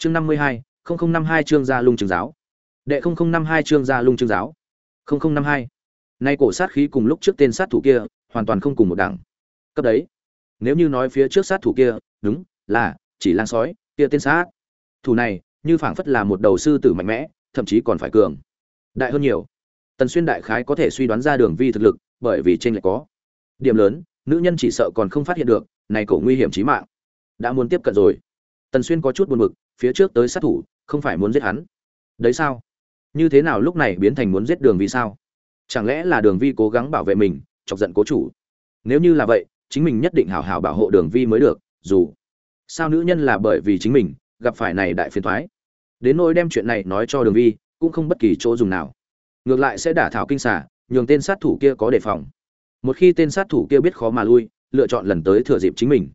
chương năm mươi hai năm hai chương gia lung trường giáo. Đệ năm hai chương gia lung trường giáo. năm hai. Nay cổ sát khí cùng lúc trước tên sát thủ kia, hoàn toàn không cùng một đẳng. Cấp đấy. Nếu như nói phía trước sát thủ kia, đúng, là, chỉ lang sói, kia tên sát. Thủ này, như phảng phất là một đầu sư tử mạnh mẽ, thậm chí còn phải cường. Đại hơn nhiều. Tần xuyên đại khái có thể suy đoán ra đường vi thực lực, bởi vì trên lại có. Điểm lớn, nữ nhân chỉ sợ còn không phát hiện được, này cổ nguy hiểm chí mạng. Đã muốn tiếp cận rồi. Tần xuyên có chút buồn bực phía trước tới sát thủ, không phải muốn giết hắn. Đấy sao? Như thế nào lúc này biến thành muốn giết đường vi sao? Chẳng lẽ là đường vi cố gắng bảo vệ mình, chọc giận cố chủ? Nếu như là vậy, chính mình nhất định hảo hảo bảo hộ đường vi mới được, dù sao nữ nhân là bởi vì chính mình, gặp phải này đại phiền thoái. Đến nỗi đem chuyện này nói cho đường vi, cũng không bất kỳ chỗ dùng nào. Ngược lại sẽ đả thảo kinh xả nhường tên sát thủ kia có đề phòng. Một khi tên sát thủ kia biết khó mà lui, lựa chọn lần tới thừa dịp chính mình.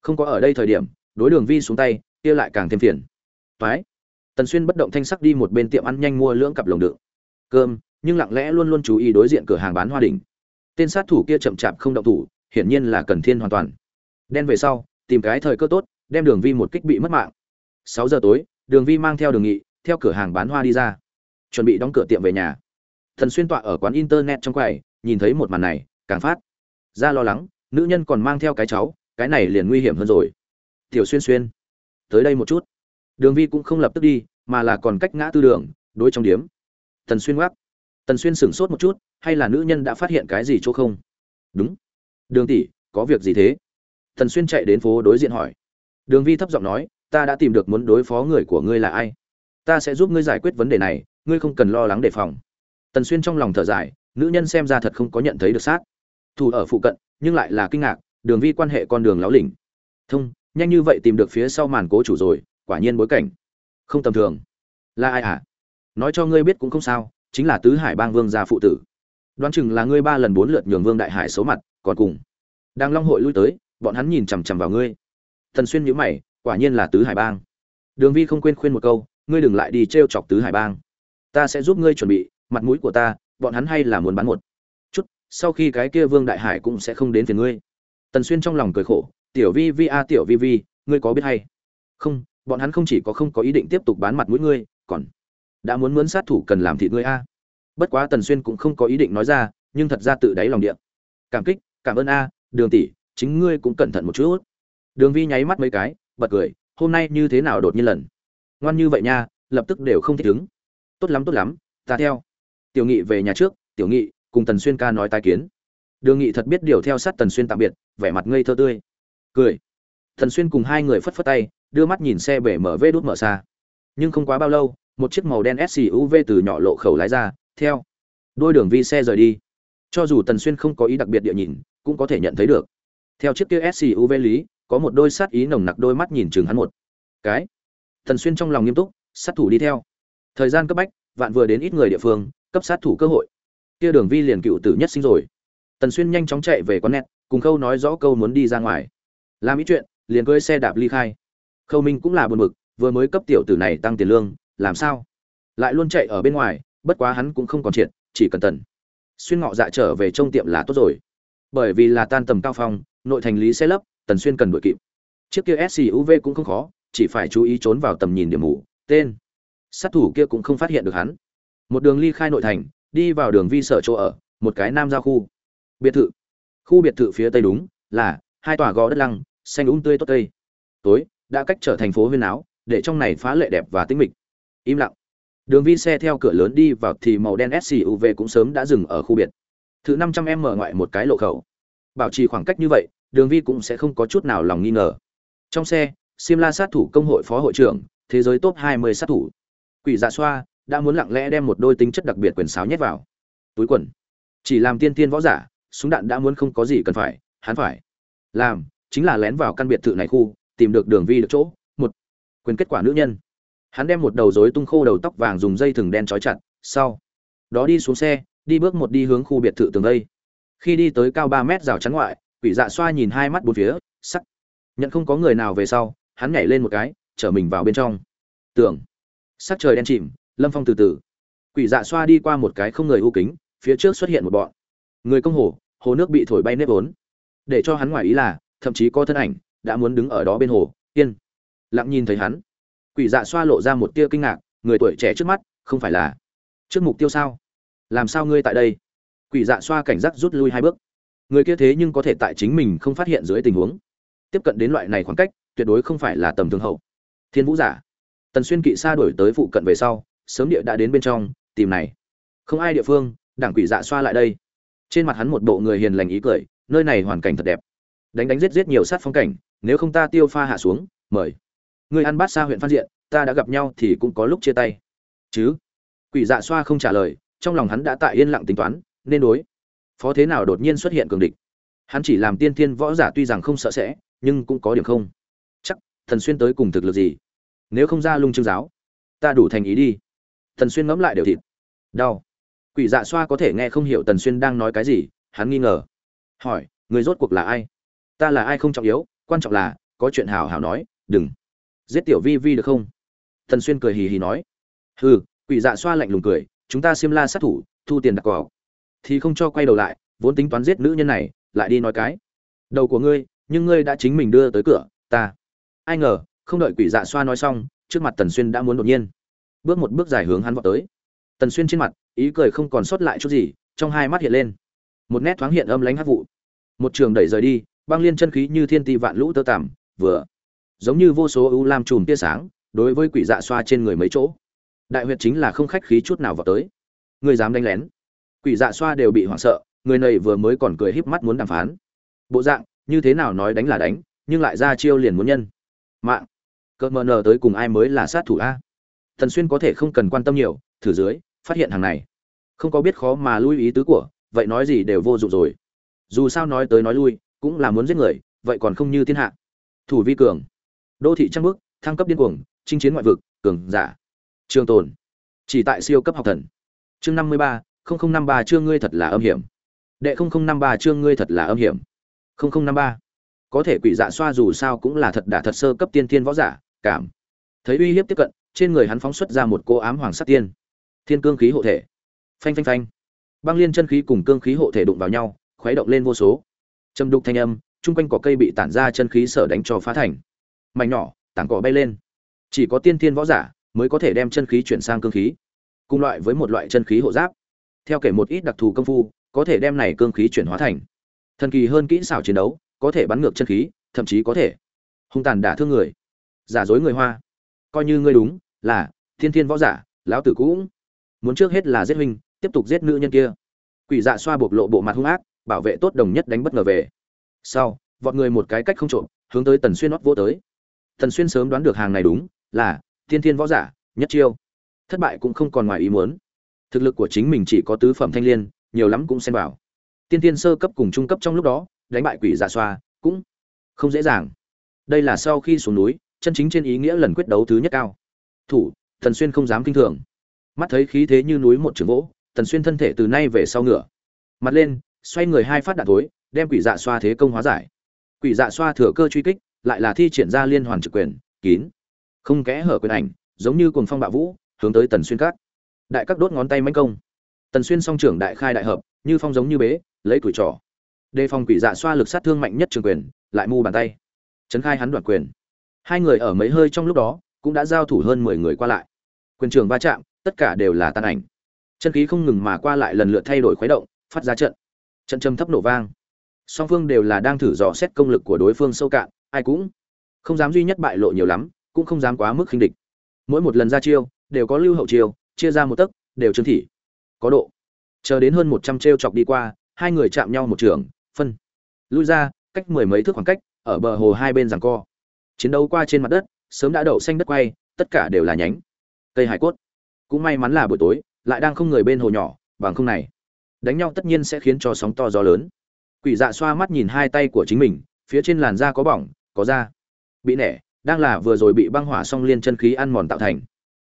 Không có ở đây thời điểm, đối đường vi xuống tay kia lại càng thêm phiền. Toái. Tần xuyên bất động thanh sắc đi một bên tiệm ăn nhanh mua lưỡng cặp lồng đựng. Cơm, nhưng lặng lẽ luôn luôn chú ý đối diện cửa hàng bán hoa đỉnh. Tên sát thủ kia chậm chạp không động thủ, hiển nhiên là cần thiên hoàn toàn. Đen về sau, tìm cái thời cơ tốt, đem đường vi một kích bị mất mạng. Sáu giờ tối, đường vi mang theo đường nghị, theo cửa hàng bán hoa đi ra. Chuẩn bị đóng cửa tiệm về nhà. Thần xuyên tọa ở quán internet trong quầy, nhìn thấy một màn này, càng phát ra lo lắng, nữ nhân còn mang theo cái cháu, cái này liền nguy hiểm hơn rồi. Tiểu xuyên xuyên tới đây một chút. Đường vi cũng không lập tức đi, mà là còn cách ngã tư đường, đối trong điếm. Tần xuyên gác tần xuyên sửng sốt một chút, hay là nữ nhân đã phát hiện cái gì chỗ không? Đúng. Đường tỷ, có việc gì thế? Tần xuyên chạy đến phố đối diện hỏi. Đường vi thấp giọng nói, ta đã tìm được muốn đối phó người của ngươi là ai? Ta sẽ giúp ngươi giải quyết vấn đề này, ngươi không cần lo lắng đề phòng. Tần xuyên trong lòng thở dài, nữ nhân xem ra thật không có nhận thấy được sát. Thủ ở phụ cận, nhưng lại là kinh ngạc, đường vi quan hệ con đường láo lỉnh. Thông nhanh như vậy tìm được phía sau màn cố chủ rồi, quả nhiên bối cảnh. Không tầm thường. Là ai à nói cho ngươi biết cũng không sao, chính là tứ hải bang vương gia phụ tử. Đoán chừng là ngươi ba lần bốn lượt nhường vương đại hải xấu mặt, còn cùng. Đang long hội lui tới, bọn hắn nhìn chằm chằm vào ngươi. Thần xuyên nhíu mày, quả nhiên là tứ hải bang. Đường vi không quên khuyên một câu, ngươi đừng lại đi t chọc tứ hải bang. Ta sẽ giúp ngươi chuẩn bị, mặt mũi của ta, bọn hắn hay là muốn bán một. Chút, sau khi cái kia vương đại hải cũng sẽ không đến phiền ngươi. Tần xuyên trong lòng cười khổ tiểu vi vi a, tiểu vi vi, ngươi có biết hay? Không, bọn hắn không chỉ có không có ý định tiếp tục bán mặt mũi ngươi, còn đã muốn muốn sát thủ cần làm thịt ngươi a. Bất quá tần xuyên cũng không có ý định nói ra, nhưng thật ra tự đáy lòng điện. Cảm kích, cảm ơn a, đường tỷ, chính ngươi cũng cẩn thận một chút. Đường vi nháy mắt mấy cái, bật cười, hôm nay như thế nào đột nhiên lần? Ngoan như vậy nha, lập tức đều không thích ứng. Tốt lắm tốt lắm, ta theo. Tiểu nghị về nhà trước, tiểu nghị cùng tần xuyên ca nói tai kiến. Đường nghị thật biết điều theo sát tần xuyên tạm biệt, vẻ mặt ngây thơ tươi cười. Thần xuyên cùng hai người phất phất tay, đưa mắt nhìn xe bể mở vê đút mở xa. Nhưng không quá bao lâu, một chiếc màu đen suv từ nhỏ lộ khẩu lái ra, theo. Đôi đường vi xe rời đi. Cho dù tần xuyên không có ý đặc biệt địa nhìn, cũng có thể nhận thấy được. Theo chiếc kia suv lý, có một đôi sát ý nồng nặc đôi mắt nhìn chừng hắn một cái. Tần xuyên trong lòng nghiêm túc, sát thủ đi theo. Thời gian cấp bách, vạn vừa đến ít người địa phương, cấp sát thủ cơ hội. Kia đường vi liền cựu tử nhất sinh rồi. Tần xuyên nhanh chóng chạy về quán nét cùng khâu nói rõ câu muốn đi ra ngoài làm ý chuyện, liền cưới xe đạp ly khai. Khâu minh cũng là buồn bực, vừa mới cấp tiểu tử này tăng tiền lương, làm sao? Lại luôn chạy ở bên ngoài, bất quá hắn cũng không còn triệt, chỉ cần tần xuyên ngọ dạ trở về trong tiệm là tốt rồi. Bởi vì là tan tầm cao phong, nội thành lý xe lấp, tần xuyên cần đuổi kịp. Chiếc kia suv cũng không khó, chỉ phải chú ý trốn vào tầm nhìn điểm mù, tên. Sát thủ kia cũng không phát hiện được hắn. Một đường ly khai nội thành, đi vào đường vi sở chỗ ở, một cái nam giao khu. Biệt thự. Khu biệt thự phía tây đúng, là hai tòa gò đất lăng, xanh úng tươi tốt tây. Tối, đã cách trở thành phố huyên áo, để trong này phá lệ đẹp và tĩnh mịch. Im lặng. Đường vi xe theo cửa lớn đi vào thì màu đen suv cũng sớm đã dừng ở khu biệt. Thứ năm trăm m ngoại một cái lộ khẩu. Bảo trì khoảng cách như vậy, đường vi cũng sẽ không có chút nào lòng nghi ngờ. Trong xe simla sát thủ công hội phó hội trưởng, thế giới top hai mươi sát thủ. Quỷ dạ xoa đã muốn lặng lẽ đem một đôi tính chất đặc biệt quyền sáo nhét vào. Túi quần. Chỉ làm tiên tiên võ giả, súng đạn đã muốn không có gì cần phải, hắn phải làm, chính là lén vào căn biệt thự này khu, tìm được đường vi được chỗ, một quyền kết quả nữ nhân. Hắn đem một đầu rối tung khô đầu tóc vàng dùng dây thừng đen trói chặt, sau đó đi xuống xe, đi bước một đi hướng khu biệt thự tường đây. Khi đi tới cao ba mét rào chắn ngoại, quỷ dạ xoa nhìn hai mắt bốn phía, sắc. Nhận không có người nào về sau, hắn nhảy lên một cái, chở mình vào bên trong. Tường. Sắc trời đen chìm, lâm phong từ từ. Quỷ dạ xoa đi qua một cái không người ưu kính, phía trước xuất hiện một bọn. Người công hồ hồ nước bị thổi bay nếp vốn để cho hắn ngoài ý là, thậm chí có thân ảnh đã muốn đứng ở đó bên hồ, yên lặng nhìn thấy hắn. Quỷ dạ xoa lộ ra một tia kinh ngạc, người tuổi trẻ trước mắt, không phải là trước mục tiêu sao? Làm sao ngươi tại đây? Quỷ dạ xoa cảnh giác rút lui hai bước. Người kia thế nhưng có thể tại chính mình không phát hiện dưới tình huống. Tiếp cận đến loại này khoảng cách, tuyệt đối không phải là tầm thường hậu. Thiên vũ giả, tần xuyên kỵ xa đổi tới phụ cận về sau, sớm địa đã đến bên trong, tìm này. Không ai địa phương, đảng quỷ dạ xoa lại đây. Trên mặt hắn một bộ người hiền lành ý cười nơi này hoàn cảnh thật đẹp. Đánh đánh giết giết nhiều sát phong cảnh, nếu không ta tiêu pha hạ xuống, mời. Người ăn bát xa huyện phan diện, ta đã gặp nhau thì cũng có lúc chia tay. Chứ? Quỷ dạ xoa không trả lời, trong lòng hắn đã tại yên lặng tính toán, nên đối. Phó thế nào đột nhiên xuất hiện cường địch? Hắn chỉ làm tiên thiên võ giả tuy rằng không sợ sẽ, nhưng cũng có điểm không. Chắc, thần xuyên tới cùng thực lực gì? Nếu không ra lung chương giáo, ta đủ thành ý đi. Thần xuyên ngẫm lại đều thịt. Đau. Quỷ dạ xoa có thể nghe không hiểu tần xuyên đang nói cái gì, hắn nghi ngờ hỏi, người rốt cuộc là ai? Ta là ai không trọng yếu, quan trọng là, có chuyện hào hào nói, đừng. Giết tiểu vi vi được không? Thần xuyên cười hì hì nói. Hừ, quỷ dạ xoa lạnh lùng cười, chúng ta xiêm la sát thủ, thu tiền đặt cỏ thì không cho quay đầu lại, vốn tính toán giết nữ nhân này, lại đi nói cái. Đầu của ngươi, nhưng ngươi đã chính mình đưa tới cửa, ta. Ai ngờ, không đợi quỷ dạ xoa nói xong, trước mặt tần xuyên đã muốn đột nhiên, bước một bước dài hướng hắn vọt tới. Tần xuyên trên mặt, ý cười không còn sót lại chút gì, trong hai mắt hiện lên. Một nét thoáng hiện âm lánh hắc vụ một trường đẩy rời đi, băng liên chân khí như thiên ti vạn lũ tơ tằm, vừa, giống như vô số ưu lam chùm tia sáng, đối với quỷ dạ xoa trên người mấy chỗ. Đại huyệt chính là không khách khí chút nào vào tới. Người dám đánh lén. Quỷ dạ xoa đều bị hoảng sợ, người này vừa mới còn cười híp mắt muốn đàm phán. Bộ dạng, như thế nào nói đánh là đánh, nhưng lại ra chiêu liền muốn nhân. Mạng. Cợt mờ nờ tới cùng ai mới là sát thủ a? Thần xuyên có thể không cần quan tâm nhiều, thử dưới, phát hiện hàng này. Không có biết khó mà lui ý tứ của, vậy nói gì đều vô dụng rồi dù sao nói tới nói lui, cũng là muốn giết người, vậy còn không như thiên hạ. Thủ vi cường. Đô thị trăng bước, thăng cấp điên cuồng, chinh chiến ngoại vực, cường giả. Trường tồn. Chỉ tại siêu cấp học thần. Chương năm mươi ba năm ba chương ngươi thật là âm hiểm. Đệ năm ba chương ngươi thật là âm hiểm. Năm ba. Có thể quỷ dạ xoa dù sao cũng là thật đả thật sơ cấp tiên thiên võ giả, cảm. Thấy uy hiếp tiếp cận, trên người hắn phóng xuất ra một cô ám hoàng sắc tiên. Thiên cương khí hộ thể. Phanh phanh phanh. Băng liên chân khí cùng cương khí hộ thể đụng vào nhau khuấy động lên vô số. Châm đục thanh âm, chung quanh cỏ cây bị tản ra chân khí sở đánh cho phá thành. Mảnh nhỏ, tảng cỏ bay lên. Chỉ có tiên thiên võ giả mới có thể đem chân khí chuyển sang cương khí, cùng loại với một loại chân khí hộ giáp. Theo kể một ít đặc thù công phu, có thể đem này cương khí chuyển hóa thành. Thần kỳ hơn kỹ xảo chiến đấu, có thể bắn ngược chân khí, thậm chí có thể hung tàn đả thương người. Giả dối người hoa. Coi như ngươi đúng, là thiên thiên võ giả, lão tử cũng muốn trước hết là giết huynh, tiếp tục giết nữ nhân kia. Quỷ dạ xoa bộc lộ bộ mặt hung ác bảo vệ tốt đồng nhất đánh bất ngờ về. Sau, vọt người một cái cách không trộm, hướng tới tần xuyên nót vô tới. Tần xuyên sớm đoán được hàng này đúng, là, thiên thiên võ giả, nhất chiêu. Thất bại cũng không còn ngoài ý muốn. Thực lực của chính mình chỉ có tứ phẩm thanh liên, nhiều lắm cũng xen vào. Tiên tiên sơ cấp cùng trung cấp trong lúc đó, đánh bại quỷ dạ xoa, cũng không dễ dàng. Đây là sau khi xuống núi, chân chính trên ý nghĩa lần quyết đấu thứ nhất cao. Thủ, tần xuyên không dám kinh thường. Mắt thấy khí thế như núi một trường gỗ tần xuyên thân thể từ nay về sau ngựa mặt lên xoay người hai phát đạn thối, đem quỷ dạ xoa thế công hóa giải. Quỷ dạ xoa thừa cơ truy kích, lại là thi triển ra liên hoàn trực quyền, kín, không kẽ hở quyền ảnh, giống như cuồng phong bạo vũ, hướng tới tần xuyên cát. Đại các đốt ngón tay manh công. Tần xuyên song trưởng đại khai đại hợp, như phong giống như bế, lấy tuổi trỏ đề phòng quỷ dạ xoa lực sát thương mạnh nhất trường quyền, lại mu bàn tay. Trấn khai hắn đoạt quyền. Hai người ở mấy hơi trong lúc đó, cũng đã giao thủ hơn mười người qua lại. Quyền trường va chạm, tất cả đều là tan ảnh. Chân khí không ngừng mà qua lại lần lượt thay đổi khuấy động, phát ra trận trận châm thấp nổ vang. Song phương đều là đang thử dò xét công lực của đối phương sâu cạn, ai cũng không dám duy nhất bại lộ nhiều lắm, cũng không dám quá mức khinh địch. Mỗi một lần ra chiêu, đều có lưu hậu chiêu, chia ra một tấc, đều trương thị. Có độ. Chờ đến hơn một trăm trêu chọc đi qua, hai người chạm nhau một trường, phân. Lui ra, cách mười mấy thước khoảng cách, ở bờ hồ hai bên giằng co. Chiến đấu qua trên mặt đất, sớm đã đậu xanh đất quay, tất cả đều là nhánh. Cây hải cốt. Cũng may mắn là buổi tối, lại đang không người bên hồ nhỏ, bằng không này đánh nhau tất nhiên sẽ khiến cho sóng to gió lớn. Quỷ dạ xoa mắt nhìn hai tay của chính mình, phía trên làn da có bỏng, có da bị nẻ, đang là vừa rồi bị băng hỏa song liên chân khí ăn mòn tạo thành.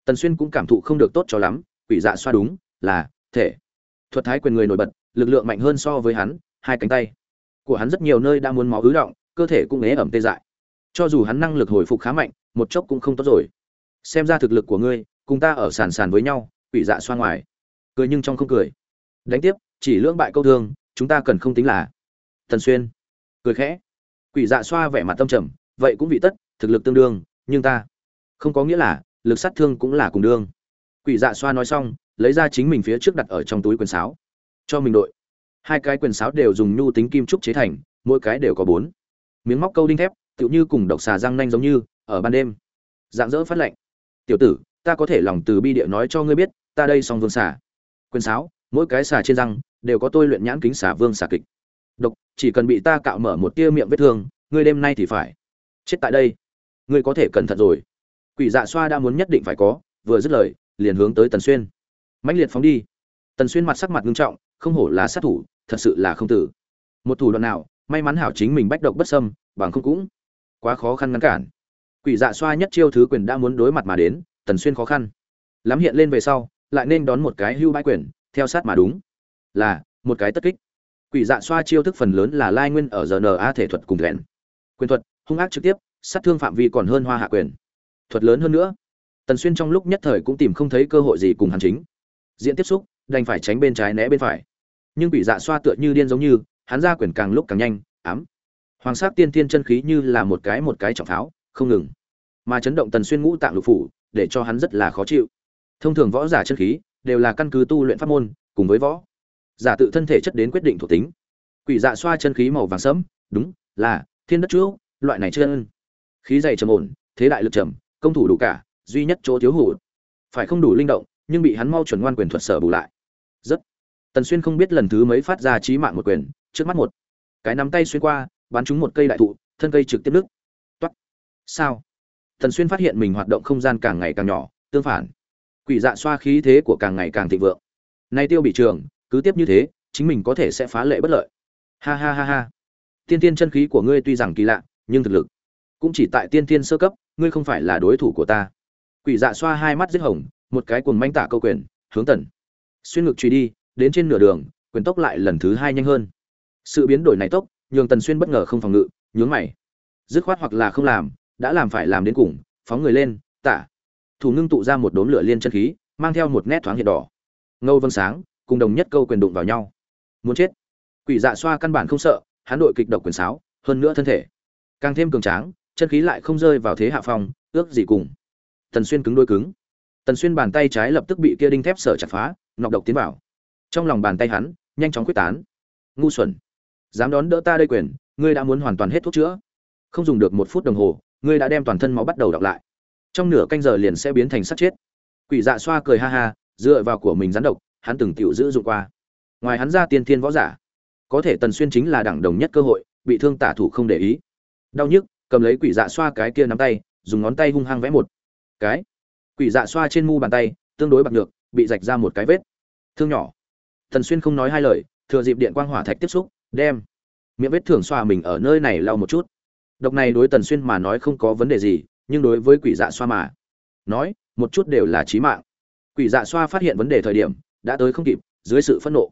Tần xuyên cũng cảm thụ không được tốt cho lắm, quỷ dạ xoa đúng, là thể. Thuật thái quyền người nổi bật, lực lượng mạnh hơn so với hắn, hai cánh tay của hắn rất nhiều nơi đã muốn máu ứ động, cơ thể cũng ế ẩm tê dại. Cho dù hắn năng lực hồi phục khá mạnh, một chốc cũng không tốt rồi. Xem ra thực lực của ngươi, cùng ta ở sàn sàn với nhau, quỷ dạ xoa ngoài. Cười nhưng trong không cười đánh tiếp, chỉ lưỡng bại câu thương, chúng ta cần không tính là. Thần xuyên. Cười khẽ. Quỷ dạ xoa vẻ mặt tâm trầm, vậy cũng vị tất, thực lực tương đương, nhưng ta không có nghĩa là lực sát thương cũng là cùng đương. Quỷ dạ xoa nói xong, lấy ra chính mình phía trước đặt ở trong túi quần sáo. Cho mình đội. Hai cái quyền sáo đều dùng nhu tính kim trúc chế thành, mỗi cái đều có bốn. Miếng móc câu đinh thép, tựu như cùng độc xà răng nanh giống như, ở ban đêm. Dạng dỡ phát lệnh tiểu tử, ta có thể lòng từ bi địa nói cho ngươi biết, ta đây song vương xà. Quyền sáo mỗi cái xà trên răng đều có tôi luyện nhãn kính xà vương xà kịch. Độc, chỉ cần bị ta cạo mở một tia miệng vết thương, ngươi đêm nay thì phải. Chết tại đây. Ngươi có thể cẩn thận rồi. Quỷ dạ xoa đã muốn nhất định phải có, vừa dứt lời, liền hướng tới tần xuyên. Mãnh liệt phóng đi. Tần xuyên mặt sắc mặt nghiêm trọng, không hổ là sát thủ, thật sự là không tử. Một thủ đoạn nào, may mắn hảo chính mình bách độc bất sâm bằng không cũng quá khó khăn ngăn cản. Quỷ dạ xoa nhất chiêu thứ quyền đã muốn đối mặt mà đến, tần xuyên khó khăn. Lắm hiện lên về sau, lại nên đón một cái hưu bãi quyền theo sát mà đúng. Là, một cái tất kích. Quỷ dạ xoa chiêu thức phần lớn là lai nguyên ở rna thể thuật cùng thẹn quyền thuật, hung ác trực tiếp, sát thương phạm vi còn hơn hoa hạ quyền. Thuật lớn hơn nữa. Tần xuyên trong lúc nhất thời cũng tìm không thấy cơ hội gì cùng hắn chính. Diện tiếp xúc, đành phải tránh bên trái né bên phải. Nhưng quỷ dạ xoa tựa như điên giống như, hắn ra quyền càng lúc càng nhanh, ám. Hoàng sát tiên tiên chân khí như là một cái một cái trọng pháo, không ngừng. Mà chấn động tần xuyên ngũ tạng lục phủ, để cho hắn rất là khó chịu. Thông thường võ giả chân khí đều là căn cứ tu luyện pháp môn, cùng với võ. Giả tự thân thể chất đến quyết định thuộc tính. Quỷ dạ xoa chân khí màu vàng sẫm, đúng, là, thiên đất chúa loại này chân khí dày trầm ổn, thế đại lực trầm, công thủ đủ cả, duy nhất chỗ thiếu hụt. Phải không đủ linh động, nhưng bị hắn mau chuẩn ngoan quyền thuật sở bù lại. Rất. Tần xuyên không biết lần thứ mấy phát ra trí mạng một quyền, trước mắt một. Cái nắm tay xuyên qua, bắn trúng một cây đại thụ, thân cây trực tiếp nứt. Toát. Sao? Tần xuyên phát hiện mình hoạt động không gian càng ngày càng nhỏ, tương phản quỷ dạ xoa khí thế của càng ngày càng thịnh vượng. Nay tiêu bị trường, cứ tiếp như thế, chính mình có thể sẽ phá lệ bất lợi. Ha ha ha ha. Tiên tiên chân khí của ngươi tuy rằng kỳ lạ, nhưng thực lực cũng chỉ tại tiên tiên sơ cấp, ngươi không phải là đối thủ của ta. Quỷ dạ xoa hai mắt giết hồng, một cái cuồng manh tả câu quyền, hướng tần. Xuyên ngực truy đi, đến trên nửa đường, quyền tốc lại lần thứ hai nhanh hơn. Sự biến đổi này tốc, nhường tần xuyên bất ngờ không phòng ngự, nhướng mày. Dứt khoát hoặc là không làm, đã làm phải làm đến cùng, phóng người lên, tả thủ ngưng tụ ra một đốm lửa liên chân khí, mang theo một nét thoáng hiện đỏ. Ngâu vâng sáng, cùng đồng nhất câu quyền đụng vào nhau. Muốn chết. Quỷ dạ xoa căn bản không sợ, hắn đội kịch độc quyền sáo, hơn nữa thân thể. Càng thêm cường tráng, chân khí lại không rơi vào thế hạ phong, ước gì cùng. Tần xuyên cứng đôi cứng. Tần xuyên bàn tay trái lập tức bị kia đinh thép sở chặt phá, nọc độc tiến vào. Trong lòng bàn tay hắn, nhanh chóng quyết tán. Ngu xuẩn. Dám đón đỡ ta đây quyền, ngươi đã muốn hoàn toàn hết thuốc chữa. Không dùng được một phút đồng hồ, ngươi đã đem toàn thân máu bắt đầu đọc lại trong nửa canh giờ liền sẽ biến thành sát chết. Quỷ dạ xoa cười ha ha, dựa vào của mình rắn độc, hắn từng tiểu giữ dụng qua. Ngoài hắn ra tiên thiên võ giả, có thể tần xuyên chính là đẳng đồng nhất cơ hội, bị thương tả thủ không để ý. Đau nhức, cầm lấy quỷ dạ xoa cái kia nắm tay, dùng ngón tay hung hăng vẽ một cái. Quỷ dạ xoa trên mu bàn tay, tương đối bạc được bị rạch ra một cái vết thương nhỏ. Tần xuyên không nói hai lời, thừa dịp điện quang hỏa thạch tiếp xúc, đem miệng vết thương xoa mình ở nơi này lau một chút. Độc này đối tần xuyên mà nói không có vấn đề gì nhưng đối với quỷ dạ xoa mà nói, một chút đều là chí mạng. Quỷ dạ xoa phát hiện vấn đề thời điểm, đã tới không kịp, dưới sự phẫn nộ.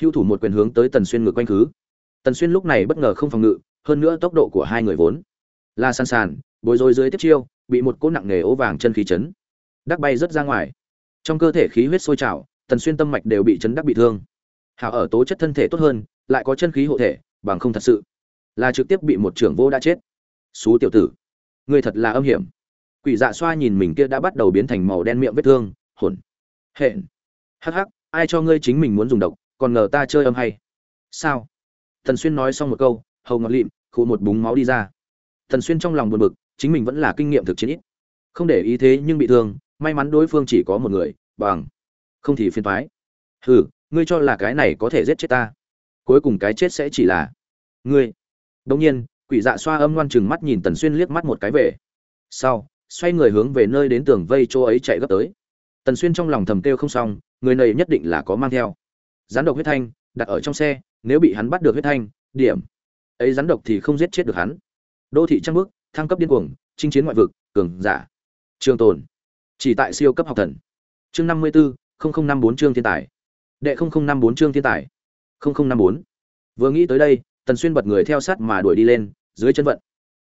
Hưu thủ một quyền hướng tới tần xuyên ngược quanh khứ. Tần xuyên lúc này bất ngờ không phòng ngự, hơn nữa tốc độ của hai người vốn là sàn sàn, bối rối dưới tiếp chiêu, bị một cỗ nặng nề ố vàng chân khí chấn, đắc bay rất ra ngoài. Trong cơ thể khí huyết sôi trào, tần xuyên tâm mạch đều bị chấn đắc bị thương. Hảo ở tố chất thân thể tốt hơn, lại có chân khí hộ thể, bằng không thật sự là trực tiếp bị một trưởng vô đã chết. Xú tiểu tử người thật là âm hiểm. Quỷ dạ xoa nhìn mình kia đã bắt đầu biến thành màu đen miệng vết thương, hồn. Hện hắc hắc, ai cho ngươi chính mình muốn dùng độc, còn ngờ ta chơi âm hay. Sao? Thần xuyên nói xong một câu, hầu ngọt lịm, khụ một búng máu đi ra. Thần xuyên trong lòng buồn bực, chính mình vẫn là kinh nghiệm thực chiến ít. Không để ý thế nhưng bị thương, may mắn đối phương chỉ có một người, bằng. Không thì phiền thoái hừ, ngươi cho là cái này có thể giết chết ta. Cuối cùng cái chết sẽ chỉ là ngươi. Đông nhiên quỷ dạ xoa âm ngoan chừng mắt nhìn tần xuyên liếc mắt một cái về. Sau, xoay người hướng về nơi đến tường vây chỗ ấy chạy gấp tới. Tần xuyên trong lòng thầm kêu không xong, người này nhất định là có mang theo. Rắn độc huyết thanh, đặt ở trong xe, nếu bị hắn bắt được huyết thanh, điểm. Ấy rắn độc thì không giết chết được hắn. Đô thị trăng bước thăng cấp điên cuồng, chinh chiến ngoại vực, cường giả. Trường tồn. Chỉ tại siêu cấp học thần. Chương năm mươi bốn năm bốn chương thiên tài. Đệ năm bốn chương thiên tài. Năm bốn. Vừa nghĩ tới đây tần xuyên bật người theo sát mà đuổi đi lên, dưới chân vận.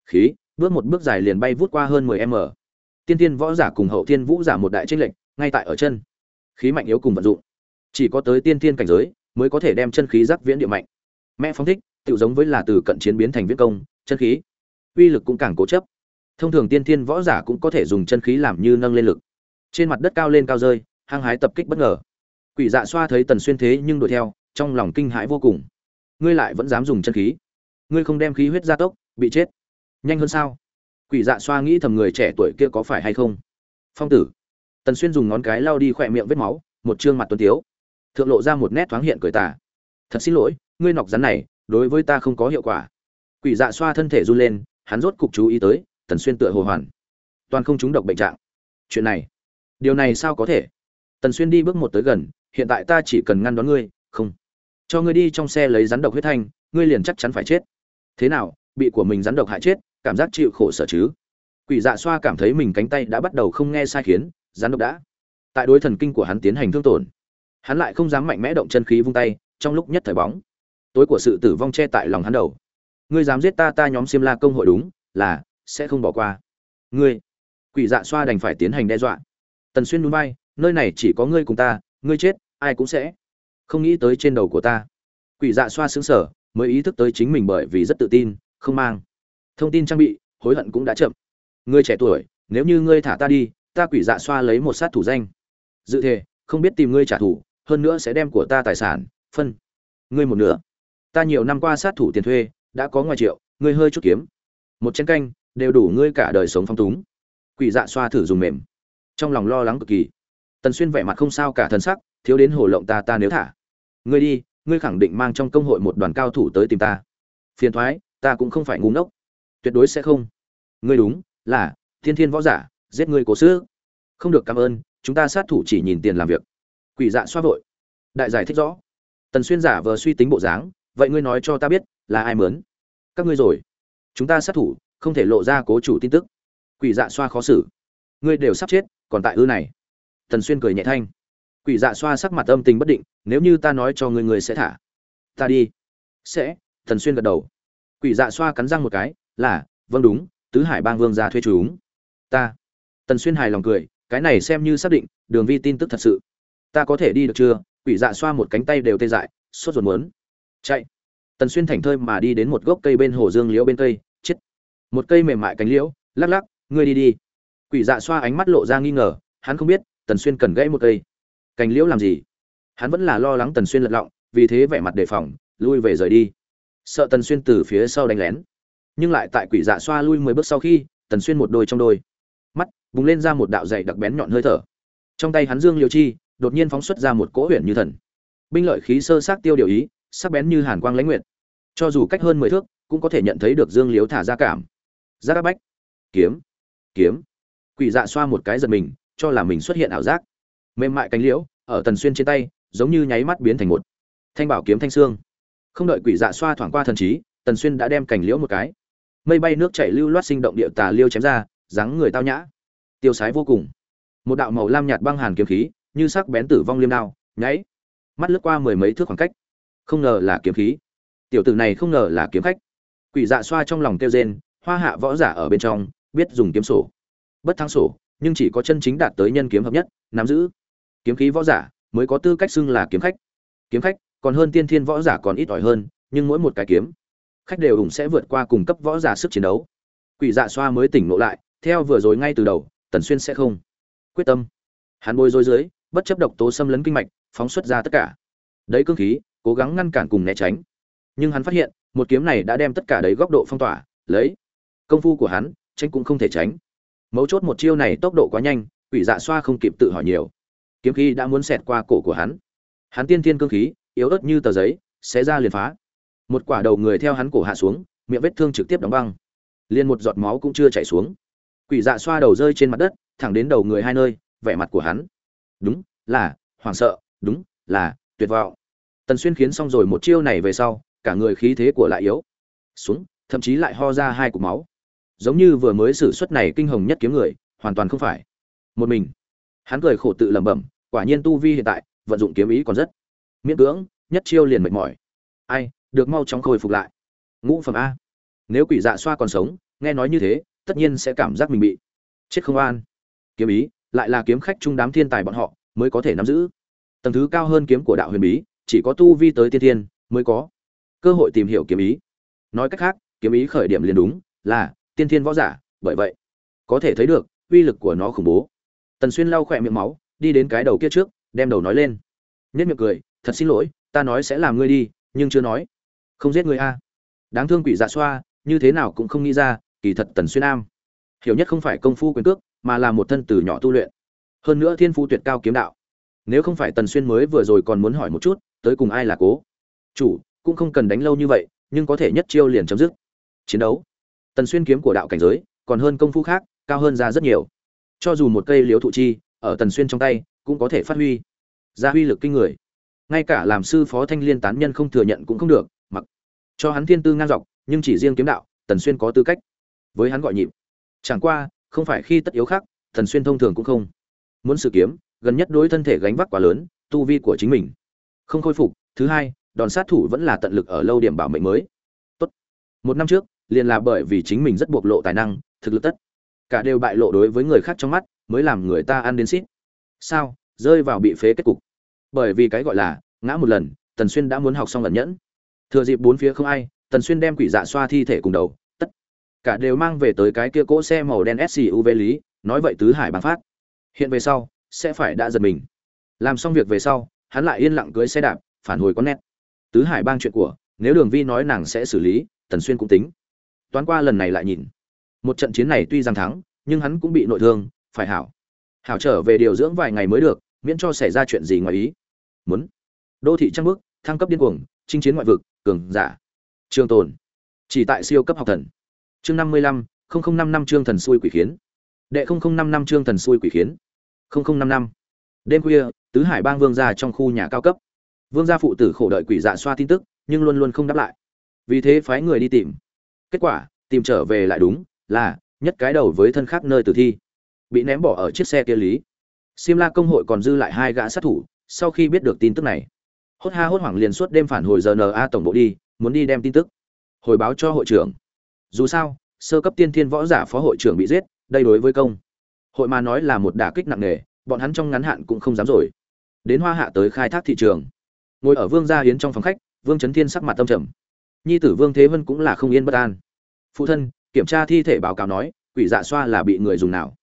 Khí, bước một bước dài liền bay vút qua hơn 10 m tiên tiên võ giả cùng hậu tiên vũ giả một đại tranh lệch, ngay tại ở chân. Khí mạnh yếu cùng vận dụng. Chỉ có tới tiên tiên cảnh giới, mới có thể đem chân khí giác viễn địa mạnh. Mẹ phóng thích tự giống với là từ cận chiến biến thành viễn công, chân khí. Uy lực cũng càng cố chấp. Thông thường tiên thiên võ giả cũng có thể dùng chân khí làm như nâng lên lực. Trên mặt đất cao lên cao rơi, hăng hái tập kích bất ngờ. Quỷ dạ xoa thấy tần xuyên thế nhưng đuổi theo, trong lòng kinh hãi vô cùng ngươi lại vẫn dám dùng chân khí. Ngươi không đem khí huyết gia tốc, bị chết. Nhanh hơn sao? Quỷ dạ xoa nghĩ thầm người trẻ tuổi kia có phải hay không? Phong tử. Tần xuyên dùng ngón cái lao đi khỏe miệng vết máu, một trương mặt tuấn tiếu. Thượng lộ ra một nét thoáng hiện cười tà. Thật xin lỗi, ngươi nọc rắn này, đối với ta không có hiệu quả. Quỷ dạ xoa thân thể run lên, hắn rốt cục chú ý tới, tần xuyên tựa hồ hoàn. Toàn không trúng độc bệnh trạng. Chuyện này. Điều này sao có thể? Tần xuyên đi bước một tới gần, hiện tại ta chỉ cần ngăn đón ngươi, không cho ngươi đi trong xe lấy rắn độc huyết thanh, ngươi liền chắc chắn phải chết. Thế nào, bị của mình rắn độc hại chết, cảm giác chịu khổ sở chứ? Quỷ dạ xoa cảm thấy mình cánh tay đã bắt đầu không nghe sai khiến, rắn độc đã. Tại đối thần kinh của hắn tiến hành thương tổn, hắn lại không dám mạnh mẽ động chân khí vung tay, trong lúc nhất thời bóng. Tối của sự tử vong che tại lòng hắn đầu. Ngươi dám giết ta ta nhóm xiêm la công hội đúng, là, sẽ không bỏ qua. Ngươi, quỷ dạ xoa đành phải tiến hành đe dọa. Tần xuyên núi bay, nơi này chỉ có ngươi cùng ta, ngươi chết, ai cũng sẽ không nghĩ tới trên đầu của ta. Quỷ dạ xoa xứng sở mới ý thức tới chính mình bởi vì rất tự tin, không mang. Thông tin trang bị, hối hận cũng đã chậm. Ngươi trẻ tuổi, nếu như ngươi thả ta đi, ta quỷ dạ xoa lấy một sát thủ danh. Dự thề không biết tìm ngươi trả thù, hơn nữa sẽ đem của ta tài sản, phân. Ngươi một nửa. Ta nhiều năm qua sát thủ tiền thuê, đã có ngoài triệu, ngươi hơi chút kiếm. Một chén canh, đều đủ ngươi cả đời sống phong túng. Quỷ dạ xoa thử dùng mềm. Trong lòng lo lắng cực kỳ. Tần xuyên vẻ mặt không sao cả thần sắc, thiếu đến hồ lộng ta ta nếu thả ngươi đi, ngươi khẳng định mang trong công hội một đoàn cao thủ tới tìm ta. Phiền thoái, ta cũng không phải ngu ngốc. Tuyệt đối sẽ không. Ngươi đúng, là, thiên thiên võ giả, giết ngươi cố sứ không được cảm ơn, chúng ta sát thủ chỉ nhìn tiền làm việc. Quỷ dạ xoa vội. Đại giải thích rõ. Tần xuyên giả vờ suy tính bộ dáng, vậy ngươi nói cho ta biết, là ai mướn? Các ngươi rồi. Chúng ta sát thủ, không thể lộ ra cố chủ tin tức. Quỷ dạ xoa khó xử. Ngươi đều sắp chết, còn tại ư này. Tần xuyên cười nhẹ thanh quỷ dạ xoa sắc mặt âm tình bất định, nếu như ta nói cho người người sẽ thả. Ta đi. Sẽ. Tần xuyên gật đầu. Quỷ dạ xoa cắn răng một cái, là vâng đúng, tứ hải bang vương ra thuê chúng. Ta. Tần xuyên hài lòng cười, cái này xem như xác định, đường vi tin tức thật sự. Ta có thể đi được chưa? Quỷ dạ xoa một cánh tay đều tê dại, sốt ruột muốn. Chạy. Tần xuyên thảnh thơi mà đi đến một gốc cây bên hồ dương liễu bên cây, chết. Một cây mềm mại cánh liễu, lắc lắc, ngươi đi đi. Quỷ dạ xoa ánh mắt lộ ra nghi ngờ, hắn không biết tần xuyên cần gãy một cây cành liễu làm gì? Hắn vẫn là lo lắng tần xuyên lật lọng, vì thế vẻ mặt đề phòng, lui về rời đi. Sợ tần xuyên từ phía sau đánh lén. Nhưng lại tại quỷ dạ xoa lui mười bước sau khi, tần xuyên một đôi trong đôi. Mắt bùng lên ra một đạo dày đặc bén nhọn hơi thở. Trong tay hắn dương liêu chi, đột nhiên phóng xuất ra một cỗ huyền như thần. Binh lợi khí sơ sát tiêu điều ý, sắc bén như hàn quang lãnh nguyện cho dù cách hơn mười thước, cũng có thể nhận thấy được dương liếu thả ra cảm. Giác áp bách. Kiếm. Kiếm. Quỷ dạ xoa một cái giật mình, cho là mình xuất hiện ảo giác mềm mại cánh liễu, ở tần xuyên trên tay, giống như nháy mắt biến thành một thanh bảo kiếm thanh xương. Không đợi quỷ dạ xoa thoảng qua thần trí, tần xuyên đã đem cành liễu một cái. Mây bay nước chảy lưu loát sinh động địa tà liêu chém ra, dáng người tao nhã. Tiêu sái vô cùng. Một đạo màu lam nhạt băng hàn kiếm khí, như sắc bén tử vong liêm đao nháy mắt lướt qua mười mấy thước khoảng cách. Không ngờ là kiếm khí. Tiểu tử này không ngờ là kiếm khách. Quỷ dạ xoa trong lòng kêu rên, hoa hạ võ giả ở bên trong, biết dùng kiếm sổ. Bất thắng sổ, nhưng chỉ có chân chính đạt tới nhân kiếm hợp nhất, nắm giữ kiếm khí võ giả, mới có tư cách xưng là kiếm khách. Kiếm khách, còn hơn tiên thiên võ giả còn ít ỏi hơn, nhưng mỗi một cái kiếm, khách đều ủng sẽ vượt qua cùng cấp võ giả sức chiến đấu. Quỷ dạ xoa mới tỉnh ngộ lại, theo vừa rồi ngay từ đầu, tần xuyên sẽ không quyết tâm. Hắn bôi rối dưới, bất chấp độc tố xâm lấn kinh mạch, phóng xuất ra tất cả. Đấy cương khí, cố gắng ngăn cản cùng né tránh. Nhưng hắn phát hiện, một kiếm này đã đem tất cả đấy góc độ phong tỏa, lấy công phu của hắn, tránh cũng không thể tránh. Mấu chốt một chiêu này tốc độ quá nhanh, quỷ dạ xoa không kịp tự hỏi nhiều kiếm khí đã muốn xẹt qua cổ của hắn. Hắn tiên thiên cương khí, yếu ớt như tờ giấy, xé ra liền phá. Một quả đầu người theo hắn cổ hạ xuống, miệng vết thương trực tiếp đóng băng. Liền một giọt máu cũng chưa chảy xuống. Quỷ dạ xoa đầu rơi trên mặt đất, thẳng đến đầu người hai nơi, vẻ mặt của hắn. Đúng, là, hoảng sợ, đúng, là, tuyệt vọng. Tần xuyên khiến xong rồi một chiêu này về sau, cả người khí thế của lại yếu. Xuống, thậm chí lại ho ra hai cục máu. Giống như vừa mới xử suất này kinh hồng nhất kiếm người, hoàn toàn không phải. Một mình hắn cười khổ tự lẩm bẩm, quả nhiên tu vi hiện tại, vận dụng kiếm ý còn rất miễn cưỡng, nhất chiêu liền mệt mỏi. Ai, được mau chóng khôi phục lại. Ngũ phẩm a. Nếu quỷ dạ xoa còn sống, nghe nói như thế, tất nhiên sẽ cảm giác mình bị chết không an. Kiếm ý, lại là kiếm khách trung đám thiên tài bọn họ, mới có thể nắm giữ. Tầng thứ cao hơn kiếm của đạo huyền bí, chỉ có tu vi tới tiên thiên, mới có cơ hội tìm hiểu kiếm ý. Nói cách khác, kiếm ý khởi điểm liền đúng, là tiên thiên võ giả, bởi vậy, có thể thấy được uy lực của nó khủng bố tần xuyên lau khỏe miệng máu, đi đến cái đầu kia trước, đem đầu nói lên. Nhất miệng cười, thật xin lỗi, ta nói sẽ làm ngươi đi, nhưng chưa nói. Không giết ngươi a. Đáng thương quỷ dạ xoa, như thế nào cũng không nghĩ ra, kỳ thật tần xuyên am. Hiểu nhất không phải công phu quyền cước, mà là một thân từ nhỏ tu luyện. Hơn nữa thiên phu tuyệt cao kiếm đạo. Nếu không phải tần xuyên mới vừa rồi còn muốn hỏi một chút, tới cùng ai là cố? Chủ, cũng không cần đánh lâu như vậy, nhưng có thể nhất chiêu liền chấm dứt. Chiến đấu. Tần xuyên kiếm của đạo cảnh giới, còn hơn công phu khác, cao hơn ra rất nhiều cho dù một cây liếu thụ chi, ở tần xuyên trong tay, cũng có thể phát huy. Ra huy lực kinh người. Ngay cả làm sư phó thanh liên tán nhân không thừa nhận cũng không được, mặc cho hắn thiên tư ngang dọc, nhưng chỉ riêng kiếm đạo, tần xuyên có tư cách. Với hắn gọi nhịp. Chẳng qua, không phải khi tất yếu khác, tần xuyên thông thường cũng không muốn sự kiếm, gần nhất đối thân thể gánh vác quá lớn, tu vi của chính mình không khôi phục. Thứ hai, đòn sát thủ vẫn là tận lực ở lâu điểm bảo mệnh mới. Tốt. một năm trước, liền là bởi vì chính mình rất bộc lộ tài năng, thực lực tất cả đều bại lộ đối với người khác trong mắt, mới làm người ta ăn đến xít. Sao? Rơi vào bị phế kết cục. Bởi vì cái gọi là, ngã một lần, tần xuyên đã muốn học xong lần nhẫn. Thừa dịp bốn phía không ai, tần xuyên đem quỷ dạ xoa thi thể cùng đầu, tất cả đều mang về tới cái kia cỗ xe màu đen suv lý, nói vậy tứ hải bằng phát. Hiện về sau, sẽ phải đã giật mình. Làm xong việc về sau, hắn lại yên lặng cưới xe đạp, phản hồi có nét. Tứ hải bang chuyện của, nếu đường vi nói nàng sẽ xử lý, tần xuyên cũng tính. Toán qua lần này lại nhìn một trận chiến này tuy rằng thắng, nhưng hắn cũng bị nội thương, phải hảo. Hảo trở về điều dưỡng vài ngày mới được, miễn cho xảy ra chuyện gì ngoài ý. Muốn. Đô thị trăng bước, thăng cấp điên cuồng, chinh chiến ngoại vực, cường giả. Trường tồn. Chỉ tại siêu cấp học thần. Chương năm mươi lăm, không không năm năm chương thần xui quỷ khiến. Đệ không không năm năm chương thần xui quỷ khiến. Không không năm năm. Đêm khuya, tứ hải bang vương gia trong khu nhà cao cấp. Vương gia phụ tử khổ đợi quỷ dạ xoa tin tức, nhưng luôn luôn không đáp lại. Vì thế phái người đi tìm. Kết quả, tìm trở về lại đúng là nhất cái đầu với thân khác nơi tử thi bị ném bỏ ở chiếc xe kia lý xiêm La công hội còn dư lại hai gã sát thủ, sau khi biết được tin tức này, hốt ha hốt hoảng liền suốt đêm phản hồi giờ NA tổng bộ đi, muốn đi đem tin tức hồi báo cho hội trưởng. Dù sao, sơ cấp tiên thiên võ giả phó hội trưởng bị giết, đây đối với công hội mà nói là một đả kích nặng nề, bọn hắn trong ngắn hạn cũng không dám rồi. Đến Hoa Hạ tới khai thác thị trường. Ngồi ở Vương gia yến trong phòng khách, Vương Chấn Thiên sắc mặt tâm trầm. Nhi tử Vương Thế Vân cũng là không yên bất an. Phụ thân, kiểm tra thi thể báo cáo nói, quỷ dạ xoa là bị người dùng nào?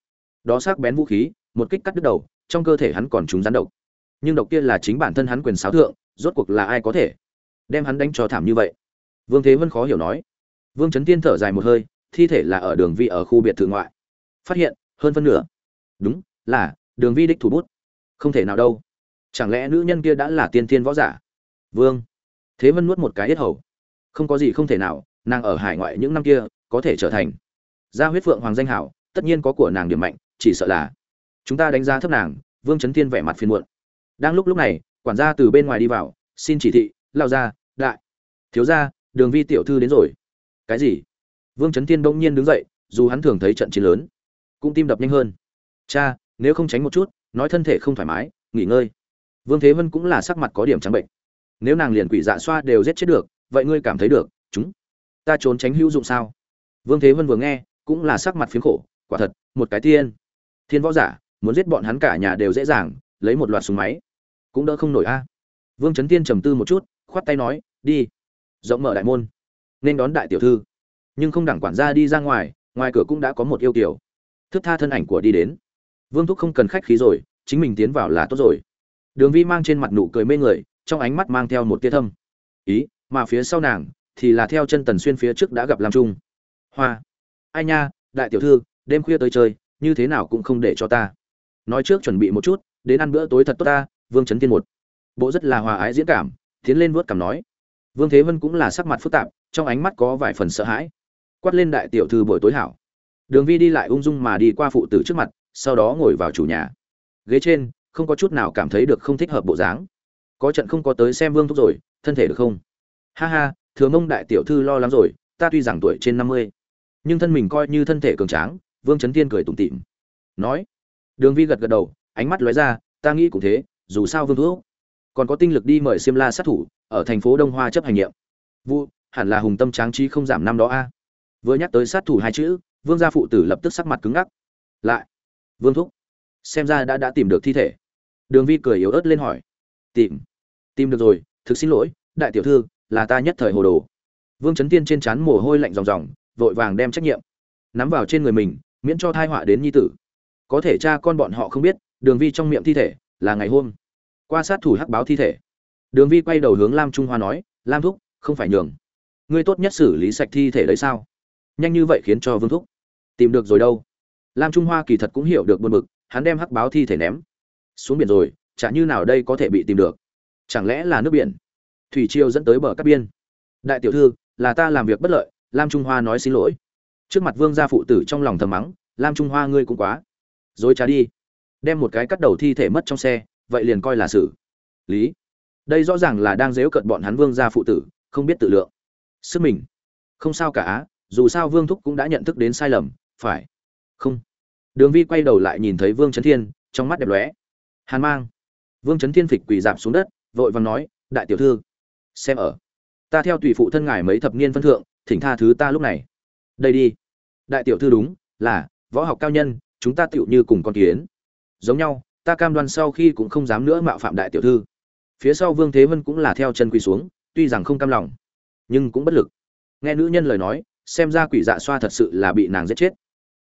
Đó sắc bén vũ khí, một kích cắt đứt đầu, trong cơ thể hắn còn trúng rắn độc. Nhưng độc kia là chính bản thân hắn quyền sáo thượng, rốt cuộc là ai có thể đem hắn đánh cho thảm như vậy? Vương Thế Vân khó hiểu nói. Vương Chấn Tiên thở dài một hơi, thi thể là ở đường vi ở khu biệt thự ngoại. Phát hiện, hơn phân nửa. Đúng, là đường vi đích thủ bút. Không thể nào đâu. Chẳng lẽ nữ nhân kia đã là tiên thiên võ giả? Vương. Thế Vân nuốt một cái hết hầu. Không có gì không thể nào, nàng ở hải ngoại những năm kia, có thể trở thành. Gia huyết phượng hoàng danh hảo, tất nhiên có của nàng điểm mạnh, chỉ sợ là chúng ta đánh giá thấp nàng vương trấn thiên vẻ mặt phiền muộn. Đang lúc lúc này quản gia từ bên ngoài đi vào xin chỉ thị lao ra đại thiếu ra đường vi tiểu thư đến rồi. Cái gì? Vương trấn thiên bỗng nhiên đứng dậy dù hắn thường thấy trận chiến lớn cũng tim đập nhanh hơn. Cha nếu không tránh một chút nói thân thể không thoải mái nghỉ ngơi. Vương thế vân cũng là sắc mặt có điểm trắng bệnh. Nếu nàng liền quỷ dạ xoa đều giết chết được vậy ngươi cảm thấy được chúng ta trốn tránh hữu dụng sao? Vương thế vân vừa nghe, cũng là sắc mặt phiếm khổ, quả thật, một cái tiên. Thiên võ giả, muốn giết bọn hắn cả nhà đều dễ dàng, lấy một loạt súng máy. Cũng đỡ không nổi a. Vương Chấn tiên trầm tư một chút, khoát tay nói, đi. Rộng mở đại môn. Nên đón đại tiểu thư. Nhưng không đẳng quản gia đi ra ngoài ngoài cửa cũng đã có một yêu kiều. Thứ tha thân ảnh của đi đến. Vương thúc không cần khách khí rồi, chính mình tiến vào là tốt rồi. Đường vi mang trên mặt nụ cười mê người, trong ánh mắt mang theo một tia thâm. Ý, mà phía sau nàng, thì là theo chân tần xuyên phía trước đã gặp làm trung hoa. Ai nha, đại tiểu thư, đêm khuya tới chơi, như thế nào cũng không để cho ta. Nói trước chuẩn bị một chút, đến ăn bữa tối thật tốt ta, vương trấn tiên một. Bộ rất là hòa ái diễn cảm, tiến lên vuốt cảm nói. Vương thế vân cũng là sắc mặt phức tạp, trong ánh mắt có vài phần sợ hãi. Quát lên đại tiểu thư buổi tối hảo. Đường vi đi lại ung dung mà đi qua phụ tử trước mặt, sau đó ngồi vào chủ nhà. Ghế trên, không có chút nào cảm thấy được không thích hợp bộ dáng. Có trận không có tới xem vương thúc rồi, thân thể được không? Ha ha, thừa mông đại tiểu thư lo lắng rồi, ta tuy rằng tuổi trên năm mươi nhưng thân mình coi như thân thể cường tráng, vương trấn thiên cười tủm tỉm. Nói, đường vi gật gật đầu, ánh mắt lóe ra, ta nghĩ cũng thế, dù sao vương thuốc còn có tinh lực đi mời xiêm la sát thủ, ở thành phố đông hoa chấp hành nhiệm vụ, hẳn là hùng tâm tráng trí không giảm năm đó a. Vừa nhắc tới sát thủ hai chữ, vương gia phụ tử lập tức sắc mặt cứng ngắc. Lại, vương thúc, xem ra đã đã tìm được thi thể. Đường vi cười yếu ớt lên hỏi, tìm tìm được rồi, thực xin lỗi, đại tiểu thư, là ta nhất thời hồ đồ. Vương trấn tiên trên trán mồ hôi lạnh ròng ròng vội vàng đem trách nhiệm nắm vào trên người mình, miễn cho thai họa đến nhi tử. Có thể cha con bọn họ không biết, đường vi trong miệng thi thể là ngày hôm. Qua sát thủ hắc báo thi thể. Đường vi quay đầu hướng lam trung hoa nói, lam thúc, không phải nhường. Ngươi tốt nhất xử lý sạch thi thể đấy sao? Nhanh như vậy khiến cho vương thúc tìm được rồi đâu. Lam trung hoa kỳ thật cũng hiểu được buồn bực, hắn đem hắc báo thi thể ném xuống biển rồi, chả như nào đây có thể bị tìm được. Chẳng lẽ là nước biển? Thủy triều dẫn tới bờ cát biên. Đại tiểu thư, là ta làm việc bất lợi lam trung hoa nói xin lỗi. Trước mặt vương gia phụ tử trong lòng thầm mắng, lam trung hoa ngươi cũng quá dối trá đi. Đem một cái cắt đầu thi thể mất trong xe, vậy liền coi là xử. Lý, đây rõ ràng là đang dếu cận bọn hắn vương gia phụ tử, không biết tự lượng. Sức mình, không sao cả á, dù sao vương thúc cũng đã nhận thức đến sai lầm, phải không? Đường vi quay đầu lại nhìn thấy vương trấn thiên, trong mắt đẹp lóe. Hàn mang. Vương trấn thiên phịch quỳ dạp xuống đất, vội vàng nói, đại tiểu thư, xem ở. Ta theo tùy phụ thân ngài mấy thập niên phân thượng thỉnh tha thứ ta lúc này. Đây đi. Đại tiểu thư đúng, là, võ học cao nhân, chúng ta tựu như cùng con kiến. Giống nhau, ta cam đoan sau khi cũng không dám nữa mạo phạm đại tiểu thư. Phía sau vương thế vân cũng là theo chân quỳ xuống, tuy rằng không cam lòng, nhưng cũng bất lực. Nghe nữ nhân lời nói, xem ra quỷ dạ xoa thật sự là bị nàng giết chết.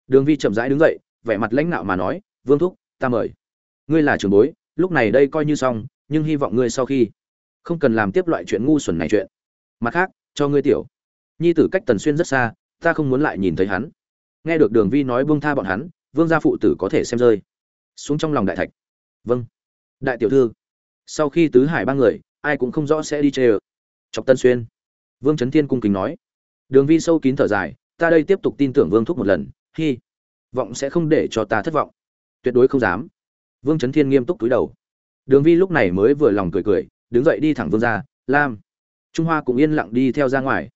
Đường vi chậm rãi đứng dậy, vẻ mặt lãnh nạo mà nói, vương thúc, ta mời. Ngươi là trường bối, lúc này đây coi như xong, nhưng hy vọng ngươi sau khi không cần làm tiếp loại chuyện ngu xuẩn này chuyện. Mặt khác, cho ngươi tiểu nhi tử cách tần xuyên rất xa, ta không muốn lại nhìn thấy hắn. Nghe được đường vi nói buông tha bọn hắn, vương gia phụ tử có thể xem rơi. Xuống trong lòng đại thạch. Vâng. Đại tiểu thư, sau khi tứ hải ba người, ai cũng không rõ sẽ đi chê ờ chọc tân xuyên. Vương trấn thiên cung kính nói. Đường vi sâu kín thở dài, ta đây tiếp tục tin tưởng vương thúc một lần hy vọng sẽ không để cho ta thất vọng. Tuyệt đối không dám. Vương trấn thiên nghiêm túc túi đầu. Đường vi lúc này mới vừa lòng cười cười, đứng dậy đi thẳng vương ra lam. Trung hoa cũng yên lặng đi theo ra ngoài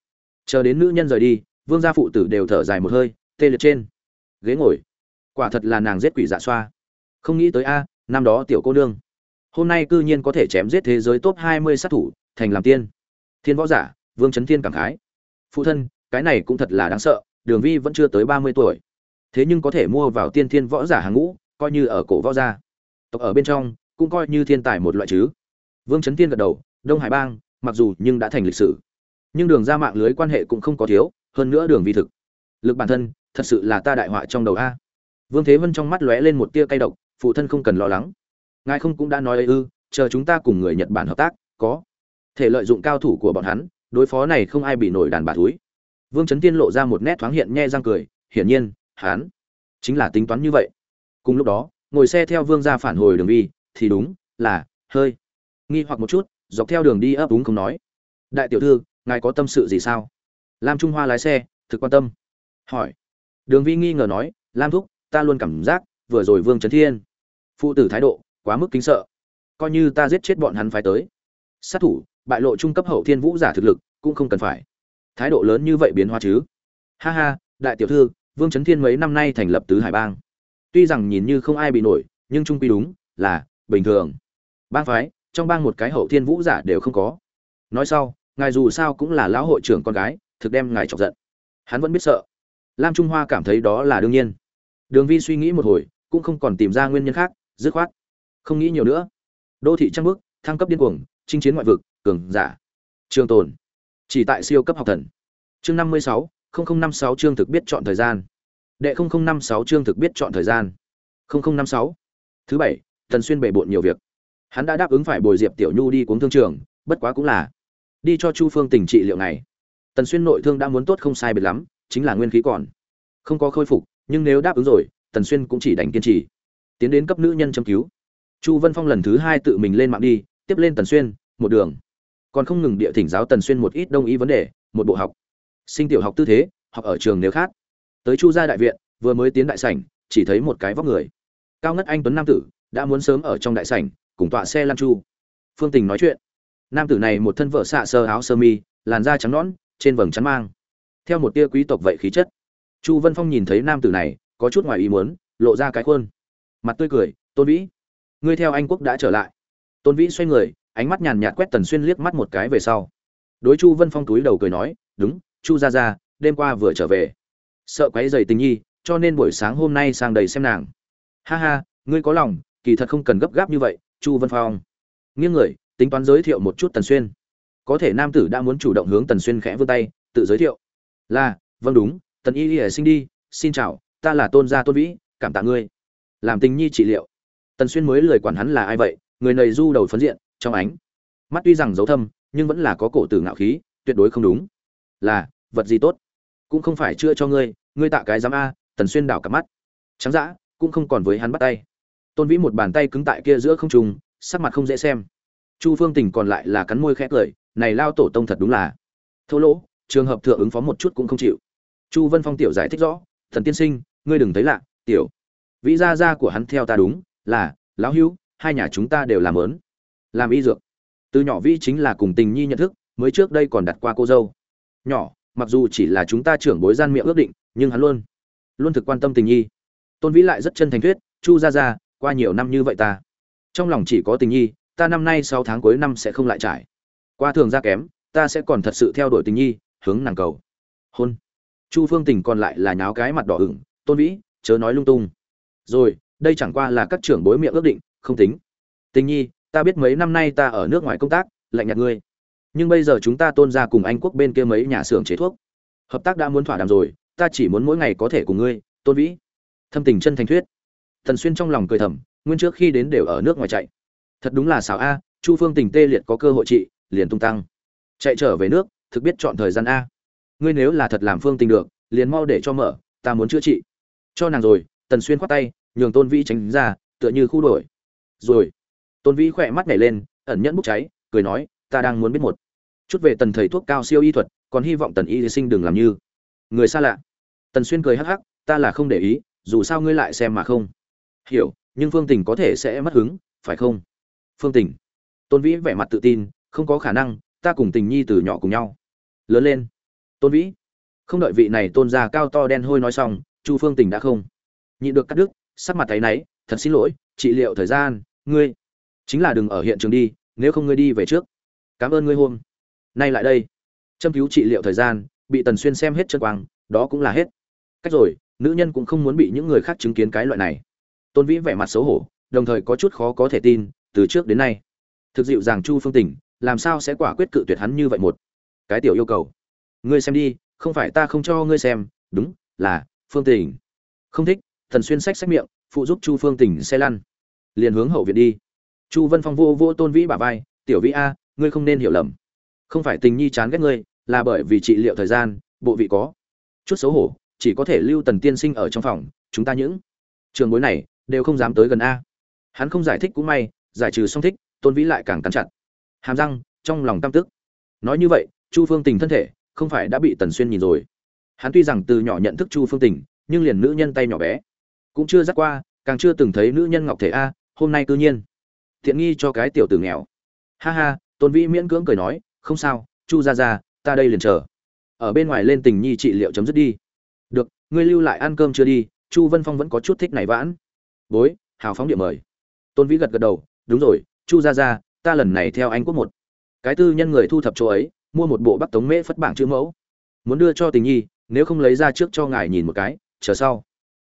chờ đến nữ nhân rời đi, vương gia phụ tử đều thở dài một hơi, tê liệt trên. Ghế ngồi. Quả thật là nàng giết quỷ dạ xoa. Không nghĩ tới a, năm đó tiểu cô nương. Hôm nay cư nhiên có thể chém giết thế giới top hai mươi sát thủ, thành làm tiên. Thiên võ giả, vương trấn thiên cảm khái. Phụ thân, cái này cũng thật là đáng sợ, đường vi vẫn chưa tới ba mươi tuổi. Thế nhưng có thể mua vào tiên thiên võ giả hàng ngũ, coi như ở cổ võ gia. Tộc ở bên trong, cũng coi như thiên tài một loại chứ. Vương trấn thiên gật đầu, đông hải bang, mặc dù nhưng đã thành lịch sử nhưng đường ra mạng lưới quan hệ cũng không có thiếu, hơn nữa đường vi thực. Lực bản thân, thật sự là ta đại họa trong đầu a. Vương thế vân trong mắt lóe lên một tia cay độc, phụ thân không cần lo lắng. Ngài không cũng đã nói ấy ư, chờ chúng ta cùng người nhật bản hợp tác, có thể lợi dụng cao thủ của bọn hắn, đối phó này không ai bị nổi đàn bà túi vương trấn tiên lộ ra một nét thoáng hiện nhe răng cười, hiển nhiên, hắn chính là tính toán như vậy. Cùng lúc đó, ngồi xe theo vương ra phản hồi đường vi, thì đúng là, hơi nghi hoặc một chút, dọc theo đường đi ấp úng không nói. Đại tiểu thư ngài có tâm sự gì sao? Lam trung hoa lái xe, thực quan tâm. Hỏi. Đường vi nghi ngờ nói, lam thúc, ta luôn cảm giác vừa rồi vương trấn thiên, phụ tử thái độ quá mức kính sợ. Coi như ta giết chết bọn hắn phải tới. Sát thủ, bại lộ trung cấp hậu thiên vũ giả thực lực cũng không cần phải. Thái độ lớn như vậy biến hóa chứ? Ha ha, đại tiểu thư, vương trấn thiên mấy năm nay thành lập tứ hải bang. Tuy rằng nhìn như không ai bị nổi, nhưng trung quy đúng là bình thường. Bang phái, trong bang một cái hậu thiên vũ giả đều không có. Nói sau ngài dù sao cũng là lão hội trưởng con gái, thực đem ngài chọc giận. Hắn vẫn biết sợ. Lam trung hoa cảm thấy đó là đương nhiên. Đường vi suy nghĩ một hồi, cũng không còn tìm ra nguyên nhân khác, dứt khoát. Không nghĩ nhiều nữa. Đô thị trăng bước thăng cấp điên cuồng, chinh chiến ngoại vực, cường giả. Trường tồn. Chỉ tại siêu cấp học thần. Chương năm mươi sáu năm sáu chương thực biết chọn thời gian. Đệ năm sáu chương thực biết chọn thời gian. Năm sáu. Thứ bảy, thần xuyên bể bộn nhiều việc. Hắn đã đáp ứng phải bồi diệp tiểu nhu đi cuống thương trường, bất quá cũng là đi cho chu phương tình trị liệu này. Tần xuyên nội thương đã muốn tốt không sai biệt lắm, chính là nguyên khí còn không có khôi phục, nhưng nếu đáp ứng rồi, tần xuyên cũng chỉ đành kiên trì. Tiến đến cấp nữ nhân châm cứu. Chu vân phong lần thứ hai tự mình lên mạng đi, tiếp lên tần xuyên, một đường. Còn không ngừng địa thỉnh giáo tần xuyên một ít đông ý vấn đề, một bộ học. Sinh tiểu học tư thế, học ở trường nếu khác. Tới chu gia đại viện, vừa mới tiến đại sảnh, chỉ thấy một cái vóc người. Cao ngất anh tuấn nam tử, đã muốn sớm ở trong đại sảnh, cùng tọa xe lan chu. Phương tình nói chuyện nam tử này một thân vợ xạ sơ áo sơ mi, làn da trắng nõn, trên vầng trắng mang theo một tia quý tộc vậy khí chất. Chu vân phong nhìn thấy nam tử này, có chút ngoài ý muốn, lộ ra cái khuôn. Mặt tươi cười, tôn vĩ, ngươi theo anh quốc đã trở lại. Tôn vĩ xoay người, ánh mắt nhàn nhạt quét tần xuyên liếc mắt một cái về sau. Đối chu vân phong túi đầu cười nói, đúng, chu ra ra đêm qua vừa trở về. Sợ quấy dày tình nhi, cho nên buổi sáng hôm nay sang đầy xem nàng. Ha ha, ngươi có lòng, kỳ thật không cần gấp gáp như vậy, chu vân phong. Nghiêng người tính toán giới thiệu một chút tần xuyên. Có thể nam tử đã muốn chủ động hướng tần xuyên khẽ vươn tay, tự giới thiệu. Là vâng đúng, tần y y sinh đi, xin chào, ta là tôn gia tôn vĩ, cảm tạ ngươi. Làm tình nhi trị liệu. Tần xuyên mới lời quản hắn là ai vậy, người này du đầu phấn diện, trong ánh mắt tuy rằng dấu thâm, nhưng vẫn là có cổ tử ngạo khí, tuyệt đối không đúng. Là, vật gì tốt? Cũng không phải chữa cho ngươi ngươi tạ cái giám a, tần xuyên đảo cặp mắt. Trắng dã, cũng không còn với hắn bắt tay. Tôn vĩ một bàn tay cứng tại kia giữa không trùng sắc mặt không dễ xem chu phương tình còn lại là cắn môi khẽ cười, này lao tổ tông thật đúng là thô lỗ, trường hợp thượng ứng phó một chút cũng không chịu. Chu vân phong tiểu giải thích rõ, thần tiên sinh, ngươi đừng thấy lạ, tiểu. Vĩ gia gia của hắn theo ta đúng, là, lão hữu, hai nhà chúng ta đều làm lớn làm y dược. Từ nhỏ vĩ chính là cùng tình nhi nhận thức, mới trước đây còn đặt qua cô dâu. Nhỏ, mặc dù chỉ là chúng ta trưởng bối gian miệng ước định, nhưng hắn luôn luôn thực quan tâm tình nhi. Tôn vĩ lại rất chân thành thuyết, chu gia gia, qua nhiều năm như vậy ta, trong lòng chỉ có tình nhi ta năm nay sáu tháng cuối năm sẽ không lại trải. Qua thường ra kém, ta sẽ còn thật sự theo đuổi tình nhi, hướng nàng cầu. Hôn. Chu phương tình còn lại là nháo cái mặt đỏ ửng, tôn vĩ, chớ nói lung tung. Rồi, đây chẳng qua là các trưởng bối miệng ước định, không tính. Tình nhi, ta biết mấy năm nay ta ở nước ngoài công tác, lạnh nhạt ngươi. Nhưng bây giờ chúng ta tôn ra cùng anh quốc bên kia mấy nhà xưởng chế thuốc. Hợp tác đã muốn thỏa đàm rồi, ta chỉ muốn mỗi ngày có thể cùng ngươi, tôn vĩ. Thâm tình chân thành thuyết. Thần xuyên trong lòng cười thầm, nguyên trước khi đến đều ở nước ngoài chạy thật đúng là xảo a, chu phương tình tê liệt có cơ hội trị, liền tung tăng. Chạy trở về nước, thực biết chọn thời gian a. Ngươi nếu là thật làm phương tình được, liền mau để cho mở, ta muốn chữa trị. Cho nàng rồi, tần xuyên khoát tay, nhường tôn vĩ tránh ra, tựa như khu đổi rồi, tôn vĩ khỏe mắt nhảy lên, ẩn nhẫn bốc cháy, cười nói, ta đang muốn biết một chút về tần thầy thuốc cao siêu y thuật, còn hy vọng tần y sinh đừng làm như. Người xa lạ. Tần xuyên cười hắc hắc, ta là không để ý, dù sao ngươi lại xem mà không. Hiểu, nhưng phương tình có thể sẽ mất hứng, phải không? Phương tình. Tôn vĩ vẻ mặt tự tin, không có khả năng, ta cùng tình nhi từ nhỏ cùng nhau. Lớn lên. Tôn vĩ. Không đợi vị này tôn ra cao to đen hôi nói xong, chu phương tình đã không. Nhị được cắt đứt, sắc mặt thấy náy, thật xin lỗi, trị liệu thời gian, ngươi. Chính là đừng ở hiện trường đi, nếu không ngươi đi về trước. Cảm ơn ngươi hôm nay lại đây. Châm cứu trị liệu thời gian, bị tần xuyên xem hết chân quang, đó cũng là hết. Cách rồi, nữ nhân cũng không muốn bị những người khác chứng kiến cái loại này. Tôn vĩ vẻ mặt xấu hổ, đồng thời có chút khó có thể tin từ trước đến nay. Thực dịu rằng chu phương tình, làm sao sẽ quả quyết cự tuyệt hắn như vậy một? Cái tiểu yêu cầu. Ngươi xem đi, không phải ta không cho ngươi xem, đúng, là, phương tình. Không thích, thần xuyên sách sách miệng, phụ giúp chu phương tình xe lăn. Liền hướng hậu viện đi. Chu vân phong vô vô tôn vĩ bà vai, tiểu vĩ a, ngươi không nên hiểu lầm. Không phải tình nhi chán ghét ngươi, là bởi vì trị liệu thời gian, bộ vị có chút xấu hổ, chỉ có thể lưu tần tiên sinh ở trong phòng, chúng ta những trường bối này đều không dám tới gần a. Hắn không giải thích cũng may giải trừ song thích, tôn vĩ lại càng cắn chặt. Hàm răng, trong lòng căm tức. Nói như vậy, chu phương tình thân thể không phải đã bị tần xuyên nhìn rồi. Hắn tuy rằng từ nhỏ nhận thức chu phương tình, nhưng liền nữ nhân tay nhỏ bé. Cũng chưa dắt qua, càng chưa từng thấy nữ nhân ngọc thể a, hôm nay tự nhiên. Thiện nghi cho cái tiểu tử nghèo. Ha ha, tôn vĩ miễn cưỡng cười nói, không sao, chu ra ra ta đây liền chờ. Ở bên ngoài lên tình nhi trị liệu chấm dứt đi. Được, ngươi lưu lại ăn cơm chưa đi, chu vân phong vẫn có chút thích này vãn. Bối, hào phóng địa mời. Tôn vĩ gật gật đầu đúng rồi, chu ra ra ta lần này theo anh quốc một. Cái tư nhân người thu thập chỗ ấy, mua một bộ bắc tống mễ phất bảng chữ mẫu. Muốn đưa cho tình nhi, nếu không lấy ra trước cho ngài nhìn một cái, chờ sau.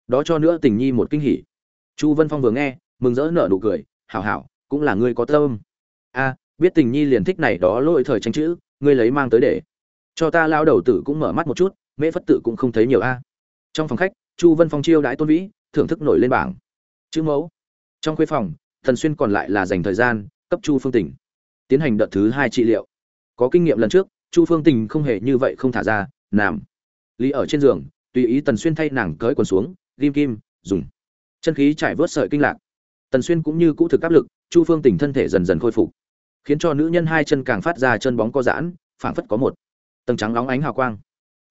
Đó cho nữa tình nhi một kinh hỉ. Chu vân phong vừa nghe, mừng rỡ nở nụ cười, hảo hảo, cũng là ngươi có tâm. A, biết tình nhi liền thích này đó lỗi thời tranh chữ, ngươi lấy mang tới để. Cho ta lao đầu tử cũng mở mắt một chút, mễ phất tự cũng không thấy nhiều a. Trong phòng khách, chu vân phong chiêu đãi tôn vĩ, thưởng thức nổi lên bảng. Chữ mẫu. Trong khuê phòng thần xuyên còn lại là dành thời gian, cấp chu phương tình. Tiến hành đợt thứ hai trị liệu. Có kinh nghiệm lần trước, chu phương tình không hề như vậy không thả ra, nằm. Lý ở trên giường, tùy ý tần xuyên thay nàng cởi quần xuống ghim kim, dùng. Chân khí trải vớt sợi kinh lạc. Tần xuyên cũng như cũ thực áp lực, chu phương tình thân thể dần dần khôi phục. Khiến cho nữ nhân hai chân càng phát ra chân bóng co giãn, phảng phất có một tầng trắng nóng ánh hào quang.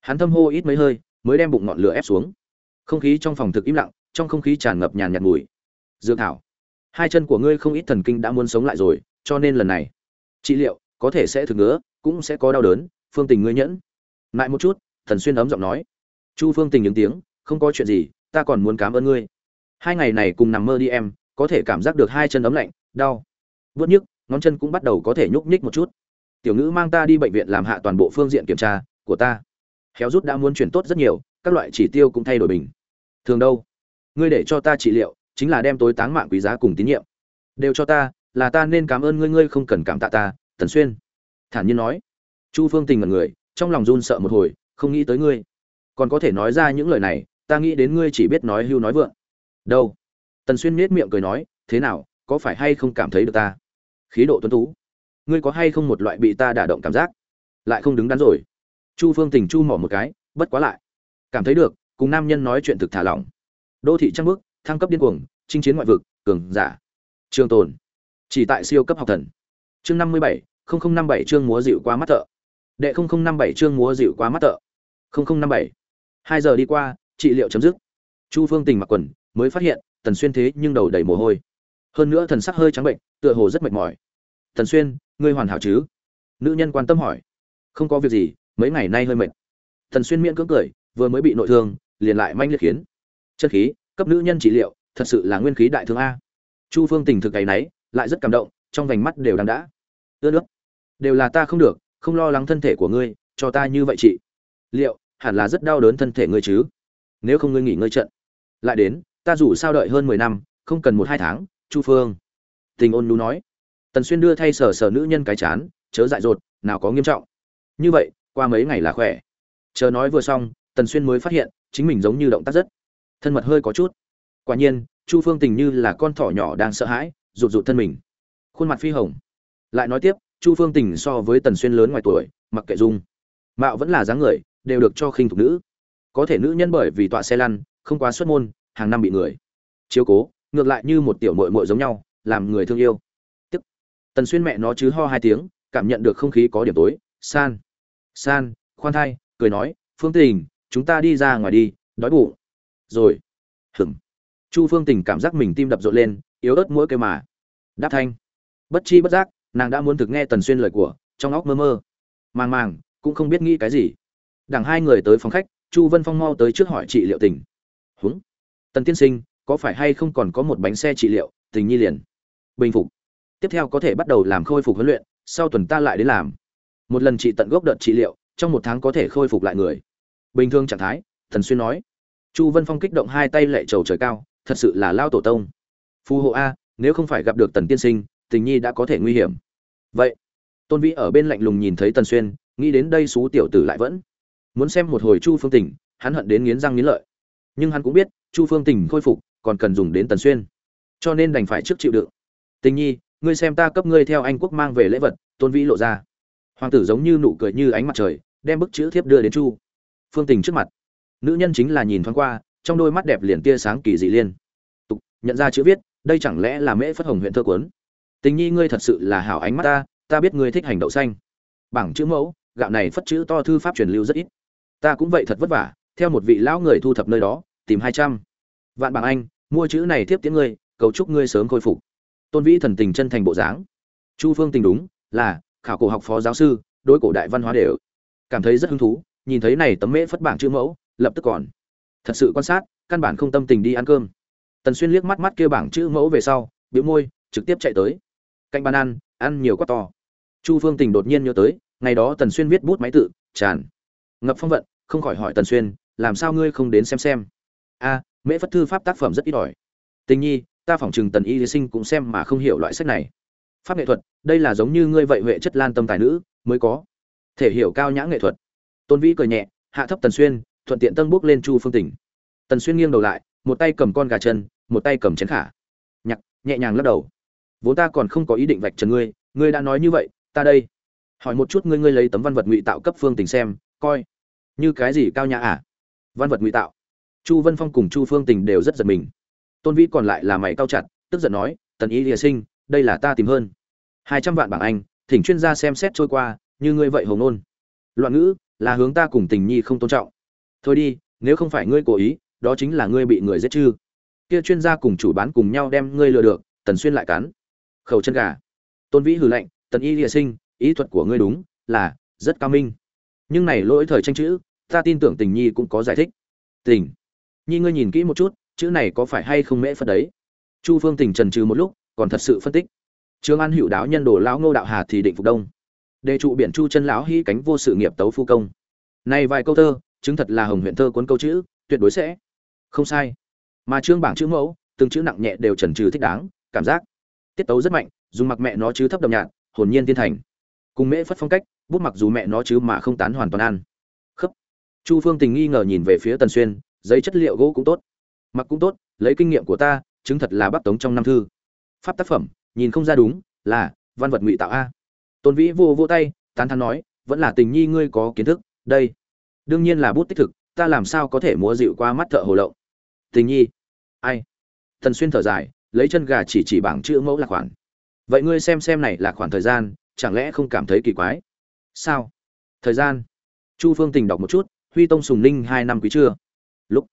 Hắn thâm hô ít mấy hơi, mới đem bụng ngọn lửa ép xuống. Không khí trong phòng thực im lặng, trong không khí tràn ngập nhàn nhạt mùi. Dược thảo hai chân của ngươi không ít thần kinh đã muốn sống lại rồi, cho nên lần này, trị liệu, có thể sẽ thực ngứa, cũng sẽ có đau đớn, phương tình ngươi nhẫn. Lại một chút, thần xuyên ấm giọng nói. Chu phương tình những tiếng, không có chuyện gì, ta còn muốn cảm ơn ngươi. Hai ngày này cùng nằm mơ đi em, có thể cảm giác được hai chân ấm lạnh, đau. Vớt nhức, ngón chân cũng bắt đầu có thể nhúc nhích một chút. Tiểu ngữ mang ta đi bệnh viện làm hạ toàn bộ phương diện kiểm tra, của ta. Héo rút đã muốn chuyển tốt rất nhiều, các loại chỉ tiêu cũng thay đổi bình. Thường đâu? Ngươi để cho ta trị liệu chính là đem tối táng mạng quý giá cùng tín nhiệm. Đều cho ta, là ta nên cảm ơn ngươi ngươi không cần cảm tạ ta, tần xuyên. Thản nhiên nói. Chu phương tình ngần người, trong lòng run sợ một hồi, không nghĩ tới ngươi. Còn có thể nói ra những lời này, ta nghĩ đến ngươi chỉ biết nói hưu nói vượng. Đâu? Tần xuyên nết miệng cười nói, thế nào, có phải hay không cảm thấy được ta? Khí độ tuấn tú. Ngươi có hay không một loại bị ta đả động cảm giác? Lại không đứng đắn rồi. Chu phương tình chu mỏ một cái, bất quá lại. Cảm thấy được, cùng nam nhân nói chuyện thực thả lỏng. Đô thị trăng bước thăng cấp điên cuồng, chinh chiến ngoại vực, cường giả. Trường tồn. Chỉ tại siêu cấp học thần. Chương năm mươi bảy năm bảy chương múa dịu quá mắt thợ. Đệ năm bảy chương múa dịu quá mắt thợ. Năm bảy. Hai giờ đi qua, trị liệu chấm dứt. Chu phương tình mặc quần, mới phát hiện, tần xuyên thế nhưng đầu đầy mồ hôi. Hơn nữa thần sắc hơi trắng bệnh, tựa hồ rất mệt mỏi. Tần xuyên, ngươi hoàn hảo chứ? Nữ nhân quan tâm hỏi. Không có việc gì, mấy ngày nay hơi mệt. Tần xuyên miễn cưỡng cười, vừa mới bị nội thương, liền lại manh liệt khiến. Chất khí cấp nữ nhân trị liệu, thật sự là nguyên khí đại thương a. Chu phương tình thực cái náy lại rất cảm động, trong vành mắt đều đang đã. Ưa nước đều là ta không được, không lo lắng thân thể của ngươi, cho ta như vậy chị. Liệu, hẳn là rất đau đớn thân thể ngươi chứ? Nếu không ngươi nghỉ ngơi trận. Lại đến, ta dù sao đợi hơn mười năm, không cần một hai tháng, chu phương. Tình ôn nú nói. Tần xuyên đưa thay sờ sờ nữ nhân cái chán, chớ dại dột, nào có nghiêm trọng. Như vậy, qua mấy ngày là khỏe. Chờ nói vừa xong, tần xuyên mới phát hiện, chính mình giống như động tác rất thân mật hơi có chút. Quả nhiên, chu phương tình như là con thỏ nhỏ đang sợ hãi, rụt rụt thân mình. Khuôn mặt phi hồng. Lại nói tiếp, chu phương tình so với tần xuyên lớn ngoài tuổi, mặc kệ dung. Mạo vẫn là dáng người, đều được cho khinh thục nữ. Có thể nữ nhân bởi vì tọa xe lăn, không quá xuất môn, hàng năm bị người. Chiếu cố, ngược lại như một tiểu mội mội giống nhau, làm người thương yêu. Tức. Tần xuyên mẹ nó chứ ho hai tiếng, cảm nhận được không khí có điểm tối. San. San, khoan thai, cười nói, phương tình, chúng ta đi ra ngoài đi, đói bụng rồi. Hừng chu phương tình cảm giác mình tim đập rộn lên, yếu ớt mỗi cây mà. Đáp thanh. Bất chi bất giác, nàng đã muốn thực nghe tần xuyên lời của, trong óc mơ mơ. Màng màng, cũng không biết nghĩ cái gì. Đằng hai người tới phòng khách, chu vân phong mau tới trước hỏi trị liệu tình. Huống tần tiên sinh, có phải hay không còn có một bánh xe trị liệu, tình nhi liền. Bình phục. Tiếp theo có thể bắt đầu làm khôi phục huấn luyện, sau tuần ta lại đến làm. Một lần trị tận gốc đợt trị liệu, trong một tháng có thể khôi phục lại người. Bình thường trạng thái thần xuyên nói chu vân phong kích động hai tay lệ trầu trời cao, thật sự là lao tổ tông. Phù hộ a, nếu không phải gặp được tần tiên sinh, tình nhi đã có thể nguy hiểm. Vậy, tôn vĩ ở bên lạnh lùng nhìn thấy tần xuyên, nghĩ đến đây xú tiểu tử lại vẫn muốn xem một hồi chu phương tình hắn hận đến nghiến răng nghiến lợi. Nhưng hắn cũng biết, chu phương tình khôi phục, còn cần dùng đến tần xuyên. Cho nên đành phải trước chịu đựng. Tình nhi, ngươi xem ta cấp ngươi theo anh quốc mang về lễ vật, tôn vĩ lộ ra. Hoàng tử giống như nụ cười như ánh mặt trời, đem bức chữ thiếp đưa đến chu phương tình trước mặt nữ nhân chính là nhìn thoáng qua, trong đôi mắt đẹp liền tia sáng kỳ dị liên. Tục, nhận ra chữ viết, đây chẳng lẽ là mễ phất hồng huyện thơ cuốn? Tình nhi ngươi thật sự là hảo ánh mắt ta ta biết ngươi thích hành đậu xanh. Bảng chữ mẫu, gạo này phất chữ to thư pháp truyền lưu rất ít. Ta cũng vậy thật vất vả, theo một vị lão người thu thập nơi đó, tìm hai trăm. Vạn bảng anh, mua chữ này tiếp tiếng ngươi, cầu chúc ngươi sớm khôi phục. Tôn vĩ thần tình chân thành bộ dáng. Chu phương tình đúng, là, khảo cổ học phó giáo sư, đối cổ đại văn hóa đều cảm thấy rất hứng thú, nhìn thấy này tấm mễ phất bảng chữ mẫu lập tức còn. Thật sự quan sát, căn bản không tâm tình đi ăn cơm. Tần xuyên liếc mắt mắt kia bảng chữ mẫu về sau biểu môi, trực tiếp chạy tới. Cạnh bàn ăn ăn nhiều quá to. Chu phương tình đột nhiên nhớ tới, ngày đó tần xuyên viết bút máy tự, tràn. Ngập phong vận, không khỏi hỏi tần xuyên, làm sao ngươi không đến xem xem? A, mễ phất thư pháp tác phẩm rất ít ỏi. Tình nhi, ta phỏng chừng tần y sinh cũng xem mà không hiểu loại sách này. Pháp nghệ thuật, đây là giống như ngươi vậy huệ chất lan tâm tài nữ, mới có. Thể hiểu cao nhã nghệ thuật. Tôn vĩ cười nhẹ, hạ thấp tần xuyên thuận tiện tân bước lên chu phương tỉnh. Tần xuyên nghiêng đầu lại, một tay cầm con gà chân, một tay cầm chén khả. Nhặt nhẹ nhàng lắc đầu. Vốn ta còn không có ý định vạch trần ngươi ngươi đã nói như vậy, ta đây. Hỏi một chút ngươi ngươi lấy tấm văn vật ngụy tạo cấp phương tình xem, coi. Như cái gì cao nhã à? Văn vật ngụy tạo. Chu vân phong cùng chu phương tình đều rất giật mình. Tôn vĩ còn lại là mày cao chặt, tức giận nói, tần ý lìa sinh, đây là ta tìm hơn. Hai trăm vạn bảng anh, thỉnh chuyên gia xem xét trôi qua, như ngươi vậy hồng nôn. Loạn ngữ, là hướng ta cùng tình nhi không tôn trọng thôi đi, nếu không phải ngươi cố ý, đó chính là ngươi bị người giết chư kia chuyên gia cùng chủ bán cùng nhau đem ngươi lừa được, tần xuyên lại cắn. Khẩu chân gà. Tôn vĩ hừ lạnh, tần y địa sinh, ý thuật của ngươi đúng là rất cao minh. Nhưng này lỗi thời tranh chữ, ta tin tưởng tình nhi cũng có giải thích. Tình. Nhi ngươi nhìn kỹ một chút, chữ này có phải hay không mễ phật đấy? Chu phương tình trần trừ một lúc, còn thật sự phân tích. Trương an hữu đáo nhân đồ lão ngô đạo hà thì định phục đông. Đề trụ biển chu chân lão hy cánh vô sự nghiệp tấu phu công. Này vài câu thơ chứng thật là hồng huyện thơ cuốn câu chữ, tuyệt đối sẽ. Không sai. Mà trương bảng chữ mẫu, từng chữ nặng nhẹ đều trần trừ thích đáng, cảm giác. Tiết tấu rất mạnh, dùng mặc mẹ nó chứ thấp đậm nhạt, hồn nhiên tiên thành. Cùng mễ phất phong cách, bút mặc dù mẹ nó chứ mà không tán hoàn toàn ăn. Khấp chu phương tình nghi ngờ nhìn về phía tần xuyên, giấy chất liệu gỗ cũng tốt. Mặc cũng tốt, lấy kinh nghiệm của ta, chứng thật là bắc tống trong năm thư. Pháp tác phẩm, nhìn không ra đúng, là, văn vật ngụy tạo a. Tôn vĩ vô vô tay, tán thán nói, vẫn là tình nhi ngươi có kiến thức, đây đương nhiên là bút tích thực, ta làm sao có thể múa dịu qua mắt thợ hồ lậu tình nhi. Ai? Thần xuyên thở dài, lấy chân gà chỉ chỉ bảng chữ mẫu là khoản. Vậy ngươi xem xem này là khoảng thời gian, chẳng lẽ không cảm thấy kỳ quái? Sao? Thời gian. Chu phương tình đọc một chút, huy tông sùng ninh hai năm quý chưa? Lúc.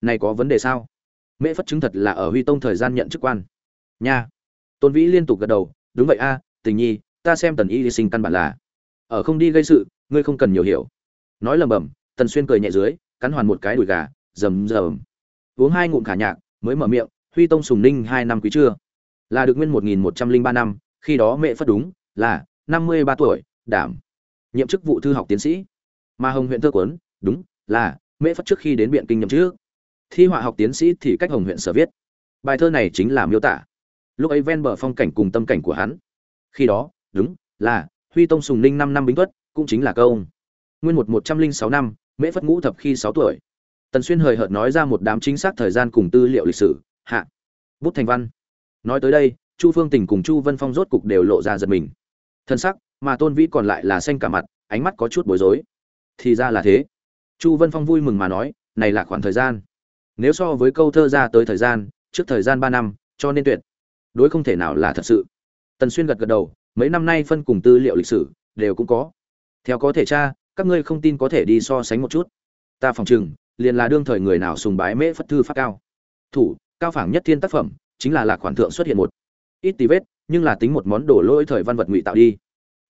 Này có vấn đề sao? Mễ phất chứng thật là ở huy tông thời gian nhận chức quan. Nha. Tôn vĩ liên tục gật đầu, đúng vậy a, tình nhi, ta xem tần y sinh căn bản là. Ở không đi gây sự, ngươi không cần nhiều hiểu. Nói lầm bầm tần xuyên cười nhẹ dưới cắn hoàn một cái đùi gà rầm rầm. Uống hai ngụm khả nhạc mới mở miệng huy tông sùng ninh hai năm quý trưa, là được nguyên một nghìn một trăm linh ba năm khi đó mẹ phất đúng là năm mươi ba tuổi đảm nhiệm chức vụ thư học tiến sĩ. Mà hồng huyện thơ quấn đúng là mẹ phất trước khi đến biện kinh nhậm trước thi họa học tiến sĩ thì cách hồng huyện sở viết. Bài thơ này chính là miêu tả. Lúc ấy ven bờ phong cảnh cùng tâm cảnh của hắn. Khi đó đúng là huy tông sùng ninh năm năm bính tuất cũng chính là câu. Nguyên một một trăm linh sáu năm mễ phất ngũ thập khi sáu tuổi. Tần xuyên hời hợt nói ra một đám chính xác thời gian cùng tư liệu lịch sử, hạ. Bút thành văn. Nói tới đây, chu phương tình cùng chu vân phong rốt cục đều lộ ra giật mình. Thân sắc, mà tôn vĩ còn lại là xanh cả mặt, ánh mắt có chút bối rối. Thì ra là thế. Chu vân phong vui mừng mà nói, này là khoảng thời gian. Nếu so với câu thơ ra tới thời gian, trước thời gian ba năm, cho nên tuyệt. Đối không thể nào là thật sự. Tần xuyên gật gật đầu, mấy năm nay phân cùng tư liệu lịch sử, đều cũng có. Theo có thể tra các ngươi không tin có thể đi so sánh một chút. Ta phòng chừng, liền là đương thời người nào sùng bái mễ phất thư pháp cao. Thủ, cao phảng nhất thiên tác phẩm, chính là lạc khoản thượng xuất hiện một. Ít tí vết, nhưng là tính một món đồ lỗi thời văn vật ngụy tạo đi.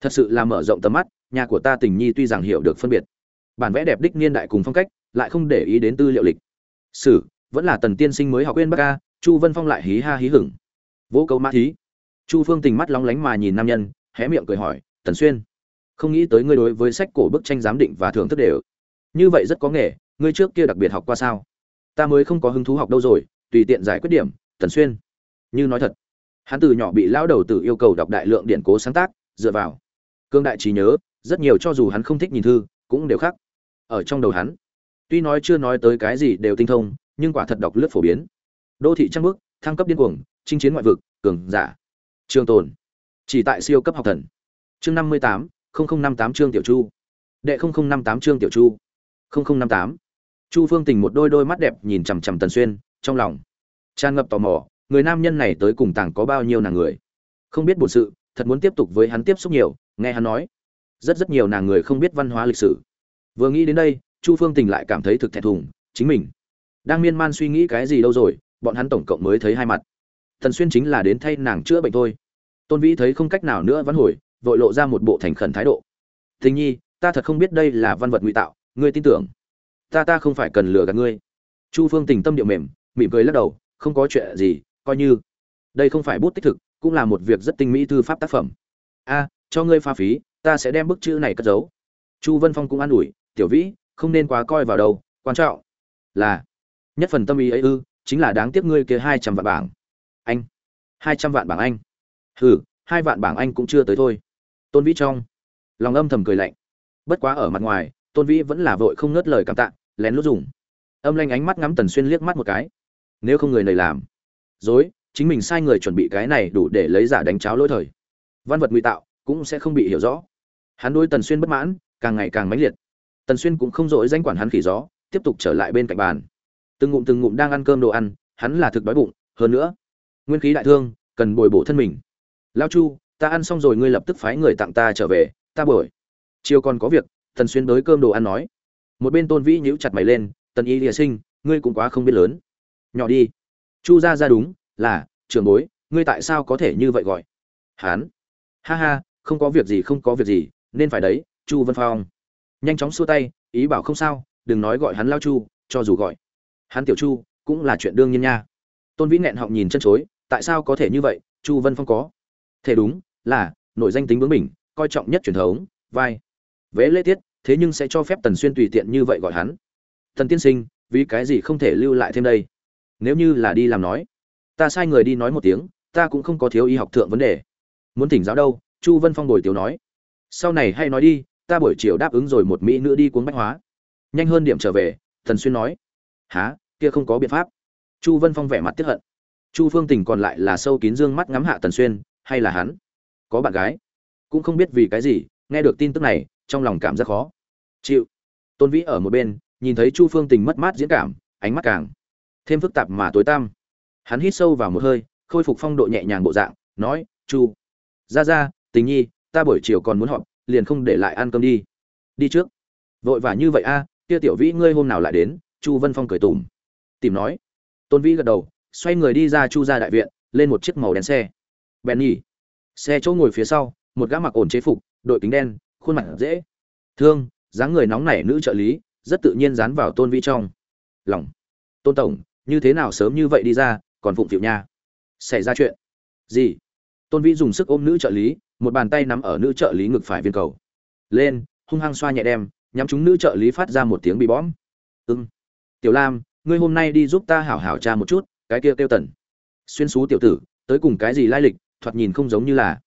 Thật sự là mở rộng tầm mắt, nhà của ta tình nhi tuy rằng hiểu được phân biệt. Bản vẽ đẹp đích niên đại cùng phong cách, lại không để ý đến tư liệu lịch. Sử, vẫn là tần tiên sinh mới học quên bắc ca, chu vân phong lại hí ha hí hửng. Vỗ câu mã thí. Chu phương tình mắt lóng lánh mà nhìn nam nhân, hé miệng cười hỏi, tần xuyên không nghĩ tới ngươi đối với sách cổ bức tranh giám định và thưởng thức đều. Như vậy rất có nghề, ngươi trước kia đặc biệt học qua sao? Ta mới không có hứng thú học đâu rồi, tùy tiện giải quyết điểm, tần xuyên. Như nói thật, hắn từ nhỏ bị lão đầu tử yêu cầu đọc đại lượng điện cố sáng tác, dựa vào cương đại trí nhớ, rất nhiều cho dù hắn không thích nhìn thư, cũng đều khác ở trong đầu hắn. Tuy nói chưa nói tới cái gì đều tinh thông, nhưng quả thật đọc lướt phổ biến. Đô thị trang bước thăng cấp điên cuồng, chinh chiến ngoại vực, cường giả, trường tồn, chỉ tại siêu cấp học thần. Chương năm mươi tám năm tám chương tiểu chu. Đệ năm tám chương tiểu chu. năm tám. Chu phương tình một đôi đôi mắt đẹp nhìn chằm chằm tần xuyên, trong lòng tràn ngập tò mò, người nam nhân này tới cùng tàng có bao nhiêu nàng người. Không biết bổn sự, thật muốn tiếp tục với hắn tiếp xúc nhiều, nghe hắn nói. Rất rất nhiều nàng người không biết văn hóa lịch sử. Vừa nghĩ đến đây, chu phương tình lại cảm thấy thực thẹn thùng, chính mình đang miên man suy nghĩ cái gì đâu rồi, bọn hắn tổng cộng mới thấy hai mặt. Thần xuyên chính là đến thay nàng chữa bệnh thôi. Tôn vĩ thấy không cách nào nữa vẫn hồi vội lộ ra một bộ thành khẩn thái độ. Tình nhi, ta thật không biết đây là văn vật ngụy tạo, ngươi tin tưởng. Ta ta không phải cần lừa gạt ngươi. Chu phương tình tâm điệu mềm, mỉm cười lắc đầu, không có chuyện gì, coi như. Đây không phải bút tích thực, cũng là một việc rất tinh mỹ thư pháp tác phẩm. A, cho ngươi pha phí, ta sẽ đem bức chữ này cất giấu. Chu vân phong cũng an ủi, tiểu vĩ, không nên quá coi vào đâu, quan trọng là nhất phần tâm ý ấy ư, chính là đáng tiếc ngươi kia hai trăm vạn bảng. Anh, hai trăm vạn bảng anh. Hừ, hai vạn bảng anh cũng chưa tới thôi tôn vĩ trong lòng âm thầm cười lạnh. Bất quá ở mặt ngoài, tôn vĩ vẫn là vội không ngớt lời cảm tạ, lén lút dùng. Âm lanh ánh mắt ngắm tần xuyên liếc mắt một cái. Nếu không người này làm, dối, chính mình sai người chuẩn bị cái này đủ để lấy giả đánh cháo lỗi thời. Văn vật ngụy tạo cũng sẽ không bị hiểu rõ. Hắn đôi tần xuyên bất mãn, càng ngày càng mãnh liệt. Tần xuyên cũng không dội danh quản hắn khỉ gió, tiếp tục trở lại bên cạnh bàn. Từng ngụm từng ngụm đang ăn cơm đồ ăn, hắn là thực đói bụng, hơn nữa, nguyên khí đại thương, cần bồi bổ thân mình. Lao chu ta ăn xong rồi ngươi lập tức phái người tặng ta trở về, ta bồi chiều còn có việc, tần xuyên đới cơm đồ ăn nói. Một bên tôn vĩ nhíu chặt mày lên, tần y lìa sinh, ngươi cũng quá không biết lớn. Nhỏ đi. Chu ra ra đúng, là trường bối, ngươi tại sao có thể như vậy gọi? Hán. Ha ha, không có việc gì, không có việc gì, nên phải đấy, chu vân phong. Nhanh chóng xua tay, ý bảo không sao, đừng nói gọi hắn lao chu, cho dù gọi hắn tiểu chu, cũng là chuyện đương nhiên nha. Tôn vĩ nghẹn họng nhìn chân chối, tại sao có thể như vậy, chu vân phong có? Thể đúng là nội danh tính bướng mình coi trọng nhất truyền thống, vai. Vẽ lễ tiết, thế nhưng sẽ cho phép tần xuyên tùy tiện như vậy gọi hắn. Thần tiên sinh, vì cái gì không thể lưu lại thêm đây? Nếu như là đi làm nói. Ta sai người đi nói một tiếng, ta cũng không có thiếu y học thượng vấn đề. Muốn thỉnh giáo đâu? Chu vân phong bồi tiểu nói. Sau này hay nói đi, ta buổi chiều đáp ứng rồi một mỹ nữa đi cuốn bách hóa. Nhanh hơn điểm trở về thần xuyên nói. Há kia không có biện pháp. Chu vân phong vẻ mặt tiếp hận. Chu phương tình còn lại là sâu kín dương mắt ngắm hạ tần xuyên, hay là hắn? Có bạn gái. Cũng không biết vì cái gì, nghe được tin tức này, trong lòng cảm giác khó. Chịu. Tôn vĩ ở một bên, nhìn thấy chu phương tình mất mát diễn cảm, ánh mắt càng thêm phức tạp mà tối tăm. Hắn hít sâu vào một hơi, khôi phục phong độ nhẹ nhàng bộ dạng, nói, chu, ra ra, tình nhi, ta buổi chiều còn muốn họp, liền không để lại ăn cơm đi. Đi trước. Vội vã như vậy a, kia tiểu vĩ ngươi hôm nào lại đến? Chu vân phong cười tủm. Tìm nói. Tôn vĩ gật đầu, xoay người đi ra chu ra đại viện, lên một chiếc màu đen xe. Bèn nhỉ xe chỗ ngồi phía sau, một gã mặc ổn chế phục, đội kính đen, khuôn mặt dễ thương, dáng người nóng nảy nữ trợ lý, rất tự nhiên dán vào tôn vi trong. Lòng. Tôn tổng, như thế nào sớm như vậy đi ra, còn phụng phịu nha. Xảy ra chuyện. Gì? Tôn vi dùng sức ôm nữ trợ lý, một bàn tay nắm ở nữ trợ lý ngực phải viên cầu. Lên, hung hăng xoa nhẹ đem, nhắm chúng nữ trợ lý phát ra một tiếng bị bõm. Ưng tiểu lam, ngươi hôm nay đi giúp ta hảo hảo tra một chút, cái kia kêu tần. Xuyên xú tiểu tử, tới cùng cái gì lai lịch thoạt nhìn không giống như là.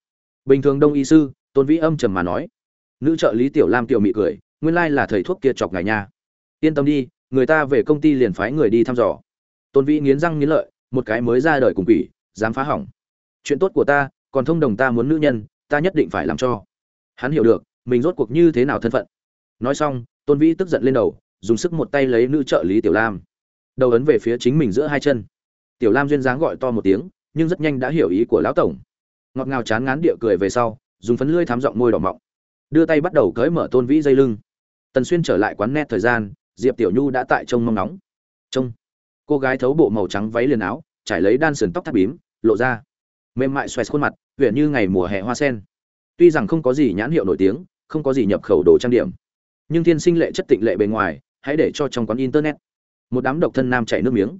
Bình thường đông y sư, tôn vĩ âm trầm mà nói. Nữ trợ lý tiểu lam tiểu mị cười, nguyên lai là thầy thuốc kia chọc ngài nha. Yên tâm đi, người ta về công ty liền phái người đi thăm dò. Tôn vĩ nghiến răng nghiến lợi, một cái mới ra đời cùng quỷ, dám phá hỏng. Chuyện tốt của ta, còn thông đồng ta muốn nữ nhân, ta nhất định phải làm cho. Hắn hiểu được, mình rốt cuộc như thế nào thân phận. Nói xong, tôn vĩ tức giận lên đầu, dùng sức một tay lấy nữ trợ lý tiểu lam. Đầu ấn về phía chính mình giữa hai chân. Tiểu lam duyên dáng gọi to một tiếng nhưng rất nhanh đã hiểu ý của lão tổng. Ngọt ngào chán ngán địa cười về sau, dùng phấn lưỡi thám giọng môi đỏ mọng. Đưa tay bắt đầu cởi mở tôn vĩ dây lưng. Tần xuyên trở lại quán net thời gian, diệp tiểu nhu đã tại trông mong nóng trông. Cô gái thấu bộ màu trắng váy liền áo, trải lấy đan sườn tóc thắt bím, lộ ra. Mềm mại xoẹt khuôn mặt huyện như ngày mùa hè hoa sen. Tuy rằng không có gì nhãn hiệu nổi tiếng, không có gì nhập khẩu đồ trang điểm, nhưng thiên sinh lệ chất tịnh lệ bề ngoài, hãy để cho trong quán internet. Một đám độc thân nam chảy nước miếng.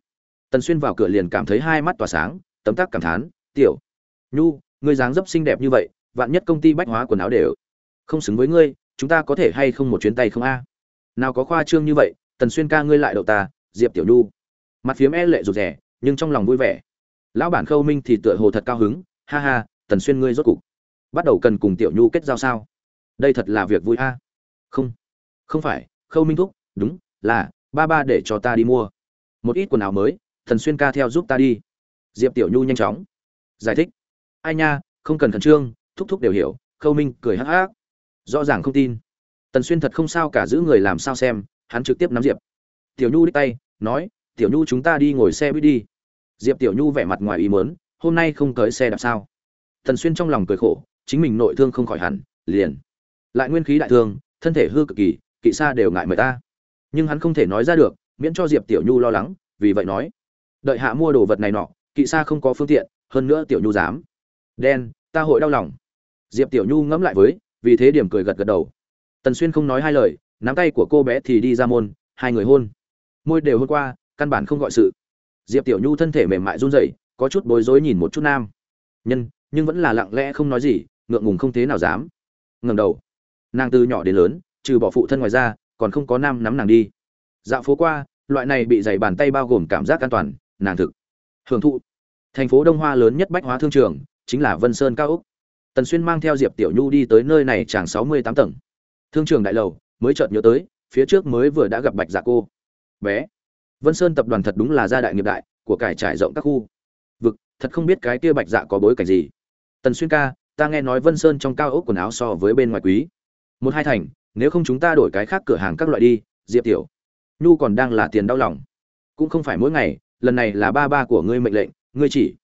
Tần xuyên vào cửa liền cảm thấy hai mắt tỏa sáng tấm tắc cảm thán, tiểu nhu, ngươi dáng dấp xinh đẹp như vậy, vạn nhất công ty bách hóa quần áo đều không xứng với ngươi, chúng ta có thể hay không một chuyến tay không a? Nào có khoa trương như vậy, tần xuyên ca ngươi lại đậu ta, diệp tiểu nhu. Mặt phiếm e lệ rụt rẻ nhưng trong lòng vui vẻ. Lão bản khâu minh thì tựa hồ thật cao hứng, ha ha, tần xuyên ngươi rốt cục bắt đầu cần cùng tiểu nhu kết giao sao? Đây thật là việc vui a. Không không phải, khâu minh thúc, đúng, là, ba ba để cho ta đi mua. Một ít quần áo mới thần xuyên ca theo giúp ta đi diệp tiểu nhu nhanh chóng. Giải thích. Ai nha, không cần khẩn trương, thúc thúc đều hiểu, khâu minh cười hắc hắc. Rõ ràng không tin. Tần xuyên thật không sao cả giữ người làm sao xem, hắn trực tiếp nắm diệp. Tiểu nhu đích tay, nói, tiểu nhu chúng ta đi ngồi xe buýt đi. Diệp tiểu nhu vẻ mặt ngoài ý mớn hôm nay không tới xe đạp sao? Tần xuyên trong lòng cười khổ, chính mình nội thương không khỏi hẳn, liền. Lại nguyên khí đại thương, thân thể hư cực kỳ, kỵ xa đều ngại mời ta. Nhưng hắn không thể nói ra được, miễn cho diệp tiểu nhu lo lắng, vì vậy nói, đợi hạ mua đồ vật này nọ kỵ xa không có phương tiện, hơn nữa tiểu nhu dám. Đen, ta hội đau lòng. Diệp tiểu nhu ngẫm lại với, vì thế điểm cười gật gật đầu. Tần xuyên không nói hai lời, nắm tay của cô bé thì đi ra môn, hai người hôn. Môi đều hôn qua, căn bản không gọi sự. Diệp tiểu nhu thân thể mềm mại run rẩy, có chút bối rối nhìn một chút nam. Nhân, nhưng vẫn là lặng lẽ không nói gì, ngượng ngùng không thế nào dám. Ngẩng đầu. Nàng từ nhỏ đến lớn, trừ bỏ phụ thân ngoài ra, còn không có nam nắm nàng đi. Dạo phố qua, loại này bị dày bàn tay bao gồm cảm giác an toàn, nàng thực hưởng thụ. Thành phố đông hoa lớn nhất bách hóa thương trường, chính là vân sơn cao úc. Tần xuyên mang theo diệp tiểu nhu đi tới nơi này chàng sáu mươi tám tầng. Thương trường đại lầu, mới chợt nhớ tới, phía trước mới vừa đã gặp bạch dạ cô. Bé, vân sơn tập đoàn thật đúng là gia đại nghiệp đại, của cải trải rộng các khu. Vực, thật không biết cái kia bạch dạ có bối cảnh gì. Tần xuyên ca, ta nghe nói vân sơn trong cao ốc quần áo so với bên ngoài quý. Một hai thành, nếu không chúng ta đổi cái khác cửa hàng các loại đi, diệp tiểu. Nhu còn đang là tiền đau lòng. Cũng không phải mỗi ngày lần này là ba ba của ngươi mệnh lệnh, ngươi chỉ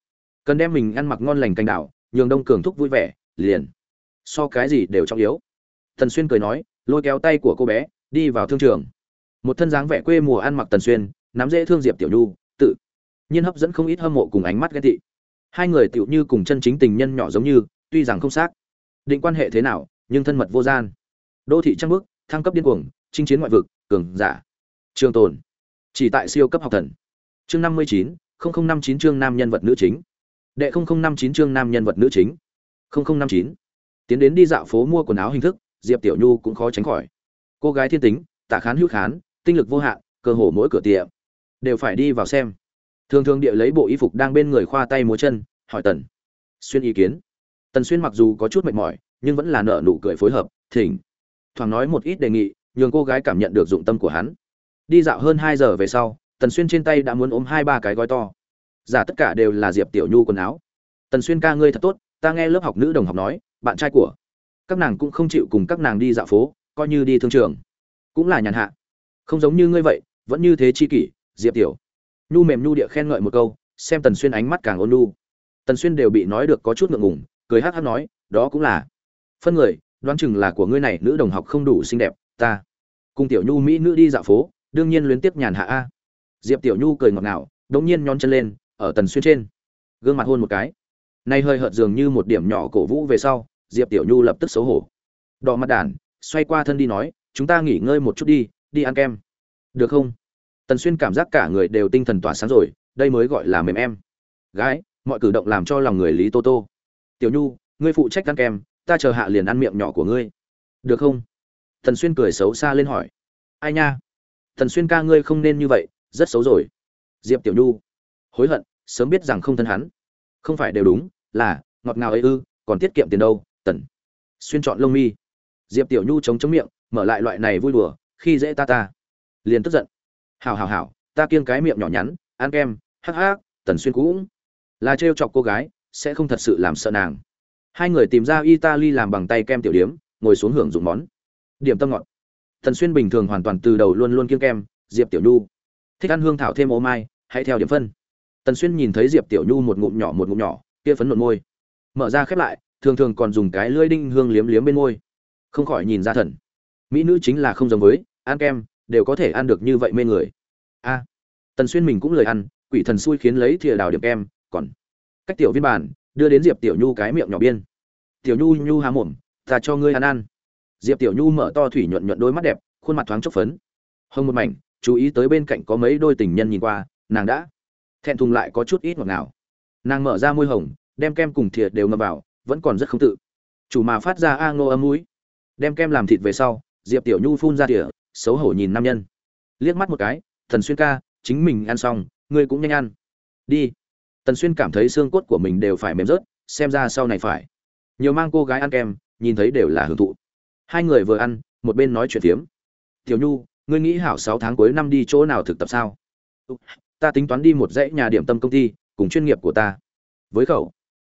cần đem mình ăn mặc ngon lành canh đảo, nhường đông cường thúc vui vẻ, liền. So cái gì đều trọng yếu. Tần xuyên cười nói, lôi kéo tay của cô bé, đi vào thương trường. Một thân dáng vẻ quê mùa ăn mặc tần xuyên, nắm dễ thương diệp tiểu nhu, tự nhiên hấp dẫn không ít hâm mộ cùng ánh mắt ghét thị hai người tựu như cùng chân chính tình nhân nhỏ giống như, tuy rằng không xác định quan hệ thế nào, nhưng thân mật vô gian. Đô thị trăng bước, thăng cấp điên cuồng, chinh chiến ngoại vực, cường giả, trường tồn. Chỉ tại siêu cấp học thần chương năm mươi chín năm chín chương nam nhân vật nữ chính. Đệ năm chín chương nam nhân vật nữ chính. Năm chín. Tiến đến đi dạo phố mua quần áo hình thức, diệp tiểu nhu cũng khó tránh khỏi. Cô gái thiên tính, tả khán hữu khán, tinh lực vô hạn, cơ hồ mỗi cửa tiệm đều phải đi vào xem. Thường thường địa lấy bộ y phục đang bên người khoa tay múa chân, hỏi tần xuyên ý kiến. Tần xuyên mặc dù có chút mệt mỏi, nhưng vẫn là nở nụ cười phối hợp, thỉnh thoảng nói một ít đề nghị, nhường cô gái cảm nhận được dụng tâm của hắn. Đi dạo hơn hai giờ về sau tần xuyên trên tay đã muốn ôm hai ba cái gói to. Giả tất cả đều là diệp tiểu nhu quần áo. Tần xuyên ca ngươi thật tốt, ta nghe lớp học nữ đồng học nói, bạn trai của các nàng cũng không chịu cùng các nàng đi dạo phố, coi như đi thương trường. Cũng là nhàn hạ. Không giống như ngươi vậy, vẫn như thế chi kỷ, diệp tiểu nhu mềm nhu địa khen ngợi một câu, xem tần xuyên ánh mắt càng ôn nhu. Tần xuyên đều bị nói được có chút ngượng ngùng, cười hắc hắc nói, đó cũng là phân người, đoán chừng là của ngươi này, nữ đồng học không đủ xinh đẹp, ta cùng tiểu nhu mỹ nữ đi dạo phố, đương nhiên luyến tiếp nhàn hạ a diệp tiểu nhu cười ngọt ngào đống nhiên nhón chân lên ở tần xuyên trên. Gương mặt hôn một cái. Nay hơi hợt dường như một điểm nhỏ cổ vũ về sau diệp tiểu nhu lập tức xấu hổ. Đỏ mặt đản, xoay qua thân đi nói chúng ta nghỉ ngơi một chút đi đi ăn kem. Được không? Tần xuyên cảm giác cả người đều tinh thần tỏa sáng rồi đây mới gọi là mềm em. Gái mọi cử động làm cho lòng người lý tô tô. Tiểu nhu ngươi phụ trách ăn kem ta chờ hạ liền ăn miệng nhỏ của ngươi. Được không? Tần xuyên cười xấu xa lên hỏi. Ai nha? Tần xuyên ca ngươi không nên như vậy rất xấu rồi. Diệp tiểu nhu, hối hận, sớm biết rằng không thân hắn. Không phải đều đúng, là, ngọt ngào ấy ư, còn tiết kiệm tiền đâu, tần. Xuyên chọn lông mi. Diệp tiểu nhu chống chống miệng, mở lại loại này vui đùa, khi dễ ta ta. Liền tức giận. Hào hào hào ta kiêng cái miệng nhỏ nhắn, ăn kem, hắc hắc, tần xuyên cũng là trêu chọc cô gái, sẽ không thật sự làm sợ nàng. Hai người tìm ra italy làm bằng tay kem tiểu điếm, ngồi xuống hưởng dụng món. Điểm tâm ngọt. Tần xuyên bình thường hoàn toàn từ đầu luôn luôn kiêng kem, diệp tiểu nhu thích ăn hương thảo thêm ô mai, hãy theo điểm phân. Tần xuyên nhìn thấy diệp tiểu nhu một ngụm nhỏ một ngụm nhỏ, kia phấn nộn môi. Mở ra khép lại, thường thường còn dùng cái lưỡi đinh hương liếm liếm bên môi. Không khỏi nhìn ra thần. Mỹ nữ chính là không giống với, ăn kem, đều có thể ăn được như vậy mê người. A. Tần xuyên mình cũng lời ăn, quỷ thần xui khiến lấy thìa đào điểm kem, còn cách tiểu viên bản đưa đến diệp tiểu nhu cái miệng nhỏ biên. Tiểu nhu nhu há mồm, ta cho ngươi ăn ăn. Diệp tiểu nhu mở to thủy nhuận nhuận đôi mắt đẹp, khuôn mặt thoáng chốc phấn. Hông một mảnh chú ý tới bên cạnh có mấy đôi tình nhân nhìn qua, nàng đã thẹn thùng lại có chút ít ngọt ngào. Nàng mở ra môi hồng, đem kem cùng thìa đều ngâm vào, vẫn còn rất không tự. Chủ mà phát ra a ngô âm mũi. Đem kem làm thịt về sau, diệp tiểu nhu phun ra thìa xấu hổ nhìn nam nhân. Liếc mắt một cái, thần xuyên ca, chính mình ăn xong, ngươi cũng nhanh ăn. Đi. Tần xuyên cảm thấy xương cốt của mình đều phải mềm rớt, xem ra sau này phải. Nhiều mang cô gái ăn kem, nhìn thấy đều là hưởng thụ. Hai người vừa ăn, một bên nói chuyện phiếm. Tiểu nhu ngươi nghĩ hảo sáu tháng cuối năm đi chỗ nào thực tập sao? Ừ, ta tính toán đi một dãy nhà điểm tâm công ty, cùng chuyên nghiệp của ta. Với khẩu,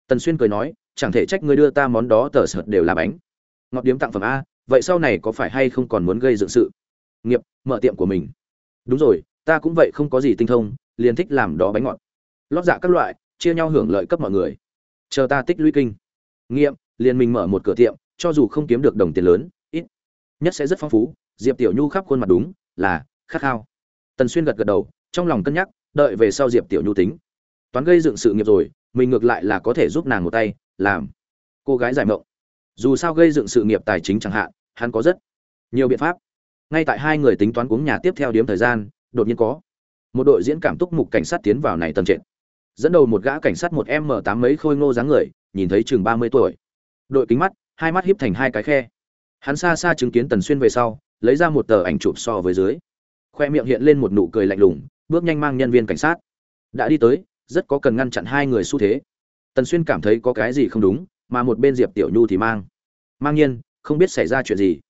tần xuyên cười nói, chẳng thể trách ngươi đưa ta món đó tờ sợt đều là bánh. Ngọt điếm tặng phẩm a, vậy sau này có phải hay không còn muốn gây dựng sự? Nghiệp, mở tiệm của mình. Đúng rồi, ta cũng vậy không có gì tinh thông, liền thích làm đó bánh ngọt. Lót dạ các loại, chia nhau hưởng lợi cấp mọi người. Chờ ta tích lũy kinh. Nghiệm, liền mình mở một cửa tiệm, cho dù không kiếm được đồng tiền lớn, ít, nhất sẽ rất phong phú diệp tiểu nhu khắp khuôn mặt đúng, là, khát khao. Tần xuyên gật gật đầu, trong lòng cân nhắc, đợi về sau diệp tiểu nhu tính. Toán gây dựng sự nghiệp rồi, mình ngược lại là có thể giúp nàng một tay, làm. Cô gái giải mộng. Dù sao gây dựng sự nghiệp tài chính chẳng hạn, hắn có rất nhiều biện pháp. Ngay tại hai người tính toán cuống nhà tiếp theo điếm thời gian, đột nhiên có một đội diễn cảm túc mục cảnh sát tiến vào này tầm trệt. Dẫn đầu một gã cảnh sát một m tám mấy khôi ngô dáng người, nhìn thấy chừng ba mươi tuổi. Đội kính mắt, hai mắt híp thành hai cái khe. Hắn xa xa chứng kiến tần xuyên về sau lấy ra một tờ ảnh chụp so với dưới. Khoe miệng hiện lên một nụ cười lạnh lùng, bước nhanh mang nhân viên cảnh sát. Đã đi tới, rất có cần ngăn chặn hai người xu thế. Tần xuyên cảm thấy có cái gì không đúng, mà một bên diệp tiểu nhu thì mang. Mang nhiên, không biết xảy ra chuyện gì.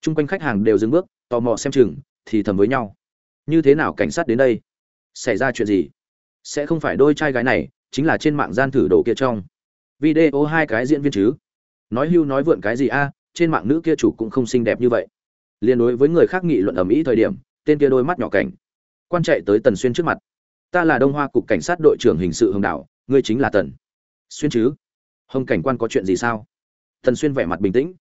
Chung quanh khách hàng đều dừng bước, tò mò xem chừng, thì thầm với nhau. Như thế nào cảnh sát đến đây? Xảy ra chuyện gì? Sẽ không phải đôi trai gái này, chính là trên mạng gian thử đồ kia trong. Video hai cái diễn viên chứ. Nói hưu nói vượn cái gì a, trên mạng nữ kia chủ cũng không xinh đẹp như vậy liên đối với người khác nghị luận ầm ĩ thời điểm, tên kia đôi mắt nhỏ cảnh. Quan chạy tới tần xuyên trước mặt. Ta là đông hoa cục cảnh sát đội trưởng hình sự hồng đảo ngươi chính là tần. Xuyên chứ? Hồng cảnh quan có chuyện gì sao? Tần xuyên vẻ mặt bình tĩnh.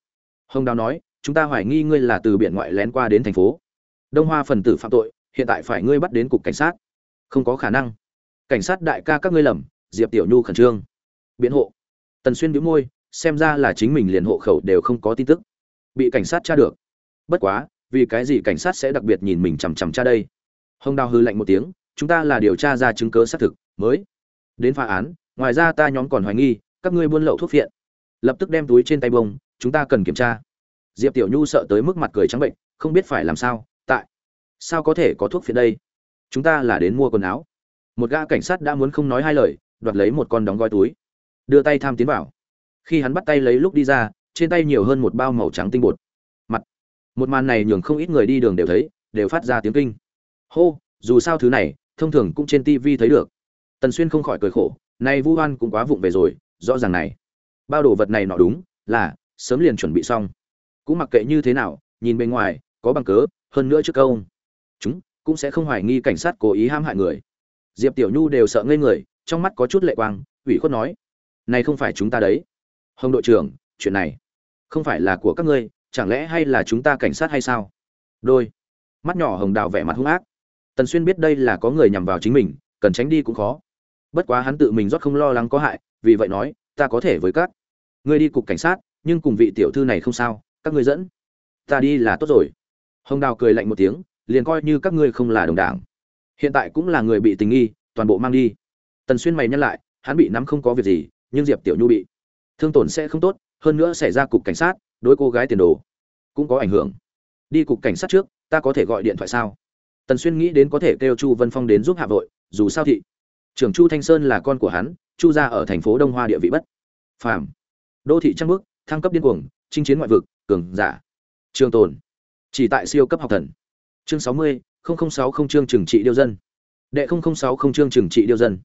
Hồng đào nói, chúng ta hoài nghi ngươi là từ biển ngoại lén qua đến thành phố. Đông hoa phần tử phạm tội, hiện tại phải ngươi bắt đến cục cảnh sát. Không có khả năng. Cảnh sát đại ca các ngươi lầm, diệp tiểu nhu khẩn trương. Biện hộ. Tần xuyên bĩu môi, xem ra là chính mình liền hộ khẩu đều không có tin tức. Bị cảnh sát tra được bất quá, vì cái gì cảnh sát sẽ đặc biệt nhìn mình chằm chằm tra đây? Hồng đào hư lạnh một tiếng, chúng ta là điều tra ra chứng cứ xác thực, mới đến phá án, ngoài ra ta nhóm còn hoài nghi, các ngươi buôn lậu thuốc phiện. Lập tức đem túi trên tay bông, chúng ta cần kiểm tra. Diệp tiểu nhu sợ tới mức mặt cười trắng bệnh, không biết phải làm sao, tại sao có thể có thuốc phiện đây? Chúng ta là đến mua quần áo. Một gã cảnh sát đã muốn không nói hai lời, đoạt lấy một con đóng gói túi. Đưa tay tham tiến vào. Khi hắn bắt tay lấy lúc đi ra, trên tay nhiều hơn một bao màu trắng tinh bột một màn này nhường không ít người đi đường đều thấy, đều phát ra tiếng kinh. Hô, dù sao thứ này, thông thường cũng trên tv thấy được. Tần xuyên không khỏi cười khổ, nay vu hoan cũng quá vụng về rồi, rõ ràng này. Bao đồ vật này nọ đúng, là, sớm liền chuẩn bị xong. Cũng mặc kệ như thế nào, nhìn bên ngoài, có bằng cớ, hơn nữa trước câu. Chúng, cũng sẽ không hoài nghi cảnh sát cố ý ham hại người. Diệp tiểu nhu đều sợ ngây người, trong mắt có chút lệ quang, ủy khuất nói. Này không phải chúng ta đấy. Hồng đội trưởng, chuyện này không phải là của các ngươi chẳng lẽ hay là chúng ta cảnh sát hay sao? Đôi. Mắt nhỏ hồng đào vẻ mặt hung ác. Tần xuyên biết đây là có người nhằm vào chính mình, cần tránh đi cũng khó. Bất quá hắn tự mình rót không lo lắng có hại, vì vậy nói, ta có thể với các ngươi đi cục cảnh sát, nhưng cùng vị tiểu thư này không sao, các ngươi dẫn. Ta đi là tốt rồi. Hồng đào cười lạnh một tiếng, liền coi như các ngươi không là đồng đảng. Hiện tại cũng là người bị tình nghi, toàn bộ mang đi. Tần xuyên mày nhắc lại, hắn bị nắm không có việc gì, nhưng diệp tiểu nhu bị thương tổn sẽ không tốt, hơn nữa xảy ra cục cảnh sát đối cô gái tiền đồ cũng có ảnh hưởng. Đi cục cảnh sát trước, ta có thể gọi điện thoại sao? Tần xuyên nghĩ đến có thể kêu chu vân phong đến giúp hạ vội, dù sao thị. Trưởng chu thanh sơn là con của hắn, chu gia ở thành phố đông hoa địa vị bất phàm. Đô thị trăng bước, thăng cấp điên cuồng, chinh chiến ngoại vực, cường giả. Trường tồn, chỉ tại siêu cấp học thần. Chương sáu mươi sáu không chương trừng trị điêu dân. Đệ sáu không chương trừng trị điêu dân.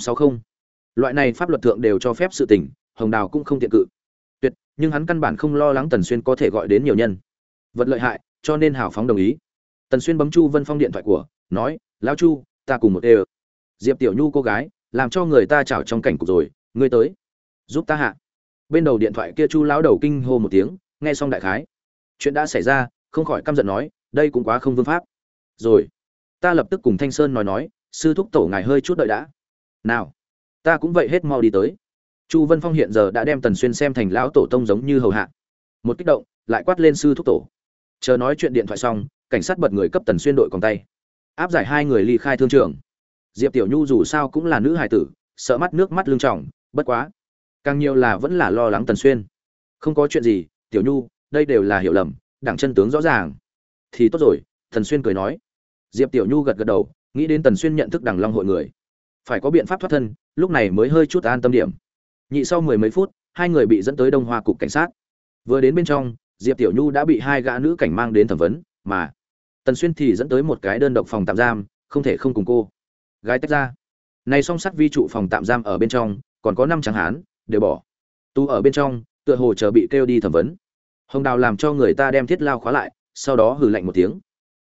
Sáu không. Loại này pháp luật thượng đều cho phép sự tình, hồng đào cũng không tiện cự nhưng hắn căn bản không lo lắng tần xuyên có thể gọi đến nhiều nhân. Vật lợi hại, cho nên hào phóng đồng ý. Tần xuyên bấm chu vân phong điện thoại của, nói, lão chu, ta cùng một ê diệp tiểu nhu cô gái, làm cho người ta chảo trong cảnh cục rồi, ngươi tới, giúp ta hạ. Bên đầu điện thoại kia chu lão đầu kinh hô một tiếng, nghe xong đại khái. Chuyện đã xảy ra, không khỏi căm giận nói, đây cũng quá không vương pháp. Rồi, ta lập tức cùng thanh sơn nói nói, sư thúc tổ ngài hơi chút đợi đã. Nào, ta cũng vậy hết mau đi tới chu vân phong hiện giờ đã đem tần xuyên xem thành lão tổ tông giống như hầu hạ. Một kích động, lại quát lên sư thúc tổ. Chờ nói chuyện điện thoại xong, cảnh sát bật người cấp tần xuyên đội còn tay. Áp giải hai người ly khai thương trường. Diệp tiểu nhu dù sao cũng là nữ hài tử, sợ mắt nước mắt lưng trọng bất quá. Càng nhiều là vẫn là lo lắng tần xuyên. Không có chuyện gì, tiểu nhu, đây đều là hiểu lầm, đảng chân tướng rõ ràng. Thì tốt rồi, tần xuyên cười nói. Diệp tiểu nhu gật gật đầu, nghĩ đến tần xuyên nhận thức đằng long hội người. Phải có biện pháp thoát thân, lúc này mới hơi chút an tâm điểm nhị sau mười mấy phút, hai người bị dẫn tới đông hoa cục cảnh sát. Vừa đến bên trong, diệp tiểu nhu đã bị hai gã nữ cảnh mang đến thẩm vấn, mà tần xuyên thì dẫn tới một cái đơn độc phòng tạm giam, không thể không cùng cô gái tách ra. Này song sắt vi trụ phòng tạm giam ở bên trong, còn có năm tráng hán, đều bỏ. Tu ở bên trong, tựa hồ chờ bị kêu đi thẩm vấn. Hồng đào làm cho người ta đem thiết lao khóa lại, sau đó hừ lạnh một tiếng.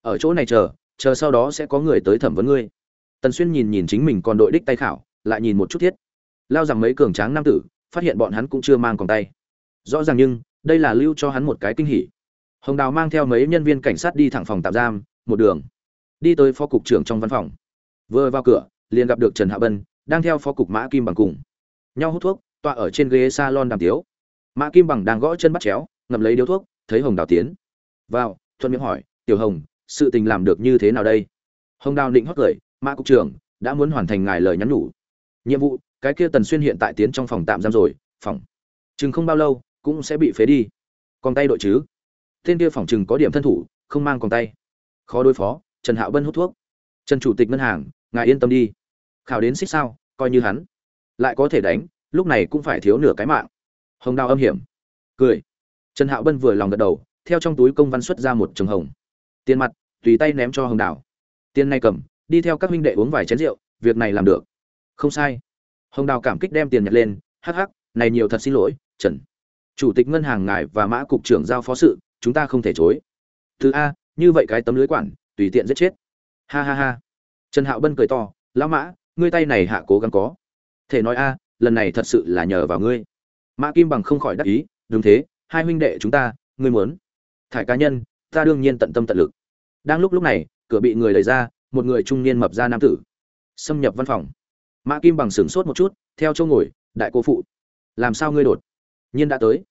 Ở chỗ này chờ chờ sau đó sẽ có người tới thẩm vấn ngươi. Tần xuyên nhìn nhìn chính mình còn đội đích tay khảo, lại nhìn một chút thiết lao rằng mấy cường tráng nam tử, phát hiện bọn hắn cũng chưa mang còn tay. Rõ ràng nhưng, đây là lưu cho hắn một cái kinh hỉ. Hồng đào mang theo mấy nhân viên cảnh sát đi thẳng phòng tạm giam, một đường. Đi tới phó cục trưởng trong văn phòng. Vừa vào cửa, liền gặp được trần hạ bân, đang theo phó cục mã kim bằng cùng. Nhau hút thuốc, tọa ở trên ghế salon đàm tiếu. Mã kim bằng đang gõ chân bắt chéo, ngậm lấy điếu thuốc, thấy hồng đào tiến. Vào, thuận miệng hỏi, tiểu hồng, sự tình làm được như thế nào đây? Hồng đào định hót cười, mã cục trưởng, đã muốn hoàn thành ngài lời nhắn nhủ. Nhiệm vụ cái kia tần xuyên hiện tại tiến trong phòng tạm giam rồi, phòng. Chừng không bao lâu, cũng sẽ bị phế đi. Còn tay đội chứ? Tên kia phòng chừng có điểm thân thủ, không mang còn tay. Khó đối phó, trần hạo bân hút thuốc. Trần chủ tịch ngân hàng, ngài yên tâm đi. Khảo đến xích sao, coi như hắn. Lại có thể đánh, lúc này cũng phải thiếu nửa cái mạng. Hồng đào âm hiểm. Cười. Trần hạo bân vừa lòng gật đầu, theo trong túi công văn xuất ra một trường hồng. Tiền mặt, tùy tay ném cho hồng đào. Tiền này cầm, đi theo các huynh đệ uống vài chén rượu, việc này làm được. Không sai hồng đào cảm kích đem tiền nhặt lên, hắc hắc, này nhiều thật xin lỗi, trần. Chủ tịch ngân hàng ngài và mã cục trưởng giao phó sự, chúng ta không thể chối. Thứ a, như vậy cái tấm lưới quản, tùy tiện giết chết. Ha ha ha. Trần hạo bân cười to, lão mã, ngươi tay này hạ cố gắng có. Thể nói a, lần này thật sự là nhờ vào ngươi. Mã kim bằng không khỏi đắc ý, đúng thế, hai huynh đệ chúng ta, ngươi muốn thải cá nhân, ta đương nhiên tận tâm tận lực. Đang lúc lúc này, cửa bị người đẩy ra, một người trung niên mập ra nam tử, xâm nhập văn phòng mã kim bằng sửng sốt một chút, theo chỗ ngồi, đại cô phụ, làm sao ngươi đột nhiên đã tới?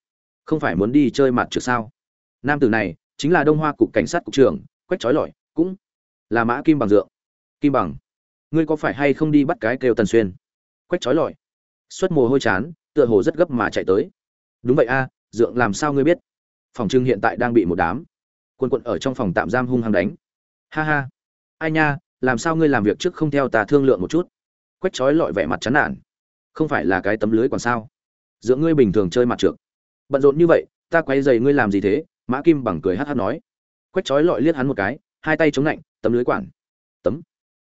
Không phải muốn đi chơi mặt trượt sao? Nam tử này chính là đông hoa cục cảnh sát cục trưởng, quách trói lọi, cũng là mã kim bằng dượng. Kim bằng, ngươi có phải hay không đi bắt cái kêu tần xuyên? Quách trói lọi xuất mồ hôi chán, tựa hồ rất gấp mà chạy tới. Đúng vậy a, dượng làm sao ngươi biết? Phòng trưng hiện tại đang bị một đám quân quận ở trong phòng tạm giam hung hăng đánh. Ha ha, ai nha, làm sao ngươi làm việc trước không theo ta thương lượng một chút? Quách trói lọi vẻ mặt chán nản. Không phải là cái tấm lưới còn sao? Giữa ngươi bình thường chơi mặt trượt bận rộn như vậy, ta quay dày ngươi làm gì thế? Mã kim bằng cười hát hát nói. Quách trói lọi liếc hắn một cái, hai tay chống lạnh, tấm lưới quản. Tấm.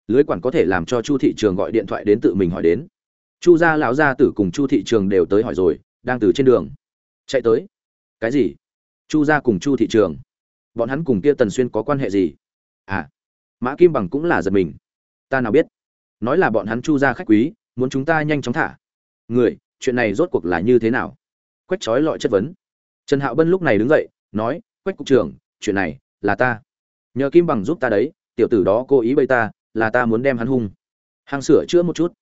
Lưới quản có thể làm cho chu thị trường gọi điện thoại đến tự mình hỏi đến. Chu gia lão gia tử cùng chu thị trường đều tới hỏi rồi, đang từ trên đường. Chạy tới. Cái gì? Chu gia cùng chu thị trường. Bọn hắn cùng kia tần xuyên có quan hệ gì? À mã kim bằng cũng là giật mình. Ta nào biết? Nói là bọn hắn chu ra khách quý, muốn chúng ta nhanh chóng thả. Người, chuyện này rốt cuộc là như thế nào? Quách trói lọi chất vấn. Trần hạo bân lúc này đứng dậy, nói, quách cục trưởng, chuyện này là ta. Nhờ kim bằng giúp ta đấy, tiểu tử đó cố ý bây ta, là ta muốn đem hắn hung. Hàng sửa chữa một chút.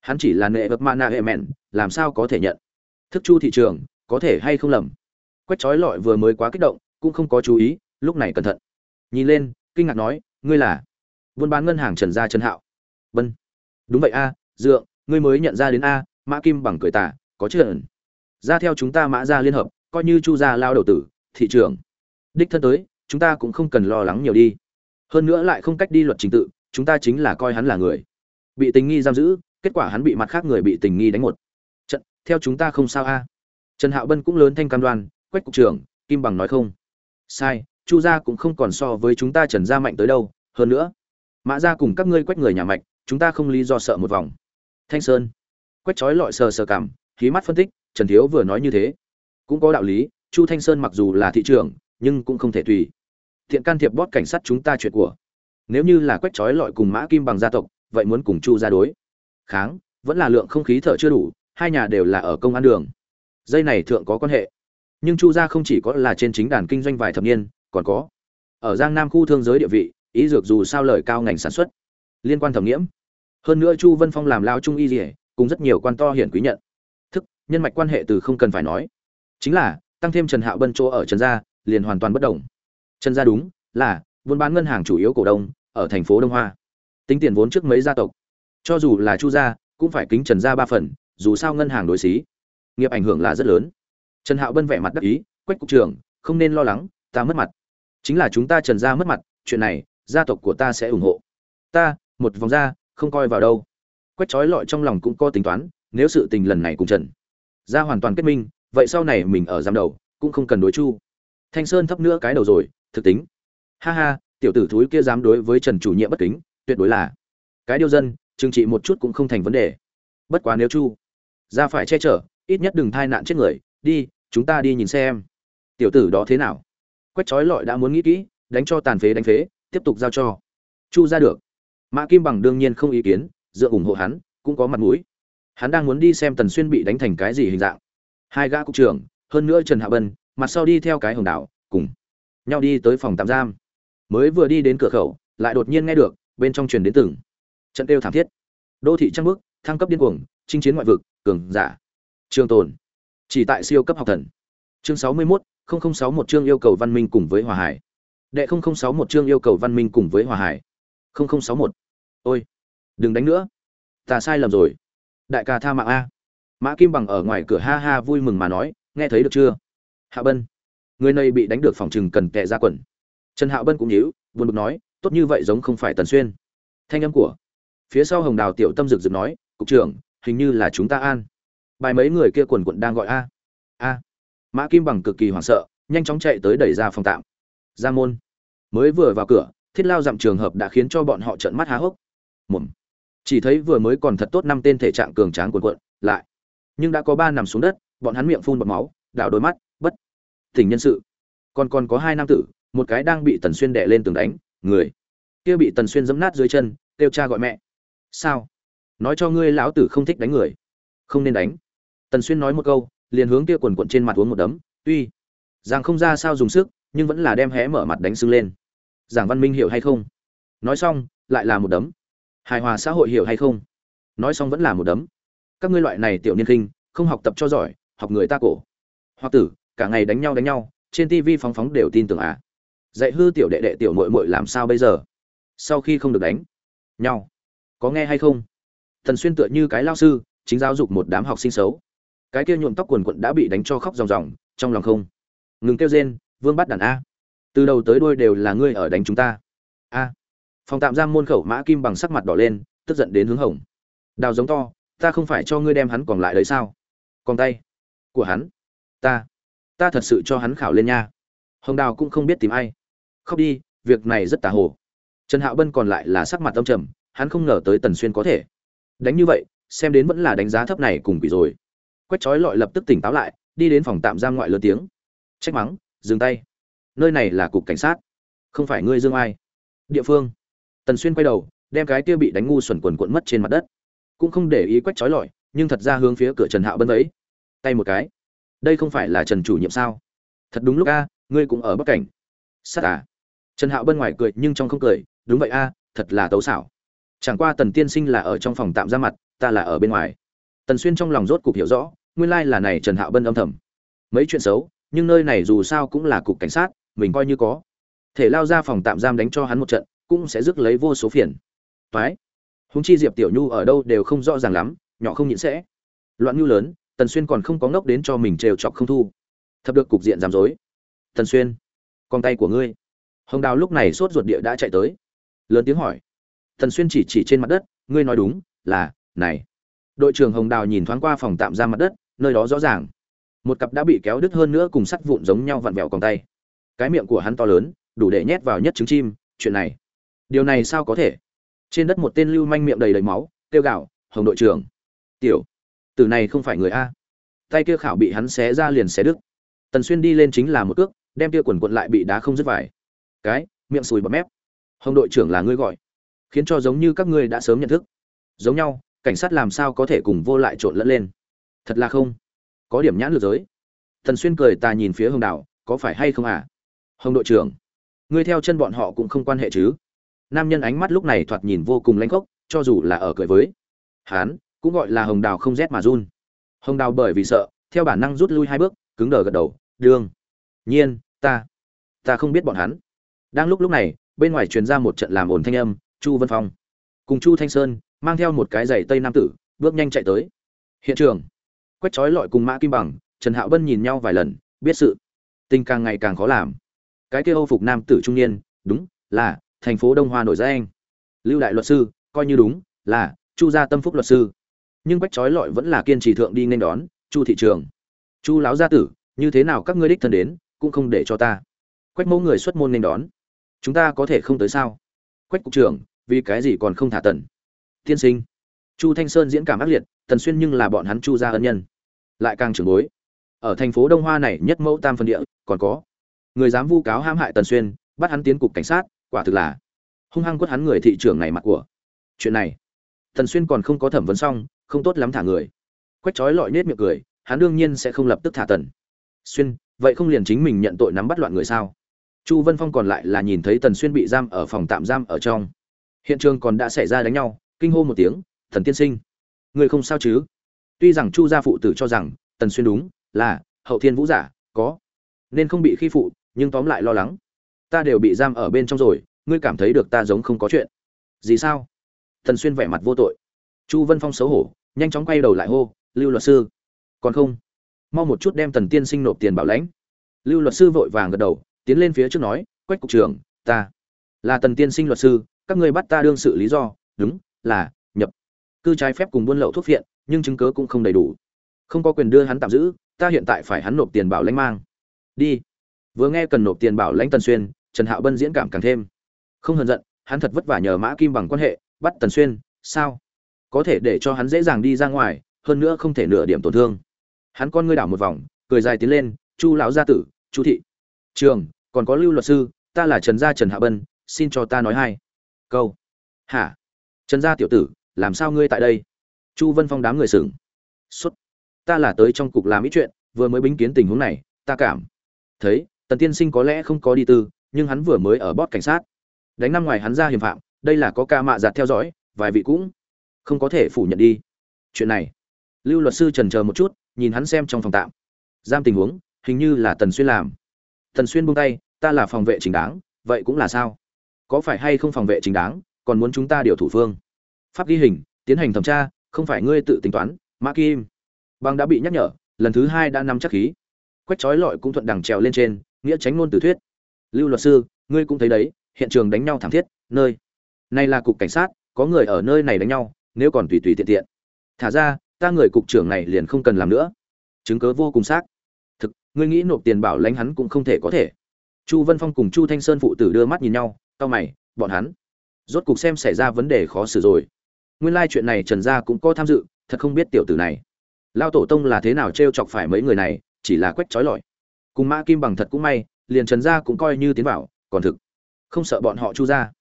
Hắn chỉ là nệ vật mana hệ mẹn, làm sao có thể nhận? Thức chu thị trường, có thể hay không lầm? Quách trói lọi vừa mới quá kích động, cũng không có chú ý, lúc này cẩn thận. Nhìn lên, kinh ngạc nói, ngươi là? Buôn bán ngân hàng trần gia trần hạo. Vân đúng vậy a, dượng, ngươi mới nhận ra đến a, mã kim bằng cười tả có chứ ẩn? Ra theo chúng ta mã ra liên hợp, coi như chu gia lao đầu tử, thị trường đích thân tới, chúng ta cũng không cần lo lắng nhiều đi. Hơn nữa lại không cách đi luật trình tự, chúng ta chính là coi hắn là người. Bị tình nghi giam giữ, kết quả hắn bị mặt khác người bị tình nghi đánh một trận. Theo chúng ta không sao a. Trần hạo bân cũng lớn thanh cam đoan, quách cục trưởng, kim bằng nói không. Sai, chu gia cũng không còn so với chúng ta trần gia mạnh tới đâu. Hơn nữa, mã gia cùng các ngươi quách người nhà mạch chúng ta không lý do sợ một vòng. Thanh sơn. Quách trói lọi sờ sờ cảm khí mắt phân tích trần thiếu vừa nói như thế. Cũng có đạo lý chu thanh sơn mặc dù là thị trưởng, nhưng cũng không thể tùy. Thiện can thiệp bót cảnh sát chúng ta chuyện của. Nếu như là quách trói lọi cùng mã kim bằng gia tộc vậy muốn cùng chu ra đối. Kháng vẫn là lượng không khí thở chưa đủ hai nhà đều là ở công an đường. Dây này thượng có quan hệ. Nhưng chu gia không chỉ có là trên chính đàn kinh doanh vài thập niên còn có. Ở giang nam khu thương giới địa vị ý dược dù sao lời cao ngành sản xuất. Liên quan thẩm nghiễm hơn nữa chu vân phong làm lao trung y dỉa cùng rất nhiều quan to hiển quý nhận. Thức, nhân mạch quan hệ từ không cần phải nói. Chính là, tăng thêm trần hạo bân chỗ ở trần gia, liền hoàn toàn bất đồng. Trần gia đúng, là, buôn bán ngân hàng chủ yếu cổ đông, ở thành phố đông hoa. Tính tiền vốn trước mấy gia tộc. Cho dù là chu gia, cũng phải kính trần gia ba phần, dù sao ngân hàng đối xí. Nghiệp ảnh hưởng là rất lớn. Trần hạo bân vẻ mặt đắc ý, quách cục trưởng, không nên lo lắng, ta mất mặt. Chính là chúng ta trần gia mất mặt, chuyện này, gia tộc của ta sẽ ủng hộ. Ta, một vòng ra không coi vào đâu. Quách trói lọi trong lòng cũng có tính toán, nếu sự tình lần này cùng trần gia hoàn toàn kết minh, vậy sau này mình ở giam đầu, cũng không cần đối chu. Thanh sơn thấp nữa cái đầu rồi, thực tính. Ha ha, tiểu tử thúi kia dám đối với trần chủ nhiệm bất kính, tuyệt đối là. Cái điều dân, trừng trị một chút cũng không thành vấn đề. Bất quá nếu chu, ra phải che chở, ít nhất đừng thai nạn chết người, đi, chúng ta đi nhìn xem. Tiểu tử đó thế nào? Quách trói lọi đã muốn nghĩ kỹ, đánh cho tàn phế đánh phế, tiếp tục giao cho. Chu ra được mã kim bằng đương nhiên không ý kiến dựa ủng hộ hắn cũng có mặt mũi. Hắn đang muốn đi xem tần xuyên bị đánh thành cái gì hình dạng. Hai gã cục trưởng hơn nữa trần hạ bân mặt sau đi theo cái hồng đảo cùng nhau đi tới phòng tạm giam. Mới vừa đi đến cửa khẩu lại đột nhiên nghe được bên trong truyền đến từng trận kêu thảm thiết. Đô thị trăng bước thăng cấp điên cuồng chinh chiến ngoại vực cường giả. Trường tồn. Chỉ tại siêu cấp học thần. Chương sáu mươi 61, sáu một chương yêu cầu văn minh cùng với hòa hải. Đệ sáu một chương yêu cầu văn minh cùng với hòa hải sáu một. Ôi, đừng đánh nữa. Ta sai lầm rồi. Đại ca tha mạng a. Mã kim bằng ở ngoài cửa ha ha vui mừng mà nói, nghe thấy được chưa? Hạ bân, người này bị đánh được phòng chừng cần tệ ra quần. Trần hạ bân cũng nhíu, buồn bực nói, tốt như vậy giống không phải tần xuyên. Thanh âm của phía sau hồng đào tiểu tâm rực rực nói, cục trưởng, hình như là chúng ta an. Bài mấy người kia quần quận đang gọi a. A. Mã kim bằng cực kỳ hoảng sợ, nhanh chóng chạy tới đẩy ra phòng tạm. Ra môn, mới vừa vào cửa thiết lao dặm trường hợp đã khiến cho bọn họ trợn mắt há hốc. Mồm. Chỉ thấy vừa mới còn thật tốt năm tên thể trạng cường tráng cuồn quận lại. Nhưng đã có ba nằm xuống đất, bọn hắn miệng phun bọt máu, đảo đôi mắt, bất. Tỉnh nhân sự. Còn còn có hai nam tử, một cái đang bị tần xuyên đè lên tường đánh, người. Kia bị tần xuyên giẫm nát dưới chân, kêu cha gọi mẹ. Sao? Nói cho ngươi lão tử không thích đánh người. Không nên đánh. Tần xuyên nói một câu, liền hướng kia quần quận trên mặt uống một đấm tuy rằng không ra sao dùng sức, nhưng vẫn là đem hé mở mặt đánh sưng lên giảng văn minh hiểu hay không? Nói xong, lại là một đấm. Hài hòa xã hội hiểu hay không? Nói xong vẫn là một đấm. Các ngươi loại này tiểu niên khinh, không học tập cho giỏi, học người ta cổ. Hoặc tử, cả ngày đánh nhau đánh nhau, trên tivi phóng phóng đều tin tưởng à. Dạy hư tiểu đệ đệ tiểu muội muội làm sao bây giờ? Sau khi không được đánh, nhau. Có nghe hay không? Thần xuyên tựa như cái lao sư, chính giáo dục một đám học sinh xấu. Cái kia nhuộm tóc quần quận đã bị đánh cho khóc ròng ròng, trong lòng không. Ngừng kêu rên, vương bắt đàn a từ đầu tới đuôi đều là ngươi ở đánh chúng ta. A. Phòng tạm giam môn khẩu mã kim bằng sắc mặt đỏ lên, tức giận đến hướng hồng. Đào giống to, ta không phải cho ngươi đem hắn còn lại đấy sao? Còn tay của hắn. Ta ta thật sự cho hắn khảo lên nha. Hồng đào cũng không biết tìm ai. Khóc đi, việc này rất tà hồ. Trần hạo bân còn lại là sắc mặt tâm trầm, hắn không ngờ tới tần xuyên có thể. Đánh như vậy, xem đến vẫn là đánh giá thấp này cùng quỷ rồi. Quách trói lọi lập tức tỉnh táo lại, đi đến phòng tạm giam ngoại lớn tiếng. Trách mắng, dừng tay nơi này là cục cảnh sát. Không phải ngươi dương ai. Địa phương. Tần xuyên quay đầu, đem cái kia bị đánh ngu xuẩn quần cuộn mất trên mặt đất. Cũng không để ý quách trói lọi, nhưng thật ra hướng phía cửa trần hạo bân ấy tay một cái. Đây không phải là trần chủ nhiệm sao? Thật đúng lúc a, ngươi cũng ở bắc cảnh. Sát à? Trần hạo bân ngoài cười nhưng trong không cười, đúng vậy a, thật là tấu xảo. Chẳng qua tần tiên sinh là ở trong phòng tạm ra mặt, ta là ở bên ngoài. Tần xuyên trong lòng rốt cục hiểu rõ, nguyên lai là này trần hạo bân âm thầm. Mấy chuyện xấu, nhưng nơi này dù sao cũng là cục cảnh sát mình coi như có. Thể lao ra phòng tạm giam đánh cho hắn một trận, cũng sẽ rước lấy vô số phiền. Phái húng chi diệp tiểu nhu ở đâu đều không rõ ràng lắm, nhỏ không nhịn sẽ. Loạn nhu lớn, tần xuyên còn không có ngốc đến cho mình trêu chọc không thu. Thập được cục diện giảm dối tần xuyên, con tay của ngươi. Hồng đào lúc này sốt ruột địa đã chạy tới. Lớn tiếng hỏi. Tần xuyên chỉ chỉ trên mặt đất, ngươi nói đúng, là, này. Đội trưởng hồng đào nhìn thoáng qua phòng tạm ra mặt đất, nơi đó rõ ràng. Một cặp đã bị kéo đứt hơn nữa cùng sắt vụn giống nhau vặn vẹo còng tay cái miệng của hắn to lớn, đủ để nhét vào nhất trứng chim, chuyện này. Điều này sao có thể? Trên đất một tên lưu manh miệng đầy đầy máu tiêu gạo hồng đội trưởng, tiểu, tử này không phải người a. Tay kia khảo bị hắn xé ra liền xé đứt. Tần xuyên đi lên chính là một cước, đem kia quần quận lại bị đá không dứt vải. Cái, miệng sùi bọt mép. Hồng đội trưởng là ngươi gọi. Khiến cho giống như các ngươi đã sớm nhận thức. Giống nhau, cảnh sát làm sao có thể cùng vô lại trộn lẫn lên? Thật là không. Có điểm nhãn lược giới. Tần xuyên cười ta nhìn phía hồng đảo có phải hay không à? Hồng đội trưởng, ngươi theo chân bọn họ cũng không quan hệ chứ? Nam nhân ánh mắt lúc này thoạt nhìn vô cùng lãnh khốc, cho dù là ở cười với hán cũng gọi là hồng đào không rét mà run. Hồng đào bởi vì sợ, theo bản năng rút lui hai bước, cứng đờ gật đầu, đương nhiên, ta ta không biết bọn hắn. Đang lúc lúc này, bên ngoài truyền ra một trận làm ồn thanh âm, chu vân phong cùng chu thanh sơn mang theo một cái giày tây nam tử, bước nhanh chạy tới. Hiện trường. Quách trói lọi cùng mã kim bằng, trần hạo bân nhìn nhau vài lần, biết sự tình càng ngày càng khó làm cái kia âu phục nam tử trung niên, đúng, là, thành phố đông hoa nổi danh. Lưu đại luật sư, coi như đúng, là, chu gia tâm phúc luật sư. Nhưng bách trói lọi vẫn là kiên trì thượng đi nên đón, chu thị trường. Chu láo gia tử, như thế nào các ngươi đích thân đến, cũng không để cho ta. Quách mẫu người xuất môn nên đón. Chúng ta có thể không tới sao? Quách cục trưởng, vì cái gì còn không thả tần? Tiên sinh. Chu thanh sơn diễn cảm ác liệt, tần xuyên nhưng là bọn hắn chu gia ân nhân. Lại càng trưởng bối. Ở thành phố đông hoa này nhất mẫu tam phân địa, còn có người dám vu cáo hãm hại tần xuyên, bắt hắn tiến cục cảnh sát, quả thực là hung hăng quất hắn người thị trưởng này mặt của. Chuyện này, tần xuyên còn không có thẩm vấn xong, không tốt lắm thả người. Quách trói lọi nết miệng cười, hắn đương nhiên sẽ không lập tức thả tần. Xuyên, vậy không liền chính mình nhận tội nắm bắt loạn người sao? Chu vân phong còn lại là nhìn thấy tần xuyên bị giam ở phòng tạm giam ở trong. Hiện trường còn đã xảy ra đánh nhau, kinh hô một tiếng, thần tiên sinh, người không sao chứ? Tuy rằng chu gia phụ tử cho rằng tần xuyên đúng, là hậu thiên vũ giả, có nên không bị khi phụ, nhưng tóm lại lo lắng. Ta đều bị giam ở bên trong rồi, ngươi cảm thấy được ta giống không có chuyện. Gì sao? Tần xuyên vẻ mặt vô tội. Chu vân phong xấu hổ, nhanh chóng quay đầu lại hô, lưu luật sư, còn không? Mau một chút đem tần tiên sinh nộp tiền bảo lãnh. Lưu luật sư vội vàng gật đầu, tiến lên phía trước nói, quách cục trưởng, ta là tần tiên sinh luật sư, các ngươi bắt ta đương sự lý do, đúng, là nhập. Cư trái phép cùng buôn lậu thuốc viện nhưng chứng cớ cũng không đầy đủ. Không có quyền đưa hắn tạm giữ, ta hiện tại phải hắn nộp tiền bảo lãnh mang đi. Vừa nghe cần nộp tiền bảo lãnh tần xuyên, trần hạo bân diễn cảm càng thêm. Không hờn giận, hắn thật vất vả nhờ mã kim bằng quan hệ, bắt tần xuyên, sao? Có thể để cho hắn dễ dàng đi ra ngoài, hơn nữa không thể nửa điểm tổn thương. Hắn con ngươi đảo một vòng, cười dài tiến lên, chu lão gia tử, chu thị. Trường, còn có lưu luật sư, ta là trần gia trần hạ bân, xin cho ta nói hai câu. Hả? Trần gia tiểu tử, làm sao ngươi tại đây? Chu vân phong đám người sừng xuất ta là tới trong cục làm ít chuyện, vừa mới bính kiến tình huống này, ta cảm thấy, tần tiên sinh có lẽ không có đi tư, nhưng hắn vừa mới ở bót cảnh sát. Đánh năm ngoài hắn ra hiểm phạm, đây là có ca mạ giặt theo dõi, vài vị cũng không có thể phủ nhận đi. Chuyện này, lưu luật sư trần chờ một chút, nhìn hắn xem trong phòng tạm. Giam tình huống, hình như là tần xuyên làm. Tần xuyên buông tay, ta là phòng vệ chính đáng, vậy cũng là sao? Có phải hay không phòng vệ chính đáng, còn muốn chúng ta điều thủ phương? Pháp ghi hình, tiến hành thẩm tra, không phải ngươi tự tính toán, mã kim. Bằng đã bị nhắc nhở, lần thứ hai đã nắm chắc khí quách trói lọi cũng thuận đằng trèo lên trên, nghĩa tránh ngôn từ thuyết. Lưu luật sư, ngươi cũng thấy đấy, hiện trường đánh nhau thảm thiết, nơi. Này là cục cảnh sát, có người ở nơi này đánh nhau, nếu còn tùy tùy tiện tiện. Thả ra, ta người cục trưởng này liền không cần làm nữa. Chứng cớ vô cùng xác. Thực, ngươi nghĩ nộp tiền bảo lãnh hắn cũng không thể có thể. Chu vân phong cùng chu thanh sơn phụ tử đưa mắt nhìn nhau, cau mày, bọn hắn. Rốt cục xem xảy ra vấn đề khó xử rồi. Nguyên lai chuyện này trần gia cũng có tham dự, thật không biết tiểu tử này. Lao tổ tông là thế nào t r e o chọc phải mấy người này chỉ là quách trói lọi. Cùng mã kim bằng thật cũng may, liền trần gia cũng coi như tiến vào, còn thực. Không sợ bọn họ chu ra.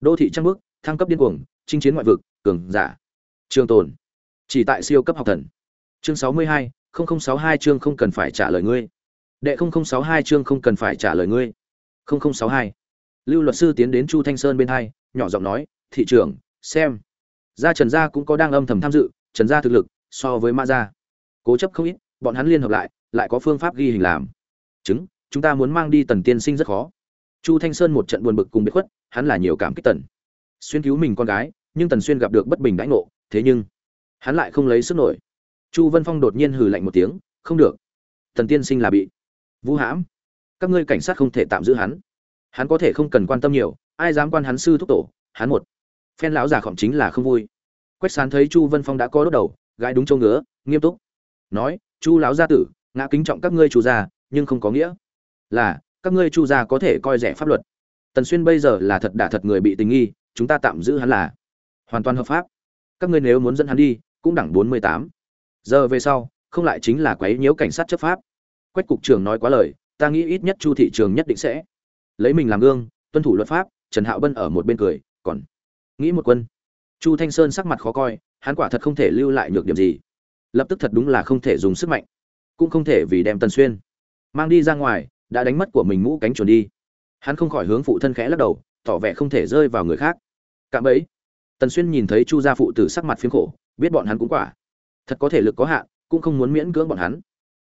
Đô thị trăng bước, thăng cấp điên cuồng, chinh chiến ngoại vực, cường giả. Trường tồn. Chỉ tại siêu cấp học thần. Chương sáu mươi hai, không sáu hai chương không cần phải trả lời ngươi. Đệ không sáu hai chương không cần phải trả lời ngươi. Không sáu hai. Lưu luật sư tiến đến chu thanh sơn bên hai, nhỏ giọng nói, thị trường xem. Gia trần gia cũng có đang âm thầm tham dự, trần gia thực lực, so với mã gia. Cố chấp không ít, bọn hắn liên hợp lại lại có phương pháp ghi hình làm. Chứng, chúng ta muốn mang đi tần tiên sinh rất khó. Chu thanh sơn một trận buồn bực cùng bị khuất, hắn là nhiều cảm kích tần. Xuyên cứu mình con gái, nhưng tần xuyên gặp được bất bình đãi ngộ, thế nhưng, hắn lại không lấy sức nổi. Chu vân phong đột nhiên hừ lạnh một tiếng, không được. Tần tiên sinh là bị vũ hãm. Các ngươi cảnh sát không thể tạm giữ hắn. Hắn có thể không cần quan tâm nhiều, ai dám quan hắn sư thúc tổ, hắn một phen lão già khổng chính là không vui. Quách sán thấy chu vân phong đã có đốt đầu gái đúng châu ngứa, nghiêm túc, nói, chu lão gia tử ngã kính trọng các ngươi chu gia, nhưng không có nghĩa là các ngươi chu gia có thể coi rẻ pháp luật. Tần xuyên bây giờ là thật đả thật người bị tình nghi, chúng ta tạm giữ hắn là hoàn toàn hợp pháp. Các ngươi nếu muốn dẫn hắn đi, cũng đẳng bốn mươi tám. Giờ về sau, không lại chính là quấy nhiễu cảnh sát chấp pháp. Quách cục trưởng nói quá lời, ta nghĩ ít nhất chu thị trường nhất định sẽ lấy mình làm gương, tuân thủ luật pháp, trần hạo bân ở một bên cười, còn nghĩ một quân. Chu thanh sơn sắc mặt khó coi, hắn quả thật không thể lưu lại nhược điểm gì. Lập tức thật đúng là không thể dùng sức mạnh cũng không thể vì đem tần xuyên mang đi ra ngoài, đã đánh mất của mình mũ cánh chuồn đi. Hắn không khỏi hướng phụ thân khẽ lắc đầu, tỏ vẻ không thể rơi vào người khác. Cạm ấy tần xuyên nhìn thấy chu gia phụ tử sắc mặt phiếm khổ, biết bọn hắn cũng quả. Thật có thể lực có hạn, cũng không muốn miễn cưỡng bọn hắn.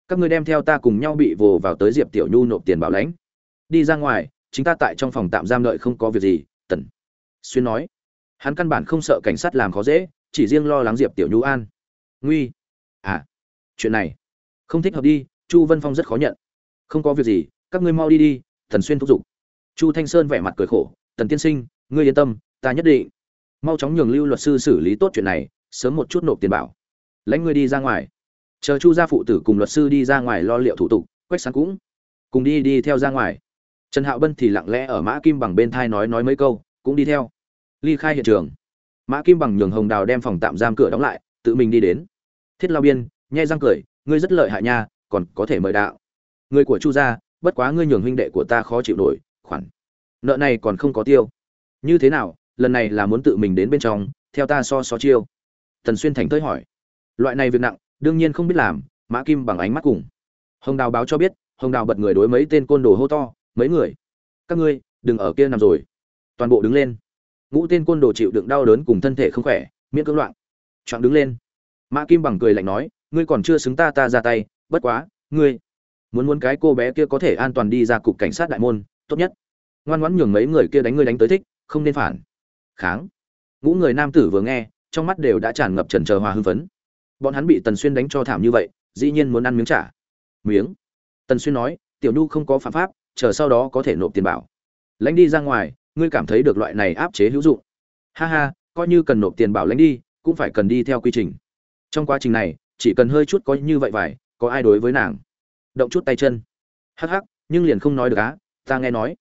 Các ngươi đem theo ta cùng nhau bị vồ vào tới diệp tiểu nhu nộp tiền bảo lãnh. Đi ra ngoài, chính ta tại trong phòng tạm giam đợi không có việc gì, tần xuyên nói. Hắn căn bản không sợ cảnh sát làm khó dễ, chỉ riêng lo lắng diệp tiểu nhu an. Nguy. À chuyện này không thích hợp đi, chu vân phong rất khó nhận. Không có việc gì, các ngươi mau đi đi, thần xuyên thúc giục. Chu thanh sơn vẻ mặt cười khổ, tần tiên sinh, ngươi yên tâm, ta nhất định mau chóng nhường lưu luật sư xử lý tốt chuyện này, sớm một chút nộp tiền bảo. Lãnh ngươi đi ra ngoài. Chờ chu gia phụ tử cùng luật sư đi ra ngoài lo liệu thủ tục, quách sáng cũng cùng đi đi theo ra ngoài. Trần hạo bân thì lặng lẽ ở mã kim bằng bên thai nói nói mấy câu, cũng đi theo. Ly khai hiện trường. Mã kim bằng nhường hồng đào đem phòng tạm giam cửa đóng lại, tự mình đi đến. Thiết lao biên, nhai răng cười ngươi rất lợi hại nha, còn có thể mời đạo. Người của chu gia, bất quá ngươi nhường huynh đệ của ta khó chịu nổi, khoản. Nợ này còn không có tiêu. Như thế nào, lần này là muốn tự mình đến bên trong, theo ta so so chiêu? Tần xuyên thành tới hỏi. Loại này việc nặng, đương nhiên không biết làm, mã kim bằng ánh mắt cùng. Hồng đào báo cho biết, hồng đào bật người đối mấy tên côn đồ hô to, mấy người, các ngươi, đừng ở kia nằm rồi. Toàn bộ đứng lên. Ngũ tên côn đồ chịu đựng đau đớn cùng thân thể không khỏe miễn cưỡng loạn. Chọn đứng lên. Mã kim bằng cười lạnh nói ngươi còn chưa xứng ta ta ra tay, bất quá, ngươi muốn muốn cái cô bé kia có thể an toàn đi ra cục cảnh sát đại môn, tốt nhất. Ngoan ngoãn nhường mấy người kia đánh ngươi đánh tới thích, không nên phản. Kháng. Ngũ người nam tử vừa nghe, trong mắt đều đã tràn ngập trần trờ hòa hưng phấn. Bọn hắn bị tần xuyên đánh cho thảm như vậy, dĩ nhiên muốn ăn miếng trả. Miếng. Tần xuyên nói, tiểu nhu không có phạm pháp, chờ sau đó có thể nộp tiền bảo. Lãnh đi ra ngoài, ngươi cảm thấy được loại này áp chế hữu dụng. Ha ha, coi như cần nộp tiền bảo lãnh đi, cũng phải cần đi theo quy trình. Trong quá trình này chỉ cần hơi chút có như vậy vải có ai đối với nàng? Động chút tay chân. Hắc hắc, nhưng liền không nói được á, ta nghe nói.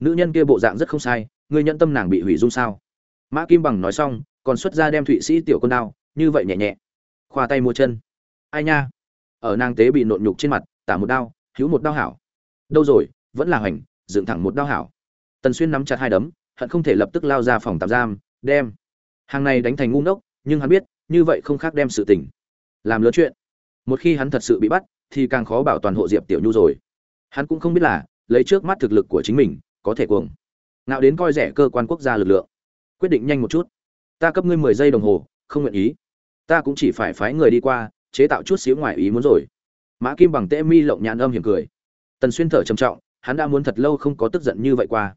Nữ nhân kia bộ dạng rất không sai, ngươi nhận tâm nàng bị hủy dung sao? Mã kim bằng nói xong, còn xuất ra đem thụy sĩ tiểu con đao, như vậy nhẹ nhẹ. Khoa tay mua chân. Ai nha? Ở nàng tế bị nộn nhục trên mặt, tả một đao, hữu một đao hảo. Đâu rồi, vẫn là hoành, dựng thẳng một đao hảo. Tần xuyên nắm chặt hai đấm, hận không thể lập tức lao ra phòng tạm giam, đem. Hàng này đánh thành ngu ngốc, nhưng hắn biết, như vậy không khác đem sự tình làm lớn chuyện. Một khi hắn thật sự bị bắt, thì càng khó bảo toàn hộ diệp tiểu nhu rồi. Hắn cũng không biết là, lấy trước mắt thực lực của chính mình, có thể cuồng nào đến coi rẻ cơ quan quốc gia lực lượng. Quyết định nhanh một chút. Ta cấp ngươi mười giây đồng hồ, không nguyện ý. Ta cũng chỉ phải phái người đi qua, chế tạo chút xíu ngoài ý muốn rồi. Mã kim bằng tê mi lộng nhàn âm hiểm cười. Tần xuyên thở trầm trọng, hắn đã muốn thật lâu không có tức giận như vậy qua.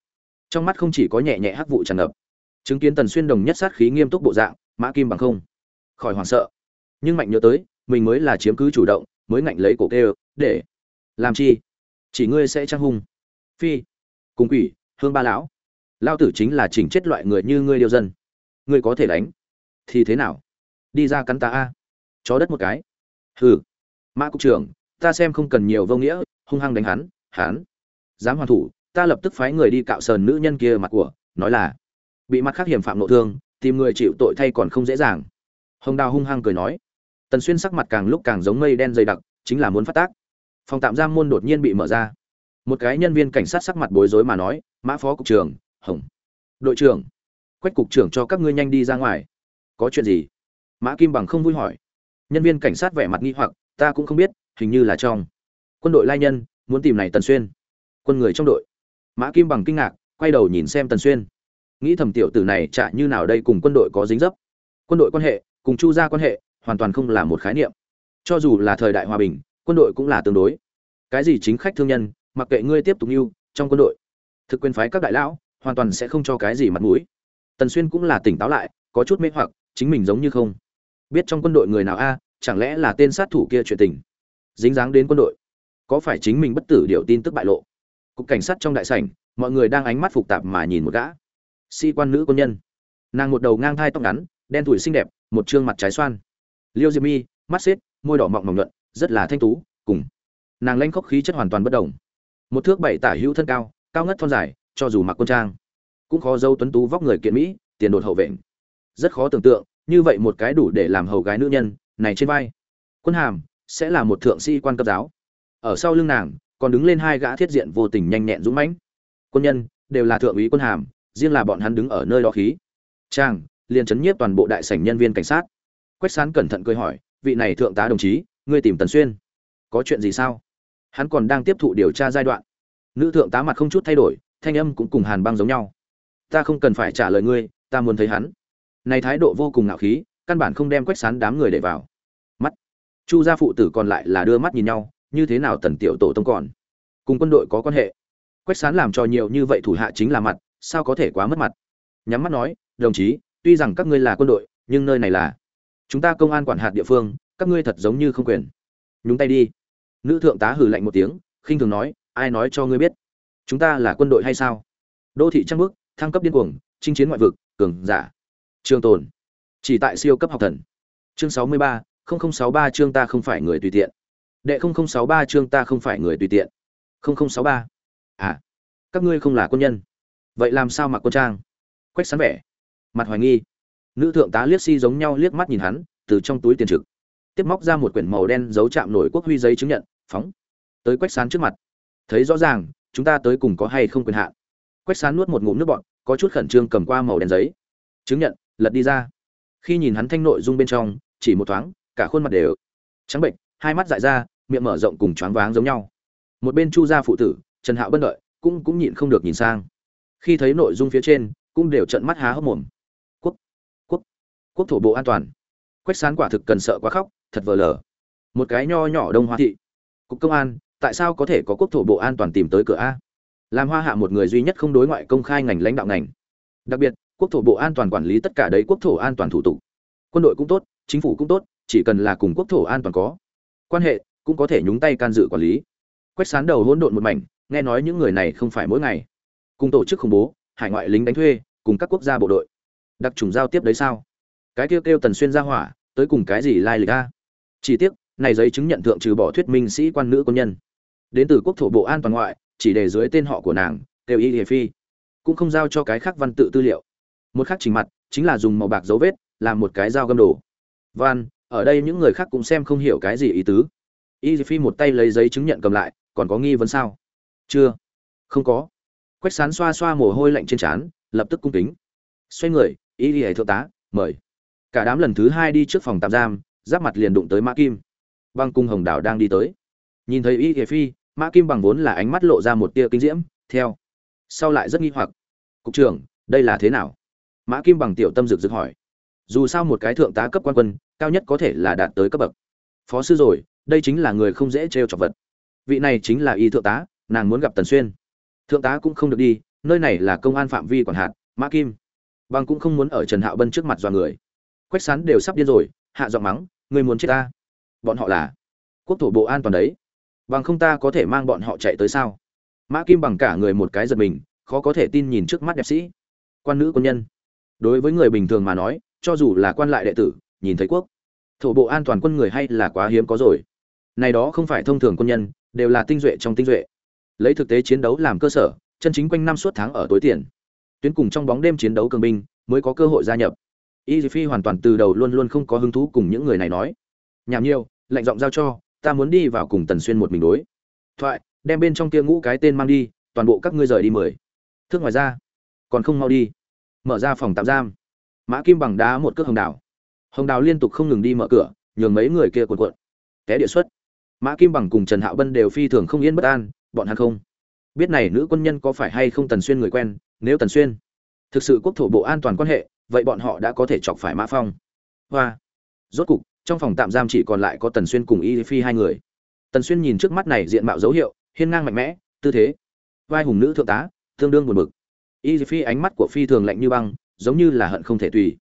Trong mắt không chỉ có nhẹ nhẹ hắc vụ tràn ngập. Chứng kiến tần xuyên đồng nhất sát khí nghiêm túc bộ dạng, mã kim bằng không. Khỏi hoảng sợ nhưng mạnh nhớ tới, mình mới là chiếm cứ chủ động, mới ngạnh lấy cổ kêu, để làm chi? Chỉ ngươi sẽ trang hung. Phi, cùng quỷ, hương ba lão. Lao tử chính là chỉnh chết loại người như ngươi điều dân. Ngươi có thể đánh. Thì thế nào? Đi ra cắn ta a. Chó đất một cái. Hừ. Mã cục trưởng, ta xem không cần nhiều vô nghĩa, hung hăng đánh hắn hắn. Dám hoàn thủ, ta lập tức phái người đi cạo sờn nữ nhân kia mặt của, nói là, bị mặt khác hiểm phạm nội thương, tìm người chịu tội thay còn không dễ dàng. Hồng đào hung hăng cười nói tần xuyên sắc mặt càng lúc càng giống mây đen dày đặc, chính là muốn phát tác. Phòng tạm giam môn đột nhiên bị mở ra. Một cái nhân viên cảnh sát sắc mặt bối rối mà nói, mã phó cục trưởng, hồng, đội trưởng, quách cục trưởng cho các ngươi nhanh đi ra ngoài. Có chuyện gì? Mã kim bằng không vui hỏi. Nhân viên cảnh sát vẻ mặt nghi hoặc, ta cũng không biết, hình như là trong quân đội lai nhân, muốn tìm này tần xuyên. Quân người trong đội. Mã kim bằng kinh ngạc, quay đầu nhìn xem tần xuyên. Nghĩ thầm tiểu tử này chả như nào đây cùng quân đội có dính dấp. Quân đội quan hệ, cùng chu gia quan hệ hoàn toàn không là một khái niệm. Cho dù là thời đại hòa bình, quân đội cũng là tương đối. Cái gì chính khách thương nhân, mặc kệ ngươi tiếp tục yêu, trong quân đội, thực quyền phái các đại lão, hoàn toàn sẽ không cho cái gì mặt mũi. Tần xuyên cũng là tỉnh táo lại, có chút mê hoặc, chính mình giống như không biết trong quân đội người nào a, chẳng lẽ là tên sát thủ kia chuyện tình. Dính dáng đến quân đội, có phải chính mình bất tử điều tin tức bại lộ? Cục cảnh sát trong đại sảnh, mọi người đang ánh mắt phục tạp mà nhìn một gã sĩ quan nữ quân nhân. Nàng một đầu ngang thai tóc ngắn, đen thủi xinh đẹp, một trương mặt trái xoan liêu diệp mi, mắt xếp, môi đỏ mọng mỏng nhuận, rất là thanh tú, cùng nàng lanh khóc khí chất hoàn toàn bất đồng. Một thước bảy tả hữu thân cao cao ngất thon dài, cho dù mặc quân trang, cũng khó dâu tuấn tú vóc người kiện mỹ, tiền đột hậu vệ rất khó tưởng tượng, như vậy một cái đủ để làm hầu gái nữ nhân, này trên vai, quân hàm, sẽ là một thượng sĩ quan cấp giáo. Ở sau lưng nàng, còn đứng lên hai gã thiết diện vô tình nhanh nhẹn dũng mãnh. Quân nhân, đều là thượng úy quân hàm, riêng là bọn hắn đứng ở nơi đó khí. Trang liền chấn nhiếp toàn bộ đại sảnh nhân viên cảnh sát quách sán cẩn thận cười hỏi, vị này thượng tá đồng chí, ngươi tìm tần xuyên, có chuyện gì sao? Hắn còn đang tiếp thụ điều tra giai đoạn. Nữ thượng tá mặt không chút thay đổi, thanh âm cũng cùng hàn băng giống nhau. Ta không cần phải trả lời ngươi, ta muốn thấy hắn. Này thái độ vô cùng ngạo khí, căn bản không đem quách sán đám người để vào. Mắt. Chu gia phụ tử còn lại là đưa mắt nhìn nhau, như thế nào tần tiểu tổ tông còn? Cùng quân đội có quan hệ? Quách sán làm cho nhiều như vậy thủ hạ chính là mặt, sao có thể quá mất mặt? Nhắm mắt nói, đồng chí, tuy rằng các ngươi là quân đội, nhưng nơi này là chúng ta công an quản hạt địa phương, các ngươi thật giống như không quyền. Nhúng tay đi. Nữ thượng tá hử lạnh một tiếng, khinh thường nói, ai nói cho ngươi biết? Chúng ta là quân đội hay sao? Đô thị trăng bước thăng cấp điên cuồng, chinh chiến ngoại vực, cường giả. Trường tồn. Chỉ tại siêu cấp học thần. Chương sáu mươi ba sáu ba chương ta không phải người tùy tiện. Đệ sáu ba chương ta không phải người tùy tiện. Sáu ba. À các ngươi không là quân nhân. Vậy làm sao mặc quân trang? Quách sán vẻ. Mặt hoài nghi nữ thượng tá liếc si giống nhau liếc mắt nhìn hắn, từ trong túi tiền trực. Tiếp móc ra một quyển màu đen giấu chạm nổi quốc huy giấy chứng nhận, phóng. Tới quách sán trước mặt. Thấy rõ ràng, chúng ta tới cùng có hay không quyền hạn. Quách sán nuốt một ngụm nước bọn có chút khẩn trương cầm qua màu đen giấy. Chứng nhận, lật đi ra. Khi nhìn hắn thanh nội dung bên trong, chỉ một thoáng, cả khuôn mặt đều trắng bệnh, hai mắt dại ra, miệng mở rộng cùng choáng váng giống nhau. Một bên chu gia phụ tử, trần hạo bân đợi, cũng cũng nhịn không được nhìn sang. Khi thấy nội dung phía trên, cũng đều trợn mắt há hốc mồm quốc thổ bộ an toàn. Quách sán quả thực cần sợ quá khóc, thật vờ lờ. Một cái nho nhỏ đông hoa thị. Cục công an, tại sao có thể có quốc thổ bộ an toàn tìm tới cửa a? Làm hoa hạ một người duy nhất không đối ngoại công khai ngành lãnh đạo ngành. Đặc biệt, quốc thổ bộ an toàn quản lý tất cả đấy quốc thổ an toàn thủ tục. Quân đội cũng tốt, chính phủ cũng tốt, chỉ cần là cùng quốc thổ an toàn có quan hệ, cũng có thể nhúng tay can dự quản lý. Quách sán đầu hỗn độn một mảnh, nghe nói những người này không phải mỗi ngày. Cùng tổ chức khủng bố, hải ngoại lính đánh thuê, cùng các quốc gia bộ đội. Đặc trùng giao tiếp đấy sao? Cái kêu kêu tần xuyên ra hỏa, tới cùng cái gì lai lịch a? Chỉ tiếc, này giấy chứng nhận thượng trừ bỏ thuyết minh sĩ quan nữ quân nhân. Đến từ quốc thổ bộ an toàn ngoại, chỉ để dưới tên họ của nàng kêu y hiệp phi. Cũng không giao cho cái khác văn tự tư liệu. Một khác trình mặt, chính là dùng màu bạc dấu vết, làm một cái dao găm đồ. Van ở đây những người khác cũng xem không hiểu cái gì ý tứ. Y phi một tay lấy giấy chứng nhận cầm lại, còn có nghi vấn sao? Chưa. Không có. Quách sán xoa xoa mồ hôi lạnh trên trán, lập tức cung kính. Xoay người, y y thượng tá, mời cả đám lần thứ hai đi trước phòng tạm giam, giáp mặt liền đụng tới mã kim. Băng cung hồng đảo đang đi tới. Nhìn thấy y y phi, mã kim bằng vốn là ánh mắt lộ ra một tia kinh diễm, theo. Sau lại rất nghi hoặc. Cục trưởng, đây là thế nào? Mã kim bằng tiểu tâm rực rực hỏi. Dù sao một cái thượng tá cấp quan quân, cao nhất có thể là đạt tới cấp bậc. Phó sư rồi, đây chính là người không dễ trêu chọc vật. Vị này chính là y thượng tá, nàng muốn gặp tần xuyên. Thượng tá cũng không được đi, nơi này là công an phạm vi quản hạt, mã kim. Bằng cũng không muốn ở trần hạo bân trước mặt dọa người quách sán đều sắp điên rồi, hạ giọng mắng người muốn chết ta? Bọn họ là quốc thổ bộ an toàn đấy. Bằng không ta có thể mang bọn họ chạy tới sao? Mã kim bằng cả người một cái giật mình, khó có thể tin nhìn trước mắt đẹp sĩ. Quan nữ quân nhân. Đối với người bình thường mà nói, cho dù là quan lại đệ tử, nhìn thấy quốc thổ bộ an toàn quân người hay là quá hiếm có rồi. Này đó không phải thông thường quân nhân, đều là tinh duệ trong tinh duệ. Lấy thực tế chiến đấu làm cơ sở, chân chính quanh năm suốt tháng ở tối tiền. Tuyến cùng trong bóng đêm chiến đấu cường binh, mới có cơ hội gia nhập y phi hoàn toàn từ đầu luôn luôn không có hứng thú cùng những người này nói. Nhảm nhiều lệnh giọng giao cho, ta muốn đi vào cùng tần xuyên một mình đối. Thoại, đem bên trong kia ngũ cái tên mang đi, toàn bộ các ngươi rời đi mười. Thước ngoài ra, còn không mau đi. Mở ra phòng tạm giam. Mã kim bằng đá một cước hồng đào. Hồng đào liên tục không ngừng đi mở cửa, nhường mấy người kia cuộn cuộn. Té địa xuất. Mã kim bằng cùng trần hạo bân đều phi thường không yên bất an, bọn hắn không. Biết này nữ quân nhân có phải hay không tần xuyên người quen, nếu tần xuyên thực sự quốc thổ bộ an toàn quan hệ vậy bọn họ đã có thể chọc phải mã phong. Hoa. Rốt cục, trong phòng tạm giam chỉ còn lại có tần xuyên cùng y phi hai người. Tần xuyên nhìn trước mắt này diện mạo dấu hiệu, hiên ngang mạnh mẽ, tư thế. Vai hùng nữ thượng tá, tương đương buồn bực. Y phi ánh mắt của phi thường lạnh như băng, giống như là hận không thể tùy.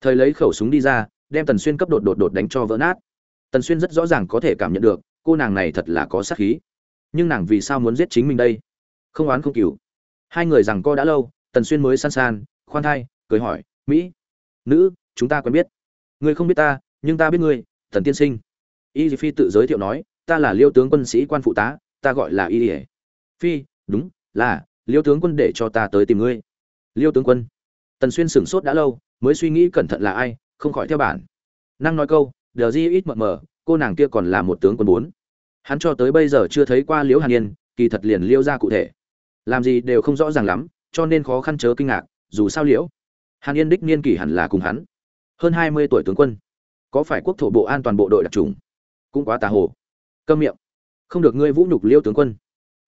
Thời lấy khẩu súng đi ra, đem tần xuyên cấp đột đột đột đánh cho vỡ nát. Tần xuyên rất rõ ràng có thể cảm nhận được, cô nàng này thật là có sát khí. Nhưng nàng vì sao muốn giết chính mình đây? Không oán không cừu hai người rằng co đã lâu, tần xuyên mới san san, khoan thai, cười hỏi mỹ. Nữ, chúng ta quen biết. Ngươi không biết ta, nhưng ta biết ngươi, thần tiên sinh. Y phi tự giới thiệu nói, ta là liêu tướng quân sĩ quan phụ tá, ta gọi là y phi, đúng, là, liêu tướng quân để cho ta tới tìm ngươi. Liêu tướng quân. Tần xuyên sửng sốt đã lâu, mới suy nghĩ cẩn thận là ai, không khỏi theo bản. Năng nói câu, đờ di ít mờ mờ, cô nàng kia còn là một tướng quân bốn. Hắn cho tới bây giờ chưa thấy qua liễu hàn yên, kỳ thật liền liêu ra cụ thể. Làm gì đều không rõ ràng lắm, cho nên khó khăn chớ kinh ngạc, dù sao liễu hàn yên đích niên kỷ hẳn là cùng hắn. Hơn hai mươi tuổi tướng quân. Có phải quốc thổ bộ an toàn bộ đội đặc trùng? Cũng quá tà hồ. Câm miệng. Không được ngươi vũ nhục liêu tướng quân.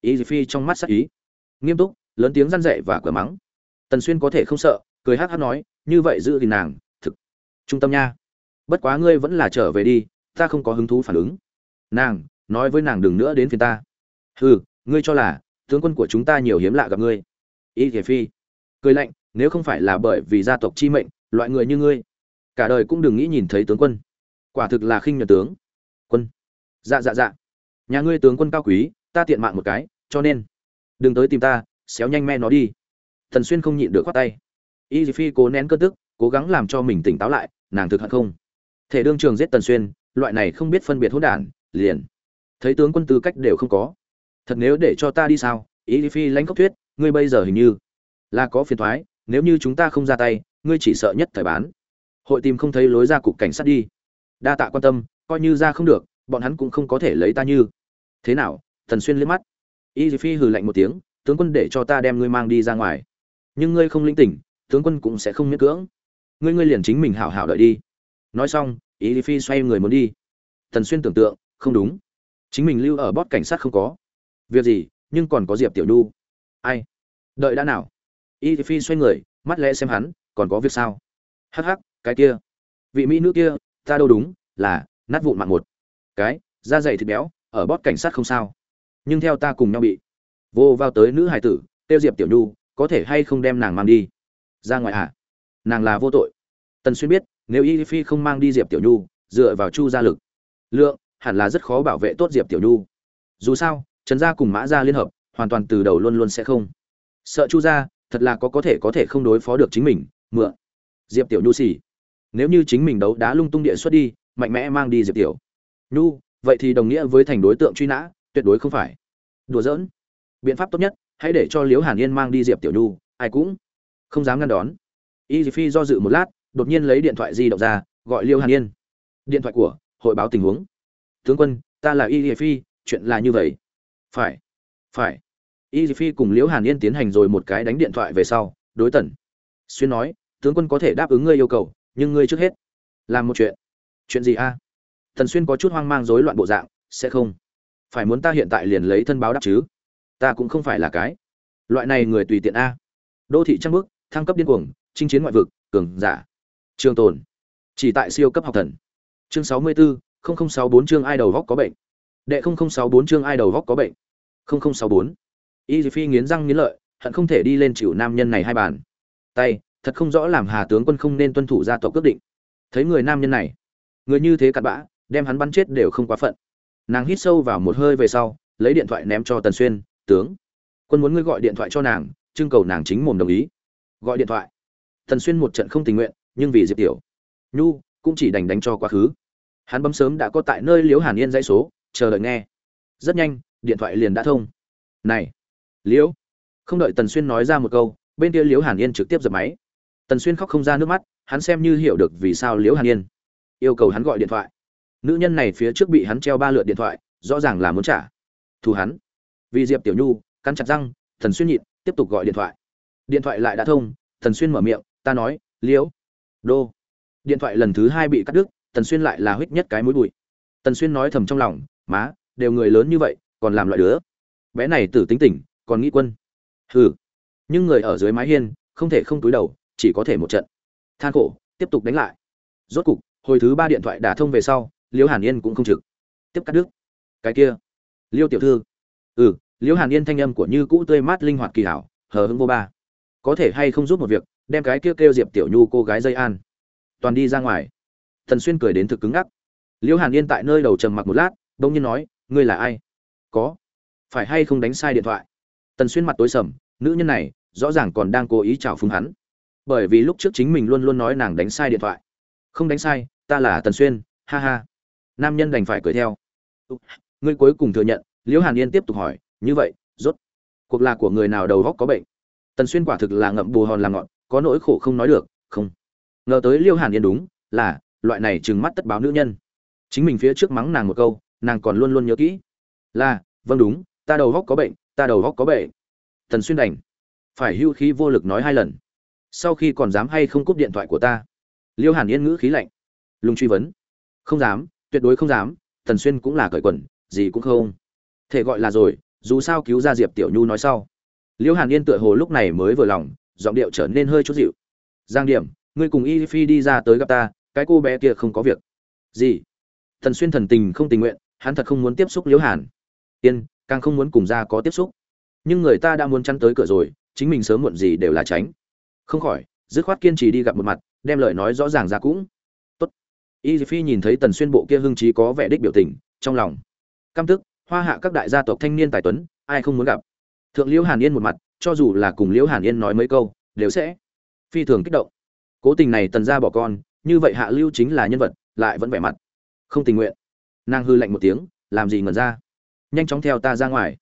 Ý gì phi trong mắt sắc ý. Nghiêm túc, lớn tiếng răn dậy và cửa mắng. Tần xuyên có thể không sợ, cười hát hát nói, như vậy giữ gìn nàng, thực trung tâm nha. Bất quá ngươi vẫn là trở về đi, ta không có hứng thú phản ứng. Nàng, nói với nàng đừng nữa đến phiền ta. Hừ, ngươi cho là, tướng quân của chúng ta nhiều hiếm lạ gặp ngươi. Ý gì phi. Cười lạnh nếu không phải là bởi vì gia tộc chi mệnh, loại người như ngươi, cả đời cũng đừng nghĩ nhìn thấy tướng quân. Quả thực là khinh nhật tướng. Quân. Dạ dạ dạ. Nhà ngươi tướng quân cao quý, ta tiện mạng một cái, cho nên, đừng tới tìm ta, xéo nhanh me nó đi. Thần xuyên không nhịn được khoát tay. Y phi cố nén cơn tức, cố gắng làm cho mình tỉnh táo lại, nàng thực hận không? Thể đương trường giết tần xuyên, loại này không biết phân biệt hỗn đản, liền. Thấy tướng quân tư cách đều không có. Thật nếu để cho ta đi sao? Ý phi lãnh cốc thuyết, ngươi bây giờ hình như là có phiền thoái nếu như chúng ta không ra tay, ngươi chỉ sợ nhất thời bán. Hội tìm không thấy lối ra cục cảnh sát đi. Đa tạ quan tâm, coi như ra không được, bọn hắn cũng không có thể lấy ta như. Thế nào, thần xuyên liếc mắt. Y phi hừ lạnh một tiếng, tướng quân để cho ta đem ngươi mang đi ra ngoài. Nhưng ngươi không linh tỉnh, tướng quân cũng sẽ không miễn cưỡng. Ngươi ngươi liền chính mình hảo hảo đợi đi. Nói xong, y phi xoay người muốn đi. Thần xuyên tưởng tượng, không đúng. Chính mình lưu ở bót cảnh sát không có. Việc gì, nhưng còn có diệp tiểu nhu. Ai? Đợi đã nào? Y phi xoay người, mắt lẽ xem hắn, còn có việc sao? Hắc hắc, cái kia. Vị mỹ nữ kia, ta đâu đúng, là, nát vụn mạng một. Cái, da dày thịt béo, ở bót cảnh sát không sao. Nhưng theo ta cùng nhau bị. Vô vào tới nữ hải tử, tiêu diệp tiểu nhu, có thể hay không đem nàng mang đi? Ra ngoài à nàng là vô tội. Tần xuyên biết, nếu y phi không mang đi diệp tiểu nhu, dựa vào chu gia lực, lượng, hẳn là rất khó bảo vệ tốt diệp tiểu nhu. Dù sao, trần gia cùng mã gia liên hợp, hoàn toàn từ đầu luôn luôn sẽ không. Sợ chu gia thật là có có thể có thể không đối phó được chính mình, mượn. Diệp tiểu nhu xì. Nếu như chính mình đấu đá lung tung địa xuất đi, mạnh mẽ mang đi diệp tiểu. Nhu, vậy thì đồng nghĩa với thành đối tượng truy nã, tuyệt đối không phải. Đùa giỡn. Biện pháp tốt nhất, hãy để cho liễu hàn yên mang đi diệp tiểu nhu, ai cũng không dám ngăn đón. Y phi do dự một lát, đột nhiên lấy điện thoại di động ra, gọi liễu hàn yên. Điện thoại của hội báo tình huống. Tướng quân, ta là y phi, chuyện là như vậy. Phải phải y phi cùng liễu hàn yên tiến hành rồi một cái đánh điện thoại về sau, đối tần. Xuyên nói, tướng quân có thể đáp ứng ngươi yêu cầu, nhưng ngươi trước hết làm một chuyện. Chuyện gì a? Thần xuyên có chút hoang mang rối loạn bộ dạng, sẽ không. Phải muốn ta hiện tại liền lấy thân báo đáp chứ? Ta cũng không phải là cái loại này người tùy tiện a. Đô thị trăng bước thăng cấp điên cuồng, chinh chiến ngoại vực, cường giả. Trường tồn. Chỉ tại siêu cấp học thần. Chương sáu mươi bốn sáu bốn chương ai đầu góc có bệnh. Đệ sáu bốn chương ai đầu góc có bệnh. 0064 y phi nghiến răng nghiến lợi, hận không thể đi lên chịu nam nhân này hai bàn. Tay, thật không rõ làm hà tướng quân không nên tuân thủ gia tộc quyết định. Thấy người nam nhân này, người như thế cặn bã, đem hắn bắn chết đều không quá phận. Nàng hít sâu vào một hơi về sau, lấy điện thoại ném cho tần xuyên, tướng, quân muốn ngươi gọi điện thoại cho nàng, trưng cầu nàng chính mồm đồng ý. Gọi điện thoại? Tần xuyên một trận không tình nguyện, nhưng vì diệp tiểu nhu cũng chỉ đành đánh cho quá khứ. Hắn bấm sớm đã có tại nơi liễu hàn yên dãy số, chờ đợi nghe. Rất nhanh, điện thoại liền đã thông. Này liễu. Không đợi tần xuyên nói ra một câu, bên kia liễu hàn yên trực tiếp giật máy. Tần xuyên khóc không ra nước mắt, hắn xem như hiểu được vì sao liễu hàn yên yêu cầu hắn gọi điện thoại. Nữ nhân này phía trước bị hắn treo ba lượt điện thoại, rõ ràng là muốn trả. Thù hắn. Vì diệp tiểu nhu, cắn chặt răng thần xuyên nhịn, tiếp tục gọi điện thoại. Điện thoại lại đã thông thần xuyên mở miệng, ta nói, liễu. Đô. Điện thoại lần thứ hai bị cắt đứt, tần xuyên lại là huyết nhất cái mũi bụi. Tần xuyên nói thầm trong lòng, má, đều người lớn như vậy, còn làm loại đứa. Bé này tử tính tỉnh còn nghĩ quân. Hừ. Nhưng người ở dưới mái hiên, không thể không túi đầu, chỉ có thể một trận. Than khổ, tiếp tục đánh lại. Rốt cục, hồi thứ ba điện thoại đả thông về sau, liễu hàn yên cũng không trực. Tiếp cắt đứt. Cái kia. Liêu tiểu thư. Ừ liễu hàn yên thanh âm của như cũ tươi mát linh hoạt kỳ hảo, hờ hững vô ba. Có thể hay không giúp một việc, đem cái kia kêu diệp tiểu nhu cô gái dây an. Toàn đi ra ngoài. Thần xuyên cười đến thực cứng ngắc. Liễu hàn yên tại nơi đầu trầm mặc một lát, bỗng nhiên nói, ngươi là ai? Có. Phải hay không đánh sai điện thoại? Tần xuyên mặt tối sầm, nữ nhân này, rõ ràng còn đang cố ý chào phúng hắn. Bởi vì lúc trước chính mình luôn luôn nói nàng đánh sai điện thoại. Không đánh sai, ta là tần xuyên, ha ha. Nam nhân đành phải cười theo. Ngươi cuối cùng thừa nhận, liễu hàn yên tiếp tục hỏi, như vậy, rốt cuộc là của người nào đầu góc có bệnh? Tần xuyên quả thực là ngậm bù hòn làm ngọn, có nỗi khổ không nói được, không. Ngờ tới liễu hàn yên đúng, là, loại này trừng mắt tất báo nữ nhân. Chính mình phía trước mắng nàng một câu, nàng còn luôn luôn nhớ kỹ. Là vâng đúng, ta đầu góc có bệnh ta đầu góc có bệnh tần xuyên đành. Phải hưu khí vô lực nói hai lần. Sau khi còn dám hay không cúp điện thoại của ta? Liêu hàn yên ngữ khí lạnh. Lùng truy vấn. Không dám, tuyệt đối không dám, tần xuyên cũng là cởi quần, gì cũng không. Thể gọi là rồi, dù sao cứu ra diệp tiểu nhu nói sau. Liêu hàn yên tựa hồ lúc này mới vừa lòng, giọng điệu trở nên hơi chút dịu. Giang điểm, ngươi cùng y phi đi ra tới gặp ta, cái cô bé kia không có việc. Gì? Tần xuyên thần tình không tình nguyện, hắn thật không muốn tiếp xúc liễu hàn. Yên càng không muốn cùng ra có tiếp xúc. Nhưng người ta đã muốn chắn tới cửa rồi, chính mình sớm muộn gì đều là tránh. Không khỏi, dứt khoát kiên trì đi gặp một mặt, đem lời nói rõ ràng ra cũng. Tốt. Y phi nhìn thấy tần xuyên bộ kia hưng trí có vẻ đích biểu tình, trong lòng. Căm tức, hoa hạ các đại gia tộc thanh niên tài tuấn, ai không muốn gặp? Thượng liễu hàn yên một mặt, cho dù là cùng liễu hàn yên nói mấy câu, đều sẽ phi thường kích động. Cố tình này tần ra bỏ con, như vậy hạ lưu chính là nhân vật, lại vẫn vẻ mặt không tình nguyện. Nàng hư lạnh một tiếng, làm gì ngẩn ra? Nhanh chóng theo ta ra ngoài.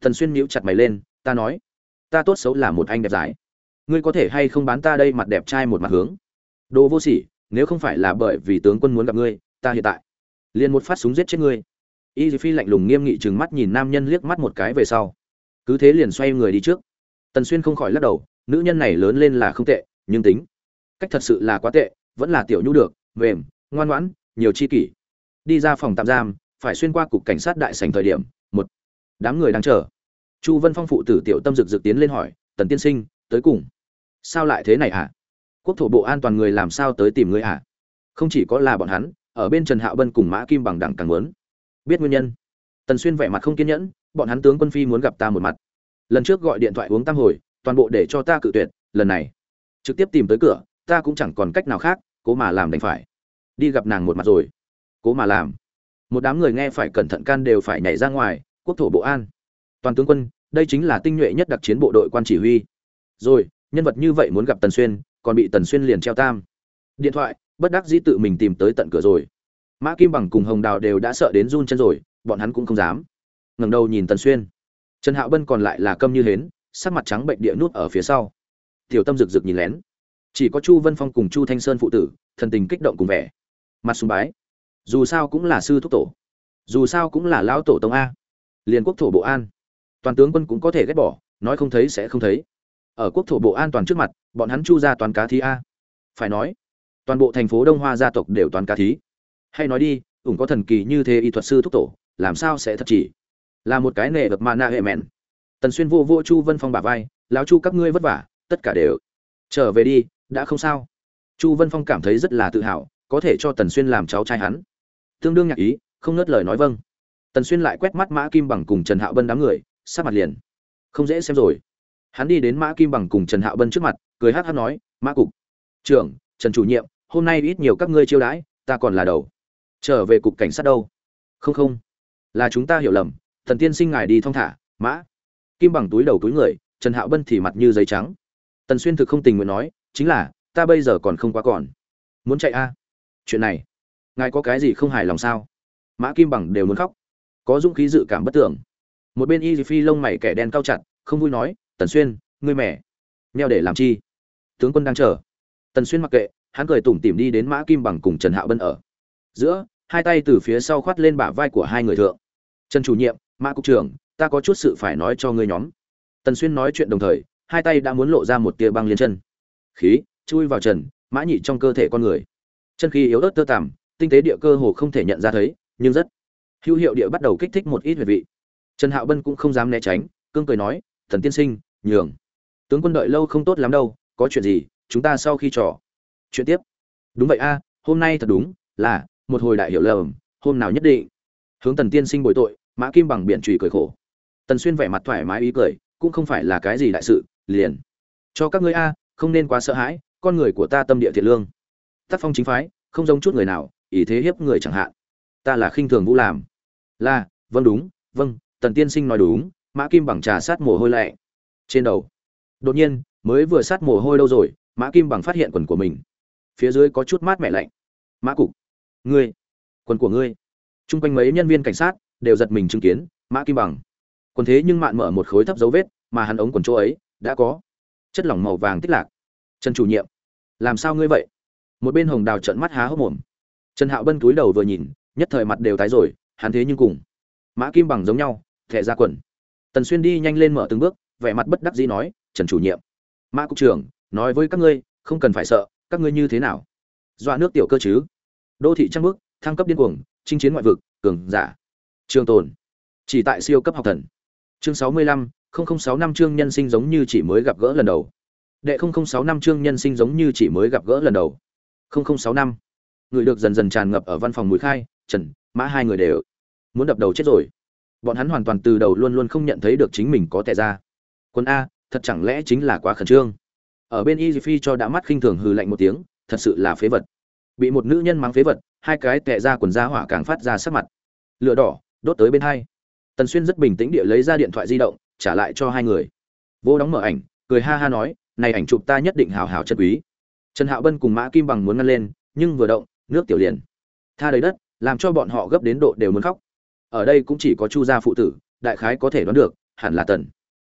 Thần xuyên nhíu chặt mày lên, ta nói, ta tốt xấu là một anh đẹp giải ngươi có thể hay không bán ta đây mặt đẹp trai một mặt hướng? Đồ vô sỉ, nếu không phải là bởi vì tướng quân muốn gặp ngươi, ta hiện tại liền một phát súng giết chết ngươi. Y phi lạnh lùng nghiêm nghị trừng mắt nhìn nam nhân liếc mắt một cái về sau. Cứ thế liền xoay người đi trước. Tần xuyên không khỏi lắc đầu, nữ nhân này lớn lên là không tệ, nhưng tính cách thật sự là quá tệ, vẫn là tiểu nhu được, mềm, ngoan ngoãn, nhiều chi kỷ. Đi ra phòng tạm giam phải xuyên qua cục cảnh sát đại sảnh thời điểm, một, đám người đang chờ. Chu vân phong phụ tử tiểu tâm rực rực tiến lên hỏi, tần tiên sinh, tới cùng. Sao lại thế này hả? Quốc thổ bộ an toàn người làm sao tới tìm ngươi hả? Không chỉ có là bọn hắn, ở bên trần hạo bân cùng mã kim bằng đẳng càng muốn. Biết nguyên nhân? Tần xuyên vẻ mặt không kiên nhẫn, bọn hắn tướng quân phi muốn gặp ta một mặt. Lần trước gọi điện thoại uống tam hồi, toàn bộ để cho ta cự tuyệt, lần này trực tiếp tìm tới cửa, ta cũng chẳng còn cách nào khác, cố mà làm đành phải. Đi gặp nàng một mặt rồi. Cố mà làm một đám người nghe phải cẩn thận can đều phải nhảy ra ngoài, quốc thổ bộ an. Toàn tướng quân, đây chính là tinh nhuệ nhất đặc chiến bộ đội quan chỉ huy. Rồi, nhân vật như vậy muốn gặp tần xuyên, còn bị tần xuyên liền treo tam. Điện thoại, bất đắc dĩ tự mình tìm tới tận cửa rồi. Mã kim bằng cùng hồng đào đều đã sợ đến run chân rồi, bọn hắn cũng không dám. Ngẩng đầu nhìn tần xuyên. Trần hạo bân còn lại là câm như hến, sắc mặt trắng bệnh địa nút ở phía sau. Tiểu tâm rực rực nhìn lén. Chỉ có chu vân phong cùng chu thanh sơn phụ tử, thần tình kích động cùng vẻ. Mặt sùng bái dù sao cũng là sư thúc tổ, dù sao cũng là lão tổ tông a, liền quốc thổ bộ an, toàn tướng quân cũng có thể ghét bỏ, nói không thấy sẽ không thấy. Ở quốc thổ bộ an toàn trước mặt, bọn hắn chu ra toàn cá thí a. Phải nói, toàn bộ thành phố đông hoa gia tộc đều toàn cá thí. Hay nói đi, ủng có thần kỳ như thế y thuật sư thúc tổ, làm sao sẽ thật chỉ? Là một cái nệ vật mà na hệ mẹn. Tần xuyên vô vô chu vân phong bả vai, lão chu các ngươi vất vả, tất cả đều trở về đi, đã không sao. Chu vân phong cảm thấy rất là tự hào, có thể cho tần xuyên làm cháu trai hắn tương đương nhạc ý, không ngớt lời nói vâng. Tần xuyên lại quét mắt mã kim bằng cùng trần hạo bân đám người sát mặt liền không dễ xem rồi. Hắn đi đến mã kim bằng cùng trần hạo bân trước mặt, cười hát hát nói, mã cục, trưởng, trần chủ nhiệm, hôm nay ít nhiều các ngươi chiêu đãi, ta còn là đầu. Trở về cục cảnh sát đâu? Không không, là chúng ta hiểu lầm, thần tiên sinh ngài đi thong thả, mã. Kim bằng túi đầu túi người, trần hạo bân thì mặt như giấy trắng. Tần xuyên thực không tình nguyện nói, chính là, ta bây giờ còn không quá còn. Muốn chạy a? À? chuyện này ngài có cái gì không hài lòng sao? Mã kim bằng đều muốn khóc. Có dũng khí dự cảm bất tưởng. Một bên y phi lông mày kẻ đen cao chặt, không vui nói, tần xuyên, ngươi mẹ. Neo để làm chi? Tướng quân đang chờ. Tần xuyên mặc kệ, hắn cười tủm tỉm đi đến mã kim bằng cùng trần hạo bân ở. Giữa, hai tay từ phía sau khoát lên bả vai của hai người thượng. Trần chủ nhiệm, mã cục trưởng, ta có chút sự phải nói cho ngươi nhóm. Tần xuyên nói chuyện đồng thời, hai tay đã muốn lộ ra một tia băng liên chân. Khí, chui vào trần, mã nhị trong cơ thể con người. Chân khí yếu ớt tơ tằm tinh tế địa cơ hồ không thể nhận ra thấy, nhưng rất hữu hiệu địa bắt đầu kích thích một ít huyệt vị. Trần hạo bân cũng không dám né tránh, cương cười nói, thần tiên sinh, nhường. Tướng quân đợi lâu không tốt lắm đâu, có chuyện gì, chúng ta sau khi trò chuyện tiếp. Đúng vậy a, hôm nay thật đúng là, một hồi đại hiểu lầm, hôm nào nhất định. Hướng tần tiên sinh bồi tội, mã kim bằng biện trùy cười khổ. Tần xuyên vẻ mặt thoải mái ý cười, cũng không phải là cái gì đại sự, liền. Cho các ngươi a, không nên quá sợ hãi, con người của ta tâm địa thiện lương. Tác phong chính phái, không giống chút người nào ý thế hiếp người chẳng hạn. Ta là khinh thường vũ làm. Là vâng đúng vâng tần tiên sinh nói đúng, mã kim bằng trà sát mồ hôi lẹ trên đầu. Đột nhiên, mới vừa sát mồ hôi đâu rồi, mã kim bằng phát hiện quần của mình. Phía dưới có chút mát mẻ lạnh. Mã cục. Ngươi. Quần của ngươi. Chung quanh mấy nhân viên cảnh sát đều giật mình chứng kiến, mã kim bằng. Quần thế nhưng mạn mở một khối thấp dấu vết, mà hắn ống quần chỗ ấy đã có. Chất lỏng màu vàng tích lạc. Trần chủ nhiệm. Làm sao ngươi vậy? Một bên hồng đào trận mắt há hốc mồm trần hạo bân túi đầu vừa nhìn, nhất thời mặt đều tái rồi, hắn thế nhưng cùng mã kim bằng giống nhau, thẻ ra quần. Tần xuyên đi nhanh lên mở từng bước, vẻ mặt bất đắc dĩ nói, trần chủ nhiệm, mã cục trưởng, nói với các ngươi, không cần phải sợ, các ngươi như thế nào? Dọa nước tiểu cơ chứ? Đô thị trăng bước, thăng cấp điên cuồng, chinh chiến ngoại vực, cường giả, trường tồn, chỉ tại siêu cấp học thần. Chương sáu mươi lăm, không sáu năm chương nhân sinh giống như chỉ mới gặp gỡ lần đầu. Đệ không sáu năm chương nhân sinh giống như chỉ mới gặp gỡ lần đầu. Không sáu năm người được dần dần tràn ngập ở văn phòng mùi khai, trần, mã hai người đều muốn đập đầu chết rồi. Bọn hắn hoàn toàn từ đầu luôn luôn không nhận thấy được chính mình có tệ ra. Quân a, thật chẳng lẽ chính là quá khẩn trương? Ở bên y phi cho đã mắt khinh thường hừ lạnh một tiếng, thật sự là phế vật. Bị một nữ nhân mang phế vật, hai cái tệ ra quần da hỏa càng phát ra sắc mặt. Lửa đỏ, đốt tới bên hai. Tần xuyên rất bình tĩnh địa lấy ra điện thoại di động, trả lại cho hai người. Vô đóng mở ảnh, cười ha ha nói, này ảnh chụp ta nhất định hào hào chân quý. Trần hạo bân cùng mã kim bằng muốn ngăn lên, nhưng vừa động nước tiểu liền. Tha đầy đất, làm cho bọn họ gấp đến độ đều muốn khóc. Ở đây cũng chỉ có chu gia phụ tử, đại khái có thể đoán được, hẳn là tần.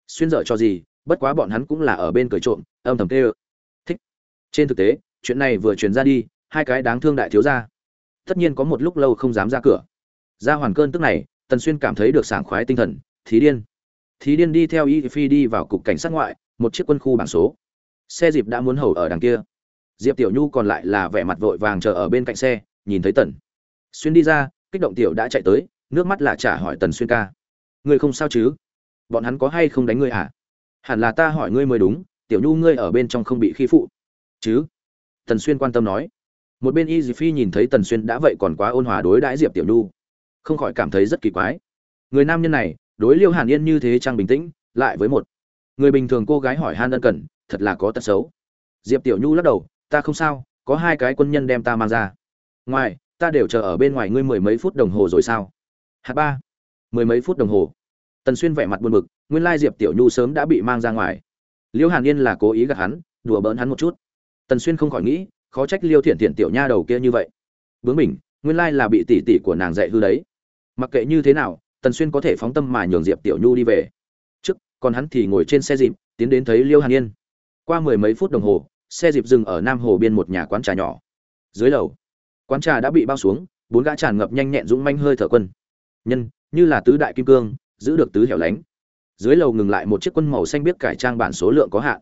Xuyên dở cho gì, bất quá bọn hắn cũng là ở bên cười trộm, âm thầm tê ơ thích. Trên thực tế, chuyện này vừa truyền ra đi, hai cái đáng thương đại thiếu gia. Tất nhiên có một lúc lâu không dám ra cửa. Ra hoàn cơn tức này, tần xuyên cảm thấy được sảng khoái tinh thần, thí điên. Thí điên đi theo y phi đi vào cục cảnh sát ngoại, một chiếc quân khu bảng số. Xe dịp đã muốn hầu ở đằng kia diệp tiểu nhu còn lại là vẻ mặt vội vàng chờ ở bên cạnh xe, nhìn thấy tần. Xuyên đi ra, kích động tiểu đã chạy tới, nước mắt là trả hỏi tần xuyên ca. Ngươi không sao chứ? Bọn hắn có hay không đánh ngươi à? Hẳn là ta hỏi ngươi mới đúng, tiểu nhu ngươi ở bên trong không bị khi phụ. Chứ? Tần xuyên quan tâm nói. Một bên y phi nhìn thấy tần xuyên đã vậy còn quá ôn hòa đối đãi diệp tiểu nhu. Không khỏi cảm thấy rất kỳ quái. Người nam nhân này, đối liêu hàn yên như thế trang bình tĩnh, lại với một. Người bình thường cô gái hỏi han ân cần, thật là có tật xấu. Diệp tiểu nhu lắc đầu ta không sao, có hai cái quân nhân đem ta mang ra. Ngoài, ta đều chờ ở bên ngoài ngươi mười mấy phút đồng hồ rồi sao? Hạt ba, mười mấy phút đồng hồ. Tần xuyên vẻ mặt buồn bực, nguyên lai diệp tiểu nhu sớm đã bị mang ra ngoài. Liêu hàn yên là cố ý gạt hắn, đùa bỡn hắn một chút. Tần xuyên không khỏi nghĩ, khó trách liêu thiện thiện tiểu nha đầu kia như vậy. Bướng mình nguyên lai là bị tỷ tỷ của nàng dạy hư đấy. Mặc kệ như thế nào, tần xuyên có thể phóng tâm mà nhường diệp tiểu nhu đi về. Trước, còn hắn thì ngồi trên xe dịp, tiến đến thấy liêu hàn yên. Qua mười mấy phút đồng hồ xe dịp dừng ở nam hồ biên một nhà quán trà nhỏ. Dưới lầu, quán trà đã bị bao xuống, bốn gã tràn ngập nhanh nhẹn dũng manh hơi thở quân. Nhân, như là tứ đại kim cương, giữ được tứ hẻo lánh. Dưới lầu ngừng lại một chiếc quân màu xanh biết cải trang bản số lượng có hạn.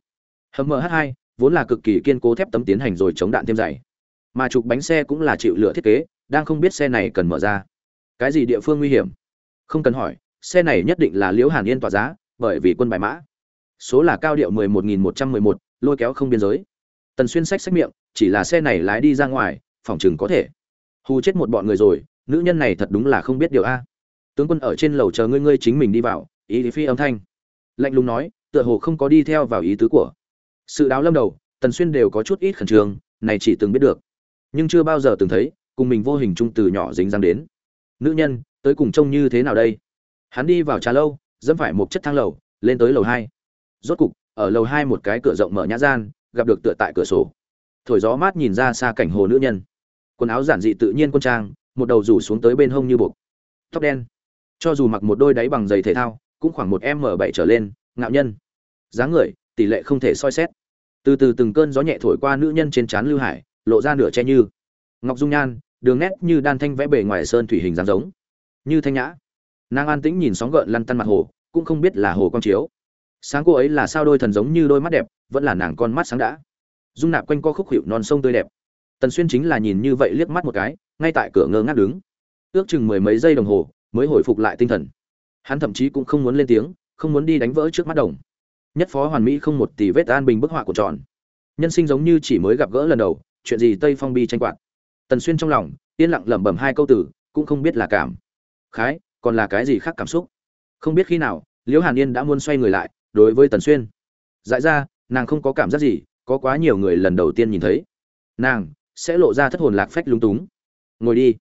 Hầm mh hai, vốn là cực kỳ kiên cố thép tấm tiến hành rồi chống đạn thêm dày. Mà trục bánh xe cũng là chịu lửa thiết kế, đang không biết xe này cần mở ra. Cái gì địa phương nguy hiểm? Không cần hỏi, xe này nhất định là liễu hàn yên tỏa giá, bởi vì quân bài mã. Số là cao điệu mười một nghìn một trăm mười một, lôi kéo không biên giới tần xuyên sách sách miệng, chỉ là xe này lái đi ra ngoài, phòng chừng có thể. Hù chết một bọn người rồi, nữ nhân này thật đúng là không biết điều a. Tướng quân ở trên lầu chờ ngươi ngươi chính mình đi vào, ý phi âm thanh. Lạnh lùng nói, tựa hồ không có đi theo vào ý tứ của. Sự đáo lâm đầu, tần xuyên đều có chút ít khẩn trương, này chỉ từng biết được. Nhưng chưa bao giờ từng thấy, cùng mình vô hình trung từ nhỏ dính răng đến. Nữ nhân, tới cùng trông như thế nào đây? Hắn đi vào trà lâu, dẫm phải một chất thang lầu, lên tới lầu hai. Rốt cục, ở lầu hai một cái cửa rộng mở nhã gian gặp được tựa tại cửa sổ. Thổi gió mát nhìn ra xa cảnh hồ nữ nhân. Quần áo giản dị tự nhiên quân trang, một đầu rủ xuống tới bên hông như buộc. Tóc đen. Cho dù mặc một đôi đáy bằng giày thể thao, cũng khoảng một m bảy trở lên, ngạo nhân. Dáng người, tỷ lệ không thể soi xét. Từ từ từng cơn gió nhẹ thổi qua nữ nhân trên trán lưu hải, lộ ra nửa che như. Ngọc dung nhan, đường nét như đan thanh vẽ bề ngoài sơn thủy hình dáng giống. Như thanh nhã. Nàng an tĩnh nhìn sóng gợn lăn tăn mặt hồ, cũng không biết là hồ quang chiếu. Sáng cô ấy là sao đôi thần giống như đôi mắt đẹp vẫn là nàng con mắt sáng đã. Dung nạp quanh co khúc hiệu non sông tươi đẹp. Tần xuyên chính là nhìn như vậy liếc mắt một cái, ngay tại cửa ngơ ngác đứng. Ước chừng mười mấy giây đồng hồ, mới hồi phục lại tinh thần. Hắn thậm chí cũng không muốn lên tiếng, không muốn đi đánh vỡ trước mắt đồng. Nhất phó hoàn mỹ không một tỷ vết an bình bức họa của tròn. Nhân sinh giống như chỉ mới gặp gỡ lần đầu, chuyện gì tây phong bi tranh quạt. Tần xuyên trong lòng, yên lặng lẩm bẩm hai câu tử cũng không biết là cảm. Khái, còn là cái gì khác cảm xúc? Không biết khi nào, liễu hàn yên đã muốn xoay người lại, đối với tần xuyên. Dại ra nàng không có cảm giác gì, có quá nhiều người lần đầu tiên nhìn thấy. Nàng sẽ lộ ra thất hồn lạc phách lúng túng. Ngồi đi.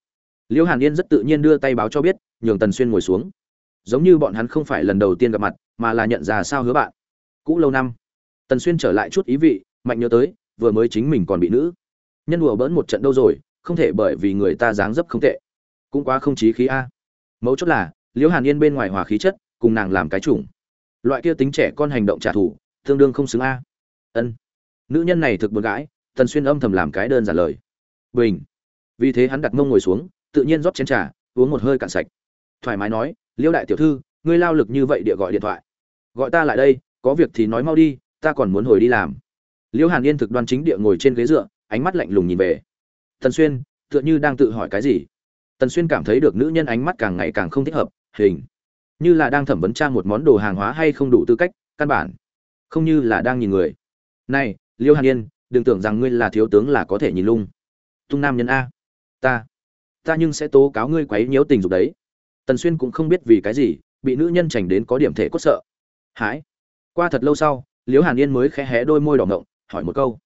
Liễu hàn yên rất tự nhiên đưa tay báo cho biết, nhường tần xuyên ngồi xuống. Giống như bọn hắn không phải lần đầu tiên gặp mặt, mà là nhận ra sao hứa bạn. Cũ lâu năm, tần xuyên trở lại chút ý vị, mạnh nhớ tới, vừa mới chính mình còn bị nữ. Nhân đùa bỡn một trận đâu rồi, không thể bởi vì người ta dáng dấp không tệ. Cũng quá không chí khí a. Mấu chốt là liễu hàn yên bên ngoài hòa khí chất, cùng nàng làm cái chủng. Loại kia tính trẻ con hành động trả thù tương đương không xứng a. Ân. Nữ nhân này thực buồn gãi, tần xuyên âm thầm làm cái đơn giản lời. Bình. Vì thế hắn đặt mông ngồi xuống, tự nhiên rót chén trà, uống một hơi cạn sạch. Thoải mái nói liễu đại tiểu thư, ngươi lao lực như vậy địa gọi điện thoại. Gọi ta lại đây, có việc thì nói mau đi, ta còn muốn hồi đi làm. Liễu hàn yên thực đoan chính địa ngồi trên ghế dựa, ánh mắt lạnh lùng nhìn về. Tần xuyên, tựa như đang tự hỏi cái gì? Tần xuyên cảm thấy được nữ nhân ánh mắt càng ngày càng không thích hợp, hình như là đang thẩm vấn tra một món đồ hàng hóa hay không đủ tư cách, căn bản không như là đang nhìn người. Này, liêu hàn yên, đừng tưởng rằng ngươi là thiếu tướng là có thể nhìn lung. Tung nam nhân a. Ta. Ta nhưng sẽ tố cáo ngươi quấy nhiễu tình dục đấy. Tần xuyên cũng không biết vì cái gì, bị nữ nhân chảnh đến có điểm thể cốt sợ. Hãi. Qua thật lâu sau, liêu hàn yên mới khẽ hé đôi môi đỏ ngộng hỏi một câu.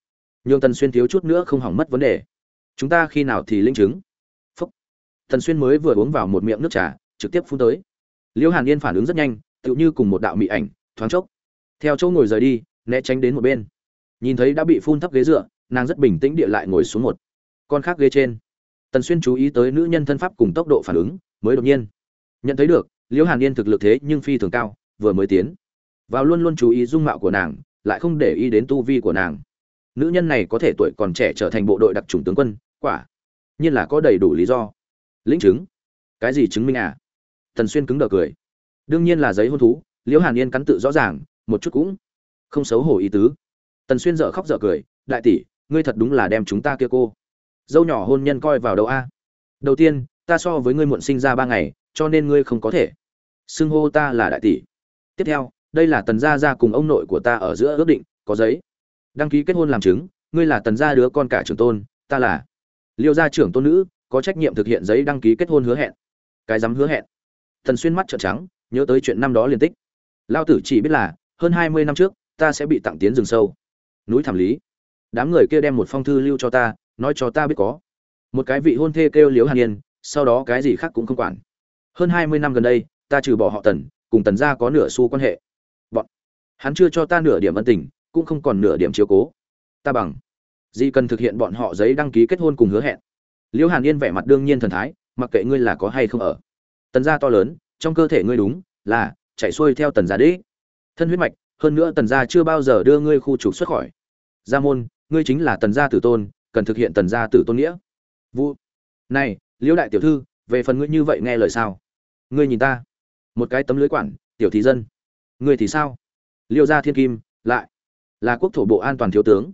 Nhưng tần xuyên thiếu chút nữa không hỏng mất vấn đề. Chúng ta khi nào thì linh chứng? Phúc. Tần xuyên mới vừa uống vào một miệng nước trà, trực tiếp phun tới. Liêu hàn yên phản ứng rất nhanh, tựu như cùng một đạo mị ảnh, thoáng chốc theo chỗ ngồi rời đi, né tránh đến một bên. Nhìn thấy đã bị phun thấp ghế dựa, nàng rất bình tĩnh địa lại ngồi xuống một con khác ghế trên. Tần xuyên chú ý tới nữ nhân thân pháp cùng tốc độ phản ứng, mới đột nhiên nhận thấy được, liễu hàn yên thực lực thế nhưng phi thường cao, vừa mới tiến vào luôn luôn chú ý dung mạo của nàng, lại không để ý đến tu vi của nàng. Nữ nhân này có thể tuổi còn trẻ trở thành bộ đội đặc trùng tướng quân, quả nhiên là có đầy đủ lý do. Lĩnh chứng. Cái gì chứng minh à? Tần xuyên cứng đờ cười. Đương nhiên là giấy hôn thú, liễu hàn yên cắn tự rõ ràng một chút cũng không xấu hổ ý tứ. Tần xuyên dở khóc dở cười, đại tỷ, ngươi thật đúng là đem chúng ta kia cô dâu nhỏ hôn nhân coi vào đâu a? Đầu tiên, ta so với ngươi muộn sinh ra ba ngày, cho nên ngươi không có thể. Xưng hô ta là đại tỷ. Tiếp theo, đây là tần gia gia cùng ông nội của ta ở giữa ước định, có giấy. Đăng ký kết hôn làm chứng, ngươi là tần gia đứa con cả trưởng tôn, ta là liêu gia trưởng tôn nữ, có trách nhiệm thực hiện giấy đăng ký kết hôn hứa hẹn. Cái dám hứa hẹn. Tần xuyên mắt trợn trắng, nhớ tới chuyện năm đó liên tích. Lao tử chỉ biết là hơn hai mươi năm trước, ta sẽ bị tặng tiến rừng sâu. Núi thảm lý. Đám người kia đem một phong thư lưu cho ta, nói cho ta biết có. Một cái vị hôn thê kêu liếu hàn yên, sau đó cái gì khác cũng không quản. Hơn hai mươi năm gần đây, ta trừ bỏ họ tần, cùng tần gia có nửa xu quan hệ. Bọn hắn chưa cho ta nửa điểm ân tình, cũng không còn nửa điểm chiếu cố. Ta bằng. Gì cần thực hiện bọn họ giấy đăng ký kết hôn cùng hứa hẹn. Liễu hàn yên vẻ mặt đương nhiên thần thái, mặc kệ ngươi là có hay không ở. Tần gia to lớn, trong cơ thể ngươi đúng, là chạy xuôi theo tần gia đế thân huyết mạch, hơn nữa tần gia chưa bao giờ đưa ngươi khu trục xuất khỏi. Gia môn, ngươi chính là tần gia tử tôn, cần thực hiện tần gia tử tôn nghĩa. Vũ, này liễu đại tiểu thư, về phần ngươi như vậy nghe lời sao? Ngươi nhìn ta. Một cái tấm lưới quản, tiểu thị dân. Ngươi thì sao? Liêu gia thiên kim, lại là quốc thổ bộ an toàn thiếu tướng.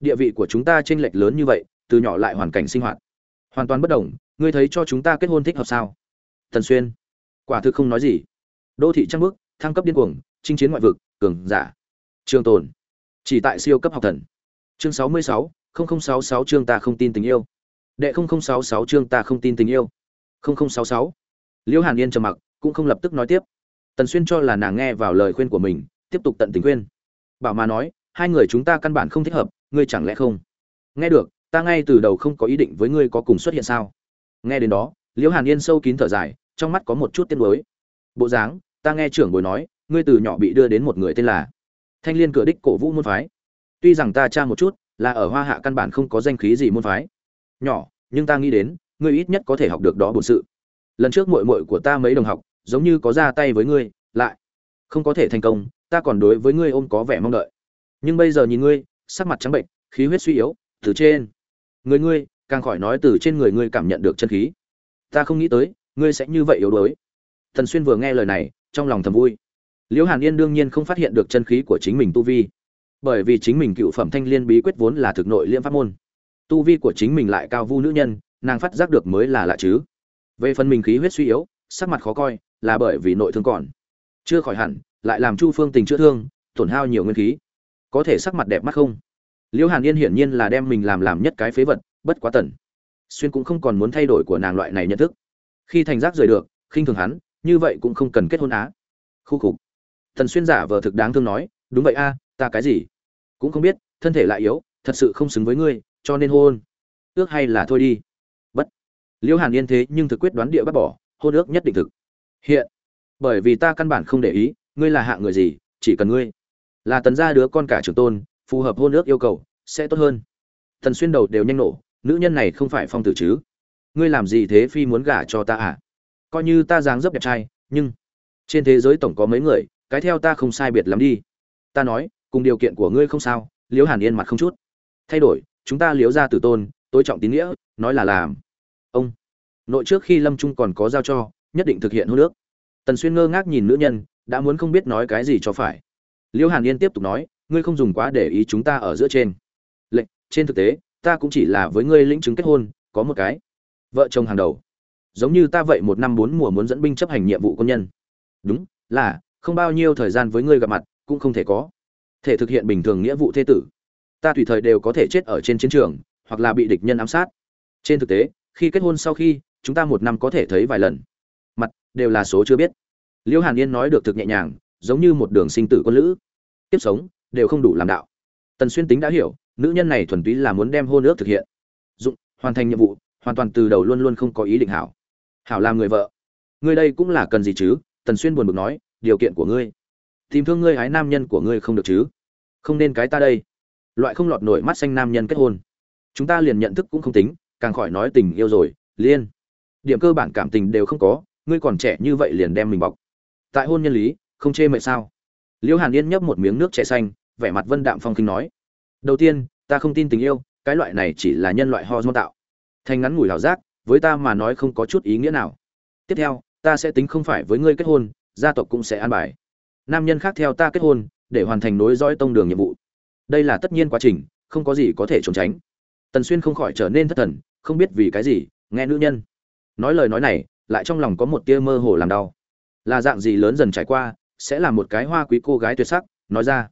Địa vị của chúng ta chênh lệch lớn như vậy, từ nhỏ lại hoàn cảnh sinh hoạt. Hoàn toàn bất đồng, ngươi thấy cho chúng ta kết hôn thích hợp sao? Thần xuyên, quả thực không nói gì. Đô thị trăng bước, thăng cấp điên cuồng chinh chiến ngoại vực, cường giả. Trường tồn. Chỉ tại siêu cấp học thần. Chương sáu mươi sáu, không sáu sáu chương ta không tin tình yêu. Đệ không sáu sáu chương ta không tin tình yêu. Không sáu sáu. Liễu hàn yên trầm mặc, cũng không lập tức nói tiếp. Tần xuyên cho là nàng nghe vào lời khuyên của mình, tiếp tục tận tình khuyên. Bảo mà nói, hai người chúng ta căn bản không thích hợp, ngươi chẳng lẽ không? Nghe được, ta ngay từ đầu không có ý định với ngươi có cùng xuất hiện sao? Nghe đến đó liễu hàn yên sâu kín thở dài, trong mắt có một chút tiếc nuối. Bộ dáng, ta nghe trưởng bối nói ngươi từ nhỏ bị đưa đến một người tên là thanh liên cửa đích cổ vũ môn phái. Tuy rằng ta tra một chút, là ở hoa hạ căn bản không có danh khí gì môn phái. Nhỏ, nhưng ta nghĩ đến, ngươi ít nhất có thể học được đó bổn sự. Lần trước muội muội của ta mấy đồng học, giống như có ra tay với ngươi, lại không có thể thành công, ta còn đối với ngươi ôm có vẻ mong đợi. Nhưng bây giờ nhìn ngươi, sắc mặt trắng bệnh, khí huyết suy yếu, từ trên người ngươi, càng khỏi nói từ trên người ngươi cảm nhận được chân khí. Ta không nghĩ tới, ngươi sẽ như vậy yếu đuối. Thần xuyên vừa nghe lời này, trong lòng thầm vui liễu hàn yên đương nhiên không phát hiện được chân khí của chính mình tu vi, bởi vì chính mình cựu phẩm thanh liên bí quyết vốn là thực nội liễm pháp môn. Tu vi của chính mình lại cao vu nữ nhân, nàng phát giác được mới là lạ chứ. Về phần mình khí huyết suy yếu, sắc mặt khó coi, là bởi vì nội thương còn chưa khỏi hẳn, lại làm chu phương tình chữa thương, tổn hao nhiều nguyên khí. Có thể sắc mặt đẹp mắt không? Liễu hàn yên hiển nhiên là đem mình làm làm nhất cái phế vật, bất quá tần. Xuyên cũng không còn muốn thay đổi của nàng loại này nhận thức. Khi thành giác rời được, khinh thường hắn, như vậy cũng không cần kết hôn á. Khu khục thần xuyên giả vờ thực đáng thương nói, đúng vậy a, ta cái gì cũng không biết, thân thể lại yếu, thật sự không xứng với ngươi, cho nên hôn. Ước hay là thôi đi. Bất. Liễu hàn yên thế nhưng thực quyết đoán địa bắt bỏ, hôn ước nhất định thực. Hiện, bởi vì ta căn bản không để ý, ngươi là hạng người gì, chỉ cần ngươi là tần gia đứa con cả trưởng tôn, phù hợp hôn ước yêu cầu, sẽ tốt hơn. Thần xuyên đầu đều nhanh nổ, nữ nhân này không phải phong tử chứ. Ngươi làm gì thế phi muốn gả cho ta à? Coi như ta dáng dấp đẹp trai, nhưng trên thế giới tổng có mấy người cái theo ta không sai biệt lắm đi. Ta nói, cùng điều kiện của ngươi không sao, liễu hàn yên mặt không chút. Thay đổi, chúng ta liễu ra tử tôn tôi trọng tín nghĩa, nói là làm. Ông, nội trước khi lâm trung còn có giao cho, nhất định thực hiện hô nước tần xuyên ngơ ngác nhìn nữ nhân, đã muốn không biết nói cái gì cho phải. Liễu hàn yên tiếp tục nói, ngươi không dùng quá để ý chúng ta ở giữa trên. Lệnh, trên thực tế, ta cũng chỉ là với ngươi lĩnh chứng kết hôn, có một cái. Vợ chồng hàng đầu. Giống như ta vậy một năm bốn mùa muốn dẫn binh chấp hành nhiệm vụ quân nhân. Đúng, là không bao nhiêu thời gian với ngươi gặp mặt, cũng không thể có. Thể thực hiện bình thường nghĩa vụ thế tử. Ta tùy thời đều có thể chết ở trên chiến trường, hoặc là bị địch nhân ám sát. Trên thực tế, khi kết hôn sau khi, chúng ta một năm có thể thấy vài lần. Mặt, đều là số chưa biết. Liễu hàn yên nói được thực nhẹ nhàng, giống như một đường sinh tử quân lữ. Tiếp sống, đều không đủ làm đạo. Tần xuyên tính đã hiểu, nữ nhân này thuần túy là muốn đem hôn ước thực hiện. Dụng, hoàn thành nhiệm vụ, hoàn toàn từ đầu luôn luôn không có ý định hảo. Hảo làm người vợ. Người đây cũng là cần gì chứ? Tần xuyên buồn bực nói điều kiện của ngươi. Tìm thương ngươi hái nam nhân của ngươi không được chứ? Không nên cái ta đây. Loại không lọt nổi mắt xanh nam nhân kết hôn. Chúng ta liền nhận thức cũng không tính, càng khỏi nói tình yêu rồi, liên. Điểm cơ bản cảm tình đều không có, ngươi còn trẻ như vậy liền đem mình bọc. Tại hôn nhân lý, không chê mệt sao? Liễu hàn yên nhấp một miếng nước trẻ xanh, vẻ mặt vân đạm phong khinh nói. Đầu tiên, ta không tin tình yêu, cái loại này chỉ là nhân loại ho do tạo. Thành ngắn ngủi hảo giác, với ta mà nói không có chút ý nghĩa nào. Tiếp theo, ta sẽ tính không phải với ngươi kết hôn gia tộc cũng sẽ an bài. Nam nhân khác theo ta kết hôn, để hoàn thành nối dõi tông đường nhiệm vụ. Đây là tất nhiên quá trình, không có gì có thể trốn tránh. Tần xuyên không khỏi trở nên thất thần, không biết vì cái gì, nghe nữ nhân. Nói lời nói này, lại trong lòng có một tia mơ hồ làm đau. Là dạng gì lớn dần trải qua, sẽ là một cái hoa quý cô gái tuyệt sắc, nói ra.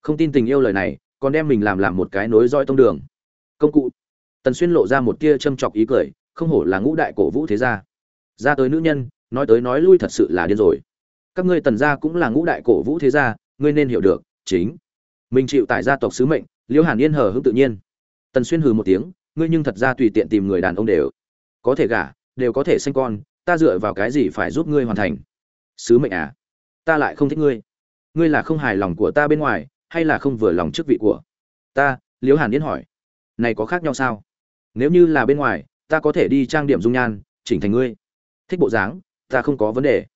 Không tin tình yêu lời này, còn đem mình làm làm một cái nối roi tông đường. Công cụ. Tần xuyên lộ ra một tia châm chọc ý cười, không hổ là ngũ đại cổ vũ thế gia. Ra tới nữ nhân, nói tới nói lui thật sự là điên rồi các ngươi tần gia cũng là ngũ đại cổ vũ thế gia, ngươi nên hiểu được, chính mình chịu tại gia tộc sứ mệnh liễu hàn yên hờ hững tự nhiên. Tần xuyên hừ một tiếng, ngươi nhưng thật ra tùy tiện tìm người đàn ông đều có thể gả, đều có thể sinh con, ta dựa vào cái gì phải giúp ngươi hoàn thành? Sứ mệnh à? Ta lại không thích ngươi. Ngươi là không hài lòng của ta bên ngoài, hay là không vừa lòng chức vị của ta? Liễu hàn yên hỏi. Này có khác nhau sao? Nếu như là bên ngoài, ta có thể đi trang điểm dung nhan, chỉnh thành ngươi. Thích bộ dáng, ta không có vấn đề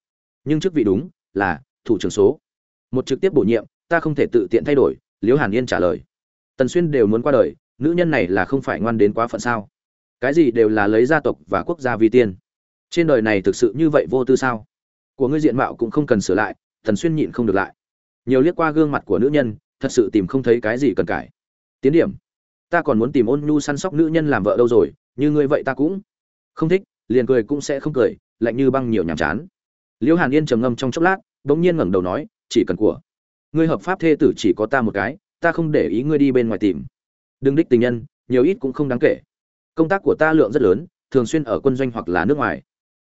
nhưng chức vị đúng là thủ trưởng số. Một trực tiếp bổ nhiệm, ta không thể tự tiện thay đổi, liễu hàn yên trả lời. Tần xuyên đều muốn qua đời, nữ nhân này là không phải ngoan đến quá phận sao? Cái gì đều là lấy gia tộc và quốc gia vi tiên. Trên đời này thực sự như vậy vô tư sao? Của ngươi diện mạo cũng không cần sửa lại, tần xuyên nhịn không được lại. Nhiều liếc qua gương mặt của nữ nhân, thật sự tìm không thấy cái gì cần cải. Tiến điểm. Ta còn muốn tìm ôn nhu săn sóc nữ nhân làm vợ đâu rồi, như ngươi vậy ta cũng không thích, liền cười cũng sẽ không cười, lạnh như băng nhiều nhàm chán liễu hàn yên trầm ngâm trong chốc lát, bỗng nhiên ngẩng đầu nói, chỉ cần của ngươi hợp pháp thê tử chỉ có ta một cái, ta không để ý ngươi đi bên ngoài tìm. Đừng đích tình nhân, nhiều ít cũng không đáng kể. Công tác của ta lượng rất lớn, thường xuyên ở quân doanh hoặc là nước ngoài.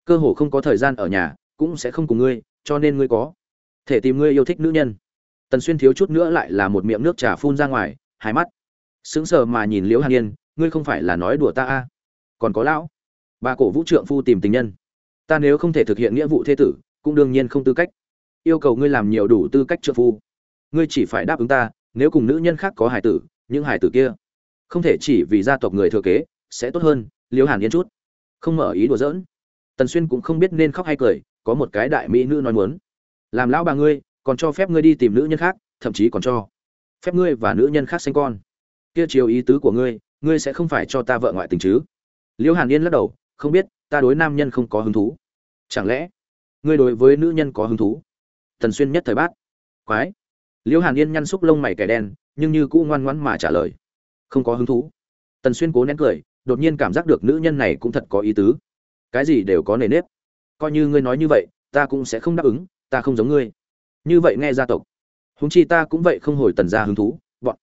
Cơ hồ không có thời gian ở nhà, cũng sẽ không cùng ngươi, cho nên ngươi có thể tìm ngươi yêu thích nữ nhân. Tần xuyên thiếu chút nữa lại là một miệng nước trà phun ra ngoài, hai mắt sững sờ mà nhìn liễu hàn yên, ngươi không phải là nói đùa ta a? À. còn có lão, bà cổ vũ trượng phu tìm tình nhân ta nếu không thể thực hiện nghĩa vụ thế tử, cũng đương nhiên không tư cách. Yêu cầu ngươi làm nhiều đủ tư cách trợ phu. Ngươi chỉ phải đáp ứng ta, nếu cùng nữ nhân khác có hải tử, những hải tử kia. Không thể chỉ vì gia tộc người thừa kế, sẽ tốt hơn, liễu hàn yên chút. Không mở ý đùa giỡn. Tần xuyên cũng không biết nên khóc hay cười, có một cái đại mỹ nữ nói muốn. Làm lão bà ngươi, còn cho phép ngươi đi tìm nữ nhân khác, thậm chí còn cho phép ngươi và nữ nhân khác sinh con. Kia chiều ý tứ của ngươi ngươi sẽ không phải cho ta vợ ngoại tình chứ? Liễu hàn yên lắc đầu, không biết ta đối nam nhân không có hứng thú. Chẳng lẽ, ngươi đối với nữ nhân có hứng thú? Tần xuyên nhất thời bát. Quái. Liễu hàn yên nhăn xúc lông mày kẻ đen, nhưng như cũ ngoan ngoãn mà trả lời. Không có hứng thú. Tần xuyên cố nén cười, đột nhiên cảm giác được nữ nhân này cũng thật có ý tứ. Cái gì đều có nề nếp. Coi như ngươi nói như vậy, ta cũng sẽ không đáp ứng, ta không giống ngươi. Như vậy nghe gia tộc. Húng chi ta cũng vậy không hồi tần ra hứng thú, bọn.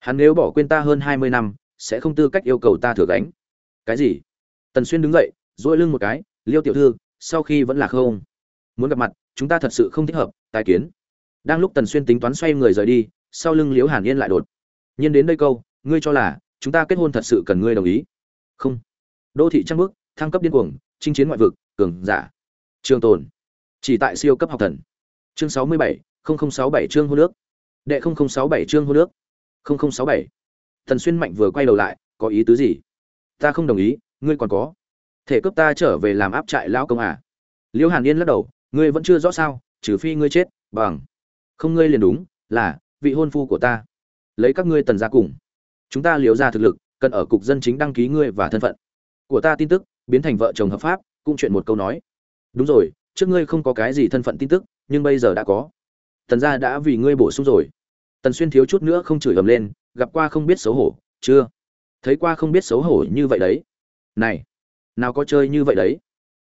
Hắn nếu bỏ quên ta hơn hai mươi năm, sẽ không tư cách yêu cầu ta thừa gánh. Cái gì? Tần xuyên đứng dậy dỗi lưng một cái, liêu tiểu thư, sau khi vẫn là không? Muốn gặp mặt, chúng ta thật sự không thích hợp, tài kiến. Đang lúc tần xuyên tính toán xoay người rời đi, sau lưng liễu hàn yên lại đột nhiên đến đây câu, ngươi cho là chúng ta kết hôn thật sự cần ngươi đồng ý? Không. Đô thị trăng bước thăng cấp điên cuồng, chinh chiến ngoại vực, cường giả. Trường tồn. Chỉ tại siêu cấp học thần. Chương sáu mươi bảy sáu bảy chương hô nước đệ sáu bảy chương hô nước sáu bảy. Thần xuyên mạnh vừa quay đầu lại, có ý tứ gì? Ta không đồng ý, ngươi còn có thể cướp ta trở về làm áp trại lão công à? Liễu hàn yên lắc đầu, ngươi vẫn chưa rõ sao, trừ phi ngươi chết, bằng. Không ngươi liền đúng, là, vị hôn phu của ta. Lấy các ngươi tần ra cùng. Chúng ta liều ra thực lực, cần ở cục dân chính đăng ký ngươi và thân phận. Của ta tin tức, biến thành vợ chồng hợp pháp, cũng chuyện một câu nói. Đúng rồi, trước ngươi không có cái gì thân phận tin tức, nhưng bây giờ đã có. Tần gia đã vì ngươi bổ sung rồi. Tần xuyên thiếu chút nữa không chửi ầm lên, gặp qua không biết xấu hổ, chưa? Thấy qua không biết xấu hổ như vậy đấy. Này! Nào có chơi như vậy đấy.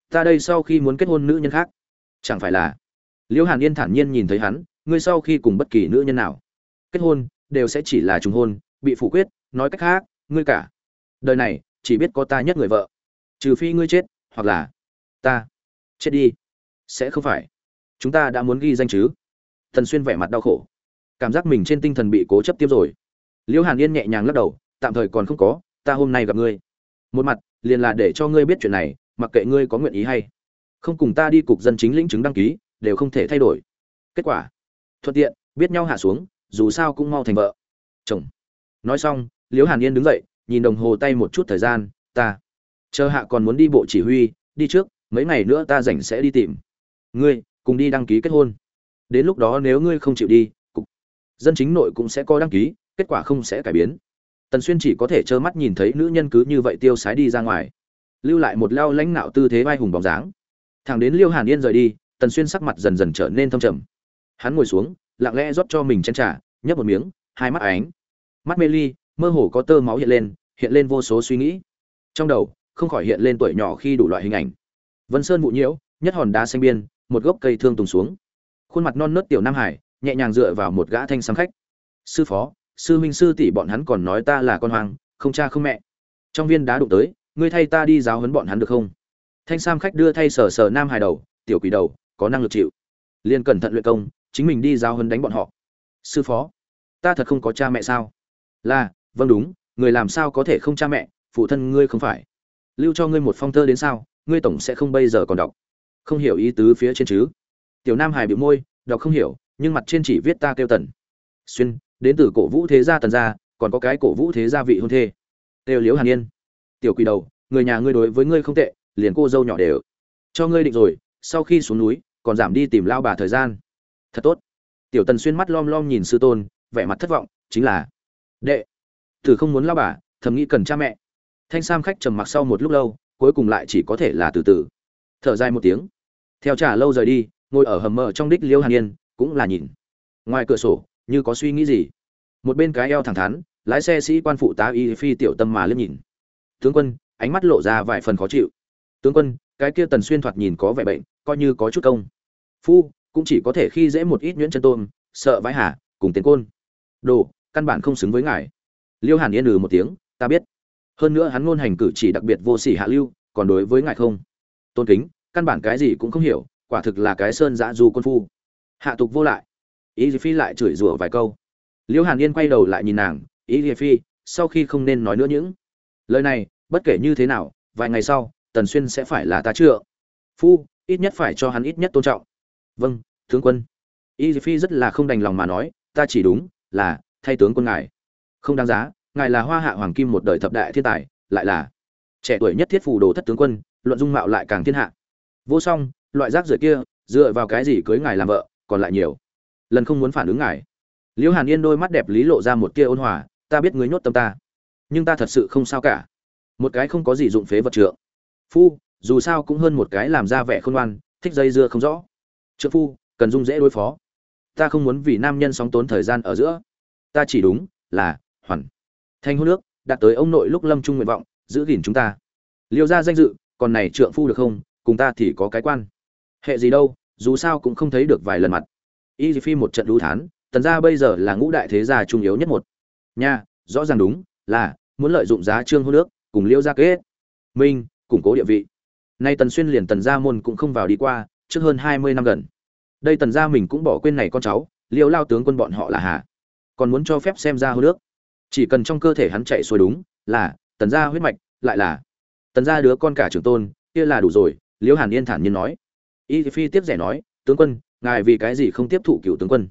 Ta đây sau khi muốn kết hôn nữ nhân khác. Chẳng phải là? Liễu hàn yên thản nhiên nhìn thấy hắn, ngươi sau khi cùng bất kỳ nữ nhân nào kết hôn, đều sẽ chỉ là trùng hôn, bị phủ quyết, nói cách khác, ngươi cả đời này, chỉ biết có ta nhất người vợ. Trừ phi ngươi chết, hoặc là ta chết đi. Sẽ không phải. Chúng ta đã muốn ghi danh chứ? Thần xuyên vẻ mặt đau khổ. Cảm giác mình trên tinh thần bị cố chấp tiếp rồi. Liễu hàn yên nhẹ nhàng lắc đầu, tạm thời còn không có, ta hôm nay gặp ngươi. Một mặt liền là để cho ngươi biết chuyện này, mặc kệ ngươi có nguyện ý hay không cùng ta đi cục dân chính lĩnh chứng đăng ký, đều không thể thay đổi. Kết quả, thuận tiện, biết nhau hạ xuống, dù sao cũng mau thành vợ. Chồng. Nói xong, liễu hàn yên đứng dậy, nhìn đồng hồ tay một chút thời gian, ta chờ hạ còn muốn đi bộ chỉ huy, đi trước, mấy ngày nữa ta rảnh sẽ đi tìm. Ngươi, cùng đi đăng ký kết hôn. Đến lúc đó nếu ngươi không chịu đi, cục dân chính nội cũng sẽ có đăng ký, kết quả không sẽ cải biến tần xuyên chỉ có thể trơ mắt nhìn thấy nữ nhân cứ như vậy tiêu sái đi ra ngoài, lưu lại một leo lãnh nạo tư thế vai hùng bóng dáng. Thằng đến liêu hàn yên rời đi, tần xuyên sắc mặt dần dần trở nên thâm trầm. Hắn ngồi xuống, lặng lẽ rót cho mình chén trà, nhấp một miếng, hai mắt ánh. Mắt mê ly, mơ hồ có tơ máu hiện lên hiện lên vô số suy nghĩ. Trong đầu, không khỏi hiện lên tuổi nhỏ khi đủ loại hình ảnh. Vân sơn vụ nhiễu, nhất hòn đá xanh biên, một gốc cây thương tùng xuống. Khuôn mặt non nớt tiểu nam hải, nhẹ nhàng dựa vào một gã thanh sáng khách. Sư phó sư huynh sư tỷ bọn hắn còn nói ta là con hoàng không cha không mẹ. Trong viên đá đụng tới, ngươi thay ta đi giáo huấn bọn hắn được không? Thanh sam khách đưa thay sờ sờ nam hải đầu, tiểu quỷ đầu, có năng lực chịu. Liền cẩn thận luyện công, chính mình đi giáo huấn đánh bọn họ. Sư phó, ta thật không có cha mẹ sao? Là vâng đúng, người làm sao có thể không cha mẹ, phụ thân ngươi không phải. Lưu cho ngươi một phong thơ đến sao, ngươi tổng sẽ không bây giờ còn đọc. Không hiểu ý tứ phía trên chứ? Tiểu nam hải bị môi, đọc không hiểu, nhưng mặt trên chỉ viết ta kêu tần. Xuyên đến từ cổ vũ thế gia tần gia, còn có cái cổ vũ thế gia vị hôn thê. Têu liếu hàn yên. Tiểu quỷ đầu, người nhà ngươi đối với ngươi không tệ, liền cô dâu nhỏ đều. Cho ngươi định rồi, sau khi xuống núi, còn giảm đi tìm lao bà thời gian. Thật tốt. Tiểu tần xuyên mắt lom lom nhìn sư tôn, vẻ mặt thất vọng, chính là, đệ, thử không muốn lao bà, thầm nghĩ cần cha mẹ. Thanh sam khách trầm mặc sau một lúc lâu, cuối cùng lại chỉ có thể là từ từ. Thở dài một tiếng. Theo trả lâu rời đi, ngồi ở hầm mờ trong đích liêu hàn yên, cũng là nhìn. Ngoài cửa sổ như có suy nghĩ gì. Một bên cái eo thẳng thắn, lái xe sĩ quan phụ tá y phi tiểu tâm mà liếc nhìn. Tướng quân, ánh mắt lộ ra vài phần khó chịu. Tướng quân, cái kia tần xuyên thoạt nhìn có vẻ bệnh, coi như có chút công. Phu, cũng chỉ có thể khi dễ một ít nhuyễn chân tôm, sợ vãi hả cùng tiến côn. Đồ, căn bản không xứng với ngài. Liêu hàn yên ừ một tiếng, ta biết. Hơn nữa hắn ngôn hành cử chỉ đặc biệt vô sỉ hạ lưu, còn đối với ngài không? Tôn kính, căn bản cái gì cũng không hiểu, quả thực là cái sơn dã du quân phu. Hạ tục vô lại ý phi lại chửi rủa vài câu. Liễu hàn yên quay đầu lại nhìn nàng, ý phi, sau khi không nên nói nữa những lời này, bất kể như thế nào, vài ngày sau, tần xuyên sẽ phải là ta chưa? Phu, ít nhất phải cho hắn ít nhất tôn trọng. Vâng tướng quân. Y phi rất là không đành lòng mà nói, ta chỉ đúng là thay tướng quân ngài. Không đáng giá, ngài là hoa hạ hoàng kim một đời thập đại thiên tài, lại là trẻ tuổi nhất thiết phù đồ thất tướng quân, luận dung mạo lại càng thiên hạ. Vô song, loại rác rưởi kia, dựa vào cái gì cưới ngài làm vợ, còn lại nhiều? Lần không muốn phản ứng ngài. Liễu hàn yên đôi mắt đẹp lý lộ ra một tia ôn hòa, ta biết ngươi nhốt tâm ta, nhưng ta thật sự không sao cả. Một cái không có gì dụng phế vật trượng. Phu, dù sao cũng hơn một cái làm ra vẻ khôn ngoan, thích dây dưa không rõ. Trượng phu, cần dung dễ đối phó. Ta không muốn vì nam nhân sóng tốn thời gian ở giữa. Ta chỉ đúng là hoàn. Thành hô nước đạt tới ông nội lúc lâm trung nguyện vọng, giữ gìn chúng ta. Liêu ra danh dự, còn này trượng phu được không? Cùng ta thì có cái quan. Hệ gì đâu, dù sao cũng không thấy được vài lần mặt y phi một trận lũ thán, tần gia bây giờ là ngũ đại thế gia trung yếu nhất một. Nha, rõ ràng đúng, là, muốn lợi dụng giá trương hô nước cùng liêu gia kết minh, củng cố địa vị. Nay tần xuyên liền tần gia môn cũng không vào đi qua, trước hơn hai mươi năm gần. Đây tần gia mình cũng bỏ quên này con cháu liêu lao tướng quân bọn họ là hà. Còn muốn cho phép xem ra hô nước chỉ cần trong cơ thể hắn chạy xuôi đúng, là, tần gia huyết mạch, lại là. Tần gia đứa con cả trưởng tôn, kia là đủ rồi, liễu hàn yên thản nhiên nói. Y phi tiếp rẻ nói, tướng quân ngài vì cái gì không tiếp thụ cựu tướng quân?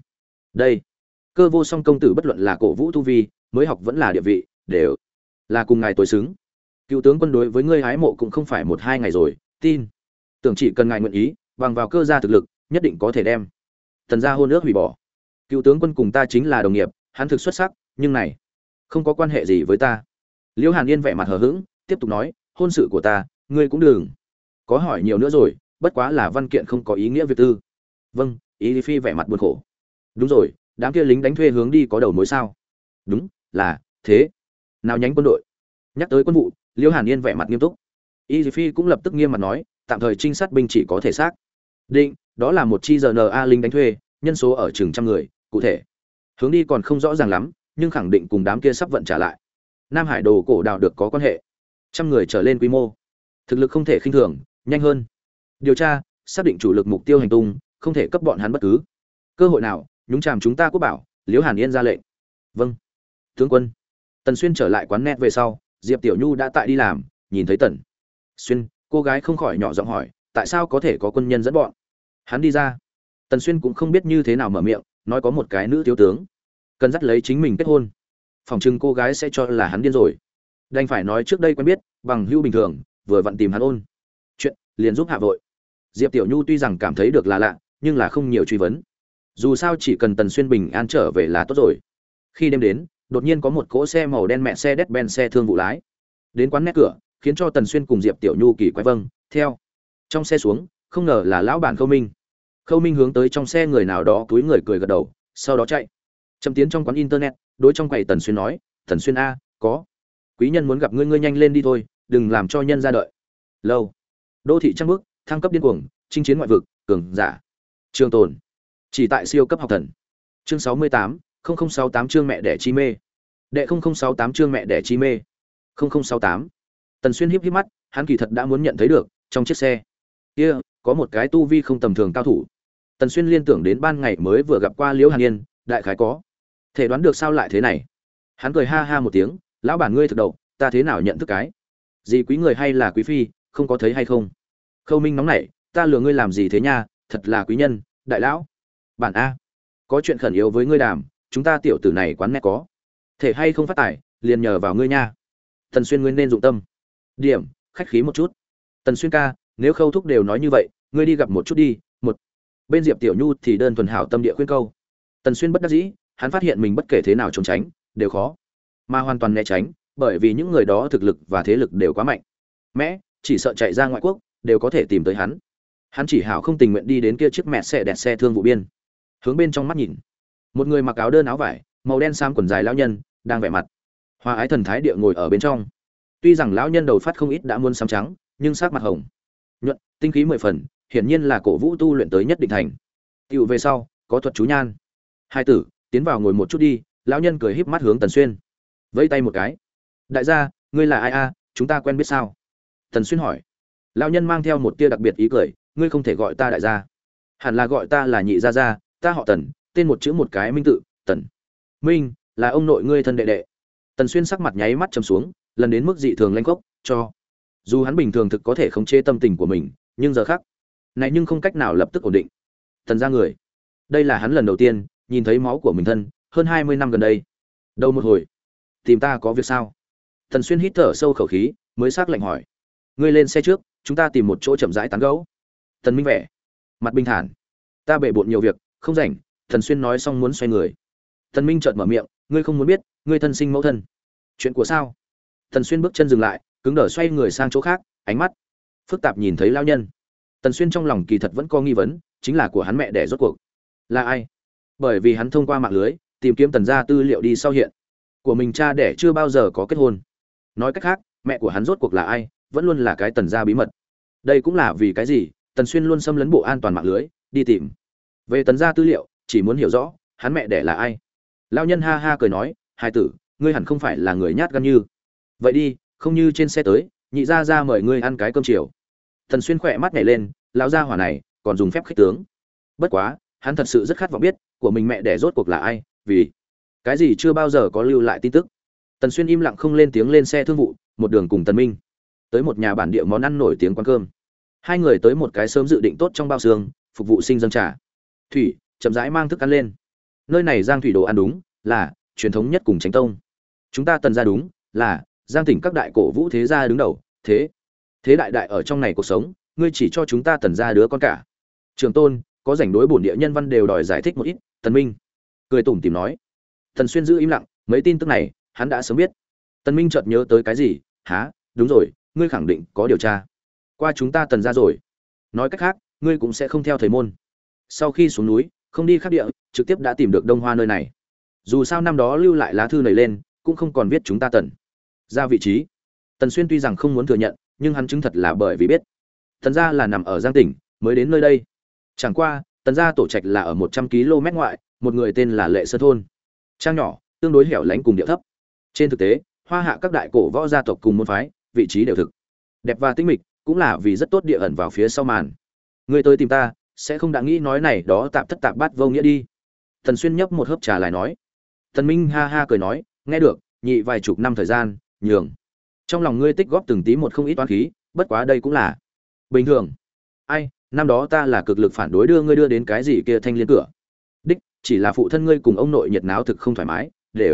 Đây, cơ vô song công tử bất luận là cổ vũ tu vi, mới học vẫn là địa vị, đều là cùng ngài tối xứng. Cựu tướng quân đối với ngươi hái mộ cũng không phải một hai ngày rồi, tin. Tưởng chỉ cần ngài nguyện ý, bằng vào cơ gia thực lực, nhất định có thể đem thần gia hôn ước hủy bỏ. Cựu tướng quân cùng ta chính là đồng nghiệp, hắn thực xuất sắc, nhưng này không có quan hệ gì với ta. Liễu hàn yên vẻ mặt hờ hững, tiếp tục nói, hôn sự của ta, ngươi cũng đừng có hỏi nhiều nữa rồi, bất quá là văn kiện không có ý nghĩa việc tư vâng ý phi vẻ mặt buồn khổ. Đúng rồi, đám kia lính đánh thuê hướng đi có đầu mối sao? Đúng, là, thế. Nào nhánh quân đội. Nhắc tới quân vụ, liêu hàn yên vẻ mặt nghiêm túc. Y phi cũng lập tức nghiêm mặt nói, tạm thời trinh sát binh chỉ có thể xác. Định, đó là một chi rna lính đánh thuê, nhân số ở chừng trăm người, cụ thể. Hướng đi còn không rõ ràng lắm, nhưng khẳng định cùng đám kia sắp vận trả lại. Nam hải đồ cổ đào được có quan hệ. Trăm người trở lên quy mô. Thực lực không thể khinh thường, nhanh hơn. Điều tra, xác định chủ lực mục tiêu hành tung không thể cấp bọn hắn bất cứ. Cơ hội nào, nhúng chàm chúng ta quốc bảo, liễu hàn yên ra lệnh. Vâng. Tướng quân. Tần xuyên trở lại quán net về sau, diệp tiểu nhu đã tại đi làm, nhìn thấy tần xuyên, cô gái không khỏi nhỏ giọng hỏi, tại sao có thể có quân nhân dẫn bọn? Hắn đi ra. Tần xuyên cũng không biết như thế nào mở miệng, nói có một cái nữ thiếu tướng. Cần dắt lấy chính mình kết hôn. Phòng chừng cô gái sẽ cho là hắn điên rồi. Đành phải nói trước đây quen biết, bằng hưu bình thường, vừa vặn tìm hắn ôn. Chuyện, liền giúp hạ vội. Diệp tiểu nhu tuy rằng cảm thấy được là lạ nhưng là không nhiều truy vấn. Dù sao chỉ cần tần xuyên bình an trở về là tốt rồi. Khi đêm đến, đột nhiên có một cỗ xe màu đen mẹ xe đét ben xe thương vụ lái. Đến quán nét cửa, khiến cho tần xuyên cùng diệp tiểu nhu kỳ quái vâng theo. Trong xe xuống, không ngờ là lão bản khâu minh. Khâu minh hướng tới trong xe người nào đó túi người cười gật đầu, sau đó chạy. Chậm tiến trong quán internet, đối trong quầy tần xuyên nói, tần xuyên a, có. Quý nhân muốn gặp ngươi ngươi nhanh lên đi thôi, đừng làm cho nhân ra đợi. Lâu. Đô thị trăng bước, thăng cấp điên cuồng, chinh chiến ngoại vực, cường giả trường tồn. Chỉ tại siêu cấp học thần. Chương sáu mươi tám sáu tám chương mẹ đẻ chi mê. Đệ sáu tám chương mẹ đẻ chi mê. sáu tám. Tần xuyên hiếp híp mắt, hắn kỳ thật đã muốn nhận thấy được, trong chiếc xe. Kia, có một cái tu vi không tầm thường cao thủ. Tần xuyên liên tưởng đến ban ngày mới vừa gặp qua liễu hàn yên, đại khái có. Thể đoán được sao lại thế này? Hắn cười ha ha một tiếng, lão bản ngươi thực đầu, ta thế nào nhận thức cái? Gì quý người hay là quý phi, không có thấy hay không? Khâu minh nóng nảy, ta lừa ngươi làm gì thế nha thật là quý nhân, đại lão. Bản a, có chuyện khẩn yếu với ngươi đàm, chúng ta tiểu tử này quán nét có. Thể hay không phát tài, liền nhờ vào ngươi nha. Tần xuyên ngươi nên dụng tâm. Điểm, khách khí một chút. Tần xuyên ca, nếu khâu thúc đều nói như vậy, ngươi đi gặp một chút đi, một. Bên diệp tiểu nhu thì đơn thuần hảo tâm địa khuyên câu. Tần xuyên bất đắc dĩ, hắn phát hiện mình bất kể thế nào trốn tránh, đều khó. Mà hoàn toàn né tránh, bởi vì những người đó thực lực và thế lực đều quá mạnh. Mẽ chỉ sợ chạy ra ngoại quốc, đều có thể tìm tới hắn hắn chỉ hảo không tình nguyện đi đến kia chiếc mẹ xe đẹp xe thương vụ biên. Hướng bên trong mắt nhìn. Một người mặc áo đơn áo vải, màu đen sam quần dài lão nhân, đang vẻ mặt hoa ái thần thái địa ngồi ở bên trong. Tuy rằng lão nhân đầu phát không ít đã muôn xám trắng, nhưng sắc mặt hồng. Nhuận, tinh khí mười phần, hiển nhiên là cổ vũ tu luyện tới nhất định thành. Tựu về sau, có thuật chú nhan. Hai tử, tiến vào ngồi một chút đi, lão nhân cười híp mắt hướng tần xuyên. Vẫy tay một cái. Đại gia, ngươi là ai a? Chúng ta quen biết sao? Tần xuyên hỏi. Lão nhân mang theo một tia đặc biệt ý cười ngươi không thể gọi ta đại gia. Hẳn là gọi ta là nhị gia gia, ta họ tần, tên một chữ một cái minh tự, tần. Minh, là ông nội ngươi thân đệ đệ. Tần xuyên sắc mặt nháy mắt chầm xuống, lần đến mức dị thường lanh cốc cho. Dù hắn bình thường thực có thể khống chế tâm tình của mình, nhưng giờ khác này nhưng không cách nào lập tức ổn định. Tần ra người. Đây là hắn lần đầu tiên nhìn thấy máu của mình thân, hơn hai mươi năm gần đây. Đâu một hồi? Tìm ta có việc sao? Tần xuyên hít thở sâu khẩu khí, mới xác lệnh hỏi. Ngươi lên xe trước, chúng ta tìm một chỗ chậm rãi tán gấu tần minh vẻ. Mặt bình thản. Ta bể bộn nhiều việc, không rảnh, thần xuyên nói xong muốn xoay người. Tần minh chợt mở miệng, ngươi không muốn biết, ngươi thân sinh mẫu thân. Chuyện của sao? Tần xuyên bước chân dừng lại, cứng đờ xoay người sang chỗ khác, ánh mắt phức tạp nhìn thấy lao nhân. Tần xuyên trong lòng kỳ thật vẫn có nghi vấn, chính là của hắn mẹ đẻ rốt cuộc là ai? Bởi vì hắn thông qua mạng lưới, tìm kiếm tần gia tư liệu đi sau hiện. Của mình cha đẻ chưa bao giờ có kết hôn. Nói cách khác, mẹ của hắn rốt cuộc là ai, vẫn luôn là cái tần gia bí mật. Đây cũng là vì cái gì? Tần xuyên luôn xâm lấn bộ an toàn mạng lưới, đi tìm. Về tần gia tư liệu, chỉ muốn hiểu rõ, hắn mẹ đẻ là ai. Lao nhân ha ha cười nói, hai tử, ngươi hẳn không phải là người nhát gan như. Vậy đi, không như trên xe tới, nhị gia ra mời ngươi ăn cái cơm chiều. Tần xuyên khỏe mắt nhảy lên, lão gia hỏa này, còn dùng phép khích tướng. Bất quá, hắn thật sự rất khát vọng biết, của mình mẹ đẻ rốt cuộc là ai, vì cái gì chưa bao giờ có lưu lại tin tức. Tần xuyên im lặng không lên tiếng lên xe thương vụ, một đường cùng tần minh, tới một nhà bản địa món ăn nổi tiếng quán cơm hai người tới một cái sớm dự định tốt trong bao xương, phục vụ sinh dân trà. Thủy, chậm rãi mang thức ăn lên. Nơi này giang thủy đồ ăn đúng là truyền thống nhất cùng tránh tông. Chúng ta tần ra đúng là giang tỉnh các đại cổ vũ thế gia đứng đầu, thế thế đại đại ở trong này cuộc sống, ngươi chỉ cho chúng ta tần ra đứa con cả. Trường tôn, có rảnh đối bổn địa nhân văn đều đòi giải thích một ít, tần minh. Cười tủm tìm nói. Tần xuyên giữ im lặng, mấy tin tức này hắn đã sớm biết. Tần minh chợt nhớ tới cái gì há đúng rồi, ngươi khẳng định có điều tra qua chúng ta tần ra rồi. Nói cách khác, ngươi cũng sẽ không theo thầy môn. Sau khi xuống núi, không đi khắc địa, trực tiếp đã tìm được đông hoa nơi này. Dù sao năm đó lưu lại lá thư này lên, cũng không còn viết chúng ta tần ra vị trí. Tần xuyên tuy rằng không muốn thừa nhận, nhưng hắn chứng thật là bởi vì biết. Tần gia là nằm ở giang tỉnh, mới đến nơi đây. Chẳng qua, tần gia tổ trạch là ở một trăm km ngoại, một người tên là lệ sơn thôn. Trang nhỏ, tương đối hẻo lánh cùng địa thấp. Trên thực tế, hoa hạ các đại cổ võ gia tộc cùng môn phái, vị trí đều thực. Đẹp và tinh mịch cũng là vì rất tốt địa ẩn vào phía sau màn. Người tới tìm ta, sẽ không đã nghĩ nói này đó tạm thất tạp bát vô nghĩa đi. Thần xuyên nhấp một hớp trà lại nói. Thần minh ha ha cười nói, nghe được, nhị vài chục năm thời gian, nhường. Trong lòng ngươi tích góp từng tí một không ít toán khí, bất quá đây cũng là bình thường. Ai, năm đó ta là cực lực phản đối đưa ngươi đưa đến cái gì kia thanh liên cửa. Đích, chỉ là phụ thân ngươi cùng ông nội nhiệt náo thực không thoải mái để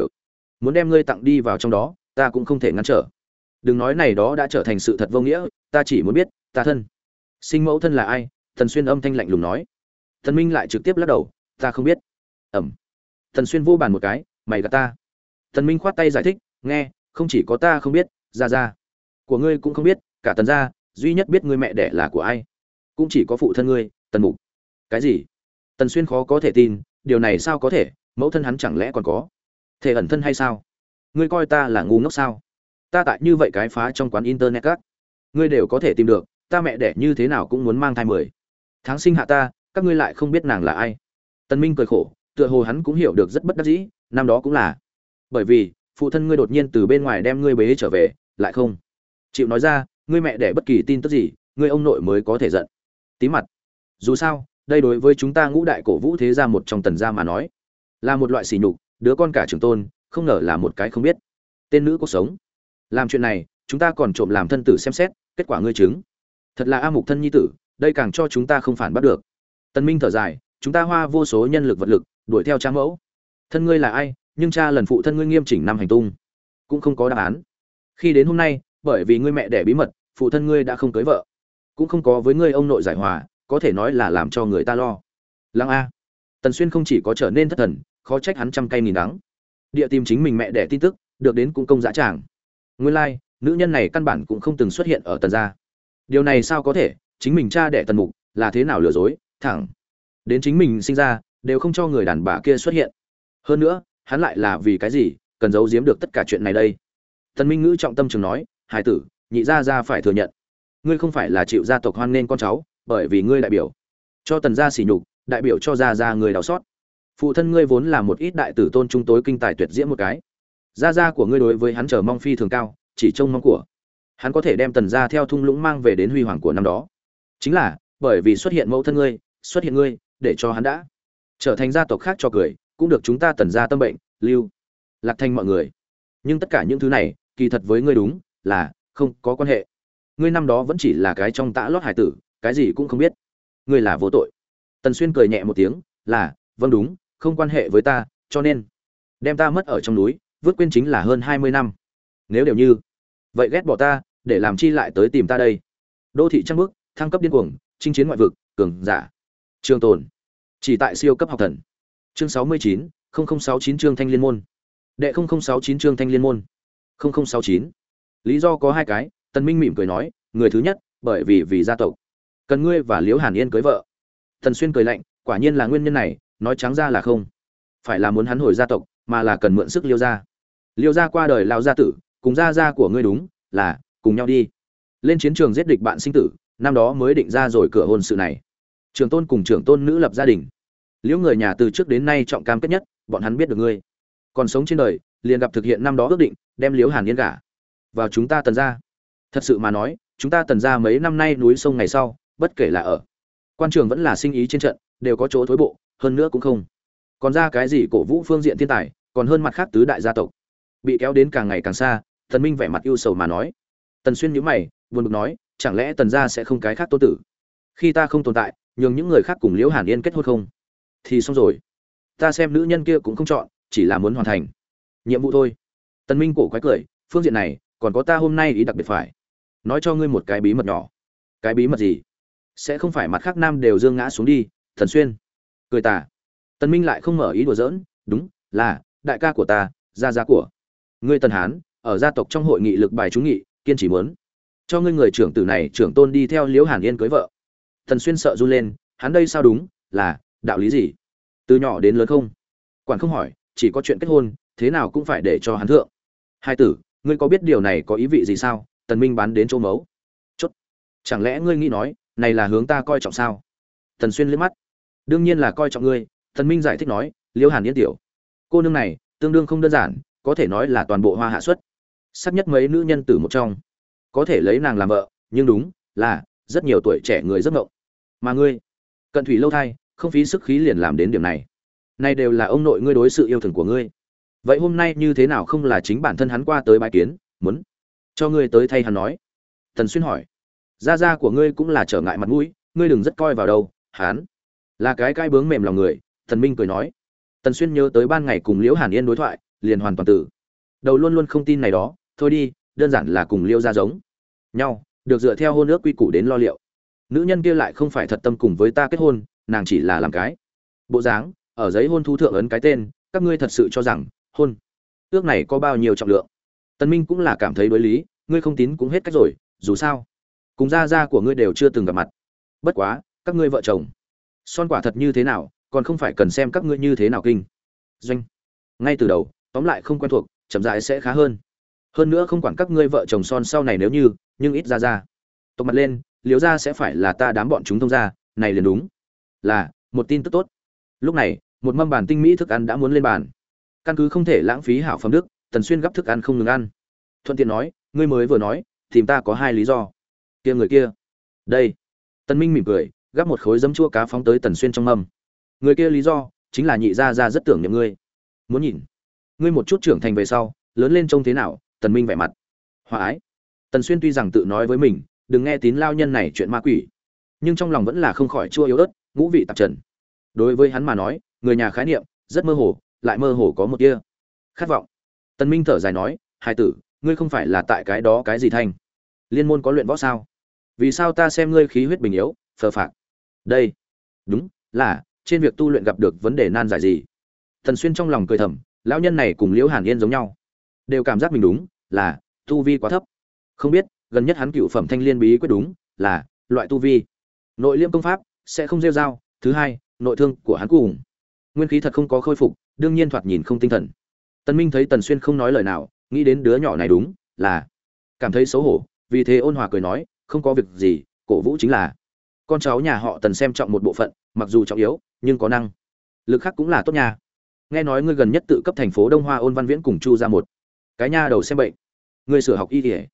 muốn đem ngươi tặng đi vào trong đó, ta cũng không thể ngăn trở đừng nói này đó đã trở thành sự thật vô nghĩa, ta chỉ muốn biết, ta thân. Sinh mẫu thân là ai? Thần xuyên âm thanh lạnh lùng nói. Thần minh lại trực tiếp lắc đầu, ta không biết. Ẩm. Thần xuyên vô bàn một cái, mày gạt ta. Thần minh khoát tay giải thích, nghe, không chỉ có ta không biết, ra ra. Của ngươi cũng không biết, cả tần gia, duy nhất biết ngươi mẹ đẻ là của ai. Cũng chỉ có phụ thân ngươi, tần mục. Cái gì? Tần xuyên khó có thể tin, điều này sao có thể? Mẫu thân hắn chẳng lẽ còn có? Thể ẩn thân hay sao? Ngươi coi ta là ngu ngốc sao? Ta tại như vậy cái phá trong quán internet các. Ngươi đều có thể tìm được, ta mẹ đẻ như thế nào cũng muốn mang thai mười. Tháng sinh hạ ta, các ngươi lại không biết nàng là ai. Tân minh cười khổ, tựa hồ hắn cũng hiểu được rất bất đắc dĩ, năm đó cũng là. Bởi vì, phụ thân ngươi đột nhiên từ bên ngoài đem ngươi bế trở về, lại không. Chịu nói ra, ngươi mẹ đẻ bất kỳ tin tức gì, ngươi ông nội mới có thể giận. Tí mặt. Dù sao, đây đối với chúng ta ngũ đại cổ vũ thế gia một trong tần gia mà nói, là một loại sỉ nhục, đứa con cả trường tôn, không ngờ là một cái không biết. Tên nữ cuộc sống làm chuyện này, chúng ta còn trộm làm thân tử xem xét, kết quả ngươi chứng. Thật là a mục thân nhi tử, đây càng cho chúng ta không phản bắt được. Tân minh thở dài, chúng ta hoa vô số nhân lực vật lực, đuổi theo cha mẫu. Thân ngươi là ai, nhưng cha lần phụ thân ngươi nghiêm chỉnh năm hành tung, cũng không có đáp án. Khi đến hôm nay, bởi vì ngươi mẹ đẻ bí mật, phụ thân ngươi đã không cưới vợ, cũng không có với ngươi ông nội giải hòa, có thể nói là làm cho người ta lo. Lăng a. Tần xuyên không chỉ có trở nên thất thần, khó trách hắn trăm cây nghìn đắng. Địa tìm chính mình mẹ đẻ tin tức, được đến cũng công dã tràng nguyên lai, nữ nhân này căn bản cũng không từng xuất hiện ở tần gia. Điều này sao có thể? Chính mình cha đẻ tần mục, là thế nào lừa dối? Thẳng. Đến chính mình sinh ra, đều không cho người đàn bà kia xuất hiện. Hơn nữa, hắn lại là vì cái gì, cần giấu giếm được tất cả chuyện này đây? Tần minh ngữ trọng tâm trường nói, hải tử, nhị gia gia phải thừa nhận. Ngươi không phải là chịu gia tộc hoan nên con cháu, bởi vì ngươi đại biểu cho tần gia sỉ nhục, đại biểu cho gia gia người đau xót. Phụ thân ngươi vốn là một ít đại tử tôn trung tối kinh tài tuyệt diễm một cái gia gia của ngươi đối với hắn chờ mong phi thường cao, chỉ trông mong của hắn có thể đem tần gia theo thung lũng mang về đến huy hoàng của năm đó. Chính là, bởi vì xuất hiện mẫu thân ngươi, xuất hiện ngươi, để cho hắn đã trở thành gia tộc khác cho cười, cũng được chúng ta tần gia tâm bệnh, lưu, lạc thành mọi người. Nhưng tất cả những thứ này, kỳ thật với ngươi đúng, là không có quan hệ. Ngươi năm đó vẫn chỉ là cái trong tã lót hải tử, cái gì cũng không biết. Ngươi là vô tội. Tần xuyên cười nhẹ một tiếng, là vâng đúng, không quan hệ với ta, cho nên, đem ta mất ở trong núi vứt quên chính là hơn hai mươi năm. Nếu đều như, vậy ghét bỏ ta, để làm chi lại tới tìm ta đây? Đô thị trăng bước, thăng cấp điên cuồng, chinh chiến ngoại vực, cường giả. Trường tồn. Chỉ tại siêu cấp học thần. Chương sáu mươi chín 0069 chương thanh liên môn. Đệ 0069 chương thanh liên môn. 0069 lý do có hai cái, tần minh mỉm cười nói, người thứ nhất, bởi vì vì gia tộc. Cần ngươi và liễu hàn yên cưới vợ. Tần xuyên cười lạnh, quả nhiên là nguyên nhân này, nói trắng ra là không. Phải là muốn hắn hồi gia tộc, mà là cần mượn sức liêu gia liêu gia qua đời lao gia tử, cùng gia gia của ngươi đúng, là, cùng nhau đi. Lên chiến trường giết địch bạn sinh tử, năm đó mới định ra rồi cửa hôn sự này. Trường tôn cùng trưởng tôn nữ lập gia đình. Liễu người nhà từ trước đến nay trọng cam kết nhất, bọn hắn biết được ngươi. Còn sống trên đời, liền gặp thực hiện năm đó ước định, đem liễu hàn yên gả. Vào chúng ta tần gia. Thật sự mà nói, chúng ta tần gia mấy năm nay núi sông ngày sau, bất kể là ở quan trường vẫn là sinh ý trên trận, đều có chỗ thối bộ, hơn nữa cũng không. Còn ra cái gì cổ vũ phương diện thiên tài, còn hơn mặt khác tứ đại gia tộc bị kéo đến càng ngày càng xa, tần minh vẻ mặt ưu sầu mà nói. Tần xuyên nhíu mày, buồn bực nói, chẳng lẽ tần gia sẽ không cái khác tô tử? Khi ta không tồn tại, nhường những người khác cùng liễu hàn yên kết hôn không? Thì xong rồi. Ta xem nữ nhân kia cũng không chọn, chỉ là muốn hoàn thành. Nhiệm vụ thôi. Tần minh cổ quái cười, phương diện này, còn có ta hôm nay ý đặc biệt phải. Nói cho ngươi một cái bí mật nhỏ. Cái bí mật gì? Sẽ không phải mặt khác nam đều dương ngã xuống đi thần xuyên. Cười tà. Tần minh lại không mở ý đùa giỡn, đúng, là, đại ca của ta, gia gia của ngươi tần hán, ở gia tộc trong hội nghị lực bài trúng nghị, kiên trì muốn. Cho ngươi người trưởng tử này, trưởng tôn đi theo liễu hàn yên cưới vợ. Thần xuyên sợ run lên, hắn đây sao đúng, là, đạo lý gì? Từ nhỏ đến lớn không? Quản không hỏi, chỉ có chuyện kết hôn, thế nào cũng phải để cho hắn thượng. Hai tử, ngươi có biết điều này có ý vị gì sao? Tần minh bán đến chỗ mấu. Chốt. Chẳng lẽ ngươi nghĩ nói, này là hướng ta coi trọng sao? Thần xuyên liếc mắt. Đương nhiên là coi trọng ngươi Thần minh giải thích nói, liễu hàn yên tiểu, cô nương này tương đương không đơn giản có thể nói là toàn bộ hoa hạ xuất. Sắc nhất mấy nữ nhân tử một trong. Có thể lấy nàng làm vợ, nhưng đúng, là, rất nhiều tuổi trẻ người rất ngộng mà ngươi, cận thủy lâu thai, không phí sức khí liền làm đến điểm này. Nay đều là ông nội ngươi đối sự yêu thương của ngươi. Vậy hôm nay như thế nào không là chính bản thân hắn qua tới bài kiến, muốn cho ngươi tới thay hắn nói? Thần xuyên hỏi. Gia gia của ngươi cũng là trở ngại mặt mũi, ngươi đừng rất coi vào đâu, hắn là cái cái bướng mềm lòng người, thần minh cười nói. Tần xuyên nhớ tới ban ngày cùng liễu hàn yên đối thoại liền hoàn toàn tử. Đầu luôn luôn không tin này đó, thôi đi, đơn giản là cùng liêu ra giống. Nhau, được dựa theo hôn ước quy củ đến lo liệu. Nữ nhân kia lại không phải thật tâm cùng với ta kết hôn, nàng chỉ là làm cái. Bộ dáng, ở giấy hôn thu thượng ấn cái tên, các ngươi thật sự cho rằng, hôn, ước này có bao nhiêu trọng lượng? Tân minh cũng là cảm thấy đối lý, ngươi không tín cũng hết cách rồi, dù sao, cùng gia gia của ngươi đều chưa từng gặp mặt. Bất quá, các ngươi vợ chồng, son quả thật như thế nào, còn không phải cần xem các ngươi như thế nào kinh. Doanh, ngay từ đầu tóm lại không quen thuộc, chậm rãi sẽ khá hơn. Hơn nữa không quản các ngươi vợ chồng son sau này nếu như, nhưng ít ra ra. Tộc mặt lên liếu ra sẽ phải là ta đám bọn chúng thông ra này liền đúng. Là, một tin tức tốt. Lúc này, một mâm bàn tinh mỹ thức ăn đã muốn lên bàn. Căn cứ không thể lãng phí hảo phẩm đức, tần xuyên gấp thức ăn không ngừng ăn. Thuận tiện nói, ngươi mới vừa nói, tìm ta có hai lý do. Kia người kia. Đây. Tần minh mỉm cười, gắp một khối dấm chua cá phóng tới tần xuyên trong mâm. Người kia lý do chính là nhị gia gia rất tưởng niệm ngươi. Muốn nhìn ngươi một chút trưởng thành về sau, lớn lên trông thế nào, tần minh vẻ mặt hòa ái. Tần xuyên tuy rằng tự nói với mình, đừng nghe tín lao nhân này chuyện ma quỷ. Nhưng trong lòng vẫn là không khỏi chua yếu ớt, ngũ vị tạp trần. Đối với hắn mà nói, người nhà khái niệm rất mơ hồ, lại mơ hồ có một kia khát vọng. Tần minh thở dài nói, hai tử, ngươi không phải là tại cái đó cái gì thành. liên môn có luyện võ sao? Vì sao ta xem ngươi khí huyết bình yếu, phờ phạc? Đây. Đúng, là, trên việc tu luyện gặp được vấn đề nan giải gì? Thần xuyên trong lòng cười thầm lão nhân này cùng liễu hàn yên giống nhau. Đều cảm giác mình đúng, là tu vi quá thấp. Không biết, gần nhất hắn cựu phẩm thanh liên bí quyết đúng, là loại tu vi. Nội liêm công pháp sẽ không rêu dao thứ hai, nội thương của hắn cùng. Nguyên khí thật không có khôi phục, đương nhiên thoạt nhìn không tinh thần. Tân minh thấy tần xuyên không nói lời nào, nghĩ đến đứa nhỏ này đúng, là cảm thấy xấu hổ, vì thế ôn hòa cười nói, không có việc gì, cổ vũ chính là. Con cháu nhà họ tần xem trọng một bộ phận, mặc dù trọng yếu, nhưng có năng lực khác cũng là tốt nhà nghe nói ngươi gần nhất tự cấp thành phố đông hoa ôn văn viễn cùng chu ra một. Cái nha đầu xem bệnh. Ngươi sửa học y kỉa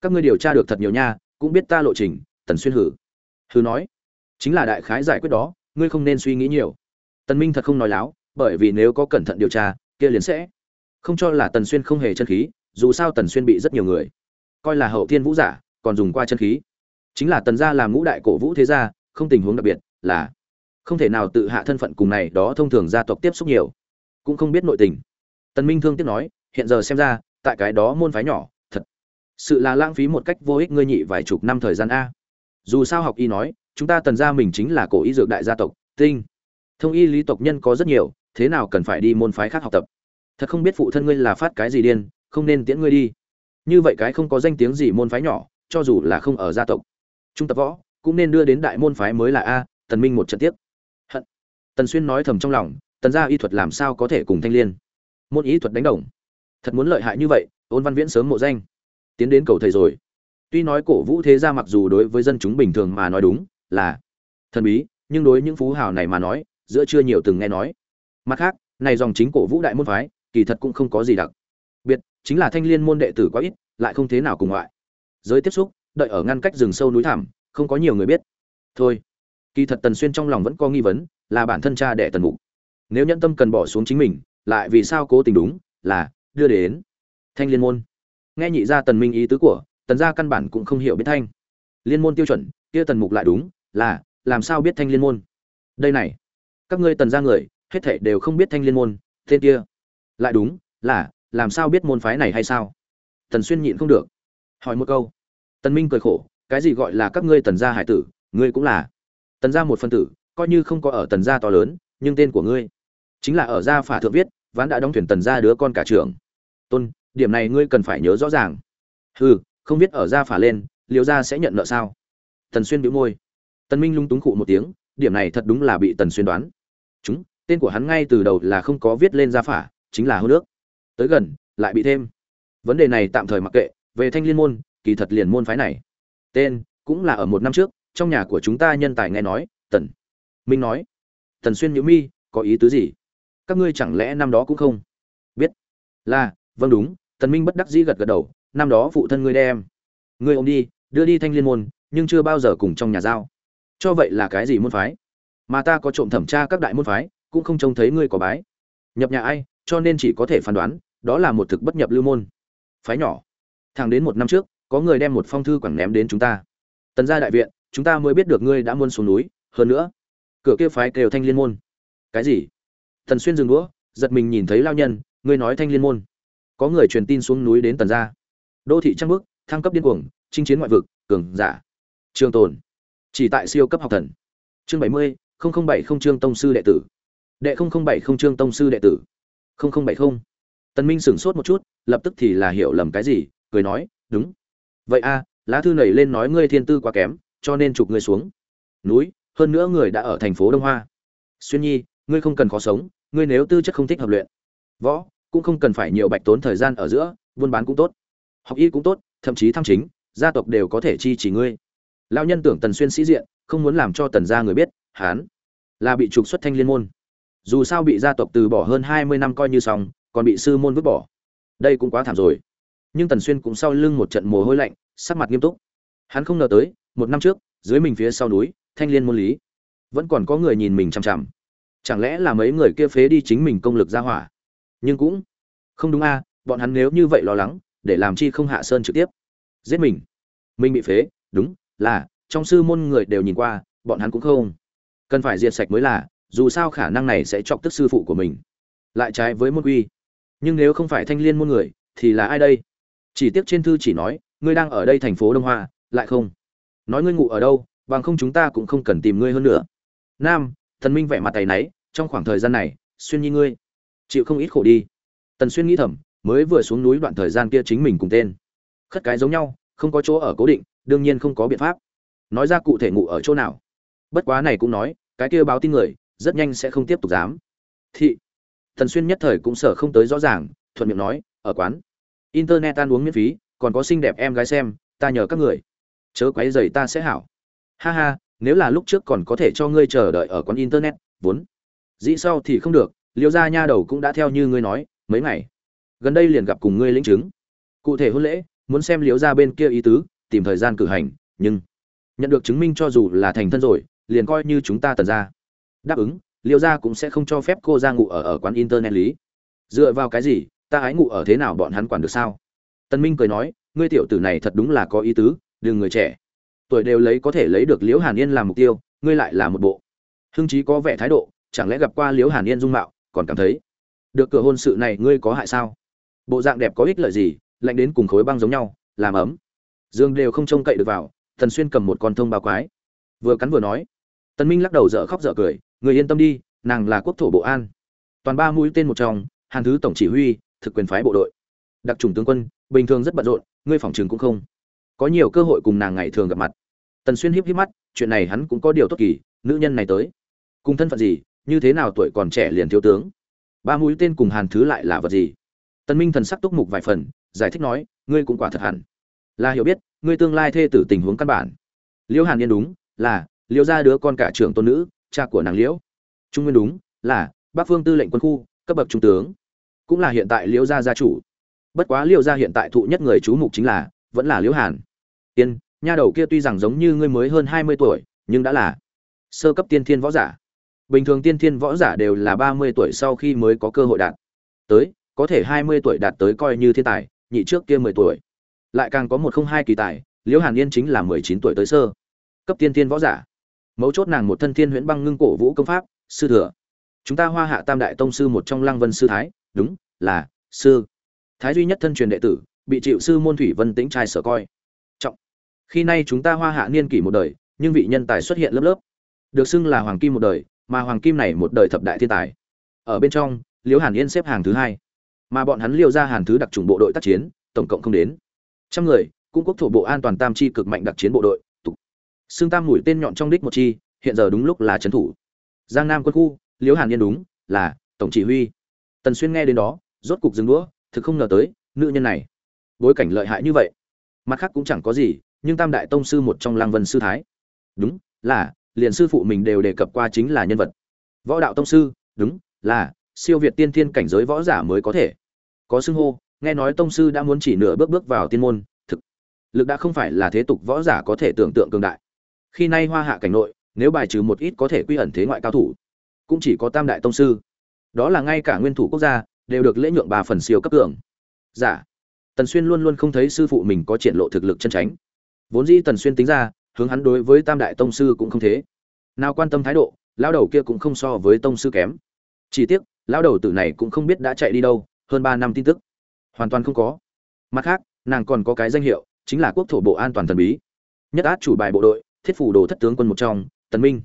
các ngươi điều tra được thật nhiều nha, cũng biết ta lộ trình, tần xuyên hử. Hử nói. Chính là đại khái giải quyết đó, ngươi không nên suy nghĩ nhiều. Tần minh thật không nói láo, bởi vì nếu có cẩn thận điều tra, kia liền sẽ. Không cho là tần xuyên không hề chân khí, dù sao tần xuyên bị rất nhiều người. Coi là hậu thiên vũ giả, còn dùng qua chân khí. Chính là tần gia làm ngũ đại cổ vũ thế gia, không tình huống đặc biệt là không thể nào tự hạ thân phận cùng này, đó thông thường gia tộc tiếp xúc nhiều cũng không biết nội tình. Tần minh thương tiếc nói, hiện giờ xem ra, tại cái đó môn phái nhỏ, thật sự là lãng phí một cách vô ích ngươi nhị vài chục năm thời gian a. Dù sao học y nói, chúng ta tần gia mình chính là cổ y dược đại gia tộc, tinh. Thông y lý tộc nhân có rất nhiều, thế nào cần phải đi môn phái khác học tập? Thật không biết phụ thân ngươi là phát cái gì điên, không nên tiễn ngươi đi. Như vậy cái không có danh tiếng gì môn phái nhỏ, cho dù là không ở gia tộc. Trung tập võ, cũng nên đưa đến đại môn phái mới là a, tần minh một trận tiếp. Hận. Tần xuyên nói thầm trong lòng tần gia y thuật làm sao có thể cùng thanh liên? Môn y thuật đánh đồng. Thật muốn lợi hại như vậy, ôn văn viễn sớm mộ danh. Tiến đến cầu thầy rồi. Tuy nói cổ vũ thế gia mặc dù đối với dân chúng bình thường mà nói đúng, là thần bí, nhưng đối những phú hào này mà nói, giữa chưa nhiều từng nghe nói. Mặt khác, này dòng chính cổ vũ đại môn phái, kỳ thật cũng không có gì đặc biệt, chính là thanh liên môn đệ tử quá ít, lại không thế nào cùng ngoại. Giới tiếp xúc, đợi ở ngăn cách rừng sâu núi thẳm, không có nhiều người biết. Thôi, kỳ thật tần xuyên trong lòng vẫn có nghi vấn, là bản thân cha đệ tần mục nếu nhẫn tâm cần bỏ xuống chính mình, lại vì sao cố tình đúng, là, đưa đến. Thanh liên môn. Nghe nhị ra tần minh ý tứ của, tần gia căn bản cũng không hiểu biết thanh. Liên môn tiêu chuẩn, kia tần mục lại đúng, là, làm sao biết thanh liên môn? Đây này. Các ngươi tần gia người, hết thảy đều không biết thanh liên môn, tên kia. Lại đúng, là, làm sao biết môn phái này hay sao? Tần xuyên nhịn không được. Hỏi một câu. Tần minh cười khổ, cái gì gọi là các ngươi tần gia hải tử, ngươi cũng là. Tần gia một phân tử, coi như không có ở tần gia to lớn, nhưng tên của ngươi chính là ở gia phả thượng viết, ván đã đóng thuyền tần gia đứa con cả trưởng tôn, điểm này ngươi cần phải nhớ rõ ràng. Hừ, không biết ở gia phả lên liều gia sẽ nhận nợ sao? Tần xuyên bĩu môi. Tần minh lung túng cụ một tiếng, điểm này thật đúng là bị tần xuyên đoán. Chúng, tên của hắn ngay từ đầu là không có viết lên gia phả, chính là hô nước tới gần, lại bị thêm. Vấn đề này tạm thời mặc kệ, về thanh liên môn, kỳ thật liền môn phái này. Tên, cũng là ở một năm trước, trong nhà của chúng ta nhân tài nghe nói, tần minh nói. Tần xuyên nhữ mi, có ý tứ gì? Các ngươi chẳng lẽ năm đó cũng không biết? Là vâng đúng, tần minh bất đắc dĩ gật gật đầu, năm đó phụ thân ngươi đem ngươi ôm đi, đưa đi thanh liên môn, nhưng chưa bao giờ cùng trong nhà giao. Cho vậy là cái gì môn phái? Mà ta có trộm thẩm tra các đại môn phái, cũng không trông thấy ngươi có bái. Nhập nhà ai, cho nên chỉ có thể phán đoán, đó là một thực bất nhập lưu môn. Phái nhỏ. Thẳng đến một năm trước, có người đem một phong thư quẳng ném đến chúng ta. Tần gia đại viện, chúng ta mới biết được ngươi đã muôn xuống núi, hơn nữa, cửa kia phái kêu thanh liên môn. Cái gì? Thần xuyên dừng đũa, giật mình nhìn thấy lao nhân, ngươi nói thanh liên môn. Có người truyền tin xuống núi đến tần gia. Đô thị trăng bước thăng cấp điên cuồng, chinh chiến ngoại vực, cường giả. Trường tồn. Chỉ tại siêu cấp học thần. Chương bảy mươi bảy không trương tông sư đệ tử. Đệ bảy không trương tông sư đệ tử. Bảy không. Tần minh sửng sốt một chút, lập tức thì là hiểu lầm cái gì, cười nói, đúng. Vậy a lá thư nảy lên nói ngươi thiên tư quá kém, cho nên chụp ngươi xuống. Núi, hơn nữa người đã ở thành phố đông hoa. Xuyên nhi, ngươi không cần khó sống ngươi nếu tư chất không thích hợp luyện, võ, cũng không cần phải nhiều bạch tốn thời gian ở giữa, buôn bán cũng tốt, học y cũng tốt, thậm chí tham chính, gia tộc đều có thể chi chỉ ngươi. Lao nhân tưởng tần xuyên sĩ diện, không muốn làm cho tần gia người biết, hán, là bị trục xuất thanh liên môn. Dù sao bị gia tộc từ bỏ hơn hai mươi năm coi như xong, còn bị sư môn vứt bỏ. Đây cũng quá thảm rồi. Nhưng tần xuyên cũng sau lưng một trận mồ hôi lạnh, sắc mặt nghiêm túc. Hắn không ngờ tới, một năm trước, dưới mình phía sau núi, thanh liên môn lý, vẫn còn có người nhìn mình chằm chằm chẳng lẽ là mấy người kia phế đi chính mình công lực ra hỏa? Nhưng cũng không đúng a, bọn hắn nếu như vậy lo lắng, để làm chi không hạ sơn trực tiếp? Giết mình. Mình bị phế, đúng, là, trong sư môn người đều nhìn qua, bọn hắn cũng không cần phải diệt sạch mới là, dù sao khả năng này sẽ chọc tức sư phụ của mình. Lại trái với môn quy. Nhưng nếu không phải thanh liên môn người, thì là ai đây? Chỉ tiếc trên thư chỉ nói, ngươi đang ở đây thành phố đông hoa, lại không nói ngươi ngủ ở đâu, bằng không chúng ta cũng không cần tìm ngươi hơn nữa. Nam, thần minh vẻ mặt tay náy trong khoảng thời gian này, xuyên nhi ngươi, chịu không ít khổ đi. Tần xuyên nghĩ thầm, mới vừa xuống núi đoạn thời gian kia chính mình cùng tên. Khất cái giống nhau, không có chỗ ở cố định, đương nhiên không có biện pháp. Nói ra cụ thể ngủ ở chỗ nào. Bất quá này cũng nói, cái kia báo tin người, rất nhanh sẽ không tiếp tục dám. Thị. Tần xuyên nhất thời cũng sợ không tới rõ ràng, thuận miệng nói, ở quán. Internet ăn uống miễn phí, còn có xinh đẹp em gái xem, ta nhờ các người. Chớ quấy rầy ta sẽ hảo. Ha ha, nếu là lúc trước còn có thể cho ngươi chờ đợi ở quán internet, vốn dĩ sau thì không được, liêu gia nha đầu cũng đã theo như ngươi nói, mấy ngày. Gần đây liền gặp cùng ngươi lĩnh chứng. Cụ thể hôn lễ, muốn xem liêu gia bên kia ý tứ, tìm thời gian cử hành, nhưng nhận được chứng minh cho dù là thành thân rồi, liền coi như chúng ta tần ra đáp ứng, liêu gia cũng sẽ không cho phép cô ra ngủ ở ở quán internet lý. Dựa vào cái gì, ta ái ngủ ở thế nào bọn hắn quản được sao? Tân minh cười nói, ngươi tiểu tử này thật đúng là có ý tứ, đừng người trẻ. Tuổi đều lấy có thể lấy được liễu hàn yên làm mục tiêu, ngươi lại là một bộ. Hưng chí có vẻ thái độ chẳng lẽ gặp qua liễu hàn yên dung mạo, còn cảm thấy được cửa hôn sự này ngươi có hại sao? Bộ dạng đẹp có ích lợi gì, lạnh đến cùng khối băng giống nhau, làm ấm. Dương đều không trông cậy được vào thần xuyên cầm một con thông bao quái. Vừa cắn vừa nói. Tân minh lắc đầu dở khóc dở cười người yên tâm đi, nàng là quốc thổ bộ an. Toàn ba mũi tên một trong, hàn thứ tổng chỉ huy, thực quyền phái bộ đội. Đặc trùng tướng quân, bình thường rất bận rộn, ngươi phòng trường cũng không. Có nhiều cơ hội cùng nàng ngày thường gặp mặt. Tần xuyên híp híp mắt, chuyện này hắn cũng có điều tốt kỳ, nữ nhân này tới. Cùng thân phận gì như thế nào tuổi còn trẻ liền thiếu tướng? Ba mũi tên cùng hàn thứ lại là vật gì? Tần minh thần sắc túc mục vài phần, giải thích nói, ngươi cũng quả thật hẳn. Là hiểu biết, ngươi tương lai thê tử tình huống căn bản. Liễu hàn yên đúng, là, liễu gia đứa con cả trưởng tôn nữ, cha của nàng liễu. Trung nguyên đúng, là, bắc phương tư lệnh quân khu, cấp bậc trung tướng. Cũng là hiện tại liễu gia gia chủ. Bất quá liễu gia hiện tại thụ nhất người chú mục chính là, vẫn là liễu hàn. Yên, nha đầu kia tuy rằng giống như ngươi mới hơn hai mươi tuổi, nhưng đã là sơ cấp tiên thiên võ giả bình thường tiên thiên võ giả đều là ba mươi tuổi sau khi mới có cơ hội đạt tới, có thể hai mươi tuổi đạt tới coi như thiên tài, nhị trước kia mười tuổi. Lại càng có một không hai kỳ tài, liễu hàn yên chính là mười chín tuổi tới sơ. Cấp tiên thiên võ giả. Mấu chốt nàng một thân thiên huyễn băng ngưng cổ vũ công pháp, sư thừa. Chúng ta hoa hạ tam đại tông sư một trong lăng vân sư thái, đúng, là, sư. Thái duy nhất thân truyền đệ tử, bị chịu sư môn thủy vân tĩnh trai sở coi. Trọng. Khi nay chúng ta hoa hạ niên kỷ một đời, nhưng vị nhân tài xuất hiện lớp lớp. Được xưng là hoàng kim một đời mà hoàng kim này một đời thập đại thiên tài. Ở bên trong, liễu hàn yên xếp hàng thứ hai. Mà bọn hắn liêu ra hàn thứ đặc trùng bộ đội tác chiến, tổng cộng không đến. Trăm người cung quốc thổ bộ an toàn tam chi cực mạnh đặc chiến bộ đội, tục. Xương tam mũi tên nhọn trong đích một chi, hiện giờ đúng lúc là trấn thủ. Giang nam quân khu, liễu hàn yên đúng, là tổng chỉ huy. Tần xuyên nghe đến đó, rốt cục dừng đũa, thực không ngờ tới, nữ nhân này. Bối cảnh lợi hại như vậy. Mặt khác cũng chẳng có gì, nhưng tam đại tông sư một trong lang vân sư thái. Đúng, là liền sư phụ mình đều đề cập qua chính là nhân vật. Võ đạo tông sư, đúng, là, siêu việt tiên thiên cảnh giới võ giả mới có thể. Có xưng hô, nghe nói tông sư đã muốn chỉ nửa bước bước vào tiên môn, thực lực đã không phải là thế tục võ giả có thể tưởng tượng cường đại. Khi nay hoa hạ cảnh nội, nếu bài trừ một ít có thể quy ẩn thế ngoại cao thủ, cũng chỉ có tam đại tông sư. Đó là ngay cả nguyên thủ quốc gia, đều được lễ nhượng ba phần siêu cấp cường. Giả, tần xuyên luôn luôn không thấy sư phụ mình có triển lộ thực lực chân tránh. Vốn dĩ tần xuyên tính ra hướng hắn đối với tam đại tông sư cũng không thế. Nào quan tâm thái độ, lão đầu kia cũng không so với tông sư kém. Chỉ tiếc, lão đầu tử này cũng không biết đã chạy đi đâu, hơn ba năm tin tức. Hoàn toàn không có. Mặt khác, nàng còn có cái danh hiệu, chính là quốc thổ bộ an toàn thần bí. Nhất át chủ bài bộ đội, thiết phủ đồ thất tướng quân một trong, tần minh.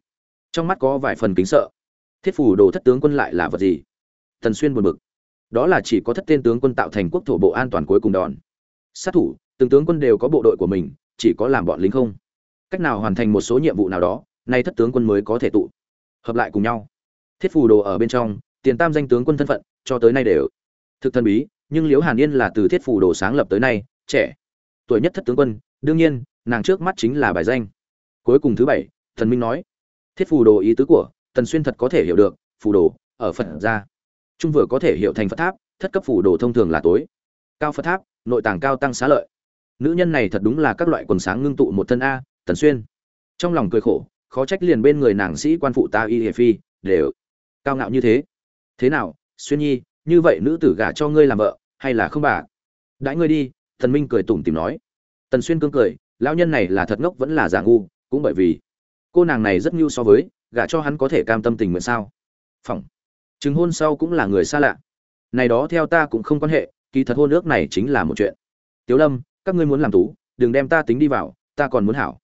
Trong mắt có vài phần kính sợ. Thiết phủ đồ thất tướng quân lại là vật gì? Thần xuyên buồn bực. Đó là chỉ có thất tên tướng quân tạo thành quốc thổ bộ an toàn cuối cùng đòn. Sát thủ, từng tướng quân đều có bộ đội của mình, chỉ có làm bọn lính không cách nào hoàn thành một số nhiệm vụ nào đó, nay thất tướng quân mới có thể tụ. Hợp lại cùng nhau. Thiết phù đồ ở bên trong, tiền tam danh tướng quân thân phận, cho tới nay đều thực thân bí, nhưng liễu hàn yên là từ thiết phù đồ sáng lập tới nay, trẻ, tuổi nhất thất tướng quân, đương nhiên, nàng trước mắt chính là bài danh. Cuối cùng thứ bảy, thần minh nói, thiết phù đồ ý tứ của, tần xuyên thật có thể hiểu được, phù đồ, ở phật ra. Trung vừa có thể hiểu thành phật tháp, thất cấp phù đồ thông thường là tối. Cao phật tháp, nội tàng cao tăng xá lợi. Nữ nhân này thật đúng là các loại quần sáng ngưng tụ một thân a tần xuyên. Trong lòng cười khổ, khó trách liền bên người nàng sĩ quan phụ ta y hiệp phi đều cao ngạo như thế. Thế nào, xuyên nhi, như vậy nữ tử gả cho ngươi làm vợ, hay là không bà? Đãi ngươi đi thần minh cười tủm tìm nói. Tần xuyên cương cười, lão nhân này là thật ngốc vẫn là giả ngu, cũng bởi vì cô nàng này rất nhu so với, gả cho hắn có thể cam tâm tình nguyện sao? Phỏng. Chứng hôn sau cũng là người xa lạ. Này đó theo ta cũng không quan hệ, kỳ thật hôn ước này chính là một chuyện. Tiếu lâm, các ngươi muốn làm tú, đừng đem ta tính đi vào, ta còn muốn hảo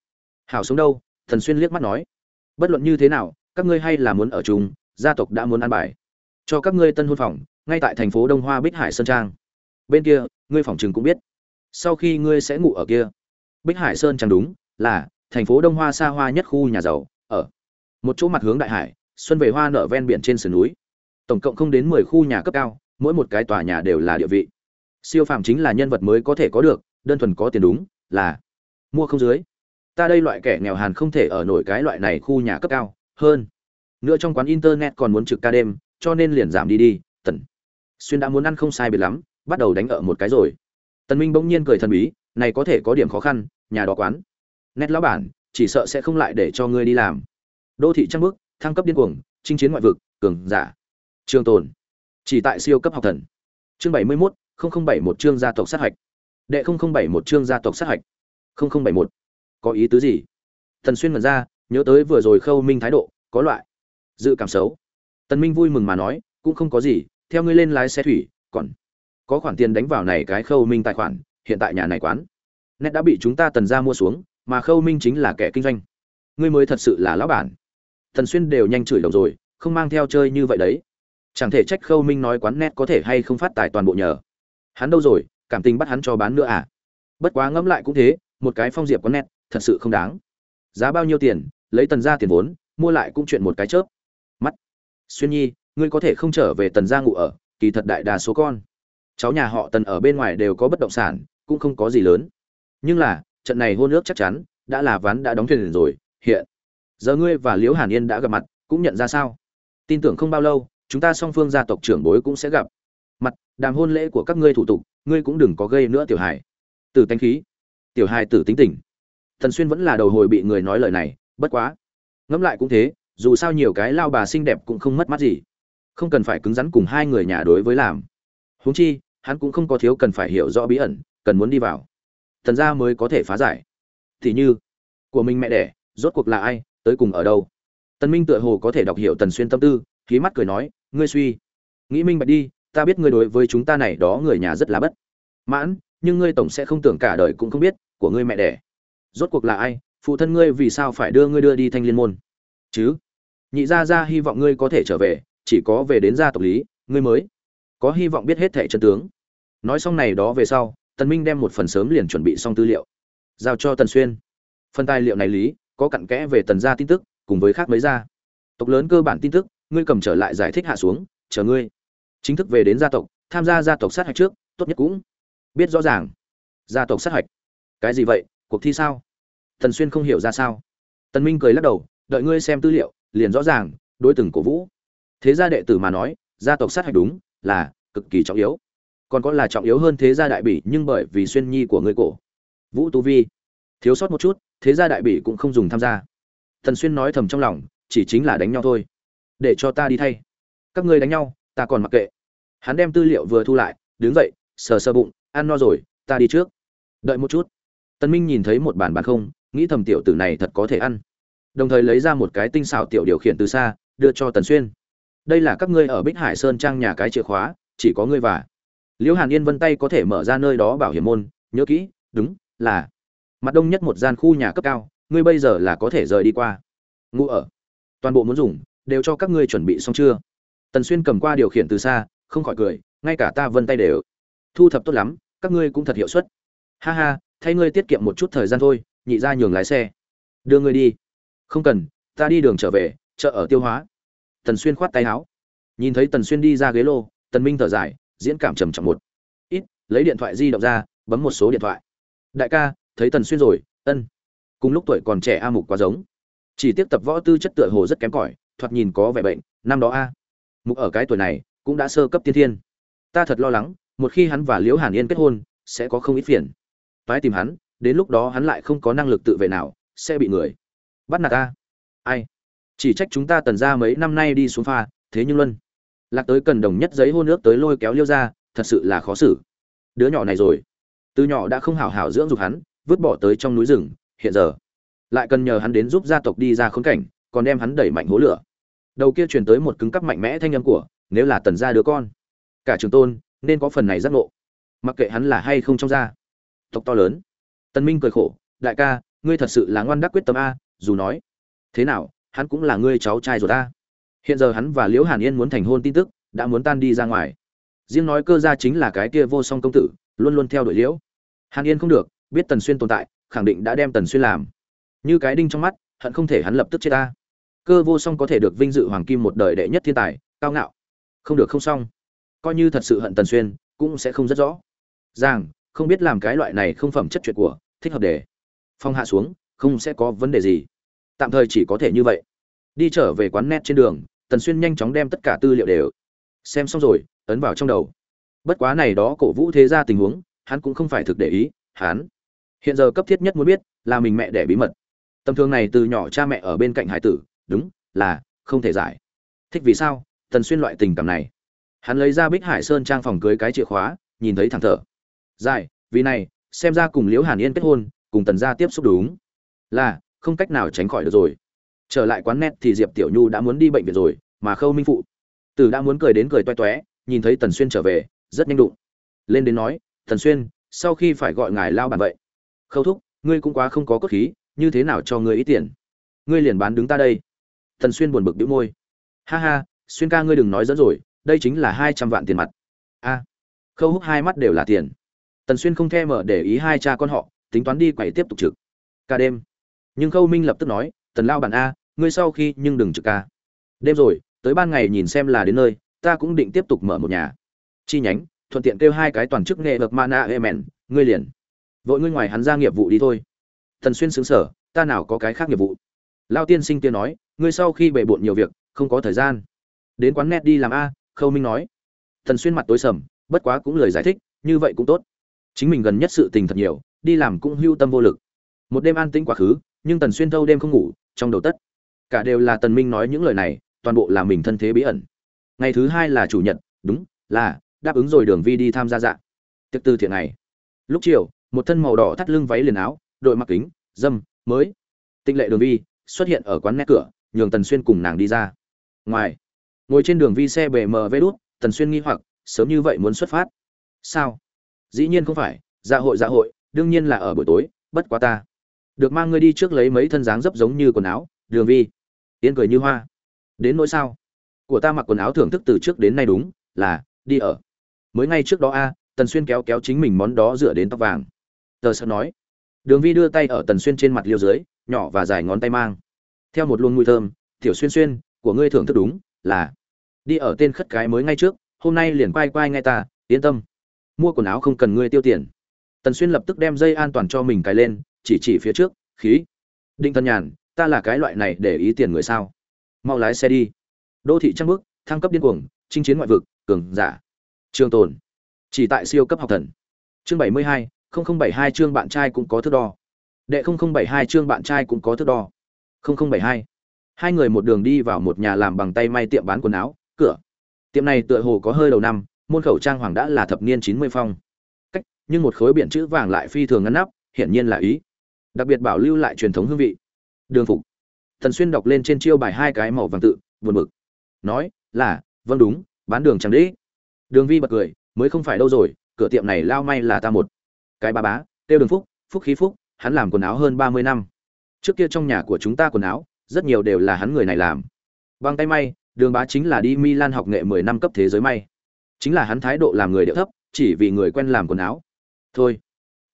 hảo sống đâu? Thần xuyên liếc mắt nói. Bất luận như thế nào, các ngươi hay là muốn ở chung, gia tộc đã muốn ăn bài. Cho các ngươi tân hôn phòng, ngay tại thành phố đông hoa bích hải sơn trang. Bên kia, ngươi phòng chừng cũng biết. Sau khi ngươi sẽ ngủ ở kia. Bích hải sơn trang đúng, là, thành phố đông hoa xa hoa nhất khu nhà giàu, ở. Một chỗ mặt hướng đại hải, xuân về hoa nở ven biển trên sườn núi. Tổng cộng không đến mười khu nhà cấp cao, mỗi một cái tòa nhà đều là địa vị. Siêu phàm chính là nhân vật mới có thể có được, đơn thuần có tiền đúng, là. Mua không dưới ta đây loại kẻ nghèo hàn không thể ở nổi cái loại này khu nhà cấp cao hơn. Nữa trong quán internet còn muốn trực ca đêm cho nên liền giảm đi đi tần. Xuyên đã muốn ăn không sai biệt lắm bắt đầu đánh ở một cái rồi. Tần minh bỗng nhiên cười thần bí này có thể có điểm khó khăn nhà đó quán. Nét lão bản chỉ sợ sẽ không lại để cho ngươi đi làm. Đô thị trăng bước thăng cấp điên cuồng chinh chiến ngoại vực cường giả. Trường tồn. Chỉ tại siêu cấp học thần. Chương bảy mươi 71, 0071 chương gia tộc sát hạch. Đệ 0071 chương gia tộc sát hạch. 0071 có ý tứ gì? Tần xuyên mật ra, nhớ tới vừa rồi khâu minh thái độ, có loại dự cảm xấu. Tần minh vui mừng mà nói, cũng không có gì, theo ngươi lên lái xe thủy, còn có khoản tiền đánh vào này cái khâu minh tài khoản, hiện tại nhà này quán. Nét đã bị chúng ta tần ra mua xuống, mà khâu minh chính là kẻ kinh doanh. Ngươi mới thật sự là lão bản. Tần xuyên đều nhanh chửi đồng rồi, không mang theo chơi như vậy đấy. Chẳng thể trách khâu minh nói quán nét có thể hay không phát tài toàn bộ nhờ. Hắn đâu rồi, cảm tình bắt hắn cho bán nữa à? Bất quá ngẫm lại cũng thế, một cái phong diệp quán nét thật sự không đáng. Giá bao nhiêu tiền, lấy tần ra tiền vốn, mua lại cũng chuyện một cái chớp. Mắt. Xuyên nhi, ngươi có thể không trở về tần gia ngủ ở, kỳ thật đại đa số con. Cháu nhà họ tần ở bên ngoài đều có bất động sản, cũng không có gì lớn. Nhưng là, trận này hôn ước chắc chắn, đã là ván đã đóng thuyền rồi, hiện. Giờ ngươi và liễu hàn yên đã gặp mặt, cũng nhận ra sao? Tin tưởng không bao lâu, chúng ta song phương gia tộc trưởng bối cũng sẽ gặp. Mặt, đàm hôn lễ của các ngươi thủ tục, ngươi cũng đừng có gây nữa tiểu hài. Tử tánh khí. Tiểu hài tử tính tình thần xuyên vẫn là đầu hồi bị người nói lời này, bất quá. Ngẫm lại cũng thế, dù sao nhiều cái lao bà xinh đẹp cũng không mất mát gì. Không cần phải cứng rắn cùng hai người nhà đối với làm. Huống chi, hắn cũng không có thiếu cần phải hiểu rõ bí ẩn, cần muốn đi vào. Thần gia mới có thể phá giải. Thì như, của mình mẹ đẻ, rốt cuộc là ai, tới cùng ở đâu? Tần minh tựa hồ có thể đọc hiểu tần xuyên tâm tư khí mắt cười nói, ngươi suy. Nghĩ minh bạch đi, ta biết ngươi đối với chúng ta này đó người nhà rất là bất mãn, nhưng ngươi tổng sẽ không tưởng cả đời cũng không biết, của ngươi mẹ đẻ rốt cuộc là ai? Phụ thân ngươi vì sao phải đưa ngươi đưa đi thanh liên môn? Chứ? Nhị gia gia hy vọng ngươi có thể trở về, chỉ có về đến gia tộc lý, ngươi mới có hy vọng biết hết thẻ chân tướng. Nói xong này đó về sau, tần minh đem một phần sớm liền chuẩn bị xong tư liệu, giao cho tần xuyên. Phần tài liệu này lý có cặn kẽ về tần gia tin tức, cùng với khác mấy gia. Tộc lớn cơ bản tin tức, ngươi cầm trở lại giải thích hạ xuống, chờ ngươi chính thức về đến gia tộc, tham gia gia tộc sát hạch trước, tốt nhất cũng biết rõ ràng. Gia tộc sát hạch? Cái gì vậy? Cuộc thi sao? Tần xuyên không hiểu ra sao. Tần minh cười lắc đầu, đợi ngươi xem tư liệu, liền rõ ràng, đối từng cổ vũ. Thế gia đệ tử mà nói, gia tộc sát hạch đúng, là cực kỳ trọng yếu. Còn có là trọng yếu hơn thế gia đại bỉ, nhưng bởi vì xuyên nhi của ngươi cổ. Vũ tu vi. Thiếu sót một chút, thế gia đại bỉ cũng không dùng tham gia. Tần xuyên nói thầm trong lòng, chỉ chính là đánh nhau thôi. Để cho ta đi thay. Các ngươi đánh nhau, ta còn mặc kệ. Hắn đem tư liệu vừa thu lại, đứng dậy, sờ sờ bụng, ăn no rồi, ta đi trước. Đợi một chút. Tần minh nhìn thấy một bàn bàn không nghĩ thầm tiểu tử này thật có thể ăn. Đồng thời lấy ra một cái tinh xảo tiểu điều khiển từ xa, đưa cho tần xuyên. Đây là các ngươi ở bích hải sơn trang nhà cái chìa khóa, chỉ có ngươi và liễu hàn yên vân tay có thể mở ra nơi đó bảo hiểm môn, nhớ kỹ, đúng, là mặt đông nhất một gian khu nhà cấp cao, ngươi bây giờ là có thể rời đi qua. Ngủ ở. Toàn bộ muốn dùng, đều cho các ngươi chuẩn bị xong chưa? Tần xuyên cầm qua điều khiển từ xa, không khỏi cười, ngay cả ta vân tay đều. Thu thập tốt lắm, các ngươi cũng thật hiệu suất. Ha ha, thay ngươi tiết kiệm một chút thời gian thôi nhị ra nhường lái xe. Đưa ngươi đi. Không cần, ta đi đường trở về, chợ ở tiêu hóa. Tần xuyên khoát tay áo. Nhìn thấy tần xuyên đi ra ghế lô, tần minh thở dài, diễn cảm trầm trọng một. Ít, lấy điện thoại di động ra, bấm một số điện thoại. Đại ca, thấy tần xuyên rồi, ân. Cùng lúc tuổi còn trẻ a mục quá giống. Chỉ tiếp tập võ tư chất tựa hồ rất kém cỏi, thoạt nhìn có vẻ bệnh, năm đó a. Mục ở cái tuổi này, cũng đã sơ cấp tiên thiên. Ta thật lo lắng, một khi hắn và liễu hàn yên kết hôn, sẽ có không ít phiền. Phải tìm hắn đến lúc đó hắn lại không có năng lực tự vệ nào, sẽ bị người bắt nạt ta. Ai? Chỉ trách chúng ta tần ra mấy năm nay đi xuống pha, thế nhưng luân lạc tới cần đồng nhất giấy hôn nước tới lôi kéo liêu ra thật sự là khó xử. Đứa nhỏ này rồi. Từ nhỏ đã không hảo hảo dưỡng dục hắn, vứt bỏ tới trong núi rừng, hiện giờ lại cần nhờ hắn đến giúp gia tộc đi ra khốn cảnh, còn đem hắn đẩy mạnh hố lửa. Đầu kia truyền tới một cứng cắp mạnh mẽ thanh âm của, nếu là tần gia đứa con, cả trường tôn, nên có phần này giác ngộ. Mặc kệ hắn là hay không trong gia. Tộc to lớn tần minh cười khổ, đại ca, ngươi thật sự là ngoan đắc quyết tâm a, dù nói thế nào, hắn cũng là ngươi cháu trai rồi ta. Hiện giờ hắn và liễu hàn yên muốn thành hôn tin tức đã muốn tan đi ra ngoài. Riêng nói cơ gia chính là cái kia vô song công tử, luôn luôn theo đuổi liễu. Hàn yên không được, biết tần xuyên tồn tại, khẳng định đã đem tần xuyên làm. Như cái đinh trong mắt, hận không thể hắn lập tức chết ta. Cơ vô song có thể được vinh dự hoàng kim một đời đệ nhất thiên tài, cao ngạo. Không được không xong. Coi như thật sự hận tần xuyên, cũng sẽ không rất rõ. Giang không biết làm cái loại này không phẩm chất chuyện của thích hợp để phong hạ xuống, không sẽ có vấn đề gì. Tạm thời chỉ có thể như vậy. Đi trở về quán net trên đường, tần xuyên nhanh chóng đem tất cả tư liệu đều xem xong rồi, ấn vào trong đầu. Bất quá này đó cổ vũ thế ra tình huống, hắn cũng không phải thực để ý, hắn hiện giờ cấp thiết nhất muốn biết là mình mẹ đẻ bí mật. Tầm thường này từ nhỏ cha mẹ ở bên cạnh hải tử, đúng, là không thể giải. Thích vì sao? Tần xuyên loại tình cảm này. Hắn lấy ra bích hải sơn trang phòng cưới cái chìa khóa, nhìn thấy thẳng thở. Dài vì này xem ra cùng liễu hàn yên kết hôn, cùng tần gia tiếp xúc đúng. Là, không cách nào tránh khỏi được rồi. Trở lại quán net thì diệp tiểu nhu đã muốn đi bệnh viện rồi, mà khâu minh phụ tử đã muốn cười đến cười toe toé nhìn thấy tần xuyên trở về, rất nhanh đụng. Lên đến nói, tần xuyên, sau khi phải gọi ngài lao bàn vậy. Khâu thúc, ngươi cũng quá không có cốt khí, như thế nào cho ngươi ít tiền? Ngươi liền bán đứng ta đây. Tần xuyên buồn bực đĩu môi. Ha ha, xuyên ca ngươi đừng nói dẫn rồi, đây chính là hai trăm vạn tiền mặt. A. Khâu húc hai mắt đều là tiền tần xuyên không thèm mở để ý hai cha con họ, tính toán đi quẩy tiếp tục trực. Ca đêm. Nhưng khâu minh lập tức nói, tần lao bản a, ngươi sau khi nhưng đừng trực ca. Đêm rồi, tới ban ngày nhìn xem là đến nơi, ta cũng định tiếp tục mở một nhà. Chi nhánh, thuận tiện kêu hai cái toàn chức nghệ vực mana emen ngươi liền. Vội ngươi ngoài hắn ra nghiệp vụ đi thôi. Thần xuyên xứng sở ta nào có cái khác nghiệp vụ? Lao tiên sinh tiên nói, ngươi sau khi bề bộn nhiều việc, không có thời gian. Đến quán net đi làm a, khâu minh nói. Thần xuyên mặt tối sầm, bất quá cũng lời giải thích, như vậy cũng tốt chính mình gần nhất sự tình thật nhiều, đi làm cũng hưu tâm vô lực. Một đêm an tĩnh quá khứ, nhưng tần xuyên thâu đêm không ngủ, trong đầu tất cả đều là tần minh nói những lời này, toàn bộ là mình thân thế bí ẩn. Ngày thứ hai là chủ nhật, đúng, là đáp ứng rồi đường vi đi tham gia dạ. Tiệc từ thiện này lúc chiều, một thân màu đỏ thắt lưng váy liền áo, đội mặc kính, dâm, mới. Tinh lệ đường vi xuất hiện ở quán nét cửa, nhường tần xuyên cùng nàng đi ra. Ngoài, ngồi trên đường vi xe bề mờ vê đút, tần xuyên nghi hoặc, sớm như vậy muốn xuất phát. Sao? Dĩ nhiên không phải dạ hội dạ hội, đương nhiên là ở buổi tối, bất quá ta. Được mang ngươi đi trước lấy mấy thân dáng dấp giống như quần áo, đường vi. Yên cười như hoa. Đến nỗi sao? Của ta mặc quần áo thưởng thức từ trước đến nay đúng, là, đi ở. Mới ngay trước đó a, tần xuyên kéo kéo chính mình món đó dựa đến tóc vàng. Tờ sợ nói. Đường vi đưa tay ở tần xuyên trên mặt liêu dưới, nhỏ và dài ngón tay mang. Theo một luồng mùi thơm, tiểu xuyên xuyên, của ngươi thưởng thức đúng, là, đi ở tên khất cái mới ngay trước, hôm nay liền quay quay ngay ta, yên tâm mua quần áo không cần ngươi tiêu tiền. Tần xuyên lập tức đem dây an toàn cho mình cài lên, chỉ chỉ phía trước, khí. Định thần nhàn, ta là cái loại này để ý tiền người sao? Mau lái xe đi. Đô thị trăng bước, thăng cấp điên cuồng, chinh chiến ngoại vực, cường giả. Trường tồn. Chỉ tại siêu cấp học thần. Chương bảy mươi hai bảy hai chương bạn trai cũng có thước đo. Đệ bảy hai chương bạn trai cũng có thước đo. Bảy hai. Hai người một đường đi vào một nhà làm bằng tay may tiệm bán quần áo, cửa. Tiệm này tựa hồ có hơi đầu năm môn khẩu trang hoàng đã là thập niên chín mươi phong. Cách, nhưng một khối biển chữ vàng lại phi thường ngăn nắp, hiển nhiên là ý. Đặc biệt bảo lưu lại truyền thống hương vị. Đường phục. Thần xuyên đọc lên trên chiêu bài hai cái màu vàng tự, buồn bực. Nói, là vâng đúng, bán đường chẳng đấy đường vi bật cười, mới không phải đâu rồi, cửa tiệm này lao may là ta một. Cái ba bá tiêu đường phúc phúc khí phúc, hắn làm quần áo hơn ba mươi năm. Trước kia trong nhà của chúng ta quần áo, rất nhiều đều là hắn người này làm. Bằng tay may, đường bá chính là đi milan học nghệ mười năm cấp thế giới may chính là hắn thái độ làm người điệu thấp, chỉ vì người quen làm quần áo. Thôi.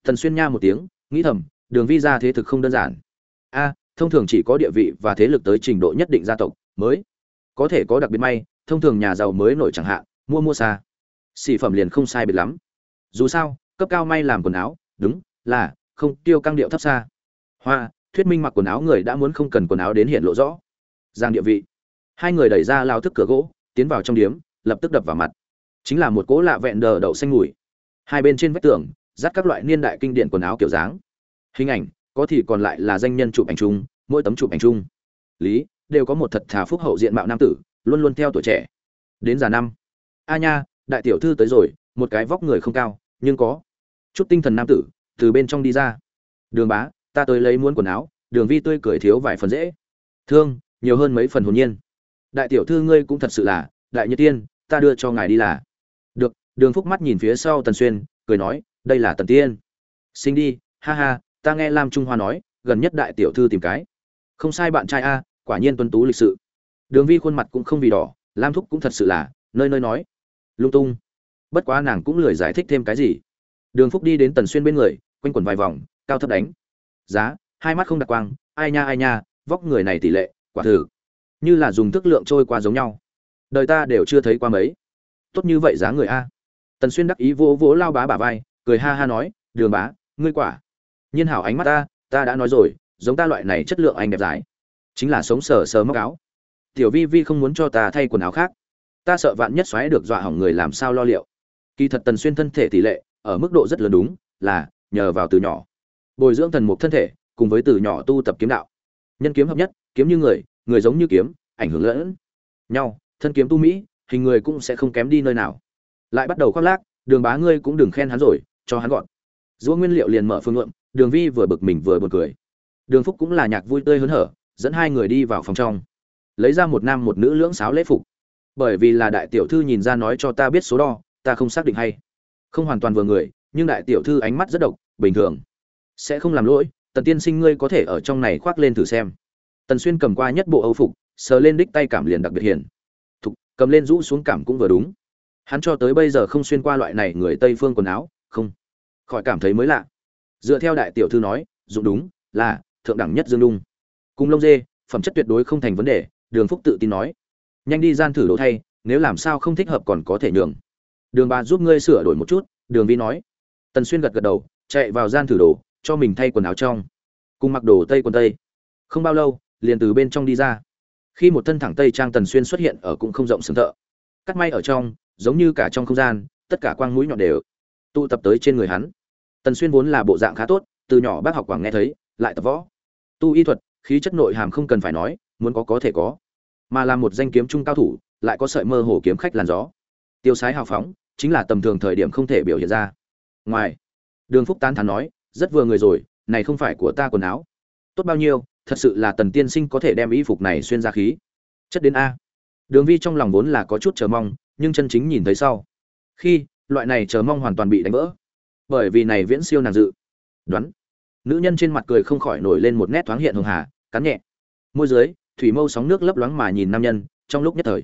Thần xuyên nha một tiếng, nghĩ thầm, đường vi ra thế thực không đơn giản. A, thông thường chỉ có địa vị và thế lực tới trình độ nhất định gia tộc mới. Có thể có đặc biệt may, thông thường nhà giàu mới nổi chẳng hạn, mua mua xa. Xỉ phẩm liền không sai biệt lắm. Dù sao, cấp cao may làm quần áo, đúng, là, không, tiêu căng điệu thấp xa. Hoa, thuyết minh mặc quần áo người đã muốn không cần quần áo đến hiện lộ rõ. Giang địa vị. Hai người đẩy ra lao thức cửa gỗ, tiến vào trong điếm, lập tức đập vào mặt chính là một cỗ lạ vẹn đờ đậu xanh mùi. Hai bên trên vách tường, dắt các loại niên đại kinh điển quần áo kiểu dáng. Hình ảnh, có thì còn lại là danh nhân chụp ảnh chung, mỗi tấm chụp ảnh chung. Lý, đều có một thật thà phúc hậu diện mạo nam tử, luôn luôn theo tuổi trẻ. Đến già năm. A nha, đại tiểu thư tới rồi, một cái vóc người không cao, nhưng có. Chút tinh thần nam tử, từ bên trong đi ra. Đường bá, ta tới lấy muốn quần áo, đường vi tươi cười thiếu vài phần dễ. Thương, nhiều hơn mấy phần hồn nhiên. Đại tiểu thư ngươi cũng thật sự là, đại như tiên, ta đưa cho ngài đi là đường phúc mắt nhìn phía sau tần xuyên, cười nói, đây là tần tiên. Sinh đi, ha ha, ta nghe lam trung hoa nói, gần nhất đại tiểu thư tìm cái. Không sai bạn trai a, quả nhiên tuân tú lịch sự. Đường vi khuôn mặt cũng không vì đỏ, lam thúc cũng thật sự là, nơi nơi nói. Lung tung. Bất quá nàng cũng lười giải thích thêm cái gì. Đường phúc đi đến tần xuyên bên người, quanh quẩn vài vòng, cao thấp đánh. Giá, hai mắt không đặc quang, ai nha ai nha, vóc người này tỷ lệ, quả thử như là dùng thức lượng trôi qua giống nhau. Đời ta đều chưa thấy qua mấy. Tốt như vậy giá người a tần xuyên đắc ý vỗ vỗ lao bá bả vai, cười ha ha nói, đường bá, ngươi quả. Nhiên hảo ánh mắt ta ta đã nói rồi, giống ta loại này chất lượng anh đẹp dài chính là sống sờ sờ móc áo. Tiểu vi vi không muốn cho ta thay quần áo khác. Ta sợ vạn nhất xoáy được dọa hỏng người làm sao lo liệu. Kỳ thật tần xuyên thân thể tỷ lệ ở mức độ rất lớn đúng, là nhờ vào từ nhỏ. Bồi dưỡng thần mục thân thể, cùng với từ nhỏ tu tập kiếm đạo. Nhân kiếm hợp nhất, kiếm như người người giống như kiếm, ảnh hưởng lẫn nhau. Thân kiếm tu mỹ, hình người cũng sẽ không kém đi nơi nào lại bắt đầu khoác lác, đường bá ngươi cũng đừng khen hắn rồi, cho hắn gọn. Dũa nguyên liệu liền mở phương ngượng, đường vi vừa bực mình vừa buồn cười. Đường phúc cũng là nhạc vui tươi hớn hở, dẫn hai người đi vào phòng trong. Lấy ra một nam một nữ lưỡng sáo lễ phục. Bởi vì là đại tiểu thư nhìn ra nói cho ta biết số đo, ta không xác định hay. Không hoàn toàn vừa người, nhưng đại tiểu thư ánh mắt rất độc, bình thường. Sẽ không làm lỗi, tần tiên sinh ngươi có thể ở trong này khoác lên thử xem. Tần xuyên cầm qua nhất bộ âu phục, sờ lên đích tay cảm liền đặc biệt hiền. Thục, cầm lên rũ xuống cảm cũng vừa đúng hắn cho tới bây giờ không xuyên qua loại này người tây phương quần áo, không. Khỏi cảm thấy mới lạ. Dựa theo đại tiểu thư nói, dụng đúng, là, thượng đẳng nhất dương đung cùng lông dê, phẩm chất tuyệt đối không thành vấn đề, đường phúc tự tin nói. Nhanh đi gian thử đồ thay, nếu làm sao không thích hợp còn có thể nhường. Đường bà giúp ngươi sửa đổi một chút, đường vi nói. Tần xuyên gật gật đầu, chạy vào gian thử đồ, cho mình thay quần áo trong. Cùng mặc đồ tây quần tây. Không bao lâu, liền từ bên trong đi ra. Khi một thân thẳng tây trang tần xuyên xuất hiện ở cũng không rộng sừng thợ. Cắt may ở trong giống như cả trong không gian, tất cả quang mũi nhọn đều tụ tập tới trên người hắn. Tần xuyên vốn là bộ dạng khá tốt, từ nhỏ bác học quảng nghe thấy, lại tập võ. Tu y thuật, khí chất nội hàm không cần phải nói, muốn có có thể có. Mà là một danh kiếm trung cao thủ, lại có sợi mơ hồ kiếm khách làn gió. Tiêu sái hào phóng, chính là tầm thường thời điểm không thể biểu hiện ra. Ngoài, đường phúc tán thán nói, rất vừa người rồi, này không phải của ta quần áo. Tốt bao nhiêu, thật sự là tần tiên sinh có thể đem y phục này xuyên ra khí. Chất đến a. Đường vi trong lòng vốn là có chút chờ mong nhưng chân chính nhìn thấy sau. Khi, loại này chờ mong hoàn toàn bị đánh vỡ. Bởi vì này viễn siêu nàng dự. Đoán. Nữ nhân trên mặt cười không khỏi nổi lên một nét thoáng hiện hường hà, cắn nhẹ. Môi dưới, thủy mâu sóng nước lấp loáng mà nhìn nam nhân, trong lúc nhất thời.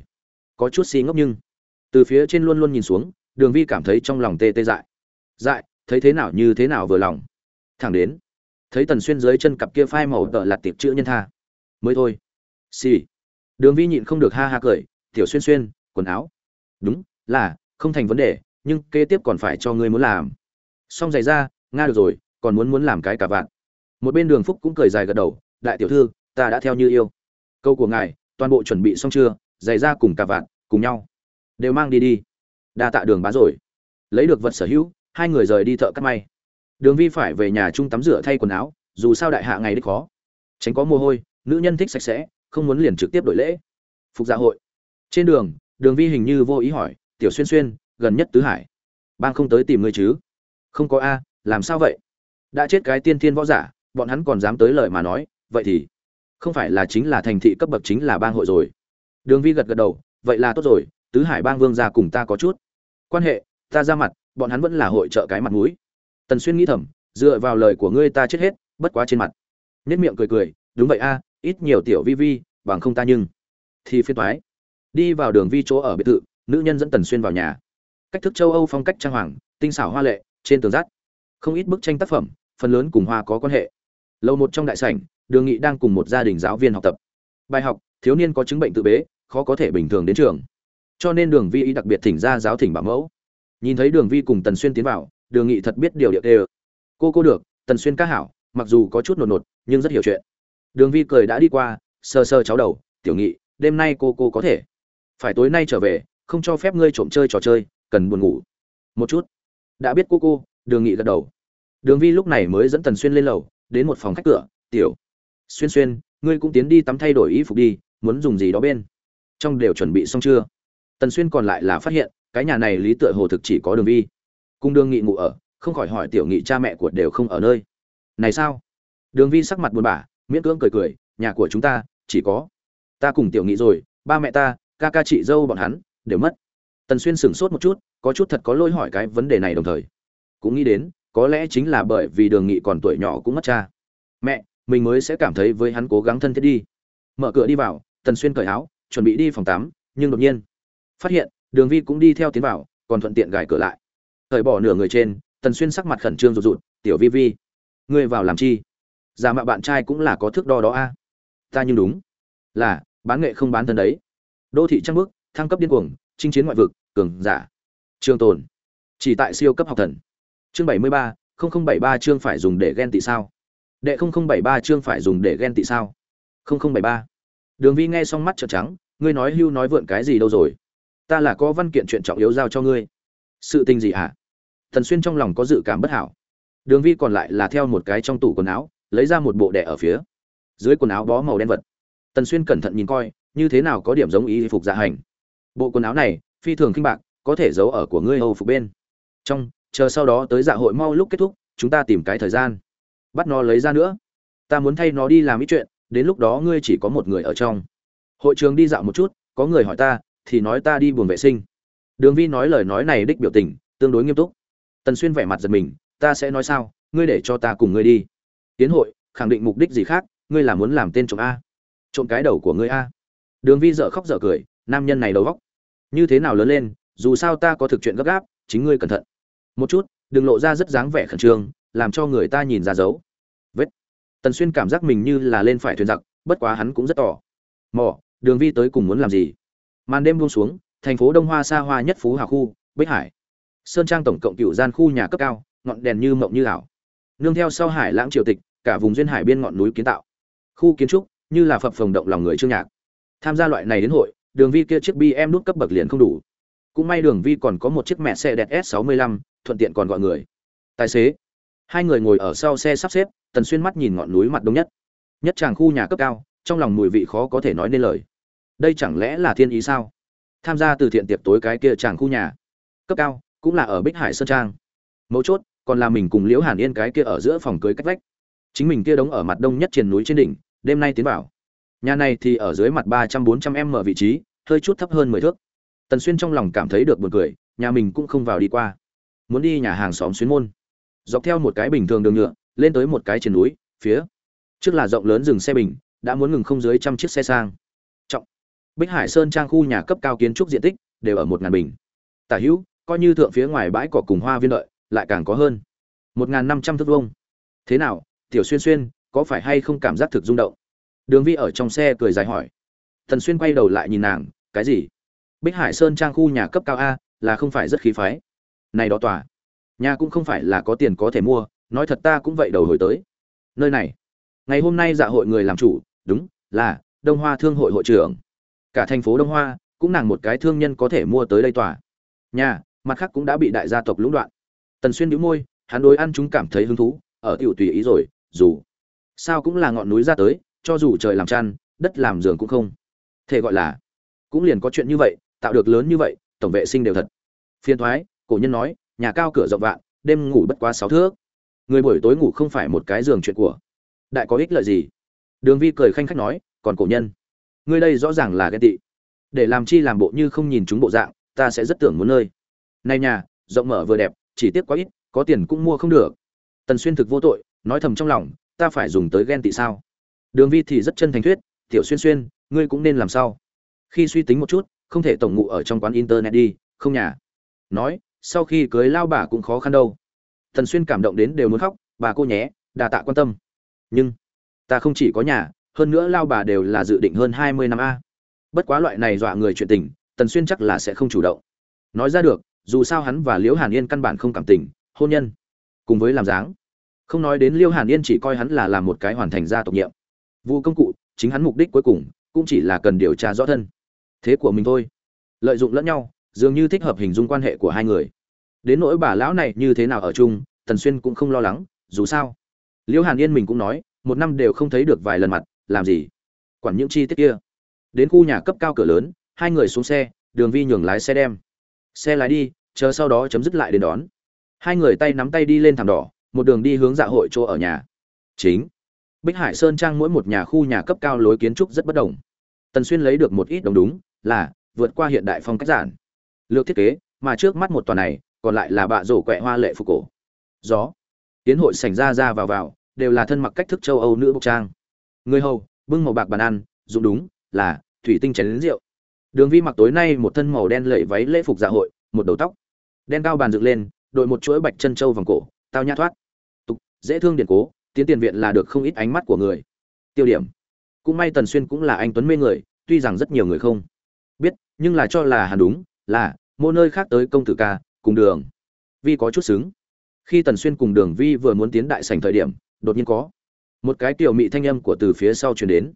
Có chút xi ngốc nhưng. Từ phía trên luôn luôn nhìn xuống, đường vi cảm thấy trong lòng tê tê dại. Dại, thấy thế nào như thế nào vừa lòng. Thẳng đến, thấy tần xuyên dưới chân cặp kia phai màu tợ lạt tiệp chữ nhân tha. Mới thôi. Xì、sì. đường vi nhịn không được ha ha cười, tiểu xuyên xuyên, quần áo đúng, là, không thành vấn đề, nhưng kế tiếp còn phải cho ngươi muốn làm. Xong giày ra, nga được rồi, còn muốn muốn làm cái cả vạn một bên đường phúc cũng cười dài gật đầu, đại tiểu thư, ta đã theo như yêu. Câu của ngài, toàn bộ chuẩn bị xong chưa? Giày ra cùng cả vạn cùng nhau. Đều mang đi đi. Đa tạ đường bá rồi. Lấy được vật sở hữu, hai người rời đi thợ cắt may. Đường vi phải về nhà chung tắm rửa thay quần áo, dù sao đại hạ ngày đích khó. Tránh có mồ hôi, nữ nhân thích sạch sẽ, không muốn liền trực tiếp đổi lễ. Phục dạ hội. Trên đường đường vi hình như vô ý hỏi, tiểu xuyên xuyên, gần nhất tứ hải, bang không tới tìm ngươi chứ? Không có a, làm sao vậy? Đã chết cái tiên thiên võ giả, bọn hắn còn dám tới lời mà nói, vậy thì không phải là chính là thành thị cấp bậc chính là bang hội rồi. Đường vi gật gật đầu, vậy là tốt rồi, tứ hải bang vương ra cùng ta có chút quan hệ, ta ra mặt, bọn hắn vẫn là hội trợ cái mặt mũi. Tần xuyên nghĩ thầm, dựa vào lời của ngươi ta chết hết, bất quá trên mặt. Nhất miệng cười cười, đúng vậy a, ít nhiều tiểu vi vi, bằng không ta nhưng thì phiên toái đi vào đường vi chỗ ở biệt thự, nữ nhân dẫn tần xuyên vào nhà. Cách thức châu âu phong cách trang hoàng, tinh xảo hoa lệ, trên tường rắt không ít bức tranh tác phẩm, phần lớn cùng hoa có quan hệ. Lâu một trong đại sảnh, đường nghị đang cùng một gia đình giáo viên học tập. Bài học, thiếu niên có chứng bệnh tự bế, khó có thể bình thường đến trường. Cho nên đường vi ý đặc biệt thỉnh ra giáo thỉnh bảo mẫu. Nhìn thấy đường vi cùng tần xuyên tiến vào, đường nghị thật biết điều điệu đê cô cô được, tần xuyên ca hảo, mặc dù có chút nột nột, nhưng rất hiểu chuyện. Đường vi cười đã đi qua sơ sơ cháu đầu, tiểu nghị, đêm nay cô cô có thể? Phải tối nay trở về, không cho phép ngươi trộm chơi trò chơi, cần buồn ngủ. Một chút. Đã biết cô cô, đường nghị gật đầu. Đường vi lúc này mới dẫn tần xuyên lên lầu, đến một phòng khách cửa, tiểu xuyên xuyên, ngươi cũng tiến đi tắm thay đổi y phục đi, muốn dùng gì đó bên? Trong đều chuẩn bị xong chưa? Tần xuyên còn lại là phát hiện, cái nhà này lý tựa hồ thực chỉ có đường vi. Cung đường nghị ngủ ở, không khỏi hỏi tiểu nghị cha mẹ của đều không ở nơi. Này sao? Đường vi sắc mặt buồn bã, miễn cưỡng cười cười, nhà của chúng ta, chỉ có ta cùng tiểu nghị rồi, ba mẹ ta ca ca chị dâu bọn hắn đều mất. Tần xuyên sửng sốt một chút, có chút thật có lỗi hỏi cái vấn đề này đồng thời, cũng nghĩ đến, có lẽ chính là bởi vì đường nghị còn tuổi nhỏ cũng mất cha. Mẹ, mình mới sẽ cảm thấy với hắn cố gắng thân thiết đi. Mở cửa đi vào, tần xuyên cởi áo, chuẩn bị đi phòng tắm, nhưng đột nhiên, phát hiện, đường vi cũng đi theo tiến vào, còn thuận tiện gài cửa lại. Thời bỏ nửa người trên, tần xuyên sắc mặt khẩn trương rụt rụt, tiểu vi vi, ngươi vào làm chi? Giả mạo bạn trai cũng là có thước đo đó a. Ta nhưng đúng, là, bán nghệ không bán thân đấy đô thị trăng bước thăng cấp điên cuồng, chinh chiến ngoại vực, cường giả. Trường tồn. Chỉ tại siêu cấp học thần. Chương bảy mươi ba, không bảy ba chương phải dùng để ghen tị sao? Đệ không bảy ba chương phải dùng để ghen tị sao? Không bảy ba. Đường vi nghe xong mắt trợn trắng, ngươi nói hưu nói vượn cái gì đâu rồi? Ta là có văn kiện chuyện trọng yếu giao cho ngươi. Sự tình gì hả? À? thần xuyên trong lòng có dự cảm bất hảo. Đường vi còn lại là theo một cái trong tủ quần áo, lấy ra một bộ đẻ ở phía dưới quần áo bó màu đen vật. Tần xuyên cẩn thận nhìn coi như thế nào có điểm giống ý phục dạ hành? Bộ quần áo này, phi thường khinh bạc, có thể giấu ở của ngươi âu phục bên. Trong, chờ sau đó tới dạ hội mau lúc kết thúc, chúng ta tìm cái thời gian. Bắt nó lấy ra nữa. Ta muốn thay nó đi làm ít chuyện, đến lúc đó ngươi chỉ có một người ở trong. Hội trường đi dạo một chút, có người hỏi ta, thì nói ta đi buồng vệ sinh. Đường vi nói lời nói này đích biểu tình, tương đối nghiêm túc. Tần xuyên vẻ mặt giật mình, ta sẽ nói sao, ngươi để cho ta cùng ngươi đi. Tiến hội, khẳng định mục đích gì khác, ngươi là muốn làm tên trộm a. Trộm cái đầu của ngươi a đường vi dợ khóc dợ cười, nam nhân này đầu góc như thế nào lớn lên, dù sao ta có thực chuyện gấp gáp, chính ngươi cẩn thận. Một chút, đừng lộ ra rất dáng vẻ khẩn trương, làm cho người ta nhìn ra dấu. Vết. Tần xuyên cảm giác mình như là lên phải thuyền giặc, bất quá hắn cũng rất tỏ mỏ đường vi tới cùng muốn làm gì? Màn đêm buông xuống, thành phố đông hoa xa hoa nhất phú hào khu, bích hải. Sơn trang tổng cộng cựu gian khu nhà cấp cao, ngọn đèn như mộng như ảo. Nương theo sau hải lãng triều tịch, cả vùng duyên hải biên ngọn núi kiến tạo. Khu kiến trúc, như là phập phồng động lòng người trương nhạc tham gia loại này đến hội, đường vi kia chiếc bm nút cấp bậc liền không đủ. Cũng may đường vi còn có một chiếc mẹ xe đẹp s 65 thuận tiện còn gọi người. Tài xế. Hai người ngồi ở sau xe sắp xếp, tần xuyên mắt nhìn ngọn núi mặt đông nhất. Nhất tràng khu nhà cấp cao, trong lòng mùi vị khó có thể nói nên lời. Đây chẳng lẽ là thiên ý sao? Tham gia từ thiện tiệc tối cái kia tràng khu nhà. Cấp cao, cũng là ở bích hải sơn trang. Mấu chốt, còn là mình cùng liễu hàn yên cái kia ở giữa phòng cưới cách vách. Chính mình kia đóng ở mặt đông nhất triền núi trên đỉnh, đêm nay tiến vào nhà này thì ở dưới mặt ba trăm bốn trăm m vị trí, hơi chút thấp hơn mười thước. Tần xuyên trong lòng cảm thấy được buồn cười, nhà mình cũng không vào đi qua. Muốn đi nhà hàng xóm xuyên môn. Dọc theo một cái bình thường đường nhựa, lên tới một cái trên núi, phía trước là rộng lớn rừng xe bình, đã muốn ngừng không dưới trăm chiếc xe sang. Trọng. Bích hải sơn trang khu nhà cấp cao kiến trúc diện tích đều ở một ngàn bình. Tả hữu, coi như thượng phía ngoài bãi cỏ cùng hoa viên lợi, lại càng có hơn. Một ngàn năm trăm thước vuông. thế nào, tiểu xuyên xuyên, có phải hay không cảm giác thực rung động? Đường vi ở trong xe cười dài hỏi. Thần xuyên quay đầu lại nhìn nàng, cái gì? Bích hải sơn trang khu nhà cấp cao a, là không phải rất khí phái. Này đó tòa, nhà cũng không phải là có tiền có thể mua, nói thật ta cũng vậy đầu hồi tới. Nơi này. Ngày hôm nay dạ hội người làm chủ, đúng, là đông hoa thương hội hội trưởng. Cả thành phố đông hoa, cũng nàng một cái thương nhân có thể mua tới đây tòa. Nhà, mặt khác cũng đã bị đại gia tộc lũng đoạn. Tần xuyên đĩu môi, hắn đối ăn chúng cảm thấy hứng thú, ở tiểu tùy ý rồi, dù sao cũng là ngọn núi ra tới cho dù trời làm chăn, đất làm giường cũng không. Thể gọi là, cũng liền có chuyện như vậy, tạo được lớn như vậy, tổng vệ sinh đều thật. Phiên thoái, cổ nhân nói, nhà cao cửa rộng vạn, đêm ngủ bất quá sáu thước. Người buổi tối ngủ không phải một cái giường chuyện của. Đại có ích lợi gì? Đường vi cười khanh khách nói, còn cổ nhân. Ngươi đây rõ ràng là ghen tị. Để làm chi làm bộ như không nhìn chúng bộ dạng, ta sẽ rất tưởng muốn nơi. Này nhà, rộng mở vừa đẹp, chỉ tiếc quá ít, có tiền cũng mua không được. Tần xuyên thực vô tội, nói thầm trong lòng, ta phải dùng tới ghen tị sao? Đường vi thì rất chân thành thuyết, tiểu xuyên xuyên, ngươi cũng nên làm sao? Khi suy tính một chút, không thể tổng ngụ ở trong quán internet đi, không nhà. Nói, sau khi cưới lao bà cũng khó khăn đâu. Thần xuyên cảm động đến đều muốn khóc, bà cô nhé, đà tạ quan tâm. Nhưng, ta không chỉ có nhà, hơn nữa lao bà đều là dự định hơn hai mươi năm a. Bất quá loại này dọa người chuyện tình, tần xuyên chắc là sẽ không chủ động. Nói ra được, dù sao hắn và liễu hàn yên căn bản không cảm tình, hôn nhân, cùng với làm dáng. Không nói đến liễu hàn yên chỉ coi hắn là làm một cái hoàn thành gia tộc nhiệm vụ công cụ, chính hắn mục đích cuối cùng cũng chỉ là cần điều tra rõ thân. Thế của mình thôi. Lợi dụng lẫn nhau, dường như thích hợp hình dung quan hệ của hai người. Đến nỗi bà lão này như thế nào ở chung, tần xuyên cũng không lo lắng, dù sao. Liễu hàn yên mình cũng nói, một năm đều không thấy được vài lần mặt, làm gì? Quản những chi tiết kia. Đến khu nhà cấp cao cửa lớn, hai người xuống xe, đường vi nhường lái xe đem. Xe lái đi, chờ sau đó chấm dứt lại đến đón. Hai người tay nắm tay đi lên thảm đỏ, một đường đi hướng dạ hội chỗ ở nhà. Chính bích hải sơn trang mỗi một nhà khu nhà cấp cao lối kiến trúc rất bất đồng. Tần xuyên lấy được một ít đồng đúng, là vượt qua hiện đại phong cách giản. Lược thiết kế, mà trước mắt một tòa này, còn lại là bạ rổ quẹ hoa lệ phục cổ. Gió, tiến hội sảnh ra ra vào vào, đều là thân mặc cách thức châu âu nữ bốc trang. Người hầu, bưng màu bạc bàn ăn dụng đúng là thủy tinh chén lớn rượu. Đường vi mặc tối nay một thân màu đen lệ váy lễ phục dạ hội, một đầu tóc. Đen cao bàn dựng lên, đội một chuỗi bạch chân châu vòng cổ, tao nhã thoát. Tục, dễ thương điển cố tiến tiền viện là được không ít ánh mắt của người. Tiêu điểm. Cũng may tần xuyên cũng là anh tuấn mê người, tuy rằng rất nhiều người không biết, nhưng là cho là hẳn đúng, là, mô nơi khác tới công tử ca, cùng đường. Vi có chút xứng. Khi tần xuyên cùng đường vi vừa muốn tiến đại sảnh thời điểm, đột nhiên có một cái tiểu mị thanh âm của từ phía sau truyền đến.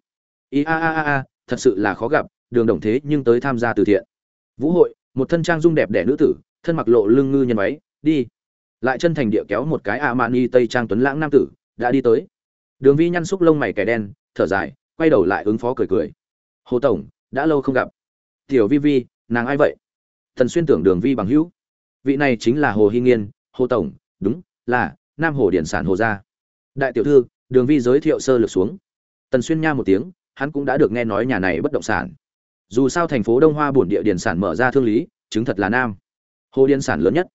I a a a a, thật sự là khó gặp, đường đồng thế nhưng tới tham gia từ thiện. Vũ hội, một thân trang dung đẹp đẽ nữ tử, thân mặc lộ lưng ngư nhân váy, đi. Lại chân thành địa kéo một cái a mani tây trang tuấn lãng nam tử đã đi tới. Đường vi nhăn xúc lông mày kẻ đen, thở dài, quay đầu lại ứng phó cười cười. Hồ tổng, đã lâu không gặp. Tiểu vi vi, nàng ai vậy? Thần xuyên tưởng đường vi bằng hữu. Vị này chính là hồ hy nghiên. Hồ tổng, đúng, là nam hồ điển sản hồ gia. Đại tiểu thư, đường vi giới thiệu sơ lược xuống. Tần xuyên nha một tiếng, hắn cũng đã được nghe nói nhà này bất động sản. Dù sao thành phố đông hoa bổn địa điển sản mở ra thương lý, chứng thật là nam hồ điển sản lớn nhất.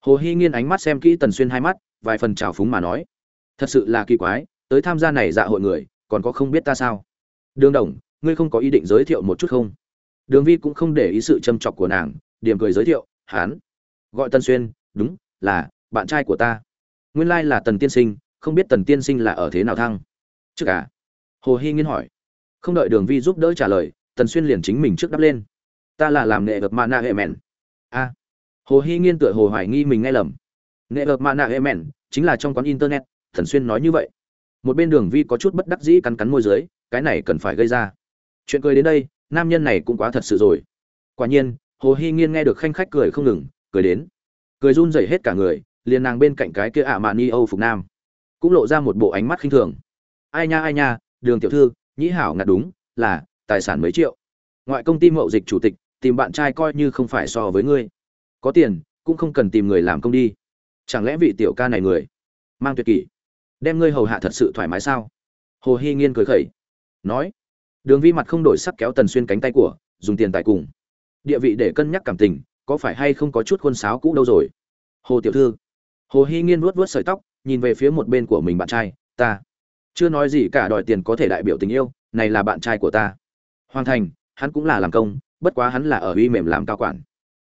Hồ hy nghiên ánh mắt xem kỹ tần xuyên hai mắt, vài phần trào phúng mà nói thật sự là kỳ quái, tới tham gia này dạ hội người, còn có không biết ta sao? Đường đồng, ngươi không có ý định giới thiệu một chút không? Đường vi cũng không để ý sự châm chọc của nàng, điểm cười giới thiệu, hán, gọi tần xuyên, đúng, là bạn trai của ta. Nguyên lai là tần tiên sinh, không biết tần tiên sinh là ở thế nào thăng? Trước cả hồ hy nghiên hỏi. Không đợi đường vi giúp đỡ trả lời, tần xuyên liền chính mình trước đắp lên. Ta là làm nghệ vật ma na hệ mẹn. A. Hồ hy nghiên tựa hồ hoài nghi mình nghe lầm. Nghệ vật ma na hệ mẹn chính là trong quán internet thần xuyên nói như vậy. Một bên đường vi có chút bất đắc dĩ cắn cắn môi dưới, cái này cần phải gây ra. Chuyện cười đến đây, nam nhân này cũng quá thật sự rồi. Quả nhiên, hồ hy nghiên nghe được khanh khách cười không ngừng, cười đến. Cười run rẩy hết cả người, liền nàng bên cạnh cái kia ạ mạn ni âu phục nam. Cũng lộ ra một bộ ánh mắt khinh thường. Ai nha ai nha, đường tiểu thư, nhĩ hảo ngặt đúng, là, tài sản mấy triệu. Ngoại công ty mậu dịch chủ tịch, tìm bạn trai coi như không phải so với ngươi. Có tiền, cũng không cần tìm người làm công đi. Chẳng lẽ vị tiểu ca này người? Mang tuyệt kỷ đem ngươi hầu hạ thật sự thoải mái sao? Hồ hy nghiên cười khẩy, nói, đường vi mặt không đổi sắc kéo tần xuyên cánh tay của, dùng tiền tài cùng. Địa vị để cân nhắc cảm tình, có phải hay không có chút khuôn sáo cũ đâu rồi? Hồ tiểu thư, hồ hy nghiên vuốt vuốt sợi tóc, nhìn về phía một bên của mình bạn trai, ta. Chưa nói gì cả đòi tiền có thể đại biểu tình yêu, này là bạn trai của ta. Hoàng thành, hắn cũng là làm công, bất quá hắn là ở uy mềm làm cao quản.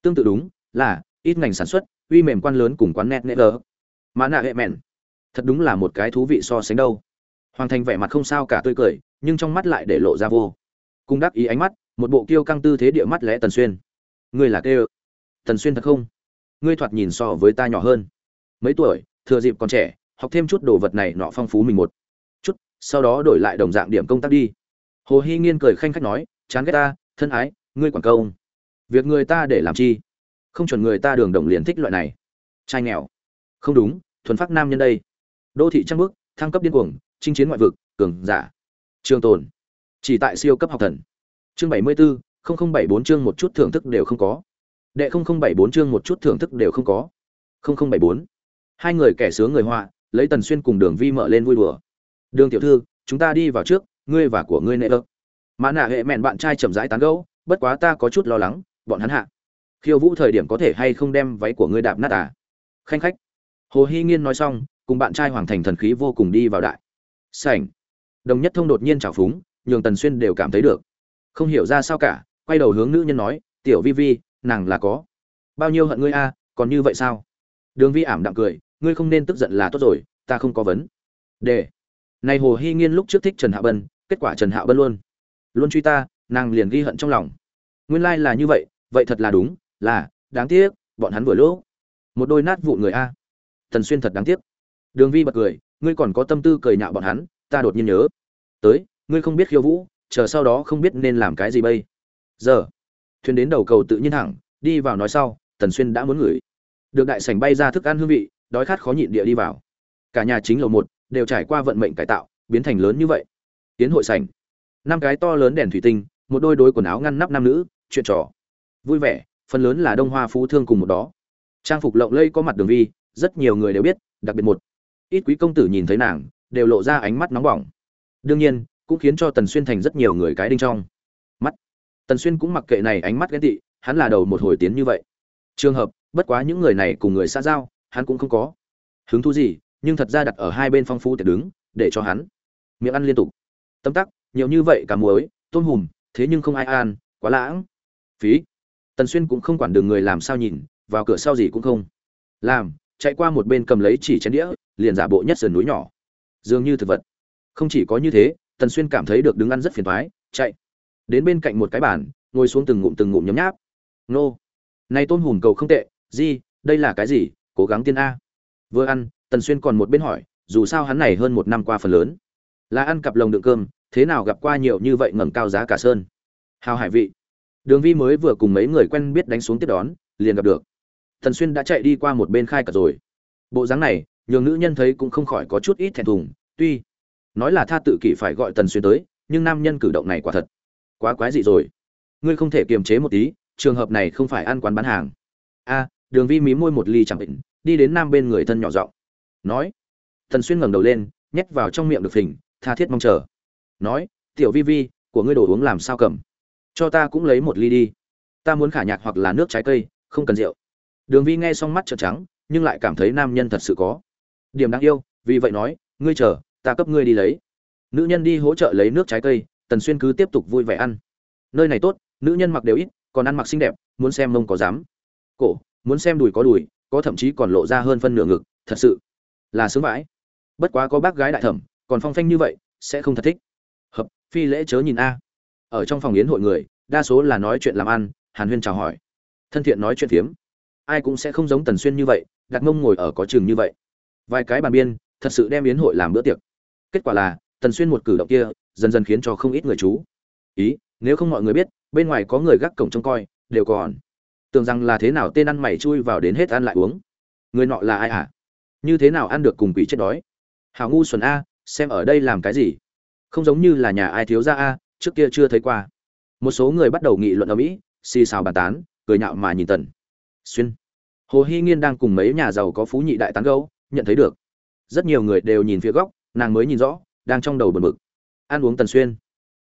Tương tự đúng, là, ít ngành sản xuất, uy mềm quan lớn cùng quán net net lờ mã nạ hệ mẹn thật đúng là một cái thú vị so sánh đâu. Hoàng thành vẻ mặt không sao cả tươi cười, nhưng trong mắt lại để lộ ra vô cung đắc ý ánh mắt, một bộ kiêu căng tư thế địa mắt lẽ tần xuyên. Ngươi là kêu tần xuyên thật không? Ngươi thoạt nhìn so với ta nhỏ hơn. Mấy tuổi, thừa dịp còn trẻ, học thêm chút đồ vật này nọ phong phú mình một chút, sau đó đổi lại đồng dạng điểm công tác đi. Hồ hy nghiên cười khanh khách nói, chán ghét ta, thân ái, ngươi quản công. Việc người ta để làm chi? Không chuẩn người ta đường đồng liền thích loại này. Trai nghèo. Không đúng, thuần phát nam nhân đây đô thị trăng bước thăng cấp điên cuồng, chinh chiến ngoại vực, cường giả. Trường tồn. Chỉ tại siêu cấp học thần. Chương bảy mươi bốn bảy bốn chương một chút thưởng thức đều không có. Đệ bảy bốn chương một chút thưởng thức đều không có. Bảy bốn. Hai người kẻ sướng người họa, lấy tần xuyên cùng đường vi mở lên vui đùa. Đường tiểu thư, chúng ta đi vào trước, ngươi và của ngươi nệ ơ. Mã nạ hệ mẹn bạn trai chậm rãi tán gẫu, bất quá ta có chút lo lắng, bọn hắn hạ. Khiêu vũ thời điểm có thể hay không đem váy của ngươi đạp nát à? Khanh khách. Hồ hy nghiên nói xong cùng bạn trai hoàng thành thần khí vô cùng đi vào đại. Sảnh. Đồng nhất thông đột nhiên trào phúng, nhường tần xuyên đều cảm thấy được. Không hiểu ra sao cả, quay đầu hướng nữ nhân nói, tiểu vi vi, nàng là có bao nhiêu hận ngươi a, còn như vậy sao? Đường vi ảm đạm cười, ngươi không nên tức giận là tốt rồi, ta không có vấn đề. Này hồ hy nghiên lúc trước thích trần hạ bân, kết quả trần hạ bân luôn luôn truy ta, nàng liền ghi hận trong lòng. Nguyên lai là như vậy vậy thật là đúng, là, đáng tiếc, bọn hắn vừa lỗ một đôi nát vụ người a. Thần xuyên thật đáng tiếc đường vi bật cười, ngươi còn có tâm tư cười nhạo bọn hắn, ta đột nhiên nhớ. Tới, ngươi không biết khiêu vũ, chờ sau đó không biết nên làm cái gì bây. Giờ, thuyền đến đầu cầu tự nhiên thẳng đi vào nói sau, tần xuyên đã muốn ngửi. Được đại sảnh bay ra thức ăn hương vị, đói khát khó nhịn địa đi vào. Cả nhà chính lầu một, đều trải qua vận mệnh cải tạo, biến thành lớn như vậy. Tiến hội sảnh. Năm cái to lớn đèn thủy tinh, một đôi đôi quần áo ngăn nắp nam nữ, chuyện trò. Vui vẻ, phần lớn là đông hoa phú thương cùng một đó. Trang phục lộng lẫy có mặt đường vi, rất nhiều người đều biết, đặc biệt một ít quý công tử nhìn thấy nàng, đều lộ ra ánh mắt nóng bỏng. Đương nhiên, cũng khiến cho tần xuyên thành rất nhiều người cái đinh trong mắt. Tần xuyên cũng mặc kệ này ánh mắt ghen tị, hắn là đầu một hồi tiến như vậy. Trường hợp, bất quá những người này cùng người xa giao, hắn cũng không có. Hứng thú gì, nhưng thật ra đặt ở hai bên phong phú tiệc đứng, để cho hắn miệng ăn liên tục. Tâm tắc, nhiều như vậy cả muối, tôm hùm, thế nhưng không ai ăn, quá lãng. Phí. Tần xuyên cũng không quản được người làm sao nhìn, vào cửa sau gì cũng không làm, chạy qua một bên cầm lấy chỉ chén đĩa liền giả bộ nhất sườn núi nhỏ. Dường như thực vật. Không chỉ có như thế, tần xuyên cảm thấy được đứng ăn rất phiền thoái chạy. Đến bên cạnh một cái bàn, ngồi xuống từng ngụm từng ngụm nhấm nháp. Nô. Này tôm hùm cầu không tệ gì đây là cái gì? Cố gắng tiên a. Vừa ăn, tần xuyên còn một bên hỏi, dù sao hắn này hơn một năm qua phần lớn. Là ăn cặp lồng đựng cơm, thế nào gặp qua nhiều như vậy ngẩng cao giá cả sơn? Hào hải vị. Đường vi mới vừa cùng mấy người quen biết đánh xuống tiếp đón, liền gặp được. Tần xuyên đã chạy đi qua một bên khai cả rồi. Bộ dáng này nhường nữ nhân thấy cũng không khỏi có chút ít thẹn thùng, tuy nói là tha tự kỷ phải gọi tần xuyên tới, nhưng nam nhân cử động này quả thật quá quái dị rồi. Ngươi không thể kiềm chế một tí, trường hợp này không phải ăn quán bán hàng. A, đường vi mí môi một ly chẳng định, đi đến nam bên người thân nhỏ giọng. Nói. Tần xuyên ngẩng đầu lên, nhét vào trong miệng được phình, tha thiết mong chờ. Nói, tiểu vi vi, của ngươi đồ uống làm sao cầm? Cho ta cũng lấy một ly đi. Ta muốn khả nhạc hoặc là nước trái cây, không cần rượu. Đường vi nghe xong mắt trợn trắng, nhưng lại cảm thấy nam nhân thật sự có điểm đáng yêu, vì vậy nói, ngươi chờ, ta cấp ngươi đi lấy. Nữ nhân đi hỗ trợ lấy nước trái cây, tần xuyên cứ tiếp tục vui vẻ ăn. Nơi này tốt, nữ nhân mặc đều ít, còn ăn mặc xinh đẹp, muốn xem mông có dám. Cổ, muốn xem đùi có đùi, có thậm chí còn lộ ra hơn phân nửa ngực, thật sự là sướng vãi. Bất quá có bác gái đại thẩm, còn phong phanh như vậy, sẽ không thật thích. Hợp, phi lễ chớ nhìn a. Ở trong phòng yến hội người, đa số là nói chuyện làm ăn, hàn huyên chào hỏi. Thân thiện nói chuyện phiếm. Ai cũng sẽ không giống tần xuyên như vậy, đặt mông ngồi ở có trường như vậy vài cái bàn biên, thật sự đem yến hội làm bữa tiệc. Kết quả là, tần xuyên một cử động kia, dần dần khiến cho không ít người chú ý. Nếu không mọi người biết, bên ngoài có người gác cổng trông coi, đều còn tưởng rằng là thế nào tên ăn mày chui vào đến hết ăn lại uống. Người nọ là ai à như thế nào ăn được cùng quỷ chết đói? Hào ngu xuẩn a, xem ở đây làm cái gì? Không giống như là nhà ai thiếu ra a, trước kia chưa thấy qua. Một số người bắt đầu nghị luận ở mỹ, xì xào bàn tán, cười nhạo mà nhìn tần xuyên. Hồ hy nghiên đang cùng mấy nhà giàu có phú nhị đại tán gấu nhận thấy được. Rất nhiều người đều nhìn phía góc, nàng mới nhìn rõ, đang trong đầu bật mực ăn uống tần xuyên.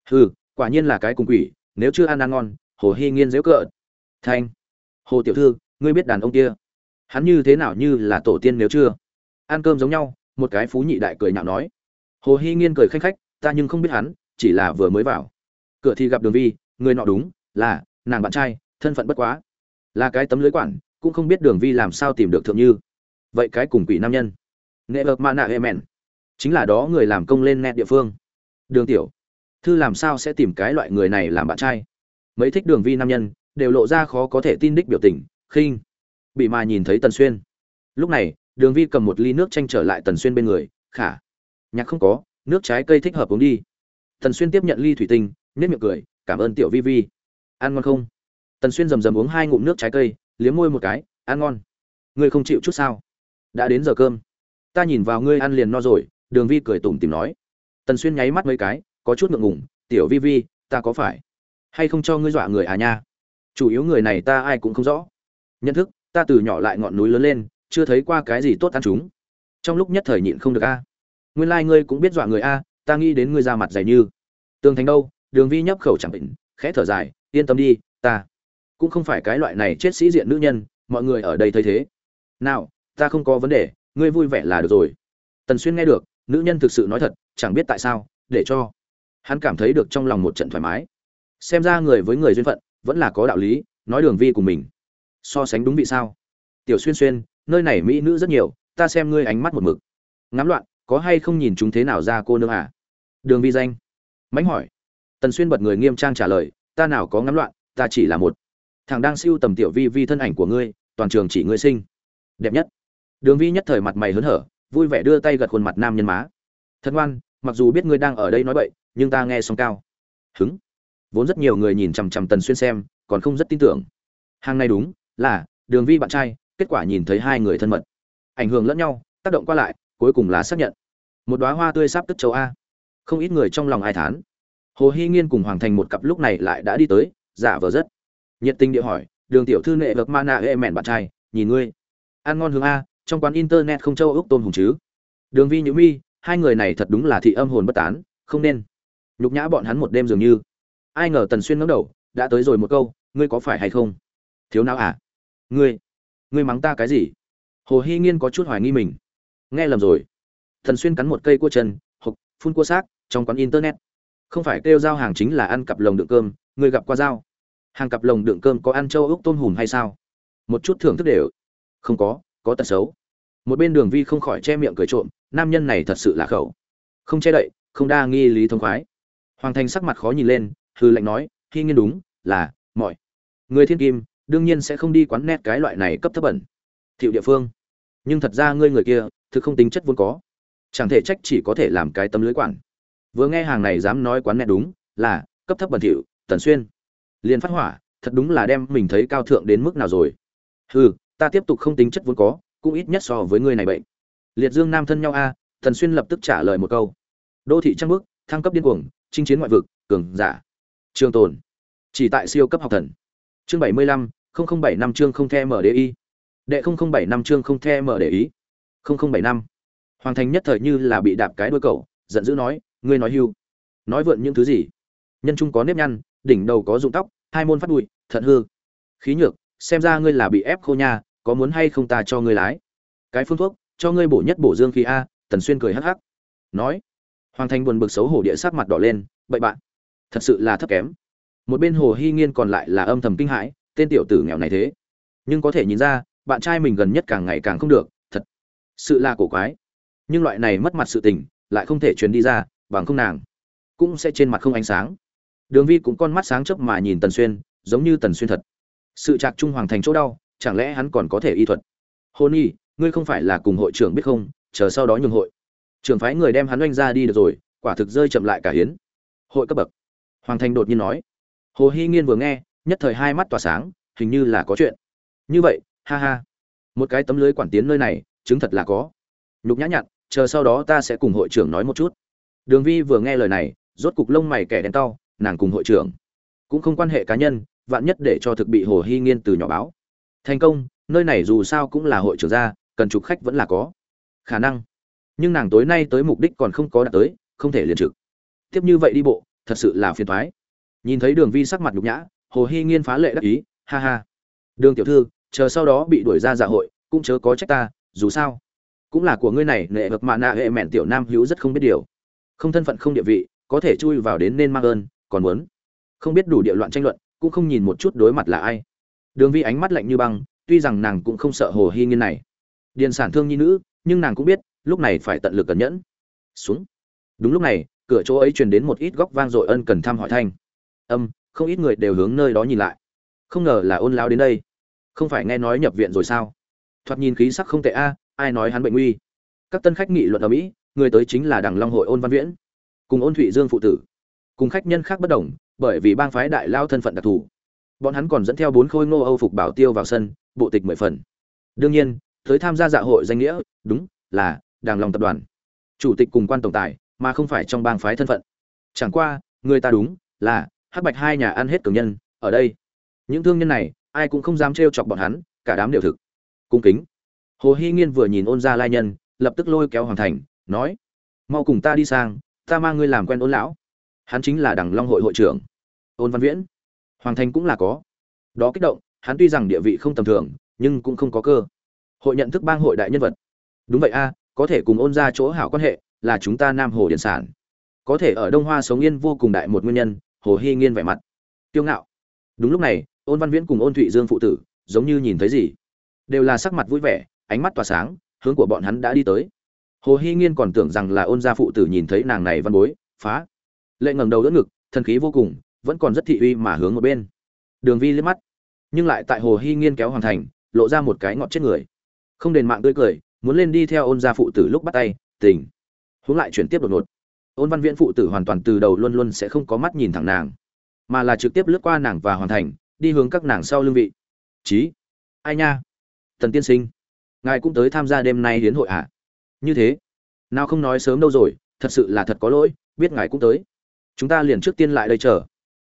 Hừ, quả nhiên là cái cùng quỷ, nếu chưa ăn ăn ngon, hồ hy nghiên dễu cợt. Thanh. Hồ tiểu thư, ngươi biết đàn ông kia. Hắn như thế nào như là tổ tiên nếu chưa? Ăn cơm giống nhau, một cái phú nhị đại cười nhạo nói. Hồ hy nghiên cười khanh khách, ta nhưng không biết hắn, chỉ là vừa mới vào. Cửa thì gặp đường vi, người nọ đúng, là, nàng bạn trai, thân phận bất quá. Là cái tấm lưới quản, cũng không biết đường vi làm sao tìm được thượng như vậy cái cùng quỷ nam nhân. Nghệ ợp mạ nạ hệ mẹn. Chính là đó người làm công lên nét địa phương. Đường tiểu, thư làm sao sẽ tìm cái loại người này làm bạn trai? Mấy thích đường vi nam nhân, đều lộ ra khó có thể tin đích biểu tình, khinh. Bị mà nhìn thấy tần xuyên. Lúc này, đường vi cầm một ly nước tranh trở lại tần xuyên bên người, khả, nhạc không có, nước trái cây thích hợp uống đi. Tần xuyên tiếp nhận ly thủy tinh nếp miệng cười, cảm ơn tiểu vi vi. Ăn ngon không? Tần xuyên rầm rầm uống hai ngụm nước trái cây, liếm môi một cái, ăn ngon. Ngươi không chịu chút sao? Đã đến giờ cơm. Ta nhìn vào ngươi ăn liền no rồi, đường vi cười tủm tìm nói. Tần xuyên nháy mắt mấy cái, có chút ngượng ngùng, tiểu vi vi, ta có phải hay không cho ngươi dọa người à nha? Chủ yếu người này ta ai cũng không rõ. Nhận thức, ta từ nhỏ lại ngọn núi lớn lên, chưa thấy qua cái gì tốt ăn chúng. Trong lúc nhất thời nhịn không được a. Nguyên lai、like、ngươi cũng biết dọa người a, ta nghĩ đến ngươi ra mặt dày như. Tường thành đâu? Đường vi nhấp khẩu chẳng định, khẽ thở dài, yên tâm đi, ta cũng không phải cái loại này chết sĩ diện nữ nhân, mọi người ở đây thấy thế. Nào ta không có vấn đề, ngươi vui vẻ là được rồi. Tần xuyên nghe được, nữ nhân thực sự nói thật, chẳng biết tại sao, để cho hắn cảm thấy được trong lòng một trận thoải mái. Xem ra người với người duyên phận, vẫn là có đạo lý, nói đường vi của mình. So sánh đúng vị sao? Tiểu xuyên xuyên, nơi này mỹ nữ rất nhiều, ta xem ngươi ánh mắt một mực. Ngắm loạn, có hay không nhìn chúng thế nào ra cô nương à? Đường vi danh. Mánh hỏi. Tần xuyên bật người nghiêm trang trả lời, ta nào có ngắm loạn, ta chỉ là một. Thằng đang siêu tầm tiểu vi vi thân ảnh của ngươi, toàn trường chỉ ngươi sinh. Đẹp nhất đường vi nhất thời mặt mày hớn hở, vui vẻ đưa tay gật khuôn mặt nam nhân má. Thân ngoan, mặc dù biết ngươi đang ở đây nói bậy, nhưng ta nghe xong cao. Hứng vốn rất nhiều người nhìn chằm chằm tần xuyên xem, còn không rất tin tưởng. Hàng này đúng, là, đường vi bạn trai, kết quả nhìn thấy hai người thân mật. Ảnh hưởng lẫn nhau, tác động qua lại, cuối cùng là xác nhận. Một đoá hoa tươi sắp tức châu a. Không ít người trong lòng ai thán. Hồ hy nghiên cùng hoàng thành một cặp lúc này lại đã đi tới, giả vờ rất. Nhiệt tình địa hỏi, đường tiểu thư nệ vực mana nạ ê mẹn bạn trai, nhìn ngươi. Ăn ngon hương a trong quán internet không châu ước tôn hùng chứ? Đường vi nhữ mi, hai người này thật đúng là thị âm hồn bất tán, không nên. Nhục nhã bọn hắn một đêm dường như. Ai ngờ tần xuyên ngẫm đầu, đã tới rồi một câu, ngươi có phải hay không? Thiếu não à? Ngươi ngươi mắng ta cái gì? Hồ hy nghiên có chút hoài nghi mình. Nghe lầm rồi. Thần xuyên cắn một cây cua chân, hộc, phun cua xác, trong quán internet. Không phải kêu giao hàng chính là ăn cặp lồng đựng cơm, ngươi gặp qua dao hàng cặp lồng đựng cơm có ăn châu ốc tôm hùm hay sao? Một chút thưởng thức đều. Không có có tật xấu. Một bên đường vi không khỏi che miệng cười trộm, nam nhân này thật sự là khẩu. Không che đậy, không đa nghi lý thông khoái. Hoàng thành sắc mặt khó nhìn lên hư lệnh nói khi nghiên đúng, là, mọi người thiên kim, đương nhiên sẽ không đi quán nét cái loại này cấp thấp bẩn. Thiệu địa phương. Nhưng thật ra ngươi người kia, thực không tính chất vốn có. Chẳng thể trách chỉ có thể làm cái tấm lưới quản. Vừa nghe hàng này dám nói quán nét đúng, là, cấp thấp bẩn thỉu tần xuyên. Liền phát hỏa, thật đúng là đem mình thấy cao thượng đến mức nào rồi. Hừ ta tiếp tục không tính chất vốn có cũng ít nhất so với ngươi này bệnh. Liệt dương nam thân nhau a thần xuyên lập tức trả lời một câu. Đô thị trăng bước thăng cấp điên cuồng chinh chiến ngoại vực cường giả. Trường tồn. Chỉ tại siêu cấp học thần. Chương bảy mươi lăm không không bảy năm chương không the mở để ý đệ không không bảy năm chương không the mở để ý. Không không bảy năm. Hoàng thành nhất thời như là bị đạp cái đuôi cậu, giận dữ nói ngươi nói hưu. Nói vượn những thứ gì? Nhân trung có nếp nhăn đỉnh đầu có rụng tóc hai môn phát bụi thận hư. Khí nhược xem ra ngươi là bị ép khô nha có muốn hay không ta cho ngươi lái? Cái phương thuốc, cho ngươi bổ nhất bổ dương khí a, tần xuyên cười hắc hắc. Nói, hoàng thành buồn bực xấu hổ địa sắc mặt đỏ lên, bậy bạn, thật sự là thấp kém. Một bên hồ hy nghiên còn lại là âm thầm kinh hãi, tên tiểu tử nghèo này thế, nhưng có thể nhìn ra, bạn trai mình gần nhất càng ngày càng không được, thật sự là cổ quái. Nhưng loại này mất mặt sự tình, lại không thể truyền đi ra, bằng không nàng cũng sẽ trên mặt không ánh sáng. Đường vi cũng con mắt sáng chớp mà nhìn tần xuyên, giống như tần xuyên thật. Sự trạc trung hoàng thành chỗ đau chẳng lẽ hắn còn có thể y thuật? Hôn y, ngươi không phải là cùng hội trưởng biết không? Chờ sau đó nhường hội. Trưởng phái người đem hắn oanh ra đi được rồi, quả thực rơi chậm lại cả hiến. Hội cấp bậc. Hoàng thành đột nhiên nói. Hồ hy nghiên vừa nghe, nhất thời hai mắt tỏa sáng, hình như là có chuyện. Như vậy, ha ha. Một cái tấm lưới quản tiến nơi này, chứng thật là có. Nhục nhã nhặn, chờ sau đó ta sẽ cùng hội trưởng nói một chút. Đường vi vừa nghe lời này, rốt cục lông mày kẻ đen tao nàng cùng hội trưởng. Cũng không quan hệ cá nhân, vạn nhất để cho thực bị hồ hy nghiên từ nhỏ báo thành công, nơi này dù sao cũng là hội trưởng gia, cần chụp khách vẫn là có. Khả năng. Nhưng nàng tối nay tới mục đích còn không có đạt tới, không thể liền trực. Tiếp như vậy đi bộ, thật sự là phiền thoái. Nhìn thấy đường vi sắc mặt nhục nhã, hồ hy nghiên phá lệ đắc ý, ha ha. Đường tiểu thư, chờ sau đó bị đuổi ra dạ hội, cũng chớ có trách ta, dù sao. Cũng là của ngươi này, nệ vật mạ nạ hệ mẹn tiểu nam hữu rất không biết điều. Không thân phận không địa vị, có thể chui vào đến nên mang ơn, còn muốn. Không biết đủ địa loạn tranh luận, cũng không nhìn một chút đối mặt là ai đường vi ánh mắt lạnh như băng, tuy rằng nàng cũng không sợ hồ hy nghiên này. Điền sản thương nhi nữ, nhưng nàng cũng biết, lúc này phải tận lực cẩn nhẫn. Xuống. Đúng lúc này, cửa chỗ ấy truyền đến một ít góc vang dội ân cần thăm hỏi thanh. Âm, không ít người đều hướng nơi đó nhìn lại. Không ngờ là ôn lao đến đây. Không phải nghe nói nhập viện rồi sao? Thoạt nhìn khí sắc không tệ a, ai nói hắn bệnh nguy? Các tân khách nghị luận ở mỹ, người tới chính là đảng long hội ôn văn viễn, cùng ôn thụy dương phụ tử. Cùng khách nhân khác bất đồng, bởi vì bang phái đại lao thân phận đặc thù bọn hắn còn dẫn theo bốn khôi ngô âu phục bảo tiêu vào sân, bộ tịch mười phần. Đương nhiên, tới tham gia dạ hội danh nghĩa, đúng, là đàng lòng tập đoàn. Chủ tịch cùng quan tổng tài, mà không phải trong bang phái thân phận. Chẳng qua, người ta đúng, là hắc bạch hai nhà ăn hết cường nhân, ở đây. Những thương nhân này, ai cũng không dám trêu chọc bọn hắn, cả đám đều thực. Cung kính. Hồ hy nghiên vừa nhìn ôn gia lai nhân, lập tức lôi kéo hoàng thành, nói, mau cùng ta đi sang, ta mang ngươi làm quen ôn lão. Hắn chính là đằng long hội hội trưởng. Ôn văn viễn hoàng thành cũng là có. Đó kích động, hắn tuy rằng địa vị không tầm thường, nhưng cũng không có cơ. Hội nhận thức bang hội đại nhân vật. Đúng vậy a, có thể cùng ôn ra chỗ hảo quan hệ, là chúng ta nam hồ điện sản. Có thể ở đông hoa sống yên vô cùng đại một nguyên nhân, hồ hy nghiên vẻ mặt. Tiêu ngạo. Đúng lúc này, ôn văn viễn cùng ôn thụy dương phụ tử, giống như nhìn thấy gì. Đều là sắc mặt vui vẻ, ánh mắt tỏa sáng, hướng của bọn hắn đã đi tới. Hồ hy nghiên còn tưởng rằng là ôn gia phụ tử nhìn thấy nàng này văn bối, phá. Lệ ngẩng đầu đỡ ngực, thần khí vô cùng vẫn còn rất thị uy mà hướng một bên. Đường vi liếc mắt, nhưng lại tại hồ hy nghiên kéo hoàn thành, lộ ra một cái ngọt chết người. Không đền mạng tươi cười, muốn lên đi theo ôn gia phụ tử lúc bắt tay, tình. Hướng lại chuyển tiếp đột ngột. Ôn văn viễn phụ tử hoàn toàn từ đầu luôn luôn sẽ không có mắt nhìn thẳng nàng, mà là trực tiếp lướt qua nàng và hoàn thành, đi hướng các nàng sau lưng vị. Chí, ai nha? Thần tiên sinh, ngài cũng tới tham gia đêm nay hiến hội ạ à? như thế, nào không nói sớm đâu rồi, thật sự là thật có lỗi, biết ngài cũng tới. Chúng ta liền trước tiên lại đây chờ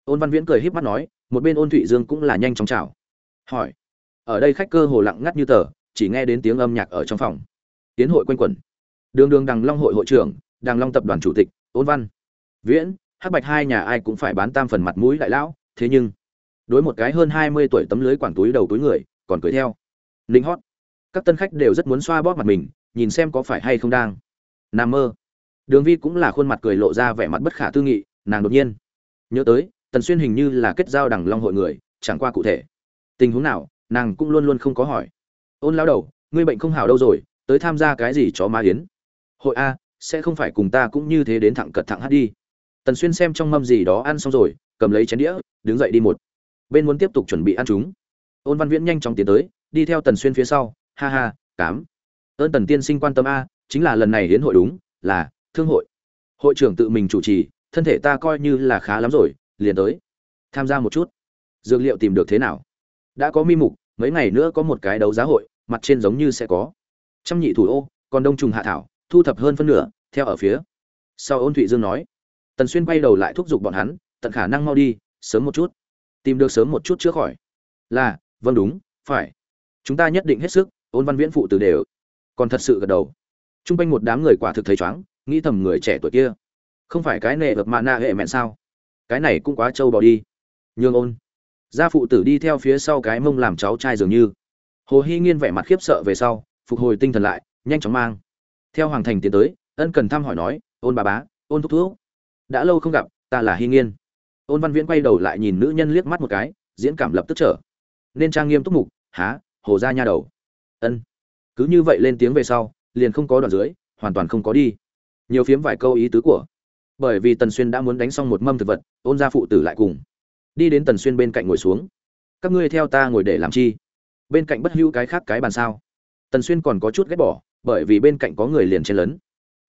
ôn văn viễn cười híp mắt nói, một bên ôn thụy dương cũng là nhanh chóng chào. Hỏi, ở đây khách cơ hồ lặng ngắt như tờ, chỉ nghe đến tiếng âm nhạc ở trong phòng. Tiến hội quanh quẩn. Đường đường đằng long hội hội trưởng, đằng long tập đoàn chủ tịch, ôn văn viễn, hắc bạch hai nhà ai cũng phải bán tam phần mặt mũi đại lão, thế nhưng, đối một cái hơn hai mươi tuổi tấm lưới quản túi đầu túi người, còn cười theo. Linh hót, các tân khách đều rất muốn xoa bóp mặt mình, nhìn xem có phải hay không đang nằm mơ. Đường vi cũng là khuôn mặt cười lộ ra vẻ mặt bất khả tư nghị, nàng đột nhiên nhớ tới tần xuyên hình như là kết giao đằng long hội người, chẳng qua cụ thể. Tình huống nào, nàng cũng luôn luôn không có hỏi. Ôn lao đầu, ngươi bệnh không hảo đâu rồi, tới tham gia cái gì chó ma yến? Hội a, sẽ không phải cùng ta cũng như thế đến thẳng cật thẳng hát đi. Tần xuyên xem trong mâm gì đó ăn xong rồi, cầm lấy chén đĩa, đứng dậy đi một. Bên muốn tiếp tục chuẩn bị ăn chúng. Ôn văn viễn nhanh chóng tiến tới, đi theo tần xuyên phía sau. Ha ha, cám. Ơn tần tiên sinh quan tâm a, chính là lần này đến hội đúng, là thương hội. Hội trưởng tự mình chủ trì, thân thể ta coi như là khá lắm rồi liền tới. Tham gia một chút. Dược liệu tìm được thế nào? Đã có mi mục, mấy ngày nữa có một cái đấu giá hội, mặt trên giống như sẽ có. Trăm nhị thủ ô, còn đông trùng hạ thảo, thu thập hơn phân nửa, theo ở phía. Sau ôn thụy dương nói, tần xuyên quay đầu lại thúc giục bọn hắn, tận khả năng mau đi, sớm một chút. Tìm được sớm một chút chữa khỏi. Là vâng đúng, phải. Chúng ta nhất định hết sức, ôn văn viễn phụ từ đều. Còn thật sự gật đầu. T r u n g quanh một đám người quả thực thấy chóng nghĩ thầm người trẻ tuổi kia. Không phải cái nệ vật mạ nạ hệ mẹn sao? Cái này cũng quá trâu bỏ đi. Nhường ôn. Gia phụ tử đi theo phía sau cái mông làm cháu trai dường như. Hồ hy nghiên vẻ mặt khiếp sợ về sau, phục hồi tinh thần lại, nhanh chóng mang. Theo hoàng thành tiến tới, ân cần thăm hỏi nói, ôn bà bá, ôn thúc thúc, đã lâu không gặp, ta là hy nghiên. Ôn văn viễn quay đầu lại nhìn nữ nhân liếc mắt một cái, diễn cảm lập tức trở. Nên trang nghiêm túc mục há hồ ra nha đầu. Ân. Cứ như vậy lên tiếng về sau, liền không có đoạn dưới, hoàn toàn không có đi. Nhiều phiếm vài câu ý tứ của bởi vì tần xuyên đã muốn đánh xong một mâm thực vật, ôn ra phụ tử lại cùng. Đi đến tần xuyên bên cạnh ngồi xuống. Các ngươi theo ta ngồi để làm chi? Bên cạnh bất hữu cái khác cái bàn sao? Tần xuyên còn có chút ghét bỏ, bởi vì bên cạnh có người liền chen lấn.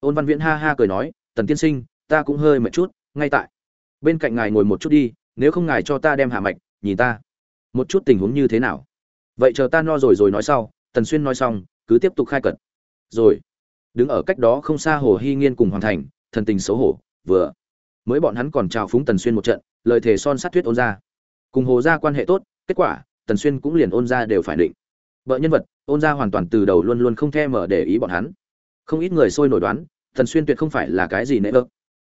Ôn văn viễn ha ha cười nói, tần tiên sinh, ta cũng hơi mệt chút, ngay tại. Bên cạnh ngài ngồi một chút đi, nếu không ngài cho ta đem hạ mạch, nhìn ta. Một chút tình huống như thế nào? Vậy chờ ta no rồi rồi nói sau. Tần xuyên nói xong, cứ tiếp tục khai cật. Rồi. Đứng ở cách đó không xa hồ hy nghiên cùng hoàn thành, thần tình xấu hổ vừa. Mới bọn hắn còn chào phúng tần xuyên một trận, lời thề son sát thuyết ôn ra. Cùng hồ ra quan hệ tốt, kết quả, tần xuyên cũng liền ôn ra đều phải định. Vợ nhân vật, ôn ra hoàn toàn từ đầu luôn luôn không thèm mở để ý bọn hắn. Không ít người sôi nổi đoán, tần xuyên tuyệt không phải là cái gì nệ ơ.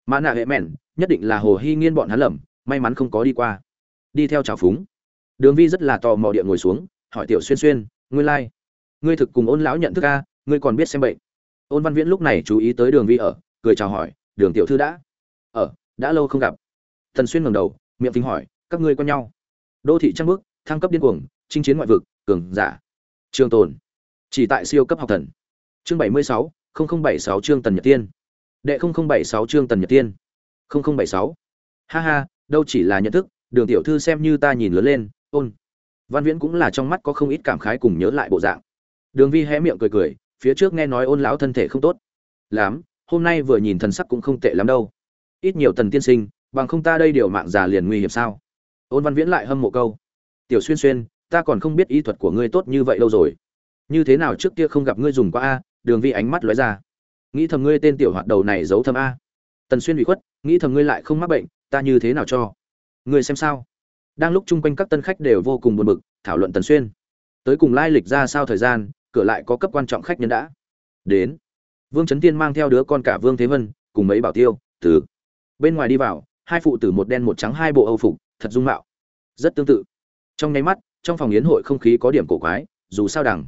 Mà nạ hệ mẹn, nhất định là hồ hy nghiên bọn hắn lầm, may mắn không có đi qua. Đi theo trào phúng. Đường vi rất là tò mò địa ngồi xuống, hỏi tiểu xuyên xuyên, ngươi lai、like. ngươi thực cùng ôn lão nhận thức a, ngươi còn biết xem bệnh. Ôn văn viễn lúc này chú ý tới đường vi ở, cười chào hỏi đường tiểu thư đã. Ở đã lâu không gặp. Thần xuyên ngẩng đầu, miệng phình hỏi, các ngươi quen nhau? Đô thị trăng bước, thăng cấp điên cuồng, chinh chiến ngoại vực, cường giả. Trường tồn. Chỉ tại siêu cấp học thần. Chương bảy mươi sáu bảy sáu chương tần nhật tiên. Đệ bảy sáu chương tần nhật tiên. Bảy sáu. Ha ha, đâu chỉ là nhận thức, đường tiểu thư xem như ta nhìn lớn lên, ôn. Văn viễn cũng là trong mắt có không ít cảm khái cùng nhớ lại bộ dạng. Đường vi hé miệng cười cười, phía trước nghe nói ôn lão thân thể không tốt. Lắm hôm nay vừa nhìn thần sắc cũng không tệ lắm đâu. Ít nhiều tần tiên sinh, bằng không ta đây điều mạng già liền nguy hiểm sao? Ôn văn viễn lại hâm mộ câu. Tiểu xuyên xuyên, ta còn không biết ý thuật của ngươi tốt như vậy lâu rồi. Như thế nào trước kia không gặp ngươi dùng qua a, đường vi ánh mắt lóe ra. Nghĩ thầm ngươi tên tiểu hoạt đầu này giấu thầm a. Tần xuyên bị khuất, nghĩ thầm ngươi lại không mắc bệnh, ta như thế nào cho? Ngươi xem sao? Đang lúc chung quanh các tân khách đều vô cùng buồn bực, thảo luận tần xuyên. Tới cùng lai lịch ra sao thời gian, cửa lại có cấp quan trọng khách nhân đã đến vương trấn tiên mang theo đứa con cả vương thế vân, cùng mấy bảo tiêu, từ bên ngoài đi vào, hai phụ tử một đen một trắng, hai bộ âu phục, thật dung mạo, rất tương tự. Trong nháy mắt, trong phòng yến hội không khí có điểm cổ quái, dù sao đằng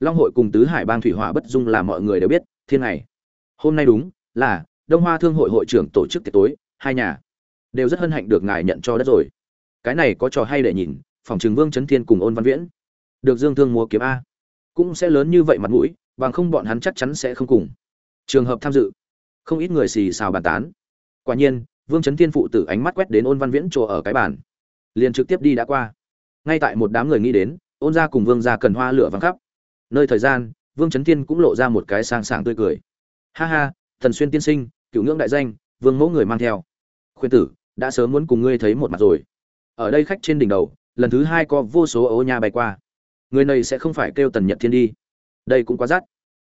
long hội cùng tứ hải bang thủy hỏa bất dung là mọi người đều biết, thiên này. Hôm nay đúng, là đông hoa thương hội hội trưởng tổ chức tiệc tối, hai nhà đều rất hân hạnh được ngài nhận cho đất rồi. Cái này có trò hay để nhìn, phòng trường vương trấn thiên cùng ôn văn viễn. Được dương thương mua kiếm a. Cũng sẽ lớn như vậy mặt mũi bằng không bọn hắn chắc chắn sẽ không cùng. Trường hợp tham dự, không ít người xì xào bàn tán. Quả nhiên, vương trấn thiên phụ tử ánh mắt quét đến ôn văn viễn chỗ ở cái bàn. Liền trực tiếp đi đã qua. Ngay tại một đám người nghĩ đến, ôn gia cùng vương gia cần hoa lửa vắng khắp. Nơi thời gian, vương trấn thiên cũng lộ ra một cái sang sảng tươi cười. Ha ha, thần xuyên tiên sinh, cựu ngưỡng đại danh, vương mẫu người mang theo. Khuyên tử, đã sớm muốn cùng ngươi thấy một mặt rồi. Ở đây khách trên đỉnh đầu, lần thứ hai có vô số ấu nha bay qua. Người này sẽ không phải kêu tần nhật thiên đi đây cũng quá rát.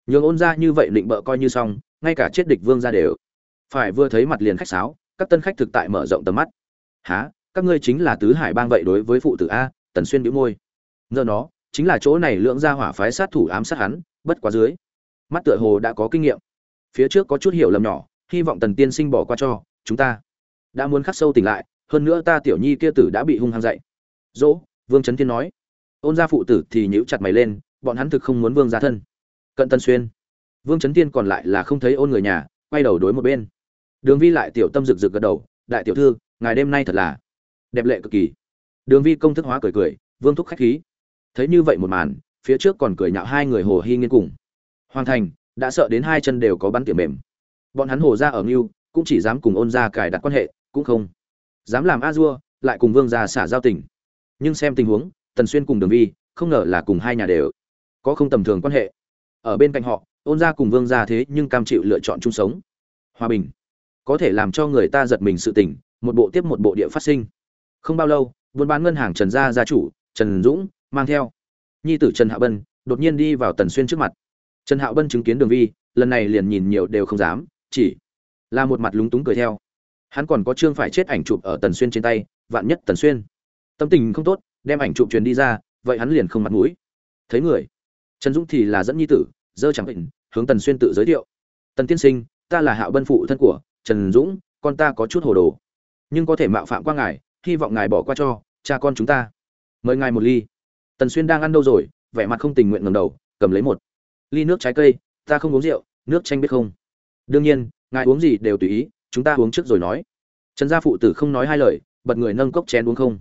Nhường ôn ra như vậy định bợ coi như xong, ngay cả chết địch vương ra đều. Phải vừa thấy mặt liền khách sáo, các tân khách thực tại mở rộng tầm mắt. Há các ngươi chính là tứ hải bang vậy đối với phụ tử a, tần xuyên bĩu môi. Giờ nó, chính là chỗ này lượng ra hỏa phái sát thủ ám sát hắn, bất quá dưới. Mắt tựa hồ đã có kinh nghiệm. Phía trước có chút hiểu lầm nhỏ, hy vọng tần tiên sinh bỏ qua cho, chúng ta. Đã muốn khắc sâu tỉnh lại, hơn nữa ta tiểu nhi kia tử đã bị hung hăng dậy dỗ, vương trấn thiên nói. Ôn gia phụ tử thì nhíu chặt mày lên bọn hắn thực không muốn vương gia thân. Cận tân xuyên. Vương trấn tiên còn lại là không thấy ôn người nhà, quay đầu đối một bên. Đường vi lại tiểu tâm rực rực gật đầu, đại tiểu thư, ngài đêm nay thật là đẹp lệ cực kỳ. Đường vi công thức hóa cười cười, vương thúc khách khí. Thấy như vậy một màn, phía trước còn cười nhạo hai người hồ hy nghiên cùng. Hoàng thành, đã sợ đến hai chân đều có bắn tiệm mềm. Bọn hắn hồ ra ở ngưu, cũng chỉ dám cùng ôn gia cài đặt quan hệ, cũng không dám làm a dua, lại cùng vương gia xả giao tình. Nhưng xem tình huống, tần xuyên cùng đường vi, không ngờ là cùng hai nhà đều có không tầm thường quan hệ. Ở bên cạnh họ ôn gia cùng vương gia thế nhưng cam chịu lựa chọn chung sống. Hòa bình có thể làm cho người ta giật mình sự tỉnh một bộ tiếp một bộ địa phát sinh. Không bao lâu, buôn bán ngân hàng trần gia gia chủ, trần dũng, mang theo. Nhi tử trần hạ bân đột nhiên đi vào tần xuyên trước mặt. Trần hạ bân chứng kiến đường vi, lần này liền nhìn nhiều đều không dám, chỉ là một mặt lúng túng cười theo. Hắn còn có chương phải chết ảnh chụp ở tần xuyên trên tay, vạn nhất tần xuyên. Tâm tình không tốt, đem ảnh chụp truyền đi ra, vậy hắn liền không mặt mũi. Thấy người trần dũng thì là dẫn nhi tử, dơ chẳng định, hướng tần xuyên tự giới thiệu. Tần tiên sinh, ta là hạo bân phụ thân của trần dũng, con ta có chút hồ đồ. Nhưng có thể mạo phạm qua ngài, hy vọng ngài bỏ qua cho cha con chúng ta. Mời ngài một ly. Tần xuyên đang ăn đâu rồi, vẻ mặt không tình nguyện ngầm đầu, cầm lấy một ly nước trái cây. Ta không uống rượu, nước chanh biết không? Đương nhiên, ngài uống gì đều tùy ý, chúng ta uống trước rồi nói. Trần gia phụ tử không nói hai lời, bật người nâng cốc chén uống không.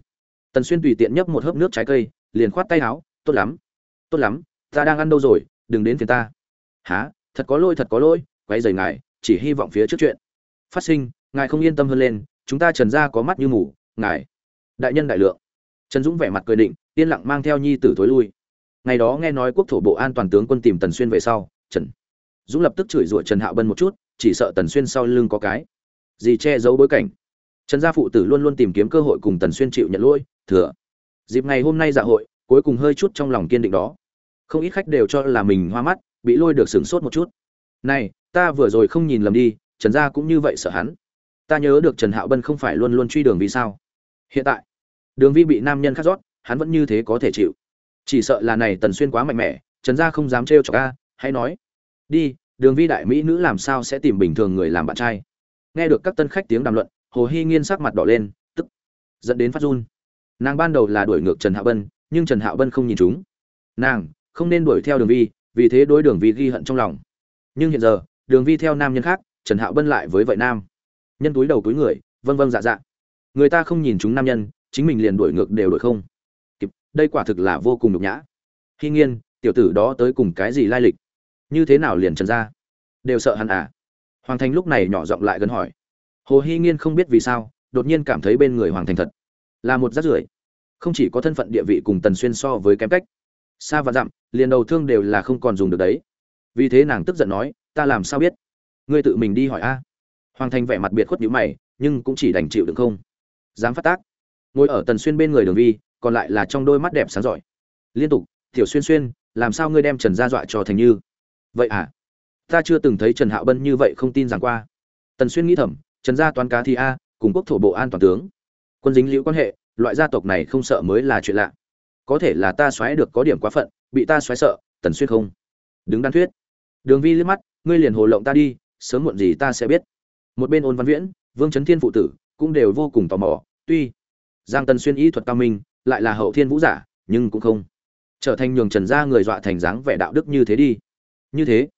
Tần xuyên tùy tiện nhấp một hớp nước trái cây, liền khoát tay áo. Tốt lắm tốt lắm ta đang ăn đâu rồi, đừng đến phiền ta. Há thật có lỗi, thật có lỗi, quay rời ngài, chỉ hy vọng phía trước chuyện. Phát sinh, ngài không yên tâm hơn lên, chúng ta trần gia có mắt như mù, ngài. Đại nhân đại lượng. Trần dũng vẻ mặt cười định, yên lặng mang theo nhi tử thối lui. Ngày đó nghe nói quốc thổ bộ an toàn tướng quân tìm tần xuyên về sau, trần dũng lập tức chửi rủa trần hạo bân một chút, chỉ sợ tần xuyên sau lưng có cái gì che giấu bối cảnh. Trần gia phụ tử luôn luôn tìm kiếm cơ hội cùng tần xuyên chịu nhận lỗi, thừa. Dịp ngày hôm nay dạ hội, cuối cùng hơi chút trong lòng kiên định đó không ít khách đều cho là mình hoa mắt, bị lôi được sửng sốt một chút. Này, ta vừa rồi không nhìn lầm đi, trần gia cũng như vậy sợ hắn. Ta nhớ được trần hạo bân không phải luôn luôn truy đường vì sao. Hiện tại, đường vi bị nam nhân khát rót, hắn vẫn như thế có thể chịu. Chỉ sợ là này tần xuyên quá mạnh mẽ, trần gia không dám trêu chọc ca hãy nói. Đi, đường vi đại mỹ nữ làm sao sẽ tìm bình thường người làm bạn trai? Nghe được các tân khách tiếng đàm luận, hồ hy nghiên sắc mặt đỏ lên, tức dẫn đến phát run. Nàng ban đầu là đuổi ngược trần hạo bân, nhưng trần hạo bân không nhìn chúng. Nàng không nên đuổi theo đường vi, vì thế đối đường vi ghi hận trong lòng. Nhưng hiện giờ, đường vi theo nam nhân khác, trần hạo bân lại với vậy nam. Nhân túi đầu túi người vân vân dạ dạ. Người ta không nhìn chúng nam nhân, chính mình liền đuổi ngược đều đuổi không. Kịp, đây quả thực là vô cùng nhục nhã. Khi nghiên tiểu tử đó tới cùng cái gì lai lịch? Như thế nào liền trần ra? Đều sợ hắn à? Hoàng thành lúc này nhỏ giọng lại gần hỏi. Hồ hy nghiên không biết vì sao, đột nhiên cảm thấy bên người hoàng thành thật. Là một rát rưởi. Không chỉ có thân phận địa vị cùng tần xuyên so với kém cách xa và dặm, liền đầu thương đều là không còn dùng được đấy. Vì thế nàng tức giận nói, ta làm sao biết? Ngươi tự mình đi hỏi a. Hoàng thành vẻ mặt biệt khuất nhữ mày, nhưng cũng chỉ đành chịu được không. Dám phát tác. Ngồi ở tần xuyên bên người đường vi, còn lại là trong đôi mắt đẹp sáng giỏi. Liên tục, tiểu xuyên xuyên, làm sao ngươi đem trần gia dọa cho thành như? Vậy à? Ta chưa từng thấy trần hạo bân như vậy không tin rằng qua. Tần xuyên nghĩ thầm, trần gia toán cá thi a, cùng quốc thổ bộ an toàn tướng. Quân dính liễu quan hệ, loại gia tộc này không sợ mới là chuyện lạ có thể là ta xoáy được có điểm quá phận, bị ta xoáy sợ, tần xuyên không? Đứng đan thuyết. Đường vi liếc mắt, ngươi liền hồ lộng ta đi, sớm muộn gì ta sẽ biết. Một bên ôn văn viễn, vương trấn thiên phụ tử, cũng đều vô cùng tò mò, tuy giang tần xuyên ý thuật cao minh, lại là hậu thiên vũ giả, nhưng cũng không trở thành nhường trần gia người dọa thành dáng vẻ đạo đức như thế đi. Như thế,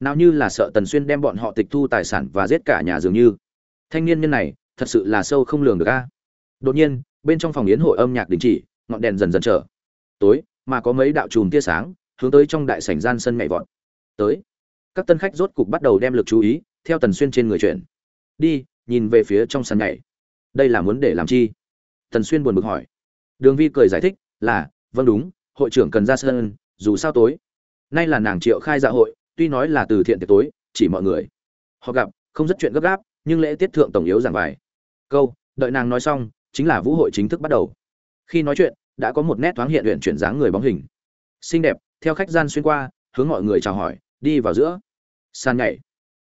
nào như là sợ tần xuyên đem bọn họ tịch thu tài sản và giết cả nhà dường như. Thanh niên nhân này, thật sự là sâu không lường được a. Đột nhiên, bên trong phòng yến hội âm nhạc đình chỉ ngọn đèn dần dần trở. Tối, mà có mấy đạo chùm tia sáng, hướng tới trong đại sảnh gian sân mẹ vọt. Tới, các tân khách rốt cục bắt đầu đem lực chú ý, theo tần xuyên trên người chuyển. Đi, nhìn về phía trong sân nhảy. Đây là muốn để làm chi? Tần xuyên buồn bực hỏi. Đường vi cười giải thích, là vâng đúng, hội trưởng cần ra sân, dù sao tối. Nay là nàng triệu khai dạ hội, tuy nói là từ thiện tiệc tối, chỉ mọi người. Họ gặp, không rất chuyện gấp gáp, nhưng lễ tiết thượng tổng yếu giảng bài. Câu, đợi nàng nói xong, chính là vũ hội chính thức bắt đầu. Khi nói chuyện đã có một nét thoáng hiện luyện chuyển dáng người bóng hình. Xinh đẹp, theo khách gian xuyên qua, hướng mọi người chào hỏi, đi vào giữa. Sàn nhảy.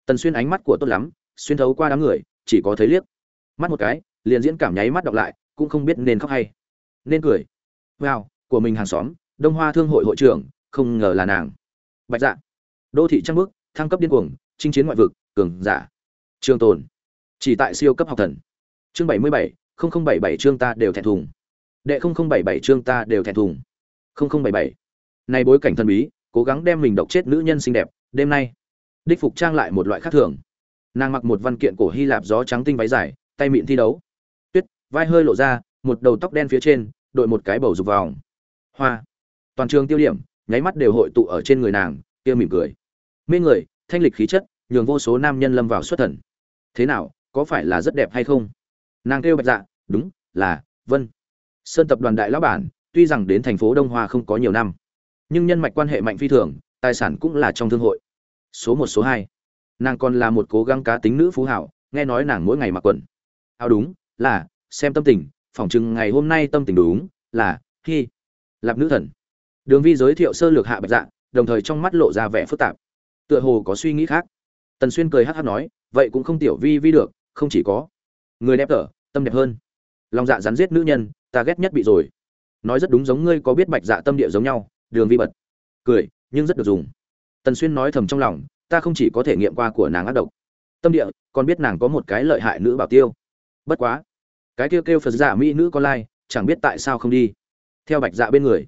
Tần xuyên ánh mắt của tốt lắm, xuyên thấu qua đám người, chỉ có thấy liếc. Mắt một cái, liền diễn cảm nháy mắt đọc lại, cũng không biết nên khóc hay nên cười. Wow, của mình hàng xóm, đông hoa thương hội hội trưởng, không ngờ là nàng. Bạch dạ. Đô thị trăng bước thăng cấp điên cuồng, chinh chiến ngoại vực, cường giả. Trường tồn. Chỉ tại siêu cấp học thần. Chương bảy mươi bảy không bảy bảy chương ta đều thẹn thùng đệ không không bảy bảy chương ta đều thẹn thùng. không không bảy bảy. Này bối cảnh thần bí, cố gắng đem mình độc chết nữ nhân xinh đẹp, đêm nay. Đích phục trang lại một loại khác thường. Nàng mặc một văn kiện cổ hy lạp gió trắng tinh váy dài, tay mịn thi đấu. Tuyết, vai hơi lộ ra, một đầu tóc đen phía trên, đội một cái bầu dục vòng. Hoa. Toàn trường tiêu điểm, nháy mắt đều hội tụ ở trên người nàng, kia mỉm cười. Mê người, thanh lịch khí chất, nhường vô số nam nhân lâm vào xuất thần. Thế nào, có phải là rất đẹp hay không? Nàng kêu bạch dạ đúng, là, vân sơn tập đoàn đại lão bản, tuy rằng đến thành phố đông hoa không có nhiều năm, nhưng nhân mạch quan hệ mạnh phi thường, tài sản cũng là trong thương hội. Số một, số hai. Nàng còn là một cố gắng cá tính nữ phú hảo, nghe nói nàng mỗi ngày mặc quần. Áo đúng, là, xem tâm tình, phỏng chừng ngày hôm nay tâm tình đúng, là khi lạp nữ thần. Đường vi giới thiệu sơ lược hạ bạch dạ đồng thời trong mắt lộ ra vẻ phức tạp. Tựa hồ có suy nghĩ khác. Tần xuyên cười hát hát nói, vậy cũng không tiểu vi vi được, không chỉ có. Người đẹp tở, tâm đẹp hơn. Lòng dạ rắn giết nữ nhân ta ghét nhất bị rồi. Nói rất đúng giống ngươi có biết bạch dạ tâm địa giống nhau, đường vi bật. Cười, nhưng rất được dùng. Tần xuyên nói thầm trong lòng, ta không chỉ có thể nghiệm qua của nàng ác độc. Tâm địa, còn biết nàng có một cái lợi hại nữ bảo tiêu. Bất quá, cái kêu kêu phật giả mỹ nữ con lai, chẳng biết tại sao không đi. Theo bạch dạ bên người.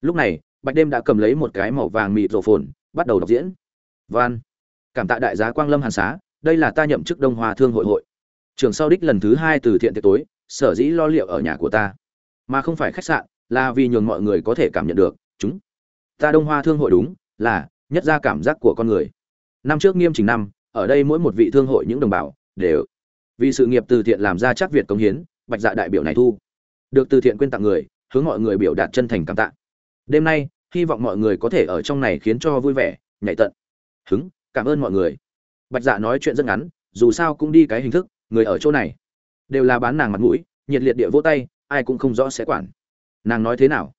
Lúc này, bạch đêm đã cầm lấy một cái màu vàng mịt rổ phồn, bắt đầu đọc diễn. Van. Cảm tạ đại giá quang lâm hàn xá, đây là ta nhậm chức đông hòa thương hội hội. Trường sau đích lần thứ hai từ thiện tiệc tối sở dĩ lo liệu ở nhà của ta. Mà không phải khách sạn, là vì nhường mọi người có thể cảm nhận được, chúng. Ta đông hoa thương hội đúng, là nhất ra cảm giác của con người. Năm trước nghiêm chỉnh năm, ở đây mỗi một vị thương hội những đồng bào đều, vì sự nghiệp từ thiện làm ra chắc việt công hiến, bạch dạ đại biểu này thu. Được từ thiện quyên tặng người, hướng mọi người biểu đạt chân thành cảm tạ. Đêm nay, hy vọng mọi người có thể ở trong này khiến cho vui vẻ, nhảy tận. Hứng, cảm ơn mọi người. Bạch dạ nói chuyện rất ngắn, dù sao cũng đi cái hình thức, người ở chỗ này đều là bán nàng mặt mũi, nhiệt liệt địa vỗ tay, ai cũng không rõ sẽ quản. Nàng nói thế nào?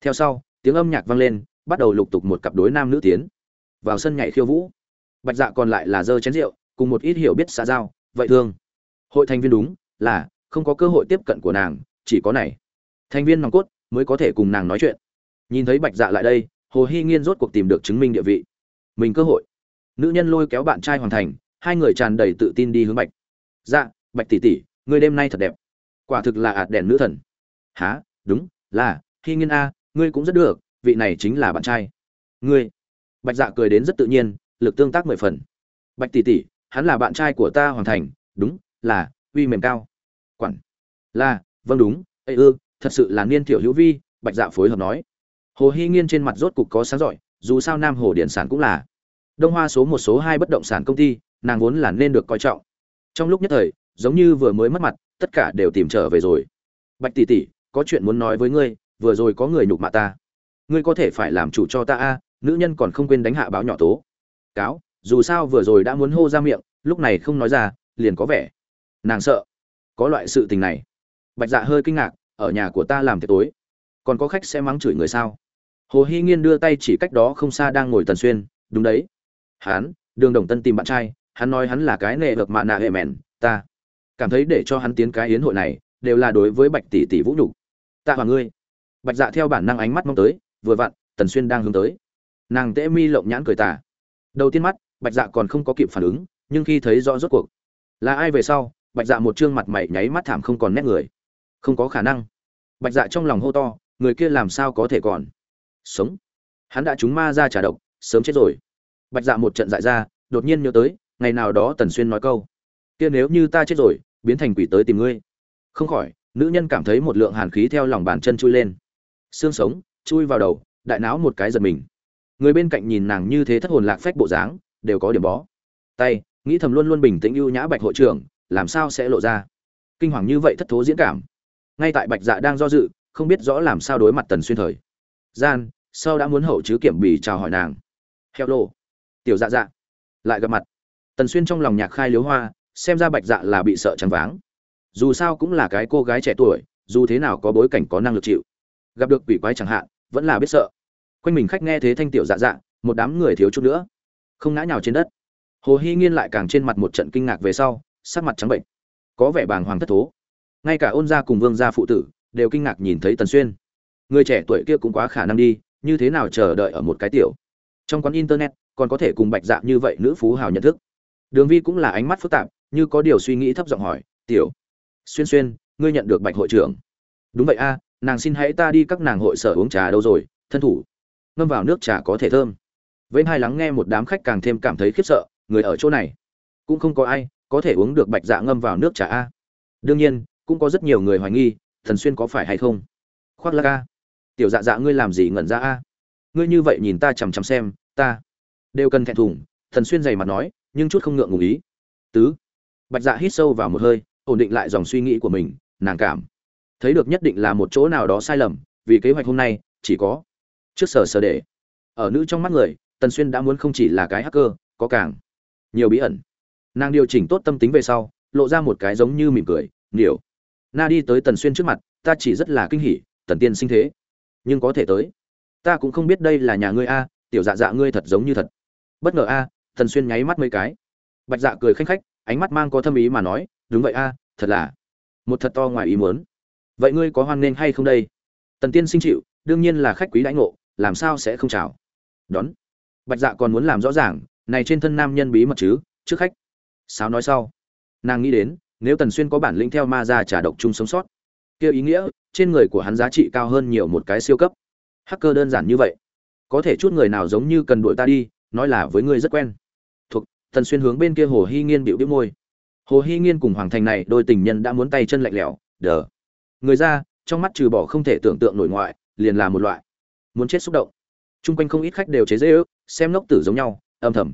Theo sau, tiếng âm nhạc vang lên, bắt đầu lục tục một cặp đối nam nữ tiến. Vào sân nhảy khiêu vũ. Bạch dạ còn lại là dơ chén rượu, cùng một ít hiểu biết xã giao, vậy thương. Hội thành viên đúng, là, không có cơ hội tiếp cận của nàng, chỉ có này. Thành viên nòng cốt, mới có thể cùng nàng nói chuyện. Nhìn thấy bạch dạ lại đây, hồ hy nghiên rốt cuộc tìm được chứng minh địa vị. Mình cơ hội. Nữ nhân lôi kéo bạn trai hoàn thành, hai người tràn đầy tự tin đi hướng bạch. Dạ bạch tỷ tỷ người đêm nay thật đẹp. Quả thực là ạt đèn nữ thần. Há đúng, là khi nghiên a, ngươi cũng rất được, vị này chính là bạn trai. Ngươi. Bạch dạ cười đến rất tự nhiên, lực tương tác mười phần. Bạch tỷ tỷ, hắn là bạn trai của ta hoàn thành, đúng, là, uy mềm cao. Quản. Là vâng đúng ây ư, thật sự là niên thiểu hữu vi, bạch dạ phối hợp nói. Hồ hy nghiên trên mặt rốt cục có sáng giỏi, dù sao nam hồ điện sản cũng là. Đông hoa số một số hai bất động sản công ty, nàng vốn là nên được coi trọng. Trong lúc nhất thời giống như vừa mới mất mặt, tất cả đều tìm trở về rồi. Bạch tỷ tỷ, có chuyện muốn nói với ngươi, vừa rồi có người nhục mạ ta. Ngươi có thể phải làm chủ cho ta a, nữ nhân còn không quên đánh hạ báo nhỏ tố. Cáo, dù sao vừa rồi đã muốn hô ra miệng, lúc này không nói ra, liền có vẻ nàng sợ. Có loại sự tình này. Bạch dạ hơi kinh ngạc, ở nhà của ta làm tiệc tối. Còn có khách sẽ mắng chửi người sao? Hồ hy nghiên đưa tay chỉ cách đó không xa đang ngồi tần xuyên, đúng đấy. Hắn, đường đồng tân tìm bạn trai, hắn nói hắn là cái nệ được mạ nạ hệ mèn ta cảm thấy để cho hắn tiến cái hiến hội này đều là đối với bạch tỷ tỷ vũ nhục. Tạ hoàng ngươi bạch dạ theo bản năng ánh mắt mong tới, vừa vặn, tần xuyên đang hướng tới. Nàng tễ mi lộng nhãn cười tà. Đầu tiên mắt, bạch dạ còn không có kịp phản ứng, nhưng khi thấy rõ rốt cuộc là ai về sau, bạch dạ một trương mặt mày nháy mắt thảm không còn nét người. Không có khả năng. Bạch dạ trong lòng hô to, người kia làm sao có thể còn? Sống. Hắn đã trúng ma ra trả độc, sớm chết rồi. Bạch dạ một trận dại ra, đột nhiên nhớ tới, ngày nào đó tần xuyên nói câu kia nếu như ta chết rồi, biến thành quỷ tới tìm ngươi. Không khỏi, nữ nhân cảm thấy một lượng hàn khí theo lòng bàn chân chui lên. Xương sống, chui vào đầu, đại não một cái giật mình. Người bên cạnh nhìn nàng như thế thất hồn lạc phách bộ dáng, đều có điểm bó. Tay, nghĩ thầm luôn luôn bình tĩnh ưu nhã bạch hội trưởng, làm sao sẽ lộ ra? Kinh hoàng như vậy thất thố diễn cảm. Ngay tại bạch dạ đang do dự, không biết rõ làm sao đối mặt tần xuyên thời. Gian, sau đã muốn hậu chứ kiểm bì chào hỏi nàng. Heo lô tiểu dạ dạ. Lại gặp mặt. Tần xuyên trong lòng nhạc khai liếu hoa xem ra bạch dạ là bị sợ chăn váng. Dù sao cũng là cái cô gái trẻ tuổi, dù thế nào có bối cảnh có năng lực chịu. Gặp được quỷ quái chẳng hạn, vẫn là biết sợ. Quanh mình khách nghe thế thanh tiểu dạ dạ một đám người thiếu chút nữa. Không ngã nhào trên đất. Hồ hy nghiên lại càng trên mặt một trận kinh ngạc về sau, sắc mặt trắng bệnh. Có vẻ bàng hoàng thất thố. Ngay cả ôn gia cùng vương gia phụ tử đều kinh ngạc nhìn thấy tần xuyên. Người trẻ tuổi kia cũng quá khả năng đi, như thế nào chờ đợi ở một cái tiểu. Trong quán internet, còn có thể cùng bạch dạ như vậy nữ phú hào nhận thức. Đường vi cũng là ánh mắt phức tạp như có điều suy nghĩ thấp giọng hỏi, tiểu xuyên xuyên, ngươi nhận được bạch hội trưởng. Đúng vậy a, nàng xin hãy ta đi các nàng hội sở uống trà đâu rồi, thân thủ, ngâm vào nước trà có thể thơm. Với hai lắng nghe một đám khách càng thêm cảm thấy khiếp sợ, người ở chỗ này, cũng không có ai có thể uống được bạch dạ ngâm vào nước trà a. Đương nhiên, cũng có rất nhiều người hoài nghi, thần xuyên có phải hay không? Khoác lắc a. Tiểu dạ dạ ngươi làm gì ngẩn ra a? Ngươi như vậy nhìn ta chằm chằm xem, ta đều cần thẹn thùng. Thần xuyên dày mặt nói, nhưng chút không ngượng ngùng ý. Tứ bạch dạ hít sâu vào một hơi, ổn định lại dòng suy nghĩ của mình, nàng cảm thấy được nhất định là một chỗ nào đó sai lầm, vì kế hoạch hôm nay, chỉ có trước sở sở để. Ở nữ trong mắt người, tần xuyên đã muốn không chỉ là cái hacker, có càng nhiều bí ẩn. Nàng điều chỉnh tốt tâm tính về sau, lộ ra một cái giống như mỉm cười nhiều na đi tới tần xuyên trước mặt, ta chỉ rất là kinh hỉ, tần tiên sinh thế, nhưng có thể tới. Ta cũng không biết đây là nhà ngươi a, tiểu dạ dạ ngươi thật giống như thật. Bất ngờ a, tần xuyên nháy mắt mấy cái. Bạch dạ cười khanh khách ánh mắt mang có thâm ý mà nói, đúng vậy a, thật là, một thật to ngoài ý muốn. Vậy ngươi có hoan nghênh hay không đây? Tần tiên sinh chịu, đương nhiên là khách quý đãi ngộ, làm sao sẽ không chào. Đón. Bạch dạ còn muốn làm rõ ràng, này trên thân nam nhân bí mật chứ, trước khách. Sáo nói sau. Nàng nghĩ đến, nếu tần xuyên có bản lĩnh theo ma ra trả độc chung sống sót, kia ý nghĩa, trên người của hắn giá trị cao hơn nhiều một cái siêu cấp. Hacker đơn giản như vậy, có thể chút người nào giống như cần đuổi ta đi, nói là với ngươi rất quen tần xuyên hướng bên kia hồ hy nghiên bĩu bĩu môi. Hồ hy nghiên cùng hoàng thành này đôi tình nhân đã muốn tay chân lạnh lẽo đờ. Người ra trong mắt trừ bỏ không thể tưởng tượng nổi ngoại liền là một loại muốn chết xúc động. Chung quanh không ít khách đều chế giễu, xem lốc tử giống nhau âm thầm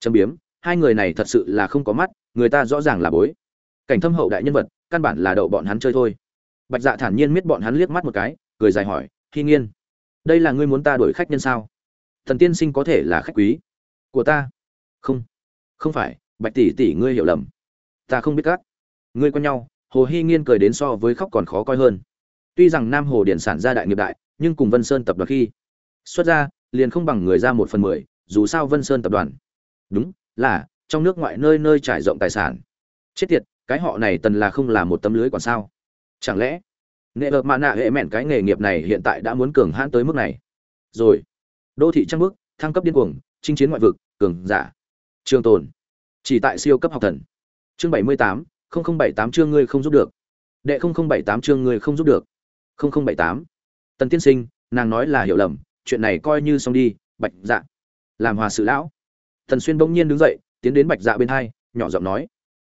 châm biếm hai người này thật sự là không có mắt người ta rõ ràng là bối. Cảnh thâm hậu đại nhân vật căn bản là đậu bọn hắn chơi thôi. Bạch dạ thản nhiên miết bọn hắn liếc mắt một cái cười dài hỏi hy nghiên đây là ngươi muốn ta đuổi khách nhân sao? Thần tiên sinh có thể là khách quý của ta? Không không phải, bạch tỷ tỷ ngươi hiểu lầm. Ta không biết các ngươi quen nhau, hồ hy nghiên cười đến so với khóc còn khó coi hơn. Tuy rằng nam hồ điển sản gia đại nghiệp đại, nhưng cùng vân sơn tập đoàn khi xuất ra, liền không bằng người ra một phần mười, dù sao vân sơn tập đoàn. Đúng, là, trong nước ngoại nơi nơi trải rộng tài sản. Chết tiệt, cái họ này tần là không là một tấm lưới còn sao? Chẳng lẽ, nghệ lợp mạ nạ hệ mẹn cái nghề nghiệp này hiện tại đã muốn cường hãn tới mức này? Rồi, đô thị trăng bước, thăng cấp điên cuồng, chinh chiến ngoại vực, cường giả trường tồn. Chỉ tại siêu cấp học thần. Chương bảy mươi tám, không bảy tám chương ngươi không giúp được. Đệ không bảy tám chương ngươi không giúp được. Không bảy tám. Tần tiên sinh, nàng nói là hiểu lầm, chuyện này coi như xong đi, bạch dạ. Làm hòa sự lão. Thần xuyên bỗng nhiên đứng dậy, tiến đến bạch dạ bên hai, nhỏ giọng nói.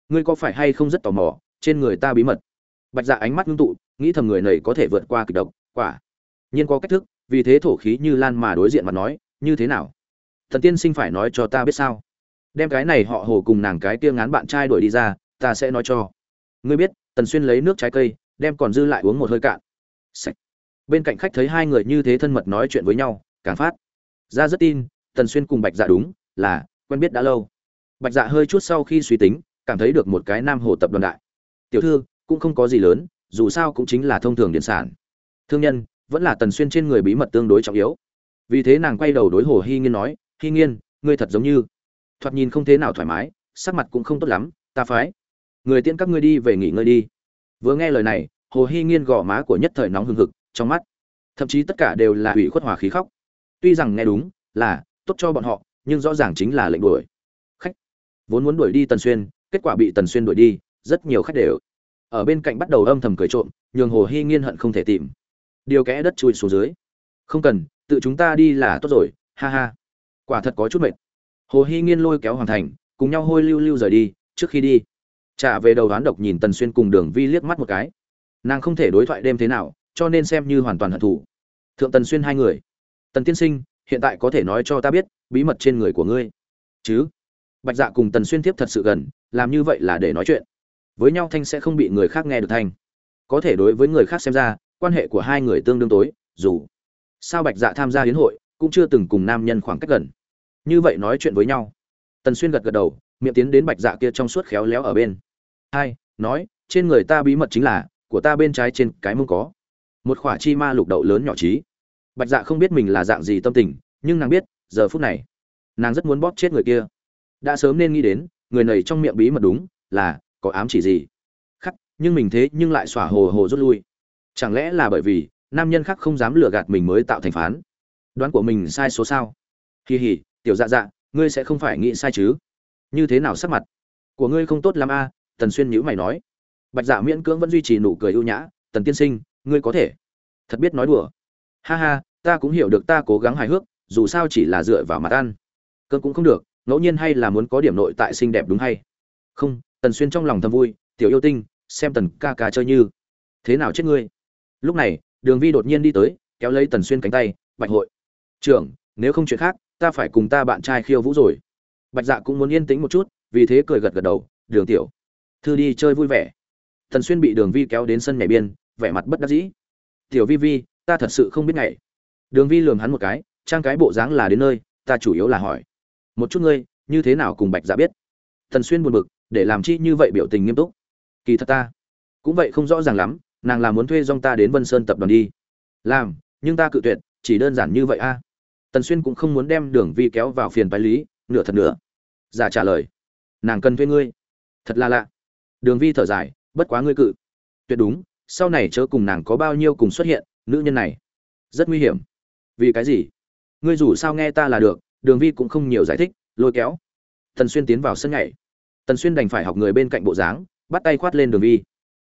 Ngươi có phải hay không rất tò mò, trên người ta bí mật? Bạch dạ ánh mắt ngưng tụ, nghĩ thầm người này có thể vượt qua kịch độc, quả. Nhiên có cách thức, vì thế thổ khí như lan mà đối diện mà nói, như thế nào? Thần tiên sinh phải nói cho ta biết sao? Đem cái này họ hồ cùng nàng cái kia ngán bạn trai đuổi đi ra, ta sẽ nói cho. Ngươi biết, tần xuyên lấy nước trái cây, đem còn dư lại uống một hơi cạn. Sạch. bên cạnh khách thấy hai người như thế thân mật nói chuyện với nhau, càng phát ra rất tin, tần xuyên cùng bạch dạ đúng, là, quen biết đã lâu. Bạch dạ hơi chút sau khi suy tính, cảm thấy được một cái nam hồ tập đoàn đại. Tiểu thư, cũng không có gì lớn, dù sao cũng chính là thông thường điện sản. Thương nhân, vẫn là tần xuyên trên người bí mật tương đối trọng yếu. Vì thế nàng quay đầu đối hồ hy nghiên nói hy nghiên, ngươi thật giống như thoạt nhìn không thế nào thoải mái, sắc mặt cũng không tốt lắm, ta phái. Người tiễn các ngươi đi về nghỉ ngơi đi. Vừa nghe lời này, hồ hy nghiên gò má của nhất thời nóng hừng hực, trong mắt, thậm chí tất cả đều là ủy khuất hòa khí khóc. Tuy rằng nghe đúng, là, tốt cho bọn họ, nhưng rõ ràng chính là lệnh đuổi. Khách. Vốn muốn đuổi đi tần xuyên, kết quả bị tần xuyên đuổi đi, rất nhiều khách đều. Ở bên cạnh bắt đầu âm thầm cười trộm, nhường hồ hy nghiên hận không thể tìm. Điều kẽ đất chui xuống dưới. Không cần, tự chúng ta đi là tốt rồi, ha ha. Quả thật có chút mệt hồ hy nghiên lôi kéo hoàng thành, cùng nhau hôi lưu lưu rời đi, trước khi đi. Trả về đầu đoán độc nhìn tần xuyên cùng đường vi liếc mắt một cái. Nàng không thể đối thoại đêm thế nào, cho nên xem như hoàn toàn hận thủ thượng tần xuyên hai người. Tần tiên sinh, hiện tại có thể nói cho ta biết, bí mật trên người của ngươi. Chứ? Bạch dạ cùng tần xuyên tiếp thật sự gần, làm như vậy là để nói chuyện. Với nhau thanh sẽ không bị người khác nghe được thanh. Có thể đối với người khác xem ra, quan hệ của hai người tương đương tối, dù sao bạch dạ tham gia hiến hội, cũng chưa từng cùng nam nhân khoảng cách gần như vậy nói chuyện với nhau. Tần xuyên gật gật đầu, miệng tiến đến bạch dạ kia trong suốt khéo léo ở bên. Hai, nói, trên người ta bí mật chính là, của ta bên trái trên cái mông có. Một khỏa chi ma lục đậu lớn nhỏ trí. Bạch dạ không biết mình là dạng gì tâm tình, nhưng nàng biết, giờ phút này, nàng rất muốn bóp chết người kia. Đã sớm nên nghĩ đến, người này trong miệng bí mật đúng, là, có ám chỉ gì? Khắc, nhưng mình thế nhưng lại xỏa hồ hồ rút lui. Chẳng lẽ là bởi vì, nam nhân khác không dám lừa gạt mình mới tạo thành phán? Đoán của mình sai số sao? Kỳ hỉ tiểu dạ dạ ngươi sẽ không phải nghĩ sai chứ? Như thế nào sắc mặt? Của ngươi không tốt lắm a, tần xuyên nhữ mày nói. Bạch dạ miễn cưỡng vẫn duy trì nụ cười ưu nhã, tần tiên sinh, ngươi có thể. Thật biết nói đùa. Ha ha, ta cũng hiểu được ta cố gắng hài hước, dù sao chỉ là dựa vào mặt ăn. Cơn cũng không được, ngẫu nhiên hay là muốn có điểm nội tại xinh đẹp đúng hay? Không, tần xuyên trong lòng thầm vui, tiểu yêu tinh, xem tần ca ca chơi như thế nào chết ngươi. Lúc này, đường vi đột nhiên đi tới, kéo lấy tần xuyên cánh tay, bạch hội, trưởng, nếu không chuyện khác ta phải cùng ta bạn trai khiêu vũ rồi. Bạch dạ cũng muốn yên tĩnh một chút, vì thế cười gật gật đầu, đường tiểu, thư đi chơi vui vẻ. Thần xuyên bị đường vi kéo đến sân nhảy biên, vẻ mặt bất đắc dĩ. Tiểu vi vi, ta thật sự không biết nhảy. Đường vi lường hắn một cái, trang cái bộ dáng là đến nơi, ta chủ yếu là hỏi. Một chút ngươi, như thế nào cùng bạch dạ biết? Thần xuyên buồn bực, để làm chi như vậy biểu tình nghiêm túc? Kỳ thật ta, cũng vậy không rõ ràng lắm, nàng là muốn thuê dong ta đến vân sơn tập đoàn đi. Làm, nhưng ta cự tuyệt, chỉ đơn giản như vậy a tần xuyên cũng không muốn đem đường vi kéo vào phiền phái lý, nửa thật nửa. Giả trả lời, nàng cần thuê ngươi. Thật là lạ. Đường vi thở dài, bất quá ngươi cự. Tuyệt đúng, sau này chớ cùng nàng có bao nhiêu cùng xuất hiện, nữ nhân này. Rất nguy hiểm. Vì cái gì? Ngươi dù sao nghe ta là được, đường vi cũng không nhiều giải thích, lôi kéo. Tần xuyên tiến vào sân nhảy. Tần xuyên đành phải học người bên cạnh bộ dáng, bắt tay khoát lên đường vi.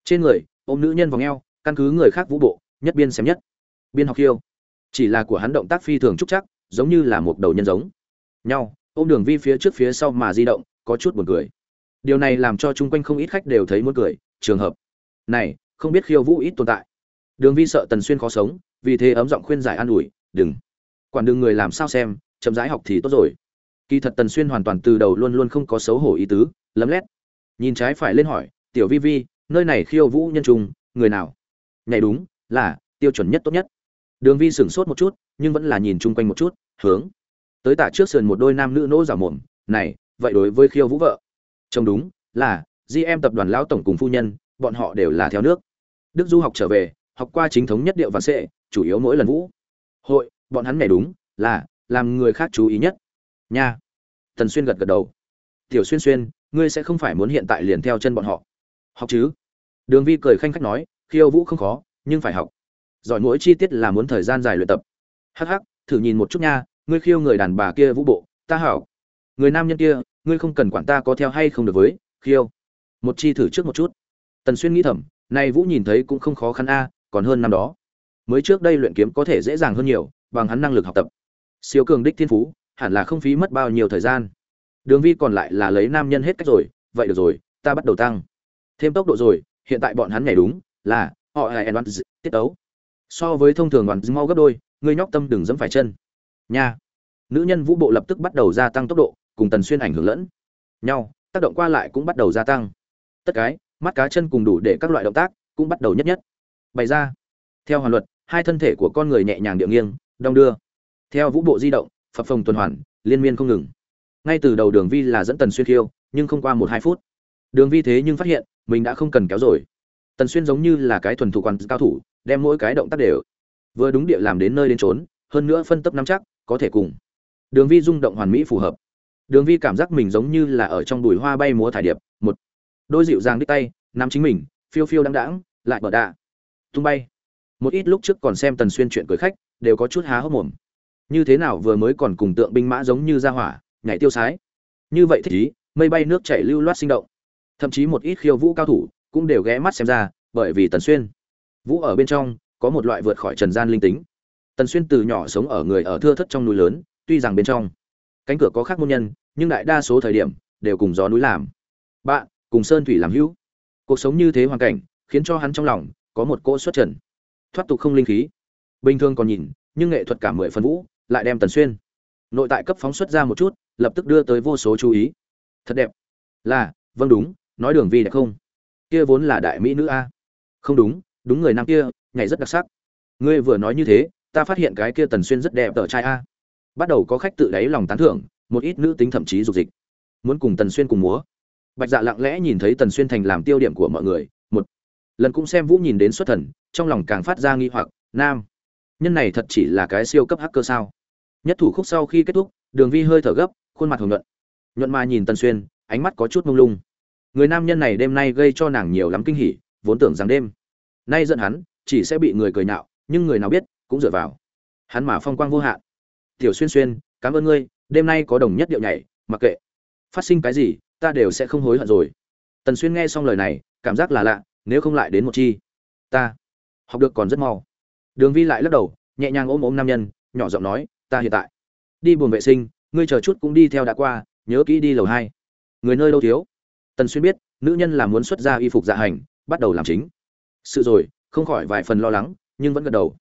Trên người, ôm nữ nhân vào ngheo căn cứ người khác vũ bộ, nhất biên xem nhất. Biên học khiêu. Chỉ là của hắn động tác phi thường trúc chắc giống như là một đầu nhân giống. Nhau, ôm đường vi phía trước phía sau mà di động, có chút buồn cười. Điều này làm cho chung quanh không ít khách đều thấy muốn cười, trường hợp. Này, không biết khiêu vũ ít tồn tại. Đường vi sợ tần xuyên khó sống, vì thế ấm giọng khuyên giải an ủi, đừng. Quản đừng người làm sao xem, chậm rãi học thì tốt rồi. Kỳ thật tần xuyên hoàn toàn từ đầu luôn luôn không có xấu hổ ý tứ, lấm lét. Nhìn trái phải lên hỏi, tiểu vi vi, nơi này khiêu vũ nhân trung, người nào? Nhảy đúng, là, tiêu chuẩn nhất tốt nhất. Đường vi sửng sốt một chút, nhưng vẫn là nhìn chung quanh một chút hướng. Tới tả trước sườn một đôi nam nữ nỗ giả mồm, này, vậy đối với khiêu vũ vợ. Trông đúng, là, di em tập đoàn lão tổng cùng phu nhân, bọn họ đều là theo nước. Đức du học trở về, học qua chính thống nhất điệu và sệ, chủ yếu mỗi lần vũ. Hội, bọn hắn này đúng, là, làm người khác chú ý nhất. Nha. Tần xuyên gật gật đầu. Tiểu xuyên xuyên, ngươi sẽ không phải muốn hiện tại liền theo chân bọn họ. Học chứ? Đường vi cười khanh khách nói, khiêu vũ không khó, nhưng phải học. Giỏi mỗi chi tiết là muốn thời gian dài luyện tập. Hắc hắc thử nhìn một chút nha, ngươi khiêu người đàn bà kia vũ bộ, ta hảo. Người nam nhân kia, ngươi không cần quản ta có theo hay không được với, khiêu. Một chi thử trước một chút. Tần xuyên nghĩ thầm nay vũ nhìn thấy cũng không khó khăn a, còn hơn năm đó. Mới trước đây luyện kiếm có thể dễ dàng hơn nhiều, bằng hắn năng lực học tập. Siêu cường đích thiên phú, hẳn là không phí mất bao nhiêu thời gian. Đường vi còn lại là lấy nam nhân hết cách rồi, vậy được rồi, ta bắt đầu tăng. Thêm tốc độ rồi, hiện tại bọn hắn nhảy đúng, là, họ là en tiết ấu so với thông thường đoàn mau gấp đôi ngươi nhóc tâm đừng dẫm phải chân. Nha. Nữ nhân vũ bộ lập tức bắt đầu gia tăng tốc độ, cùng tần xuyên ảnh hưởng lẫn nhau, tác động qua lại cũng bắt đầu gia tăng. Tất cái, mắt cá chân cùng đủ để các loại động tác cũng bắt đầu nhất nhất bày ra. Theo hoàn luật, hai thân thể của con người nhẹ nhàng điệu nghiêng, đong đưa. Theo vũ bộ di động, phập phồng tuần hoàn, liên miên không ngừng. Ngay từ đầu đường vi là dẫn tần xuyên khiêu, nhưng không qua một hai phút. Đường vi thế nhưng phát hiện, mình đã không cần kéo rồi. Tần xuyên giống như là cái thuần thủ quan cao thủ, đem mỗi cái động tác đều vừa đúng địa làm đến nơi đến trốn hơn nữa phân tấp nắm chắc, có thể cùng. Đường vi rung động hoàn mỹ phù hợp. Đường vi cảm giác mình giống như là ở trong bụi hoa bay múa thải điệp, một. Đôi dịu dàng đích tay, nắm chính mình, phiêu phiêu đăng đãng, lại bờ đạ. Tung bay. Một ít lúc trước còn xem tần xuyên chuyện cười khách, đều có chút há hốc mồm. Như thế nào vừa mới còn cùng tượng binh mã giống như ra hỏa, nhảy tiêu sái? Như vậy thích ý, mây bay nước chảy lưu loát sinh động. Thậm chí một ít khiêu vũ cao thủ cũng đều ghé mắt xem ra, bởi vì tần xuyên. Vũ ở bên trong có một loại vượt khỏi trần gian linh tính. Tần xuyên từ nhỏ sống ở người ở thưa thất trong núi lớn, tuy rằng bên trong cánh cửa có khác môn nhân, nhưng đại đa số thời điểm đều cùng gió núi làm. Bạn, cùng sơn thủy làm hữu. Cuộc sống như thế hoàn cảnh khiến cho hắn trong lòng có một cỗ xuất trần. Thoát tục không linh khí. Bình thường còn nhìn, nhưng nghệ thuật cả mười phần vũ lại đem tần xuyên nội tại cấp phóng xuất ra một chút, lập tức đưa tới vô số chú ý. Thật đẹp. Là vâng đúng, nói đường vi đẹp không? Kia vốn là đại mỹ nữ a. Không đúng đúng người nam kia nhảy rất đặc sắc. Ngươi vừa nói như thế, ta phát hiện cái kia tần xuyên rất đẹp tờ trai a. Bắt đầu có khách tự đáy lòng tán thưởng, một ít nữ tính thậm chí dục dịch. Muốn cùng tần xuyên cùng múa. Bạch dạ lặng lẽ nhìn thấy tần xuyên thành làm tiêu điểm của mọi người, một. Lần cũng xem vũ nhìn đến xuất thần, trong lòng càng phát ra nghi hoặc, nam. Nhân này thật chỉ là cái siêu cấp hacker sao? Nhất thủ khúc sau khi kết thúc, đường vi hơi thở gấp, khuôn mặt hồng nhuận. Nhuận mà nhìn tần xuyên, ánh mắt có chút mông lung. Người nam nhân này đêm nay gây cho nàng nhiều lắm kinh hỉ, vốn tưởng rằng đêm nay giận hắn chỉ sẽ bị người cười nhạo, nhưng người nào biết, cũng dựa vào. Hắn mà phong quang vô hạn. Tiểu xuyên xuyên, cảm ơn ngươi, đêm nay có đồng nhất điệu nhảy, mặc kệ. Phát sinh cái gì, ta đều sẽ không hối hận rồi. Tần xuyên nghe xong lời này, cảm giác là lạ, nếu không lại đến một chi. Ta học được còn rất mau. Đường vi lại lắc đầu, nhẹ nhàng ôm ôm nam nhân, nhỏ giọng nói, ta hiện tại đi buồng vệ sinh, ngươi chờ chút cũng đi theo đã qua, nhớ kỹ đi lầu hai. Người nơi đâu thiếu? Tần xuyên biết, nữ nhân là muốn xuất ra y phục dạ hành, bắt đầu làm chính. Sự rồi không khỏi vài phần lo lắng, nhưng vẫn gật đầu.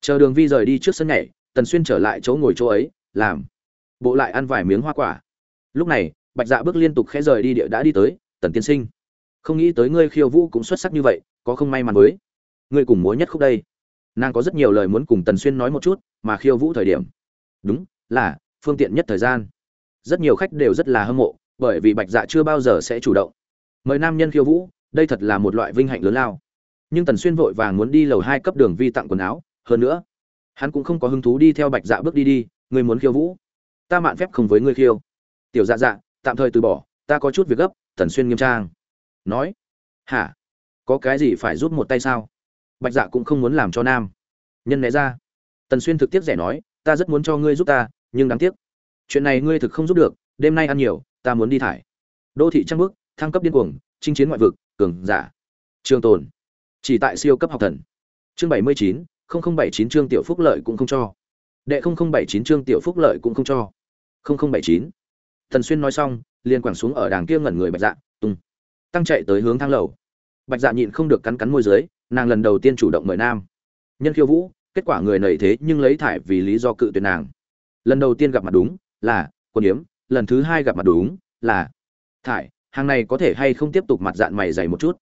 Chờ đường vi rời đi trước sân nhảy, tần xuyên trở lại chỗ ngồi chỗ ấy, làm. Bộ lại ăn vài miếng hoa quả. Lúc này, bạch dạ bước liên tục khẽ rời đi địa đã đi tới, tần tiên sinh, không nghĩ tới ngươi khiêu vũ cũng xuất sắc như vậy, có không may mắn với. Ngươi cùng múa nhất khúc đây. Nàng có rất nhiều lời muốn cùng tần xuyên nói một chút, mà khiêu vũ thời điểm. Đúng, là, phương tiện nhất thời gian. Rất nhiều khách đều rất là hâm mộ, bởi vì bạch dạ chưa bao giờ sẽ chủ động. Mời nam nhân khiêu vũ, đây thật là một loại vinh hạnh lớn lao nhưng tần xuyên vội vàng muốn đi lầu hai cấp đường vi tặng quần áo, hơn nữa, hắn cũng không có hứng thú đi theo bạch dạ bước đi đi ngươi muốn khiêu vũ. Ta mạn phép không với ngươi khiêu. Tiểu dạ dạ tạm thời từ bỏ, ta có chút việc gấp, tần xuyên nghiêm trang. Nói, hả? Có cái gì phải giúp một tay sao? Bạch dạ cũng không muốn làm cho nam nhân né ra. Tần xuyên thực tiếc rẻ nói, ta rất muốn cho ngươi giúp ta, nhưng đáng tiếc. Chuyện này ngươi thực không giúp được, đêm nay ăn nhiều, ta muốn đi thải. Đô thị trăng bước, thăng cấp điên cuồng, chinh chiến ngoại vực, cường giả. Trường tồn chỉ tại siêu cấp học thần. Chương bảy mươi chín, không không bảy chín chương tiểu phúc lợi cũng không cho. Đệ không không bảy chín chương tiểu phúc lợi cũng không cho. Không không bảy chín. Thần xuyên nói xong, liền quẳng xuống ở đàng kia ngẩn người bạch dạ tung. Tăng chạy tới hướng thang lầu. Bạch dạ nhịn không được cắn cắn môi dưới, nàng lần đầu tiên chủ động mời nam. Nhân khiêu vũ, kết quả người nảy thế nhưng lấy thải vì lý do cự tuyệt nàng. Lần đầu tiên gặp mặt đúng là quân yếm, lần thứ hai gặp mặt đúng là thải. Hàng này có thể hay không tiếp tục mặt dạng mày dày một chút?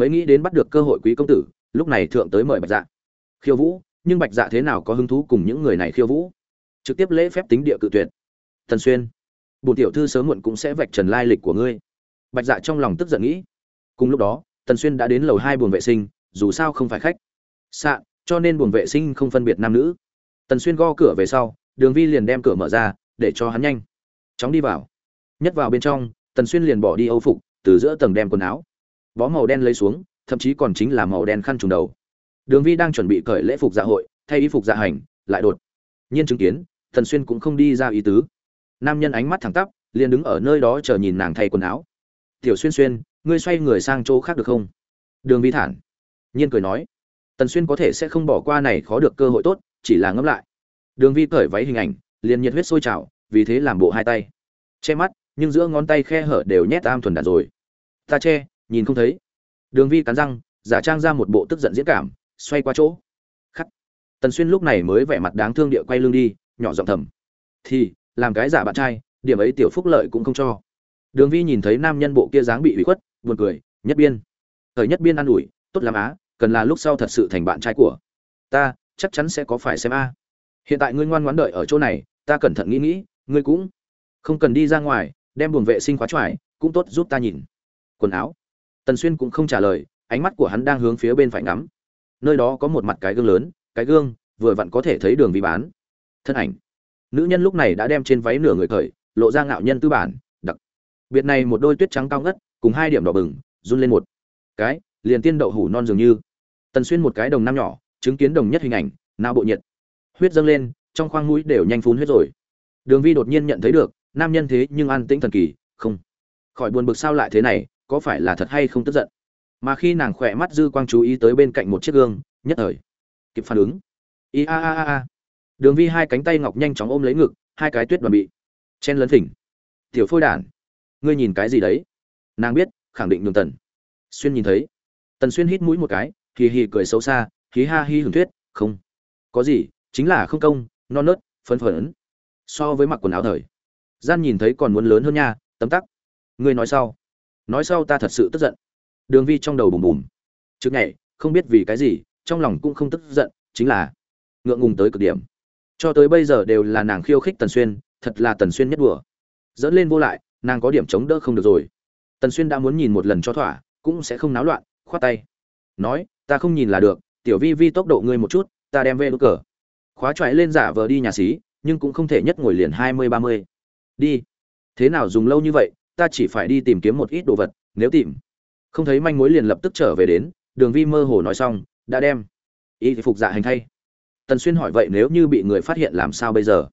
Mới nghĩ đến bắt được cơ hội quý công tử, lúc này thượng tới mời bạch dạ. Khiêu vũ, nhưng bạch dạ thế nào có hứng thú cùng những người này khiêu vũ? Trực tiếp lễ phép tính địa cự tuyệt. Tần xuyên bùn tiểu thư sớm muộn cũng sẽ vạch trần lai lịch của ngươi. Bạch dạ trong lòng tức giận nghĩ. Cùng lúc đó tần xuyên đã đến lầu hai buồng vệ sinh, dù sao không phải khách. Xạ, cho nên buồng vệ sinh không phân biệt nam nữ. Tần xuyên go cửa về sau, đường vi liền đem cửa mở ra, để cho hắn nhanh. Chóng đi vào. Nhất vào bên trong tần xuyên liền bỏ đi âu phục, từ giữa tầng đem quần áo bó màu đen lấy xuống, thậm chí còn chính là màu đen khăn trùng đầu. Đường vi đang chuẩn bị cởi lễ phục dạ hội, thay y phục dạ hành, lại đột nhiên chứng kiến tần xuyên cũng không đi ra ý tứ. Nam nhân ánh mắt thẳng tắp, liền đứng ở nơi đó chờ nhìn nàng thay quần áo. Tiểu xuyên xuyên, ngươi xoay người sang chỗ khác được không? Đường vi thản nhiên cười nói. Tần xuyên có thể sẽ không bỏ qua này khó được cơ hội tốt, chỉ là ngẫm lại. Đường vi cởi váy hình ảnh, liền nhiệt huyết sôi trào, vì thế làm bộ hai tay. Che mắt, nhưng giữa ngón tay khe hở đều nhét am thuần đạt rồi. Ta che nhìn không thấy. Đường vi cắn răng, giả trang ra một bộ tức giận diễn cảm, xoay qua chỗ. Khắc. Tần xuyên lúc này mới vẻ mặt đáng thương địa quay lưng đi, nhỏ giọng thầm. Thì, làm cái giả bạn trai, điểm ấy tiểu phúc lợi cũng không cho. Đường vi nhìn thấy nam nhân bộ kia dáng bị ủy khuất, buồn cười, nhất biên. Thời nhất biên ăn ủi, tốt làm á, cần là lúc sau thật sự thành bạn trai của ta, chắc chắn sẽ có phải xem a. Hiện tại ngươi ngoan ngoãn đợi ở chỗ này, ta cẩn thận nghĩ nghĩ, ngươi cũng không cần đi ra ngoài, đem buồng vệ sinh khóa choải cũng tốt giúp ta nhìn. Quần áo tần xuyên cũng không trả lời, ánh mắt của hắn đang hướng phía bên phải ngắm. Nơi đó có một mặt cái gương lớn, cái gương vừa vặn có thể thấy đường vi bán. Thân ảnh. Nữ nhân lúc này đã đem trên váy nửa người khởi, lộ ra ngạo nhân tư bản, đặc. Biệt này một đôi tuyết trắng cao ngất, cùng hai điểm đỏ bừng, run lên một cái, liền tiên đậu hủ non dường như. Tần xuyên một cái đồng nam nhỏ, chứng kiến đồng nhất hình ảnh, nao bộ nhiệt. Huyết dâng lên, trong khoang mũi đều nhanh phun huyết rồi. Đường vi đột nhiên nhận thấy được, nam nhân thế nhưng an tĩnh thần kỳ, không. Khỏi buồn bực sao lại thế này có phải là thật hay không tức giận? Mà khi nàng khỏe mắt dư quang chú ý tới bên cạnh một chiếc gương, nhất thời, kịp phản ứng. I a a a a. Đường vi hai cánh tay ngọc nhanh chóng ôm lấy ngực, hai cái tuyết đoàn bị chen lấn thỉnh. Tiểu phôi đản, ngươi nhìn cái gì đấy? Nàng biết, khẳng định đường tần xuyên nhìn thấy. Tần xuyên hít mũi một cái, hì hì cười xấu xa, hí ha hi hưởng thuyết, không, có gì, chính là không công, non nớt, phấn phấn. So với mặc quần áo thời, gian nhìn thấy còn muốn lớn hơn nha, tấm tắc. Ngươi nói sau nói sau ta thật sự tức giận. Đường vi trong đầu bùm bùm. Trước nhảy, không biết vì cái gì, trong lòng cũng không tức giận, chính là ngượng ngùng tới cực điểm. Cho tới bây giờ đều là nàng khiêu khích tần xuyên, thật là tần xuyên nhất đùa. Dẫn lên vô lại, nàng có điểm chống đỡ không được rồi. Tần xuyên đã muốn nhìn một lần cho thỏa, cũng sẽ không náo loạn, khoát tay. Nói, ta không nhìn là được, tiểu vi vi tốc độ ngươi một chút, ta đem về đốt cờ. Khóa choại lên giả vờ đi nhà xí, nhưng cũng không thể nhất ngồi liền hai mươi ba mươi. Đi. Thế nào dùng lâu như vậy ta chỉ phải đi tìm kiếm một ít đồ vật, nếu tìm không thấy manh mối liền lập tức trở về đến. Đường vi mơ hồ nói xong, đã đem. Y phục dạ hành thay. Tần xuyên hỏi, vậy nếu như bị người phát hiện làm sao bây giờ?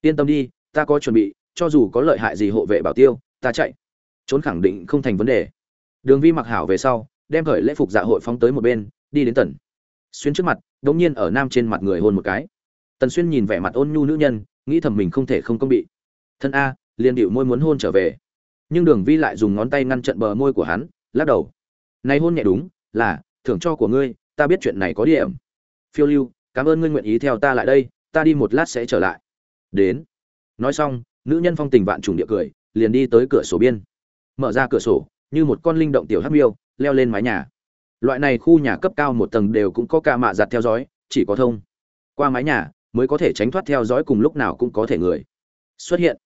Yên tâm đi, ta có chuẩn bị, cho dù có lợi hại gì hộ vệ bảo tiêu, ta chạy, trốn khẳng định không thành vấn đề. Đường vi mặc hảo về sau, đem khởi lễ phục dạ hội phóng tới một bên, đi đến tần xuyên trước mặt, đống nhiên ở nam trên mặt người hôn một cái. Tần xuyên nhìn vẻ mặt ôn nhu nữ nhân, nghĩ thầm mình không thể không công bị. Thân a, liền điệu môi muốn hôn trở về nhưng đường vi lại dùng ngón tay ngăn chặn bờ môi của hắn, lắc đầu. Này hôn nhẹ đúng, là, thưởng cho của ngươi, ta biết chuyện này có điểm. Phiêu lưu, cảm ơn ngươi nguyện ý theo ta lại đây, ta đi một lát sẽ trở lại. Đến. Nói xong, nữ nhân phong tình vạn trùng địa cười, liền đi tới cửa sổ biên. Mở ra cửa sổ, như một con linh động tiểu hắc miêu, leo lên mái nhà. Loại này khu nhà cấp cao một tầng đều cũng có ca mạ giặt theo dõi, chỉ có thông. Qua mái nhà, mới có thể tránh thoát theo dõi cùng lúc nào cũng có thể người. Xuất hiện.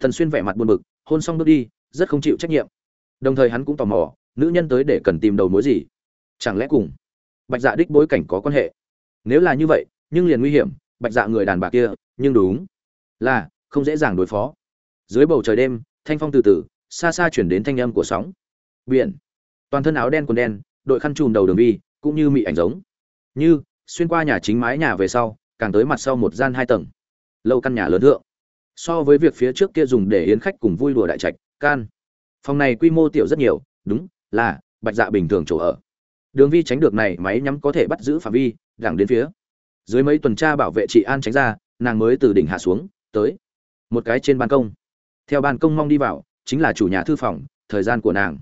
Thần xuyên vẻ mặt buồn bực, hôn xong bước đi rất không chịu trách nhiệm. Đồng thời hắn cũng tò mò, nữ nhân tới để cần tìm đầu mối gì? Chẳng lẽ cùng bạch dạ đích bối cảnh có quan hệ? Nếu là như vậy, nhưng liền nguy hiểm, bạch dạ người đàn bà kia, nhưng đúng là không dễ dàng đối phó. Dưới bầu trời đêm, thanh phong từ từ, xa xa chuyển đến thanh âm của sóng. Biển. Toàn thân áo đen quần đen, đội khăn trùm đầu đường vi, cũng như mị ảnh giống. Như xuyên qua nhà chính mái nhà về sau, càng tới mặt sau một gian hai tầng. Lâu căn nhà lớn thượng so với việc phía trước kia dùng để yến khách cùng vui đùa đại trạch, can. Phòng này quy mô tiểu rất nhiều, đúng, là, bạch dạ bình thường chỗ ở. Đường vi tránh được này, máy nhắm có thể bắt giữ phạm vi đảng đến phía. Dưới mấy tuần tra bảo vệ chị an tránh ra, nàng mới từ đỉnh hạ xuống, tới. Một cái trên ban công. Theo ban công mong đi vào, chính là chủ nhà thư phòng, thời gian của nàng.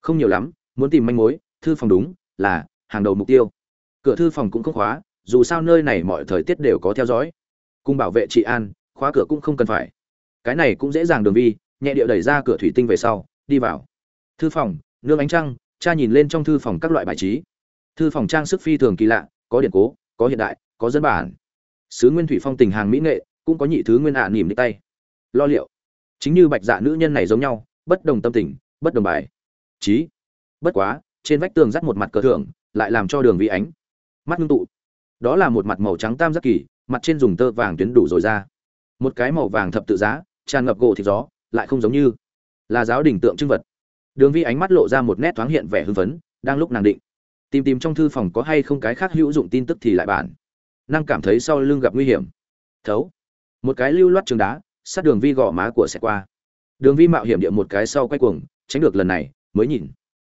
Không nhiều lắm, muốn tìm manh mối, thư phòng đúng, là, hàng đầu mục tiêu. Cửa thư phòng cũng không khóa, dù sao nơi này mọi thời tiết đều có theo dõi. Cùng bảo vệ chị an khóa cửa cũng không cần phải. Cái này cũng dễ dàng đường vi, nhẹ điệu đẩy ra cửa thủy tinh về sau, đi vào. Thư phòng, nương ánh trăng, cha nhìn lên trong thư phòng các loại bài trí. Thư phòng trang sức phi thường kỳ lạ, có điện cố, có hiện đại, có dân bản. Sứ nguyên thủy phong tình hàng mỹ nghệ, cũng có nhị thứ nguyên ạ à nỉm đi tay. Lo liệu. Chính như bạch dạ nữ nhân này giống nhau, bất đồng tâm tình, bất đồng bài. Trí bất quá, trên vách tường dắt một mặt cờ thưởng lại làm cho đường vi ánh. Mắt ngưng tụ. Đó là một mặt màu trắng tam giác kỳ, mặt trên dùng tơ vàng tuyến đủ rồi ra một cái màu vàng thập tự giá, tràn ngập gỗ thịt gió, lại không giống như là giáo đình tượng trưng vật. Đường vi ánh mắt lộ ra một nét thoáng hiện vẻ hưng phấn, đang lúc nàng định tìm tìm trong thư phòng có hay không cái khác hữu dụng tin tức thì lại bản năng cảm thấy sau lưng gặp nguy hiểm. Thấu. Một cái lưu loát trường đá, sát đường vi gõ má của sẽ qua. Đường vi mạo hiểm địa một cái sau quay cuồng, tránh được lần này, mới nhìn.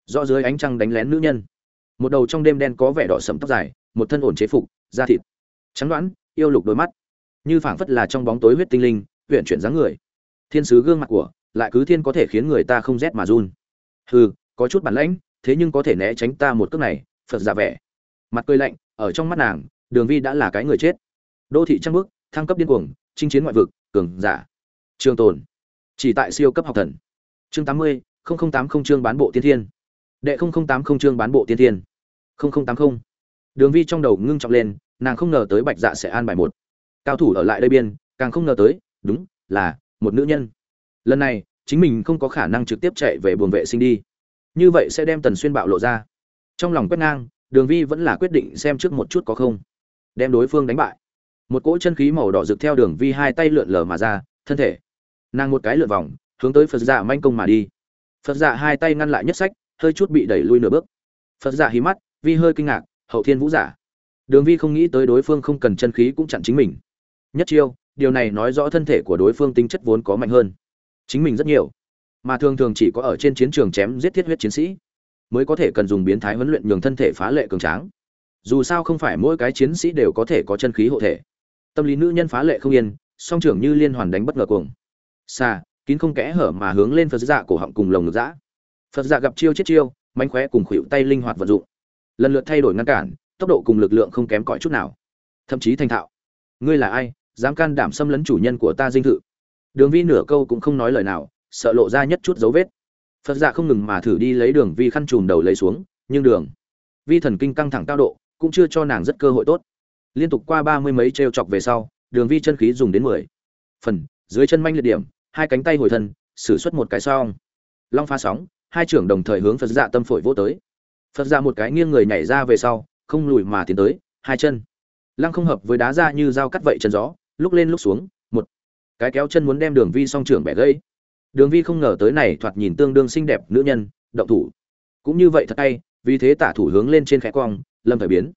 Do dưới ánh trăng đánh lén nữ nhân. Một đầu trong đêm đen có vẻ đỏ sẫm tóc dài, một thân ổn chế phục, da thịt trắng đoán yêu lục đôi mắt như phảng phất là trong bóng tối huyết tinh linh huyện chuyển dáng người. Thiên sứ gương mặt của, lại cứ thiên có thể khiến người ta không rét mà run. Hừ, có chút bản lãnh, thế nhưng có thể né tránh ta một cước này, phật giả vẻ. Mặt cười lạnh, ở trong mắt nàng, đường vi đã là cái người chết. Đô thị trăng bước thăng cấp điên cuồng, chinh chiến ngoại vực, cường giả. Trường tồn. Chỉ tại siêu cấp học thần. Chương tám mươi tám không chương bán bộ tiên thiên. Đệ tám không chương bán bộ tiên thiên. Tám không. Đường vi trong đầu ngưng trọng lên, nàng không ngờ tới bạch dạ sẽ an bài một cao thủ ở lại đây biên, càng không ngờ tới, đúng, là một nữ nhân. Lần này, chính mình không có khả năng trực tiếp chạy về buồng vệ sinh đi. Như vậy sẽ đem tần xuyên bạo lộ ra. Trong lòng quét ngang, đường vi vẫn là quyết định xem trước một chút có không. Đem đối phương đánh bại. Một cỗ chân khí màu đỏ rực theo đường vi hai tay lượn lờ mà ra, thân thể. Nàng một cái lượn vòng, hướng tới phật dạ manh công mà đi. Phật dạ hai tay ngăn lại nhất sách, hơi chút bị đẩy lui nửa bước. Phật dạ hí mắt, vi hơi kinh ngạc, hậu thiên vũ giả. Đường vi không nghĩ tới đối phương không cần chân khí cũng chặn chính mình nhất chiêu, điều này nói rõ thân thể của đối phương tính chất vốn có mạnh hơn. Chính mình rất nhiều, mà thường thường chỉ có ở trên chiến trường chém giết thiết huyết chiến sĩ, mới có thể cần dùng biến thái huấn luyện nhường thân thể phá lệ cường tráng. Dù sao không phải mỗi cái chiến sĩ đều có thể có chân khí hộ thể. Tâm lý nữ nhân phá lệ không yên, song trưởng như liên hoàn đánh bất ngờ cuồng. Xa kín không kẽ hở mà hướng lên phật dạ cổ họng cùng lồng ngực dã. Phật dạ gặp chiêu chết chiêu, mánh khóe cùng khuỵu tay linh hoạt vận dụng. Lần lượt thay đổi ngăn cản, tốc độ cùng lực lượng không kém cỏi chút nào. Thậm chí thành thạo. Ngươi là ai? Dám can đảm xâm lấn chủ nhân của ta dinh thự. Đường vi nửa câu cũng không nói lời nào, sợ lộ ra nhất chút dấu vết. Phật dạ không ngừng mà thử đi lấy đường vi khăn chùm đầu lấy xuống, nhưng đường vi thần kinh căng thẳng cao độ, cũng chưa cho nàng rất cơ hội tốt. Liên tục qua ba mươi mấy t r e o chọc về sau, đường vi chân khí dùng đến mười. Phần, dưới chân manh liệt điểm, hai cánh tay hồi thân xử suất một cái song. Long pha sóng, hai trưởng đồng thời hướng phật dạ tâm phổi vô tới. Phật dạ một cái nghiêng người nhảy ra về sau, không lùi mà tiến tới, hai chân. Lăng không hợp với đá ra như dao cắt vậy chân gió lúc lên lúc xuống, một, cái kéo chân muốn đem đường vi song trưởng bẻ gãy. Đường vi không ngờ tới này thoạt nhìn tương đương xinh đẹp nữ nhân, động thủ. Cũng như vậy thật hay, vì thế tả thủ hướng lên trên khẽ cong, lâm thời biến.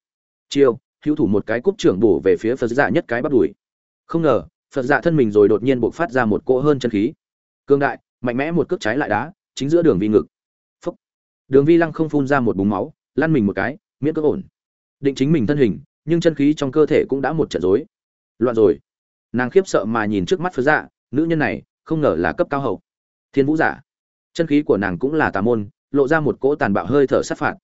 Chiêu, hữu thủ một cái cúp trưởng bổ về phía phật dạ nhất cái bắt đuổi không ngờ, phật dạ thân mình rồi đột nhiên buộc phát ra một cỗ hơn chân khí. Cương đại, mạnh mẽ một cước trái lại đá, chính giữa đường vi ngực. Phúc. Đường vi lăng không phun ra một búng máu, lăn mình một cái, miễn cước ổn. Định chính mình thân hình, nhưng chân khí trong cơ thể cũng đã một trận rối. Loạn rồi nàng khiếp sợ mà nhìn trước mắt phật dạ nữ nhân này, không ngờ là cấp cao hậu. Thiên vũ giả chân khí của nàng cũng là tà môn, lộ ra một cỗ tàn bạo hơi thở sát phạt.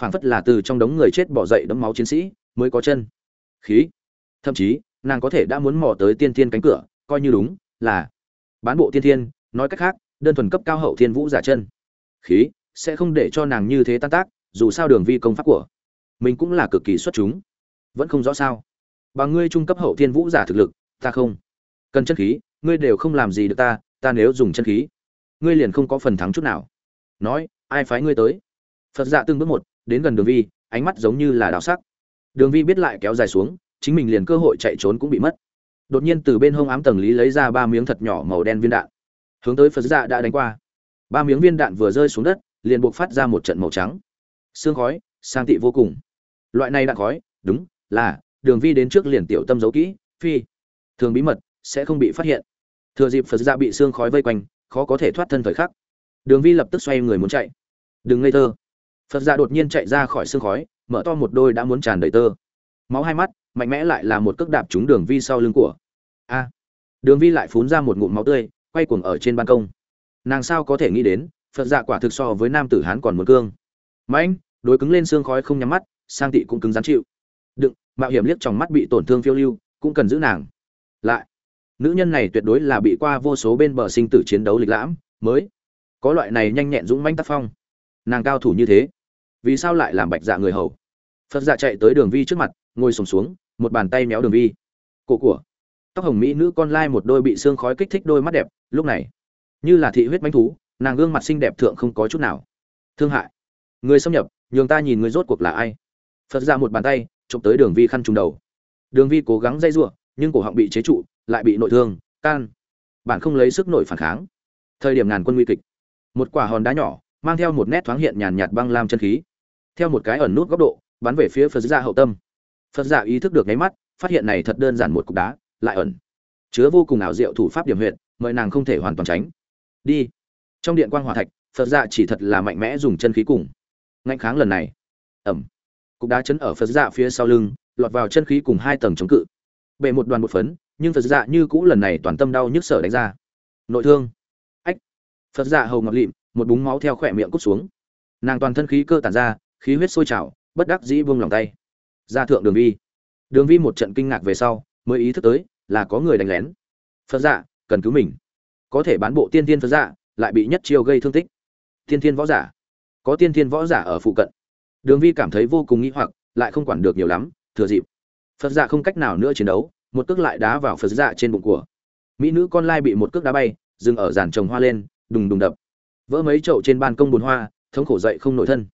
Phảng phất là từ trong đống người chết bỏ dậy đấm máu chiến sĩ, mới có chân. Khí. Thậm chí, nàng có thể đã muốn mò tới tiên thiên cánh cửa, coi như đúng, là bán bộ tiên thiên, nói cách khác, đơn thuần cấp cao hậu thiên vũ giả chân. Khí, sẽ không để cho nàng như thế tan tác, dù sao đường vi công pháp của mình cũng là cực kỳ xuất chúng. Vẫn không rõ sao. Bà ngươi trung cấp hậu thiên vũ giả thực lực ta không. Cần chân khí, ngươi đều không làm gì được ta ta nếu dùng chân khí, ngươi liền không có phần thắng chút nào. Nói, ai phái ngươi tới? Phật dạ từng bước một, đến gần đường vi, ánh mắt giống như là đào sắc. Đường vi biết lại kéo dài xuống, chính mình liền cơ hội chạy trốn cũng bị mất. Đột nhiên từ bên hông ám tầng lý lấy ra ba miếng thật nhỏ màu đen viên đạn. Hướng tới phật dạ đã đánh qua. Ba miếng viên đạn vừa rơi xuống đất, liền buộc phát ra một trận màu trắng. Xương khói, sang tị vô cùng. Loại này đạn khói, đúng, là, đường vi đến trước liền tiểu tâm giấu kỹ, phi thường bí mật, sẽ không bị phát hiện. Thừa dịp phật ra bị xương khói vây quanh, khó có thể thoát thân thời khắc. Đường vi lập tức xoay người muốn chạy. Đừng ngây thơ. Phật ra đột nhiên chạy ra khỏi xương khói, mở to một đôi đã muốn tràn đầy tơ. Máu hai mắt, mạnh mẽ lại là một cước đạp trúng đường vi sau lưng của. A! Đường vi lại phun ra một ngụm máu tươi, quay cuồng ở trên ban công. Nàng sao có thể nghĩ đến, phật dạ quả thực so với nam tử hán còn một cương. Mạnh! Đối cứng lên xương khói không nhắm mắt, sang tị cũng cứng rắn chịu. Đựng mạo hiểm liếc trong mắt bị tổn thương phiêu lưu, cũng cần giữ nàng lại nữ nhân này tuyệt đối là bị qua vô số bên bờ sinh tử chiến đấu lịch lãm mới có loại này nhanh nhẹn dũng mãnh tác phong. Nàng cao thủ như thế vì sao lại làm bạch dạ người hầu? Phật dạ chạy tới đường vi trước mặt ngồi sùng xuống, xuống một bàn tay méo đường vi. Cổ của tóc hồng mỹ nữ con lai một đôi bị xương khói kích thích đôi mắt đẹp lúc này như là thị huyết bánh thú nàng gương mặt xinh đẹp thượng không có chút nào thương hại. Người xâm nhập nhường ta nhìn người rốt cuộc là ai? Phật ra một bàn tay chụp tới đường vi khăn trùng đầu. Đường vi cố gắng dây giụa nhưng cổ họng bị chế trụ, lại bị nội thương, can. Bạn không lấy sức nổi phản kháng. Thời điểm ngàn quân nguy kịch. Một quả hòn đá nhỏ, mang theo một nét thoáng hiện nhàn nhạt băng lam chân khí. Theo một cái ẩn nút góc độ, bắn về phía phật giả hậu tâm. Phật giả ý thức được nháy mắt, phát hiện này thật đơn giản một cục đá, lại ẩn. Chứa vô cùng ảo diệu thủ pháp điểm huyệt, mời nàng không thể hoàn toàn tránh. Đi. Trong điện quang hỏa thạch, phật giả chỉ thật là mạnh mẽ dùng chân khí cùng. Ngạnh kháng lần này. Ẩm. Cục đá chấn ở phật giả phía sau lưng, lọt vào chân khí cùng hai tầng chống cự bệ một đoàn một phấn, nhưng phật dạ như cũ lần này toàn tâm đau nhức sở đánh ra. Nội thương. Ách. Phật dạ hầu ngọc lịm, một búng máu theo khỏe miệng cút xuống. Nàng toàn thân khí cơ tản ra, khí huyết sôi trào, bất đắc dĩ buông lòng tay. Ra thượng đường vi. Đường vi một trận kinh ngạc về sau, mới ý thức tới, là có người đánh lén. Phật dạ cần cứu mình. Có thể bán bộ tiên tiên phật dạ lại bị nhất chiêu gây thương tích. Tiên tiên võ giả. Có tiên tiên võ giả ở phụ cận. Đường vi cảm thấy vô cùng nghĩ hoặc, lại không quản được nhiều lắm, thừa dịp phật dạ không cách nào nữa chiến đấu, một cước lại đá vào phật dạ trên bụng của. Mỹ nữ con lai bị một cước đá bay, dừng ở giàn trồng hoa lên, đùng đùng đập. Vỡ mấy chậu trên ban công bùn hoa, thống khổ dậy không nổi thân.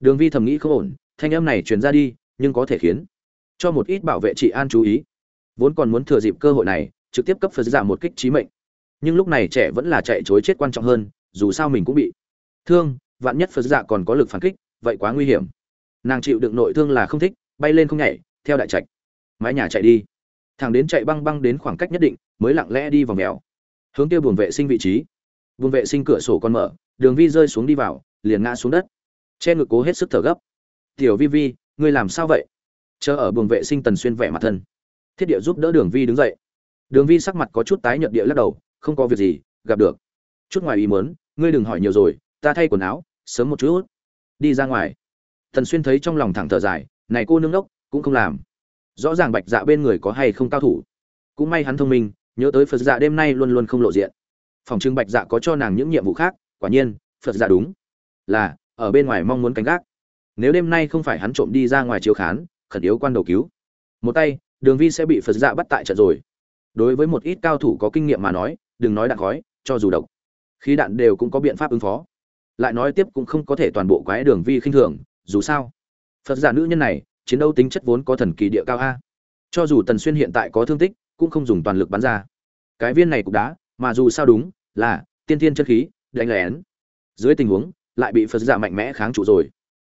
Đường vi thầm nghĩ không ổn, thanh âm này truyền ra đi, nhưng có thể khiến cho một ít bảo vệ chị an chú ý. Vốn còn muốn thừa dịp cơ hội này, trực tiếp cấp phật dạ một kích trí mệnh. Nhưng lúc này trẻ vẫn là chạy chối chết quan trọng hơn, dù sao mình cũng bị thương, vạn nhất phật dạ còn có lực phản kích, vậy quá nguy hiểm. Nàng chịu đựng nội thương là không thích, bay lên không nhảy, theo đại trạch mái nhà chạy đi. Thằng đến chạy băng băng đến khoảng cách nhất định, mới lặng lẽ đi vào mèo. Hướng kia buồng vệ sinh vị trí. Buồng vệ sinh cửa sổ còn mở, đường vi rơi xuống đi vào, liền ngã xuống đất. Che ngực cố hết sức thở gấp. Tiểu vi vi, ngươi làm sao vậy? Chờ ở buồng vệ sinh tần xuyên vẻ mặt thân. Thiết địa giúp đỡ đường vi đứng dậy. Đường vi sắc mặt có chút tái nhợt địa lắc đầu, không có việc gì, gặp được. Chút ngoài ý muốn, ngươi đừng hỏi nhiều rồi, ta thay quần áo, sớm một chút. Đi ra ngoài. Tần xuyên thấy trong lòng thẳng thở dài, này cô nương đốc, cũng không làm rõ ràng bạch dạ bên người có hay không cao thủ. Cũng may hắn thông minh, nhớ tới phật dạ đêm nay luôn luôn không lộ diện. Phòng trưng bạch dạ có cho nàng những nhiệm vụ khác, quả nhiên, phật dạ đúng. Là, ở bên ngoài mong muốn canh gác. Nếu đêm nay không phải hắn trộm đi ra ngoài chiếu khán, khẩn yếu quan đầu cứu. Một tay, đường vi sẽ bị phật dạ bắt tại trận rồi. Đối với một ít cao thủ có kinh nghiệm mà nói, đừng nói đạn khói, cho dù độc. Khí đạn đều cũng có biện pháp ứng phó. Lại nói tiếp cũng không có thể toàn bộ quái đường vi khinh thường, dù sao. Phật giả nữ nhân này chiến đấu tính chất vốn có thần kỳ địa cao a. Cho dù tần xuyên hiện tại có thương tích, cũng không dùng toàn lực bắn ra. Cái viên này cũng đá, mà dù sao đúng, là tiên tiên chân khí, đánh lén. Dưới tình huống, lại bị phật dạ mạnh mẽ kháng trụ rồi.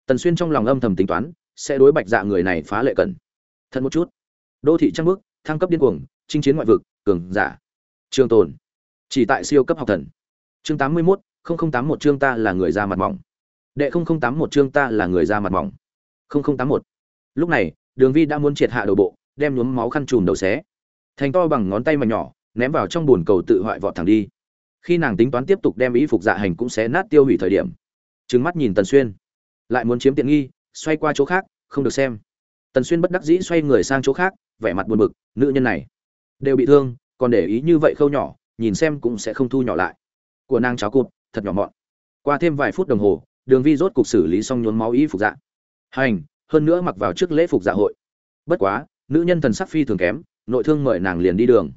Tần xuyên trong lòng âm thầm tính toán, sẽ đối bạch dạ người này phá lệ cần thân một chút. Đô thị trăng bước thăng cấp điên cuồng, chinh chiến ngoại vực, cường giả. Trường tồn. Chỉ tại siêu cấp học thần. Chương tám mươi mốt tám một chương ta là người ra mặt mỏng. Đệ tám một chương ta là người ra mặt mỏng. Tám một lúc này, đường vi đã muốn triệt hạ đầu bộ, đem nhuốm máu khăn chùm đầu xé. Thành to bằng ngón tay mà nhỏ, ném vào trong bồn cầu tự hoại vọt thẳng đi. Khi nàng tính toán tiếp tục đem ý phục dạ hành cũng xé nát tiêu hủy thời điểm trứng mắt nhìn tần xuyên. Lại muốn chiếm tiện nghi, xoay qua chỗ khác, không được xem. Tần xuyên bất đắc dĩ xoay người sang chỗ khác, vẻ mặt buồn bực, nữ nhân này, đều bị thương, còn để ý như vậy khâu nhỏ, nhìn xem cũng sẽ không thu nhỏ lại. Của nàng cháo cụt thật nhỏ mọn. Qua thêm vài phút đồng hồ, đường vi rốt cục xử lý xong nhuốm máu y phục dạ. Hành hơn nữa mặc vào trước lễ phục dạ hội. Bất quá, nữ nhân thần sắc phi thường kém, nội thương mời nàng liền đi đường.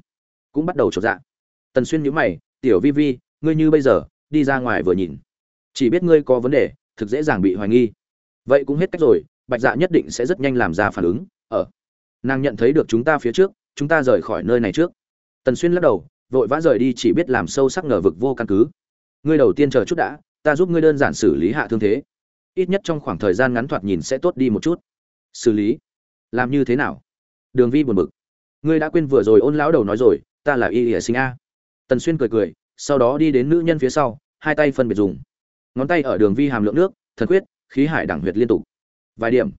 Cũng bắt đầu trột dạ. Tần xuyên nhíu mày, tiểu vi vi, ngươi như bây giờ, đi ra ngoài vừa nhìn. Chỉ biết ngươi có vấn đề, thực dễ dàng bị hoài nghi. Vậy cũng hết cách rồi, bạch dạ nhất định sẽ rất nhanh làm ra phản ứng. Ở nàng nhận thấy được chúng ta phía trước, chúng ta rời khỏi nơi này trước. Tần xuyên lắc đầu, vội vã rời đi chỉ biết làm sâu sắc ngờ vực vô căn cứ. Ngươi đầu tiên chờ chút đã, ta giúp ngươi đơn giản xử lý hạ thương thế ít nhất trong khoảng thời gian ngắn thoạt nhìn sẽ tốt đi một chút. Xử lý. Làm như thế nào? Đường vi buồn bực. Ngươi đã quên vừa rồi ôn lão đầu nói rồi, ta là y ỉa sinh a. Tần xuyên cười cười, sau đó đi đến nữ nhân phía sau, hai tay phân biệt dùng. Ngón tay ở đường vi hàm lượng nước, thần quyết, khí hải đẳng huyệt liên tục. Vài điểm.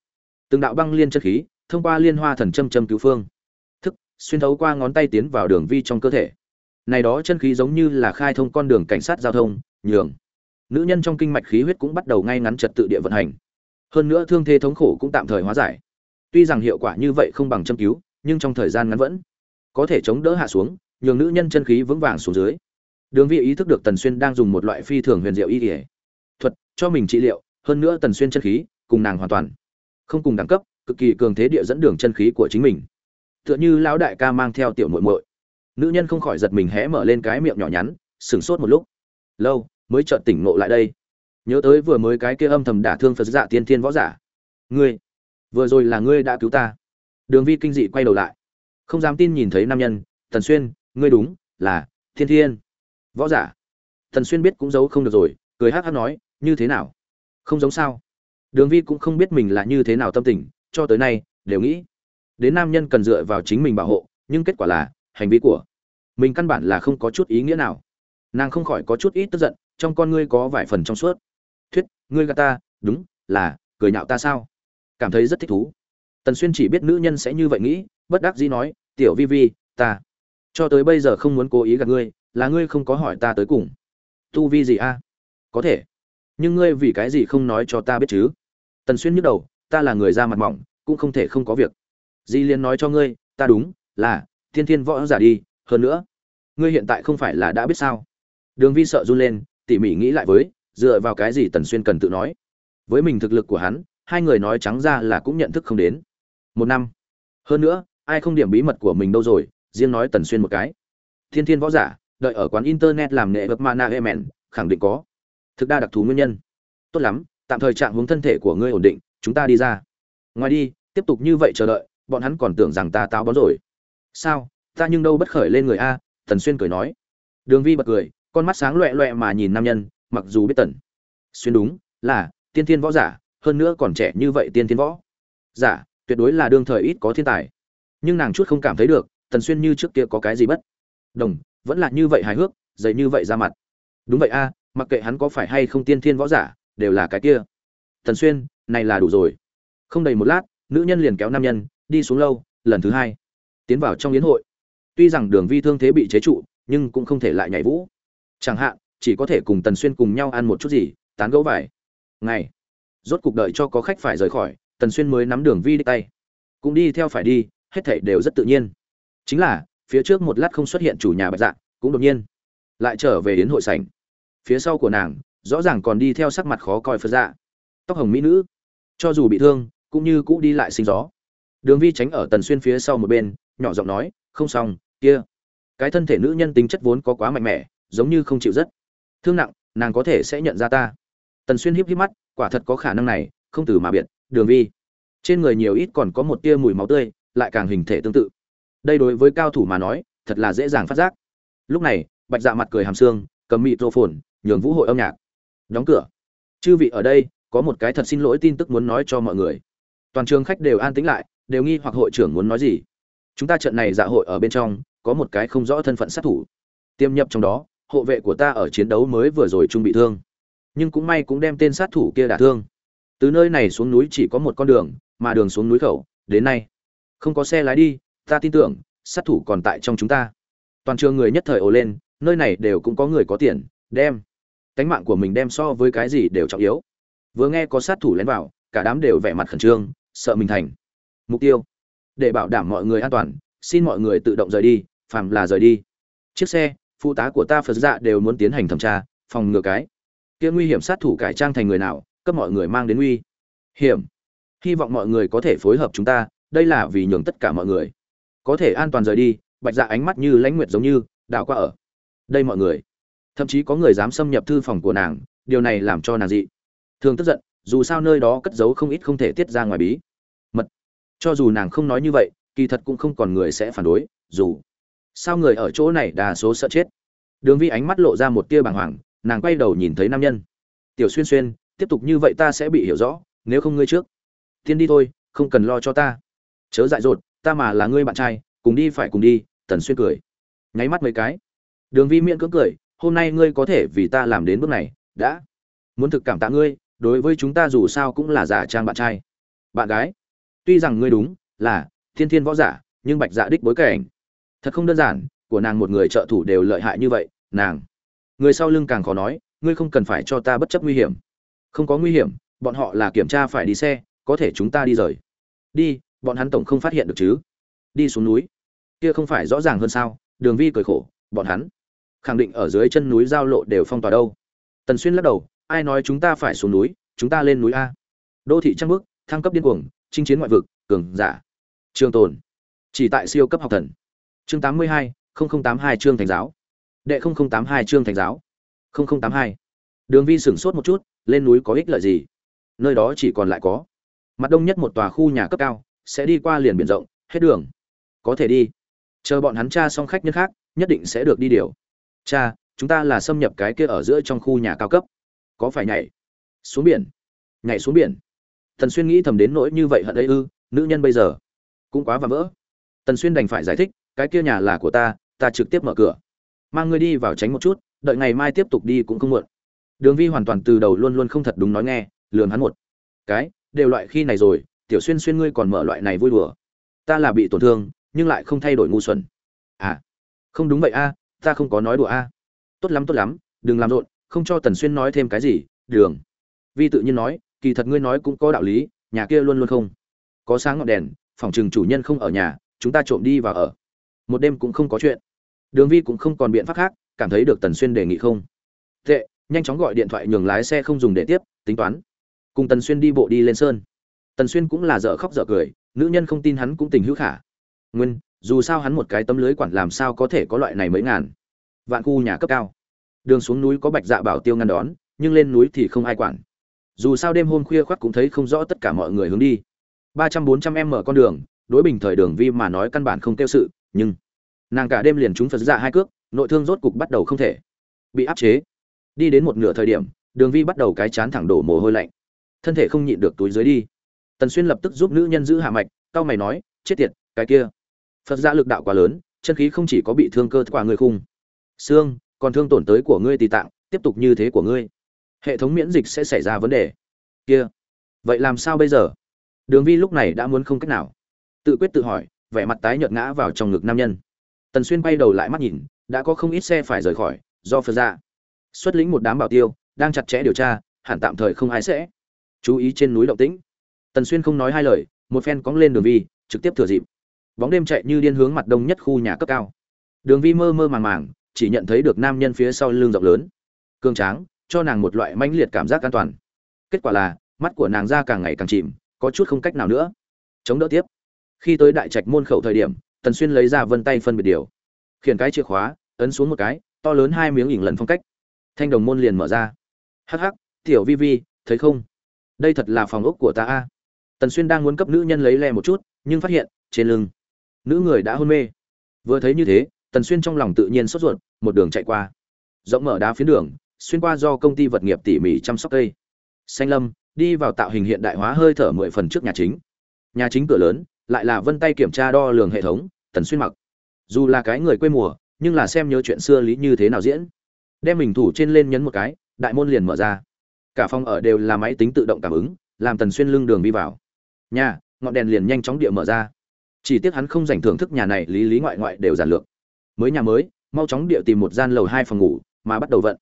Từng đạo băng liên chân khí, thông qua liên hoa thần châm châm cứu phương. Thức, xuyên thấu qua ngón tay tiến vào đường vi trong cơ thể. Này đó chân khí giống như là khai thông con đường cảnh sát giao thông, nhường nữ nhân trong kinh mạch khí huyết cũng bắt đầu ngay ngắn trật tự địa vận hành. Hơn nữa thương thế thống khổ cũng tạm thời hóa giải. Tuy rằng hiệu quả như vậy không bằng châm cứu, nhưng trong thời gian ngắn vẫn có thể chống đỡ hạ xuống, nhường nữ nhân chân khí vững vàng xuống dưới. Đường vi ý thức được tần xuyên đang dùng một loại phi thường huyền diệu y ỉa thuật, cho mình trị liệu, hơn nữa tần xuyên chân khí cùng nàng hoàn toàn không cùng đẳng cấp, cực kỳ cường thế địa dẫn đường chân khí của chính mình. Tựa như lão đại ca mang theo tiểu muội muội. Nữ nhân không khỏi giật mình hé mở lên cái miệng nhỏ nhắn, sửng sốt một lúc. Lâu mới chợt tỉnh ngộ lại đây. Nhớ tới vừa mới cái kia âm thầm đả thương phật dạ tiên thiên võ giả. Ngươi, vừa rồi là ngươi đã cứu ta. Đường vi kinh dị quay đầu lại. Không dám tin nhìn thấy nam nhân, tần xuyên, ngươi đúng là thiên thiên. Võ giả. Tần xuyên biết cũng giấu không được rồi, cười hát hát nói, như thế nào? Không giống sao? Đường vi cũng không biết mình là như thế nào tâm tình, cho tới nay, đều nghĩ, đến nam nhân cần dựa vào chính mình bảo hộ, nhưng kết quả là hành vi của mình căn bản là không có chút ý nghĩa nào. Nàng không khỏi có chút ít tức giận trong con ngươi có vài phần trong suốt. Thuyết, ngươi gà ta, đúng, là, cười nhạo ta sao? Cảm thấy rất thích thú. Tần xuyên chỉ biết nữ nhân sẽ như vậy nghĩ, bất đắc dĩ nói, tiểu vi vi, ta, cho tới bây giờ không muốn cố ý gạt ngươi, là ngươi không có hỏi ta tới cùng. Tu vi gì a? Có thể. Nhưng ngươi vì cái gì không nói cho ta biết chứ? Tần xuyên nhức đầu, ta là người ra mặt mỏng, cũng không thể không có việc. Di liên nói cho ngươi, ta đúng, là, thiên thiên võ giả đi, hơn nữa, ngươi hiện tại không phải là đã biết sao? Đường vi sợ run lên tỉ mỉ nghĩ lại với, dựa vào cái gì tần xuyên cần tự nói? Với mình thực lực của hắn, hai người nói trắng ra là cũng nhận thức không đến. Một năm. Hơn nữa, ai không điểm bí mật của mình đâu rồi, riêng nói tần xuyên một cái. Thiên thiên võ giả, đợi ở quán internet làm nghệ vật mana emen khẳng định có. Thực đa đặc thù nguyên nhân. Tốt lắm, tạm thời trạng hướng thân thể của ngươi ổn định, chúng ta đi ra. Ngoài đi, tiếp tục như vậy chờ đợi, bọn hắn còn tưởng rằng ta táo bón rồi. Sao? Ta nhưng đâu bất khởi lên người a, tần xuyên cười nói. Đường vi bật cười con mắt sáng loẹ loẹ mà nhìn nam nhân, mặc dù biết tần. Xuyên đúng, là, tiên thiên võ giả, hơn nữa còn trẻ như vậy tiên thiên võ. Giả, tuyệt đối là đương thời ít có thiên tài. Nhưng nàng chút không cảm thấy được, tần xuyên như trước kia có cái gì bất. Đồng, vẫn là như vậy hài hước, dày như vậy ra mặt. Đúng vậy a, mặc kệ hắn có phải hay không tiên thiên võ giả, đều là cái kia. Tần xuyên, này là đủ rồi. Không đầy một lát, nữ nhân liền kéo nam nhân, đi xuống lâu, lần thứ hai. Tiến vào trong yến hội. Tuy rằng đường vi thương thế bị chế trụ, nhưng cũng không thể lại nhảy vũ chẳng hạn, chỉ có thể cùng tần xuyên cùng nhau ăn một chút gì, tán gẫu vải ngày. Rốt cục đợi cho có khách phải rời khỏi, tần xuyên mới nắm đường vi đi tay. Cũng đi theo phải đi, hết thảy đều rất tự nhiên. Chính là, phía trước một lát không xuất hiện chủ nhà bạch dạ cũng đột nhiên lại trở về đến hội sảnh. Phía sau của nàng, rõ ràng còn đi theo sắc mặt khó coi phật dạ. Tóc hồng mỹ nữ, cho dù bị thương, cũng như cũ đi lại sinh gió. Đường vi tránh ở tần xuyên phía sau một bên, nhỏ giọng nói, không xong, kia. Cái thân thể nữ nhân tính chất vốn có quá mạnh mẽ giống như không chịu rất. Thương nặng, nàng có thể sẽ nhận ra ta. Tần xuyên híp híp mắt, quả thật có khả năng này, không từ mà biệt, đường vi. Trên người nhiều ít còn có một tia mùi máu tươi, lại càng hình thể tương tự. Đây đối với cao thủ mà nói, thật là dễ dàng phát giác. Lúc này, bạch dạ mặt cười hàm xương, cầm mịt rô phồn nhường vũ hội âm nhạc. Đóng cửa. Chư vị ở đây, có một cái thật xin lỗi tin tức muốn nói cho mọi người. Toàn trường khách đều an tĩnh lại, đều nghi hoặc hội trưởng muốn nói gì. Chúng ta trận này dạ hội ở bên trong, có một cái không rõ thân phận sát thủ. Tiêm nhập trong đó hộ vệ của ta ở chiến đấu mới vừa rồi trung bị thương. Nhưng cũng may cũng đem tên sát thủ kia đả thương. Từ nơi này xuống núi chỉ có một con đường, mà đường xuống núi khẩu, đến nay. Không có xe lái đi, ta tin tưởng, sát thủ còn tại trong chúng ta. Toàn trường người nhất thời ồ lên, nơi này đều cũng có người có tiền, đem. Cánh mạng của mình đem so với cái gì đều trọng yếu. Vừa nghe có sát thủ lén vào, cả đám đều vẻ mặt khẩn trương, sợ mình thành. Mục tiêu. Để bảo đảm mọi người an toàn, xin mọi người tự động rời đi, phàm là rời đi. Chiếc xe phụ tá của ta phật dạ đều muốn tiến hành thẩm tra, phòng ngừa cái kia nguy hiểm sát thủ cải trang thành người nào, cấp mọi người mang đến nguy hiểm. Hy vọng mọi người có thể phối hợp chúng ta, đây là vì nhường tất cả mọi người có thể an toàn rời đi, bạch dạ ánh mắt như lãnh nguyệt giống như đảo qua ở đây mọi người. Thậm chí có người dám xâm nhập thư phòng của nàng, điều này làm cho nàng dị thường tức giận, dù sao nơi đó cất giấu không ít không thể tiết ra ngoài bí mật. Cho dù nàng không nói như vậy, kỳ thật cũng không còn người sẽ phản đối, dù sao người ở chỗ này đa số sợ chết? Đường vi ánh mắt lộ ra một tia bàng hoàng, nàng quay đầu nhìn thấy nam nhân. Tiểu xuyên xuyên, tiếp tục như vậy ta sẽ bị hiểu rõ, nếu không ngươi trước. Tiên đi thôi, không cần lo cho ta. Chớ dại dột, ta mà là ngươi bạn trai, cùng đi phải cùng đi, tần xuyên cười. Nháy mắt mấy cái. Đường vi miễn cưỡng cười, hôm nay ngươi có thể vì ta làm đến bước này, đã. Muốn thực cảm tạ ngươi, đối với chúng ta dù sao cũng là giả trang bạn trai. Bạn gái, tuy rằng ngươi đúng, là thiên thiên võ giả, nhưng bạch dạ đích bối cảnh thật không đơn giản, của nàng một người trợ thủ đều lợi hại như vậy, nàng. Người sau lưng càng khó nói, ngươi không cần phải cho ta bất chấp nguy hiểm. Không có nguy hiểm, bọn họ là kiểm tra phải đi xe, có thể chúng ta đi rời. Đi, bọn hắn tổng không phát hiện được chứ. Đi xuống núi. Kia không phải rõ ràng hơn sao, đường vi cười khổ, bọn hắn khẳng định ở dưới chân núi giao lộ đều phong tỏa đâu. Tần xuyên lắc đầu, ai nói chúng ta phải xuống núi, chúng ta lên núi a. Đô thị trăng bước thăng cấp điên cuồng, chinh chiến ngoại vực, cường giả. Trường tồn. Chỉ tại siêu cấp học thần chương tám mươi hai tám hai chương thành giáo. Đệ tám hai chương thành giáo. tám hai. Đường vi sửng sốt một chút, lên núi có ích lợi gì? Nơi đó chỉ còn lại có. Mặt đông nhất một tòa khu nhà cấp cao, sẽ đi qua liền biển rộng, hết đường. Có thể đi. Chờ bọn hắn cha xong khách nhân khác, nhất định sẽ được đi điều. Cha, chúng ta là xâm nhập cái kia ở giữa trong khu nhà cao cấp. Có phải nhảy? Xuống biển. Nhảy xuống biển. Thần xuyên nghĩ thầm đến nỗi như vậy hận ấy ư, nữ nhân bây giờ cũng quá và vỡ. Tần xuyên đành phải giải thích cái kia nhà là của ta ta trực tiếp mở cửa. Mang ngươi đi vào tránh một chút, đợi ngày mai tiếp tục đi cũng không muộn. Đường vi hoàn toàn từ đầu luôn luôn không thật đúng nói nghe lường hắn một cái, đều loại khi này rồi, tiểu xuyên xuyên ngươi còn mở loại này vui đùa. Ta là bị tổn thương, nhưng lại không thay đổi ngu xuẩn. À không đúng vậy a, ta không có nói đùa a. Tốt lắm tốt lắm, đừng làm rộn, không cho tần xuyên nói thêm cái gì, đường. Vi tự nhiên nói, kỳ thật ngươi nói cũng có đạo lý, nhà kia luôn luôn không có sáng ngọn đèn, phòng chừng chủ nhân không ở nhà, chúng ta trộm đi và ở một đêm cũng không có chuyện. Đường vi cũng không còn biện pháp khác, cảm thấy được tần xuyên đề nghị không. Tệ, nhanh chóng gọi điện thoại nhường lái xe không dùng để tiếp, tính toán. Cùng tần xuyên đi bộ đi lên sơn. Tần xuyên cũng là dở khóc dở cười, nữ nhân không tin hắn cũng tình hữu khả. Nguyên, dù sao hắn một cái tấm lưới quản làm sao có thể có loại này mấy ngàn. Vạn khu nhà cấp cao. Đường xuống núi có bạch dạ bảo tiêu ngăn đón, nhưng lên núi thì không ai quản. Dù sao đêm hôm khuya khoác cũng thấy không rõ tất cả mọi người hướng đi. Ba trăm bốn trăm em mở con đường, đối bình thời đường vi mà nói căn bản không tiêu sự nhưng nàng cả đêm liền chúng phật ra hai cước, nội thương rốt cục bắt đầu không thể bị áp chế. đi đến một nửa thời điểm, đường vi bắt đầu cái chán thẳng đổ mồ hôi lạnh. thân thể không nhịn được túi dưới đi. tần xuyên lập tức giúp nữ nhân giữ hạ mạch cao mày nói, chết tiệt, cái kia. phật ra lực đạo quá lớn, chân khí không chỉ có bị thương cơ qua người khung. xương, còn thương tổn tới của ngươi tì tạng, tiếp tục như thế của ngươi. hệ thống miễn dịch sẽ xảy ra vấn đề. kia. vậy làm sao bây giờ? đường vi lúc này đã muốn không cách nào. tự quyết tự hỏi vẻ mặt tái nhợt ngã vào trong ngực nam nhân. Tần xuyên bay đầu lại mắt nhìn, đã có không ít xe phải rời khỏi, do phật ra xuất lĩnh một đám bảo tiêu, đang chặt chẽ điều tra, hẳn tạm thời không ai sẽ chú ý trên núi động tĩnh. Tần xuyên không nói hai lời, một phen cóng lên đường vi, trực tiếp thừa dịp. Bóng đêm chạy như điên hướng mặt đông nhất khu nhà cấp cao. Đường vi mơ mơ màng màng, chỉ nhận thấy được nam nhân phía sau lưng rộng lớn. Cương tráng, cho nàng một loại mãnh liệt cảm giác an toàn. Kết quả là, mắt của nàng ra càng ngày càng chìm, có chút không cách nào nữa. Chống đỡ tiếp khi tới đại trạch môn khẩu thời điểm, tần xuyên lấy ra vân tay phân biệt điều. Khiển cái chìa khóa, ấn xuống một cái, to lớn hai miếng ỉn lần phong cách. Thanh đồng môn liền mở ra. Hắc hắc, tiểu vi vi, thấy không? Đây thật là phòng ốc của ta a. Tần xuyên đang muốn cấp nữ nhân lấy le một chút, nhưng phát hiện, trên lưng, nữ người đã hôn mê. Vừa thấy như thế, tần xuyên trong lòng tự nhiên sốt ruột, một đường chạy qua. Rộng mở đá phiến đường, xuyên qua do công ty vật nghiệp tỉ mỉ chăm sóc cây. Xanh lâm, đi vào tạo hình hiện đại hóa hơi thở mười phần trước nhà chính. Nhà chính cửa lớn lại là vân tay kiểm tra đo lường hệ thống, tần xuyên mặc. Dù là cái người quê mùa, nhưng là xem nhớ chuyện xưa lý như thế nào diễn. Đem mình thủ trên lên nhấn một cái, đại môn liền mở ra. Cả phòng ở đều là máy tính tự động cảm ứng, làm tần xuyên lưng đường đi vào. Nhà, ngọn đèn liền nhanh chóng địa mở ra. Chỉ tiếc hắn không dành thưởng thức nhà này, lý lý ngoại ngoại đều giản lược. Mới nhà mới, mau chóng địa tìm một gian lầu hai phòng ngủ, mà bắt đầu vận.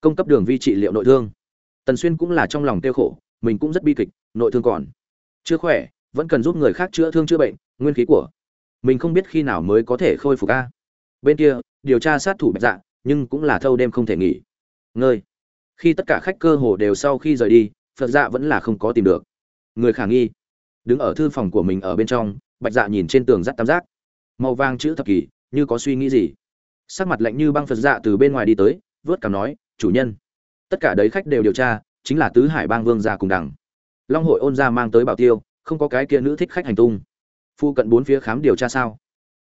Công cấp đường vi trị liệu nội thương. Tần xuyên cũng là trong lòng tiêu khổ, mình cũng rất bi kịch, nội thương còn. Chưa khỏe vẫn cần giúp người khác chữa thương chữa bệnh, nguyên khí của mình không biết khi nào mới có thể khôi phục ca bên kia, điều tra sát thủ bạch dạ nhưng cũng là thâu đêm không thể nghỉ. Ngơi. Khi tất cả khách cơ hồ đều sau khi rời đi, phật dạ vẫn là không có tìm được. Người khả nghi. Đứng ở thư phòng của mình ở bên trong, bạch dạ nhìn trên tường rắt tam giác. Màu vàng chữ thập kỷ, như có suy nghĩ gì? Sắc mặt lạnh như băng phật dạ từ bên ngoài đi tới, vớt cảm nói, chủ nhân. Tất cả đấy khách đều điều tra, chính là tứ hải bang vương gia cùng đẳng. Long hội ôn gia mang tới bảo tiêu không có cái kia nữ thích khách hành tung. Phu cận bốn phía khám điều tra sao?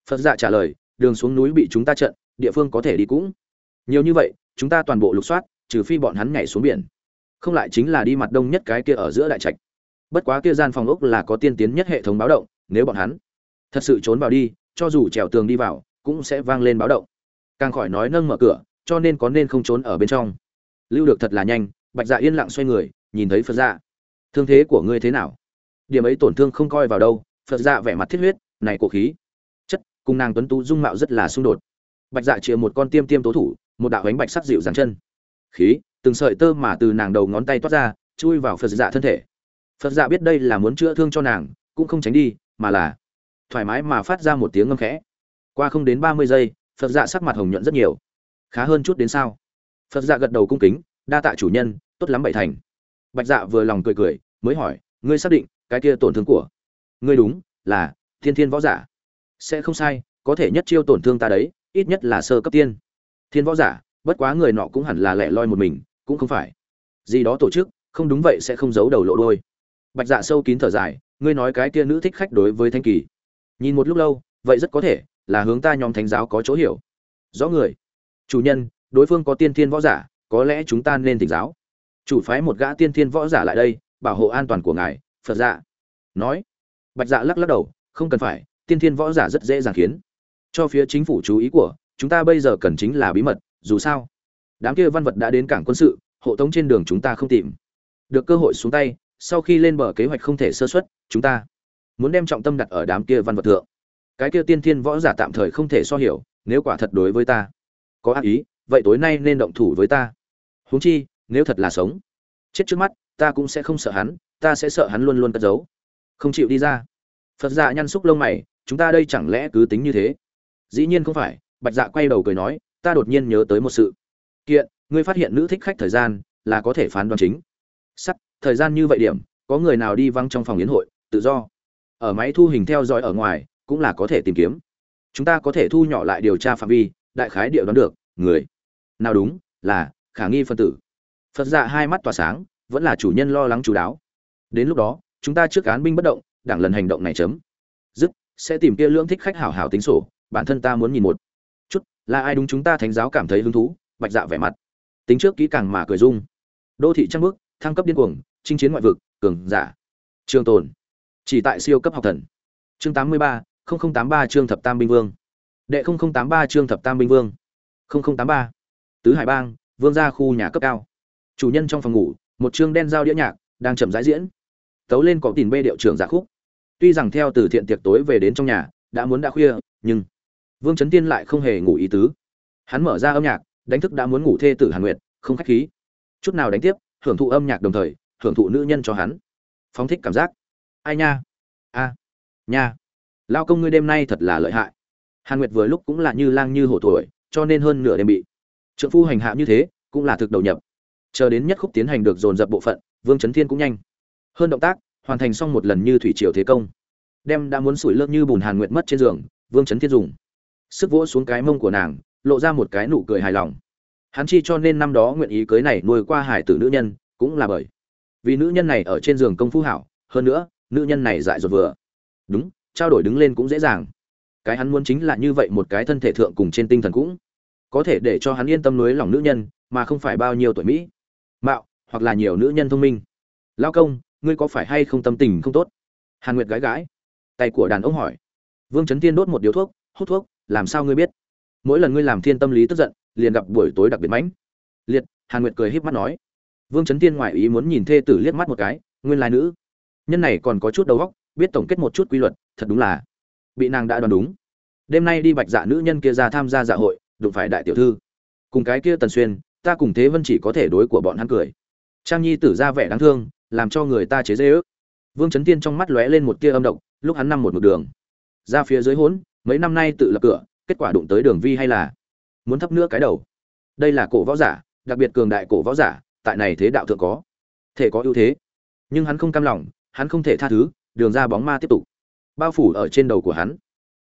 Phật dạ trả lời, đường xuống núi bị chúng ta trận, địa phương có thể đi cũng. Nhiều như vậy, chúng ta toàn bộ lục soát, trừ phi bọn hắn nhảy xuống biển. Không lại chính là đi mặt đông nhất cái kia ở giữa đại trạch. Bất quá kia gian phòng ốc là có tiên tiến nhất hệ thống báo động, nếu bọn hắn thật sự trốn vào đi, cho dù trèo tường đi vào, cũng sẽ vang lên báo động. Càng khỏi nói nâng mở cửa, cho nên có nên không trốn ở bên trong. Lưu được thật là nhanh, bạch dạ yên lặng xoay người, nhìn thấy phật dạ. Thương thế của ngươi thế nào? Điểm ấy tổn thương không coi vào đâu, phật dạ vẻ mặt thiết huyết, này cổ khí. Chất, cùng nàng tuấn tú dung mạo rất là xung đột. Bạch dạ chĩa một con tiêm tiêm tố thủ, một đạo ánh bạch sắc dịu dàng chân. Khí, từng sợi tơ mà từ nàng đầu ngón tay toát ra, chui vào phật dạ thân thể. Phật dạ biết đây là muốn chữa thương cho nàng, cũng không tránh đi, mà là thoải mái mà phát ra một tiếng ngâm khẽ. Qua không đến ba mươi giây, phật dạ sắc mặt hồng nhuận rất nhiều. Khá hơn chút đến sao? Phật dạ gật đầu cung kính, đa tạ chủ nhân, tốt lắm bảy thành. Bạch dạ vừa lòng cười cười, mới hỏi, ngươi xác định cái kia tổn thương của ngươi đúng là thiên thiên võ giả. Sẽ không sai, có thể nhất chiêu tổn thương ta đấy, ít nhất là sơ cấp tiên. Thiên võ giả, bất quá người nọ cũng hẳn là lẻ loi một mình, cũng không phải. Gì đó tổ chức, không đúng vậy sẽ không giấu đầu lộ đôi bạch dạ sâu kín thở dài, ngươi nói cái kia nữ thích khách đối với thanh kỳ. Nhìn một lúc lâu, vậy rất có thể là hướng ta nhóm thánh giáo có chỗ hiểu. Rõ người. Chủ nhân, đối phương có tiên thiên võ giả, có lẽ chúng ta nên tỉnh giáo. Chủ phái một gã tiên thiên võ giả lại đây, bảo hộ an toàn của ngài phật dạ. Nói. Bạch dạ lắc lắc đầu, không cần phải, tiên thiên võ giả rất dễ dàng khiến. Cho phía chính phủ chú ý của, chúng ta bây giờ cần chính là bí mật, dù sao. Đám kia văn vật đã đến cảng quân sự, hộ tống trên đường chúng ta không tìm. Được cơ hội xuống tay, sau khi lên bờ kế hoạch không thể sơ xuất chúng ta muốn đem trọng tâm đặt ở đám kia văn vật thượng. Cái kia tiên thiên võ giả tạm thời không thể so hiểu, nếu quả thật đối với ta có ác ý, vậy tối nay nên động thủ với ta. Huống chi, nếu thật là sống, chết trước mắt, ta cũng sẽ không sợ hắn ta sẽ sợ hắn luôn luôn cất giấu. Không chịu đi ra. Phật dạ nhăn xúc lông mày, chúng ta đây chẳng lẽ cứ tính như thế? Dĩ nhiên không phải, bạch dạ quay đầu cười nói, ta đột nhiên nhớ tới một sự. Kiện, ngươi phát hiện nữ thích khách thời gian là có thể phán đoán chính. Sắc, thời gian như vậy điểm, có người nào đi văng trong phòng yến hội, tự do? Ở máy thu hình theo dõi ở ngoài, cũng là có thể tìm kiếm. Chúng ta có thể thu nhỏ lại điều tra phạm vi, đại khái địa đoán được, người. Nào đúng, là khả nghi phân tử. Phật dạ hai mắt tỏa sáng, vẫn là chủ nhân lo lắng chú đáo đến lúc đó, chúng ta trước án binh bất động, đảng lần hành động này chấm. Dứt, sẽ tìm kia lưỡng thích khách hảo hảo tính sổ, bản thân ta muốn nhìn một chút, là ai đúng chúng ta thánh giáo cảm thấy hứng thú, bạch dạ vẻ mặt. Tính trước kỹ càng mà cười dung. Đô thị trăng bước, thăng cấp điên cuồng, chinh chiến ngoại vực, cường giả. Trường tồn. Chỉ tại siêu cấp học thần. Chương tám mươi ba tám ba chương thập tam binh vương. Đệ tám ba chương thập tam binh vương. tám ba. Tứ hải bang, vương gia khu nhà cấp cao. Chủ nhân trong phòng ngủ, một chương đen giao đĩa nhạc, đang chậm rãi diễn tấu lên có tìm bê điệu trưởng giả khúc. Tuy rằng theo từ thiện tiệc tối về đến trong nhà, đã muốn đã khuya, nhưng vương trấn tiên lại không hề ngủ ý tứ. Hắn mở ra âm nhạc, đánh thức đã muốn ngủ thê tử hàn nguyệt, không khách khí. Chút nào đánh tiếp, hưởng thụ âm nhạc đồng thời, hưởng thụ nữ nhân cho hắn. Phóng thích cảm giác. Ai nha? A. Nha. Lao công ngươi đêm nay thật là lợi hại. Hàn nguyệt vừa lúc cũng là như lang như hổ tuổi, cho nên hơn nửa đêm bị trượng phu hành hạ như thế, cũng là thực đầu nhập. Chờ đến nhất khúc tiến hành được dồn dập bộ phận, vương trấn thiên cũng nhanh hơn động tác, hoàn thành xong một lần như thủy triều thế công. Đem đã muốn sủi lớp như bùn hàn nguyện mất trên giường, vương chấn thiên dùng. Sức vỗ xuống cái mông của nàng, lộ ra một cái nụ cười hài lòng. Hắn chi cho nên năm đó nguyện ý cưới này nuôi qua hải tử nữ nhân, cũng là bởi vì nữ nhân này ở trên giường công phu hảo, hơn nữa, nữ nhân này dại dột vừa. Đúng, trao đổi đứng lên cũng dễ dàng. Cái hắn muốn chính là như vậy một cái thân thể thượng cùng trên tinh thần cũng có thể để cho hắn yên tâm nuối lòng nữ nhân, mà không phải bao nhiêu tuổi mỹ, mạo hoặc là nhiều nữ nhân thông minh. Lao công ngươi có phải hay không tâm tình không tốt? Hàn nguyệt gái gái tay của đàn ông hỏi. Vương trấn tiên đốt một điếu thuốc, hút thuốc, làm sao ngươi biết? Mỗi lần ngươi làm thiên tâm lý tức giận, liền gặp buổi tối đặc biệt mãnh. Liệt, hàn nguyệt cười híp mắt nói. Vương trấn tiên ngoại ý muốn nhìn thê tử liếc mắt một cái, nguyên lai nữ. Nhân này còn có chút đầu óc, biết tổng kết một chút quy luật, thật đúng là bị nàng đã đoán đúng. Đêm nay đi bạch dạ nữ nhân kia ra tham gia dạ hội, đụng phải đại tiểu thư. Cùng cái kia tần xuyên, ta cùng thế vân chỉ có thể đối của bọn hắn cười. Trang nhi tử ra vẻ đáng thương làm cho người ta chế dê ước. Vương trấn tiên trong mắt lóe lên một tia âm động lúc hắn nằm một mực đường. Ra phía dưới hốn, mấy năm nay tự lập cửa, kết quả đụng tới đường vi hay là muốn thấp nữa cái đầu. Đây là cổ võ giả, đặc biệt cường đại cổ võ giả, tại này thế đạo thượng có, thể có ưu thế. Nhưng hắn không cam lòng, hắn không thể tha thứ, đường ra bóng ma tiếp tục. Bao phủ ở trên đầu của hắn.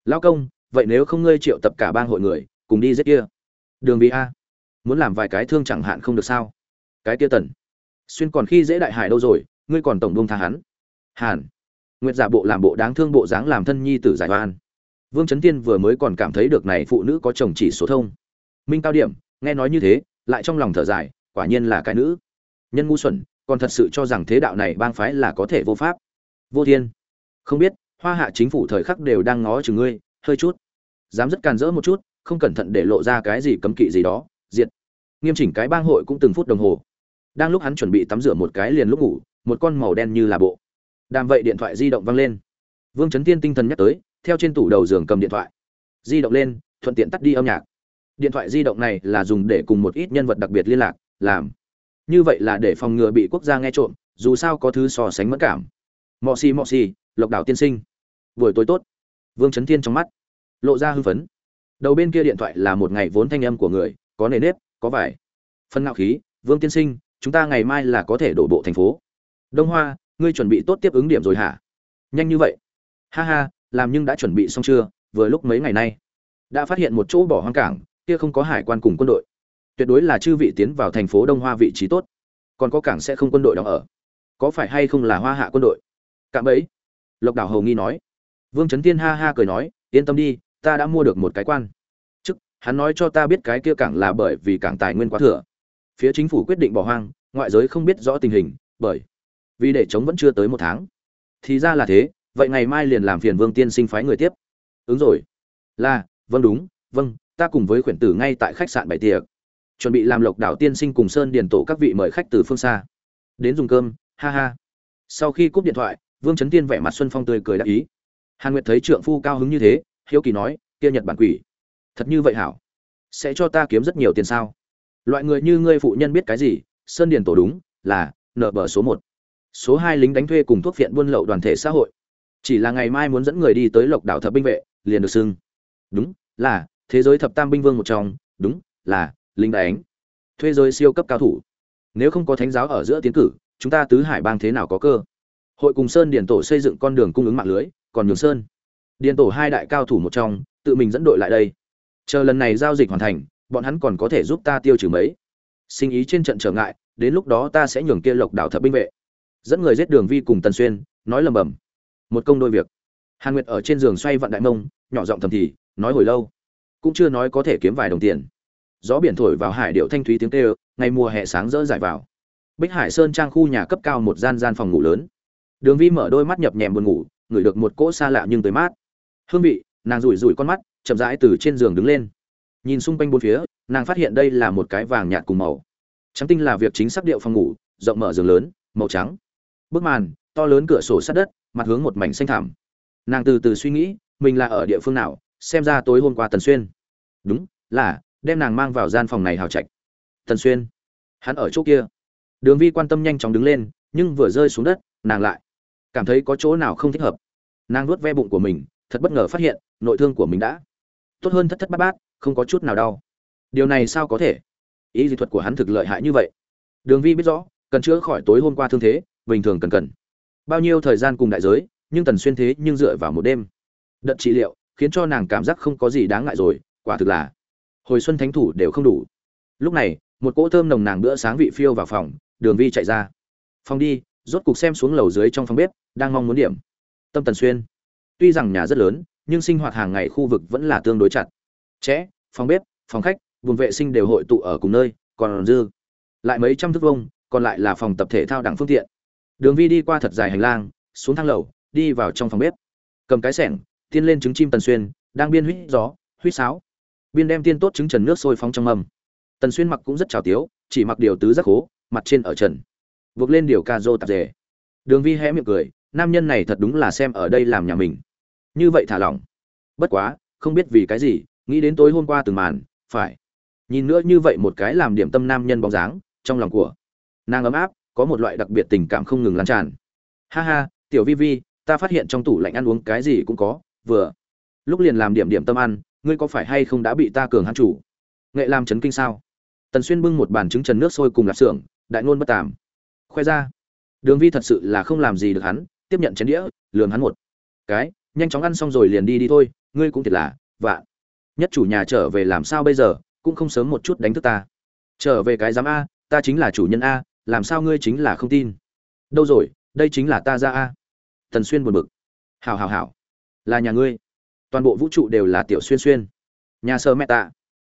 Lao công, vậy nếu không ngươi triệu tập cả bang hội người, cùng đi giết kia. Đường Vi a, muốn làm vài cái thương chẳng hạn không được sao? Cái kia tần xuyên còn khi dễ đại hải đâu rồi, ngươi còn tổng buông tha hắn. Hàn. Nguyệt giả bộ làm bộ đáng thương bộ dáng làm thân nhi tử giải oan. Vương trấn tiên vừa mới còn cảm thấy được này phụ nữ có chồng chỉ số thông. Minh cao điểm, nghe nói như thế, lại trong lòng thở dài, quả nhiên là cái nữ. Nhân ngu xuẩn, còn thật sự cho rằng thế đạo này bang phái là có thể vô pháp. Vô thiên. Không biết, hoa hạ chính phủ thời khắc đều đang ngó chừng ngươi, hơi chút. Dám rất càn rỡ một chút, không cẩn thận để lộ ra cái gì cấm kỵ gì đó, diệt. Nghiêm chỉnh cái bang hội cũng từng phút đồng hồ đang lúc hắn chuẩn bị tắm rửa một cái liền lúc ngủ, một con màu đen như là bộ. Đàm vậy điện thoại di động văng lên. Vương trấn tiên tinh thần nhắc tới, theo trên tủ đầu giường cầm điện thoại. Di động lên, thuận tiện tắt đi âm nhạc. Điện thoại di động này là dùng để cùng một ít nhân vật đặc biệt liên lạc, làm. Như vậy là để phòng ngừa bị quốc gia nghe trộm, dù sao có thứ so sánh mất cảm. Mọ xì mọ xì, lộc đảo tiên sinh. Buổi tối tốt. Vương trấn thiên trong mắt lộ ra hư phấn. Đầu bên kia điện thoại là một ngày vốn thanh âm của người, có nề nếp, có vải. Phân ngạo khí, vương tiên sinh chúng ta ngày mai là có thể đổ bộ thành phố. Đông hoa, ngươi chuẩn bị tốt tiếp ứng điểm rồi hả? Nhanh như vậy. Ha ha, làm nhưng đã chuẩn bị xong chưa? Vừa lúc mấy ngày nay. Đã phát hiện một chỗ bỏ hoang cảng, kia không có hải quan cùng quân đội. Tuyệt đối là chư vị tiến vào thành phố đông hoa vị trí tốt. Còn có cảng sẽ không quân đội đóng ở. Có phải hay không là hoa hạ quân đội? Cạm ấy lộc đảo hầu nghi nói. Vương trấn tiên ha ha cười nói, yên tâm đi, ta đã mua được một cái quan. Chức, hắn nói cho ta biết cái kia cảng là bởi vì cảng tài nguyên quá thừa phía chính phủ quyết định bỏ hoang, ngoại giới không biết rõ tình hình, bởi vì để chống vẫn chưa tới một tháng. Thì ra là thế, vậy ngày mai liền làm phiền vương tiên sinh phái người tiếp. Ứng rồi. Là vâng đúng vâng ta cùng với khuyển tử ngay tại khách sạn bảy tiệc. Chuẩn bị làm lộc đảo tiên sinh cùng sơn điền tổ các vị mời khách từ phương xa. Đến dùng cơm, ha ha. Sau khi cúp điện thoại, vương trấn tiên vẻ mặt xuân phong tươi cười đáp ý. Hàn nguyệt thấy trượng phu cao hứng như thế, hiếu kỳ nói, kia nhật bản quỷ, thật như vậy hảo? Sẽ cho ta kiếm rất nhiều tiền sao? Loại người như ngươi phụ nhân biết cái gì? Sơn điền tổ đúng, là nợ bờ số một. Số hai lính đánh thuê cùng thuốc viện buôn lậu đoàn thể xã hội. Chỉ là ngày mai muốn dẫn người đi tới lộc đảo thập binh vệ, liền được xưng. Đúng, là thế giới thập tam binh vương một trong, đúng, là lính đánh thuê giới siêu cấp cao thủ. Nếu không có thánh giáo ở giữa tiến cử, chúng ta tứ hải bang thế nào có cơ? Hội cùng sơn điền tổ xây dựng con đường cung ứng mạng lưới, còn nhường sơn. Điền tổ hai đại cao thủ một trong, tự mình dẫn đội lại đây. Chờ lần này giao dịch hoàn thành bọn hắn còn có thể giúp ta tiêu trừ mấy. Sinh ý trên trận trở ngại, đến lúc đó ta sẽ nhường kia lộc đảo thập binh vệ. Dẫn người giết đường vi cùng tần xuyên, nói lầm bầm. Một công đôi việc. Hàn nguyệt ở trên giường xoay vặn đại mông, nhỏ giọng thầm thì, nói hồi lâu. Cũng chưa nói có thể kiếm vài đồng tiền. Gió biển thổi vào hải điệu thanh thúy tiếng kêu, ngày mùa hè sáng rỡ dài vào. Bích hải sơn trang khu nhà cấp cao một gian gian phòng ngủ lớn. Đường vi mở đôi mắt nhập nhèm buồn ngủ, ngửi được một cỗ xa lạ nhưng tới mát. Hương vị, nàng rủi rủi con mắt, chậm rãi từ trên giường đứng lên nhìn xung quanh bốn phía, nàng phát hiện đây là một cái vàng nhạt cùng màu. Trắng tinh là việc chính xác điệu phòng ngủ, rộng mở giường lớn, màu trắng. Bức màn, to lớn cửa sổ sát đất, mặt hướng một mảnh xanh thảm nàng từ từ suy nghĩ, mình là ở địa phương nào, xem ra tối hôm qua tần xuyên. Đúng, là, đem nàng mang vào gian phòng này hào trạch. Tần xuyên. Hắn ở chỗ kia. Đường vi quan tâm nhanh chóng đứng lên, nhưng vừa rơi xuống đất, nàng lại cảm thấy có chỗ nào không thích hợp. Nàng nuốt ve bụng của mình, thật bất ngờ phát hiện, nội thương của mình đã tốt hơn thất thất bát bát không có chút nào đau. Điều này sao có thể? Ý dị thuật của hắn thực lợi hại như vậy. Đường vi biết rõ, cần chữa khỏi tối hôm qua thương thế, bình thường cần cần. Bao nhiêu thời gian cùng đại giới, nhưng tần xuyên thế nhưng dựa vào một đêm. Đợt trị liệu, khiến cho nàng cảm giác không có gì đáng ngại rồi, quả thực là, hồi xuân thánh thủ đều không đủ. Lúc này, một cỗ thơm nồng nàng bữa sáng vị phiêu vào phòng, đường vi chạy ra. Phòng đi, rốt cục xem xuống lầu dưới trong phòng bếp, đang mong muốn điểm. Tâm tần xuyên. Tuy rằng nhà rất lớn, nhưng sinh hoạt hàng ngày khu vực vẫn là tương đối chặt. Chẽ phòng bếp, phòng khách, vùng vệ sinh đều hội tụ ở cùng nơi, còn dư lại mấy trăm thước vông còn lại là phòng tập thể thao đẳng phương tiện. Đường vi đi qua thật dài hành lang, xuống thang lầu, đi vào trong phòng bếp. Cầm cái sẻng, tiên lên trứng chim tần xuyên, đang biên huýt gió huýt sáo. Biên đem tiên tốt trứng trần nước sôi phóng trong mầm tần xuyên mặc cũng rất trào tiếu, chỉ mặc điều tứ giác hố, mặt trên ở trần. Vượt lên điều ca dô tạp dề. Đường vi hé miệng cười, nam nhân này thật đúng là xem ở đây làm nhà mình. Như vậy thả lỏng. Bất quá, không biết vì cái gì nghĩ đến tối hôm qua từng màn, phải. Nhìn nữa như vậy một cái làm điểm tâm nam nhân bóng dáng, trong lòng của nàng ấm áp, có một loại đặc biệt tình cảm không ngừng lan tràn. Ha ha, tiểu vi vi, ta phát hiện trong tủ lạnh ăn uống cái gì cũng có, vừa. Lúc liền làm điểm điểm tâm ăn, ngươi có phải hay không đã bị ta cường hãn chủ? Nghệ làm chấn kinh sao? Tần xuyên bưng một bàn trứng trần nước sôi cùng lạp xưởng, đại ngôn bất tàm. Khoe ra, đường vi thật sự là không làm gì được hắn, tiếp nhận chén đĩa lường hắn một cái, nhanh chóng ăn xong rồi liền đi đi thôi, ngươi cũng thiệt là vạn nhất chủ nhà trở về làm sao bây giờ, cũng không sớm một chút đánh thức ta. Trở về cái giám a, ta chính là chủ nhân a, làm sao ngươi chính là không tin? Đâu rồi, đây chính là ta ra a. Tần xuyên buồn bực. Hảo hảo hảo. Là nhà ngươi. Toàn bộ vũ trụ đều là tiểu xuyên xuyên. Nhà sơ mẹ tạ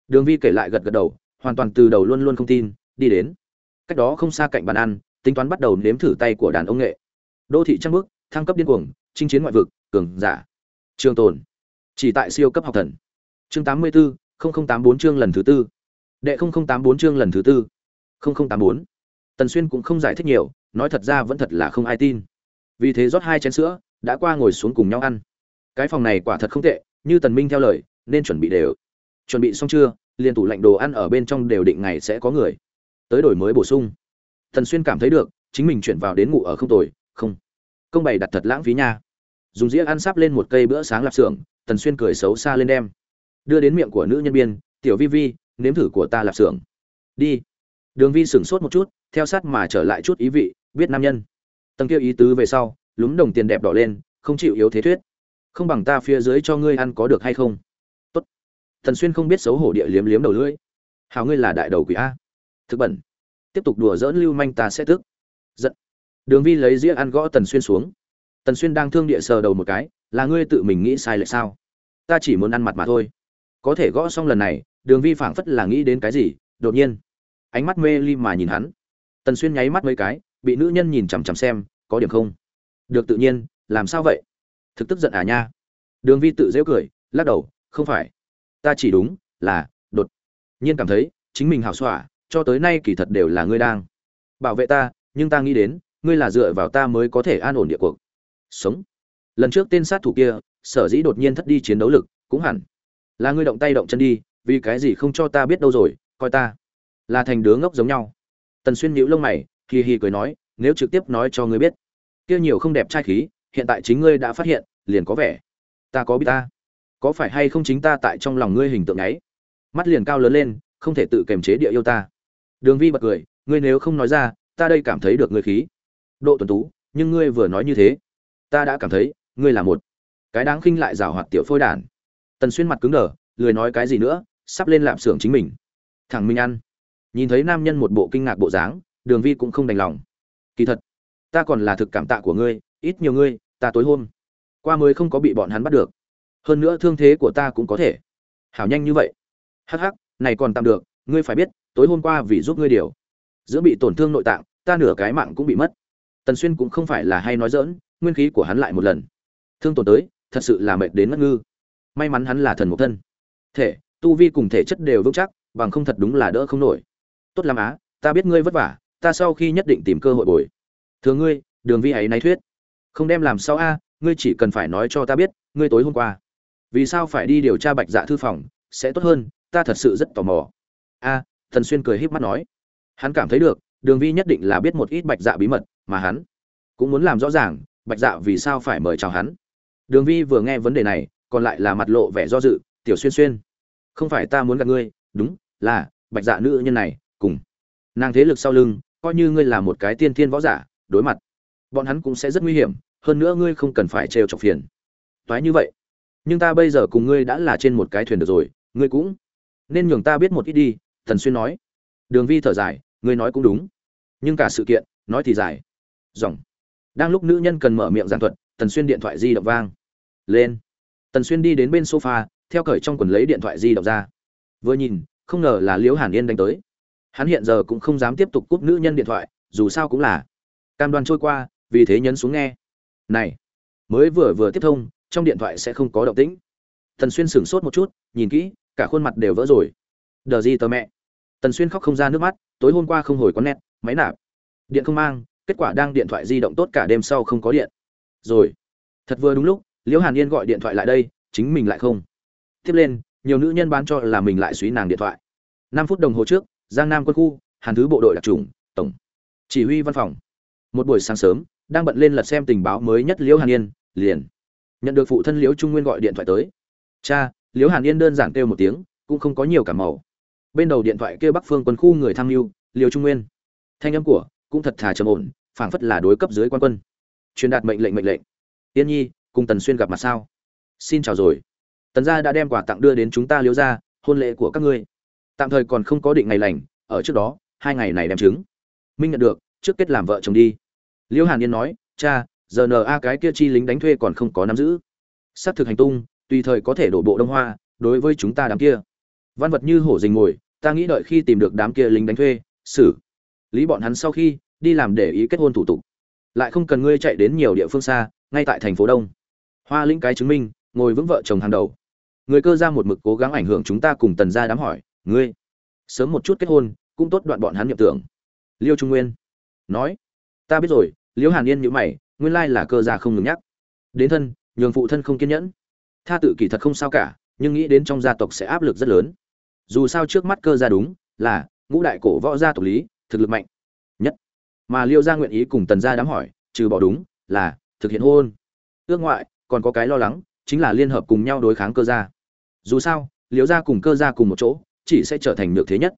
đường vi kể lại gật gật đầu, hoàn toàn từ đầu luôn luôn không tin, đi đến. Cách đó không xa cạnh bàn ăn, tính toán bắt đầu nếm thử tay của đàn ông nghệ. Đô thị trăng bước thăng cấp điên cuồng, chinh chiến ngoại vực, cường giả. Trường tồn. Chỉ tại siêu cấp học thần chương tám mươi bốn tám bốn chương lần thứ tư. Đệ tám bốn chương lần thứ tư. Tám bốn. Tần xuyên cũng không giải thích nhiều, nói thật ra vẫn thật là không ai tin. Vì thế rót hai chén sữa, đã qua ngồi xuống cùng nhau ăn. Cái phòng này quả thật không tệ, như tần minh theo lời, nên chuẩn bị đều. Chuẩn bị xong chưa, liền tủ lạnh đồ ăn ở bên trong đều định ngày sẽ có người. Tới đổi mới bổ sung. Tần xuyên cảm thấy được, chính mình chuyển vào đến ngủ ở không tồi, không. Công bày đặt thật lãng phí nha. Dùng dĩa ăn sắp lên một cây bữa sáng lạp xưởng, tần xuyên cười xấu xa lên đem đưa đến miệng của nữ nhân viên tiểu vi vi, nếm thử của ta lạp xưởng. Đi. Đường vi sửng sốt một chút, theo sát mà trở lại chút ý vị, biết nam nhân. Tầng kia ý tứ về sau lúng đồng tiền đẹp đỏ lên, không chịu yếu thế thuyết. Không bằng ta phía dưới cho ngươi ăn có được hay không? Tốt. Thần xuyên không biết xấu hổ địa liếm liếm đầu lưỡi. Hào ngươi là đại đầu quỷ a. Thực bẩn. Tiếp tục đùa dỡn lưu manh ta sẽ tức. Giận. Đường vi lấy dĩa ăn gõ tần xuyên xuống. Tần xuyên đang thương địa sờ đầu một cái, là ngươi tự mình nghĩ sai lại sao? Ta chỉ muốn ăn mặt mà thôi có thể gõ xong lần này, đường vi phảng phất là nghĩ đến cái gì, đột nhiên, ánh mắt mê ly mà nhìn hắn. Tần xuyên nháy mắt mấy cái, bị nữ nhân nhìn chằm chằm xem, có điểm không? Được tự nhiên, làm sao vậy? Thực tức giận à nha? Đường vi tự dễu cười, lắc đầu, không phải. Ta chỉ đúng, là, đột nhiên cảm thấy, chính mình hào xỏa, cho tới nay kỳ thật đều là ngươi đang bảo vệ ta, nhưng ta nghĩ đến, ngươi là dựa vào ta mới có thể an ổn địa cuộc. Sống. Lần trước tên sát thủ kia, sở dĩ đột nhiên thất đi chiến đấu lực, cũng hẳn là ngươi động tay động chân đi, vì cái gì không cho ta biết đâu rồi, coi ta là thành đứa ngốc giống nhau. Tần xuyên nhíu lông mày, hì hì cười nói, nếu trực tiếp nói cho ngươi biết, kia nhiều không đẹp trai khí, hiện tại chính ngươi đã phát hiện, liền có vẻ ta có biết ta. Có phải hay không chính ta tại trong lòng ngươi hình tượng ấy? Mắt liền cao lớn lên, không thể tự kiềm chế địa yêu ta. Đường vi bật cười, ngươi nếu không nói ra, ta đây cảm thấy được ngươi khí. Độ tuần tú, nhưng ngươi vừa nói như thế, ta đã cảm thấy ngươi là một cái đáng khinh lại rào hoạt tiểu phôi đản tần xuyên mặt cứng đờ, lười nói cái gì nữa, sắp lên lạp xưởng chính mình. Thằng minh ăn nhìn thấy nam nhân một bộ kinh ngạc bộ dáng, đường vi cũng không đành lòng. Kỳ thật, ta còn là thực cảm tạ của ngươi, ít nhiều ngươi, ta tối hôm qua mới không có bị bọn hắn bắt được. Hơn nữa thương thế của ta cũng có thể. Hảo nhanh như vậy. Hắc hắc, này còn tạm được, ngươi phải biết, tối hôm qua vì giúp ngươi điều. Giữa bị tổn thương nội tạng, ta nửa cái mạng cũng bị mất. Tần xuyên cũng không phải là hay nói dỡn nguyên khí của hắn lại một lần. Thương tổn tới, thật sự là mệt đến ngất ngư may mắn hắn là thần mục thân. Thể, tu vi cùng thể chất đều vững chắc, bằng không thật đúng là đỡ không nổi. Tốt lắm á, ta biết ngươi vất vả, ta sau khi nhất định tìm cơ hội bồi. Thường ngươi, đường vi ấy náy thuyết. Không đem làm sao a, ngươi chỉ cần phải nói cho ta biết, ngươi tối hôm qua. Vì sao phải đi điều tra bạch dạ thư phòng, sẽ tốt hơn, ta thật sự rất tò mò. A thần xuyên cười híp mắt nói. Hắn cảm thấy được, đường vi nhất định là biết một ít bạch dạ bí mật, mà hắn cũng muốn làm rõ ràng, bạch dạ vì sao phải mời chào hắn. Đường vi vừa nghe vấn đề này còn lại là mặt lộ vẻ do dự, tiểu xuyên xuyên, không phải ta muốn gặp ngươi, đúng, là bạch dạ nữ nhân này, cùng nàng thế lực sau lưng, coi như ngươi là một cái tiên thiên võ giả, đối mặt, bọn hắn cũng sẽ rất nguy hiểm, hơn nữa ngươi không cần phải trêu chọc phiền. Toái như vậy, nhưng ta bây giờ cùng ngươi đã là trên một cái thuyền được rồi, ngươi cũng nên nhường ta biết một ít đi thần xuyên nói. Đường vi thở dài, ngươi nói cũng đúng, nhưng cả sự kiện, nói thì dài. Dòng đang lúc nữ nhân cần mở miệng giảng thuật, tần xuyên điện thoại di động vang lên tần xuyên đi đến bên sofa, theo cởi trong quần lấy điện thoại di động ra. Vừa nhìn, không ngờ là liễu hàn yên đánh tới. Hắn hiện giờ cũng không dám tiếp tục cúp nữ nhân điện thoại, dù sao cũng là. Cam đoan trôi qua, vì thế nhấn xuống nghe. Này, mới vừa vừa tiếp thông, trong điện thoại sẽ không có động tĩnh. Tần xuyên sửng sốt một chút, nhìn kỹ, cả khuôn mặt đều vỡ rồi. Đờ gì tờ mẹ. Tần xuyên khóc không ra nước mắt, tối hôm qua không hồi có nét máy nạp. Điện không mang, kết quả đang điện thoại di động tốt cả đêm sau không có điện. Rồi, thật vừa đúng lúc liễu hàn yên gọi điện thoại lại đây, chính mình lại không. Tiếp lên, nhiều nữ nhân bán cho là mình lại suý nàng điện thoại. Năm phút đồng hồ trước, giang nam quân khu, hàn thứ bộ đội đặc trùng, tổng chỉ huy văn phòng. Một buổi sáng sớm, đang bận lên lật xem tình báo mới nhất liễu hàn yên, liền nhận được phụ thân liễu trung nguyên gọi điện thoại tới. Cha, liễu hàn yên đơn giản kêu một tiếng, cũng không có nhiều cảm màu. Bên đầu điện thoại kêu bắc phương quân khu người tham mưu, liễu trung nguyên. Thanh âm của cũng thật thà trầm ổn, phảng phất là đối cấp dưới quan quân. Truyền đạt mệnh lệnh mệnh lệnh. Tiên nhi cùng tần xuyên gặp mặt sao? Xin chào rồi. Tần gia đã đem quà tặng đưa đến chúng ta liễu ra hôn lễ của các ngươi. Tạm thời còn không có định ngày lành, ở trước đó, hai ngày này đem chứng minh nhận được, trước kết làm vợ chồng đi. Liễu hàn yên nói, cha, giờ n a cái kia chi lính đánh thuê còn không có nắm giữ. S á c thực hành tung, tùy thời có thể đổ bộ đông hoa, đối với chúng ta đám kia. Văn vật như hổ dình ngồi, ta nghĩ đợi khi tìm được đám kia lính đánh thuê, xử. Lý bọn hắn sau khi, đi làm để ý kết hôn thủ tục. Lại không cần ngươi chạy đến nhiều địa phương xa, ngay tại thành phố đông hoa lĩnh cái chứng minh, ngồi vững vợ chồng hàng đầu. Người cơ ra một mực cố gắng ảnh hưởng chúng ta cùng tần gia đám hỏi, ngươi, sớm một chút kết hôn, cũng tốt đoạn bọn hắn nhập tưởng. Liêu trung nguyên nói, ta biết rồi, liêu hàn yên nhữ mày, nguyên lai là cơ gia không ngừng nhắc. Đến thân, nhường phụ thân không kiên nhẫn. Tha tự kỷ thật không sao cả, nhưng nghĩ đến trong gia tộc sẽ áp lực rất lớn. Dù sao trước mắt cơ gia đúng là ngũ đại cổ võ gia tộc lý, thực lực mạnh nhất. Mà liêu gia nguyện ý cùng tần gia đám hỏi, trừ bỏ đúng là thực hiện hôn. Ước ngoại còn có cái lo lắng, chính là liên hợp cùng nhau đối kháng cơ gia. Dù sao, liễu gia cùng cơ gia cùng một chỗ, chỉ sẽ trở thành được thế nhất.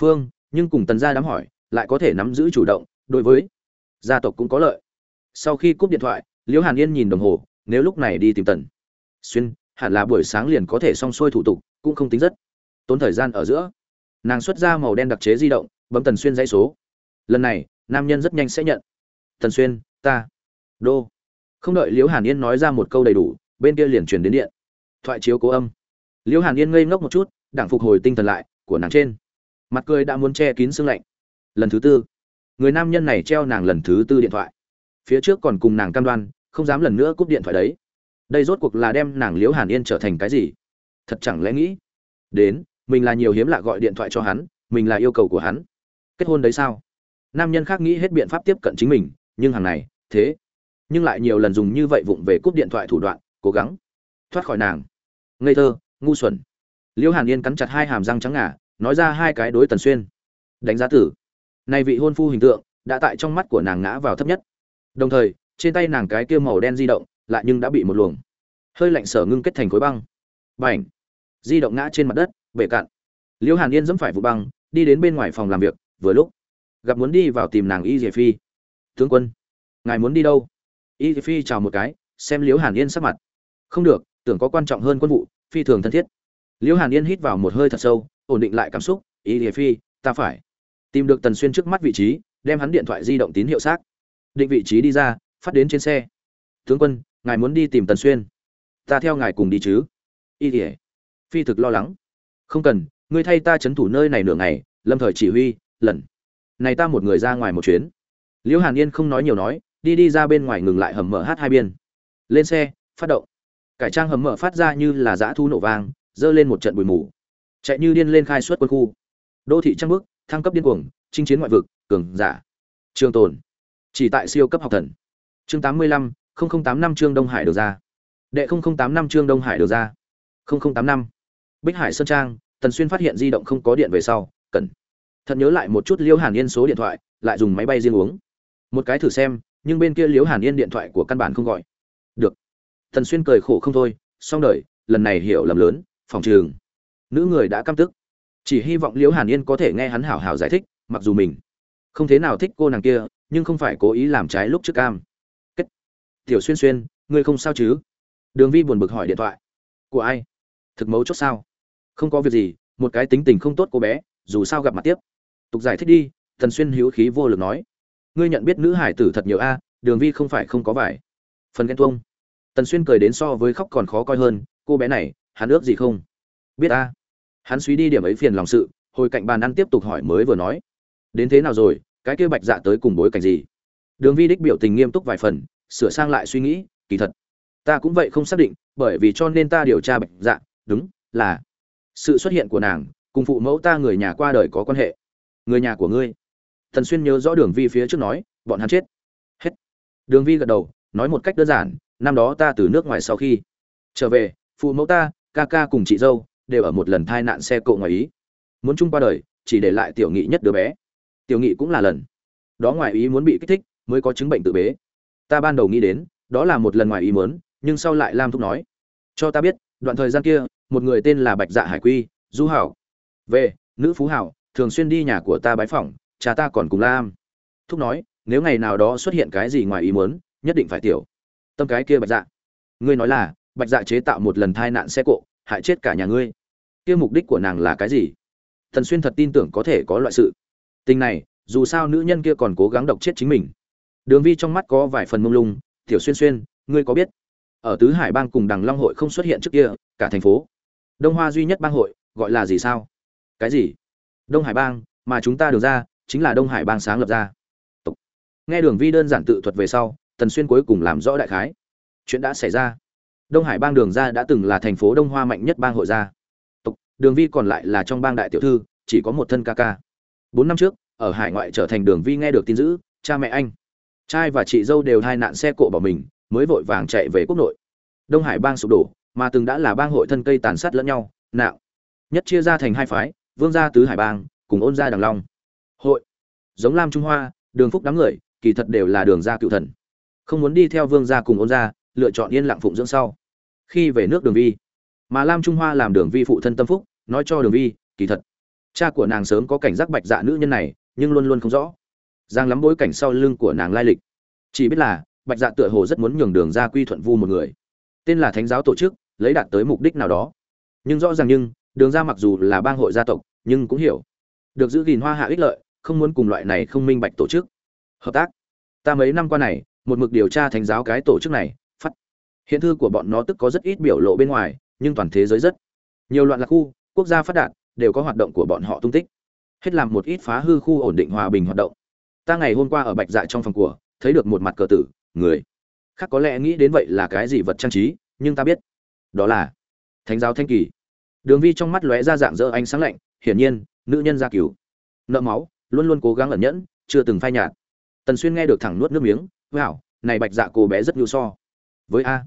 Phương, nhưng cùng tần gia đám hỏi, lại có thể nắm giữ chủ động, đối với gia tộc cũng có lợi. Sau khi cúp điện thoại, liễu hàn yên nhìn đồng hồ, nếu lúc này đi tìm tần. Xuyên, hẳn là buổi sáng liền có thể xong xuôi thủ tục, cũng không tính rất tốn thời gian ở giữa. Nàng xuất ra màu đen đặc chế di động, bấm tần xuyên dãy số. Lần này, nam nhân rất nhanh sẽ nhận. Tần xuyên, ta. Đô không đợi liễu hàn yên nói ra một câu đầy đủ, bên kia liền truyền đến điện. Thoại chiếu cố âm. Liễu hàn yên ngây ngốc một chút, đảng phục hồi tinh thần lại, của nàng trên. Mặt cười đã muốn che kín xương lạnh. Lần thứ tư, người nam nhân này treo nàng lần thứ tư điện thoại. Phía trước còn cùng nàng cam đoan, không dám lần nữa cúp điện thoại đấy. Đây rốt cuộc là đem nàng liễu hàn yên trở thành cái gì? Thật chẳng lẽ nghĩ, đến, mình là nhiều hiếm lạ gọi điện thoại cho hắn, mình là yêu cầu của hắn. Kết hôn đấy sao? Nam nhân khác nghĩ hết biện pháp tiếp cận chính mình, nhưng hàng này, thế nhưng lại nhiều lần dùng như vậy vụng về cúp điện thoại thủ đoạn, cố gắng thoát khỏi nàng. Ngây thơ, ngu xuẩn. Liễu hàn yên cắn chặt hai hàm răng trắng ngà, nói ra hai cái đối tần xuyên. Đánh giá tử. Nay vị hôn phu hình tượng, đã tại trong mắt của nàng ngã vào thấp nhất. Đồng thời, trên tay nàng cái kia màu đen di động, lại nhưng đã bị một luồng hơi lạnh sở ngưng kết thành khối băng. Bảnh di động ngã trên mặt đất, bể cạn. Liễu hàn yên dẫm phải vụ băng, đi đến bên ngoài phòng làm việc, vừa lúc gặp muốn đi vào tìm nàng y diệp phi. Tướng quân, ngài muốn đi đâu? Y phi chào một cái, xem liễu hàn yên sắc mặt. Không được, tưởng có quan trọng hơn quân vụ, phi thường thân thiết. Liễu hàn yên hít vào một hơi thật sâu, ổn định lại cảm xúc. Y phi, ta phải tìm được tần xuyên trước mắt vị trí, đem hắn điện thoại di động tín hiệu xác. Định vị trí đi ra, phát đến trên xe. Tướng quân, ngài muốn đi tìm tần xuyên. Ta theo ngài cùng đi chứ. Y tỉa phi thực lo lắng. Không cần, ngươi thay ta c h ấ n thủ nơi này nửa ngày, lâm thời chỉ huy, lần này ta một người ra ngoài một chuyến. Liễu hàn yên không nói nhiều nói đi đi ra bên ngoài ngừng lại hầm mở hát hai biên. Lên xe, phát động. Cải trang hầm mở phát ra như là dã thu nổ vang giơ lên một trận bụi mù. Chạy như điên lên khai suất quân khu. Đô thị trăng bước, thăng cấp điên cuồng, chinh chiến ngoại vực, cường giả. Trường tồn. Chỉ tại siêu cấp học thần. Chương tám mươi lăm tám năm trương đông hải được ra. Đệ tám năm trương đông hải được ra. tám năm. Bích hải sơn trang, tần xuyên phát hiện di động không có điện về sau, cần. Thật nhớ lại một chút liêu hàn yên số điện thoại, lại dùng máy bay riêng uống. Một cái thử xem nhưng bên kia liễu hàn yên điện thoại của căn bản không gọi. Được. Tần xuyên cười khổ không thôi, xong đời, lần này hiểu lầm lớn, phòng trường. Nữ người đã căm tức. Chỉ hy vọng liễu hàn yên có thể nghe hắn hảo hảo giải thích, mặc dù mình không thế nào thích cô nàng kia, nhưng không phải cố ý làm trái lúc trước cam. Kết. Tiểu xuyên xuyên, ngươi không sao chứ? Đường vi buồn bực hỏi điện thoại. Của ai? Thực mấu chốt sao? Không có việc gì, một cái tính tình không tốt cô bé, dù sao gặp mặt tiếp. Tục giải thích đi thần xuyên hữu khí vô lực nói ngươi nhận biết nữ hải tử thật nhiều a, đường vi không phải không có vải. Phần ghen tuông. Tần xuyên cười đến so với khóc còn khó coi hơn, cô bé này, hắn ước gì không? Biết a. Hắn suy đi điểm ấy phiền lòng sự, hồi cạnh bàn ăn tiếp tục hỏi mới vừa nói. Đến thế nào rồi, cái kia bạch dạ tới cùng bối cảnh gì? Đường vi đích biểu tình nghiêm túc vài phần, sửa sang lại suy nghĩ, kỳ thật, ta cũng vậy không xác định, bởi vì cho nên ta điều tra bạch dạ đúng, là sự xuất hiện của nàng, cùng phụ mẫu ta người nhà qua đời có quan hệ. Người nhà của ngươi thần xuyên nhớ rõ đường vi phía trước nói, bọn hắn chết. Hết. Đường vi gật đầu, nói một cách đơn giản, năm đó ta từ nước ngoài sau khi trở về, phụ mẫu ta, ca ca cùng chị dâu đều ở một lần thai nạn xe cộ ngoài ý. Muốn chung qua đời, chỉ để lại tiểu nghị nhất đứa bé. Tiểu nghị cũng là lần. Đó ngoài ý muốn bị kích thích, mới có chứng bệnh tự bế. Ta ban đầu nghĩ đến, đó là một lần ngoài ý muốn, nhưng sau lại lam thúc nói, cho ta biết, đoạn thời gian kia, một người tên là bạch dạ hải quy, du hảo. Về, nữ phú hảo, thường xuyên đi nhà của ta bái phỏng cha ta còn cùng lam. Thúc nói, nếu ngày nào đó xuất hiện cái gì ngoài ý muốn, nhất định phải tiểu. Tâm cái kia bạch dạ. Ngươi nói là, bạch dạ chế tạo một lần thai nạn xe cộ, hại chết cả nhà ngươi. Kia mục đích của nàng là cái gì? Thần xuyên thật tin tưởng có thể có loại sự. Tình này, dù sao nữ nhân kia còn cố gắng độc chết chính mình. Đường vi trong mắt có vài phần mông lung, tiểu xuyên xuyên, ngươi có biết, ở tứ hải bang cùng đằng long hội không xuất hiện trước kia, cả thành phố, đông hoa duy nhất bang hội, gọi là gì sao? Cái gì? Đông hải bang, mà chúng ta được ra chính là đông hải bang sáng lập ra. Tục. nghe đường vi đơn giản tự thuật về sau, tần xuyên cuối cùng làm rõ đại khái. Chuyện đã xảy ra. Đông hải bang đường ra đã từng là thành phố đông hoa mạnh nhất bang hội gia. Tục. đường vi còn lại là trong bang đại tiểu thư, chỉ có một thân ca ca. Bốn năm trước, ở hải ngoại trở thành đường vi nghe được tin dữ, cha mẹ anh. Trai và chị dâu đều hai nạn xe cộ bỏ mình, mới vội vàng chạy về quốc nội. Đông hải bang sụp đổ, mà từng đã là bang hội thân cây tàn sát lẫn nhau, nạo. Nhất chia ra thành hai phái, vương gia tứ hải bang, cùng ôn gia đằng long hội. Giống lam trung hoa, đường phúc đám người, kỳ thật đều là đường gia cựu thần. Không muốn đi theo vương gia cùng ôn gia, lựa chọn yên lặng phụng dưỡng sau. Khi về nước đường vi, mà lam trung hoa làm đường vi phụ thân tâm phúc, nói cho đường vi, kỳ thật, cha của nàng sớm có cảnh giác bạch dạ nữ nhân này, nhưng luôn luôn không rõ. Giang lắm bối cảnh sau lưng của nàng lai lịch. Chỉ biết là, bạch dạ tựa hồ rất muốn nhường đường ra quy thuận vu một người. Tên là thánh giáo tổ chức, lấy đạt tới mục đích nào đó. Nhưng rõ ràng nhưng, đường ra mặc dù là bang hội gia tộc, nhưng cũng hiểu. Được giữ gìn hoa hạ ích lợi không muốn cùng loại này không minh bạch tổ chức. Hợp tác. Ta mấy năm qua này, một mực điều tra thánh giáo cái tổ chức này, phát. Hiện thư của bọn nó tức có rất ít biểu lộ bên ngoài, nhưng toàn thế giới rất. Nhiều loạn lạc khu, quốc gia phát đạt, đều có hoạt động của bọn họ tung tích. Hết làm một ít phá hư khu ổn định hòa bình hoạt động. Ta ngày hôm qua ở bạch dạ trong phòng của, thấy được một mặt cờ tử, người. Khác có lẽ nghĩ đến vậy là cái gì vật trang trí, nhưng ta biết. Đó là thánh giáo thanh kỳ. Đường vi trong mắt lóe ra dạng dỡ ánh sáng lạnh, hiển nhiên, nữ nhân gia cứu nợ máu luôn luôn cố gắng ẩn nhẫn, chưa từng phai nhạt. Tần xuyên nghe được thẳng nuốt nước miếng, wow, này bạch dạ cô bé rất nhu so. Với a.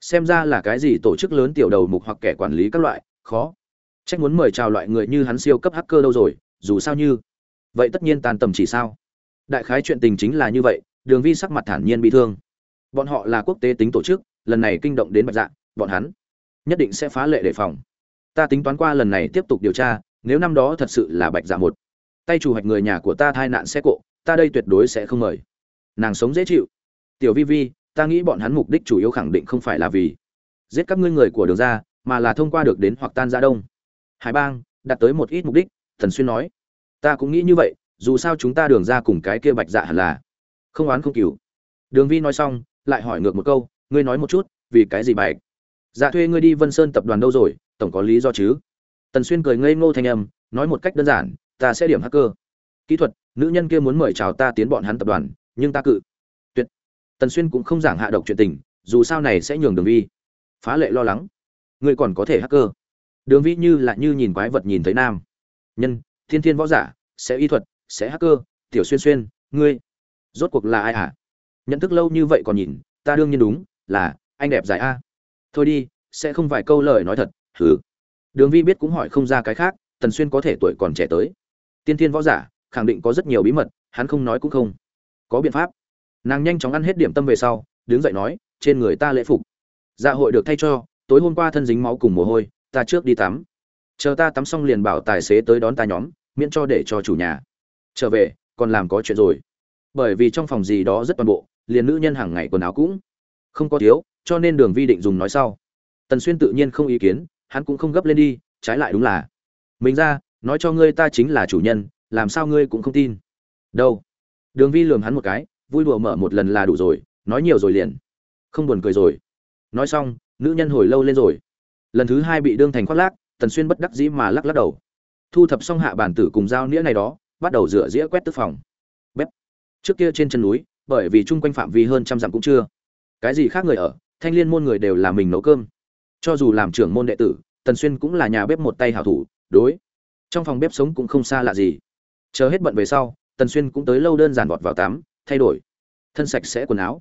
Xem ra là cái gì tổ chức lớn tiểu đầu mục hoặc kẻ quản lý các loại, khó. Trách muốn mời chào loại người như hắn siêu cấp hacker đâu rồi, dù sao như. Vậy tất nhiên tàn tầm chỉ sao. Đại khái chuyện tình chính là như vậy, đường vi sắc mặt thản nhiên bị thương. Bọn họ là quốc tế tính tổ chức, lần này kinh động đến bạch dạ bọn hắn nhất định sẽ phá lệ đề phòng. Ta tính toán qua lần này tiếp tục điều tra, nếu năm đó thật sự là bạch dạ một tay chủ hoạch người nhà của ta thai nạn xe cộ ta đây tuyệt đối sẽ không mời. Nàng sống dễ chịu. Tiểu vi vi, ta nghĩ bọn hắn mục đích chủ yếu khẳng định không phải là vì giết các ngươi người của đường ra, mà là thông qua được đến hoặc tan ra đông. Hải bang đạt tới một ít mục đích, thần xuyên nói. Ta cũng nghĩ như vậy, dù sao chúng ta đường ra cùng cái kia bạch dạ hẳn là không oán không cừu. Đường vi nói xong, lại hỏi ngược một câu, ngươi nói một chút, vì cái gì bạch dạ thuê ngươi đi vân sơn tập đoàn đâu rồi, tổng có lý do chứ? Tần xuyên cười ngây ngô thanh âm, nói một cách đơn giản ta sẽ điểm hacker. Kỹ thuật, nữ nhân kia muốn mời chào ta tiến bọn hắn tập đoàn, nhưng ta cự. Tuyệt. Tần xuyên cũng không giảng hạ độc chuyện tình, dù sao này sẽ nhường đường vi phá lệ lo lắng. Ngươi còn có thể hacker. Đường vi như là như nhìn quái vật nhìn thấy nam. Nhân, thiên thiên võ giả, sẽ y thuật, sẽ hacker, tiểu xuyên xuyên, ngươi rốt cuộc là ai hả? Nhận thức lâu như vậy còn nhìn, ta đương nhiên đúng, là, anh đẹp dài a. Thôi đi, sẽ không vài câu lời nói thật thử đường vi biết cũng hỏi không ra cái khác, tần xuyên có thể tuổi còn trẻ tới tiên thiên võ giả, khẳng định có rất nhiều bí mật, hắn không nói cũng không có biện pháp. Nàng nhanh chóng ăn hết điểm tâm về sau, đứng dậy nói, trên người ta lễ phục. Dạ hội được thay cho, tối hôm qua thân dính máu cùng mồ hôi, ta trước đi tắm. Chờ ta tắm xong liền bảo tài xế tới đón ta nhóm, miễn cho để cho chủ nhà. Trở về, còn làm có chuyện rồi. Bởi vì trong phòng gì đó rất toàn bộ, liền nữ nhân hàng ngày quần áo cũng không có thiếu, cho nên đường vi định dùng nói sau. Tần xuyên tự nhiên không ý kiến, hắn cũng không gấp lên đi, trái lại đúng là. Mình ra nói cho ngươi ta chính là chủ nhân, làm sao ngươi cũng không tin. Đâu? Đường vi lường hắn một cái, vui đùa mở một lần là đủ rồi, nói nhiều rồi liền. Không buồn cười rồi. Nói xong, nữ nhân hồi lâu lên rồi. Lần thứ hai bị đương thành khoác lác, tần xuyên bất đắc dĩ mà lắc lắc đầu. Thu thập xong hạ bản tử cùng dao nĩa này đó, bắt đầu rửa dĩa quét tức phòng. Bếp. Trước kia trên chân núi, bởi vì chung quanh phạm vi hơn trăm dặm cũng chưa. Cái gì khác người ở, thanh liên môn người đều là mình nấu cơm. Cho dù làm trưởng môn đệ tử, tần xuyên cũng là nhà bếp một tay hảo thủ, đối trong phòng bếp sống cũng không xa lạ gì. Chờ hết bận về sau, tần xuyên cũng tới lâu đơn giản vọt vào tắm, thay đổi. Thân sạch sẽ quần áo.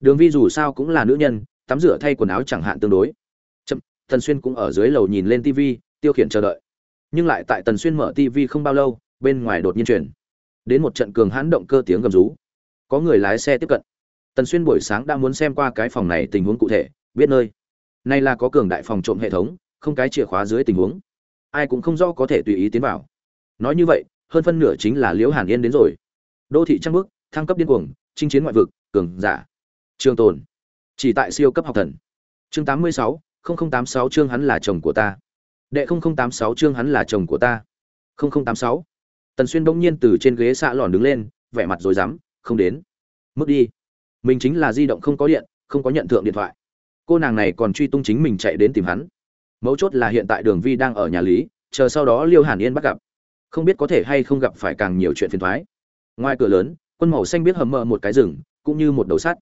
Đường vi dù sao cũng là nữ nhân, tắm rửa thay quần áo chẳng hạn tương đối. Chậm, tần xuyên cũng ở dưới lầu nhìn lên tv tiêu khiển chờ đợi. Nhưng lại tại tần xuyên mở tv không bao lâu, bên ngoài đột nhiên chuyển. Đến một trận cường hãn động cơ tiếng gầm rú. Có người lái xe tiếp cận. Tần xuyên buổi sáng đã muốn xem qua cái phòng này tình huống cụ thể, biết nơi. Này là có cường đại phòng trộm hệ thống, không cái chìa khóa dưới tình huống ai cũng không rõ có thể tùy ý tiến vào. Nói như vậy, hơn phân nửa chính là liễu hàn yên đến rồi. Đô thị trăng bước thăng cấp điên cuồng, chinh chiến ngoại vực, cường giả. Trường tồn. Chỉ tại siêu cấp học thần. Chương tám mươi sáu tám sáu chương hắn là chồng của ta. Đệ tám sáu chương hắn là chồng của ta. Tám sáu. Tần xuyên bỗng nhiên từ trên ghế xạ lòn đứng lên, vẻ mặt rồi dám không đến. Mất đi. Mình chính là di động không có điện, không có nhận thượng điện thoại. Cô nàng này còn truy tung chính mình chạy đến tìm hắn mấu chốt là hiện tại đường vi đang ở nhà lý, chờ sau đó liêu hàn yên bắt gặp. Không biết có thể hay không gặp phải càng nhiều chuyện phiền thoái. Ngoài cửa lớn, quân màu xanh biết hầm mờ một cái rừng, cũng như một đầu sắt.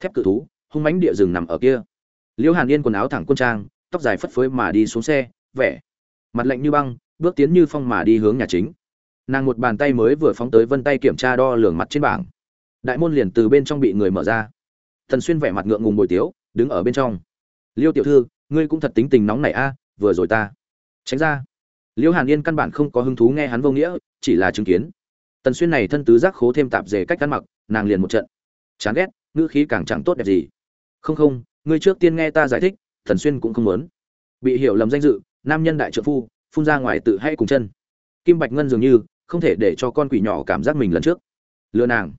Thép cự thú, hung mánh địa rừng nằm ở kia. Liêu hàn yên quần áo thẳng quân trang, tóc dài phất phới mà đi xuống xe, vẻ mặt lạnh như băng, bước tiến như phong mà đi hướng nhà chính. Nàng một bàn tay mới vừa phóng tới vân tay kiểm tra đo lường mặt trên bảng. Đại môn liền từ bên trong bị người mở ra. Thần xuyên vẻ mặt ngượng ngùng bồi tiếu, đứng ở bên trong. Liêu tiểu thư ngươi cũng thật tính tình nóng này a, vừa rồi ta. Tránh ra. Liễu hàn yên căn bản không có hứng thú nghe hắn vô nghĩa, chỉ là chứng kiến. Tần xuyên này thân tứ giác khố thêm tạp dề cách ăn mặc, nàng liền một trận. Chán ghét, ngữ khí càng chẳng tốt đẹp gì. Không không, ngươi trước tiên nghe ta giải thích, tần xuyên cũng không muốn. Bị hiểu lầm danh dự, nam nhân đại trợ phu, phun ra ngoài tự hay cùng chân. Kim bạch ngân dường như, không thể để cho con quỷ nhỏ cảm giác mình lần trước. Lừa nàng.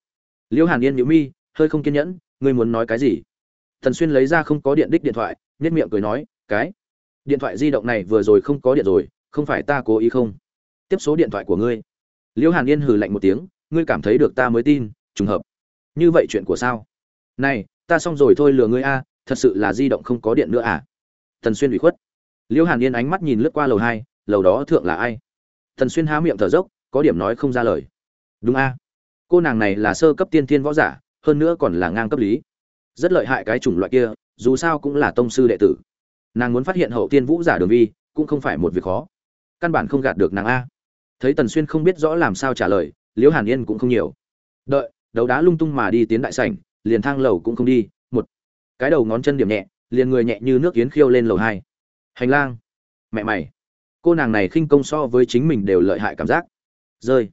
Liễu hàn yên nhữ mi, hơi không kiên nhẫn, ngươi muốn nói cái gì? Tần xuyên lấy ra không có điện đích điện thoại nhất miệng cười nói, cái điện thoại di động này vừa rồi không có điện rồi, không phải ta cố ý không? Tiếp số điện thoại của ngươi. Liễu hàn yên hừ lạnh một tiếng, ngươi cảm thấy được ta mới tin, trùng hợp. Như vậy chuyện của sao? Này, ta xong rồi thôi lừa ngươi a, thật sự là di động không có điện nữa à? Tần xuyên ủy khuất. Liễu hàn yên ánh mắt nhìn lướt qua lầu hai, lầu đó thượng là ai? Tần xuyên há miệng thở dốc, có điểm nói không ra lời. Đúng a. Cô nàng này là sơ cấp tiên thiên võ giả, hơn nữa còn là ngang cấp lý rất lợi hại cái chủng loại kia, dù sao cũng là tông sư đệ tử. Nàng muốn phát hiện hậu tiên vũ giả đường vi, cũng không phải một việc khó. Căn bản không gạt được nàng a. Thấy tần xuyên không biết rõ làm sao trả lời, liễu hàn yên cũng không nhiều. Đợi, đấu đá lung tung mà đi tiến đại sảnh, liền thang lầu cũng không đi, một. Cái đầu ngón chân điểm nhẹ, liền người nhẹ như nước yến khiêu lên lầu hai. Hành lang. Mẹ mày. Cô nàng này khinh công so với chính mình đều lợi hại cảm giác. Rơi.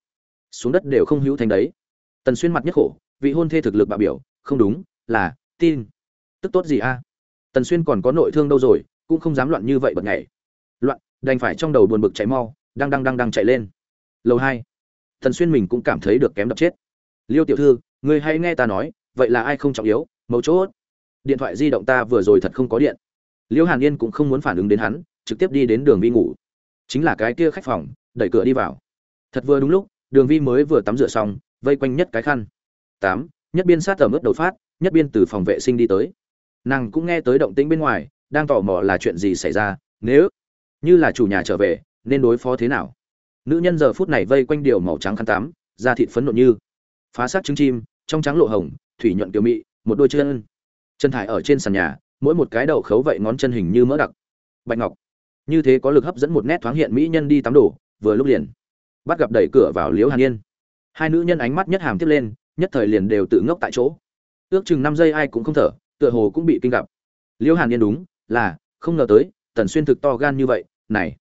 Xuống đất đều không hữu thành đấy. Tần xuyên mặt nhất khổ, vị hôn thê thực lực bạo biểu, không đúng, là tin. Tức tốt gì a? Tần xuyên còn có nội thương đâu rồi, cũng không dám loạn như vậy bật nhảy. Loạn, đành phải trong đầu buồn bực chạy mau, đang đang đang đang chạy lên. Lầu hai. Tần xuyên mình cũng cảm thấy được kém đập chết. Liêu tiểu thư người hãy nghe ta nói, vậy là ai không trọng yếu, mấu chốt. Điện thoại di động ta vừa rồi thật không có điện. Liêu hàn yên cũng không muốn phản ứng đến hắn, trực tiếp đi đến đường vi ngủ. Chính là cái kia khách phòng, đẩy cửa đi vào. Thật vừa đúng lúc, đường vi mới vừa tắm rửa xong, vây quanh nhất cái khăn. Tám, nhất biên sát ở mức đầu phát nhất biên từ phòng vệ sinh đi tới. Nàng cũng nghe tới động tĩnh bên ngoài, đang tò mò là chuyện gì xảy ra, nếu như là chủ nhà trở về, nên đối phó thế nào? Nữ nhân giờ phút này vây quanh điều màu trắng khăn tắm, da thịt phấn nộn như phá sát trứng chim, trong trắng lộ hồng, thủy nhuận kiều mị, một đôi chân. Chân thải ở trên sàn nhà, mỗi một cái đầu khấu vậy ngón chân hình như mỡ đặc. Bạch ngọc, như thế có lực hấp dẫn một nét thoáng hiện mỹ nhân đi tắm đổ vừa lúc liền bắt gặp đẩy cửa vào liễu hàn yên. Hai nữ nhân ánh mắt nhất hàm tiếp lên, nhất thời liền đều tự ngốc tại chỗ ước chừng năm giây ai cũng không thở, tựa hồ cũng bị kinh gặp. Liễu hàn yên đúng, là, không ngờ tới, tần xuyên thực to gan như vậy, này,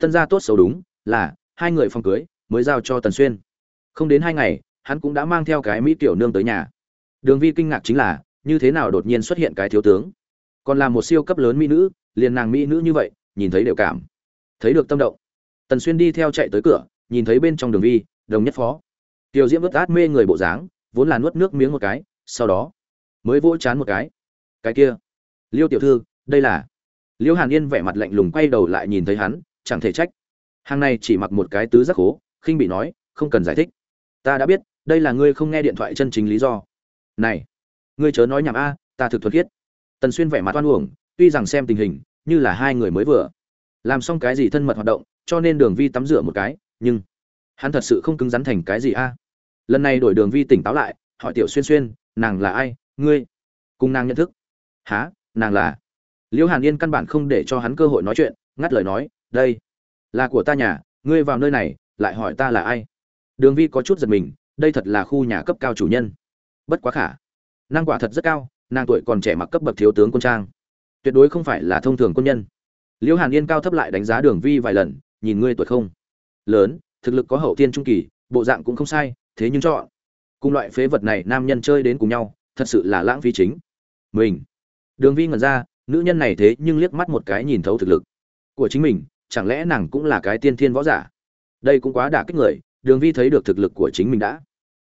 tân gia tốt xấu đúng, là, hai người phòng cưới, mới giao cho tần xuyên. Không đến hai ngày, hắn cũng đã mang theo cái mỹ tiểu nương tới nhà. Đường vi kinh ngạc chính là, như thế nào đột nhiên xuất hiện cái thiếu tướng? Còn là một siêu cấp lớn mỹ nữ, liền nàng mỹ nữ như vậy, nhìn thấy đều cảm, thấy được tâm động. Tần xuyên đi theo chạy tới cửa, nhìn thấy bên trong đường vi, đồng nhất phó. Tiểu diễm vớt át mê người bộ dáng, vốn là nuốt nước miếng một cái sau đó mới vỗ chán một cái. Cái kia, liêu tiểu thư, đây là. Liêu hàn yên vẻ mặt lạnh lùng quay đầu lại nhìn thấy hắn, chẳng thể trách. Hàng này chỉ mặc một cái tứ giác hố, khinh bị nói, không cần giải thích. Ta đã biết, đây là ngươi không nghe điện thoại chân chính lý do. Này, ngươi chớ nói nhảm a, ta thực thuật thiết tần xuyên vẻ mặt oan uổng, tuy rằng xem tình hình, như là hai người mới vừa. Làm xong cái gì thân mật hoạt động, cho nên đường vi tắm rửa một cái, nhưng hắn thật sự không cứng rắn thành cái gì a. Lần này đổi đường vi tỉnh táo lại, hỏi tiểu xuyên xuyên nàng là ai, ngươi? Cùng nàng nhận thức. Há nàng là? Liễu hàn yên căn bản không để cho hắn cơ hội nói chuyện, ngắt lời nói, đây là của ta nhà, ngươi vào nơi này, lại hỏi ta là ai? Đường vi có chút giật mình, đây thật là khu nhà cấp cao chủ nhân. Bất quá khả, năng quả thật rất cao, nàng tuổi còn trẻ mặc cấp bậc thiếu tướng quân trang. Tuyệt đối không phải là thông thường quân nhân. Liễu hàn yên cao thấp lại đánh giá đường vi vài lần, nhìn ngươi tuổi không lớn, thực lực có hậu tiên trung kỳ, bộ dạng cũng không sai, thế nhưng chọn cùng loại phế vật này nam nhân chơi đến cùng nhau, thật sự là lãng phí chính. Mình. Đường vi ngẩn ra, nữ nhân này thế nhưng liếc mắt một cái nhìn thấu thực lực. Của chính mình, chẳng lẽ nàng cũng là cái tiên thiên võ giả? Đây cũng quá đả kích người, đường vi thấy được thực lực của chính mình đã.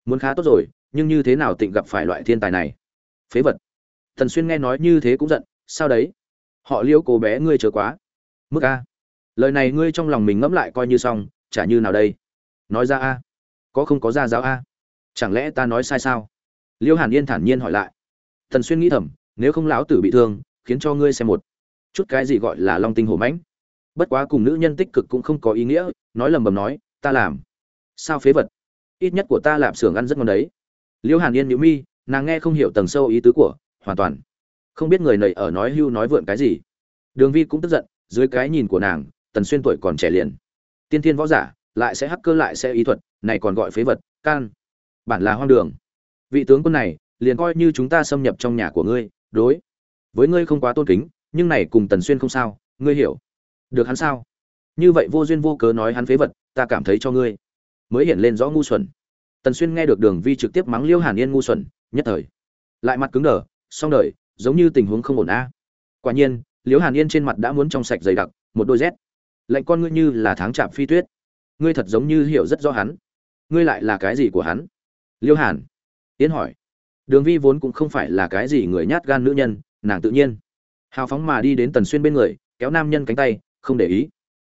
Muốn khá tốt rồi, nhưng như thế nào tịnh gặp phải loại thiên tài này? Phế vật. Thần xuyên nghe nói như thế cũng giận, sao đấy? Họ liêu cô bé ngươi chờ quá. Mức a. Lời này ngươi trong lòng mình ngẫm lại coi như xong, chả như nào đây? Nói ra a. Có không có ra giáo a? Chẳng lẽ ta nói sai sao? Liêu hàn yên thản nhiên hỏi lại. Thần xuyên nghĩ thầm, nếu không lão tử bị thương, khiến cho ngươi xem một chút cái gì gọi là long tinh hổ mãnh. Bất quá cùng nữ nhân tích cực cũng không có ý nghĩa, nói lầm bầm nói, ta làm sao phế vật? Ít nhất của ta làm xưởng ăn rất ngon đấy. Liêu hàn yên nhữ mi, nàng nghe không hiểu tầng sâu ý tứ của, hoàn toàn không biết người nầy ở nói hưu nói vượn cái gì. Đường vi cũng tức giận, dưới cái nhìn của nàng, tần xuyên tuổi còn trẻ liền. Tiên thiên võ giả, lại sẽ hắc cơ lại sẽ ý thuật, này còn gọi phế vật, can bản là hoang đường. Vị tướng quân này, liền coi như chúng ta xâm nhập trong nhà của ngươi, đối. Với ngươi không quá tôn kính, nhưng này cùng tần xuyên không sao, ngươi hiểu. Được hắn sao? Như vậy vô duyên vô cớ nói hắn phế vật, ta cảm thấy cho ngươi. Mới hiện lên rõ ngu xuẩn. Tần xuyên nghe được đường vi trực tiếp mắng liêu hàn yên ngu xuẩn, nhất thời. Lại mặt cứng đờ, xong đời, giống như tình huống không ổn a. Quả nhiên, liêu hàn yên trên mặt đã muốn trong sạch dày đặc, một đôi rét lạnh con ngươi như là tháng chạm phi tuyết. Ngươi thật giống như hiểu rất rõ hắn. Ngươi lại là cái gì của hắn? Liêu hàn. Yến hỏi. Đường vi vốn cũng không phải là cái gì người nhát gan nữ nhân, nàng tự nhiên. Hào phóng mà đi đến tần xuyên bên người, kéo nam nhân cánh tay, không để ý.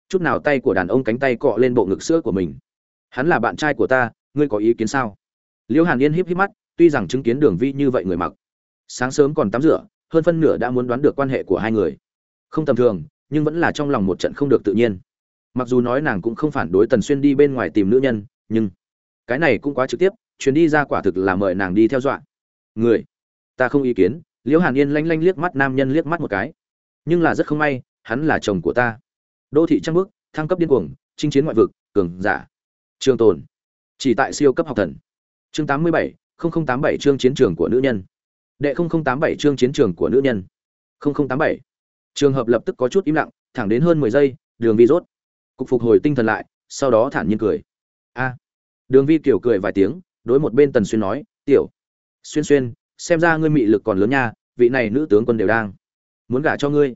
Chút nào tay của đàn ông cánh tay cọ lên bộ ngực sữa của mình. Hắn là bạn trai của ta, ngươi có ý kiến sao? Liêu hàn yên híp híp mắt, tuy rằng chứng kiến đường vi như vậy người mặc. Sáng sớm còn tắm rửa, hơn phân nửa đã muốn đoán được quan hệ của hai người. Không tầm thường, nhưng vẫn là trong lòng một trận không được tự nhiên. Mặc dù nói nàng cũng không phản đối tần xuyên đi bên ngoài tìm nữ nhân, nhưng cái này cũng quá trực tiếp chuyến đi ra quả thực là mời nàng đi theo dọa. Người, ta không ý kiến. Liễu hàn yên lanh lanh liếc mắt nam nhân liếc mắt một cái. Nhưng là rất không may, hắn là chồng của ta. Đô thị trăng bước, thăng cấp điên cuồng, chinh chiến ngoại vực, cường giả. Trường tồn. Chỉ tại siêu cấp học thần. Chương tám mươi bảy tám bảy chương chiến trường của nữ nhân. Đệ tám bảy chương chiến trường của nữ nhân. tám bảy. Trường hợp lập tức có chút im lặng, thẳng đến hơn mười giây, đường vi rốt. Cục phục hồi tinh thần lại, sau đó thản nhiên cười. A. Đường vi kiểu cười vài tiếng đối một bên tần xuyên nói, tiểu xuyên xuyên, xem ra ngươi mị lực còn lớn nha, vị này nữ tướng quân đều đang muốn gả cho ngươi.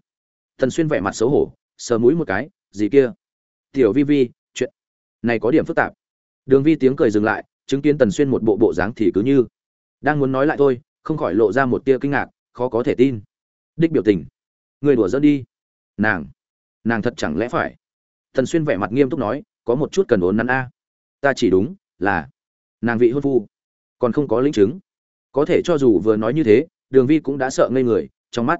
Tần xuyên vẻ mặt xấu hổ, sờ mũi một cái, gì kia? Tiểu vi vi, chuyện này có điểm phức tạp. Đường vi tiếng cười dừng lại, chứng kiến tần xuyên một bộ bộ dáng thì cứ như đang muốn nói lại thôi, không khỏi lộ ra một tia kinh ngạc, khó có thể tin. Đích biểu tình. Người đùa dẫn đi. Nàng nàng thật chẳng lẽ phải? Tần xuyên vẻ mặt nghiêm túc nói, có một chút cần ốn nắn a. Ta chỉ đúng là nàng vị hôn phu, còn không có linh chứng. Có thể cho dù vừa nói như thế, đường vi cũng đã sợ ngây người, trong mắt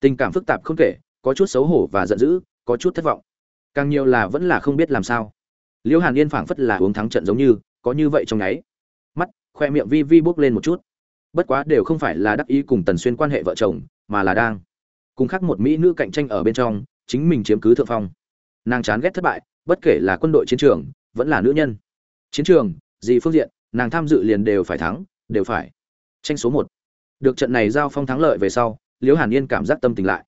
tình cảm phức tạp không kể, có chút xấu hổ và giận dữ, có chút thất vọng. Càng nhiều là vẫn là không biết làm sao. Liễu hàn yên phảng phất là uống thắng trận giống như, có như vậy trong nháy mắt, khoe miệng vi vi bốc lên một chút. Bất quá đều không phải là đắc ý cùng tần xuyên quan hệ vợ chồng, mà là đang cùng khác một mỹ nữ cạnh tranh ở bên trong, chính mình chiếm cứ thượng phong. Nàng chán ghét thất bại, bất kể là quân đội chiến trường, vẫn là nữ nhân. Chiến trường gì phương diện, nàng tham dự liền đều phải thắng, đều phải. Tranh số một. Được trận này giao phong thắng lợi về sau, liễu hàn yên cảm giác tâm tình lại.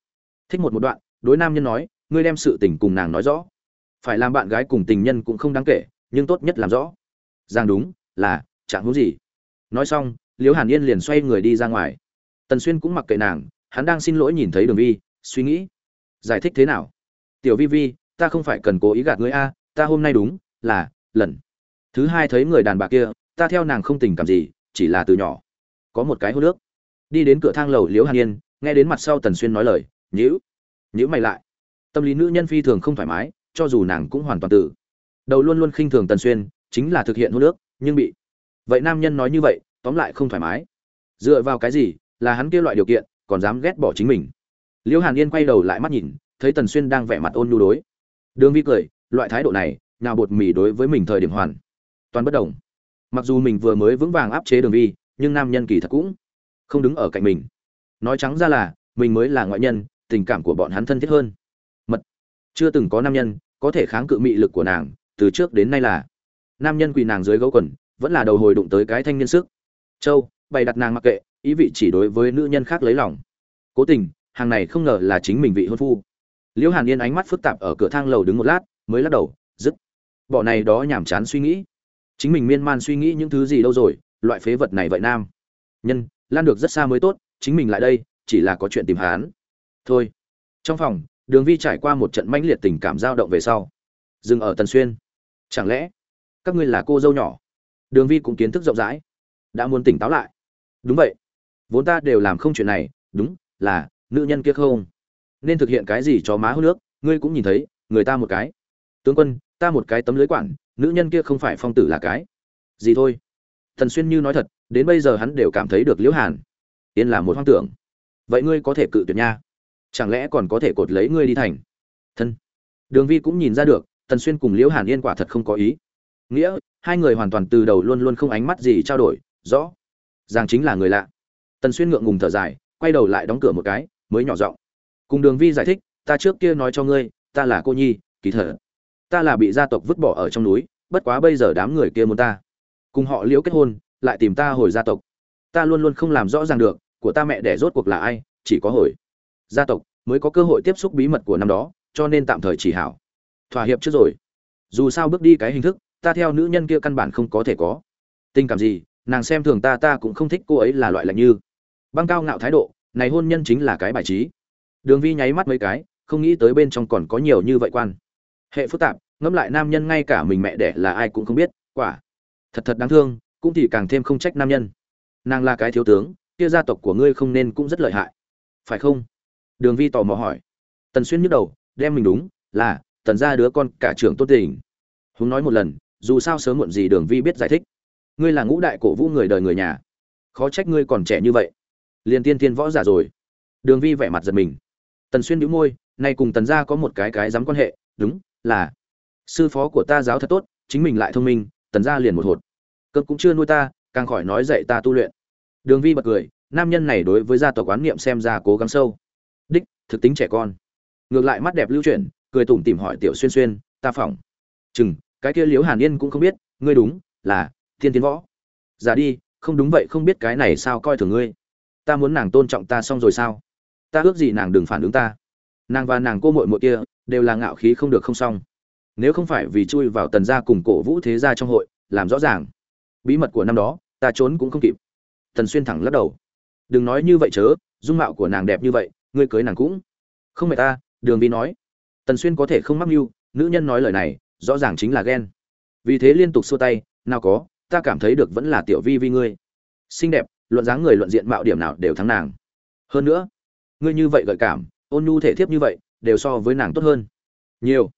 Thích một một đoạn, đối nam nhân nói, ngươi đem sự tình cùng nàng nói rõ. Phải làm bạn gái cùng tình nhân cũng không đáng kể, nhưng tốt nhất làm rõ. Giang đúng, là, chẳng hữu gì. Nói xong, liễu hàn yên liền xoay người đi ra ngoài. Tần xuyên cũng mặc kệ nàng, hắn đang xin lỗi nhìn thấy đường vi, suy nghĩ. Giải thích thế nào? Tiểu vi vi, ta không phải cần cố ý gạt ngươi a, ta hôm nay đúng, là, lần thứ hai thấy người đàn bà kia, ta theo nàng không tình cảm gì, chỉ là từ nhỏ. Có một cái hô nước đi đến cửa thang lầu liễu hàn yên, nghe đến mặt sau tần xuyên nói lời, nhữ nhữ mày lại. Tâm lý nữ nhân phi thường không thoải mái, cho dù nàng cũng hoàn toàn tử đầu luôn luôn khinh thường tần xuyên, chính là thực hiện hô nước nhưng bị. Vậy nam nhân nói như vậy, tóm lại không thoải mái. Dựa vào cái gì, là hắn kia loại điều kiện, còn dám ghét bỏ chính mình. Liễu hàn yên quay đầu lại mắt nhìn, thấy tần xuyên đang vẻ mặt ôn nhu đối. Đường vi cười, loại thái độ này, nào bột mì đối với mình thời điểm hoàn toàn bất đồng. Mặc dù mình vừa mới vững vàng áp chế đường vi, nhưng nam nhân kỳ thật cũng không đứng ở cạnh mình. Nói trắng ra là, mình mới là ngoại nhân, tình cảm của bọn hắn thân thiết hơn. Mật. Chưa từng có nam nhân có thể kháng cự mị lực của nàng, từ trước đến nay là. Nam nhân quỳ nàng dưới gấu quần, vẫn là đầu hồi đụng tới cái thanh niên sức châu, bày đặt nàng mặc kệ, ý vị chỉ đối với nữ nhân khác lấy lòng. Cố tình, hàng này không ngờ là chính mình vị hôn phu. Liễu hàn yên ánh mắt phức tạp ở cửa thang lầu đứng một lát, mới lắc đầu, dứt. Bỏ này đó nhảm chán suy nghĩ chính mình miên man suy nghĩ những thứ gì đâu rồi, loại phế vật này vậy nam. Nhân, lan được rất xa mới tốt, chính mình lại đây, chỉ là có chuyện tìm hán thôi. Trong phòng, đường vi trải qua một trận mãnh liệt tình cảm dao động về sau. Dừng ở tần xuyên. Chẳng lẽ, các ngươi là cô dâu nhỏ? Đường vi cũng kiến thức rộng rãi. Đã muốn tỉnh táo lại. Đúng vậy. Vốn ta đều làm không chuyện này, đúng, là, nữ nhân kia không? Nên thực hiện cái gì cho má hút nước? Ngươi cũng nhìn thấy, người ta một cái. Tướng quân, ta một cái tấm lưới quản nữ nhân kia không phải phong tử là cái. Gì thôi? Thần xuyên như nói thật, đến bây giờ hắn đều cảm thấy được liễu hàn. Yên là một hoang tưởng. Vậy ngươi có thể cự tuyệt nha. Chẳng lẽ còn có thể cột lấy ngươi đi thành? Thân. Đường vi cũng nhìn ra được tần xuyên cùng liễu hàn yên quả thật không có ý. Nghĩa, hai người hoàn toàn từ đầu luôn luôn không ánh mắt gì trao đổi, rõ. Giang chính là người lạ. Tần xuyên ngượng ngùng thở dài, quay đầu lại đóng cửa một cái, mới nhỏ giọng. Cùng đường vi giải thích, ta trước kia nói cho ngươi, ta là cô nhi, kỳ thở ta là bị gia tộc vứt bỏ ở trong núi, bất quá bây giờ đám người kia muốn ta. Cùng họ liễu kết hôn, lại tìm ta hồi gia tộc. Ta luôn luôn không làm rõ ràng được, của ta mẹ đẻ rốt cuộc là ai, chỉ có hồi. Gia tộc, mới có cơ hội tiếp xúc bí mật của năm đó, cho nên tạm thời chỉ hảo. Thỏa hiệp trước rồi. Dù sao bước đi cái hình thức, ta theo nữ nhân kia căn bản không có thể có. Tình cảm gì, nàng xem thường ta ta cũng không thích cô ấy là loại lạnh như. Băng cao ngạo thái độ, này hôn nhân chính là cái bài trí. Đường vi nháy mắt mấy cái, không nghĩ tới bên trong còn có nhiều như vậy quan hệ phức tạp, ngẫm lại nam nhân ngay cả mình mẹ đẻ là ai cũng không biết, quả. Thật thật đáng thương, cũng thì càng thêm không trách nam nhân. Nàng là cái thiếu tướng, kia gia tộc của ngươi không nên cũng rất lợi hại. Phải không? Đường vi tò mò hỏi. Tần xuyên nhức đầu, đem mình đúng, là, tần ra đứa con cả trưởng tốt tình. Húng nói một lần, dù sao sớm muộn gì đường vi biết giải thích. Ngươi là ngũ đại cổ vũ người đời người nhà. Khó trách ngươi còn trẻ như vậy. Liền tiên tiên võ giả rồi. Đường vi vẻ mặt giật mình. Tần xuyên đĩu môi, nay cùng tần gia có một cái cái dám quan hệ, đúng là, sư phó của ta giáo thật tốt, chính mình lại thông minh, tần gia liền một hột. Cơn cũng chưa nuôi ta, càng khỏi nói dạy ta tu luyện. Đường vi bật cười, nam nhân này đối với gia tộc quán niệm xem ra cố gắng sâu. Đích, thực tính trẻ con. Ngược lại mắt đẹp lưu chuyển, cười tủm tỉm hỏi tiểu xuyên xuyên, ta phỏng. Chừng, cái kia liếu hàn yên cũng không biết, ngươi đúng, là, thiên tiến võ. Giả đi, không đúng vậy, không biết cái này sao coi thường ngươi. Ta muốn nàng tôn trọng ta xong rồi sao? Ta ước gì nàng đừng phản ứng ta. Nàng và nàng cô mội mội kia đều là ngạo khí không được không xong. Nếu không phải vì chui vào tần gia cùng cổ vũ thế gia trong hội, làm rõ ràng, bí mật của năm đó, ta trốn cũng không kịp. Tần xuyên thẳng lắc đầu. Đừng nói như vậy chớ, dung mạo của nàng đẹp như vậy, ngươi cưới nàng cũng không mệt ta, đường vi nói. Tần xuyên có thể không mắc mưu, nữ nhân nói lời này, rõ ràng chính là ghen. Vì thế liên tục xua tay, nào có, ta cảm thấy được vẫn là tiểu vi vi ngươi. Xinh đẹp, luận dáng người luận diện mạo điểm nào đều thắng nàng. Hơn nữa, ngươi như vậy gợi cảm, ôn nhu thể thiếp như vậy đều so với nàng tốt hơn. Nhiều.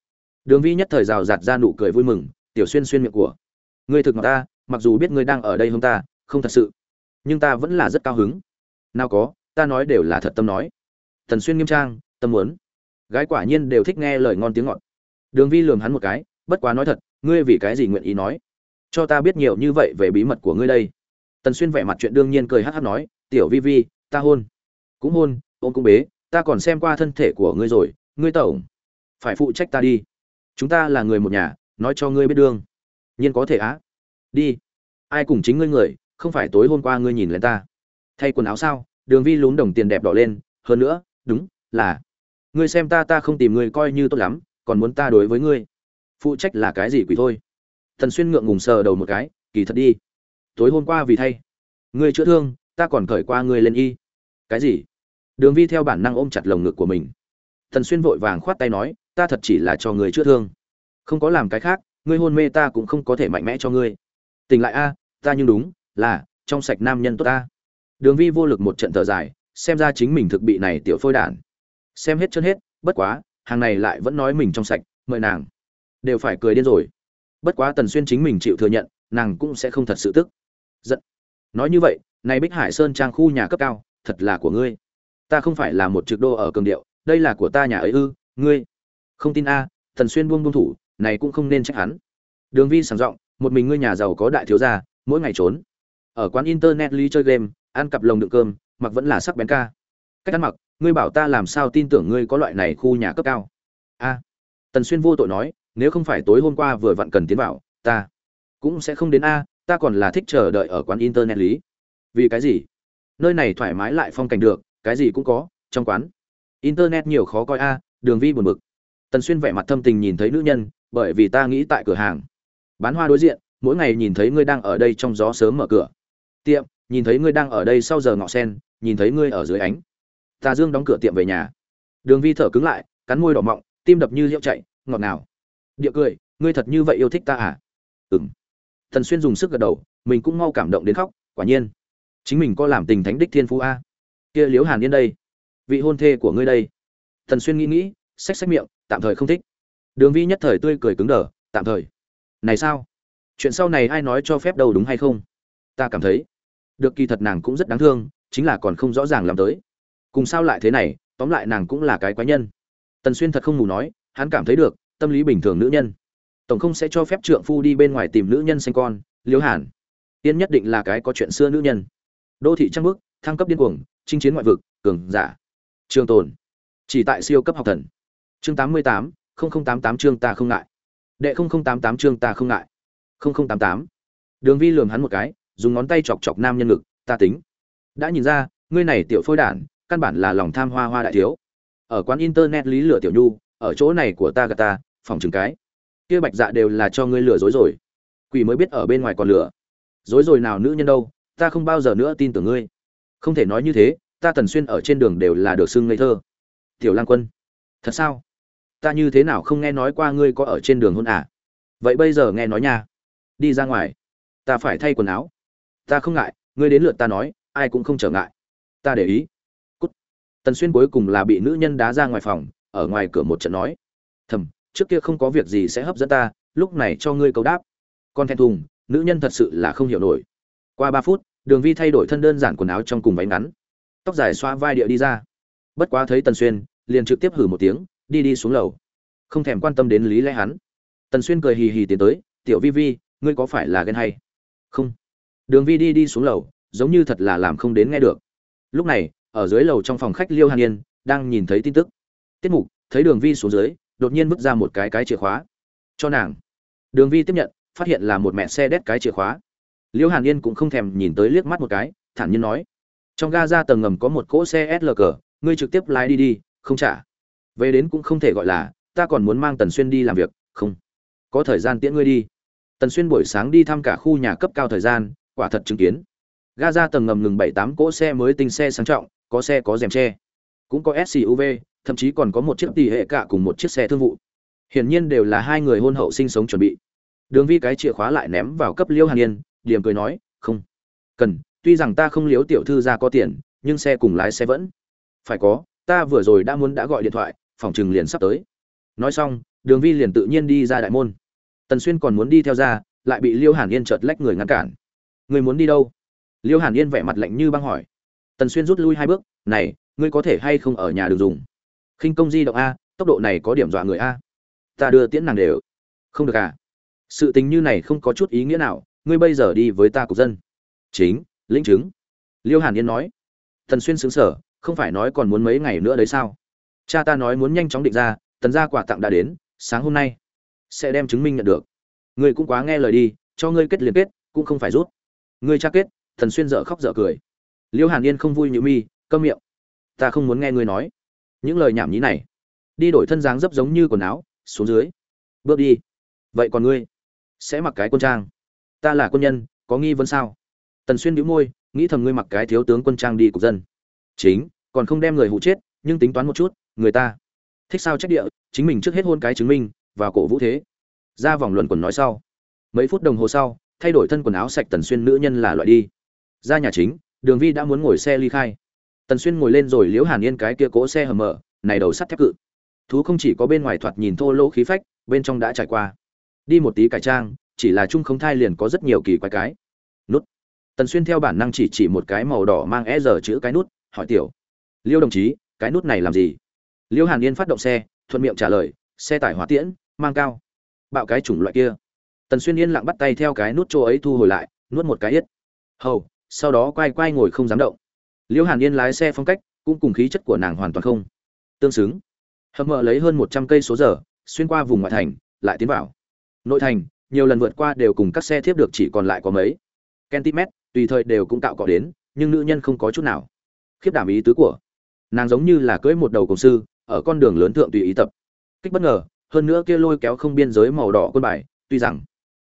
Đường vi nhất thời rào rạt ra nụ cười vui mừng, tiểu xuyên xuyên miệng của ngươi thực ngọt ta, mặc dù biết ngươi đang ở đây không ta, không thật sự, nhưng ta vẫn là rất cao hứng. Nào có, ta nói đều là thật tâm nói. Thần xuyên nghiêm trang, tâm muốn. Gái quả nhiên đều thích nghe lời ngon tiếng ngọt. Đường vi lường hắn một cái, bất quá nói thật, ngươi vì cái gì nguyện ý nói? Cho ta biết nhiều như vậy về bí mật của ngươi đây. Tần xuyên vẻ mặt chuyện đương nhiên cười hát hát nói, tiểu vi vi, ta hôn. Cũng hôn, ôm cũng bế ta còn xem qua thân thể của ngươi rồi, ngươi tổng phải phụ trách ta đi. Chúng ta là người một nhà, nói cho ngươi biết đương nhiên có thể á. Đi. Ai cùng chính ngươi người, không phải tối hôm qua ngươi nhìn lên ta. Thay quần áo sao, đường vi lún đồng tiền đẹp đỏ lên. Hơn nữa, đúng, là. Ngươi xem ta ta không tìm ngươi coi như tốt lắm, còn muốn ta đối với ngươi. Phụ trách là cái gì quỷ thôi. Thần xuyên ngượng ngùng sờ đầu một cái, kỳ thật đi. Tối hôm qua vì thay. Ngươi chữa thương, ta còn cởi qua ngươi lên y. Cái gì? Đường vi theo bản năng ôm chặt lồng ngực của mình. Thần xuyên vội vàng khoát tay nói, ta thật chỉ là cho người chữa thương. Không có làm cái khác, ngươi hôn mê ta cũng không có thể mạnh mẽ cho ngươi. Tỉnh lại a, ta nhưng đúng, là, trong sạch nam nhân tốt ta. Đường vi vô lực một trận thở dài, xem ra chính mình thực bị này tiểu phôi đản. Xem hết chân hết, bất quá, hàng này lại vẫn nói mình trong sạch, mời nàng. Đều phải cười điên rồi. Bất quá tần xuyên chính mình chịu thừa nhận, nàng cũng sẽ không thật sự tức. Giận. Nói như vậy, này bích hải sơn trang khu nhà cấp cao, thật là của ngươi ta không phải là một trực đô ở cường điệu, đây là của ta nhà ấy ư, ngươi. Không tin a, Thần xuyên buông buông thủ, này cũng không nên trách hắn. Đường vi sảng giọng, một mình ngươi nhà giàu có đại thiếu gia, mỗi ngày trốn. Ở quán internet ly chơi game, ăn cặp lồng đựng cơm, mặc vẫn là sắc bén ca. Cách ăn mặc, ngươi bảo ta làm sao tin tưởng ngươi có loại này khu nhà cấp cao? A. Tần xuyên vô tội nói, nếu không phải tối hôm qua vừa vặn cần tiến vào, ta cũng sẽ không đến a, ta còn là thích chờ đợi ở quán internet lý vì cái gì? Nơi này thoải mái lại phong cảnh được cái gì cũng có, trong quán. Internet nhiều khó coi a, đường vi buồn bực. Tần xuyên vẻ mặt thâm tình nhìn thấy nữ nhân, bởi vì ta nghĩ tại cửa hàng. Bán hoa đối diện, mỗi ngày nhìn thấy ngươi đang ở đây trong gió sớm mở cửa. Tiệm, nhìn thấy ngươi đang ở đây sau giờ ngọ sen, nhìn thấy ngươi ở dưới ánh. Tà dương đóng cửa tiệm về nhà. Đường vi thở cứng lại, cắn môi đỏ mọng, tim đập như liễu chạy, ngọt ngào. Địa cười, ngươi thật như vậy yêu thích ta à? Ừng thần xuyên dùng sức gật đầu, mình cũng mau cảm động đến khóc, quả nhiên. Chính mình có làm tình thánh đích thiên phú a kia liễu hàn yên đây. Vị hôn thê của ngươi đây. Thần xuyên nghĩ nghĩ, xách xách miệng, tạm thời không thích. Đường vi nhất thời tươi cười cứng đờ, tạm thời. Này sao? Chuyện sau này ai nói cho phép đâu đúng hay không? Ta cảm thấy, được kỳ thật nàng cũng rất đáng thương, chính là còn không rõ ràng làm tới. Cùng sao lại thế này, tóm lại nàng cũng là cái quái nhân. Tần xuyên thật không mù nói, hắn cảm thấy được, tâm lý bình thường nữ nhân. Tổng không sẽ cho phép trượng phu đi bên ngoài tìm nữ nhân sinh con, liễu hàn. Tiên nhất định là cái có chuyện xưa nữ nhân. Đô thị trăng bước thăng cấp điên cuồng, chinh chiến ngoại vực, cường giả. Trường tồn. Chỉ tại siêu cấp học thần. Chương tám mươi tám tám tám chương ta không ngại. Đệ tám tám chương ta không ngại. Tám tám. Đường vi lường hắn một cái, dùng ngón tay chọc chọc nam nhân ngực, ta tính. Đã nhìn ra, ngươi này tiểu phôi đản, căn bản là lòng tham hoa hoa đại thiếu. Ở quán internet lý lửa tiểu nhu, ở chỗ này của ta gà ta, phòng trừng cái. Kia bạch dạ đều là cho ngươi lừa dối rồi. Quỷ mới biết ở bên ngoài còn lửa dối rồi nào nữ nhân đâu, ta không bao giờ nữa tin tưởng ngươi không thể nói như thế, ta tần xuyên ở trên đường đều là được xưng ngây thơ. Tiểu lang quân, thật sao? Ta như thế nào không nghe nói qua ngươi có ở trên đường hôn à? Vậy bây giờ nghe nói nha. Đi ra ngoài. Ta phải thay quần áo. Ta không ngại, ngươi đến lượt ta nói, ai cũng không trở ngại. Ta để ý. Cút. Tần xuyên cuối cùng là bị nữ nhân đá ra ngoài phòng, ở ngoài cửa một trận nói. Thầm, trước kia không có việc gì sẽ hấp dẫn ta, lúc này cho ngươi câu đáp. Con thẹn thùng, nữ nhân thật sự là không hiểu nổi. Qua ba phút đường vi thay đổi thân đơn giản quần áo trong cùng váy ngắn. Tóc dài xoa vai địa đi ra. Bất quá thấy tần xuyên, liền trực tiếp hử một tiếng, đi đi xuống lầu. Không thèm quan tâm đến lý lẽ hắn. Tần xuyên cười hì hì tiến tới, tiểu vi vi, ngươi có phải là ghen hay? Không. Đường vi đi đi xuống lầu, giống như thật là làm không đến nghe được. Lúc này, ở dưới lầu trong phòng khách liêu hàn yên, đang nhìn thấy tin tức. Tiết mục, thấy đường vi xuống dưới, đột nhiên bước ra một cái cái chìa khóa. Cho nàng. Đường vi tiếp nhận, phát hiện là một mẹ xe đét cái chìa khóa liêu hàn yên cũng không thèm nhìn tới liếc mắt một cái, thản nhiên nói, trong ga ra tầng ngầm có một cỗ xe slg ngươi trực tiếp lái đi đi, không trả. Về đến cũng không thể gọi là, ta còn muốn mang tần xuyên đi làm việc, không. Có thời gian tiễn ngươi đi. Tần xuyên buổi sáng đi thăm cả khu nhà cấp cao thời gian, quả thật chứng kiến. Ga ra tầng ngầm ngừng bảy tám cỗ xe mới tinh xe sang trọng, có xe có rèm tre cũng có suv thậm chí còn có một chiếc tỷ hệ cả cùng một chiếc xe thương vụ. Hiển nhiên đều là hai người hôn hậu sinh sống chuẩn bị. Đường vi cái chìa khóa lại ném vào cấp liêu hàn yên điểm cười nói, không, cần, tuy rằng ta không liếu tiểu thư ra có tiền, nhưng xe cùng lái xe vẫn. Phải có, ta vừa rồi đã muốn đã gọi điện thoại, phòng chừng liền sắp tới. Nói xong, đường vi liền tự nhiên đi ra đại môn. Tần xuyên còn muốn đi theo ra, lại bị liêu hàn yên chợt lách người ngăn cản. Người muốn đi đâu? Liêu hàn yên vẻ mặt lạnh như băng hỏi. Tần xuyên rút lui hai bước, này, ngươi có thể hay không ở nhà được dùng? Khinh công di động a, tốc độ này có điểm dọa người a. Ta đưa tiễn nàng đều. Không được à. Sự tình như này không có chút ý nghĩa nào ngươi bây giờ đi với ta cục dân. Chính, lĩnh chứng. Liêu hàn yên nói. Thần xuyên xứng sở không phải nói còn muốn mấy ngày nữa đấy sao? Cha ta nói muốn nhanh chóng định ra, tần gia quà tặng đã đến, sáng hôm nay sẽ đem chứng minh nhận được. Ngươi cũng quá nghe lời đi, cho ngươi kết liên kết, cũng không phải rút. Ngươi cha kết thần xuyên dở khóc dở cười. Liêu hàn yên không vui như mi, câm miệng. Ta không muốn nghe ngươi nói. Những lời nhảm nhí này, đi đổi thân dáng dấp giống như quần áo, xuống dưới. Bước đi. Vậy còn ngươi? Sẽ mặc cái quân trang ta là quân nhân, có nghi vấn sao? Tần xuyên đĩu môi, nghĩ thầm ngươi mặc cái thiếu tướng quân trang đi cục dân. Chính, còn không đem người hụ chết, nhưng tính toán một chút, người ta thích sao trách địa, chính mình trước hết hôn cái chứng minh và cổ vũ thế. Ra vòng luận quần nói sau. Mấy phút đồng hồ sau, thay đổi thân quần áo sạch tần xuyên nữ nhân là loại đi. Ra nhà chính, đường vi đã muốn ngồi xe ly khai. Tần xuyên ngồi lên rồi liễu hàn yên cái kia cỗ xe hầm mở, này đầu sắt thép cự. Thú không chỉ có bên ngoài thoạt nhìn thô lỗ khí phách, bên trong đã trải qua. Đi một tí cải trang chỉ là chung không thai liền có rất nhiều kỳ quái cái. Nút. Tần xuyên theo bản năng chỉ chỉ một cái màu đỏ mang e giờ chữ cái nút, hỏi tiểu. Liêu đồng chí, cái nút này làm gì? Liêu hàn yên phát động xe, thuận miệng trả lời, xe tải hỏa tiễn, mang cao. Bạo cái chủng loại kia. Tần xuyên yên lặng bắt tay theo cái nút chỗ ấy thu hồi lại, nuốt một cái yết. Hầu, sau đó quay quay ngồi không dám động. Liêu hàn yên lái xe phong cách, cũng cùng khí chất của nàng hoàn toàn không tương xứng. Hầm mợ lấy hơn một trăm cây số giờ, xuyên qua vùng ngoại thành, lại tiến vào. Nội thành nhiều lần vượt qua đều cùng các xe thiếp được chỉ còn lại có mấy cm tùy thời đều cũng tạo cọ đến, nhưng nữ nhân không có chút nào. Khiếp đảm ý tứ của nàng giống như là cưỡi một đầu công sư, ở con đường lớn thượng tùy ý tập. Kích bất ngờ, hơn nữa kia lôi kéo không biên giới màu đỏ quân bài, tuy rằng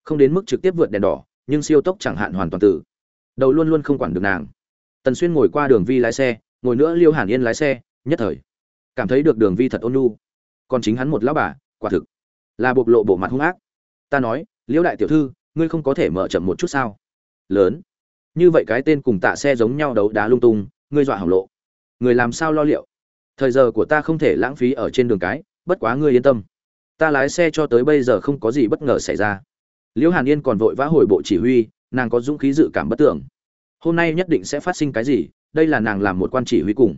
không đến mức trực tiếp vượt đèn đỏ, nhưng siêu tốc chẳng hạn hoàn toàn tử đầu luôn luôn không quản được nàng. Tần xuyên ngồi qua đường vi lái xe, ngồi nữa liêu hàn yên lái xe, nhất thời cảm thấy được đường vi thật ôn nhu. Còn chính hắn một lão bà, quả thực là bộc lộ bộ mặt hung ác ta nói, liễu đại tiểu thư, ngươi không có thể mở chậm một chút sao? Lớn. Như vậy cái tên cùng tạ xe giống nhau đấu đá lung tung, ngươi dọa hỏng lộ. Người làm sao lo liệu? Thời giờ của ta không thể lãng phí ở trên đường cái, bất quá ngươi yên tâm. Ta lái xe cho tới bây giờ không có gì bất ngờ xảy ra. Liễu hàn yên còn vội vã hồi bộ chỉ huy, nàng có dũng khí dự cảm bất tưởng. Hôm nay nhất định sẽ phát sinh cái gì, đây là nàng làm một quan chỉ huy cùng.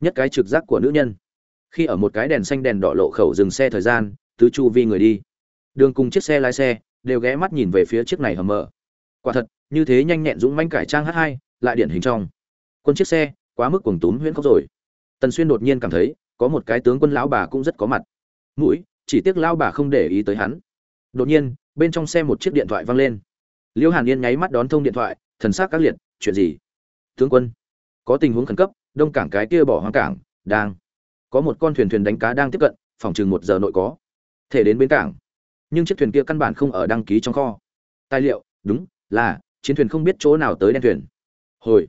Nhất cái trực giác của nữ nhân. Khi ở một cái đèn xanh đèn đỏ lộ khẩu dừng xe thời gian, tứ chu vi người đi đường cùng chiếc xe lái xe đều ghé mắt nhìn về phía chiếc này hầm mở quả thật, như thế nhanh nhẹn dũng manh cải trang H2 lại điển hình trong. Quân chiếc xe, quá mức cuồng túm huyễn khóc rồi. Tần xuyên đột nhiên cảm thấy, có một cái tướng quân lão bà cũng rất có mặt. Mũi, chỉ tiếc lão bà không để ý tới hắn. Đột nhiên, bên trong xe một chiếc điện thoại vang lên. Liêu hàn yên nháy mắt đón thông điện thoại, thần sắc các liệt, chuyện gì? Tướng quân, có tình huống khẩn cấp, đông cảng cái kia bỏ hoang cảng, đang, có một con thuyền thuyền đánh cá đang tiếp cận, phòng chừng một giờ nội có thể đến bến cảng nhưng chiếc thuyền kia căn bản không ở đăng ký trong kho. Tài liệu, đúng, là, chiến thuyền không biết chỗ nào tới đen thuyền. Hồi,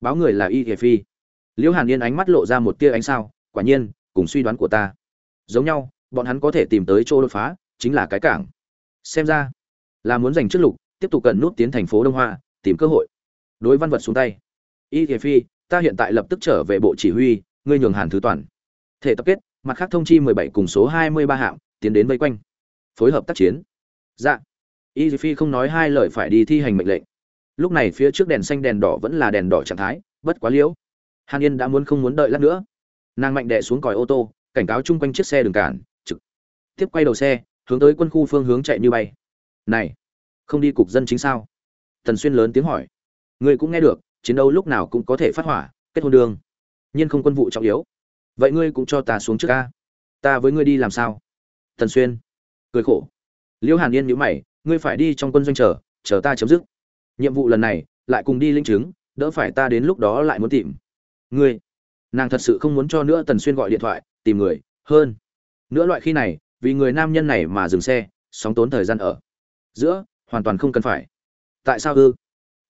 báo người là y thể phi. Liễu hàn yên ánh mắt lộ ra một tia ánh sao, quả nhiên, cùng suy đoán của ta. Giống nhau, bọn hắn có thể tìm tới chỗ đột phá, chính là cái cảng. Xem ra, là muốn giành trước lục, tiếp tục cần nút tiến thành phố đông hoa, tìm cơ hội. Đối văn vật xuống tay. Y thể phi, ta hiện tại lập tức trở về bộ chỉ huy, ngươi nhường hàn thứ toàn. Thể tập kết, mặt khác thông chi 17 cùng số 23 hạng, tiến đến vây quanh phối hợp tác chiến. Dạ. Y phi không nói hai lời phải đi thi hành mệnh lệnh. Lúc này phía trước đèn xanh đèn đỏ vẫn là đèn đỏ trạng thái, bất quá liễu. Hàn yên đã muốn không muốn đợi lát nữa. Nàng mạnh đệ xuống còi ô tô, cảnh cáo chung quanh chiếc xe đường cản, trực tiếp quay đầu xe, hướng tới quân khu phương hướng chạy như bay. Này, không đi cục dân chính sao? Tần xuyên lớn tiếng hỏi. Người cũng nghe được, chiến đấu lúc nào cũng có thể phát hỏa, kết hôn đường. Nhiên không quân vụ trọng yếu. Vậy ngươi cũng cho ta xuống trước ca ta với ngươi đi làm sao? Tần xuyên cười khổ. Liễu hàn yên nhíu mày, ngươi phải đi trong quân doanh chờ chờ ta chấm dứt. Nhiệm vụ lần này, lại cùng đi linh chứng, đỡ phải ta đến lúc đó lại muốn tìm. Ngươi. Nàng thật sự không muốn cho nữa tần xuyên gọi điện thoại, tìm người, hơn. Nữa loại khi này, vì người nam nhân này mà dừng xe, sóng tốn thời gian ở. Giữa, hoàn toàn không cần phải. Tại sao ư?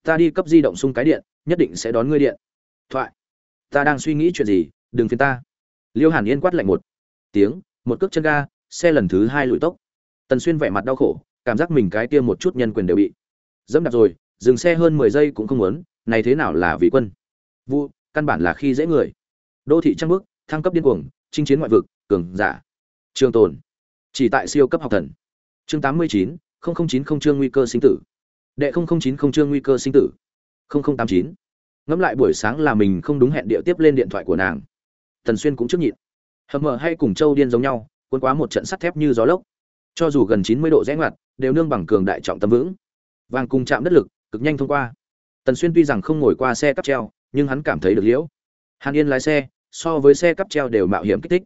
Ta đi cấp di động sung cái điện, nhất định sẽ đón ngươi điện. Thoại. Ta đang suy nghĩ chuyện gì, đừng phiền ta. Liêu hàn yên quát lạnh một tiếng, một cước chân ga, xe lần thứ hai lùi tốc tần xuyên vẻ mặt đau khổ cảm giác mình cái kia một chút nhân quyền đều bị dẫm đạp rồi dừng xe hơn mười giây cũng không muốn này thế nào là vị quân? Vu, căn bản là khi dễ người. Đô thị trăng bước thăng cấp điên cuồng chinh chiến ngoại vực cường giả. Trường tồn. Chỉ tại siêu cấp học thần. Chương tám mươi chín không không chín không chương nguy cơ sinh tử. Đệ không không chín không chương nguy cơ sinh tử. Không tám chín. Ngẫm lại buổi sáng là mình không đúng hẹn địa tiếp lên điện thoại của nàng. Tần xuyên cũng trước nhịn. Hầm mở hay cùng châu điên giống nhau quân quá một trận sắt thép như gió lốc cho dù gần chín mươi độ rẽ ngoặt, đều nương bằng cường đại trọng tâm vững. Vàng cùng chạm đất lực, cực nhanh thông qua. Tần xuyên tuy rằng không ngồi qua xe cắp treo, nhưng hắn cảm thấy được liễu. Hàn yên lái xe, so với xe cắp treo đều mạo hiểm kích thích.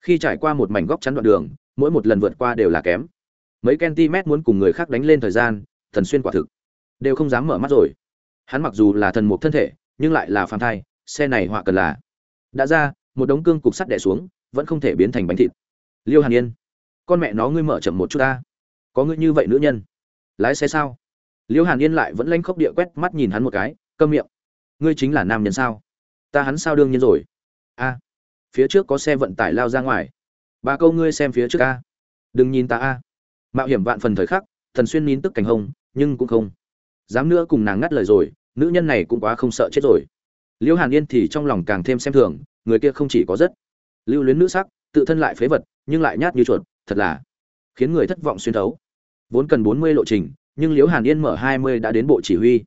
Khi trải qua một mảnh góc chắn đoạn đường, mỗi một lần vượt qua đều là kém. Mấy cm muốn cùng người khác đánh lên thời gian, tần xuyên quả thực đều không dám mở mắt rồi. Hắn mặc dù là thần mục thân thể, nhưng lại là phàm thai, xe này họa cần là. Đã ra, một đống cương cục sắt đè xuống, vẫn không thể biến thành bánh thịt. Liêu hàn yên con mẹ nó ngươi mở chậm một chút ta. Có ngươi như vậy nữ nhân. Lái xe sao? Liễu hàn yên lại vẫn lanh khốc địa quét mắt nhìn hắn một cái, câm miệng. Ngươi chính là nam nhân sao? Ta hắn sao đương nhiên rồi? A. Phía trước có xe vận tải lao ra ngoài. Ba câu ngươi xem phía trước a. Đừng nhìn ta a. Mạo hiểm vạn phần thời khắc, thần xuyên nín tức cảnh hông nhưng cũng không dám nữa cùng nàng ngắt lời rồi, nữ nhân này cũng quá không sợ chết rồi. Liễu hàn yên thì trong lòng càng thêm xem thường, người kia không chỉ có rất lưu luyến nữ sắc, tự thân lại phế vật, nhưng lại nhát như chuột thật là khiến người thất vọng xuyên thấu. Vốn cần bốn mươi lộ trình, nhưng liễu hàn yên mở hai mươi đã đến bộ chỉ huy.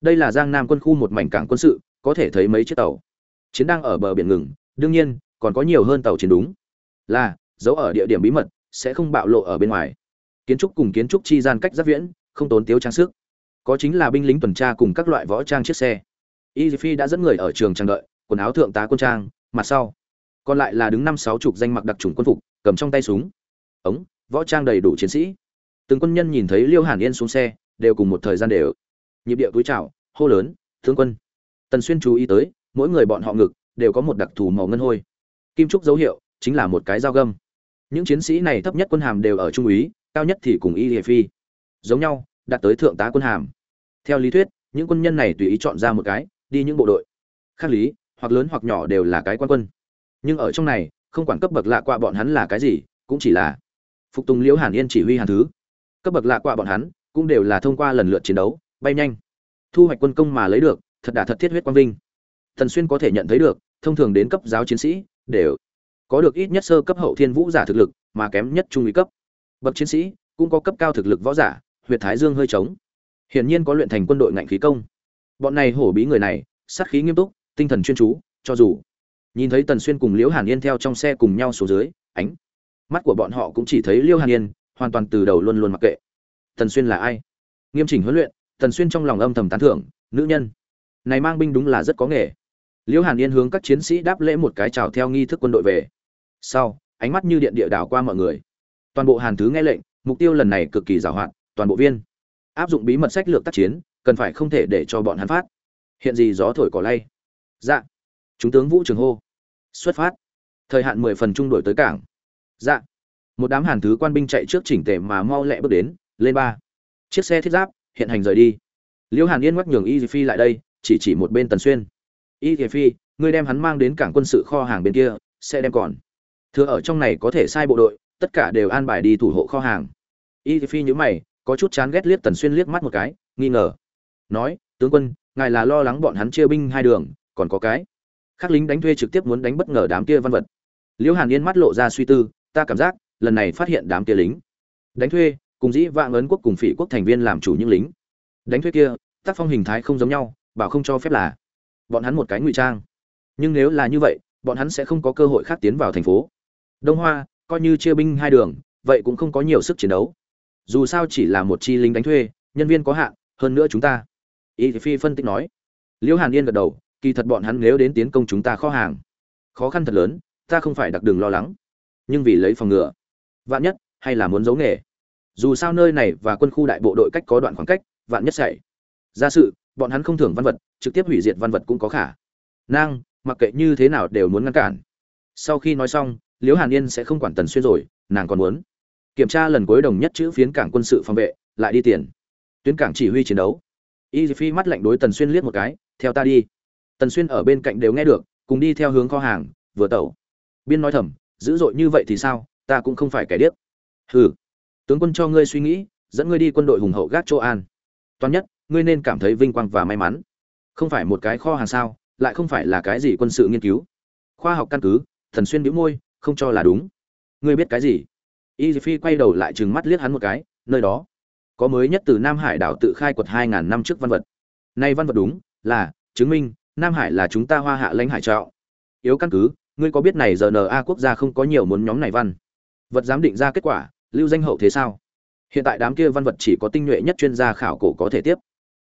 Đây là giang nam quân khu một mảnh cảng quân sự, có thể thấy mấy chiếc tàu. Chiến đang ở bờ biển ngừng, đương nhiên, còn có nhiều hơn tàu chiến đúng. Là giấu ở địa điểm bí mật, sẽ không bạo lộ ở bên ngoài. Kiến trúc cùng kiến trúc chi gian cách rất viễn, không tốn tiếu trang sức. Có chính là binh lính tuần tra cùng các loại võ trang chiếc xe. Y phi đã dẫn người ở trường trang đợi, quần áo thượng tá quân trang, mặt sau. Còn lại là đứng năm sáu chục danh mặc đặc trùng quân phục, cầm trong tay súng ống, võ trang đầy đủ chiến sĩ. Từng quân nhân nhìn thấy liêu hàn yên xuống xe, đều cùng một thời gian đều. Nhịp địa túi chào, hô lớn thương quân. Tần xuyên chú ý tới, mỗi người bọn họ ngực đều có một đặc thù màu ngân hôi. Kim trúc dấu hiệu chính là một cái dao găm. Những chiến sĩ này thấp nhất quân hàm đều ở trung úy, cao nhất thì cùng y địa phi. Giống nhau, đạt tới thượng tá quân hàm. Theo lý thuyết, những quân nhân này tùy ý chọn ra một cái, đi những bộ đội. Khác lý, hoặc lớn hoặc nhỏ đều là cái quan quân. Nhưng ở trong này, không quản cấp bậc lạ qua bọn hắn là cái gì, cũng chỉ là phục tùng liễu hàn yên chỉ huy hàn thứ. Cấp bậc lạ qua bọn hắn cũng đều là thông qua lần lượt chiến đấu, bay nhanh. Thu hoạch quân công mà lấy được, thật đà thật thiết huyết quang vinh. Thần xuyên có thể nhận thấy được, thông thường đến cấp giáo chiến sĩ đều có được ít nhất sơ cấp hậu thiên vũ giả thực lực, mà kém nhất trung úy cấp. Bậc chiến sĩ cũng có cấp cao thực lực võ giả, huyệt thái dương hơi trống. Hiển nhiên có luyện thành quân đội ngạnh khí công. Bọn này hổ bí người này, sát khí nghiêm túc, tinh thần chuyên chú, cho dù nhìn thấy tần xuyên cùng liễu hàn yên theo trong xe cùng nhau xuống dưới, ánh mắt của bọn họ cũng chỉ thấy liêu hàn yên, hoàn toàn từ đầu luôn luôn mặc kệ. Tần xuyên là ai? Nghiêm chỉnh huấn luyện, tần xuyên trong lòng âm thầm tán thưởng, nữ nhân, này mang binh đúng là rất có nghề. Liêu hàn yên hướng các chiến sĩ đáp lễ một cái chào theo nghi thức quân đội về. Sau, ánh mắt như điện địa đảo qua mọi người. Toàn bộ hàn thứ nghe lệnh, mục tiêu lần này cực kỳ giàu hạn toàn bộ viên. Áp dụng bí mật sách lược tác chiến, cần phải không thể để cho bọn hắn phát. Hiện gì gió thổi cỏ lay. Dạ. Chúng tướng vũ trường hô. Xuất phát. Thời hạn mười phần trung đổi tới cảng dạ. Một đám hàn thứ quan binh chạy trước chỉnh tề mà mau lẹ bước đến, lên ba. Chiếc xe thiết giáp, hiện hành rời đi. Liễu hàn yên ngoắc nhường y phi lại đây, chỉ chỉ một bên tần xuyên. Y phi, ngươi đem hắn mang đến cảng quân sự kho hàng bên kia sẽ đem còn. Thừa ở trong này có thể sai bộ đội, tất cả đều an bài đi thủ hộ kho hàng. Y phi nhữ mày, có chút chán ghét liếc tần xuyên liếc mắt một cái, nghi ngờ. Nói, tướng quân, ngài là lo lắng bọn hắn chia binh hai đường, còn có cái. Khác lính đánh thuê trực tiếp muốn đánh bất ngờ đám kia văn vật. Liễu hàn yên mắt lộ ra suy tư ta cảm giác, lần này phát hiện đám kia lính. Đánh thuê, cùng dĩ vạn ấn quốc cùng phỉ quốc thành viên làm chủ những lính. Đánh thuê kia, tác phong hình thái không giống nhau, bảo không cho phép là bọn hắn một cái ngụy trang. Nhưng nếu là như vậy, bọn hắn sẽ không có cơ hội khác tiến vào thành phố. Đông hoa, coi như chia binh hai đường, vậy cũng không có nhiều sức chiến đấu. Dù sao chỉ là một chi lính đánh thuê, nhân viên có hạn, hơn nữa chúng ta. Y phi phân tích nói. Liễu hàn yên gật đầu, kỳ thật bọn hắn nếu đến tiến công chúng ta kho hàng, khó khăn thật lớn, ta không phải đặc đường lo lắng nhưng vì lấy phòng ngừa. Vạn nhất, hay là muốn giấu nghề. Dù sao nơi này và quân khu đại bộ đội cách có đoạn khoảng cách, vạn nhất xảy ra sự bọn hắn không thưởng văn vật, trực tiếp hủy diệt văn vật cũng có khả năng, mặc kệ như thế nào đều muốn ngăn cản. Sau khi nói xong, liễu hàn yên sẽ không quản tần xuyên rồi, nàng còn muốn kiểm tra lần cuối đồng nhất chữ phiến cảng quân sự phòng vệ, lại đi tiền. Tuyến cảng chỉ huy chiến đấu. Y phi mắt lạnh đối tần xuyên liếc một cái, theo ta đi. Tần xuyên ở bên cạnh đều nghe được, cùng đi theo hướng kho hàng, vừa tẩu. Biên nói thầm dữ dội như vậy thì sao? Ta cũng không phải kẻ điếc. Hừ. Tướng quân cho ngươi suy nghĩ, dẫn ngươi đi quân đội hùng hậu gác châu an. Toàn nhất, ngươi nên cảm thấy vinh quang và may mắn. Không phải một cái kho hàng sao, lại không phải là cái gì quân sự nghiên cứu. Khoa học căn cứ, thần xuyên bĩu môi, không cho là đúng. Ngươi biết cái gì? Y phi quay đầu lại trừng mắt liếc hắn một cái, nơi đó. Có mới nhất từ nam hải đảo tự khai quật hai ngàn năm trước văn vật. Nay văn vật đúng là, chứng minh, nam hải là chúng ta hoa hạ lãnh hải trọ. Yếu căn cứ ngươi có biết này giờ na quốc gia không có nhiều muốn nhóm này văn? Vật giám định ra kết quả, lưu danh hậu thế sao? Hiện tại đám kia văn vật chỉ có tinh nhuệ nhất chuyên gia khảo cổ có thể tiếp.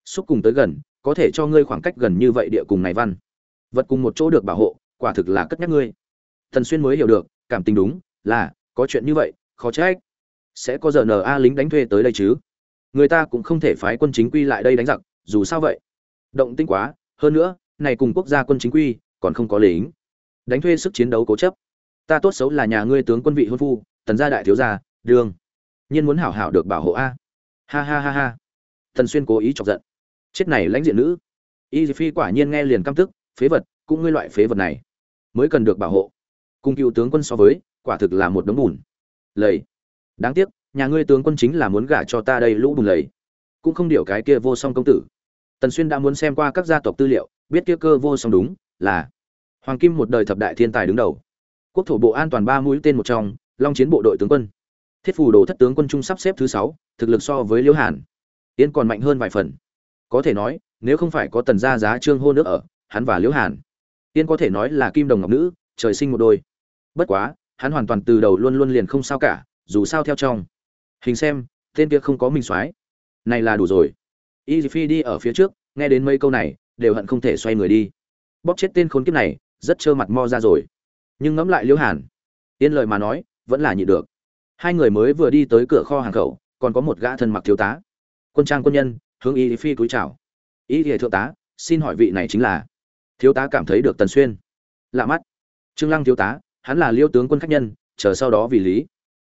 Xúc cùng tới gần, có thể cho ngươi khoảng cách gần như vậy địa cùng này văn. Vật cùng một chỗ được bảo hộ, quả thực là cất nhắc ngươi. Thần xuyên mới hiểu được, cảm tình đúng, là, có chuyện như vậy, khó trách. Sẽ có giờ na lính đánh thuê tới đây chứ? Người ta cũng không thể phái quân chính quy lại đây đánh giặc, dù sao vậy. Động tinh quá, hơn nữa, này cùng quốc gia quân chính quy, còn không có lính đánh thuê sức chiến đấu cố chấp. Ta tốt xấu là nhà ngươi tướng quân vị hôn phu, tần gia đại thiếu gia, đường. nhiên muốn hảo hảo được bảo hộ a. Ha ha ha ha. Tần xuyên cố ý chọc giận. Chết này lãnh diện nữ. Y phi quả nhiên nghe liền căm tức, phế vật, cũng ngươi loại phế vật này. Mới cần được bảo hộ. Cùng cựu tướng quân so với, quả thực là một đống bùn. Lầy. Đáng tiếc, nhà ngươi tướng quân chính là muốn gả cho ta đây lũ bùn lầy. Cũng không điều cái kia vô song công tử. Tần xuyên đã muốn xem qua các gia tộc tư liệu, biết kia cơ vô song đúng, là hoàng kim một đời thập đại thiên tài đứng đầu. Quốc thổ bộ an toàn ba mũi tên một trong, long chiến bộ đội tướng quân. Thiết phù đồ thất tướng quân trung sắp xếp thứ sáu, thực lực so với liễu hàn. Yên còn mạnh hơn vài phần. Có thể nói, nếu không phải có tần gia giá trương hôn nước ở, hắn và liễu hàn yên có thể nói là kim đồng ngọc nữ, trời sinh một đôi. Bất quá, hắn hoàn toàn từ đầu luôn luôn liền không sao cả, dù sao theo trong. Hình xem, tên kia không có mình soái này là đủ rồi. Y phi đi ở phía trước, nghe đến mấy câu này, đều hận không thể xoay người đi. Bóp chết tên khốn kiếp này rất trơ mặt mo ra rồi. Nhưng ngẫm lại liễu hàn, yên lời mà nói, vẫn là nhịn được. Hai người mới vừa đi tới cửa kho hàng khẩu, còn có một gã thân mặc thiếu tá. Quân trang quân nhân, hướng y phi cúi chào. Y thì thượng tá, xin hỏi vị này chính là? Thiếu tá cảm thấy được tần xuyên. Lạ mắt. Trương lăng thiếu tá, hắn là liêu tướng quân khách nhân, chờ sau đó vì lý.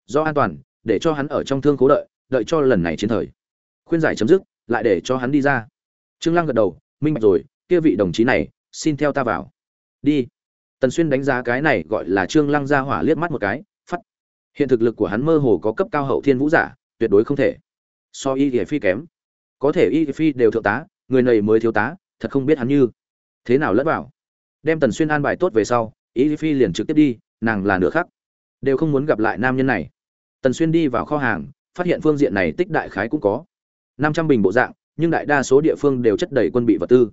Do an toàn, để cho hắn ở trong thương cố đợi đợi cho lần này chiến thời. Khuyên giải chấm dứt, lại để cho hắn đi ra. Trương lăng gật đầu, minh bạch rồi, kia vị đồng chí này, xin theo ta vào đi. Tần xuyên đánh giá cái này gọi là trương lăng ra hỏa liếc mắt một cái phát hiện thực lực của hắn mơ hồ có cấp cao hậu thiên vũ giả tuyệt đối không thể so y thì phi kém. Có thể y phi đều thượng tá người này mới thiếu tá thật không biết hắn như thế nào lẫn vào. Đem tần xuyên an bài tốt về sau y phi liền trực tiếp đi nàng là nửa khắc, đều không muốn gặp lại nam nhân này. Tần Xuyên đi vào kho hàng phát hiện phương diện này tích đại khái cũng có năm trăm bình bộ dạng nhưng đại đa số địa phương đều chất đầy quân bị vật tư.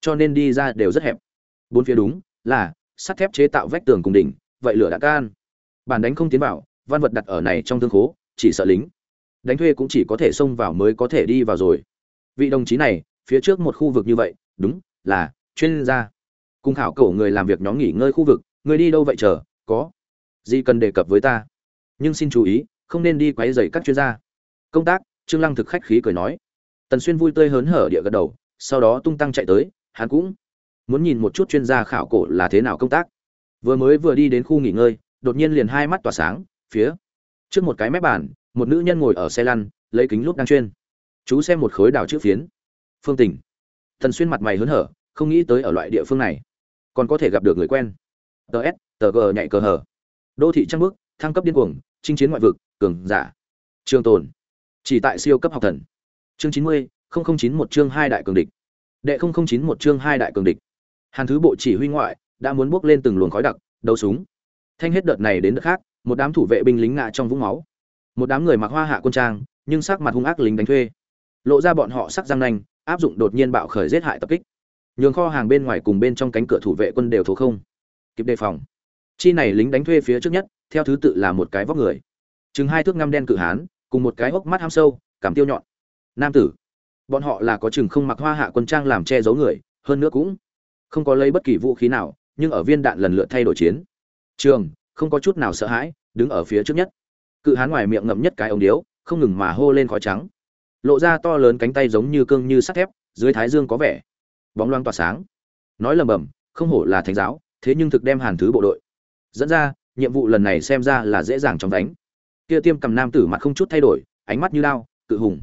Cho nên đi ra đều rất hẹp. Bốn phía đúng là, sắt thép chế tạo vách tường cùng đỉnh, vậy lửa đã can bản đánh không tiến vào, văn vật đặt ở này trong thương khố, chỉ sợ lính. Đánh thuê cũng chỉ có thể xông vào mới có thể đi vào rồi. Vị đồng chí này, phía trước một khu vực như vậy, đúng, là, chuyên gia. Cung khảo cổ người làm việc nhóm nghỉ ngơi khu vực, người đi đâu vậy chờ, có. Gì cần đề cập với ta? Nhưng xin chú ý, không nên đi quấy rầy các chuyên gia. Công tác, trương lăng thực khách khí cười nói. Tần xuyên vui tươi hớn hở địa gật đầu, sau đó tung tăng chạy tới, hắn cũng muốn nhìn một chút chuyên gia khảo cổ là thế nào công tác. Vừa mới vừa đi đến khu nghỉ ngơi, đột nhiên liền hai mắt tỏa sáng, phía trước một cái mép bàn, một nữ nhân ngồi ở xe lăn, lấy kính lúc đang chuyên. Chú xem một khối đào chữ phiến. Phương tình. Tần xuyên mặt mày hớn hở, không nghĩ tới ở loại địa phương này, còn có thể gặp được người quen. Tờ s, tờ g nhạy cờ hở đô thị trăng bước thăng cấp điên cuồng, chinh chiến ngoại vực, cường giả. Trường tồn. Chỉ tại siêu cấp học thần. Chương chín mươi chín một chương hai đại cường địch. Đệ chín một chương hai đại cường địch hàn thứ bộ chỉ huy ngoại đã muốn bước lên từng luồng khói đặc, đấu súng. Thanh hết đợt này đến đợt khác, một đám thủ vệ binh lính ngã trong vũng máu. Một đám người mặc hoa hạ quân trang, nhưng sắc mặt hung ác lính đánh thuê. Lộ ra bọn họ sắc răng nanh, áp dụng đột nhiên bạo khởi giết hại tập kích. Nhường kho hàng bên ngoài cùng bên trong cánh cửa thủ vệ quân đều thổ không. Kịp đề phòng. Chi này lính đánh thuê phía trước nhất, theo thứ tự là một cái vóc người. Chừng hai thước ngăm đen cự hán, cùng một cái hốc mắt ham sâu, cảm tiêu nhọn. Nam tử. Bọn họ là có chừng không mặc hoa hạ quân trang làm che giấu người, hơn nữa cũng không có lấy bất kỳ vũ khí nào, nhưng ở viên đạn lần lượt thay đổi chiến. Trường, không có chút nào sợ hãi, đứng ở phía trước nhất. Cự hán ngoài miệng ngậm nhất cái ống điếu, không ngừng mà hô lên khói trắng. Lộ ra to lớn cánh tay giống như cương như sắt thép, dưới thái dương có vẻ bóng loang tỏa sáng. Nói lầm bầm, không hổ là thánh giáo, thế nhưng thực đem hàn thứ bộ đội dẫn ra, nhiệm vụ lần này xem ra là dễ dàng trong đánh kia tiêm cầm nam tử mặt không chút thay đổi, ánh mắt như lao cự hùng.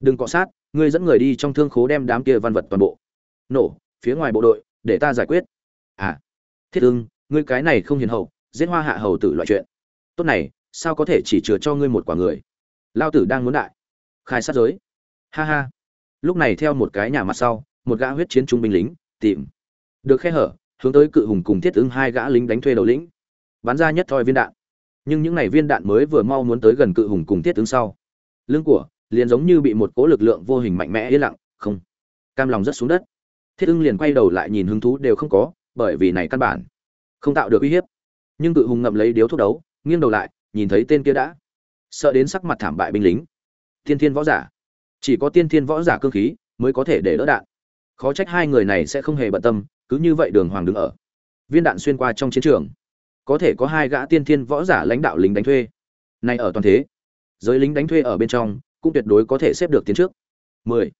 Đừng cọ sát, ngươi dẫn người đi trong thương khố đem đám kia văn vật toàn bộ. Nổ, phía ngoài bộ đội để ta giải quyết. À thiết ưng, ngươi cái này không hiền hậu, giết hoa hạ hầu tử loại chuyện. Tốt này, sao có thể chỉ chừa cho ngươi một quả người? Lao tử đang muốn đại. Khai sát giới. Ha ha. Lúc này theo một cái nhà mặt sau, một gã huyết chiến trung binh lính, tìm. Được khe hở, hướng tới cự hùng cùng thiết ứng hai gã lính đánh thuê đầu lĩnh. Bắn ra nhất thoi viên đạn. Nhưng những này viên đạn mới vừa mau muốn tới gần cự hùng cùng thiết ứng sau. Lưng của, liền giống như bị một cỗ lực lượng vô hình mạnh mẽ yên lặng, không. Cam lòng rất xuống đất thiết ưng liền quay đầu lại nhìn hứng thú đều không có, bởi vì này căn bản không tạo được uy hiếp. Nhưng cự hùng ngậm lấy điếu thuốc đấu, nghiêng đầu lại, nhìn thấy tên kia đã. Sợ đến sắc mặt thảm bại binh lính. Tiên thiên võ giả. Chỉ có tiên thiên võ giả cương khí mới có thể để đỡ đạn. Khó trách hai người này sẽ không hề bận tâm, cứ như vậy đường hoàng đứng ở. Viên đạn xuyên qua trong chiến trường. Có thể có hai gã tiên thiên võ giả lãnh đạo lính đánh thuê. Nay ở toàn thế, giới lính đánh thuê ở bên trong cũng tuyệt đối có thể xếp được tiến trước. 10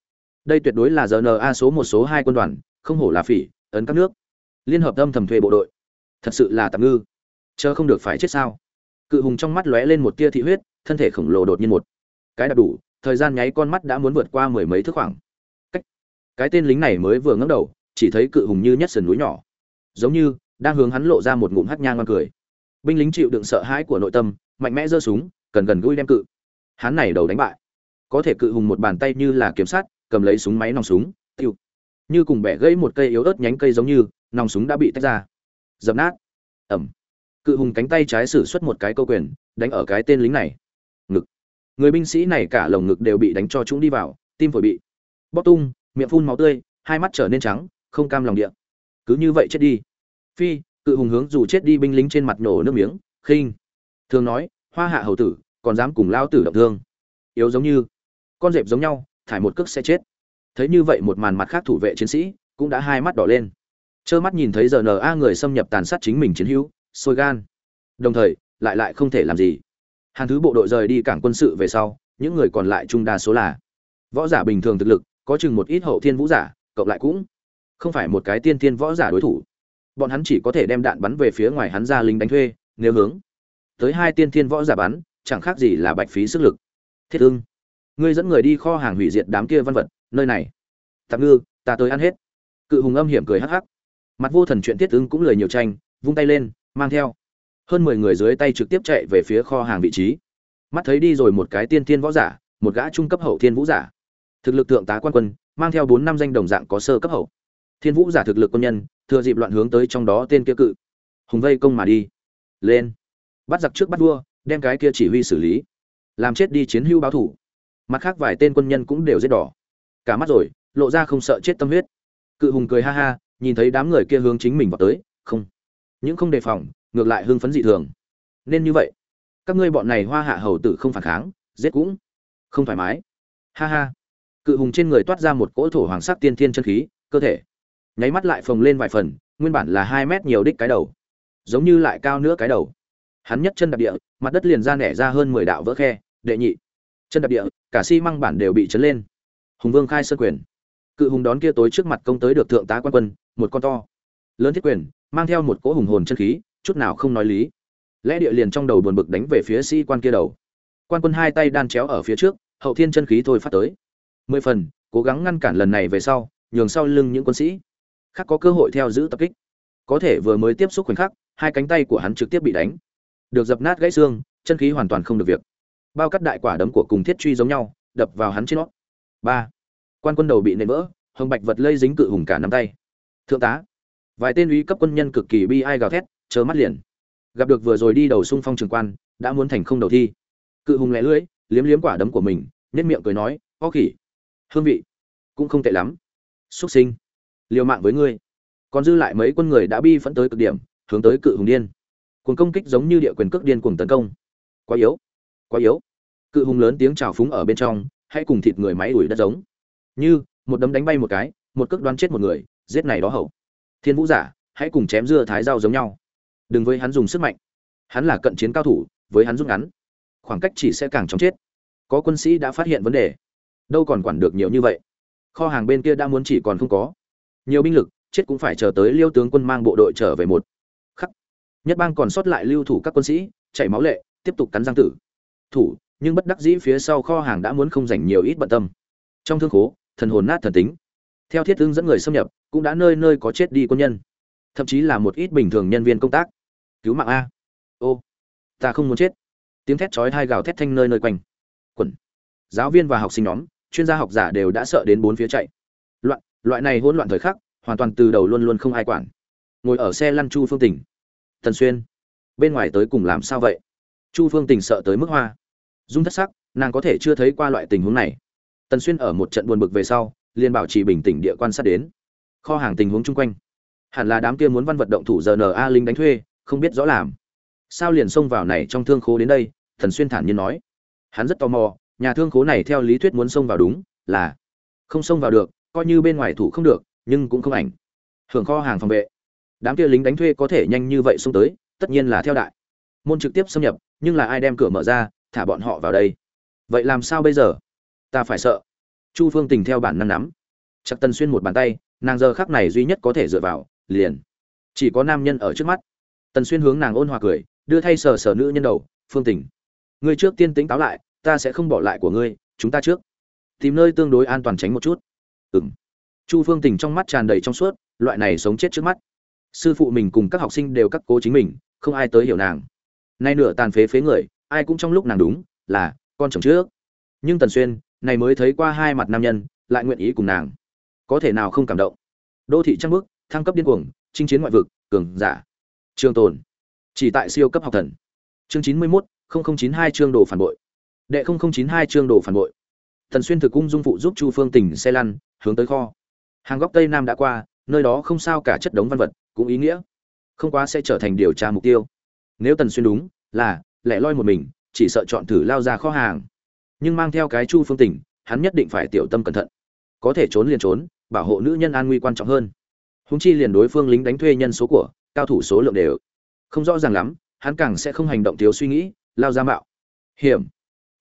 đây tuyệt đối là rna số một, số hai quân đoàn, không hổ là phỉ, ấn các nước. Liên hợp âm thầm thuê bộ đội. Thật sự là tạm ngư. Chờ không được phải chết sao? Cự hùng trong mắt lóe lên một tia thị huyết, thân thể khổng lồ đột nhiên một cái đạp đủ, thời gian nháy con mắt đã muốn vượt qua mười mấy thước khoảng. Cách. Cái tên lính này mới vừa ngẩng đầu, chỉ thấy cự hùng như nhất sườn núi nhỏ. Giống như, đang hướng hắn lộ ra một ngụm hắc nhang ngon cười. Binh lính chịu đựng sợ hãi của nội tâm, mạnh mẽ giơ súng, cần gần gũi đem cự. Hắn này đầu đánh bại. Có thể cự hùng một bàn tay như là kiểm sát cầm lấy súng máy nòng súng, tiêu. Như cùng bẻ gãy một cây yếu ớt nhánh cây giống như, nòng súng đã bị tách ra. Dập nát. Ẩm cự hùng cánh tay trái sử xuất một cái câu quyền, đánh ở cái tên lính này. Ngực. Người binh sĩ này cả lồng ngực đều bị đánh cho chúng đi vào, tim phổi bị. Bóp tung, miệng phun máu tươi, hai mắt trở nên trắng, không cam lòng địa. Cứ như vậy chết đi. Phi, cự hùng hướng dù chết đi binh lính trên mặt nổ nước miếng, khinh. Thường nói, hoa hạ hầu tử, còn dám cùng lao tử động thương. Yếu giống như, con dẹp giống nhau thải một cước sẽ chết. Thấy như vậy một màn mặt khác thủ vệ chiến sĩ cũng đã hai mắt đỏ lên. Trơ mắt nhìn thấy giờ n a người xâm nhập tàn sát chính mình chiến hữu, sôi gan. Đồng thời, lại lại không thể làm gì. Hàng thứ bộ đội rời đi cảng quân sự về sau, những người còn lại trung đa số là võ giả bình thường thực lực, có chừng một ít hậu thiên vũ giả, cộng lại cũng không phải một cái tiên thiên võ giả đối thủ. Bọn hắn chỉ có thể đem đạn bắn về phía ngoài hắn ra lính đánh thuê, nếu hướng tới hai tiên thiên võ giả bắn, chẳng khác gì là bạch phí sức lực. Thiết ưng ngươi dẫn người đi kho hàng hủy diệt đám kia văn vật, nơi này. Tạm ngư, ta tới ăn hết. Cự hùng âm hiểm cười hắc hắc. Mặt vô thần chuyện tiết ứng cũng lời nhiều tranh, vung tay lên, mang theo. Hơn mười người dưới tay trực tiếp chạy về phía kho hàng vị trí. Mắt thấy đi rồi một cái tiên thiên võ giả, một gã trung cấp hậu thiên vũ giả. Thực lực thượng tá quan quân, mang theo bốn năm danh đồng dạng có sơ cấp hậu. Thiên vũ giả thực lực quân nhân, thừa dịp loạn hướng tới trong đó tên kia cự. Hùng vây công mà đi. Lên. Bắt giặc trước bắt vua, đem cái kia chỉ huy xử lý. Làm chết đi chiến hưu báo thủ mặt khác vài tên quân nhân cũng đều giết đỏ. Cả mắt rồi, lộ ra không sợ chết tâm huyết. Cự hùng cười ha ha, nhìn thấy đám người kia hướng chính mình vào tới, không. Những không đề phòng, ngược lại hưng phấn dị thường. Nên như vậy, các ngươi bọn này hoa hạ hầu tử không phản kháng, giết cũng không thoải mái. Ha ha. Cự hùng trên người toát ra một cỗ thổ hoàng sắc tiên thiên chân khí, cơ thể. Nháy mắt lại phồng lên vài phần, nguyên bản là hai mét nhiều đích cái đầu. Giống như lại cao nữa cái đầu. Hắn nhất chân đạp địa, mặt đất liền ra nẻ ra hơn mười đạo vỡ khe, đệ nhị chân đạp địa, cả xi bản đều bị chấn lên. Hùng vương khai sơn quyền. Cự hùng đón kia tối trước mặt công tới được thượng tá quan quân, một con to, lớn thiết quyền, mang theo một cỗ hùng hồn chân khí, chút nào không nói lý. Lẽ địa liền trong đầu buồn bực đánh về phía sĩ quan kia đầu. Quan quân hai tay đan chéo ở phía trước, hậu thiên chân khí thôi phát tới. Mười phần, cố gắng ngăn cản lần này về sau, nhường sau lưng những quân sĩ khác có cơ hội theo giữ tập kích. Có thể vừa mới tiếp xúc khoảnh khắc, hai cánh tay của hắn trực tiếp bị đánh. Được dập nát gãy xương, chân khí hoàn toàn không được việc bao cắt đại quả đấm của cùng thiết truy giống nhau, đập vào hắn trên nó. Ba. Quan quân đầu bị nện vỡ, hồng bạch vật lây dính cự hùng cả nắm tay. Thượng tá. Vài tên uy cấp quân nhân cực kỳ bi ai gào thét chớ mắt liền. Gặp được vừa rồi đi đầu xung phong trường quan, đã muốn thành không đầu thi. Cự hùng lẻ lưỡi, liếm liếm quả đấm của mình nết miệng cười nói o khỉ. Hương vị cũng không tệ lắm. Xuất sinh. Liều mạng với ngươi. Còn dư lại mấy quân người đã bi phẫn tới cực điểm, hướng tới cự hùng điên. Cuồng công kích giống như địa quyền cước điên cuồng tấn công. Quá yếu quá yếu. Cự hùng lớn tiếng trào phúng ở bên trong, hãy cùng thịt người máy đuổi đất giống. Như, một đấm đánh bay một cái, một cước đoán chết một người, giết này đó hậu. Thiên vũ giả, hãy cùng chém dưa thái dao giống nhau. Đừng với hắn dùng sức mạnh. Hắn là cận chiến cao thủ, với hắn rút ngắn. Khoảng cách chỉ sẽ càng chóng chết. Có quân sĩ đã phát hiện vấn đề. Đâu còn quản được nhiều như vậy. Kho hàng bên kia đã muốn chỉ còn không có. Nhiều binh lực, chết cũng phải chờ tới liêu tướng quân mang bộ đội trở về một. Khắc. Nhất bang còn sót lại lưu thủ các quân sĩ, chảy máu lệ, tiếp tục cắn răng tử thủ, nhưng bất đắc dĩ phía sau kho hàng đã muốn không dành nhiều ít bận tâm. Trong thương khố, thần hồn nát thần tính. Theo thiết thương dẫn người xâm nhập, cũng đã nơi nơi có chết đi quân nhân. Thậm chí là một ít bình thường nhân viên công tác. Cứu mạng a. Ô, ta không muốn chết. Tiếng thét chói hai gào thét thanh nơi nơi quanh. Quẩn giáo viên và học sinh nhóm, chuyên gia học giả đều đã sợ đến bốn phía chạy. Loạn, loại này hỗn loạn thời khắc, hoàn toàn từ đầu luôn luôn không ai quản. Ngồi ở xe lăn chu phương tỉnh. Tần xuyên, bên ngoài tới cùng làm sao vậy? Chu phương tình sợ tới mức hoa. Dung thất sắc, nàng có thể chưa thấy qua loại tình huống này. Tần xuyên ở một trận buồn bực về sau, liền bảo trì bình tĩnh địa quan sát đến. Kho hàng tình huống chung quanh. Hẳn là đám kia muốn văn vật động thủ giờ a linh đánh thuê, không biết rõ làm. Sao liền xông vào này trong thương khố đến đây? Thần xuyên thản nhiên nói. Hắn rất tò mò, nhà thương khố này theo lý thuyết muốn xông vào đúng, là không xông vào được, coi như bên ngoài thủ không được, nhưng cũng không ảnh hưởng kho hàng phòng vệ. Đám kia lính đánh thuê có thể nhanh như vậy xông tới, tất nhiên là theo đại môn trực tiếp xâm nhập, nhưng là ai đem cửa mở ra, thả bọn họ vào đây. Vậy làm sao bây giờ? Ta phải sợ. Chu phương tình theo bản năng nắm. Chặt tần xuyên một bàn tay, nàng giờ khắc này duy nhất có thể dựa vào, liền. Chỉ có nam nhân ở trước mắt. Tần xuyên hướng nàng ôn hòa cười, đưa thay sờ sờ nữ nhân đầu, phương tình, ngươi trước tiên tính táo lại, ta sẽ không bỏ lại của ngươi, chúng ta trước. Tìm nơi tương đối an toàn tránh một chút. Ừng chu phương tình trong mắt tràn đầy trong suốt, loại này sống chết trước mắt. Sư phụ mình cùng các học sinh đều cắt cố chính mình, không ai tới hiểu nàng nay nửa tàn phế phế người, ai cũng trong lúc nàng đúng, là con chồng trước. Nhưng tần xuyên, này mới thấy qua hai mặt nam nhân, lại nguyện ý cùng nàng. Có thể nào không cảm động? Đô thị trăng bước thăng cấp điên cuồng, chinh chiến ngoại vực, cường giả. Trường tồn. Chỉ tại siêu cấp học thần. Chương chín mươi mốt chín hai chương đồ phản bội. Đệ chín hai chương đồ phản bội. Tần xuyên thực cung dung phụ giúp chu phương tỉnh xe lăn, hướng tới kho. Hàng góc tây nam đã qua, nơi đó không sao cả chất đống văn vật, cũng ý nghĩa. Không quá sẽ trở thành điều tra mục tiêu nếu tần xuyên đúng, là, lẻ loi một mình, chỉ sợ chọn thử lao ra kho hàng. Nhưng mang theo cái chu phương tình hắn nhất định phải tiểu tâm cẩn thận. Có thể trốn liền trốn, bảo hộ nữ nhân an nguy quan trọng hơn. Húng chi liền đối phương lính đánh thuê nhân số của, cao thủ số lượng đều không rõ ràng lắm, hắn càng sẽ không hành động thiếu suy nghĩ, lao ra mạo. Hiểm.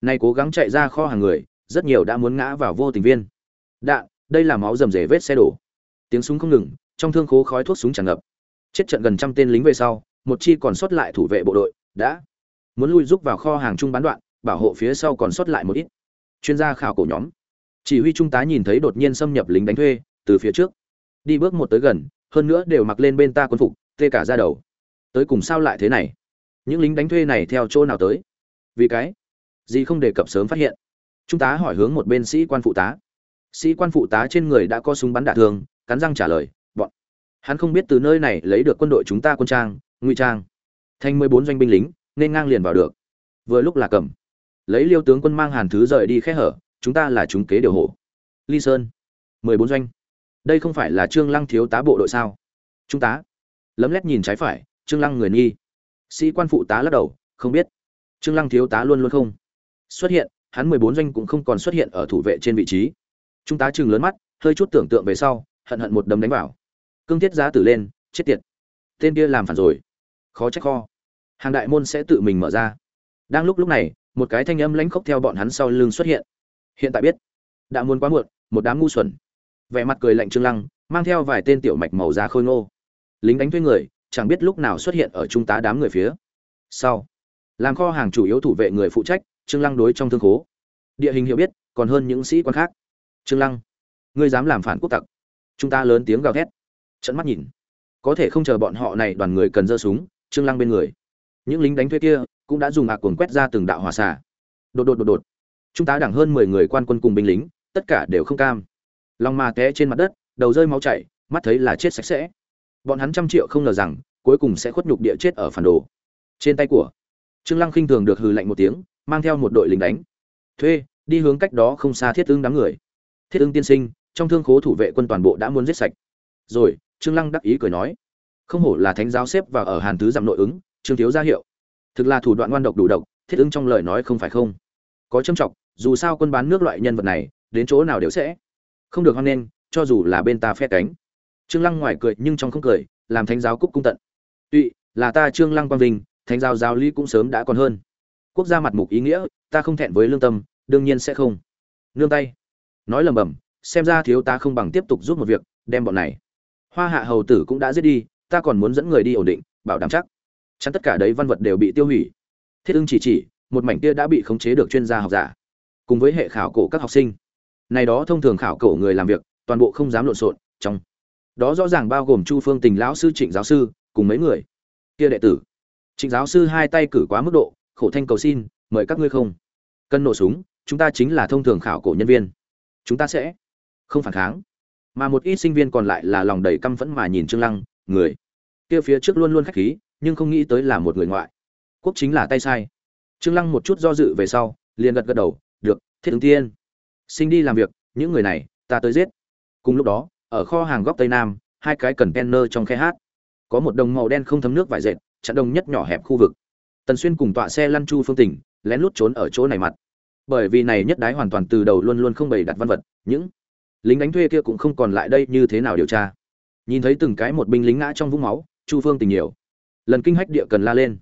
Nay cố gắng chạy ra kho hàng người, rất nhiều đã muốn ngã vào vô tình viên. Đạn, đây là máu rầm rề vết xe đổ. Tiếng súng không ngừng, trong thương khố khói thuốc súng tràn ngập. Chết trận gần trăm tên lính về sau một chi còn sót lại thủ vệ bộ đội, đã muốn lui giúp vào kho hàng trung bán đoạn, bảo hộ phía sau còn sót lại một ít chuyên gia khảo cổ nhóm. Chỉ huy trung tá nhìn thấy đột nhiên xâm nhập lính đánh thuê, từ phía trước đi bước một tới gần, hơn nữa đều mặc lên bên ta quân phục, tê cả ra đầu. Tới cùng sao lại thế này? Những lính đánh thuê này theo chỗ nào tới? Vì cái gì không đề cập sớm phát hiện? Trung tá hỏi hướng một bên sĩ quan phụ tá. Sĩ quan phụ tá trên người đã có súng bắn đạn thường, cắn răng trả lời, bọn hắn không biết từ nơi này lấy được quân đội chúng ta quân trang ngụy trang. Thành mười bốn doanh binh lính, nên ngang liền vào được. Vừa lúc là cầm. Lấy liêu tướng quân mang hàn thứ rời đi khẽ hở, chúng ta là chúng kế điều hộ. ly sơn. Mười bốn doanh. Đây không phải là trương lăng thiếu tá bộ đội sao? Trung tá. Lấm lét nhìn trái phải, trương lăng người nghi. Sĩ quan phụ tá lắc đầu, không biết. Trương lăng thiếu tá luôn luôn không xuất hiện, hắn mười bốn doanh cũng không còn xuất hiện ở thủ vệ trên vị trí. Trung tá chừng lớn mắt, hơi chút tưởng tượng về sau, hận hận một đấm đánh vào. Cương thiết giá tử lên, chết tiệt. Tên kia làm phản rồi khó trách kho. Hàng đại môn sẽ tự mình mở ra. Đang lúc lúc này, một cái thanh âm lãnh khốc theo bọn hắn sau lưng xuất hiện. Hiện tại biết, đã muốn quá muộn, một đám ngu xuẩn. Vẻ mặt cười lạnh trương lăng, mang theo vài tên tiểu mạch màu da khôi ngô. Lính đánh thuê người, chẳng biết lúc nào xuất hiện ở trung tá đám người phía sau. Làm kho hàng chủ yếu thủ vệ người phụ trách, trương lăng đối trong thương khố. Địa hình hiểu biết, còn hơn những sĩ quan khác. Trương lăng, ngươi dám làm phản quốc tặc. Chúng ta lớn tiếng gào thét. Trận mắt nhìn. Có thể không chờ bọn họ này đoàn người cần giơ súng trương lăng bên người. Những lính đánh thuê kia cũng đã dùng ạc cuồng quét ra từng đạo hỏa xả đột đột đột đột. Chúng ta đẳng hơn mười người quan quân cùng binh lính, tất cả đều không cam. Long ma té trên mặt đất, đầu rơi máu chảy, mắt thấy là chết sạch sẽ. Bọn hắn trăm triệu không ngờ rằng, cuối cùng sẽ khuất nhục địa chết ở phản đồ. Trên tay của trương lăng khinh thường được hừ lạnh một tiếng, mang theo một đội lính đánh. Thuê, đi hướng cách đó không xa thiết ứng đám người. Thiết ứng tiên sinh, trong thương khố thủ vệ quân toàn bộ đã muốn giết sạch. Rồi, trương lăng đắc ý cười nói không hổ là thánh giáo xếp vào ở hàn thứ giảm nội ứng, trương thiếu ra hiệu. Thực là thủ đoạn ngoan độc đủ độc, thiết ứng trong lời nói không phải không. Có châm trọng dù sao quân bán nước loại nhân vật này, đến chỗ nào đều sẽ không được hoan nghênh, cho dù là bên ta phe cánh. Trương lăng ngoài cười nhưng trong không cười, làm thánh giáo cúc cung tận. Tụy, là ta trương lăng quang vinh, thánh giáo giáo lý cũng sớm đã còn hơn. Quốc gia mặt mục ý nghĩa, ta không thẹn với lương tâm, đương nhiên sẽ không. Nương tay. Nói lầm bầm, xem ra thiếu ta không bằng tiếp tục giúp một việc, đem bọn này. Hoa hạ hầu tử cũng đã giết đi ta còn muốn dẫn người đi ổn định, bảo đảm chắc. Chắn tất cả đấy văn vật đều bị tiêu hủy. Thiết ưng chỉ chỉ, một mảnh kia đã bị khống chế được chuyên gia học giả. Cùng với hệ khảo cổ các học sinh. Này đó thông thường khảo cổ người làm việc, toàn bộ không dám lộn xộn, trong. Đó rõ ràng bao gồm chu phương tình lão sư, trịnh giáo sư, cùng mấy người. Kia đệ tử. Trịnh giáo sư hai tay cử quá mức độ, khổ thanh cầu xin, mời các ngươi không. Cân nổ súng, chúng ta chính là thông thường khảo cổ nhân viên. Chúng ta sẽ không phản kháng. Mà một ít sinh viên còn lại là lòng đầy căm phẫn mà nhìn trương lăng, người kia phía trước luôn luôn khách khí, nhưng không nghĩ tới là một người ngoại. Quốc chính là tay sai. Trương lăng một chút do dự về sau, liền gật gật đầu, được, thiết ứng tiên sinh đi làm việc, những người này, ta tới giết. Cùng lúc đó, ở kho hàng góc tây nam, hai cái cần penner trong khe hát. Có một đồng màu đen không thấm nước vải dệt, chặn đông nhất nhỏ hẹp khu vực. Tần xuyên cùng tọa xe lăn chu phương tỉnh, lén lút trốn ở chỗ này mặt. Bởi vì này nhất đái hoàn toàn từ đầu luôn luôn không bày đặt văn vật, những lính đánh thuê kia cũng không còn lại đây như thế nào điều tra. Nhìn thấy từng cái một binh lính ngã trong vũng máu chu phương tình nhiều. Lần kinh hách địa cần la lên.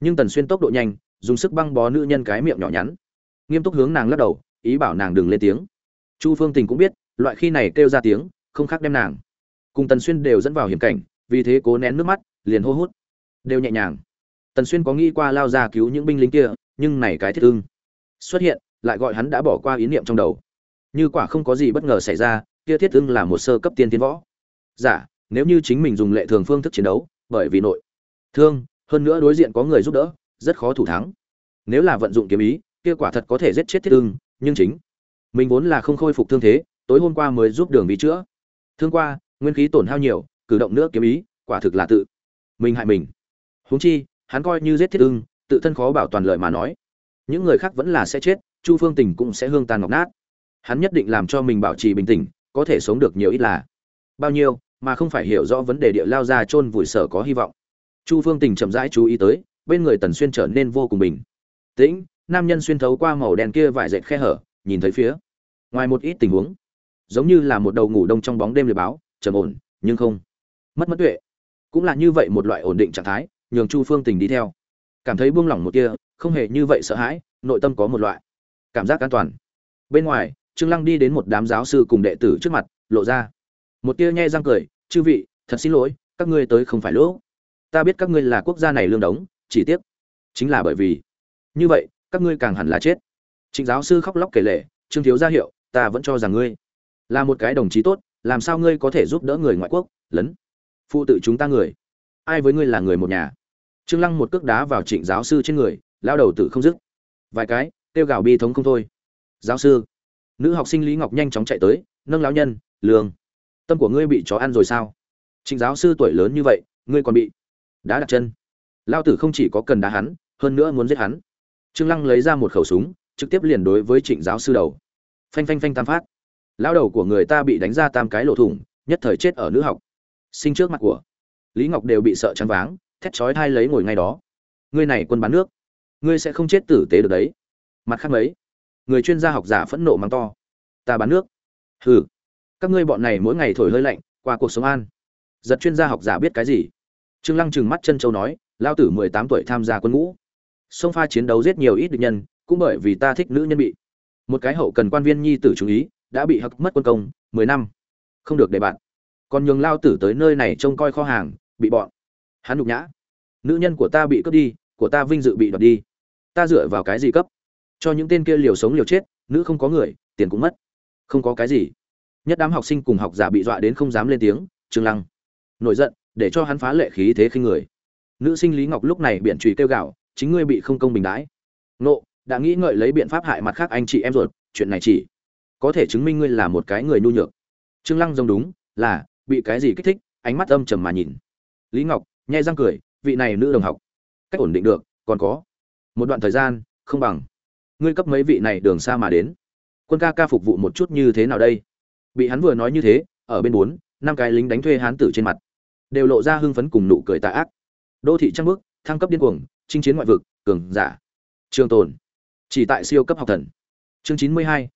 Nhưng tần xuyên tốc độ nhanh dùng sức băng bó nữ nhân cái miệng nhỏ nhắn. Nghiêm túc hướng nàng lắc đầu ý bảo nàng đừng lên tiếng. Chu phương tình cũng biết loại khi này kêu ra tiếng không khác đem nàng. Cùng tần xuyên đều dẫn vào hiểm cảnh vì thế cố nén nước mắt liền hô hút. Đều nhẹ nhàng. Tần xuyên có nghĩ qua lao ra cứu những binh lính kia nhưng này cái thiết thương xuất hiện lại gọi hắn đã bỏ qua ý niệm trong đầu. Như quả không có gì bất ngờ xảy ra kia thiết thương là một sơ cấp tiên tiến võ. Giả dạ, nếu như chính mình dùng lệ thường phương thức chiến đấu, bởi vì nội thương, hơn nữa đối diện có người giúp đỡ, rất khó thủ thắng. Nếu là vận dụng kiếm ý, kia quả thật có thể giết chết thiết ưng, nhưng chính mình vốn là không khôi phục thương thế, tối hôm qua mới giúp đường vì chữa. Thương qua, nguyên khí tổn hao nhiều, cử động nữa kiếm ý, quả thực là tự mình hại mình. Huống chi, hắn coi như giết thiết ưng, tự thân khó bảo toàn lợi mà nói. Những người khác vẫn là sẽ chết, chu phương tình cũng sẽ hương tàn ngọc nát. Hắn nhất định làm cho mình bảo trì bình tĩnh, có thể sống được nhiều ít là bao nhiêu mà không phải hiểu rõ vấn đề địa lao ra chôn vùi sở có hy vọng. Chu phương tình chậm rãi chú ý tới, bên người tần xuyên trở nên vô cùng bình tĩnh, nam nhân xuyên thấu qua màu đen kia vài dệt khe hở, nhìn thấy phía ngoài một ít tình huống, giống như là một đầu ngủ đông trong bóng đêm liệt báo, trầm ổn, nhưng không mất mất tuệ. Cũng là như vậy một loại ổn định trạng thái, nhường chu phương tình đi theo. Cảm thấy buông lỏng một kia không hề như vậy sợ hãi, nội tâm có một loại cảm giác an toàn. Bên ngoài, trương lăng đi đến một đám giáo sư cùng đệ tử trước mặt, lộ ra một tia nhe răng cười, chư vị, thật xin lỗi, các ngươi tới không phải lỗ ta biết các ngươi là quốc gia này lương đống, chỉ tiếc chính là bởi vì như vậy, các ngươi càng hẳn là chết. Trịnh giáo sư khóc lóc kể lể, trương thiếu gia hiệu, ta vẫn cho rằng ngươi là một cái đồng chí tốt, làm sao ngươi có thể giúp đỡ người ngoại quốc, lấn phụ tự chúng ta người? Ai với ngươi là người một nhà? Trương lăng một cước đá vào trịnh giáo sư trên người, lao đầu tự không dứt. Vài cái tiêu gào bi thống không thôi. Giáo sư. Nữ học sinh lý ngọc nhanh chóng chạy tới, nâng lão nhân, lương tâm của ngươi bị chó ăn rồi sao? Trịnh giáo sư tuổi lớn như vậy, ngươi còn bị đá đặt chân. Lao tử không chỉ có cần đá hắn, hơn nữa muốn giết hắn. Trương lăng lấy ra một khẩu súng, trực tiếp liền đối với trịnh giáo sư đầu. Phanh phanh phanh tam phát. Lao đầu của người ta bị đánh ra tam cái lỗ thủng, nhất thời chết ở nữ học. Sinh trước mặt của lý ngọc đều bị sợ chăn váng, thét chói thai lấy ngồi ngay đó. Ngươi này quân bán nước, ngươi sẽ không chết tử tế được đấy. Mặt khác mấy, người chuyên gia học giả phẫn nộ mắng to. Ta bán nước. Hừ các ngươi bọn này mỗi ngày thổi hơi lạnh, qua cuộc sống an. Giật chuyên gia học giả biết cái gì? Trương lăng trừng mắt chân châu nói lao tử mười tám tuổi tham gia quân ngũ. Sông pha chiến đấu giết nhiều ít địch nhân, cũng bởi vì ta thích nữ nhân bị. Một cái hậu cần quan viên nhi tử chú ý, đã bị hắc mất quân công, mười năm. Không được để bạn. Còn nhường lao tử tới nơi này trông coi kho hàng, bị bọn. Hắn nhục nhã. Nữ nhân của ta bị cướp đi, của ta vinh dự bị đoạt đi. Ta dựa vào cái gì cấp? Cho những tên kia liều sống liều chết, nữ không có người, tiền cũng mất. Không có cái gì nhất đám học sinh cùng học giả bị dọa đến không dám lên tiếng, trương lăng nổi giận, để cho hắn phá lệ khí thế khinh người. Nữ sinh lý ngọc lúc này biện trùy kêu gạo chính ngươi bị không công bình đãi. Nộ đã nghĩ ngợi lấy biện pháp hại mặt khác anh chị em ruột, chuyện này chỉ có thể chứng minh ngươi là một cái người nhu nhược. Trương lăng giống đúng, là bị cái gì kích thích, ánh mắt âm trầm mà nhìn. Lý ngọc nhai răng cười, vị này nữ đồng học, cách ổn định được, còn có một đoạn thời gian, không bằng. Ngươi cấp mấy vị này đường xa mà đến. Quân ca ca phục vụ một chút như thế nào đây? Bị hắn vừa nói như thế, ở bên bốn, năm cái lính đánh thuê hán tử trên mặt, đều lộ ra hưng phấn cùng nụ cười tà ác. Đô thị trăng bước thăng cấp điên cuồng, chinh chiến ngoại vực, cường giả. Trường tồn. Chỉ tại siêu cấp học thần. Chương chín mươi hai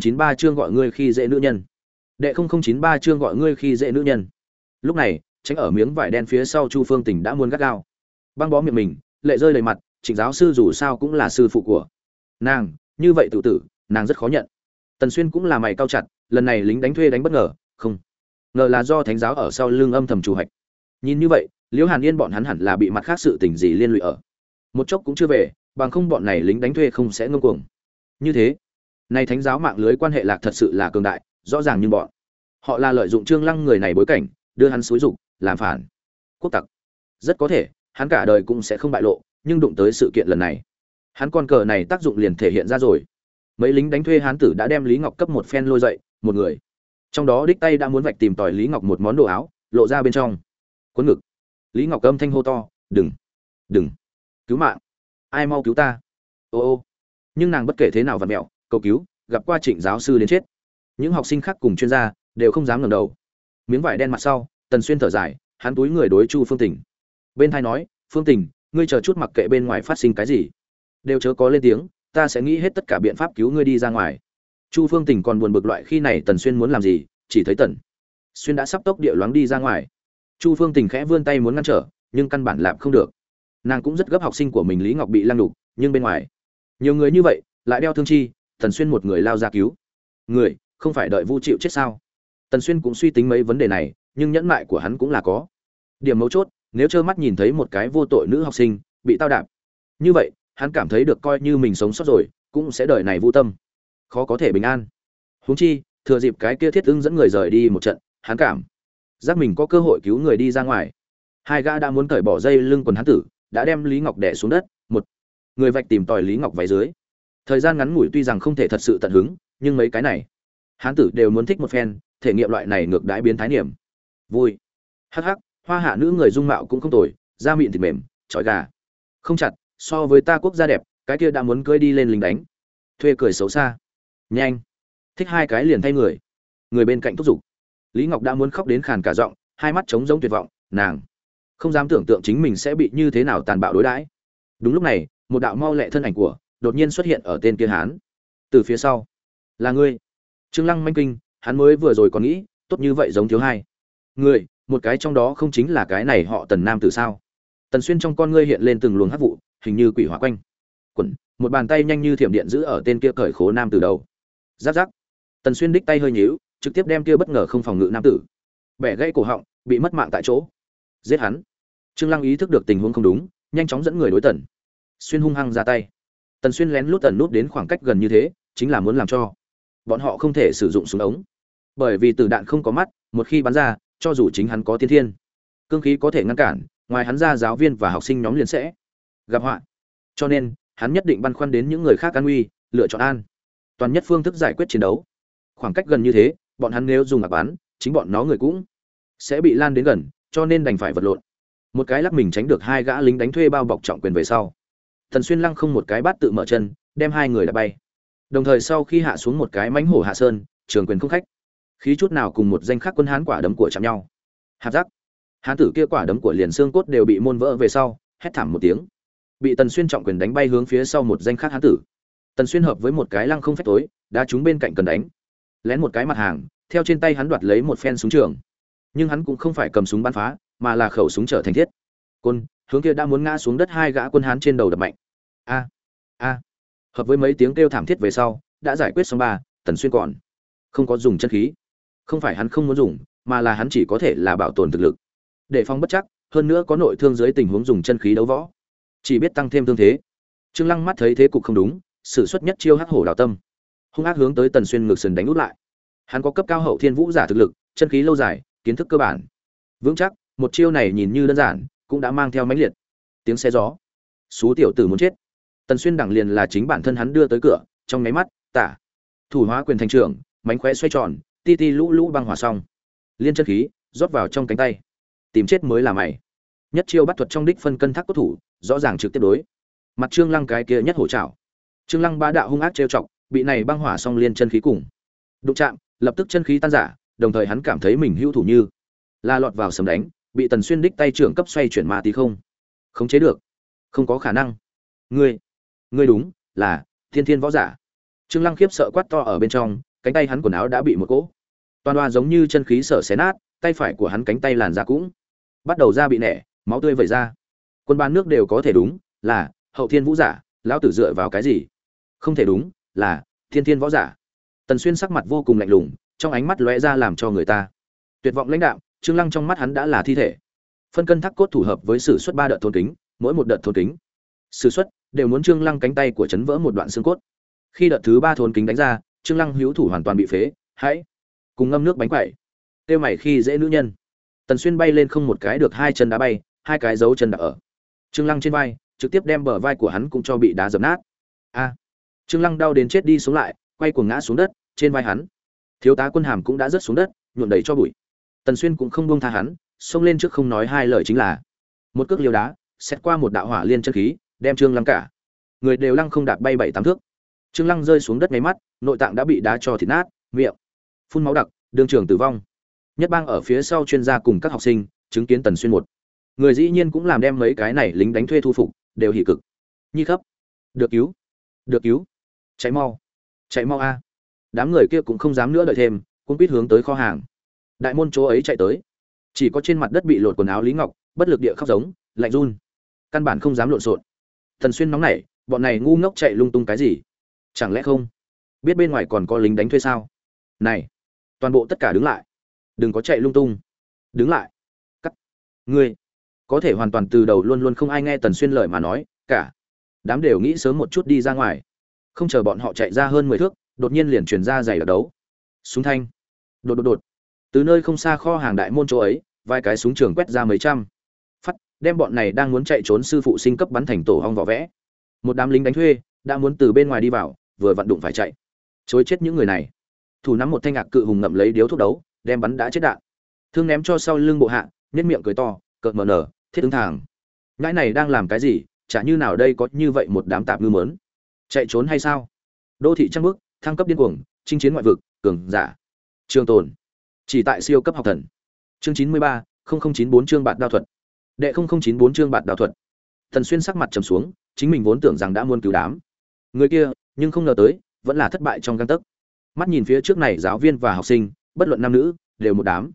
chín ba chương gọi ngươi khi dễ nữ nhân. Đệ chín ba chương gọi ngươi khi dễ nữ nhân. Lúc này, tránh ở miếng vải đen phía sau chu phương tỉnh đã muôn gắt gao. Băng bó miệng mình, lệ rơi đầy mặt, trịnh giáo sư dù sao cũng là sư phụ của nàng, như vậy tự tử, nàng rất khó nhận tần xuyên cũng là mày cao chặt, lần này lính đánh thuê đánh bất ngờ, không. Ngờ là do thánh giáo ở sau lưng âm thầm chủ hạch nhìn như vậy, liễu hàn yên bọn hắn hẳn là bị mặt khác sự tình gì liên lụy ở. Một chốc cũng chưa về, bằng không bọn này lính đánh thuê không sẽ ngông cuồng. Như thế, nay thánh giáo mạng lưới quan hệ lạc thật sự là cường đại, rõ ràng như bọn. Họ là lợi dụng trương lăng người này bối cảnh, đưa hắn xúi dục, làm phản. Quốc tặc. Rất có thể, hắn cả đời cũng sẽ không bại lộ, nhưng đụng tới sự kiện lần này. Hắn con cờ này tác dụng liền thể hiện ra rồi mấy lính đánh thuê hán tử đã đem lý ngọc cấp một phen lôi dậy, một người. Trong đó đích tay đã muốn vạch tìm tòi lý ngọc một món đồ áo, lộ ra bên trong. Quấn ngực. Lý ngọc âm thanh hô to, đừng đừng, cứu mạng. Ai mau cứu ta? Ô ô. Nhưng nàng bất kể thế nào vặt mẹo, cầu cứu, gặp qua trịnh giáo sư đến chết. Những học sinh khác cùng chuyên gia đều không dám ngẩng đầu. Miếng vải đen mặt sau, tần xuyên thở dài, hắn túi người đối chu phương tình. Bên thai nói, phương tình, ngươi chờ chút mặc kệ bên ngoài phát sinh cái gì. Đều chớ có lên tiếng ta sẽ nghĩ hết tất cả biện pháp cứu ngươi đi ra ngoài. Chu phương tình còn buồn bực loại khi này tần xuyên muốn làm gì, chỉ thấy tần xuyên đã sắp tốc địa loáng đi ra ngoài. Chu phương tình khẽ vươn tay muốn ngăn trở, nhưng căn bản làm không được. Nàng cũng rất gấp học sinh của mình lý ngọc bị lăng đục, nhưng bên ngoài, nhiều người như vậy, lại đeo thương chi, tần xuyên một người lao ra cứu. Người, không phải đợi vu chịu chết sao? Tần xuyên cũng suy tính mấy vấn đề này, nhưng nhẫn mại của hắn cũng là có. Điểm mấu chốt, nếu trơ mắt nhìn thấy một cái vô tội nữ học sinh bị tao đạp, như vậy hắn cảm thấy được coi như mình sống sót rồi, cũng sẽ đời này vô tâm. Khó có thể bình an. Huống chi, thừa dịp cái kia thiết ưng dẫn người rời đi một trận, hắn cảm giác mình có cơ hội cứu người đi ra ngoài. Hai gã đã muốn cởi bỏ dây lưng quần hắn tử, đã đem lý ngọc đẻ xuống đất, một người vạch tìm tòi lý ngọc váy dưới. Thời gian ngắn ngủi tuy rằng không thể thật sự tận hứng, nhưng mấy cái này hán tử đều muốn thích một phen, thể nghiệm loại này ngược đãi biến thái niệm. Vui. Hắc hắc, hoa hạ nữ người dung mạo cũng không tồi, da mịn thịt mềm trói gà. Không chặt so với ta quốc gia đẹp, cái kia đã muốn cưới đi lên lính đánh. Thuê cười xấu xa. Nhanh. Thích hai cái liền thay người. Người bên cạnh thúc giục. Lý ngọc đã muốn khóc đến khàn cả giọng, hai mắt trống rỗng tuyệt vọng, nàng. Không dám tưởng tượng chính mình sẽ bị như thế nào tàn bạo đối đãi. Đúng lúc này, một đạo mau lẹ thân ảnh của, đột nhiên xuất hiện ở tên kia hán. Từ phía sau. Là ngươi. Trương lăng manh kinh, hắn mới vừa rồi còn nghĩ, tốt như vậy giống thiếu hai. Người một cái trong đó không chính là cái này họ tần nam từ sao? Tần xuyên trong con ngươi hiện lên từng luồng hắc vụ hình như quỷ hỏa quanh. Quẩn một bàn tay nhanh như thiểm điện giữ ở tên kia cởi khố nam từ đầu. Giáp giáp. Tần xuyên đích tay hơi nhíu, trực tiếp đem kia bất ngờ không phòng ngự nam tử. Bẻ gãy cổ họng, bị mất mạng tại chỗ. Giết hắn. Trương lăng ý thức được tình huống không đúng, nhanh chóng dẫn người đối tần. Xuyên hung hăng ra tay. Tần xuyên lén lút tần nút đến khoảng cách gần như thế, chính là muốn làm cho. Bọn họ không thể sử dụng súng ống. Bởi vì từ đạn không có mắt, một khi bắn ra, cho dù chính hắn có tiên thiên, cương khí có thể ngăn cản, ngoài hắn ra giáo viên và học sinh nhóm liền sẽ gặp họa. Cho nên, hắn nhất định băn khoăn đến những người khác an nguy, lựa chọn an. Toàn nhất phương thức giải quyết chiến đấu. Khoảng cách gần như thế, bọn hắn nếu dùng ngạc bán chính bọn nó người cũng sẽ bị lan đến gần, cho nên đành phải vật lộn. Một cái lắc mình tránh được hai gã lính đánh thuê bao bọc trọng quyền về sau. Thần xuyên lăng không một cái bát tự mở chân, đem hai người đã bay. Đồng thời sau khi hạ xuống một cái mánh hổ hạ sơn, trường quyền không khách. Khí chút nào cùng một danh khắc quân hán quả đấm của chạm nhau. Hạt giác. Hán tử kia quả đấm của liền xương cốt đều bị môn vỡ về sau, hét thảm một tiếng bị tần xuyên trọng quyền đánh bay hướng phía sau một danh khác hán tử. Tần xuyên hợp với một cái lăng không phép tối đã trúng bên cạnh cần đánh. Lén một cái mặt hàng, theo trên tay hắn đoạt lấy một phen súng trường. Nhưng hắn cũng không phải cầm súng bắn phá, mà là khẩu súng trở thành thiết. Côn, hướng kia đã muốn ngã xuống đất hai gã quân hán trên đầu đập mạnh. A a. Hợp với mấy tiếng kêu thảm thiết về sau, đã giải quyết xong ba, tần xuyên còn không có dùng chân khí. Không phải hắn không muốn dùng, mà là hắn chỉ có thể là bảo tồn thực lực. Để phong bất chắc, hơn nữa có nội thương dưới tình huống dùng chân khí đấu võ chỉ biết tăng thêm thương thế. Trương lăng mắt thấy thế cục không đúng, sử xuất nhất chiêu hắc hổ đào tâm. Hung ác hướng tới tần xuyên ngược sườn đánh út lại. Hắn có cấp cao hậu thiên vũ giả thực lực, chân khí lâu dài, kiến thức cơ bản. Vững chắc, một chiêu này nhìn như đơn giản, cũng đã mang theo mãnh liệt. Tiếng xe gió. Xú tiểu tử muốn chết. Tần xuyên đẳng liền là chính bản thân hắn đưa tới cửa, trong máy mắt, tả. Thủ hóa quyền thành trưởng, mánh khóe xoay tròn, ti ti lũ lũ băng hỏa xong. Liên chân khí, rót vào trong cánh tay. Tìm chết mới là mày. Nhất chiêu bắt thuật trong đích phân cân thác cốt thủ rõ ràng trực tiếp đối. Mặt trương lăng cái kia nhất hổ trảo. Trương lăng ba đạo hung ác trêu chọc, bị này băng hỏa song liên chân khí cùng. Đụng chạm, lập tức chân khí tan giả đồng thời hắn cảm thấy mình hữu thủ như la lọt vào sầm đánh, bị tần xuyên đích tay trưởng cấp xoay chuyển ma tí không. Khống chế được. Không có khả năng. Ngươi ngươi đúng, là thiên thiên võ giả. Trương lăng khiếp sợ quát to ở bên trong, cánh tay hắn quần áo đã bị một cỗ. Toàn hoa giống như chân khí sở xé nát, tay phải của hắn cánh tay làn da cũng bắt đầu ra bị nẻ, máu tươi vẩy ra quân ban nước đều có thể đúng, là, hậu thiên vũ giả, lão tử dựa vào cái gì? Không thể đúng, là, thiên thiên võ giả. Tần xuyên sắc mặt vô cùng lạnh lùng, trong ánh mắt lóe ra làm cho người ta tuyệt vọng lãnh đạo, trương lăng trong mắt hắn đã là thi thể. Phân cân thác cốt thủ hợp với sử xuất ba đợt thôn kính, mỗi một đợt thôn kính, sử xuất đều muốn trương lăng cánh tay của chấn vỡ một đoạn xương cốt. Khi đợt thứ ba thôn kính đánh ra, trương lăng hữu thủ hoàn toàn bị phế, hãy cùng ngâm nước bánh quẩy. Tiêu mày khi dễ nữ nhân. Tần xuyên bay lên không một cái được hai chân đá bay, hai cái dấu chân đã ở trương lăng trên vai, trực tiếp đem bờ vai của hắn cũng cho bị đá dập nát. A! Trương lăng đau đến chết đi xuống lại, quay cuồng ngã xuống đất, trên vai hắn. Thiếu tá quân hàm cũng đã rớt xuống đất nhuộn đầy cho bụi. Tần xuyên cũng không buông tha hắn, xông lên trước không nói hai lời chính là, một cước liều đá xét qua một đạo hỏa liên chân khí, đem trương lăng cả. Người đều lăng không đạp bay bảy tám thước. Trương lăng rơi xuống đất ngay mắt, nội tạng đã bị đá cho thịt nát, miệng. Phun máu đặc đương trường tử vong. Nhất bang ở phía sau chuyên gia cùng các học sinh, chứng kiến tần xuyên một người dĩ nhiên cũng làm đem mấy cái này lính đánh thuê thu phục, đều hỉ cực. Nhi khắp được cứu. Được cứu. Chạy mau. Chạy mau a. Đám người kia cũng không dám nữa đợi thêm cũng biết hướng tới kho hàng. Đại môn chỗ ấy chạy tới. Chỉ có trên mặt đất bị lột quần áo lý ngọc, bất lực địa khóc giống, lạnh run. Căn bản không dám lộn xộn. Thần xuyên nóng nảy, bọn này ngu ngốc chạy lung tung cái gì? Chẳng lẽ không? Biết bên ngoài còn có lính đánh thuê sao? Này, toàn bộ tất cả đứng lại. Đừng có chạy lung tung. Đứng lại. Cắt. Ngươi có thể hoàn toàn từ đầu luôn luôn không ai nghe tần xuyên lời mà nói, cả đám đều nghĩ sớm một chút đi ra ngoài. Không chờ bọn họ chạy ra hơn mười thước, đột nhiên liền truyền ra giày đặc đấu. Súng thanh. Đột đột đột. Từ nơi không xa kho hàng đại môn chỗ ấy, vài cái súng trường quét ra mấy trăm. Phát, đem bọn này đang muốn chạy trốn sư phụ sinh cấp bắn thành tổ hong vỏ vẽ. Một đám lính đánh thuê, đã muốn từ bên ngoài đi vào, vừa vặn đụng phải chạy. Chối chết những người này. Thủ nắm một thanh ngạc cự hùng ngậm lấy điếu thuốc đấu, đem bắn đã chết đạn. Thương ném cho sau lưng bộ hạ nhất miệng cười to, cợt mờ nở thiết ứng thẳng ngãi này đang làm cái gì? Chả như nào đây có như vậy một đám tạp ngư mớn? Chạy trốn hay sao? Đô thị trăng bước, thăng cấp điên cuồng, chinh chiến ngoại vực, cường giả. Trường tồn. Chỉ tại siêu cấp học thần. Chương chín mươi ba chín bốn chương bạt đao thuật. Đệ chín bốn chương bạt đao thuật. Thần xuyên sắc mặt trầm xuống, chính mình vốn tưởng rằng đã muôn cứu đám. Người kia, nhưng không ngờ tới, vẫn là thất bại trong găng tấc. Mắt nhìn phía trước này giáo viên và học sinh, bất luận nam nữ, đều một đám.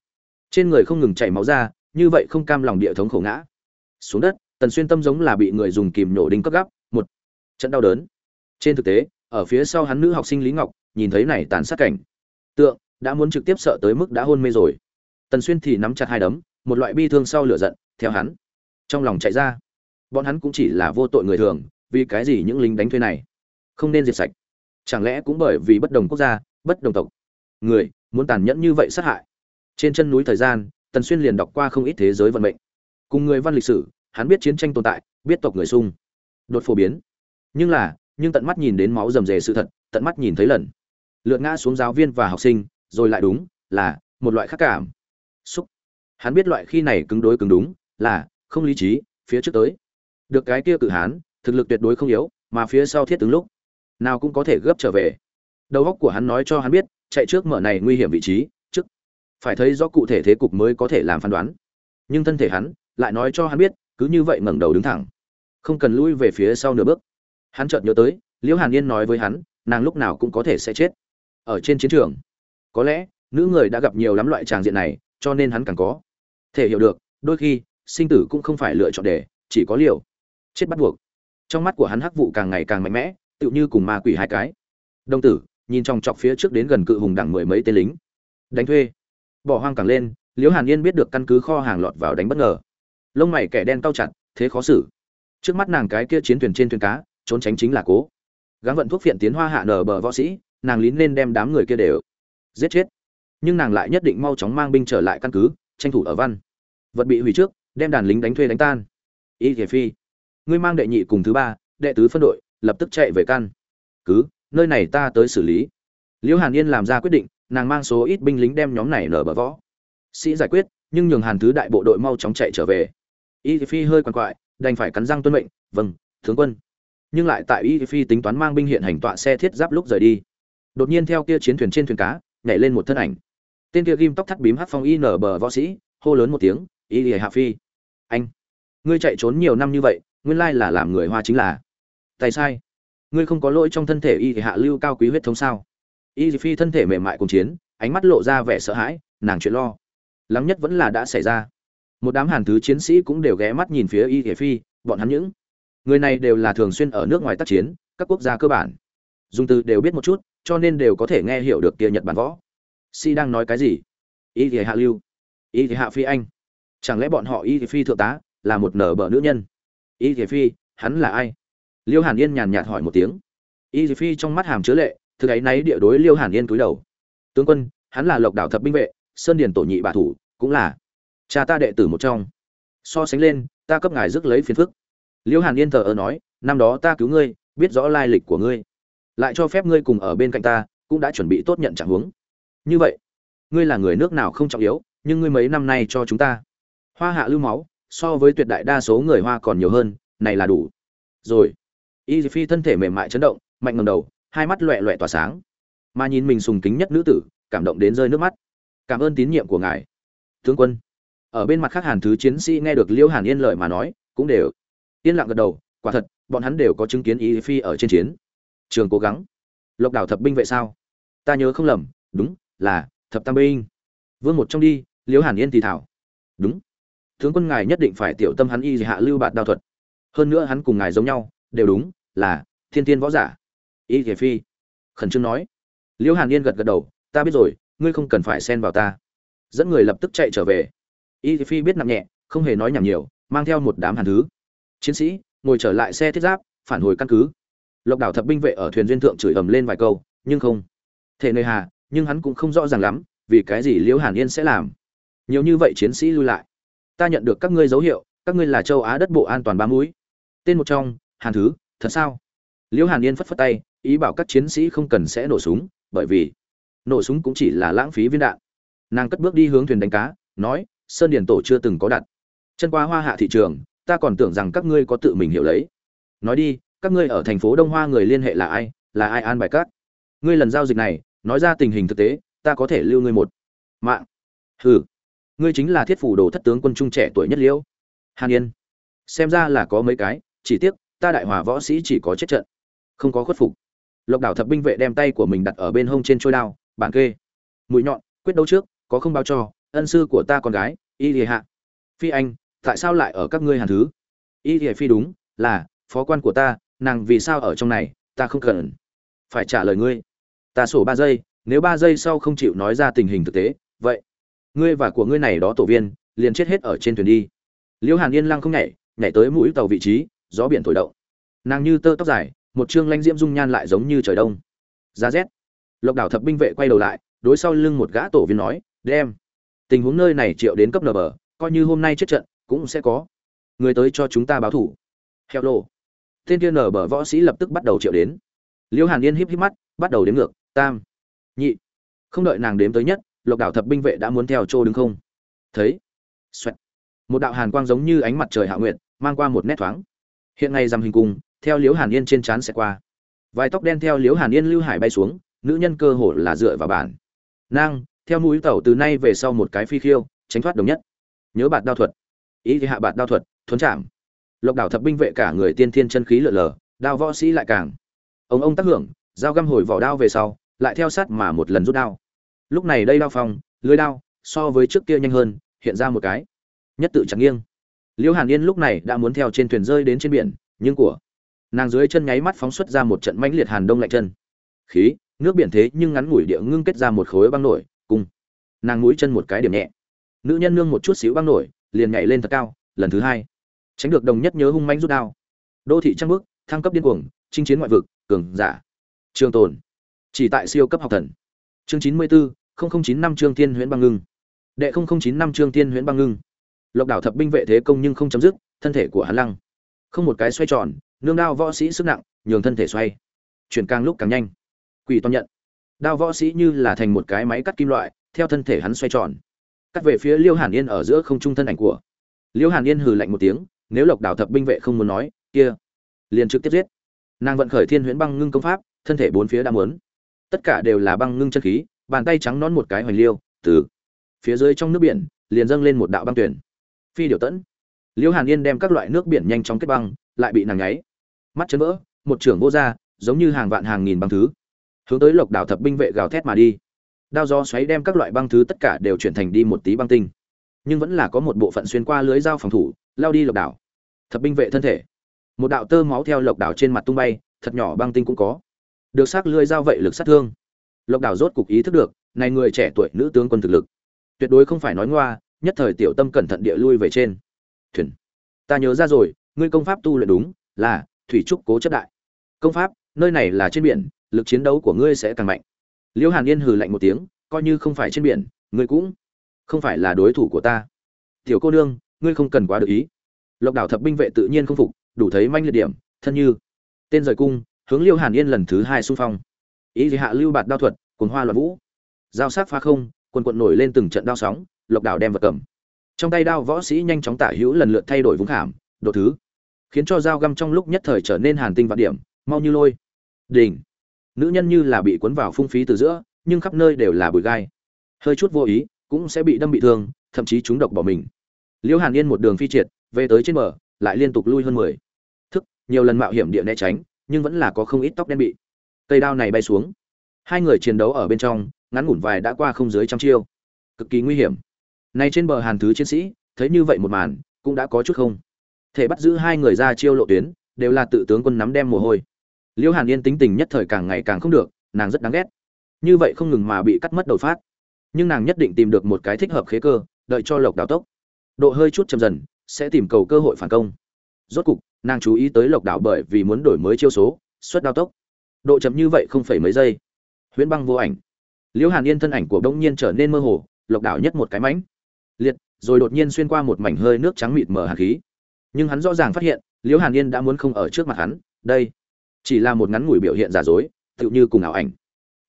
Trên người không ngừng chảy máu ra như vậy không cam lòng địa thống khổ ngã. Xuống đất, tần xuyên tâm giống là bị người dùng kìm nổ đinh cấp gấp một, trận đau đớn. Trên thực tế, ở phía sau hắn nữ học sinh lý ngọc, nhìn thấy này tàn sát cảnh. Tượng, đã muốn trực tiếp sợ tới mức đã hôn mê rồi. Tần xuyên thì nắm chặt hai đấm, một loại bi thương sau lửa giận, theo hắn. Trong lòng chạy ra. Bọn hắn cũng chỉ là vô tội người thường, vì cái gì những lính đánh thuê này? Không nên diệt sạch. Chẳng lẽ cũng bởi vì bất đồng quốc gia, bất đồng tộc? Người, muốn tàn nhẫn như vậy sát hại. Trên chân núi thời gian tần xuyên liền đọc qua không ít thế giới vận mệnh. Cùng người văn lịch sử, hắn biết chiến tranh tồn tại, biết tộc người sung đột phổ biến. Nhưng là, nhưng tận mắt nhìn đến máu rầm rề sự thật, tận mắt nhìn thấy lần. Lượt ngã xuống giáo viên và học sinh, rồi lại đúng, là một loại khắc cảm. Xúc. Hắn biết loại khi này cứng đối cứng đúng, là không lý trí, phía trước tới. Được cái kia cự hán, thực lực tuyệt đối không yếu, mà phía sau thiết tướng lúc, nào cũng có thể gấp trở về. Đầu óc của hắn nói cho hắn biết, chạy trước mở này nguy hiểm vị trí phải thấy rõ cụ thể thế cục mới có thể làm phán đoán. Nhưng thân thể hắn lại nói cho hắn biết, cứ như vậy ngẩng đầu đứng thẳng. Không cần lui về phía sau nửa bước. Hắn chợt nhớ tới, liễu hàn yên nói với hắn, nàng lúc nào cũng có thể sẽ chết. Ở trên chiến trường, có lẽ nữ người đã gặp nhiều lắm loại tràng diện này, cho nên hắn càng có thể hiểu được, đôi khi, sinh tử cũng không phải lựa chọn để, chỉ có liều, chết bắt buộc. Trong mắt của hắn hắc vụ càng ngày càng mạnh mẽ, tựu như cùng ma quỷ hai cái. Đồng tử, nhìn trong chọc phía trước đến gần cự hùng đẳng mười mấy tên lính. Đánh thuê bỏ hoang càng lên, liễu hàn yên biết được căn cứ kho hàng lọt vào đánh bất ngờ. Lông mày kẻ đen cao chặt, thế khó xử. Trước mắt nàng cái kia chiến thuyền trên thuyền cá, trốn tránh chính là cố. Gắng vận thuốc phiện tiến hoa hạ nở bờ võ sĩ, nàng lín lên đem đám người kia đều giết chết. Nhưng nàng lại nhất định mau chóng mang binh trở lại căn cứ, tranh thủ ở văn. Vật bị hủy trước, đem đàn lính đánh thuê đánh tan. Y thể phi, ngươi mang đệ nhị cùng thứ ba, đệ tứ phân đội, lập tức chạy về căn. Cứ, nơi này ta tới xử lý. Liễu hàn yên làm ra quyết định nàng mang số ít binh lính đem nhóm này nở bờ võ. Sĩ giải quyết, nhưng nhường hàn thứ đại bộ đội mau chóng chạy trở về. Y phi hơi quằn quại, đành phải cắn răng tuân mệnh vâng tướng quân. Nhưng lại tại y phi tính toán mang binh hiện hành tọa xe thiết giáp lúc rời đi. Đột nhiên theo kia chiến thuyền trên thuyền cá, nhảy lên một thân ảnh. Tên kia ghim tóc thắt bím hát phong y nở bờ võ sĩ, hô lớn một tiếng, y lìa hạ phi. Anh, ngươi chạy trốn nhiều năm như vậy, nguyên lai là làm người hoa chính là. Tại sai, ngươi không có lỗi trong thân thể y thì hạ lưu cao quý huyết thống sao? Y phi thân thể mềm mại cùng chiến, ánh mắt lộ ra vẻ sợ hãi, nàng chuyện lo, lắng nhất vẫn là đã xảy ra. Một đám hàn thứ chiến sĩ cũng đều ghé mắt nhìn phía y thể phi, bọn hắn những. Người này đều là thường xuyên ở nước ngoài tác chiến, các quốc gia cơ bản. Dùng từ đều biết một chút, cho nên đều có thể nghe hiểu được kia nhật bản võ. Si đang nói cái gì? Y thể hạ lưu. Y thể hạ phi anh. Chẳng lẽ bọn họ y thể phi thượng tá là một nở bờ nữ nhân? Y thể phi, hắn là ai? Liêu hàn yên nhàn nhạt hỏi một tiếng. Y thể phi trong mắt hàm chứa lệ thực ấy náy địa đối liêu hàn yên cúi đầu. Tướng quân, hắn là lộc đảo thập binh vệ, sơn điền tổ nhị bà thủ, cũng là cha ta đệ tử một trong. So sánh lên, ta cấp ngài rước lấy phiền phức. Liêu hàn yên thờ ơ nói, năm đó ta cứu ngươi, biết rõ lai lịch của ngươi. Lại cho phép ngươi cùng ở bên cạnh ta, cũng đã chuẩn bị tốt nhận trạng huống. Như vậy, ngươi là người nước nào không trọng yếu, nhưng ngươi mấy năm nay cho chúng ta. Hoa hạ lưu máu, so với tuyệt đại đa số người hoa còn nhiều hơn, này là đủ. Rồi, y phi thân thể mềm mại chấn động, mạnh ngầm đầu hai mắt loẹ loẹ tỏa sáng. Mà nhìn mình sùng kính nhất nữ tử, cảm động đến rơi nước mắt. Cảm ơn tín nhiệm của ngài. Tướng quân. Ở bên mặt khác hàn thứ chiến sĩ nghe được liêu hàn yên lợi mà nói, cũng đều yên lặng gật đầu, quả thật, bọn hắn đều có chứng kiến y phi ở trên chiến. Trường cố gắng. Lộc đảo thập binh vậy sao? Ta nhớ không lầm, đúng, là thập tam binh. Vương một trong đi, liêu hàn yên thì thảo. Đúng. Tướng quân ngài nhất định phải tiểu tâm hắn y hạ lưu bạt đao thuật. Hơn nữa hắn cùng ngài giống nhau, đều đúng, là thiên tiên võ giả y thể phi. Khẩn trương nói. Liễu hàn yên gật gật đầu, ta biết rồi, ngươi không cần phải xen vào ta. Dẫn người lập tức chạy trở về. Y phi biết nặng nhẹ, không hề nói nhảm nhiều, mang theo một đám hàn thứ. Chiến sĩ, ngồi trở lại xe thiết giáp, phản hồi căn cứ. Lộc đảo thập binh vệ ở thuyền duyên thượng chửi ầm lên vài câu, nhưng không. Thể nơi hà, nhưng hắn cũng không rõ ràng lắm, vì cái gì liễu hàn yên sẽ làm. Nhiều như vậy chiến sĩ lui lại. Ta nhận được các ngươi dấu hiệu, các ngươi là châu á đất bộ an toàn ba mũi. Tên một trong, hàn thứ, thật sao? Liễu hàn yên phất phất tay ý bảo các chiến sĩ không cần sẽ nổ súng, bởi vì nổ súng cũng chỉ là lãng phí viên đạn. Nàng cất bước đi hướng thuyền đánh cá, nói, sơn điền tổ chưa từng có đặt. Chân qua hoa hạ thị trường, ta còn tưởng rằng các ngươi có tự mình hiểu lấy. Nói đi, các ngươi ở thành phố đông hoa người liên hệ là ai là ai an bài cát ngươi lần giao dịch này, nói ra tình hình thực tế, ta có thể lưu ngươi một mạng. Hừ, ngươi chính là thiết phủ đồ thất tướng quân trung trẻ tuổi nhất liễu. Hàn yên, xem ra là có mấy cái, chỉ tiếc, ta đại hòa võ sĩ chỉ có chết trận, không có khuất phục lộc đảo thập binh vệ đem tay của mình đặt ở bên hông trên trôi đao bản kê. Mũi nhọn, quyết đấu trước, có không báo cho, ân sư của ta con gái, y lìa hạ. Phi anh, tại sao lại ở các ngươi hàn thứ? Y lìa phi đúng, là, phó quan của ta, nàng vì sao ở trong này, ta không cần. Phải trả lời ngươi. Ta sổ ba giây, nếu ba giây sau không chịu nói ra tình hình thực tế, vậy, ngươi và của ngươi này đó tổ viên, liền chết hết ở trên thuyền đi. Liễu hàn yên lăng không nhảy nhảy tới mũi tàu vị trí, gió biển thổi động. Nàng như tơ tóc dài một chương lanh diễm dung nhan lại giống như trời đông. Giá rét. Lộc đảo thập binh vệ quay đầu lại, đối sau lưng một gã tổ viên nói, đem. Tình huống nơi này triệu đến cấp nở bờ, coi như hôm nay chết trận, cũng sẽ có. Người tới cho chúng ta báo thủ. Heo lô. Tên kia nở bờ võ sĩ lập tức bắt đầu triệu đến. Liễu hàn yên híp híp mắt, bắt đầu đếm ngược, tam, nhị. Không đợi nàng đếm tới nhất, lộc đảo thập binh vệ đã muốn theo trô đứng không. Thấy. Xoẹt. một đạo hàn quang giống như ánh mặt trời hạ nguyện mang qua một nét thoáng. Hiện ngày dằm hình cung theo liễu hàn yên trên trán sẽ qua. Vài tóc đen theo liễu hàn yên lưu hải bay xuống, nữ nhân cơ hồ là dựa vào bản. Nang theo mũi tàu từ nay về sau một cái phi khiêu, tránh thoát đồng nhất. Nhớ bạt đao thuật. Ý thì hạ bạt đao thuật, thuấn chạm. Lộc đảo thập binh vệ cả người tiên thiên chân khí lượn lờ đao võ sĩ lại càng. Ông ông tác hưởng, dao găm hồi vỏ đao về sau, lại theo sát mà một lần rút đao. Lúc này đây đao phong, lưới đao, so với trước kia nhanh hơn, hiện ra một cái. Nhất tự chẳng nghiêng. Liễu hàn yên lúc này đã muốn theo trên thuyền rơi đến trên biển, nhưng của nàng dưới chân nháy mắt phóng xuất ra một trận mãnh liệt hàn đông lạnh chân. Khí nước biển thế nhưng ngắn ngủi địa ngưng kết ra một khối băng nổi cùng nàng mũi chân một cái điểm nhẹ. Nữ nhân nương một chút xíu băng nổi liền nhảy lên thật cao lần thứ hai. Tránh được đồng nhất nhớ hung manh rút đao. Đô thị trăng bước thăng cấp điên cuồng chinh chiến ngoại vực cường giả. Trường tồn. Chỉ tại siêu cấp học thần. Chương chín mươi 94, chín năm trương thiên huyễn băng ngưng. Đệ chín năm trương thiên huyễn băng ngưng. Lộc đảo thập binh vệ thế công nhưng không chấm dứt thân thể của hắn lăng. Không một cái xoay tròn nương đao võ sĩ sức nặng, nhường thân thể xoay, chuyển càng lúc càng nhanh. Quỷ toàn nhận. Đao võ sĩ như là thành một cái máy cắt kim loại, theo thân thể hắn xoay tròn. Cắt về phía liêu hàn yên ở giữa không trung thân ảnh của. Liêu hàn yên hừ lạnh một tiếng, nếu lộc đảo thập binh vệ không muốn nói, kia, liền trực tiếp giết. Nàng vận khởi thiên huyễn băng ngưng công pháp, thân thể bốn phía đã muốn. Tất cả đều là băng ngưng chân khí, bàn tay trắng nón một cái hoành liêu, từ phía dưới trong nước biển, liền dâng lên một đạo băng tuyển. Phi điều tẫn. Liêu hàn yên đem các loại nước biển nhanh chóng kết băng lại bị nàng nháy. Mắt chấn vỡ, một trưởng vô ra giống như hàng vạn hàng nghìn băng thứ, hướng tới lộc đảo thập binh vệ gào thét mà đi. Đao gió xoáy đem các loại băng thứ tất cả đều chuyển thành đi một tí băng tinh. Nhưng vẫn là có một bộ phận xuyên qua lưới dao phòng thủ, lao đi lộc đảo. Thập binh vệ thân thể. Một đạo tơ máu theo lộc đảo trên mặt tung bay, thật nhỏ băng tinh cũng có. Được xác lưới dao vậy lực sát thương. Lộc đảo rốt cục ý thức được, này người trẻ tuổi nữ tướng quân thực lực. Tuyệt đối không phải nói ngoa, nhất thời tiểu tâm cẩn thận địa lui về trên. Thuyền. Ta nhớ ra rồi ngươi công pháp tu luyện đúng, là, thủy trúc cố chấp đại. Công pháp, nơi này là trên biển, lực chiến đấu của ngươi sẽ càng mạnh. Liễu hàn yên hừ lạnh một tiếng, coi như không phải trên biển, ngươi cũng không phải là đối thủ của ta. Tiểu cô nương, ngươi không cần quá được ý. Lộc đảo thập binh vệ tự nhiên không phục, đủ thấy manh liệt điểm, thân như tên rời cung, hướng liêu hàn yên lần thứ hai xung phong. Ý gì hạ lưu bạt đao thuật, cuồng hoa loạn vũ. Giao sát phá không, quần quận nổi lên từng trận đao sóng, lộc đảo đem vật cầm. Trong tay đao võ sĩ nhanh chóng tả hữu lần lượt thay đổi vũng khảm độ thứ khiến cho dao găm trong lúc nhất thời trở nên hàn tinh vạn điểm, mau như lôi. Đỉnh. Nữ nhân như là bị cuốn vào phung phí từ giữa, nhưng khắp nơi đều là bụi gai. Hơi chút vô ý, cũng sẽ bị đâm bị thương, thậm chí chúng độc bỏ mình. Liễu hàn yên một đường phi triệt, về tới trên bờ, lại liên tục lui hơn mười. Thức, nhiều lần mạo hiểm địa né tránh, nhưng vẫn là có không ít tóc đen bị. Cây đao này bay xuống. Hai người chiến đấu ở bên trong, ngắn ngủn vài đã qua không dưới trăm chiêu. Cực kỳ nguy hiểm. Nay trên bờ hàn thứ chiến sĩ, thấy như vậy một màn, cũng đã có chút không thể bắt giữ hai người ra chiêu lộ tuyến, đều là tự tướng quân nắm đem mồ hôi. Liễu hàn yên tính tình nhất thời càng ngày càng không được, nàng rất đáng ghét. Như vậy không ngừng mà bị cắt mất đầu phát. Nhưng nàng nhất định tìm được một cái thích hợp khế cơ, đợi cho lộc đào tốc. Độ hơi chút chậm dần, sẽ tìm cầu cơ hội phản công. Rốt cục, nàng chú ý tới lộc đảo bởi vì muốn đổi mới chiêu số, xuất đao tốc. Độ chậm như vậy không phải mấy giây. Huyễn băng vô ảnh. Liễu hàn yên thân ảnh của bỗng nhiên trở nên mơ hồ, lộc đảo nhất một cái mánh liệt, rồi đột nhiên xuyên qua một mảnh hơi nước trắng mịt mờ hàn khí nhưng hắn rõ ràng phát hiện, liễu hàn yên đã muốn không ở trước mặt hắn, đây chỉ là một ngắn ngủi biểu hiện giả dối, tựu như cùng ảo ảnh.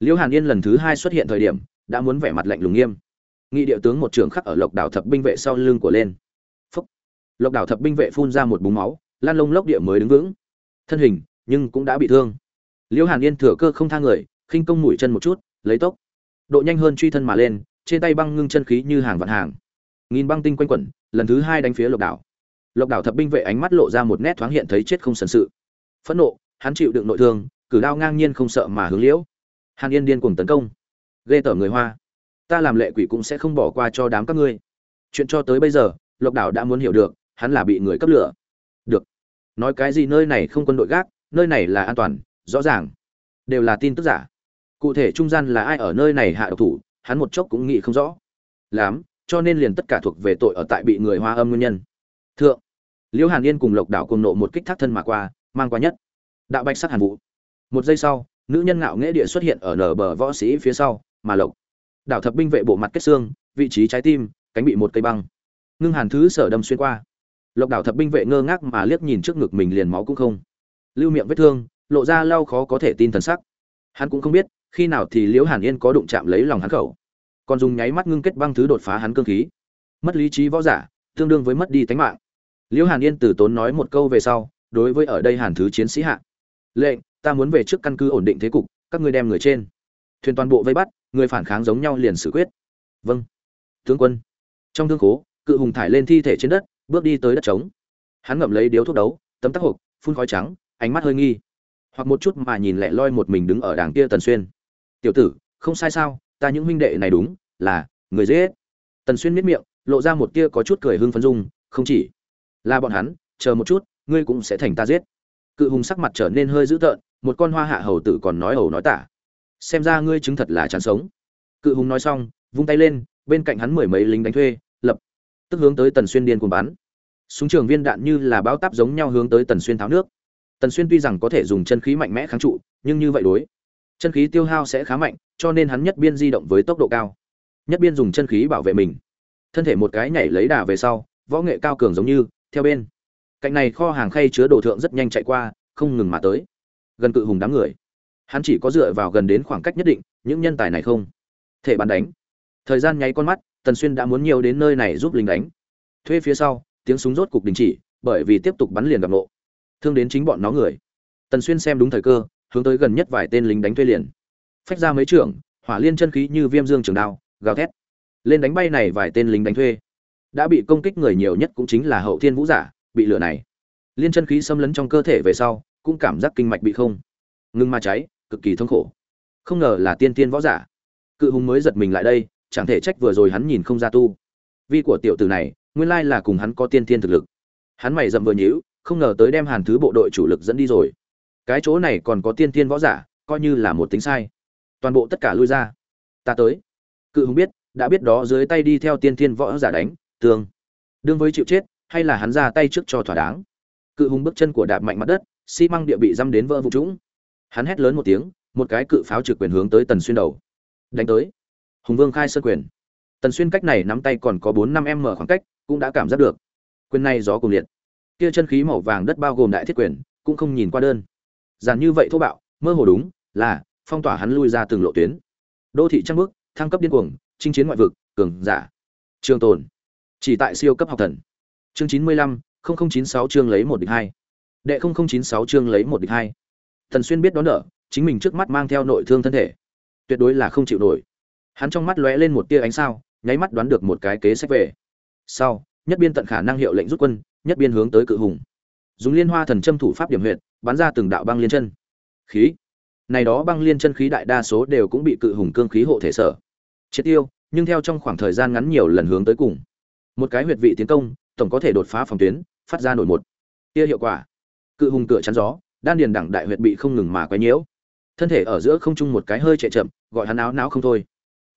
Liễu hàn yên lần thứ hai xuất hiện thời điểm, đã muốn vẻ mặt lạnh lùng nghiêm. Nghị địa tướng một trường khắc ở lộc đảo thập binh vệ sau lưng của lên. Phúc. Lộc đảo thập binh vệ phun ra một búng máu, lan lông lốc địa mới đứng vững. Thân hình, nhưng cũng đã bị thương. Liễu hàn yên thừa cơ không tha người, khinh công mũi chân một chút, lấy tốc. Độ nhanh hơn truy thân mà lên, trên tay băng ngưng chân khí như hàng vạn hàng. Nghìn băng tinh quanh quẩn, lần thứ hai đánh phía lộc đảo lộc đảo thập binh vệ ánh mắt lộ ra một nét thoáng hiện thấy chết không sần sự. Phẫn nộ, hắn chịu đựng nội thương, cử đao ngang nhiên không sợ mà hướng liễu. Hàn yên điên cuồng tấn công. Ghê tởm người hoa. Ta làm lệ quỷ cũng sẽ không bỏ qua cho đám các ngươi. Chuyện cho tới bây giờ, lộc đảo đã muốn hiểu được, hắn là bị người cấp lửa. Được. Nói cái gì nơi này không quân đội gác, nơi này là an toàn, rõ ràng. Đều là tin tức giả. Cụ thể trung gian là ai ở nơi này hạ độc thủ, hắn một chốc cũng nghĩ không rõ. Lắm, cho nên liền tất cả thuộc về tội ở tại bị người hoa âm nguyên nhân. Thượng liễu hàn yên cùng lộc đảo cùng nộ một kích thác thân mà qua, mang qua nhất. Đạo bạch sắc hàn vũ. Một giây sau, nữ nhân ngạo nghễ địa xuất hiện ở nở bờ võ sĩ phía sau, mà lộc đảo thập binh vệ bộ mặt kết xương, vị trí trái tim, cánh bị một cây băng. Ngưng hàn thứ sở đâm xuyên qua. Lộc đảo thập binh vệ ngơ ngác mà liếc nhìn trước ngực mình liền máu cũng không. Lưu miệng vết thương, lộ ra lau khó có thể tin thần sắc. Hắn cũng không biết, khi nào thì liễu hàn yên có đụng chạm lấy lòng hắn khẩu. Còn dùng nháy mắt ngưng kết băng thứ đột phá hắn cương khí. Mất lý trí võ giả, tương đương với mất đi tánh mạng liễu hàn yên từ tốn nói một câu về sau, đối với ở đây hàn thứ chiến sĩ hạ. Lệnh, ta muốn về trước căn cứ ổn định thế cục, các ngươi đem người trên. Thuyền toàn bộ vây bắt, người phản kháng giống nhau liền xử quyết. Vâng. Tướng quân. Trong thương khố, cự hùng thải lên thi thể trên đất, bước đi tới đất trống. Hắn ngậm lấy điếu thuốc đấu, tấm tắc hộp, phun khói trắng, ánh mắt hơi nghi. Hoặc một chút mà nhìn lẹ loi một mình đứng ở đàng kia tần xuyên. Tiểu tử, không sai sao? Ta những huynh đệ này đúng, là, người dễ. Tần xuyên miết miệng, lộ ra một tia có chút cười hưng phấn dung, không chỉ là bọn hắn, chờ một chút, ngươi cũng sẽ thành ta giết. Cự hùng sắc mặt trở nên hơi dữ tợn, một con hoa hạ hầu tử còn nói hầu nói tả. Xem ra ngươi chứng thật là chán sống. Cự hùng nói xong, vung tay lên, bên cạnh hắn mười mấy lính đánh thuê, lập tức hướng tới tần xuyên điên cuồng bắn. Súng trường viên đạn như là bão táp giống nhau hướng tới tần xuyên tháo nước. Tần xuyên tuy rằng có thể dùng chân khí mạnh mẽ kháng trụ, nhưng như vậy đối, chân khí tiêu hao sẽ khá mạnh, cho nên hắn nhất biên di động với tốc độ cao. Nhất biên dùng chân khí bảo vệ mình. Thân thể một cái nhảy lấy đà về sau, võ nghệ cao cường giống như theo bên. Cạnh này kho hàng khay chứa đồ thượng rất nhanh chạy qua, không ngừng mà tới. Gần cự hùng đám người. Hắn chỉ có dựa vào gần đến khoảng cách nhất định, những nhân tài này không? Thể bắn đánh. Thời gian nháy con mắt, tần xuyên đã muốn nhiều đến nơi này giúp lính đánh. Thuê phía sau, tiếng súng rốt cục đình chỉ, bởi vì tiếp tục bắn liền gặp nộ thương đến chính bọn nó người. Tần xuyên xem đúng thời cơ, hướng tới gần nhất vài tên lính đánh thuê liền. Phách ra mấy trưởng, hỏa liên chân khí như viêm dương trường đao, gào thét. Lên đánh bay này vài tên lính đánh thuê đã bị công kích người nhiều nhất cũng chính là hậu thiên vũ giả, bị lửa này. Liên chân khí xâm lấn trong cơ thể về sau, cũng cảm giác kinh mạch bị không ngưng ma cháy, cực kỳ thống khổ. Không ngờ là tiên tiên võ giả. Cự hùng mới giật mình lại đây, chẳng thể trách vừa rồi hắn nhìn không ra tu. Vi của tiểu tử này, nguyên lai là cùng hắn có tiên tiên thực lực. Hắn mày dậm vừa nhíu, không ngờ tới đem hàn thứ bộ đội chủ lực dẫn đi rồi. Cái chỗ này còn có tiên tiên võ giả, coi như là một tính sai. Toàn bộ tất cả lui ra. Ta tới. Cự hùng biết, đã biết đó dưới tay đi theo tiên tiên võ giả đánh tương. Đương với chịu chết, hay là hắn ra tay trước cho thỏa đáng? Cự hùng bước chân của đạp mạnh mặt đất, xi măng địa bị dăm đến vỡ vụ trũng. Hắn hét lớn một tiếng, một cái cự pháo trực quyền hướng tới tần xuyên đầu. Đánh tới. Hùng vương khai sơ quyền. Tần xuyên cách này nắm tay còn có bốn năm m khoảng cách, cũng đã cảm giác được. Quyền này gió cùng liệt. Kia chân khí màu vàng đất bao gồm đại thiết quyền, cũng không nhìn qua đơn. Giản như vậy thô bạo, mơ hồ đúng, là, phong tỏa hắn lui ra từng lộ tuyến. Đô thị trăng bước, thăng cấp điên cuồng, chinh chiến ngoại vực, cường giả. Trường tồn chỉ tại siêu cấp học thần. Chương chín mươi lăm chín sáu chương lấy một địch hai. Đệ chín sáu chương lấy một địch hai. Thần xuyên biết đón đỡ, chính mình trước mắt mang theo nội thương thân thể. Tuyệt đối là không chịu nổi. Hắn trong mắt lóe lên một tia ánh sao, nháy mắt đoán được một cái kế sách về. Sau, nhất biên tận khả năng hiệu lệnh rút quân, nhất biên hướng tới cự hùng. Dùng liên hoa thần châm thủ pháp điểm huyện bắn ra từng đạo băng liên chân. Khí. Này đó băng liên chân khí đại đa số đều cũng bị cự hùng cương khí hộ thể sở. Triệt tiêu, nhưng theo trong khoảng thời gian ngắn nhiều lần hướng tới cùng một cái huyệt vị tiến công, tổng có thể đột phá phòng tuyến, phát ra nổi một tia hiệu quả. Cự hùng cửa chắn gió, đan điền đẳng đại huyệt bị không ngừng mà quấy nhiễu. Thân thể ở giữa không trung một cái hơi chạy chậm, gọi hắn áo não không thôi.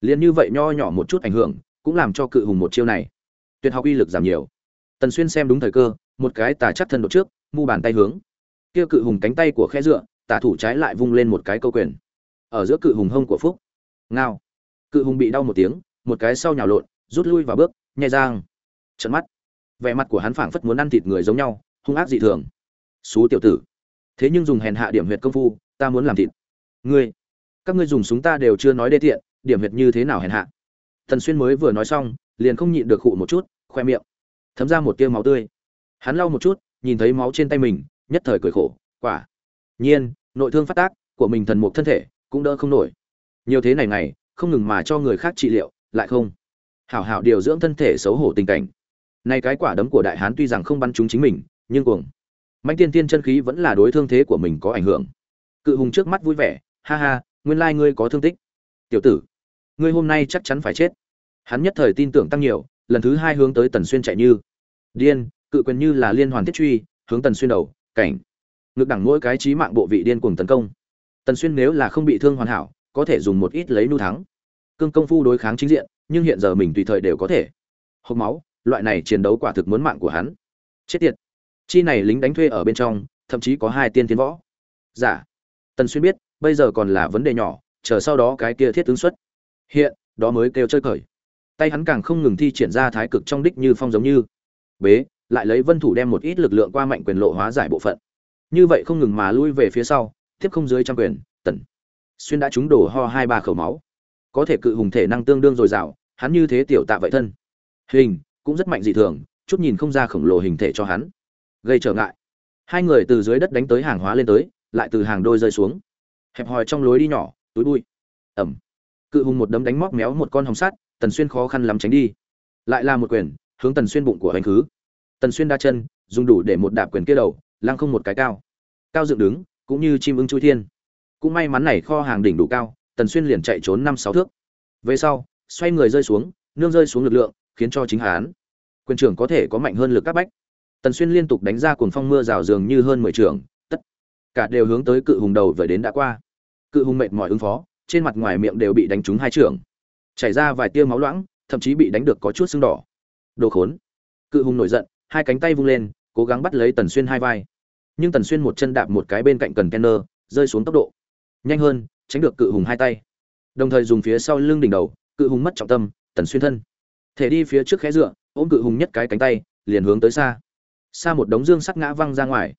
Liền như vậy nho nhỏ một chút ảnh hưởng, cũng làm cho cự hùng một chiêu này, tuyệt học uy lực giảm nhiều. Tần xuyên xem đúng thời cơ, một cái tà chắc thân đột trước, mu bàn tay hướng. Kia cự hùng cánh tay của khe dựa, tà thủ trái lại vung lên một cái câu quyền. Ở giữa cự hùng hông của phúc. Ngao. Cự hùng bị đau một tiếng, một cái sau nhào lộn, rút lui vào bước nhai giang trận mắt. Vẻ mặt của hắn phảng phất muốn ăn thịt người giống nhau, hung ác dị thường. Xú tiểu tử, thế nhưng dùng hèn hạ điểm huyệt công phu, ta muốn làm thịt. Ngươi, các ngươi dùng súng ta đều chưa nói đê tiện, điểm huyệt như thế nào hèn hạ? Thần xuyên mới vừa nói xong, liền không nhịn được khụ một chút, khoe miệng, thấm ra một tia máu tươi. Hắn lau một chút, nhìn thấy máu trên tay mình, nhất thời cười khổ, quả. Nhiên, nội thương phát tác của mình thần mục thân thể cũng đỡ không nổi. Nhiều thế này này không ngừng mà cho người khác trị liệu, lại không. Hảo hảo điều dưỡng thân thể xấu hổ tình cảnh nay cái quả đấm của đại hán tuy rằng không bắn trúng chính mình, nhưng cuồng. Mạnh tiên tiên chân khí vẫn là đối thương thế của mình có ảnh hưởng. Cự hùng trước mắt vui vẻ, ha ha, nguyên lai ngươi có thương tích. Tiểu tử, ngươi hôm nay chắc chắn phải chết. Hắn nhất thời tin tưởng tăng nhiều, lần thứ hai hướng tới tần xuyên chạy như. Điên, cự quyền như là liên hoàn thiết truy, hướng tần xuyên đầu, cảnh. Ngực đẳng mỗi cái trí mạng bộ vị điên cuồng tấn công. Tần xuyên nếu là không bị thương hoàn hảo, có thể dùng một ít lấy nu thắng. Cương công phu đối kháng chính diện, nhưng hiện giờ mình tùy thời đều có thể. Hộp máu loại này chiến đấu quả thực muốn mạng của hắn. Chết tiệt. Chi này lính đánh thuê ở bên trong, thậm chí có hai tiên tiến võ. Giả dạ. tần xuyên biết, bây giờ còn là vấn đề nhỏ, chờ sau đó cái kia thiết tướng xuất. Hiện, đó mới kêu chơi cởi. Tay hắn càng không ngừng thi triển ra thái cực trong đích như phong giống như. Bế, lại lấy vân thủ đem một ít lực lượng qua mạnh quyền lộ hóa giải bộ phận. Như vậy không ngừng mà lui về phía sau, tiếp không dưới trăm quyền, tần. Xuyên đã trúng đổ ho hai ba khẩu máu. Có thể cự hùng thể năng tương đương dồi dào, hắn như thế tiểu tạ vậy thân. Hình cũng rất mạnh dị thường, chút nhìn không ra khổng lồ hình thể cho hắn. Gây trở ngại. Hai người từ dưới đất đánh tới hàng hóa lên tới, lại từ hàng đôi rơi xuống. Hẹp hòi trong lối đi nhỏ, túi bụi. Ẩm. Cự hùng một đấm đánh móc méo một con hồng sắt, tần xuyên khó khăn lắm tránh đi. Lại là một quyền, hướng tần xuyên bụng của anh khứ. Tần xuyên đa chân, dùng đủ để một đạp quyền kia đầu, lăng không một cái cao. Cao dựng đứng, cũng như chim ưng chui thiên. Cũng may mắn này kho hàng đỉnh đủ cao, tần xuyên liền chạy trốn năm sáu thước. Về sau, xoay người rơi xuống, nương rơi xuống lực lượng khiến cho chính hán. Quyền trưởng có thể có mạnh hơn lực các bách. Tần xuyên liên tục đánh ra cuồng phong mưa rào dường như hơn mười trường tất cả đều hướng tới cự hùng đầu về đến đã qua. Cự hùng mệt mỏi ứng phó, trên mặt ngoài miệng đều bị đánh trúng hai trường chảy ra vài tia máu loãng, thậm chí bị đánh được có chút sưng đỏ. Đồ khốn. Cự hùng nổi giận, hai cánh tay vung lên, cố gắng bắt lấy tần xuyên hai vai. Nhưng tần xuyên một chân đạp một cái bên cạnh cần kenner, rơi xuống tốc độ. Nhanh hơn, tránh được cự hùng hai tay. Đồng thời dùng phía sau lưng đỉnh đầu, cự hùng mất trọng tâm, tần xuyên thân thể đi phía trước khé dựa, ôm cự hùng nhất cái cánh tay, liền hướng tới xa. Xa một đống dương sắc ngã văng ra ngoài.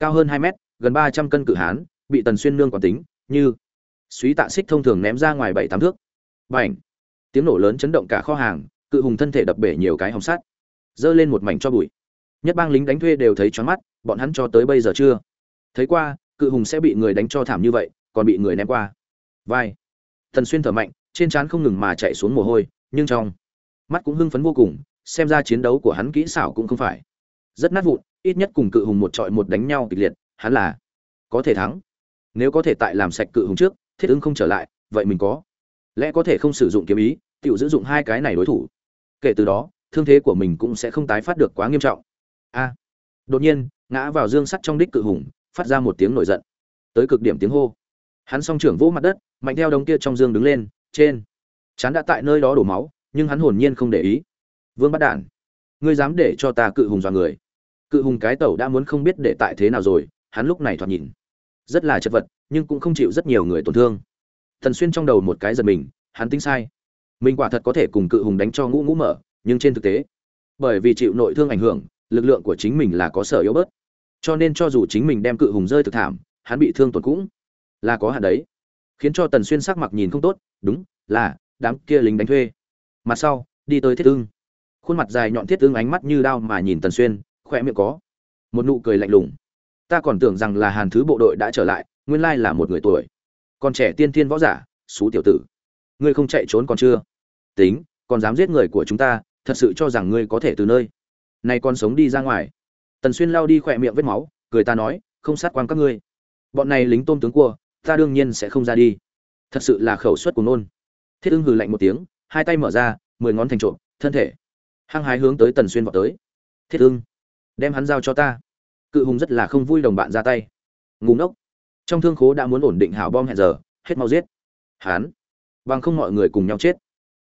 Cao hơn hai mét, gần ba trăm cân cự hán, bị tần xuyên nương quản tính, như suý tạ xích thông thường ném ra ngoài bảy tám thước. B ảnh tiếng nổ lớn chấn động cả kho hàng, cự hùng thân thể đập bể nhiều cái hồng sắt. Giơ lên một mảnh cho bụi. Nhất bang lính đánh thuê đều thấy choáng mắt, bọn hắn cho tới bây giờ chưa thấy qua, cự hùng sẽ bị người đánh cho thảm như vậy, còn bị người ném qua. Vai! Thần xuyên thở mạnh, trên trán không ngừng mà chạy xuống mồ hôi, nhưng trong mắt cũng hưng phấn vô cùng, xem ra chiến đấu của hắn kỹ xảo cũng không phải. Rất nát vụn, ít nhất cùng cự hùng một trọi một đánh nhau kịch liệt, hắn là có thể thắng. Nếu có thể tại làm sạch cự hùng trước, thiết ứng không trở lại, vậy mình có lẽ có thể không sử dụng kiếm ý tự giữ dụng hai cái này đối thủ. Kể từ đó, thương thế của mình cũng sẽ không tái phát được quá nghiêm trọng. A, đột nhiên, ngã vào dương sắt trong đích cự hùng, phát ra một tiếng nổi giận. Tới cực điểm tiếng hô. Hắn song trưởng vỗ mặt đất, mạnh theo đống kia trong dương đứng lên, trên. Chán đã tại nơi đó đổ máu nhưng hắn hồn nhiên không để ý. Vương bắt đản, ngươi dám để cho ta cự hùng dọa người. Cự hùng cái tẩu đã muốn không biết để tại thế nào rồi, hắn lúc này thoạt nhìn rất là chật vật, nhưng cũng không chịu rất nhiều người tổn thương. Thần xuyên trong đầu một cái giật mình, hắn tính sai. Mình quả thật có thể cùng cự hùng đánh cho ngũ ngũ mở, nhưng trên thực tế, bởi vì chịu nội thương ảnh hưởng, lực lượng của chính mình là có sở yếu bớt. Cho nên cho dù chính mình đem cự hùng rơi thực thảm, hắn bị thương tổn cũng là có hạn đấy. Khiến cho tần xuyên sắc mặt nhìn không tốt, đúng, là, đám kia lính đánh thuê mặt sau, đi tới thiết ưng. Khuôn mặt dài nhọn thiết ưng ánh mắt như đao mà nhìn tần xuyên, khỏe miệng có một nụ cười lạnh lùng. Ta còn tưởng rằng là hàn thứ bộ đội đã trở lại, nguyên lai là một người tuổi. Còn trẻ tiên thiên võ giả, xú tiểu tử. Ngươi không chạy trốn còn chưa? Tính, còn dám giết người của chúng ta, thật sự cho rằng ngươi có thể từ nơi này còn sống đi ra ngoài. Tần xuyên lao đi khỏe miệng vết máu, cười ta nói, không sát quan các ngươi. Bọn này lính tôm tướng cua, ta đương nhiên sẽ không ra đi. Thật sự là khẩu suất của nôn. Thiết ưng hừ lạnh một tiếng hai tay mở ra, mười ngón thành trộm, thân thể. Hăng hái hướng tới tần xuyên vào tới. Thiết ưng, đem hắn giao cho ta. Cự hùng rất là không vui đồng bạn ra tay. Ngủ ngốc. Trong thương khố đã muốn ổn định hảo bom hẹn giờ, hết mau giết. Hắn, bằng không mọi người cùng nhau chết.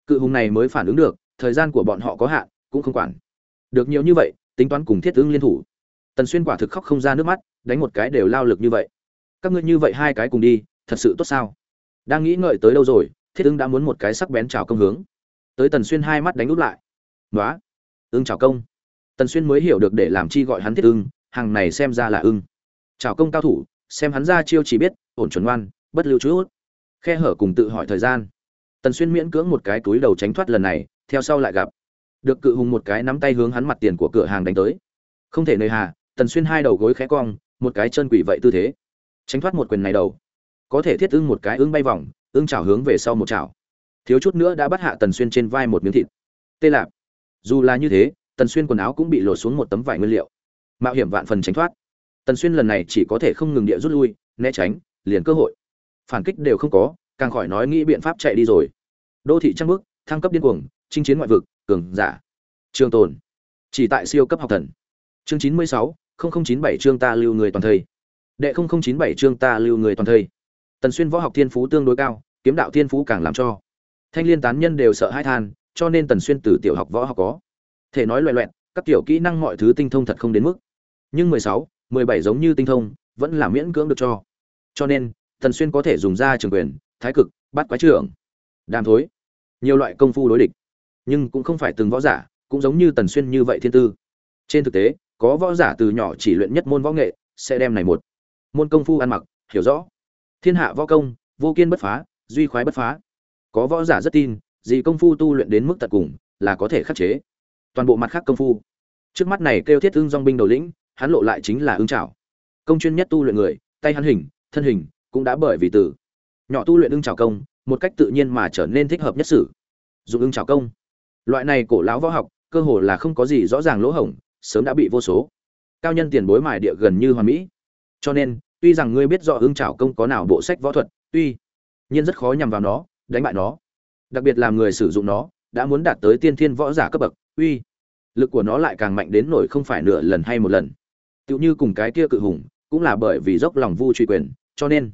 Cự hùng này mới phản ứng được, thời gian của bọn họ có hạn, cũng không quản. Được nhiều như vậy, tính toán cùng thiết ứng liên thủ. Tần xuyên quả thực khóc không ra nước mắt, đánh một cái đều lao lực như vậy. Các ngươi như vậy hai cái cùng đi, thật sự tốt sao? Đang nghĩ ngợi tới đâu rồi thiết ứng đã muốn một cái sắc bén trào công hướng. Tới tần xuyên hai mắt đánh úp lại. Nói ưng trào công. Tần xuyên mới hiểu được để làm chi gọi hắn thiết ưng, hàng này xem ra là ưng. Trào công cao thủ, xem hắn ra chiêu chỉ biết, ổn chuẩn ngoan, bất lưu chút. Khe hở cùng tự hỏi thời gian. Tần xuyên miễn cưỡng một cái túi đầu tránh thoát lần này, theo sau lại gặp. Được cự hùng một cái nắm tay hướng hắn mặt tiền của cửa hàng đánh tới. Không thể nơi hà, tần xuyên hai đầu gối khẽ cong, một cái chân quỷ vậy tư thế. Tránh thoát một quyền này đầu. Có thể thiết ưng một cái ưng bay vòng ưng chảo hướng về sau một chảo. Thiếu chút nữa đã bắt hạ tần xuyên trên vai một miếng thịt. Tê lạp. Dù là như thế, tần xuyên quần áo cũng bị lột xuống một tấm vải nguyên liệu. Mạo hiểm vạn phần tránh thoát. Tần xuyên lần này chỉ có thể không ngừng địa rút lui, né tránh, liền cơ hội. Phản kích đều không có, càng khỏi nói nghĩ biện pháp chạy đi rồi. Đô thị trăng bước, thăng cấp điên cuồng, chinh chiến ngoại vực, cường giả. Trường tồn. Chỉ tại siêu cấp học thần. Chương chín mươi sáu chín bảy chương ta lưu người toàn thây. Đệ chín bảy chương ta lưu người toàn thây tần xuyên võ học thiên phú tương đối cao kiếm đạo thiên phú càng làm cho. Thanh liên tán nhân đều sợ hãi than cho nên tần xuyên từ tiểu học võ học có. Thể nói loẹ loẹt, các tiểu kỹ năng mọi thứ tinh thông thật không đến mức. Nhưng mười sáu mười bảy giống như tinh thông vẫn là miễn cưỡng được cho. Cho nên tần xuyên có thể dùng ra trường quyền thái cực bát quái trưởng. Đàm thối. Nhiều loại công phu đối địch. Nhưng cũng không phải từng võ giả cũng giống như tần xuyên như vậy thiên tư. Trên thực tế có võ giả từ nhỏ chỉ luyện nhất môn võ nghệ sẽ đem này một môn công phu ăn mặc hiểu rõ thiên hạ võ công, vô kiên bất phá, duy khoái bất phá. Có võ giả rất tin, gì công phu tu luyện đến mức tận cùng, là có thể khắc chế. Toàn bộ mặt khác công phu. Trước mắt này kêu thiết ưng dong binh đầu lĩnh, hắn lộ lại chính là ưng trảo. Công chuyên nhất tu luyện người, tay hắn hình, thân hình, cũng đã bởi vì từ nhỏ tu luyện ưng trảo công, một cách tự nhiên mà trở nên thích hợp nhất sử dụng ưng trảo công. Loại này cổ lão võ học, cơ hồ là không có gì rõ ràng lỗ hổng, sớm đã bị vô số cao nhân tiền bối mài địa gần như hoàn mỹ. Cho nên tuy rằng ngươi biết rõ ưng trảo công có nào bộ sách võ thuật, tuy nhiên rất khó nhằm vào nó, đánh bại nó. Đặc biệt là người sử dụng nó, đã muốn đạt tới tiên thiên võ giả cấp bậc, uy lực của nó lại càng mạnh đến nổi không phải nửa lần hay một lần. Tựu như cùng cái kia cự hùng, cũng là bởi vì dốc lòng vu truy quyền, cho nên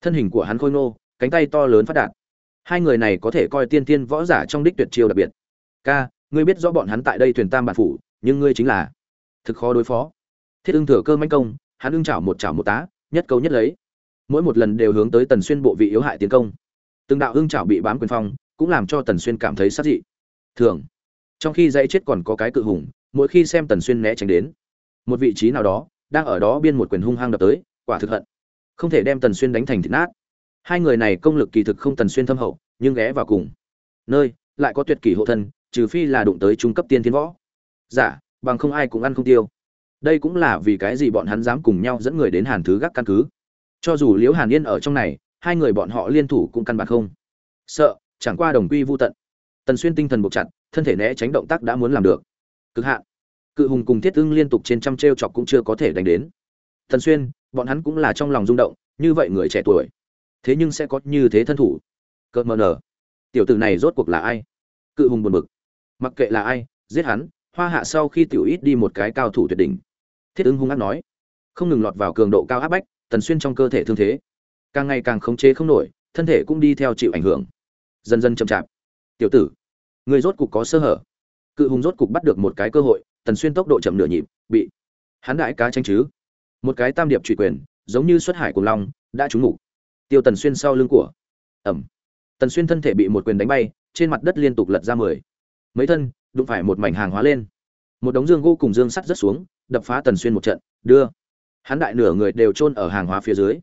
thân hình của hắn khôi ngô, cánh tay to lớn phát đạt. Hai người này có thể coi tiên thiên võ giả trong đích tuyệt chiêu đặc biệt. Ca, ngươi biết rõ bọn hắn tại đây thuyền tam bản phủ, nhưng ngươi chính là thực khó đối phó. Thiết ưng thừa cơ manh công, hắn ưng chảo một chảo một tá nhất câu nhất lấy. Mỗi một lần đều hướng tới tần xuyên bộ vị yếu hại tiến công. Từng đạo hưng chảo bị bám quyền phong cũng làm cho tần xuyên cảm thấy sát dị. Thường trong khi dãy chết còn có cái cự hùng mỗi khi xem tần xuyên né tránh đến một vị trí nào đó đang ở đó biên một quyền hung hăng đập tới quả thực hận. Không thể đem tần xuyên đánh thành thịt nát. Hai người này công lực kỳ thực không tần xuyên thâm hậu nhưng ghé vào cùng. Nơi lại có tuyệt kỷ hộ thân trừ phi là đụng tới trung cấp tiên thiên võ. Giả dạ, bằng không ai cũng ăn không tiêu đây cũng là vì cái gì bọn hắn dám cùng nhau dẫn người đến hàn thứ gác căn cứ? Cho dù liễu hàn yên ở trong này, hai người bọn họ liên thủ cũng căn bản không. Sợ, chẳng qua đồng quy vô tận. Tần xuyên tinh thần buộc chặt, thân thể né tránh động tác đã muốn làm được. Cực hạn. Cự hùng cùng thiết ưng liên tục trên trăm t r e o chọc cũng chưa có thể đánh đến. Tần xuyên, bọn hắn cũng là trong lòng rung động, như vậy người trẻ tuổi, thế nhưng sẽ có như thế thân thủ. Cợt mờ nở. Tiểu tử này rốt cuộc là ai? Cự hùng buồn bực. Mặc kệ là ai, giết hắn, hoa hạ sau khi tiểu ít đi một cái cao thủ tuyệt đỉnh thiết ưng hung ác nói. Không ngừng lọt vào cường độ cao áp bách, tần xuyên trong cơ thể thương thế. Càng ngày càng khống chế không nổi, thân thể cũng đi theo chịu ảnh hưởng. Dần dần chậm chạp. Tiểu tử người rốt cục có sơ hở. Cự hùng rốt cục bắt được một cái cơ hội, tần xuyên tốc độ chậm nửa nhịp, bị hắn đại cá tranh chứ. Một cái tam điệp trụy quyền, giống như xuất hải cùng long, đã trúng mục tiêu tần xuyên sau lưng của ẩm. Tần xuyên thân thể bị một quyền đánh bay, trên mặt đất liên tục lật ra mười. Mấy thân, đụng phải một mảnh hàng hóa lên. Một đống dương gỗ cùng dương sắt rớt xuống đập phá tần xuyên một trận, đưa. Hắn đại nửa người đều chôn ở hàng hóa phía dưới.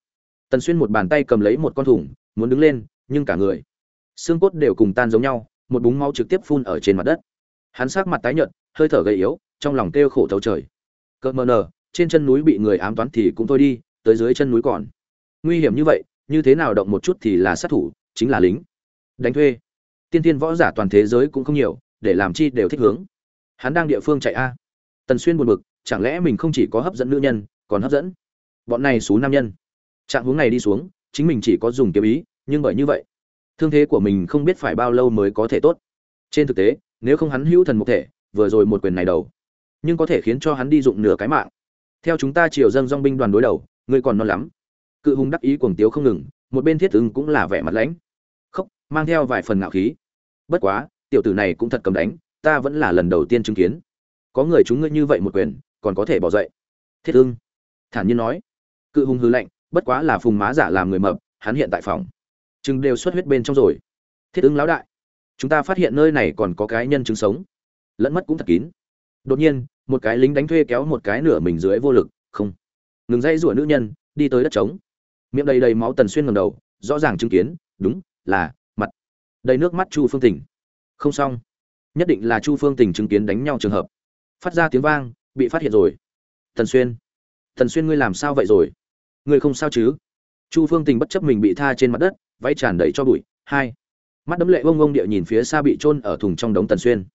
Tần xuyên một bàn tay cầm lấy một con thùng muốn đứng lên, nhưng cả người, xương cốt đều cùng tan giống nhau, một búng máu trực tiếp phun ở trên mặt đất. Hắn sắc mặt tái nhợt, hơi thở gầy yếu, trong lòng kêu khổ thấu trời. Cỡ mờ nờ, trên chân núi bị người ám toán thì cũng thôi đi, tới dưới chân núi còn. Nguy hiểm như vậy, như thế nào động một chút thì là sát thủ, chính là lính. Đánh thuê. Tiên tiên võ giả toàn thế giới cũng không nhiều, để làm chi đều thích hướng. Hắn đang địa phương chạy a. Tần xuyên buồn bực chẳng lẽ mình không chỉ có hấp dẫn nữ nhân, còn hấp dẫn bọn này xú nam nhân? Trạng hướng này đi xuống, chính mình chỉ có dùng kiếm ý, nhưng bởi như vậy, thương thế của mình không biết phải bao lâu mới có thể tốt. Trên thực tế, nếu không hắn hữu thần một thể, vừa rồi một quyền này đầu, nhưng có thể khiến cho hắn đi dụng nửa cái mạng. Theo chúng ta triều dân dong binh đoàn đối đầu, ngươi còn non lắm. Cự hùng đắc ý cuồng tiếu không ngừng, một bên thiết ứng cũng là vẻ mặt lãnh. Khóc, mang theo vài phần ngạo khí. Bất quá, tiểu tử này cũng thật cầm đánh, ta vẫn là lần đầu tiên chứng kiến. Có người chúng ngươi như vậy một quyền còn có thể bỏ dậy. Thiết ưng thản nhiên nói. Cự hùng hư lạnh, bất quá là phùng má giả làm người mập, hắn hiện tại phòng. Chừng đều xuất huyết bên trong rồi. Thiết ưng lão đại, chúng ta phát hiện nơi này còn có cái nhân chứng sống. Lẫn mất cũng thật kín. Đột nhiên, một cái lính đánh thuê kéo một cái nửa mình dưới vô lực, không. Ngừng dây rủa nữ nhân, đi tới đất trống. Miệng đầy đầy máu tần xuyên ngầm đầu, rõ ràng chứng kiến, đúng, là mặt. Đầy nước mắt chu phương tình. Không xong. Nhất định là chu phương tình chứng kiến đánh nhau trường hợp. Phát ra tiếng vang bị phát hiện rồi. Tần xuyên tần xuyên ngươi làm sao vậy rồi? Ngươi không sao chứ? Chu phương tình bất chấp mình bị tha trên mặt đất, váy tràn đầy cho bụi. Hai, mắt đấm lệ bông bông địa nhìn phía xa bị chôn ở thùng trong đống tần xuyên.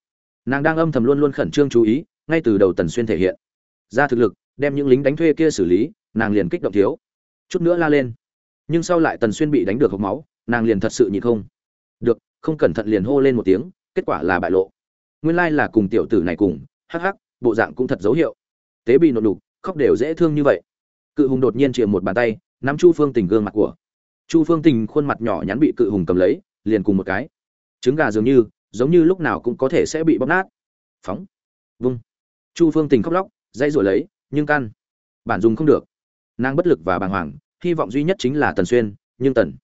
Nàng đang âm thầm luôn luôn khẩn trương chú ý, ngay từ đầu tần xuyên thể hiện. Ra thực lực, đem những lính đánh thuê kia xử lý, nàng liền kích động thiếu. Chút nữa la lên. Nhưng sau lại tần xuyên bị đánh được hộc máu, nàng liền thật sự nhịn không. Được, không cẩn thận liền hô lên một tiếng, kết quả là bại lộ. Nguyên lai là cùng tiểu tử này cùng, hắc hắc bộ dạng cũng thật dấu hiệu. Tế bị nộn đục khóc đều dễ thương như vậy. Cự hùng đột nhiên chìa một bàn tay, nắm chu phương tình gương mặt của. Chu phương tình khuôn mặt nhỏ nhắn bị cự hùng cầm lấy, liền cùng một cái. Trứng gà dường như, giống như lúc nào cũng có thể sẽ bị bóp nát. Phóng. Vung. Chu phương tình khóc lóc dây rồi lấy, nhưng căn. Bản dùng không được. Nàng bất lực và bàng hoàng, hy vọng duy nhất chính là tần xuyên, nhưng tần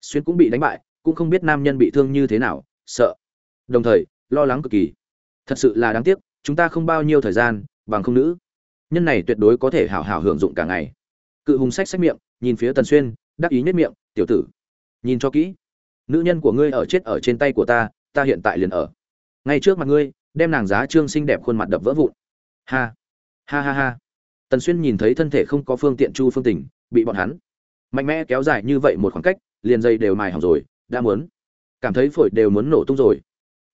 xuyên cũng bị đánh bại, cũng không biết nam nhân bị thương như thế nào, sợ. Đồng thời, lo lắng cực kỳ. Thật sự là đáng tiếc chúng ta không bao nhiêu thời gian, bằng không nữ. Nhân này tuyệt đối có thể hảo hảo hưởng dụng cả ngày. Cự hùng sách sách miệng, nhìn phía tần xuyên, đắc ý nhất miệng, tiểu tử, nhìn cho kỹ. Nữ nhân của ngươi ở chết ở trên tay của ta ta hiện tại liền ở. Ngay trước mặt ngươi, đem nàng giá trương xinh đẹp khuôn mặt đập vỡ vụn. Ha ha ha ha. Tần xuyên nhìn thấy thân thể không có phương tiện chu phương tình, bị bọn hắn mạnh mẽ kéo dài như vậy một khoảng cách, liền dây đều mài hỏng rồi, đã muốn. Cảm thấy phổi đều muốn nổ tung rồi.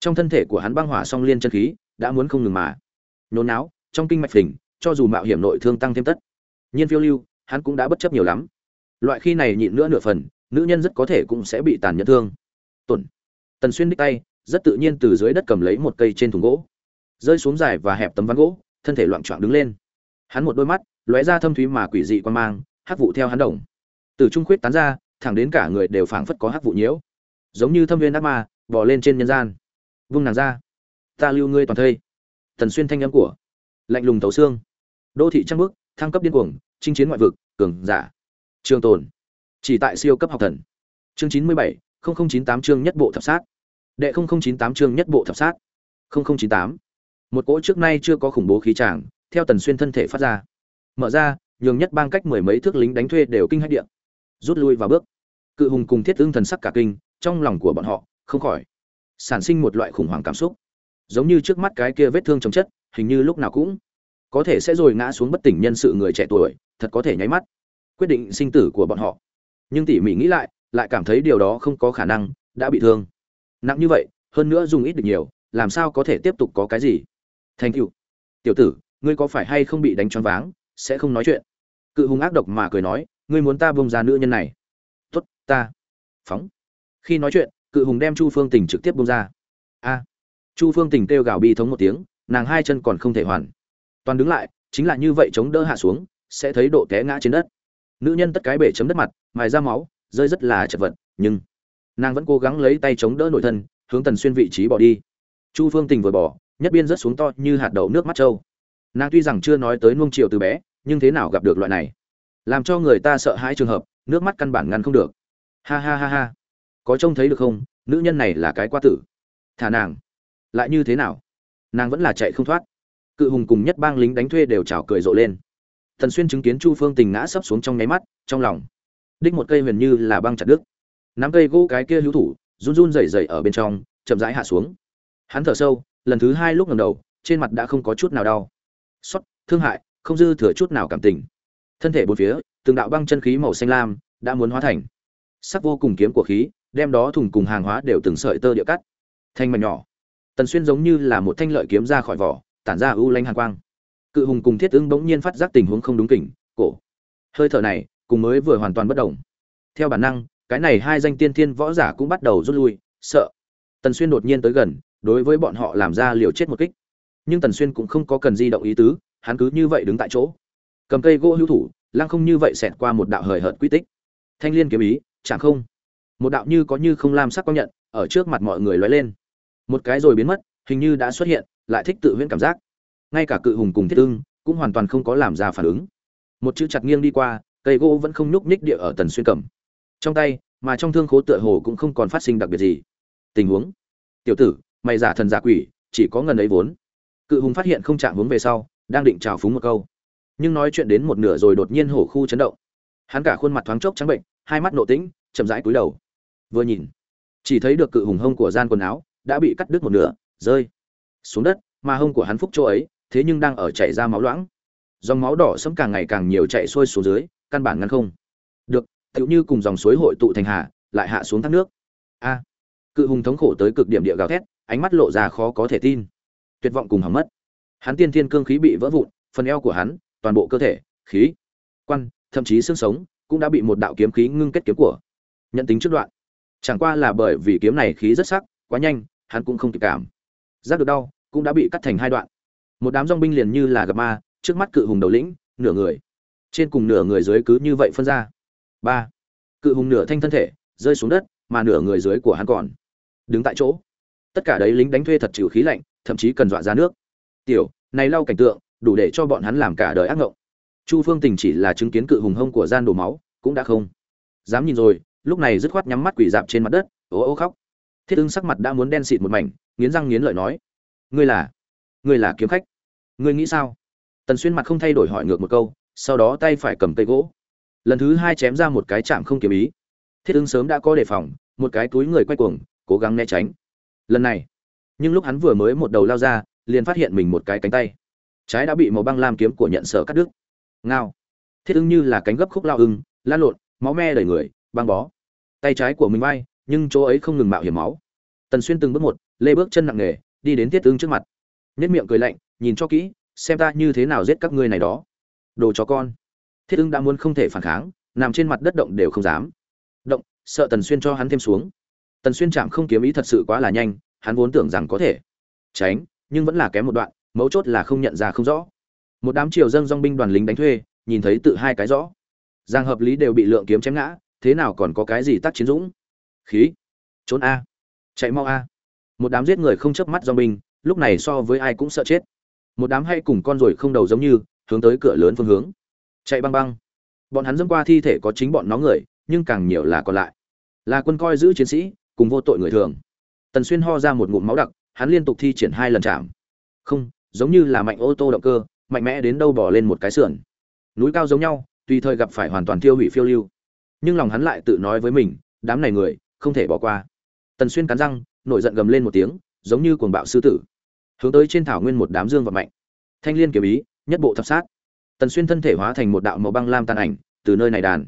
Trong thân thể của hắn băng hỏa song liên chân khí đã muốn không ngừng mà. Nhốn náo, trong kinh mạch phình, cho dù mạo hiểm nội thương tăng thêm tất. Nhiên phiêu lưu, hắn cũng đã bất chấp nhiều lắm. Loại khi này nhịn nữa nửa phần, nữ nhân rất có thể cũng sẽ bị tàn nhẫn thương. Tuần. Tần xuyên đích tay, rất tự nhiên từ dưới đất cầm lấy một cây trên thùng gỗ. Rơi xuống dài và hẹp tấm ván gỗ, thân thể loạn trọn đứng lên. Hắn một đôi mắt, lóe ra thâm thúy mà quỷ dị quan mang, hắc vụ theo hắn động từ trung khuyết tán ra, thẳng đến cả người đều phảng phất có hắc vụ nhiễu. Giống như thâm viên ác ma, bò lên trên nhân gian. Vung nàng ra ta lưu ngươi toàn thây tần xuyên thanh âm của lạnh lùng tấu xương đô thị trăng bước thăng cấp điên cuồng chinh chiến ngoại vực cường giả trường tồn chỉ tại siêu cấp học thần chương chín mươi bảy 0098 chương nhất bộ thập sát. Đệ 0098 chương nhất bộ thập sát. 0098. Một cỗ trước nay chưa có khủng bố khí tràng, theo Tần Xuyên thân thể phát ra. Mở ra, nhường nhất bang cách mười mấy thước lính đánh thuê đều kinh hãi điện. Rút lui vào bước. Cự hùng cùng Thiết ương thần sắc cả kinh, trong lòng của bọn họ không khỏi sản sinh một loại khủng hoảng cảm xúc. Giống như trước mắt cái kia vết thương chồng chất, hình như lúc nào cũng có thể sẽ rồi ngã xuống bất tỉnh nhân sự người trẻ tuổi, thật có thể nháy mắt quyết định sinh tử của bọn họ. Nhưng tỉ mỉ nghĩ lại, lại cảm thấy điều đó không có khả năng, đã bị thương. Nặng như vậy, hơn nữa dùng ít được nhiều, làm sao có thể tiếp tục có cái gì? Thành tựu. Tiểu tử, ngươi có phải hay không bị đánh choáng váng, sẽ không nói chuyện. Cự hùng ác độc mà cười nói, ngươi muốn ta buông ra nữ nhân này. Tốt, ta. Phóng. Khi nói chuyện, cự hùng đem Chu Phương Tình trực tiếp buông ra. A. Chu Phương Tình kêu gào bi thống một tiếng, nàng hai chân còn không thể hoàn. Toàn đứng lại, chính là như vậy chống đỡ hạ xuống, sẽ thấy độ té ngã trên đất. Nữ nhân tất cái bể chấm đất mặt, mài ra máu, rơi rất là chật vật, nhưng nàng vẫn cố gắng lấy tay chống đỡ nội thân, hướng Tần Xuyên vị trí bỏ đi. Chu Phương Tình vừa bỏ, nhất biên rất xuống to như hạt đậu nước mắt trâu. Nàng tuy rằng chưa nói tới nuông chiều từ bé, nhưng thế nào gặp được loại này, làm cho người ta sợ hãi trường hợp, nước mắt căn bản ngăn không được. Ha ha ha ha, có trông thấy được không? Nữ nhân này là cái quá tử. Thả nàng, lại như thế nào? Nàng vẫn là chạy không thoát. Cự hùng cùng nhất bang lính đánh thuê đều chào cười rộ lên. thần Xuyên chứng kiến Chu Phương Tình ngã sấp xuống trong nháy mắt, trong lòng đích một cây huyền như là băng chặt đứt. Nắm cây gỗ cái kia hữu thủ, run run rẩy rẩy ở bên trong, chậm rãi hạ xuống. Hắn thở sâu, lần thứ hai lúc ngẩng đầu, trên mặt đã không có chút nào đau. Xót, thương hại, không dư thừa chút nào cảm tình. Thân thể bốn phía, từng đạo băng chân khí màu xanh lam đã muốn hóa thành sắc vô cùng kiếm của khí, đem đó thùng cùng hàng hóa đều từng sợi tơ địa cắt. thành mảnh nhỏ. Tần Xuyên giống như là một thanh lợi kiếm ra khỏi vỏ, tản ra ưu lanh hàn quang. Cự hùng cùng thiết ứng bỗng nhiên phát giác tình huống không đúng kỉnh cổ. Hơi thở này cùng mới vừa hoàn toàn bất động theo bản năng cái này hai danh tiên thiên võ giả cũng bắt đầu rút lui sợ. Tần xuyên đột nhiên tới gần đối với bọn họ làm ra liều chết một kích. Nhưng tần xuyên cũng không có cần di động ý tứ hắn cứ như vậy đứng tại chỗ. Cầm cây gỗ hữu thủ lăng không như vậy xẹt qua một đạo hời hợt quy tích. Thanh liên kiếm ý chẳng không. Một đạo như có như không lam sắc công nhận ở trước mặt mọi người lóe lên một cái rồi biến mất, hình như đã xuất hiện, lại thích tự huyễn cảm giác. Ngay cả cự hùng cùng thiết ưng cũng hoàn toàn không có làm ra phản ứng. Một chữ chặt nghiêng đi qua, cây gỗ vẫn không nhúc nhích địa ở tần xuyên cầm. Trong tay, mà trong thương khố tựa hồ cũng không còn phát sinh đặc biệt gì. Tình huống. Tiểu tử, mày giả thần giả quỷ, chỉ có ngần ấy vốn. Cự hùng phát hiện không chạm hướng về sau, đang định trào phúng một câu. Nhưng nói chuyện đến một nửa rồi đột nhiên hổ khu chấn động. Hắn cả khuôn mặt thoáng chốc trắng bệnh, hai mắt nộ tĩnh, chậm rãi cúi đầu. Vừa nhìn, chỉ thấy được cự hùng hông của gian quần áo đã bị cắt đứt một nửa, rơi xuống đất, mà hông của hắn phúc chỗ ấy, thế nhưng đang ở chảy ra máu loãng. Dòng máu đỏ sẫm càng ngày càng nhiều chạy xuôi xuống dưới, căn bản ngăn không được, tựu như cùng dòng suối hội tụ thành hà, lại hạ xuống thác nước. A, cự hùng thống khổ tới cực điểm địa gào thét, ánh mắt lộ ra khó có thể tin. Tuyệt vọng cùng hỏng mất. Hắn tiên thiên cương khí bị vỡ vụn, phần eo của hắn, toàn bộ cơ thể, khí, quan, thậm chí xương sống, cũng đã bị một đạo kiếm khí ngưng kết kiếm của, nhận tính trước đoạn. Chẳng qua là bởi vì kiếm này khí rất sắc, quá nhanh hắn cũng không kịp cảm. Giác được đau, cũng đã bị cắt thành hai đoạn. Một đám dong binh liền như là gặp ma, trước mắt cự hùng đầu lĩnh, nửa người. Trên cùng nửa người dưới cứ như vậy phân ra. Ba. Cự hùng nửa thanh thân thể, rơi xuống đất, mà nửa người dưới của hắn còn đứng tại chỗ. Tất cả đấy lính đánh thuê thật chịu khí lạnh, thậm chí cần dọa ra nước. Tiểu, này lau cảnh tượng, đủ để cho bọn hắn làm cả đời ác ngộng. Chu phương tình chỉ là chứng kiến cự hùng hông của gian đổ máu, cũng đã không dám nhìn rồi, lúc này dứt khoát nhắm mắt quỷ dạp trên mặt đất, ố ô khóc thiết ưng sắc mặt đã muốn đen xịt một mảnh, nghiến răng nghiến lợi nói, ngươi là ngươi là kiếm khách. Ngươi nghĩ sao? Tần xuyên mặt không thay đổi hỏi ngược một câu, sau đó tay phải cầm cây gỗ. Lần thứ hai chém ra một cái chạm không kiếm ý. Thiết ưng sớm đã có đề phòng, một cái túi người quay cuồng, cố gắng né tránh. Lần này, nhưng lúc hắn vừa mới một đầu lao ra, liền phát hiện mình một cái cánh tay. Trái đã bị màu băng lam kiếm của nhận sở cắt đứt. Ngao. Thiết ưng như là cánh gấp khúc lao ưng lan lộn, máu me đầy người, băng bó. Tay trái của mình bay nhưng chỗ ấy không ngừng mạo hiểm máu. Tần xuyên từng bước một, lê bước chân nặng nề, đi đến tiết ưng trước mặt. Nhất miệng cười lạnh, nhìn cho kỹ, xem ta như thế nào giết các ngươi này đó. Đồ chó con. Thiết ưng đã muốn không thể phản kháng, nằm trên mặt đất động đều không dám. Động, sợ tần xuyên cho hắn thêm xuống. Tần xuyên chạm không kiếm ý thật sự quá là nhanh, hắn vốn tưởng rằng có thể. Tránh, nhưng vẫn là kém một đoạn, mấu chốt là không nhận ra không rõ. Một đám triều dân dong binh đoàn lính đánh thuê, nhìn thấy tự hai cái rõ. Giang hợp lý đều bị lượng kiếm chém ngã, thế nào còn có cái gì tác chiến dũng? Khí. Trốn a. Chạy mau a. Một đám giết người không chớp mắt do binh lúc này so với ai cũng sợ chết. Một đám hay cùng con rồi không đầu giống như, hướng tới cửa lớn phương hướng. Chạy băng băng. Bọn hắn dẫm qua thi thể có chính bọn nó người, nhưng càng nhiều là còn lại. Là quân coi giữ chiến sĩ, cùng vô tội người thường. Tần xuyên ho ra một ngụm máu đặc, hắn liên tục thi triển hai lần chạm. Không, giống như là mạnh ô tô động cơ, mạnh mẽ đến đâu bỏ lên một cái sườn. Núi cao giống nhau, tùy thời gặp phải hoàn toàn tiêu hủy phiêu lưu. Nhưng lòng hắn lại tự nói với mình, đám này người không thể bỏ qua. Tần xuyên cắn răng, nổi giận gầm lên một tiếng, giống như cuồng bạo sư tử. Hướng tới trên thảo nguyên một đám dương vật mạnh. Thanh liên kiểu ý, nhất bộ thập sát. Tần xuyên thân thể hóa thành một đạo màu băng lam tàn ảnh, từ nơi này đàn.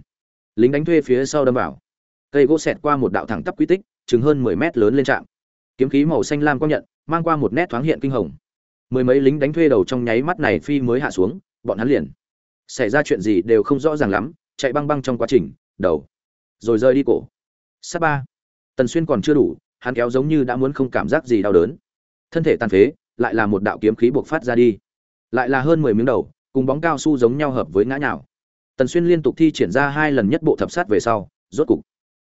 Lính đánh thuê phía sau đâm vào. Cây gỗ xẹt qua một đạo thẳng tắp quy tích, chừng hơn mười mét lớn lên trạm. Kiếm khí màu xanh lam quang nhận, mang qua một nét thoáng hiện kinh hồng. Mười mấy lính đánh thuê đầu trong nháy mắt này phi mới hạ xuống, bọn hắn liền xảy ra chuyện gì đều không rõ ràng lắm, chạy băng băng trong quá trình, đầu. Rồi rơi đi cổ sát ba. Tần xuyên còn chưa đủ, hắn kéo giống như đã muốn không cảm giác gì đau đớn. Thân thể tàn phế, lại là một đạo kiếm khí buộc phát ra đi. Lại là hơn mười miếng đầu, cùng bóng cao su giống nhau hợp với ngã nhào. Tần xuyên liên tục thi triển ra hai lần nhất bộ thập sát về sau, rốt cục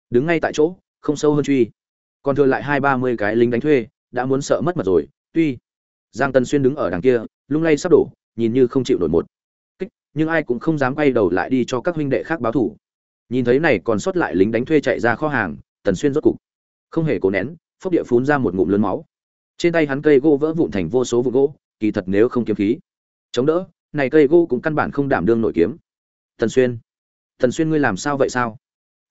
đứng ngay tại chỗ, không sâu hơn truy. Còn thừa lại hai ba mươi cái lính đánh thuê, đã muốn sợ mất mật rồi, tuy giang tần xuyên đứng ở đằng kia, lung lay sắp đổ, nhìn như không chịu nổi một kích, nhưng ai cũng không dám quay đầu lại đi cho các huynh đệ khác báo thủ nhìn thấy này còn sót lại lính đánh thuê chạy ra kho hàng, tần xuyên rốt cục không hề cố nén, phốc địa phun ra một ngụm lớn máu. Trên tay hắn cây gỗ vỡ vụn thành vô số vụ gỗ, kỳ thật nếu không kiếm khí, chống đỡ, này cây gỗ cũng căn bản không đảm đương nội kiếm. Tần xuyên tần xuyên ngươi làm sao vậy sao?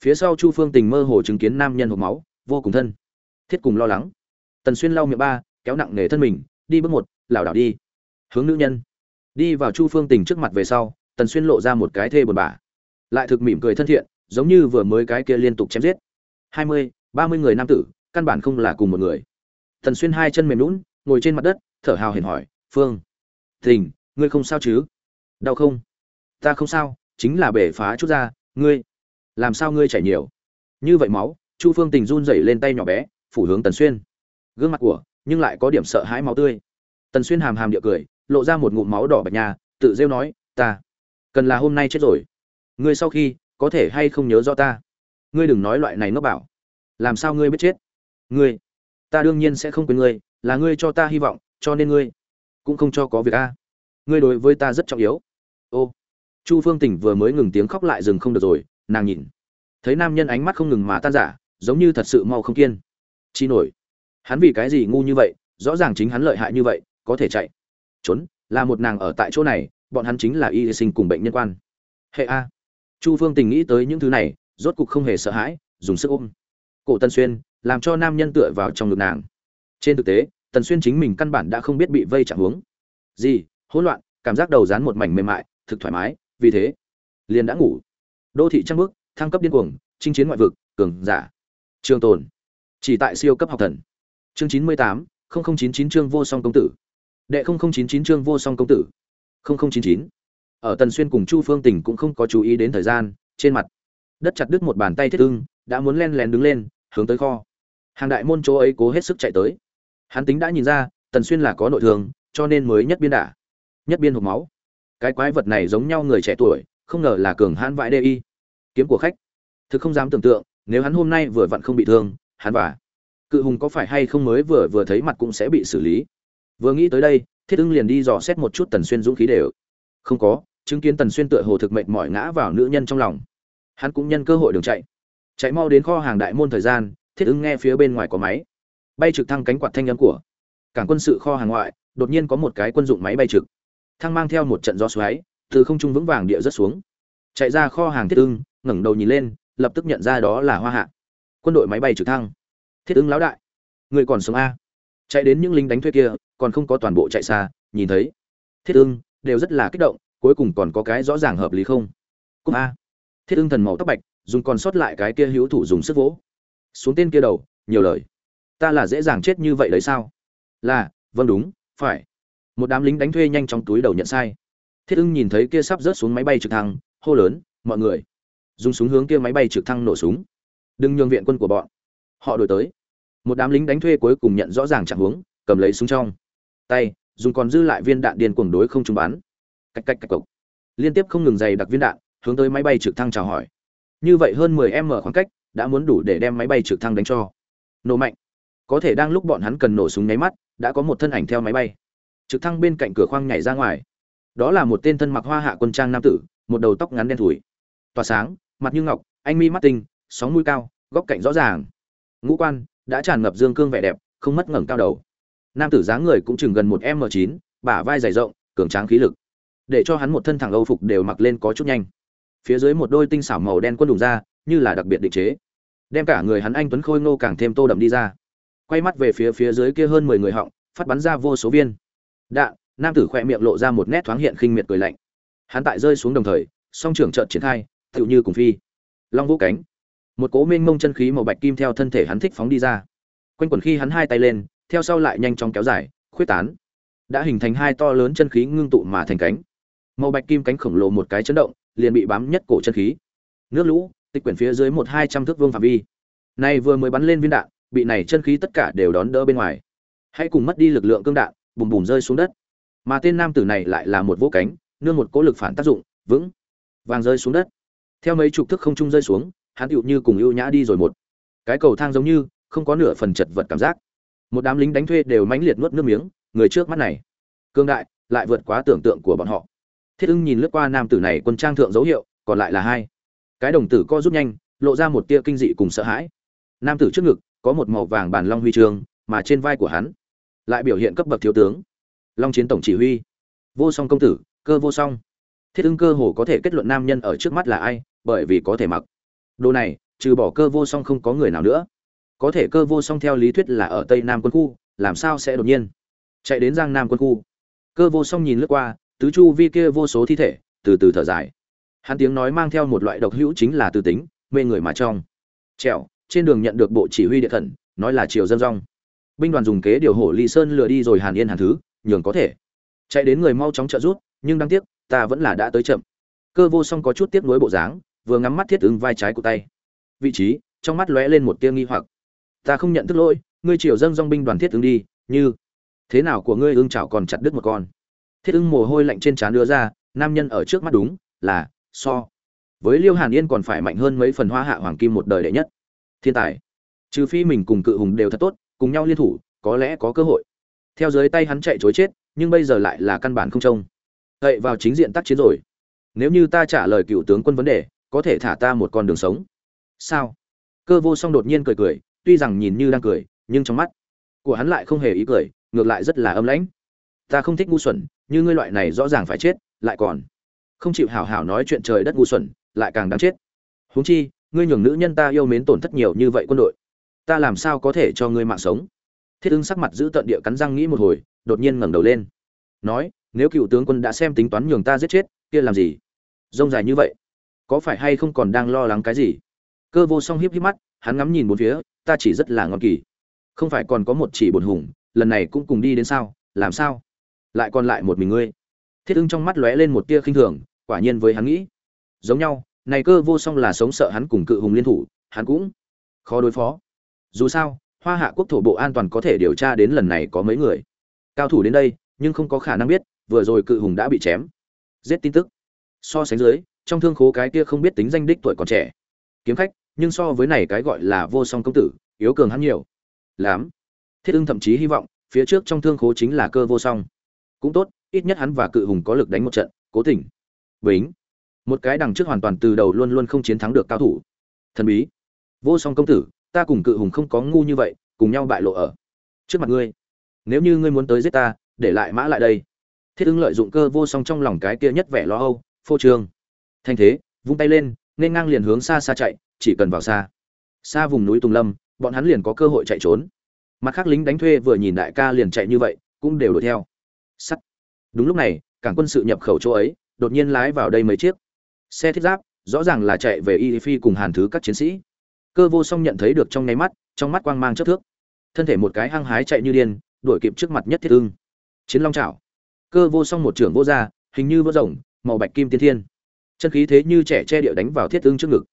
Phía sau chu phương tình mơ hồ chứng kiến nam nhân hộp máu, vô cùng thân, thiết cùng lo lắng. Tần xuyên lau miệng ba, kéo nặng nề thân mình, đi bước một, lảo đảo đi. Hướng nữ nhân. Đi vào chu phương tình trước mặt về sau, tần xuyên lộ ra một cái thê buồn bã lại thực mỉm cười thân thiện, giống như vừa mới cái kia liên tục chém giết. Hai mươi, ba mươi người nam tử, căn bản không là cùng một người. Tần xuyên hai chân mềm lún ngồi trên mặt đất, thở hào hển hỏi, phương tình ngươi không sao chứ? Đau không? Ta không sao, chính là bể phá chút ra, ngươi, làm sao ngươi chảy nhiều? Như vậy máu, chu phương tình run rẩy lên tay nhỏ bé, phủ hướng tần xuyên. Gương mặt của, nhưng lại có điểm sợ hãi máu tươi. Tần xuyên hàm hàm địa cười, lộ ra một ngụm máu đỏ bạch nhà tự rêu nói, ta, cần là hôm nay chết rồi ngươi sau khi có thể hay không nhớ rõ ta? Ngươi đừng nói loại này nó bảo. Làm sao ngươi biết chết? Ngươi, ta đương nhiên sẽ không quên ngươi, là ngươi cho ta hy vọng, cho nên ngươi cũng không cho có việc a. Ngươi đối với ta rất trọng yếu. Ô, chu phương tỉnh vừa mới ngừng tiếng khóc lại dừng không được rồi, nàng nhìn. Thấy nam nhân ánh mắt không ngừng mà tan giả giống như thật sự mau không kiên chi nổi. Hắn vì cái gì ngu như vậy? Rõ ràng chính hắn lợi hại như vậy, có thể chạy. Trốn, là một nàng ở tại chỗ này, bọn hắn chính là y sinh cùng bệnh nhân quan. Hệ a chu phương tình nghĩ tới những thứ này, rốt cục không hề sợ hãi, dùng sức ôm. Cổ Tần xuyên, làm cho nam nhân tựa vào trong ngực nàng. Trên thực tế, tần xuyên chính mình căn bản đã không biết bị vây chạm hướng. Gì? Hỗn loạn, cảm giác đầu dán một mảnh mềm mại, thực thoải mái, vì thế, liền đã ngủ. Đô thị trăng bước, thăng cấp điên cuồng, chinh chiến ngoại vực, cường giả. Trường tồn. Chỉ tại siêu cấp học thần. Chương chín mươi tám chín chín chương vô song công tử. Đệ chín chín chương vô song công tử. Chín chín ở tần xuyên cùng chu phương tình cũng không có chú ý đến thời gian, trên mặt đất chặt đứt một bàn tay thiết ưng, đã muốn len lén đứng lên, hướng tới kho. Hàng đại môn chỗ ấy cố hết sức chạy tới. Hắn tính đã nhìn ra, tần xuyên là có nội thương, cho nên mới nhất biên đả, nhất biên hộp máu. Cái quái vật này giống nhau người trẻ tuổi, không ngờ là cường hãn vãi đê y. Kiếm của khách. Thực không dám tưởng tượng, nếu hắn hôm nay vừa vặn không bị thương, hắn và cự hùng có phải hay không mới vừa vừa thấy mặt cũng sẽ bị xử lý. Vừa nghĩ tới đây, thiết ưng liền đi dò xét một chút tần xuyên dũng khí đều. Không có chứng kiến tần xuyên tựa hồ thực mệnh mỏi ngã vào nữ nhân trong lòng. Hắn cũng nhân cơ hội đường chạy. Chạy mau đến kho hàng đại môn thời gian, thiết ứng nghe phía bên ngoài có máy. Bay trực thăng cánh quạt thanh âm của cảng quân sự kho hàng ngoại, đột nhiên có một cái quân dụng máy bay trực. Thăng mang theo một trận gió xoáy, từ không trung vững vàng địa rất xuống. Chạy ra kho hàng thiết ưng ngẩng đầu nhìn lên, lập tức nhận ra đó là hoa hạ. Quân đội máy bay trực thăng. Thiết ưng lão đại, người còn sống a? Chạy đến những lính đánh thuê kia, còn không có toàn bộ chạy xa, nhìn thấy. Thiết ưng đều rất là kích động cuối cùng còn có cái rõ ràng hợp lý không? Cúc a. Thiết ưng thần màu tóc bạch, dùng còn sót lại cái kia hữu thủ dùng sức vỗ. Xuống tên kia đầu, nhiều lời. Ta là dễ dàng chết như vậy đấy sao? Là vâng đúng, phải. Một đám lính đánh thuê nhanh trong túi đầu nhận sai. Thiết ưng nhìn thấy kia sắp rớt xuống máy bay trực thăng, hô lớn, mọi người. Dùng súng hướng kia máy bay trực thăng nổ súng. Đừng nhường viện quân của bọn. Họ đổi tới. Một đám lính đánh thuê cuối cùng nhận rõ ràng trạng hướng cầm lấy súng trong. Tay, dùng còn dư lại viên đạn điên cuồng đối không trúng bắn cách cách cách cục. liên tiếp không ngừng dày đặc viên đạn, hướng tới máy bay trực thăng chào hỏi. Như vậy hơn 10 m khoảng cách, đã muốn đủ để đem máy bay trực thăng đánh cho. Nổ mạnh. Có thể đang lúc bọn hắn cần nổ súng nháy mắt, đã có một thân ảnh theo máy bay. Trực thăng bên cạnh cửa khoang nhảy ra ngoài. Đó là một tên thân mặc hoa hạ quân trang nam tử, một đầu tóc ngắn đen thủi. Tỏa sáng, mặt như ngọc, anh mi mắt tinh, sóng mũi cao, góc cạnh rõ ràng. Ngũ quan, đã tràn ngập dương cương vẻ đẹp, không mất ngẩng cao đầu. Nam tử dáng người cũng chừng gần một m chín, bả vai dày rộng, cường tráng khí lực để cho hắn một thân thẳng âu phục đều mặc lên có chút nhanh. Phía dưới một đôi tinh xảo màu đen quân đùng ra như là đặc biệt định chế. Đem cả người hắn anh tuấn khôi ngô càng thêm tô đậm đi ra. Quay mắt về phía phía dưới kia hơn mười người họng, phát bắn ra vô số viên. Đạn nam tử khỏe miệng lộ ra một nét thoáng hiện khinh miệt cười lạnh. Hắn tại rơi xuống đồng thời, song trưởng trợn triển khai, tựu như cùng phi. Long vũ cánh. Một cố minh mông chân khí màu bạch kim theo thân thể hắn thích phóng đi ra. Quanh quẩn khi hắn hai tay lên, theo sau lại nhanh chóng kéo dài, khuyết tán. Đã hình thành hai to lớn chân khí ngưng tụ mà thành cánh màu bạch kim cánh khổng lồ một cái chấn động, liền bị bám nhất cổ chân khí. Nước lũ, tịch quyển phía dưới một hai trăm thước vương phạm vi. Này vừa mới bắn lên viên đạn, bị này chân khí tất cả đều đón đỡ bên ngoài. Hãy cùng mất đi lực lượng cương đạn, bùm bùm rơi xuống đất. Mà tên nam tử này lại là một vỗ cánh, nương một cỗ lực phản tác dụng, vững, vàng rơi xuống đất. Theo mấy chục thước không trung rơi xuống, hắn tựu như cùng ưu nhã đi rồi một. Cái cầu thang giống như, không có nửa phần chật vật cảm giác. Một đám lính đánh thuê đều mãnh liệt nuốt nước miếng, người trước mắt này. Cương đại, lại vượt quá tưởng tượng của bọn họ thiết ưng nhìn lướt qua nam tử này quân trang thượng dấu hiệu còn lại là hai. Cái đồng tử co rút nhanh lộ ra một tia kinh dị cùng sợ hãi. Nam tử trước ngực có một màu vàng bản long huy trường, mà trên vai của hắn lại biểu hiện cấp bậc thiếu tướng. Long chiến tổng chỉ huy. Vô song công tử cơ vô song. Thiết ưng cơ hồ có thể kết luận nam nhân ở trước mắt là ai bởi vì có thể mặc. Đồ này trừ bỏ cơ vô song không có người nào nữa. Có thể cơ vô song theo lý thuyết là ở tây nam quân khu làm sao sẽ đột nhiên chạy đến giang nam quân khu? Cơ vô song nhìn lướt qua tứ chu vi kia vô số thi thể, từ từ thở dài. Hắn tiếng nói mang theo một loại độc hữu chính là từ tính, mê người mà trong. Trèo, trên đường nhận được bộ chỉ huy địa thần, nói là triều dân rong. Binh đoàn dùng kế điều hổ ly sơn lừa đi rồi hàn yên hàn thứ, nhường có thể. Chạy đến người mau chóng trợ rút nhưng đáng tiếc, ta vẫn là đã tới chậm. Cơ vô song có chút tiếc nuối bộ dáng, vừa ngắm mắt thiết ứng vai trái của tay. Vị trí, trong mắt lóe lên một tia nghi hoặc. Ta không nhận thức lỗi, ngươi triều dân dong binh đoàn thiết ứng đi, như thế nào của ngươi ương chảo còn chặt đứt một con? Thiết ưng mồ hôi lạnh trên trán đưa ra, nam nhân ở trước mắt đúng, là, so. Với liêu hàn yên còn phải mạnh hơn mấy phần hoa hạ hoàng kim một đời đệ nhất. Thiên tài. Trừ phi mình cùng cự hùng đều thật tốt, cùng nhau liên thủ, có lẽ có cơ hội. Theo dưới tay hắn chạy chối chết, nhưng bây giờ lại là căn bản không trông. Cậy vào chính diện tác chiến rồi. Nếu như ta trả lời cựu tướng quân vấn đề, có thể thả ta một con đường sống. Sao? Cơ vô song đột nhiên cười cười, tuy rằng nhìn như đang cười, nhưng trong mắt của hắn lại không hề ý cười, ngược lại rất là âm lãnh ta không thích ngu xuẩn, như ngươi loại này rõ ràng phải chết, lại còn không chịu hảo hảo nói chuyện trời đất ngu xuẩn, lại càng đáng chết. Huống chi, ngươi nhường nữ nhân ta yêu mến tổn thất nhiều như vậy quân đội, ta làm sao có thể cho ngươi mạng sống? Thiết ưng sắc mặt giữ tận địa cắn răng nghĩ một hồi, đột nhiên ngẩng đầu lên. Nói, nếu cựu tướng quân đã xem tính toán nhường ta giết chết, kia làm gì? Rông dài như vậy, có phải hay không còn đang lo lắng cái gì? Cơ vô song hiếp hiếp mắt, hắn ngắm nhìn bốn phía, ta chỉ rất là ngon kỳ. Không phải còn có một chỉ bột hùng, lần này cũng cùng đi đến sao, làm sao? Lại còn lại một mình ngươi. Thiết ưng trong mắt lóe lên một tia khinh thường, quả nhiên với hắn nghĩ. Giống nhau, này cơ vô song là sống sợ hắn cùng cự hùng liên thủ, hắn cũng khó đối phó. Dù sao, hoa hạ quốc thổ bộ an toàn có thể điều tra đến lần này có mấy người. Cao thủ đến đây, nhưng không có khả năng biết, vừa rồi cự hùng đã bị chém. Giết tin tức. So sánh dưới, trong thương khố cái kia không biết tính danh đích tuổi còn trẻ. Kiếm khách, nhưng so với này cái gọi là vô song công tử, yếu cường hắn nhiều. Lắm. Thiết ưng thậm chí hy vọng, phía trước trong thương khố chính là cơ vô song cũng tốt, ít nhất hắn và cự hùng có lực đánh một trận, cố tình. Bính. Một cái đằng trước hoàn toàn từ đầu luôn luôn không chiến thắng được cao thủ. Thần bí. Vô song công tử, ta cùng cự hùng không có ngu như vậy, cùng nhau bại lộ ở trước mặt ngươi. Nếu như ngươi muốn tới giết ta, để lại mã lại đây. Thiết ứng lợi dụng cơ vô song trong lòng cái kia nhất vẻ lo âu, phô trương. Thanh thế, vung tay lên, nên ngang liền hướng xa xa chạy, chỉ cần vào xa. Xa vùng núi tùng lâm, bọn hắn liền có cơ hội chạy trốn. Mặt khác lính đánh thuê vừa nhìn đại ca liền chạy như vậy, cũng đều đuổi theo sắt. Đúng lúc này, cảng quân sự nhập khẩu chỗ ấy, đột nhiên lái vào đây mấy chiếc. Xe thiết giáp, rõ ràng là chạy về y phi cùng hàn thứ các chiến sĩ. Cơ vô song nhận thấy được trong nháy mắt, trong mắt quang mang chất thước. Thân thể một cái hăng hái chạy như điên, đuổi kịp trước mặt nhất thiết ưng. Chiến long trảo cơ vô song một trưởng vô ra hình như vỡ rồng, màu bạch kim tiên thiên. Chân khí thế như trẻ che địa đánh vào thiết ưng trước ngực.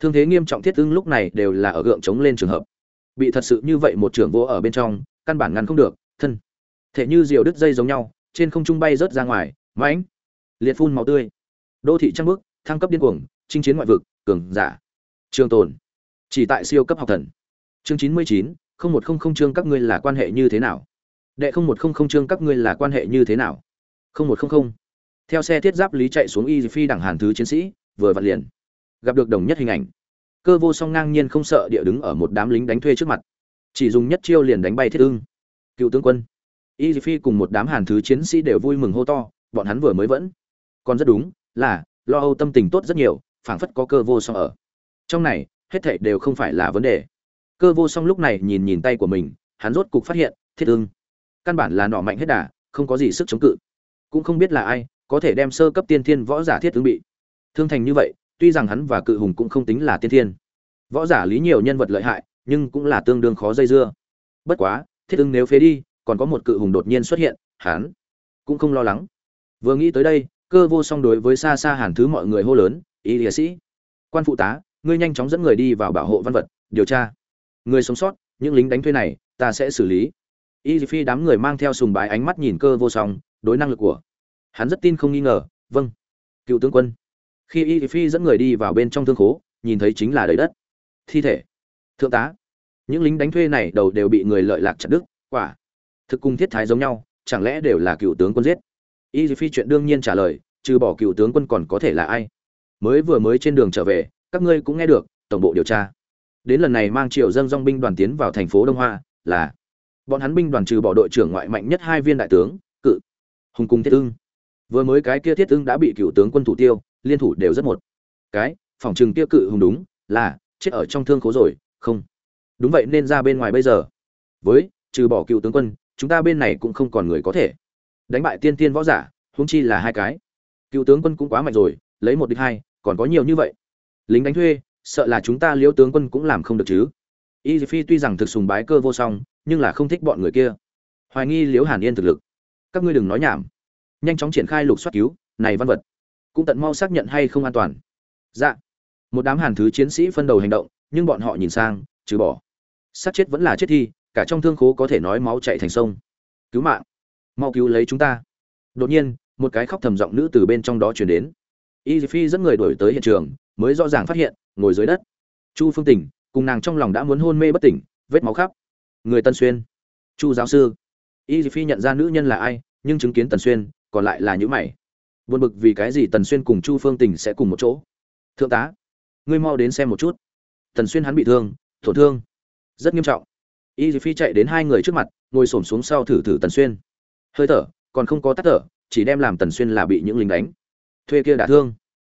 Thương thế nghiêm trọng thiết ưng lúc này đều là ở gượng chống lên trường hợp. Bị thật sự như vậy một trưởng vô ở bên trong, căn bản ngăn không được, thân thể như diều đứt dây giống nhau, trên không trung bay rớt ra ngoài, mãnh, liệt phun máu tươi. Đô thị trăng bước, thăng cấp điên cuồng, chinh chiến ngoại vực, cường giả. Trường tồn. Chỉ tại siêu cấp học thần. Chương chín mươi chín, không một không không chương các ngươi là quan hệ như thế nào? Đệ không một không không chương các ngươi là quan hệ như thế nào? Không một không không. Theo xe thiết giáp lý chạy xuống y phi đẳng hàn thứ chiến sĩ, vừa vặn liền. Gặp được đồng nhất hình ảnh. Cơ vô song ngang nhiên không sợ địa đứng ở một đám lính đánh thuê trước mặt. Chỉ dùng nhất chiêu liền đánh bay thiết ưng. Cựu tướng quân y phi cùng một đám hàn thứ chiến sĩ đều vui mừng hô to, bọn hắn vừa mới vẫn. Còn rất đúng, là, lo âu tâm tình tốt rất nhiều, phảng phất có cơ vô song ở. Trong này, hết thảy đều không phải là vấn đề. Cơ vô song lúc này nhìn nhìn tay của mình, hắn rốt cục phát hiện, thiết ưng. Căn bản là nọ mạnh hết đà, không có gì sức chống cự. Cũng không biết là ai, có thể đem sơ cấp tiên thiên võ giả thiết ứng bị. Thương thành như vậy, tuy rằng hắn và cự hùng cũng không tính là tiên thiên. Võ giả lý nhiều nhân vật lợi hại, nhưng cũng là tương đương khó dây dưa. Bất quá, thiết ứng nếu phế đi còn có một cự hùng đột nhiên xuất hiện, hắn cũng không lo lắng. Vừa nghĩ tới đây, cơ vô song đối với xa xa hàn thứ mọi người hô lớn, ý địa sĩ, quan phụ tá, ngươi nhanh chóng dẫn người đi vào bảo hộ văn vật, điều tra. Người sống sót, những lính đánh thuê này, ta sẽ xử lý. Y phi đám người mang theo sùng bái ánh mắt nhìn cơ vô song, đối năng lực của hắn rất tin không nghi ngờ vâng cựu tướng quân. Khi y phi dẫn người đi vào bên trong thương khố, nhìn thấy chính là đầy đất. Thi thể, thượng tá. Những lính đánh thuê này đầu đều bị người lợi lạc chặt đứt, quả thực cung thiết thái giống nhau, chẳng lẽ đều là cựu tướng quân giết? Y phi chuyện đương nhiên trả lời, trừ bỏ cựu tướng quân còn có thể là ai? Mới vừa mới trên đường trở về, các ngươi cũng nghe được, tổng bộ điều tra. Đến lần này mang triệu dân dong binh đoàn tiến vào thành phố đông hoa, là bọn hắn binh đoàn trừ bỏ đội trưởng ngoại mạnh nhất hai viên đại tướng, cự, hùng cung thiết ưng. Vừa mới cái kia thiết ưng đã bị cựu tướng quân thủ tiêu, liên thủ đều rất một. Cái, phòng trừng kia cự hùng đúng, là, chết ở trong thương khố rồi, không. Đúng vậy nên ra bên ngoài bây giờ. Với, trừ bỏ cựu tướng quân chúng ta bên này cũng không còn người có thể. Đánh bại tiên tiên võ giả, huống chi là hai cái. Cựu tướng quân cũng quá mạnh rồi, lấy một địch hai, còn có nhiều như vậy. Lính đánh thuê, sợ là chúng ta liễu tướng quân cũng làm không được chứ. Y phi tuy rằng thực sùng bái cơ vô song, nhưng là không thích bọn người kia. Hoài nghi liễu hàn yên thực lực. Các ngươi đừng nói nhảm. Nhanh chóng triển khai lục soát cứu, này văn vật. Cũng tận mau xác nhận hay không an toàn. Dạ. Một đám hàn thứ chiến sĩ phân đầu hành động, nhưng bọn họ nhìn sang, trừ bỏ. Sát chết vẫn là chết thi cả trong thương khố có thể nói máu chạy thành sông. Cứu mạng. Mau cứu lấy chúng ta. Đột nhiên, một cái khóc thầm giọng nữ từ bên trong đó chuyển đến. Y phi dẫn người đuổi tới hiện trường, mới rõ ràng phát hiện, ngồi dưới đất. Chu phương tỉnh, cùng nàng trong lòng đã muốn hôn mê bất tỉnh, vết máu khắp. Người tân xuyên. Chu giáo sư. Y phi nhận ra nữ nhân là ai, nhưng chứng kiến tần xuyên, còn lại là những mày. Buồn bực vì cái gì tần xuyên cùng chu phương tình sẽ cùng một chỗ? Thượng tá, ngươi mau đến xem một chút. Tần xuyên hắn bị thương, tổn thương. Rất nghiêm trọng y phi chạy đến hai người trước mặt, ngồi s ổ m xuống sau thử thử tần xuyên. Hơi thở, còn không có tắt thở, chỉ đem làm tần xuyên là bị những lính đánh. Thuê kia đã thương.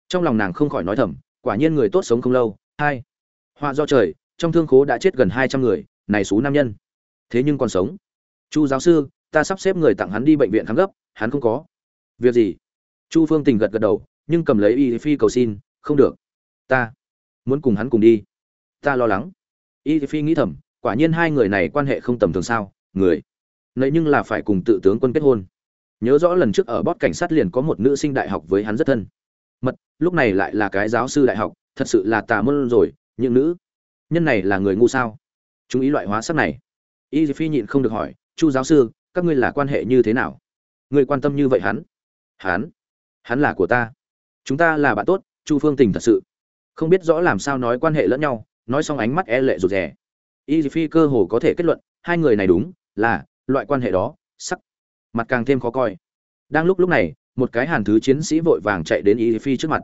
Trong lòng nàng không khỏi nói thầm, quả nhiên người tốt sống không lâu, hai. Họa do trời, trong thương khố đã chết gần hai trăm người, này xú nam nhân. Thế nhưng còn sống. Chu giáo sư, ta sắp xếp người tặng hắn đi bệnh viện khám gấp, hắn không có. Việc gì? Chu phương tình gật gật đầu, nhưng cầm lấy y phi cầu xin, không được. Ta muốn cùng hắn cùng đi. Ta lo lắng. Y phi nghĩ thầm quả nhiên hai người này quan hệ không tầm thường sao, người. Nấy nhưng là phải cùng tự tướng quân kết hôn. Nhớ rõ lần trước ở bót cảnh sát liền có một nữ sinh đại học với hắn rất thân. Mật, lúc này lại là cái giáo sư đại học, thật sự là tà môn rồi, những nữ nhân này là người ngu sao? Chú ý loại hóa sắc này. Y phi nhịn không được hỏi, chu giáo sư, các ngươi là quan hệ như thế nào? Ngươi quan tâm như vậy hắn? Hắn? Hắn là của ta. Chúng ta là bạn tốt, chu phương tình thật sự. Không biết rõ làm sao nói quan hệ lẫn nhau. Nói xong ánh mắt e lệ rụt rè y phi cơ hồ có thể kết luận, hai người này đúng, là, loại quan hệ đó, sắc. Mặt càng thêm khó coi. Đang lúc lúc này, một cái hàn thứ chiến sĩ vội vàng chạy đến y phi trước mặt.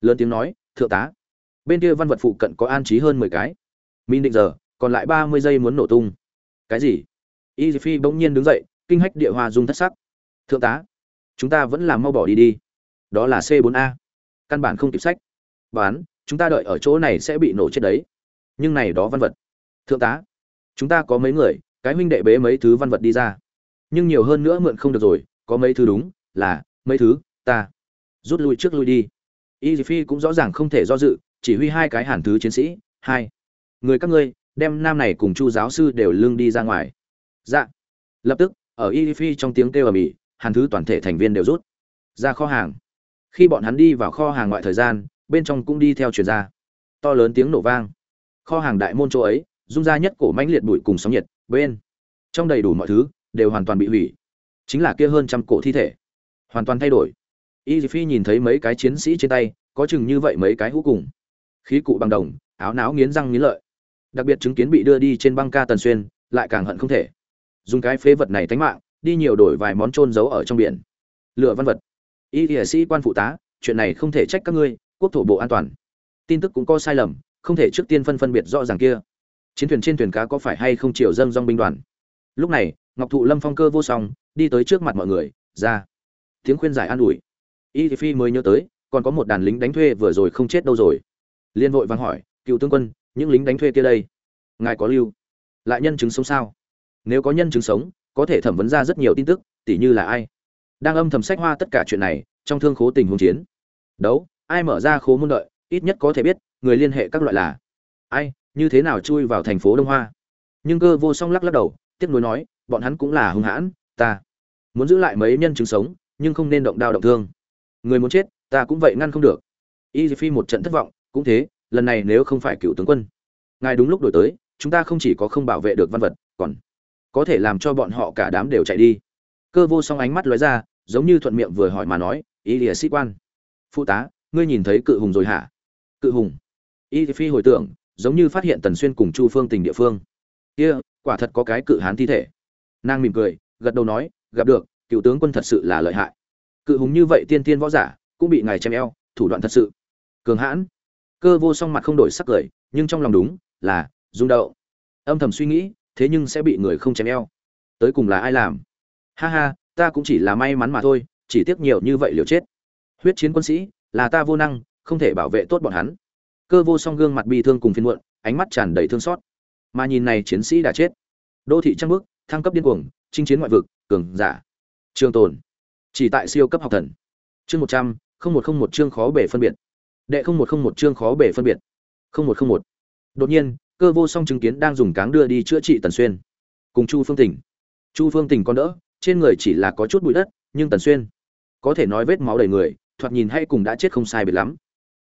Lớn tiếng nói, thượng tá. Bên kia văn vật phụ cận có an trí hơn mười cái. Min định giờ, còn lại ba mươi giây muốn nổ tung. Cái gì? Y phi bỗng nhiên đứng dậy, kinh hách địa hoa dung thất sắc. Thượng tá, chúng ta vẫn làm mau bỏ đi đi. Đó là c 4 a. Căn bản không kịp sách. Bán, chúng ta đợi ở chỗ này sẽ bị nổ chết đấy. Nhưng này đó văn vật thượng tá, chúng ta có mấy người, cái huynh đệ bế mấy thứ văn vật đi ra. Nhưng nhiều hơn nữa mượn không được rồi, có mấy thứ đúng, là, mấy thứ, ta, rút lui trước lui đi. Y phi cũng rõ ràng không thể do dự, chỉ huy hai cái hàn thứ chiến sĩ, hai. Người các ngươi, đem nam này cùng chu giáo sư đều lưng đi ra ngoài. Dạ. Lập tức, ở y phi trong tiếng kêu ở ĩ, hàn thứ toàn thể thành viên đều rút ra kho hàng. Khi bọn hắn đi vào kho hàng ngoại thời gian, bên trong cũng đi theo truyền ra. To lớn tiếng nổ vang. Kho hàng đại môn chỗ ấy rung ra nhất cổ mãnh liệt bụi cùng sóng nhiệt, bên trong đầy đủ mọi thứ đều hoàn toàn bị hủy. Chính là kia hơn trăm cổ thi thể, hoàn toàn thay đổi. Y phi nhìn thấy mấy cái chiến sĩ trên tay, có chừng như vậy mấy cái hũ cùng. Khí cụ bằng đồng, áo náo nghiến răng nghiến lợi. Đặc biệt chứng kiến bị đưa đi trên băng ca tần xuyên, lại càng hận không thể. Dùng cái phế vật này tánh mạng, đi nhiều đổi vài món trôn giấu ở trong biển. Lựa văn vật. Y y sĩ quan phụ tá, chuyện này không thể trách các ngươi, quốc thổ bộ an toàn. Tin tức cũng có sai lầm, không thể trước tiên phân phân biệt rõ ràng kia chiến thuyền trên thuyền cá có phải hay không chịu dâng dong binh đoàn? Lúc này, ngọc thụ lâm phong cơ vô song, đi tới trước mặt mọi người, ra. Tiếng khuyên giải an ủi. Y phi mới nhớ tới, còn có một đàn lính đánh thuê vừa rồi không chết đâu rồi. Liên vội vàng hỏi, cựu tướng quân, những lính đánh thuê kia đây, ngài có lưu? Lại nhân chứng sống sao? Nếu có nhân chứng sống, có thể thẩm vấn ra rất nhiều tin tức, tỉ như là ai? Đang âm thầm sách hoa tất cả chuyện này, trong thương khố tình huống chiến. Đấu, ai mở ra khố môn đợi, ít nhất có thể biết, người liên hệ các loại là ai? Như thế nào chui vào thành phố đông hoa? Nhưng cơ vô song lắc lắc đầu, tiếc nối nói, bọn hắn cũng là hung hãn, ta muốn giữ lại mấy nhân chứng sống, nhưng không nên động đao động thương. Người muốn chết, ta cũng vậy ngăn không được. Y phi một trận thất vọng, cũng thế, lần này nếu không phải cựu tướng quân, ngài đúng lúc đổi tới, chúng ta không chỉ có không bảo vệ được văn vật, còn có thể làm cho bọn họ cả đám đều chạy đi. Cơ vô song ánh mắt lóe ra, giống như thuận miệng vừa hỏi mà nói ý lìa sĩ quan, phụ tá, ngươi nhìn thấy cự hùng rồi hả? Cự hùng. Y phi hồi tưởng giống như phát hiện tần xuyên cùng chu phương tình địa phương. Kia, quả thật có cái cự hán thi thể. Nàng mỉm cười, gật đầu nói, gặp được, cựu tướng quân thật sự là lợi hại. Cự hùng như vậy tiên tiên võ giả, cũng bị ngài chém eo, thủ đoạn thật sự. Cường hãn. Cơ vô song mặt không đổi sắc cười, nhưng trong lòng đúng, là, rung đậu âm thầm suy nghĩ, thế nhưng sẽ bị người không chém eo. Tới cùng là ai làm? Ha ha, ta cũng chỉ là may mắn mà thôi, chỉ tiếc nhiều như vậy liều chết. Huyết chiến quân sĩ, là ta vô năng, không thể bảo vệ tốt bọn hắn cơ vô song gương mặt bi thương cùng phiên muộn, ánh mắt tràn đầy thương xót. Mà nhìn này chiến sĩ đã chết. Đô thị trăng bước, thăng cấp điên cuồng, chinh chiến ngoại vực, cường giả. Trường tồn. Chỉ tại siêu cấp học thần. Chương một trăm, không một không một chương khó bể phân biệt. Đệ không một không một chương khó bể phân biệt. Không một không một. Đột nhiên, cơ vô song chứng kiến đang dùng cáng đưa đi chữa trị tần xuyên. Cùng chu phương tỉnh. Chu phương tỉnh còn đỡ, trên người chỉ là có chút bụi đất, nhưng tần xuyên có thể nói vết máu đầy người, thoạt nhìn hay cùng đã chết không sai biệt lắm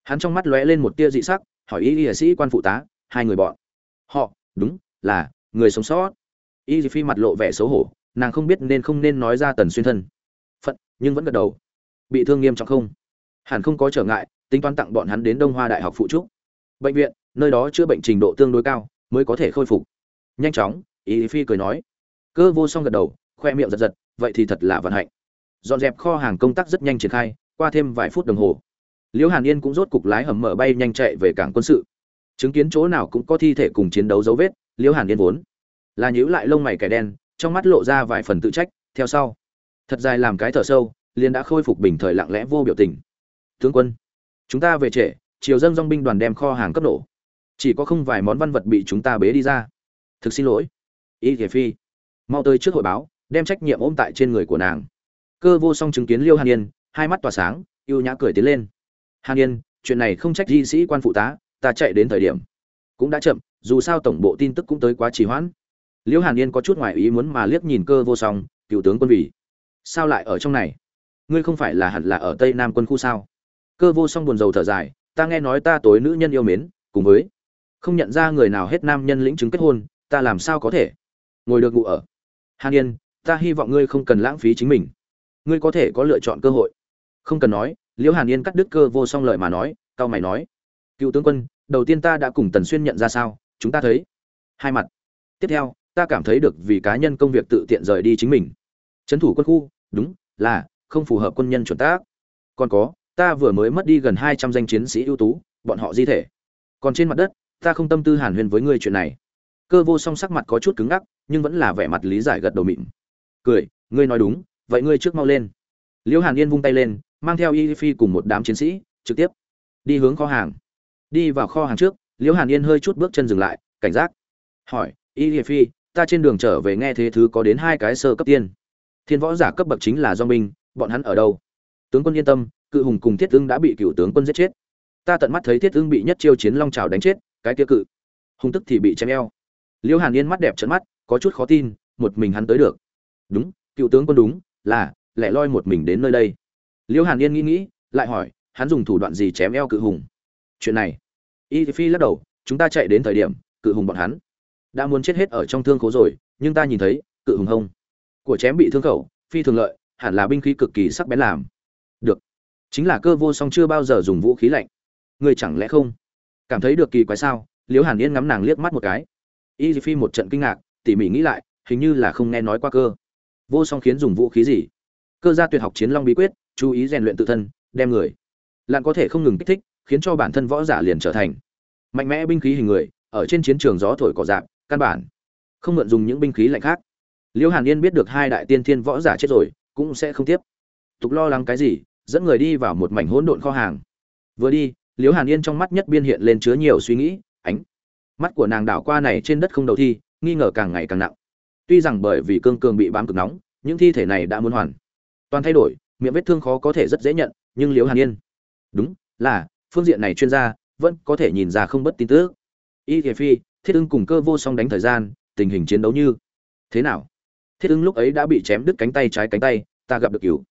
hắn trong mắt lóe lên một tia dị sắc, hỏi y y sĩ quan phụ tá, hai người bọn. Họ, đúng, là, người sống sót. Y phi mặt lộ vẻ xấu hổ, nàng không biết nên không nên nói ra tần xuyên thân. Phận, nhưng vẫn gật đầu. Bị thương nghiêm trọng không? Hẳn không có trở ngại, tính toán tặng bọn hắn đến đông hoa đại học phụ trúc. Bệnh viện, nơi đó chữa bệnh trình độ tương đối cao, mới có thể khôi phục. Nhanh chóng y phi cười nói. Cơ vô song gật đầu, khoe miệng giật giật, vậy thì thật là vận hạnh. Dọn dẹp kho hàng công tác rất nhanh triển khai, qua thêm vài phút đồng hồ liễu hàn yên cũng rốt cục lái hầm mở bay nhanh chạy về cảng quân sự. Chứng kiến chỗ nào cũng có thi thể cùng chiến đấu dấu vết, liễu hàn yên vốn là nhíu lại lông mày kẻ đen, trong mắt lộ ra vài phần tự trách, theo sau. Thật dài làm cái thở sâu, liền đã khôi phục bình thời lặng lẽ vô biểu tình. Tướng quân, chúng ta về trễ, chiều dân dong binh đoàn đem kho hàng cấp nổ. Chỉ có không vài món văn vật bị chúng ta bế đi ra. Thực xin lỗi. Y thể phi, mau tới trước hội báo, đem trách nhiệm ôm tại trên người của nàng. Cơ vô song chứng kiến liêu hàn yên, hai mắt tỏa sáng yêu nhã cười tiến lên hàn yên, chuyện này không trách di sĩ quan phụ tá, ta chạy đến thời điểm cũng đã chậm, dù sao tổng bộ tin tức cũng tới quá trì hoãn. Liễu hàn yên có chút ngoài ý muốn mà liếc nhìn cơ vô song, cựu tướng quân vì, sao lại ở trong này? Ngươi không phải là hẳn là ở tây nam quân khu sao? Cơ vô song buồn rầu thở dài, ta nghe nói ta tối nữ nhân yêu mến, cùng với, không nhận ra người nào hết nam nhân lĩnh chứng kết hôn, ta làm sao có thể ngồi được ngủ ở? Hàn yên, ta hy vọng ngươi không cần lãng phí chính mình. Ngươi có thể có lựa chọn cơ hội. Không cần nói liễu hàn yên cắt đứt cơ vô song lời mà nói cao mày nói, cựu tướng quân, đầu tiên ta đã cùng tần xuyên nhận ra sao? Chúng ta thấy. Hai mặt. Tiếp theo, ta cảm thấy được vì cá nhân công việc tự tiện rời đi chính mình. Trấn thủ quân khu, đúng, là, không phù hợp quân nhân chuẩn tác. Còn có, ta vừa mới mất đi gần hai trăm danh chiến sĩ ưu tú, bọn họ di thể. Còn trên mặt đất, ta không tâm tư hàn huyên với ngươi chuyện này. Cơ vô song sắc mặt có chút cứng ngắc, nhưng vẫn là vẻ mặt lý giải gật đầu mịn. Cười, ngươi nói đúng, vậy ngươi trước mau lên. Liễu hàn yên vung tay lên mang theo y phi cùng một đám chiến sĩ, trực tiếp đi hướng kho hàng. Đi vào kho hàng trước, liễu hàn yên hơi chút bước chân dừng lại, cảnh giác, hỏi, y phi, ta trên đường trở về nghe thế thứ có đến hai cái sơ cấp tiên. Thiên võ giả cấp bậc chính là do minh, bọn hắn ở đâu? Tướng quân yên tâm, cự hùng cùng thiết ưng đã bị cựu tướng quân giết chết. Ta tận mắt thấy thiết ưng bị nhất chiêu chiến long trào đánh chết, cái kia cự hùng tức thì bị chém eo. Liễu hàn yên mắt đẹp trận mắt, có chút khó tin, một mình hắn tới được. Đúng, cựu tướng quân đúng, là, lẻ loi một mình đến nơi đây liễu hàn yên nghĩ nghĩ, lại hỏi, hắn dùng thủ đoạn gì chém eo cự hùng? Chuyện này. Y phi lắc đầu, chúng ta chạy đến thời điểm, cự hùng bọn hắn. Đã muốn chết hết ở trong thương khố rồi, nhưng ta nhìn thấy, cự hùng hông. Của chém bị thương khẩu, phi thường lợi, hẳn là binh khí cực kỳ sắc bén làm. Được. Chính là cơ vô song chưa bao giờ dùng vũ khí lạnh. Người chẳng lẽ không? Cảm thấy được kỳ quái sao? Liễu hàn yên ngắm nàng liếc mắt một cái. Y phi một trận kinh ngạc, tỉ mỉ nghĩ lại, hình như là không nghe nói qua cơ. Vô song khiến dùng vũ khí gì? Cơ gia tuyệt học chiến long bí quyết chú ý rèn luyện tự thân, đem người lặn có thể không ngừng kích thích, khiến cho bản thân võ giả liền trở thành mạnh mẽ binh khí hình người, ở trên chiến trường gió thổi cỏ dạp, căn bản không mượn dùng những binh khí lạnh khác. Liễu hàn yên biết được hai đại tiên thiên võ giả chết rồi, cũng sẽ không tiếp tục lo lắng cái gì, dẫn người đi vào một mảnh hỗn độn kho hàng. Vừa đi Liễu hàn yên trong mắt nhất biên hiện lên chứa nhiều suy nghĩ, ánh mắt của nàng đảo qua này trên đất không đầu thi, nghi ngờ càng ngày càng nặng. Tuy rằng bởi vì cương cường bị bám cực nóng, những thi thể này đã muốn hoàn toàn thay đổi miệng vết thương khó có thể rất dễ nhận, nhưng liễu hàn yên, đúng, là, phương diện này chuyên gia vẫn có thể nhìn ra không bất tin tức. Y thể phi, thiết ưng cùng cơ vô song đánh thời gian, tình hình chiến đấu như thế nào? Thiết ưng lúc ấy đã bị chém đứt cánh tay trái cánh tay, ta gặp được cửu.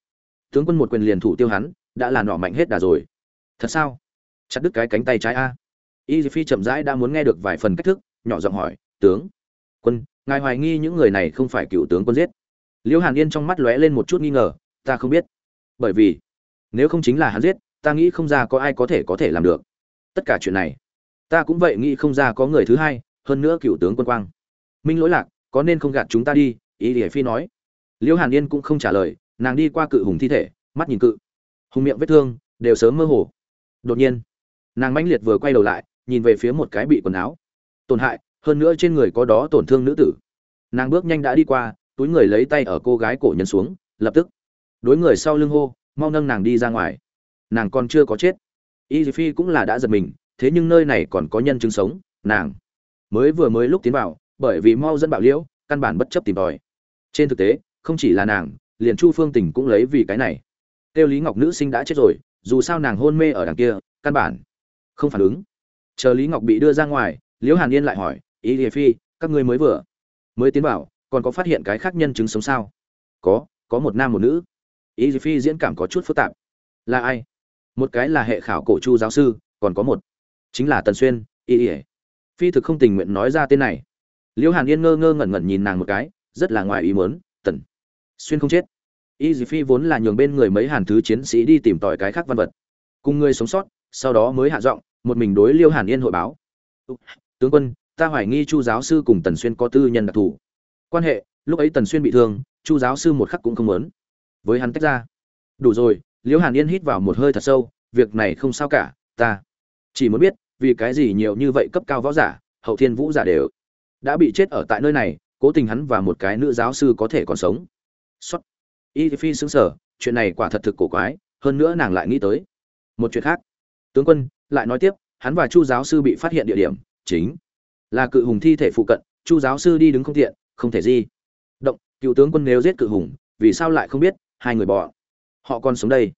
Tướng quân một quyền liền thủ tiêu hắn, đã là nọ mạnh hết đà rồi. Thật sao? Chặt đứt cái cánh tay trái a? Y phi chậm rãi đã muốn nghe được vài phần cách thức, nhỏ giọng hỏi, tướng quân, ngài hoài nghi những người này không phải cựu tướng quân giết? Liễu hàn yên trong mắt lóe lên một chút nghi ngờ, ta không biết bởi vì, nếu không chính là hắn giết, ta nghĩ không ra có ai có thể có thể làm được. Tất cả chuyện này, ta cũng vậy nghĩ không ra có người thứ hai, hơn nữa cựu tướng quân quang. Minh lỗi lạc, có nên không gạt chúng ta đi? Ý địa phi nói. Liễu hàn yên cũng không trả lời, nàng đi qua cự hùng thi thể, mắt nhìn cự. Hùng miệng vết thương, đều sớm mơ hồ. Đột nhiên, nàng mãnh liệt vừa quay đầu lại, nhìn về phía một cái bị quần áo. Tổn hại, hơn nữa trên người có đó tổn thương nữ tử. Nàng bước nhanh đã đi qua, túi người lấy tay ở cô gái cổ nhân xuống, lập tức đối người sau lưng hô, mau nâng nàng đi ra ngoài. Nàng còn chưa có chết. Y phi cũng là đã giật mình, thế nhưng nơi này còn có nhân chứng sống, nàng. Mới vừa mới lúc tiến vào, bởi vì mau dẫn bạo liễu, căn bản bất chấp tìm tòi. Trên thực tế, không chỉ là nàng, liền chu phương tình cũng lấy vì cái này. Tiêu lý ngọc nữ sinh đã chết rồi, dù sao nàng hôn mê ở đằng kia, căn bản không phản ứng. Chờ lý ngọc bị đưa ra ngoài, liễu hàn yên lại hỏi ý địa phi, các ngươi mới vừa mới tiến vào, còn có phát hiện cái khác nhân chứng sống sao? Có có một nam một nữ ý phi diễn cảm có chút phức tạp. Là ai? Một cái là hệ khảo cổ chu giáo sư, còn có một chính là tần xuyên, y ỉa phi thực không tình nguyện nói ra tên này. Liễu hàn yên ngơ ngơ ngẩn ngẩn nhìn nàng một cái, rất là ngoài ý mớn tần xuyên không chết. Y dì phi vốn là nhường bên người mấy hàn thứ chiến sĩ đi tìm tòi cái khác văn vật. Cùng người sống sót, sau đó mới hạ giọng, một mình đối liêu hàn yên hội báo. Tướng quân, ta hoài nghi chu giáo sư cùng tần xuyên có tư nhân đặc thù. Quan hệ, lúc ấy tần xuyên bị thương, chu giáo sư một khắc cũng không muốn với hắn tách ra. Đủ rồi, liễu hàn yên hít vào một hơi thật sâu, việc này không sao cả, ta chỉ muốn biết, vì cái gì nhiều như vậy cấp cao võ giả, hậu thiên vũ giả đều đã bị chết ở tại nơi này, cố tình hắn và một cái nữ giáo sư có thể còn sống. Xuất y phi xứng sở chuyện này quả thật thực cổ quái, hơn nữa nàng lại nghĩ tới một chuyện khác. Tướng quân, lại nói tiếp, hắn và chu giáo sư bị phát hiện địa điểm, chính là cự hùng thi thể phụ cận, chu giáo sư đi đứng không tiện, không thể gì. Động, cựu tướng quân nếu giết cự hùng, vì sao lại không biết hai người bọn. Họ còn sống đây.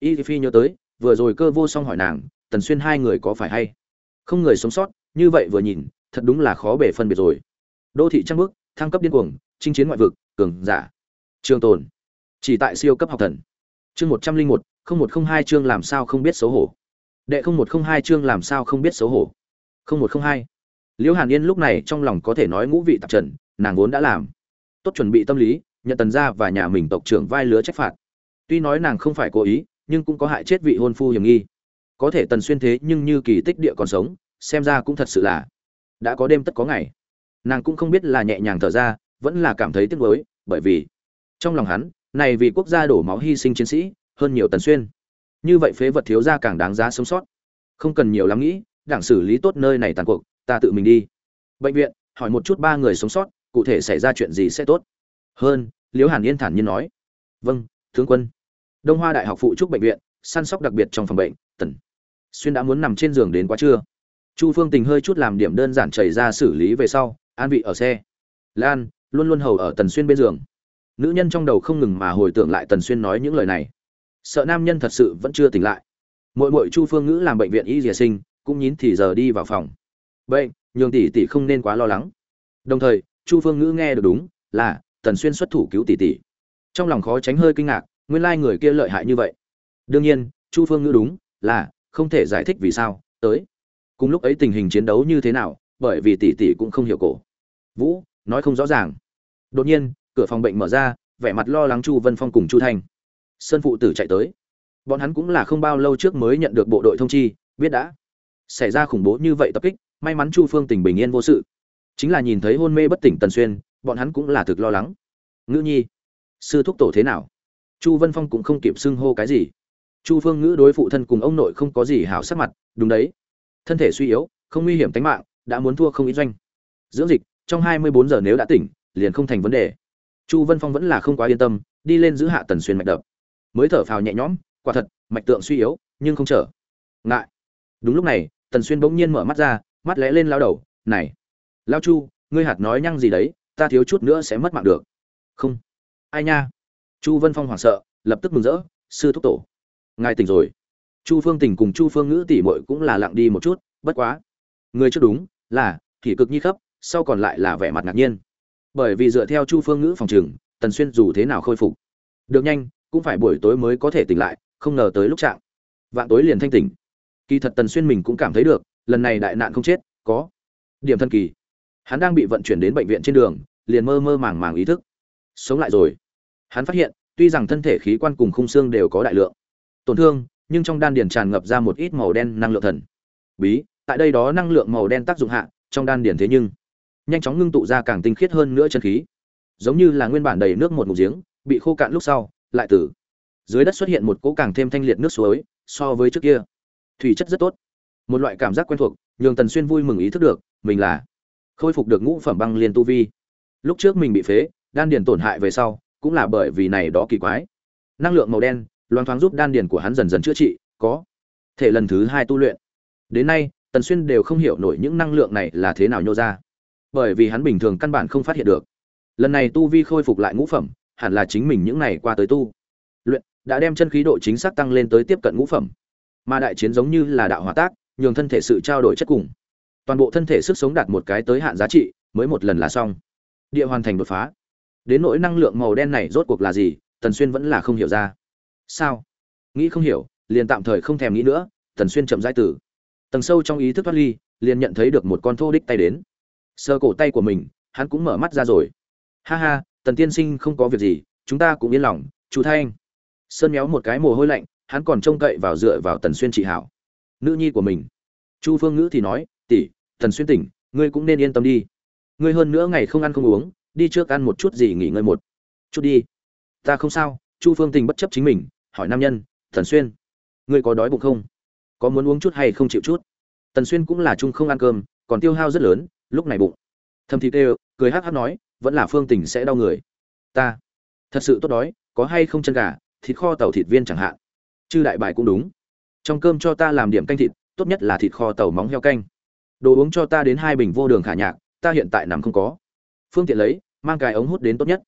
Y phi nhớ tới, vừa rồi cơ vô song hỏi nàng, tần xuyên hai người có phải hay? Không người sống sót, như vậy vừa nhìn, thật đúng là khó bể phân biệt rồi. Đô thị trăng bước thăng cấp điên cuồng, chinh chiến ngoại vực, cường giả. Trường tồn. Chỉ tại siêu cấp học thần. Chương một trăm linh một, không một không hai chương làm sao không biết xấu hổ. Đệ không một không hai chương làm sao không biết xấu hổ. Không một không hai. Liễu hàn yên lúc này trong lòng có thể nói ngũ vị tạp trần, nàng vốn đã làm. Tốt chuẩn bị tâm lý nhận tần gia và nhà mình tộc trưởng vai lứa trách phạt. Tuy nói nàng không phải cố ý, nhưng cũng có hại chết vị hôn phu hiểm nghi. Có thể tần xuyên thế nhưng như kỳ tích địa còn sống, xem ra cũng thật sự là đã có đêm tất có ngày. Nàng cũng không biết là nhẹ nhàng thở ra, vẫn là cảm thấy tiếc nuối, bởi vì trong lòng hắn, này vì quốc gia đổ máu hy sinh chiến sĩ, hơn nhiều tần xuyên. Như vậy phế vật thiếu gia càng đáng giá sống sót. Không cần nhiều lắm nghĩ, đảng xử lý tốt nơi này tàn cuộc, ta tự mình đi. Bệnh viện, hỏi một chút ba người sống sót, cụ thể xảy ra chuyện gì sẽ tốt hơn, liễu hàn yên thản nhiên nói vâng tướng quân. Đông hoa đại học phụ trúc bệnh viện, săn sóc đặc biệt trong phòng bệnh, tần xuyên đã muốn nằm trên giường đến quá trưa. Chu phương tình hơi chút làm điểm đơn giản chảy ra xử lý về sau, an vị ở xe. Lan, luôn luôn hầu ở tần xuyên bên giường. Nữ nhân trong đầu không ngừng mà hồi tưởng lại tần xuyên nói những lời này. Sợ nam nhân thật sự vẫn chưa tỉnh lại. Mỗi mỗi chu phương ngữ làm bệnh viện y dìa sinh, cũng nhín thì giờ đi vào phòng. Bệnh, nhường tỷ tỷ không nên quá lo lắng. Đồng thời, chu phương ngữ nghe được đúng, là tần xuyên xuất thủ cứu tỷ tỷ. Trong lòng khó tránh hơi kinh ngạc, nguyên lai người kia lợi hại như vậy. Đương nhiên, chu phương ngữ đúng, là, không thể giải thích vì sao, tới. Cùng lúc ấy tình hình chiến đấu như thế nào, bởi vì tỷ tỷ cũng không hiểu cổ. Vũ, nói không rõ ràng. Đột nhiên, cửa phòng bệnh mở ra, vẻ mặt lo lắng chu vân phong cùng chu thanh. Sơn phụ tử chạy tới. Bọn hắn cũng là không bao lâu trước mới nhận được bộ đội thông chi, biết đã. Xảy ra khủng bố như vậy tập kích, may mắn chu phương tình bình yên vô sự. Chính là nhìn thấy hôn mê bất tỉnh tần xuyên bọn hắn cũng là thực lo lắng. Ngữ nhi, sư thúc tổ thế nào? Chu vân phong cũng không kịp xưng hô cái gì. Chu phương ngữ đối phụ thân cùng ông nội không có gì hảo sắc mặt, đúng đấy. Thân thể suy yếu, không nguy hiểm tính mạng, đã muốn thua không ít doanh. Dưỡng dịch, trong hai mươi bốn giờ nếu đã tỉnh, liền không thành vấn đề. Chu vân phong vẫn là không quá yên tâm, đi lên giữ hạ tần xuyên mạch đập. Mới thở phào nhẹ nhõm, quả thật, mạch tượng suy yếu, nhưng không trở. Ngại. Đúng lúc này, tần xuyên bỗng nhiên mở mắt ra, mắt lẽ lên lao đầu, này, lao chu, ngươi hạt nói nhăng gì đấy? Ta thiếu chút nữa sẽ mất mạng được. Không. Ai nha? Chu vân phong hoảng sợ, lập tức mừng rỡ, sư thúc tổ. Ngài tỉnh rồi. Chu phương tỉnh cùng chu phương ngữ tỷ mội cũng là lặng đi một chút, bất quá. Người trước đúng, là kỷ cực nhi khấp sau còn lại là vẻ mặt ngạc nhiên. Bởi vì dựa theo chu phương ngữ phòng trường, tần xuyên dù thế nào khôi phục, được nhanh, cũng phải buổi tối mới có thể tỉnh lại, không ngờ tới lúc trạng vạn tối liền thanh tỉnh. Kỳ thật tần xuyên mình cũng cảm thấy được, lần này đại nạn không chết, có. Điểm thân kỳ hắn đang bị vận chuyển đến bệnh viện trên đường, liền mơ mơ màng màng ý thức. Sống lại rồi. Hắn phát hiện, tuy rằng thân thể khí quan cùng khung xương đều có đại lượng, tổn thương, nhưng trong đan điền tràn ngập ra một ít màu đen năng lượng thần. Bí, tại đây đó năng lượng màu đen tác dụng hạ, trong đan điền thế nhưng, nhanh chóng ngưng tụ ra càng tinh khiết hơn nữa chân khí. Giống như là nguyên bản đầy nước một ngụm giếng, bị khô cạn lúc sau, lại tử dưới đất xuất hiện một cỗ càng thêm thanh liệt nước suối, so với trước kia. Thủy chất rất tốt. Một loại cảm giác quen thuộc, nhường tần xuyên vui mừng ý thức được, mình là khôi phục được ngũ phẩm băng liên tu vi. Lúc trước mình bị phế, đan điền tổn hại về sau, cũng là bởi vì này đó kỳ quái. Năng lượng màu đen loan thoáng giúp đan điền của hắn dần dần chữa trị, có thể lần thứ hai tu luyện. Đến nay, tần xuyên đều không hiểu nổi những năng lượng này là thế nào nhô ra. Bởi vì hắn bình thường căn bản không phát hiện được. Lần này tu vi khôi phục lại ngũ phẩm, hẳn là chính mình những này qua tới tu. Luyện, đã đem chân khí độ chính xác tăng lên tới tiếp cận ngũ phẩm. Mà đại chiến giống như là đạo hòa tác, nhường thân thể sự trao đổi chất cùng toàn bộ thân thể sức sống đạt một cái tới hạn giá trị, mới một lần là xong. Địa hoàn thành đột phá. Đến nỗi năng lượng màu đen này rốt cuộc là gì, tần xuyên vẫn là không hiểu ra. Sao? Nghĩ không hiểu, liền tạm thời không thèm nghĩ nữa, tần xuyên chậm rãi tử tầng sâu trong ý thức thoát ly, liền nhận thấy được một con thô đích tay đến. Sơ cổ tay của mình, hắn cũng mở mắt ra rồi. Ha ha, tần tiên sinh không có việc gì, chúng ta cũng yên lòng chú thanh. Sơn méo một cái mồ hôi lạnh, hắn còn trông cậy vào dựa vào tần xuyên trị hảo. Nữ nhi của mình. Chu phương ngữ thì nói tỷ, thần xuyên tỉnh, ngươi cũng nên yên tâm đi. Ngươi hơn nữa ngày không ăn không uống, đi trước ăn một chút gì nghỉ ngơi một chút đi. Ta không sao, chu phương tình bất chấp chính mình, hỏi nam nhân, thần xuyên, ngươi có đói bụng không? Có muốn uống chút hay không chịu chút? Tần xuyên cũng là chung không ăn cơm, còn tiêu hao rất lớn, lúc này bụng. Thầm Thì đều cười hắc hắc nói, vẫn là phương tình sẽ đau người. Ta, thật sự tốt đói, có hay không chân gà, thịt kho tàu thịt viên chẳng hạn. Chư đại bài cũng đúng. Trong cơm cho ta làm điểm canh thịt, tốt nhất là thịt kho tàu móng heo canh đồ uống cho ta đến hai bình vô đường khả nhạc, ta hiện tại nằm không có. Phương tiện lấy, mang cái ống hút đến tốt nhất.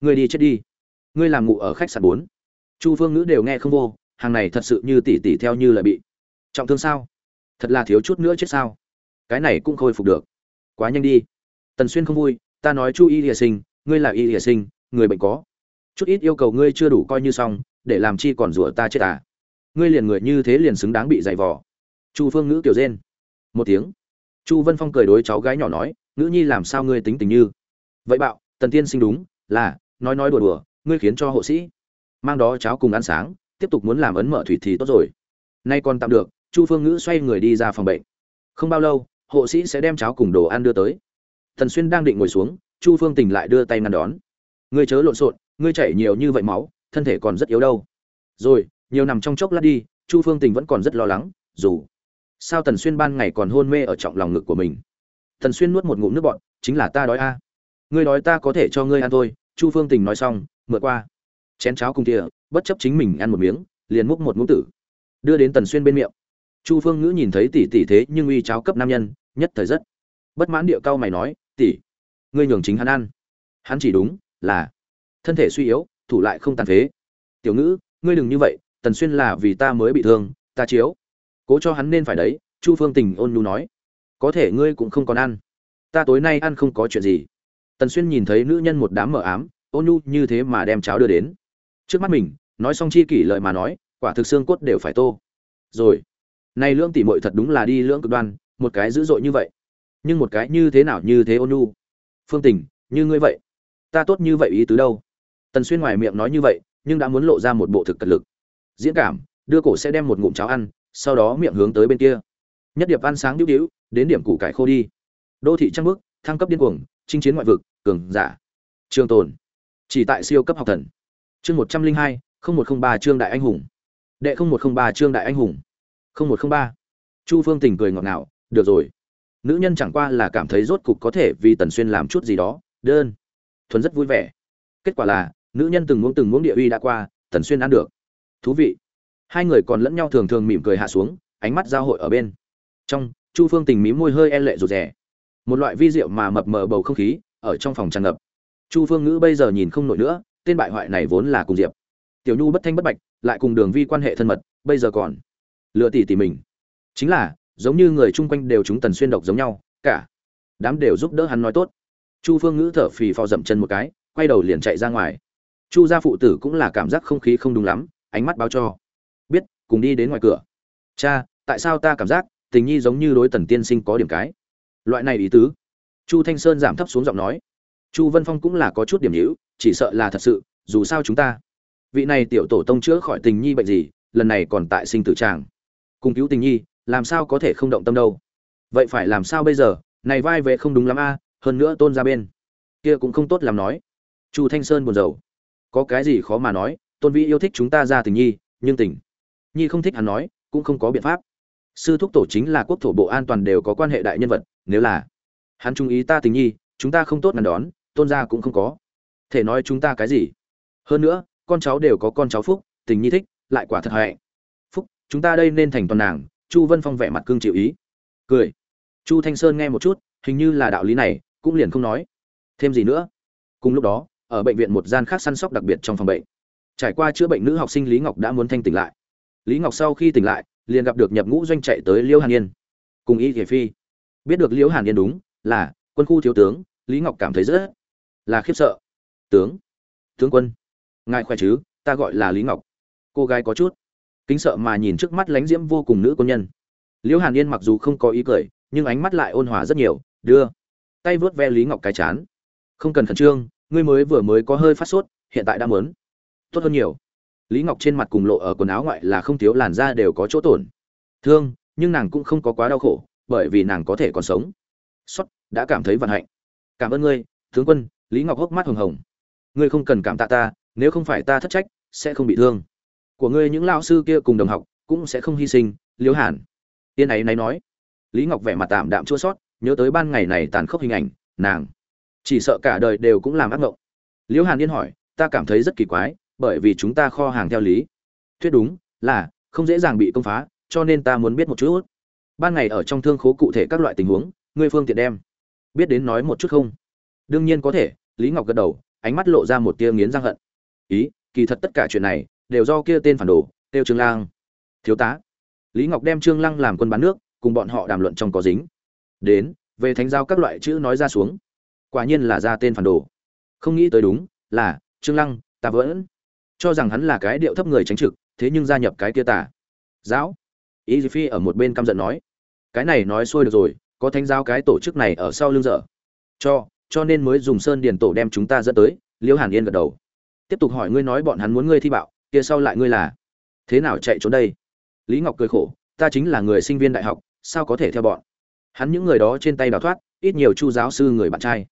Người đi chết đi. Ngươi làm ngủ ở khách sạn bốn. Chu phương ngữ đều nghe không vô, hàng này thật sự như tỉ tỉ theo như là bị. Trọng thương sao? Thật là thiếu chút nữa chết sao? Cái này cũng khôi phục được. Quá nhanh đi. Tần xuyên không vui, ta nói chu y địa sinh, ngươi là y địa sinh, người bệnh có. Chút ít yêu cầu ngươi chưa đủ coi như xong, để làm chi còn rủa ta chết à? Ngươi liền người như thế liền xứng đáng bị dày vò. Chu phương ngữ kiểu rên. Một tiếng chu vân phong cười đối cháu gái nhỏ nói, ngữ nhi làm sao ngươi tính tình như? Vậy bạo, tần tiên sinh đúng, là, nói nói đùa đùa, ngươi khiến cho hộ sĩ mang đó cháu cùng ăn sáng, tiếp tục muốn làm ấn mở thủy thì tốt rồi. Nay còn tạm được, chu phương ngữ xoay người đi ra phòng bệnh. Không bao lâu, hộ sĩ sẽ đem cháo cùng đồ ăn đưa tới. Thần xuyên đang định ngồi xuống, chu phương Tỉnh lại đưa tay ngăn đón. Ngươi chớ lộn xộn, ngươi chảy nhiều như vậy máu, thân thể còn rất yếu đâu. Rồi, nhiều nằm trong chốc lát đi, chu phương tình vẫn còn rất lo lắng, dù sao tần xuyên ban ngày còn hôn mê ở trọng lòng ngực của mình? Tần xuyên nuốt một ngụm nước bọn chính là ta đói a. Ngươi đói ta có thể cho ngươi ăn thôi, chu phương tình nói xong, mượn qua. Chén cháo cùng kia bất chấp chính mình ăn một miếng, liền múc một ngũ tử, đưa đến tần xuyên bên miệng. Chu phương ngữ nhìn thấy tỷ tỷ thế nhưng uy cháo cấp nam nhân, nhất thời rất bất mãn địa cao mày nói, tỷ, ngươi nhường chính hắn ăn. Hắn chỉ đúng là thân thể suy yếu, thủ lại không tàn phế. Tiểu ngữ, ngươi đừng như vậy, tần xuyên là vì ta mới bị thương, ta chiếu cố cho hắn nên phải đấy, chu phương tình ôn nhu nói. Có thể ngươi cũng không còn ăn. Ta tối nay ăn không có chuyện gì. Tần xuyên nhìn thấy nữ nhân một đám mờ ám, ôn nhu như thế mà đem cháo đưa đến. Trước mắt mình, nói xong chi kỷ lợi mà nói, quả thực xương cốt đều phải tô. Rồi, nay lưỡng tỷ muội thật đúng là đi lưỡng cực đoan, một cái dữ dội như vậy. Nhưng một cái như thế nào như thế ôn nhu? Phương tình, như ngươi vậy, ta tốt như vậy ý tứ đâu? Tần xuyên ngoài miệng nói như vậy, nhưng đã muốn lộ ra một bộ thực cật lực. Diễn cảm, đưa cổ sẽ đem một ngụm cháo ăn sau đó miệng hướng tới bên kia. Nhất điệp ăn sáng nhũ điếu, đến điểm củ cải khô đi. Đô thị trăng bước, thăng cấp điên cuồng, chinh chiến ngoại vực, cường giả. Trường tồn. Chỉ tại siêu cấp học thần. Chương một trăm linh hai, không một không ba trương đại anh hùng. Đệ không một không ba trương đại anh hùng. không một không ba. Chu phương tình cười ngọt ngào, được rồi. Nữ nhân chẳng qua là cảm thấy rốt cục có thể vì tần xuyên làm chút gì đó. Đơn. Thuần rất vui vẻ. Kết quả là, nữ nhân từng muốn từng muốn địa uy đã qua, tần xuyên ăn được. Thú vị hai người còn lẫn nhau thường thường mỉm cười hạ xuống, ánh mắt giao hội ở bên. Trong, chu phương tình mí môi hơi e lệ rụt rè. Một loại vi rượu mà mập mờ bầu không khí ở trong phòng tràn ngập. Chu phương ngữ bây giờ nhìn không nổi nữa, tên bại hoại này vốn là cùng diệp. Tiểu nhu bất thanh bất bạch, lại cùng đường vi quan hệ thân mật, bây giờ còn lựa tỷ tỷ mình. Chính là, giống như người chung quanh đều chúng tần xuyên độc giống nhau, cả đám đều giúp đỡ hắn nói tốt. Chu phương ngữ thở phì phò dậm chân một cái, quay đầu liền chạy ra ngoài. Chu gia phụ tử cũng là cảm giác không khí không đúng lắm, ánh mắt báo cho cùng đi đến ngoài cửa. Cha, tại sao ta cảm giác tình nhi giống như đối tần tiên sinh có điểm cái? Loại này ý tứ. Chu thanh sơn giảm thấp xuống giọng nói. Chu vân phong cũng là có chút điểm hữu chỉ sợ là thật sự, dù sao chúng ta, vị này tiểu tổ tông chữa khỏi tình nhi bệnh gì, lần này còn tại sinh tử tràng. Cùng cứu tình nhi, làm sao có thể không động tâm đâu? Vậy phải làm sao bây giờ? Này vai vệ không đúng lắm a, hơn nữa tôn ra bên. Kia cũng không tốt làm nói. Chu thanh sơn buồn rầu. Có cái gì khó mà nói, tôn vĩ yêu thích chúng ta ra tình nhi, nhưng tình nhi không thích hắn nói, cũng không có biện pháp. Sư thúc tổ chính là quốc thổ bộ an toàn đều có quan hệ đại nhân vật, nếu là hắn trung ý ta tình nhi, chúng ta không tốt ngăn đón, tôn gia cũng không có. Thể nói chúng ta cái gì? Hơn nữa, con cháu đều có con cháu phúc, tình nhi thích, lại quả thật hạnh. Phúc, chúng ta đây nên thành toàn nàng, chu vân phong vẻ mặt cương chịu ý. Cười. Chu thanh sơn nghe một chút, hình như là đạo lý này, cũng liền không nói. Thêm gì nữa? Cùng lúc đó, ở bệnh viện một gian khác săn sóc đặc biệt trong phòng bệnh. Trải qua chữa bệnh nữ học sinh lý ngọc đã muốn thanh tỉnh lại lý ngọc sau khi tỉnh lại, liền gặp được nhập ngũ doanh chạy tới liêu hàn yên. Cùng y thể phi. Biết được liêu hàn yên đúng, là, quân khu thiếu tướng, lý ngọc cảm thấy rất là khiếp sợ. Tướng. Tướng quân. Ngài khỏe chứ, ta gọi là lý ngọc. Cô gái có chút kính sợ mà nhìn trước mắt lánh diễm vô cùng nữ quân nhân. Liễu hàn yên mặc dù không có ý cười, nhưng ánh mắt lại ôn hòa rất nhiều, đưa tay vớt ve lý ngọc cái chán. Không cần khẩn trương, ngươi mới vừa mới có hơi phát sốt, hiện tại đã mớn tốt hơn nhiều lý ngọc trên mặt cùng lộ ở quần áo ngoại là không thiếu làn da đều có chỗ tổn. Thương, nhưng nàng cũng không có quá đau khổ, bởi vì nàng có thể còn sống. Xuất, đã cảm thấy vận hạnh. Cảm ơn ngươi, tướng quân, lý ngọc hốc mắt hồng hồng. Ngươi không cần cảm tạ ta, nếu không phải ta thất trách, sẽ không bị thương. Của ngươi những lao sư kia cùng đồng học, cũng sẽ không hy sinh, liễu hàn. Tiên ấy náy nói. Lý ngọc vẻ mặt tạm đạm chua sót nhớ tới ban ngày này tàn khốc hình ảnh, nàng. Chỉ sợ cả đời đều cũng làm ác mộng. Liễu hàn yên hỏi, ta cảm thấy rất kỳ quái bởi vì chúng ta kho hàng theo lý. Thuyết đúng, là, không dễ dàng bị công phá, cho nên ta muốn biết một chút. Ban ngày ở trong thương khố cụ thể các loại tình huống ngươi phương tiện đem. Biết đến nói một chút không? Đương nhiên có thể, lý ngọc gật đầu, ánh mắt lộ ra một tia nghiến răng hận. Ý, kỳ thật tất cả chuyện này, đều do kia tên phản đồ, tiêu trương lang. Thiếu tá. Lý ngọc đem trương lăng làm quân bán nước, cùng bọn họ đàm luận trong có dính. Đến, về thánh giao các loại chữ nói ra xuống. Quả nhiên là ra tên phản đồ. Không nghĩ tới đúng, là, trương lăng, ta vẫn cho rằng hắn là cái điệu thấp người tránh trực, thế nhưng gia nhập cái kia tà. Giáo. Y phi ở một bên căm giận nói, cái này nói xuôi được rồi, có thánh giáo cái tổ chức này ở sau lưng dở. Cho cho nên mới dùng sơn điền tổ đem chúng ta dẫn tới. Liễu hàn yên gật đầu. Tiếp tục hỏi ngươi nói bọn hắn muốn ngươi thi bạo, kia sau lại ngươi là thế nào chạy trốn đây? Lý ngọc cười khổ, ta chính là người sinh viên đại học, sao có thể theo bọn? Hắn những người đó trên tay đào thoát, ít nhiều chu giáo sư người bạn trai.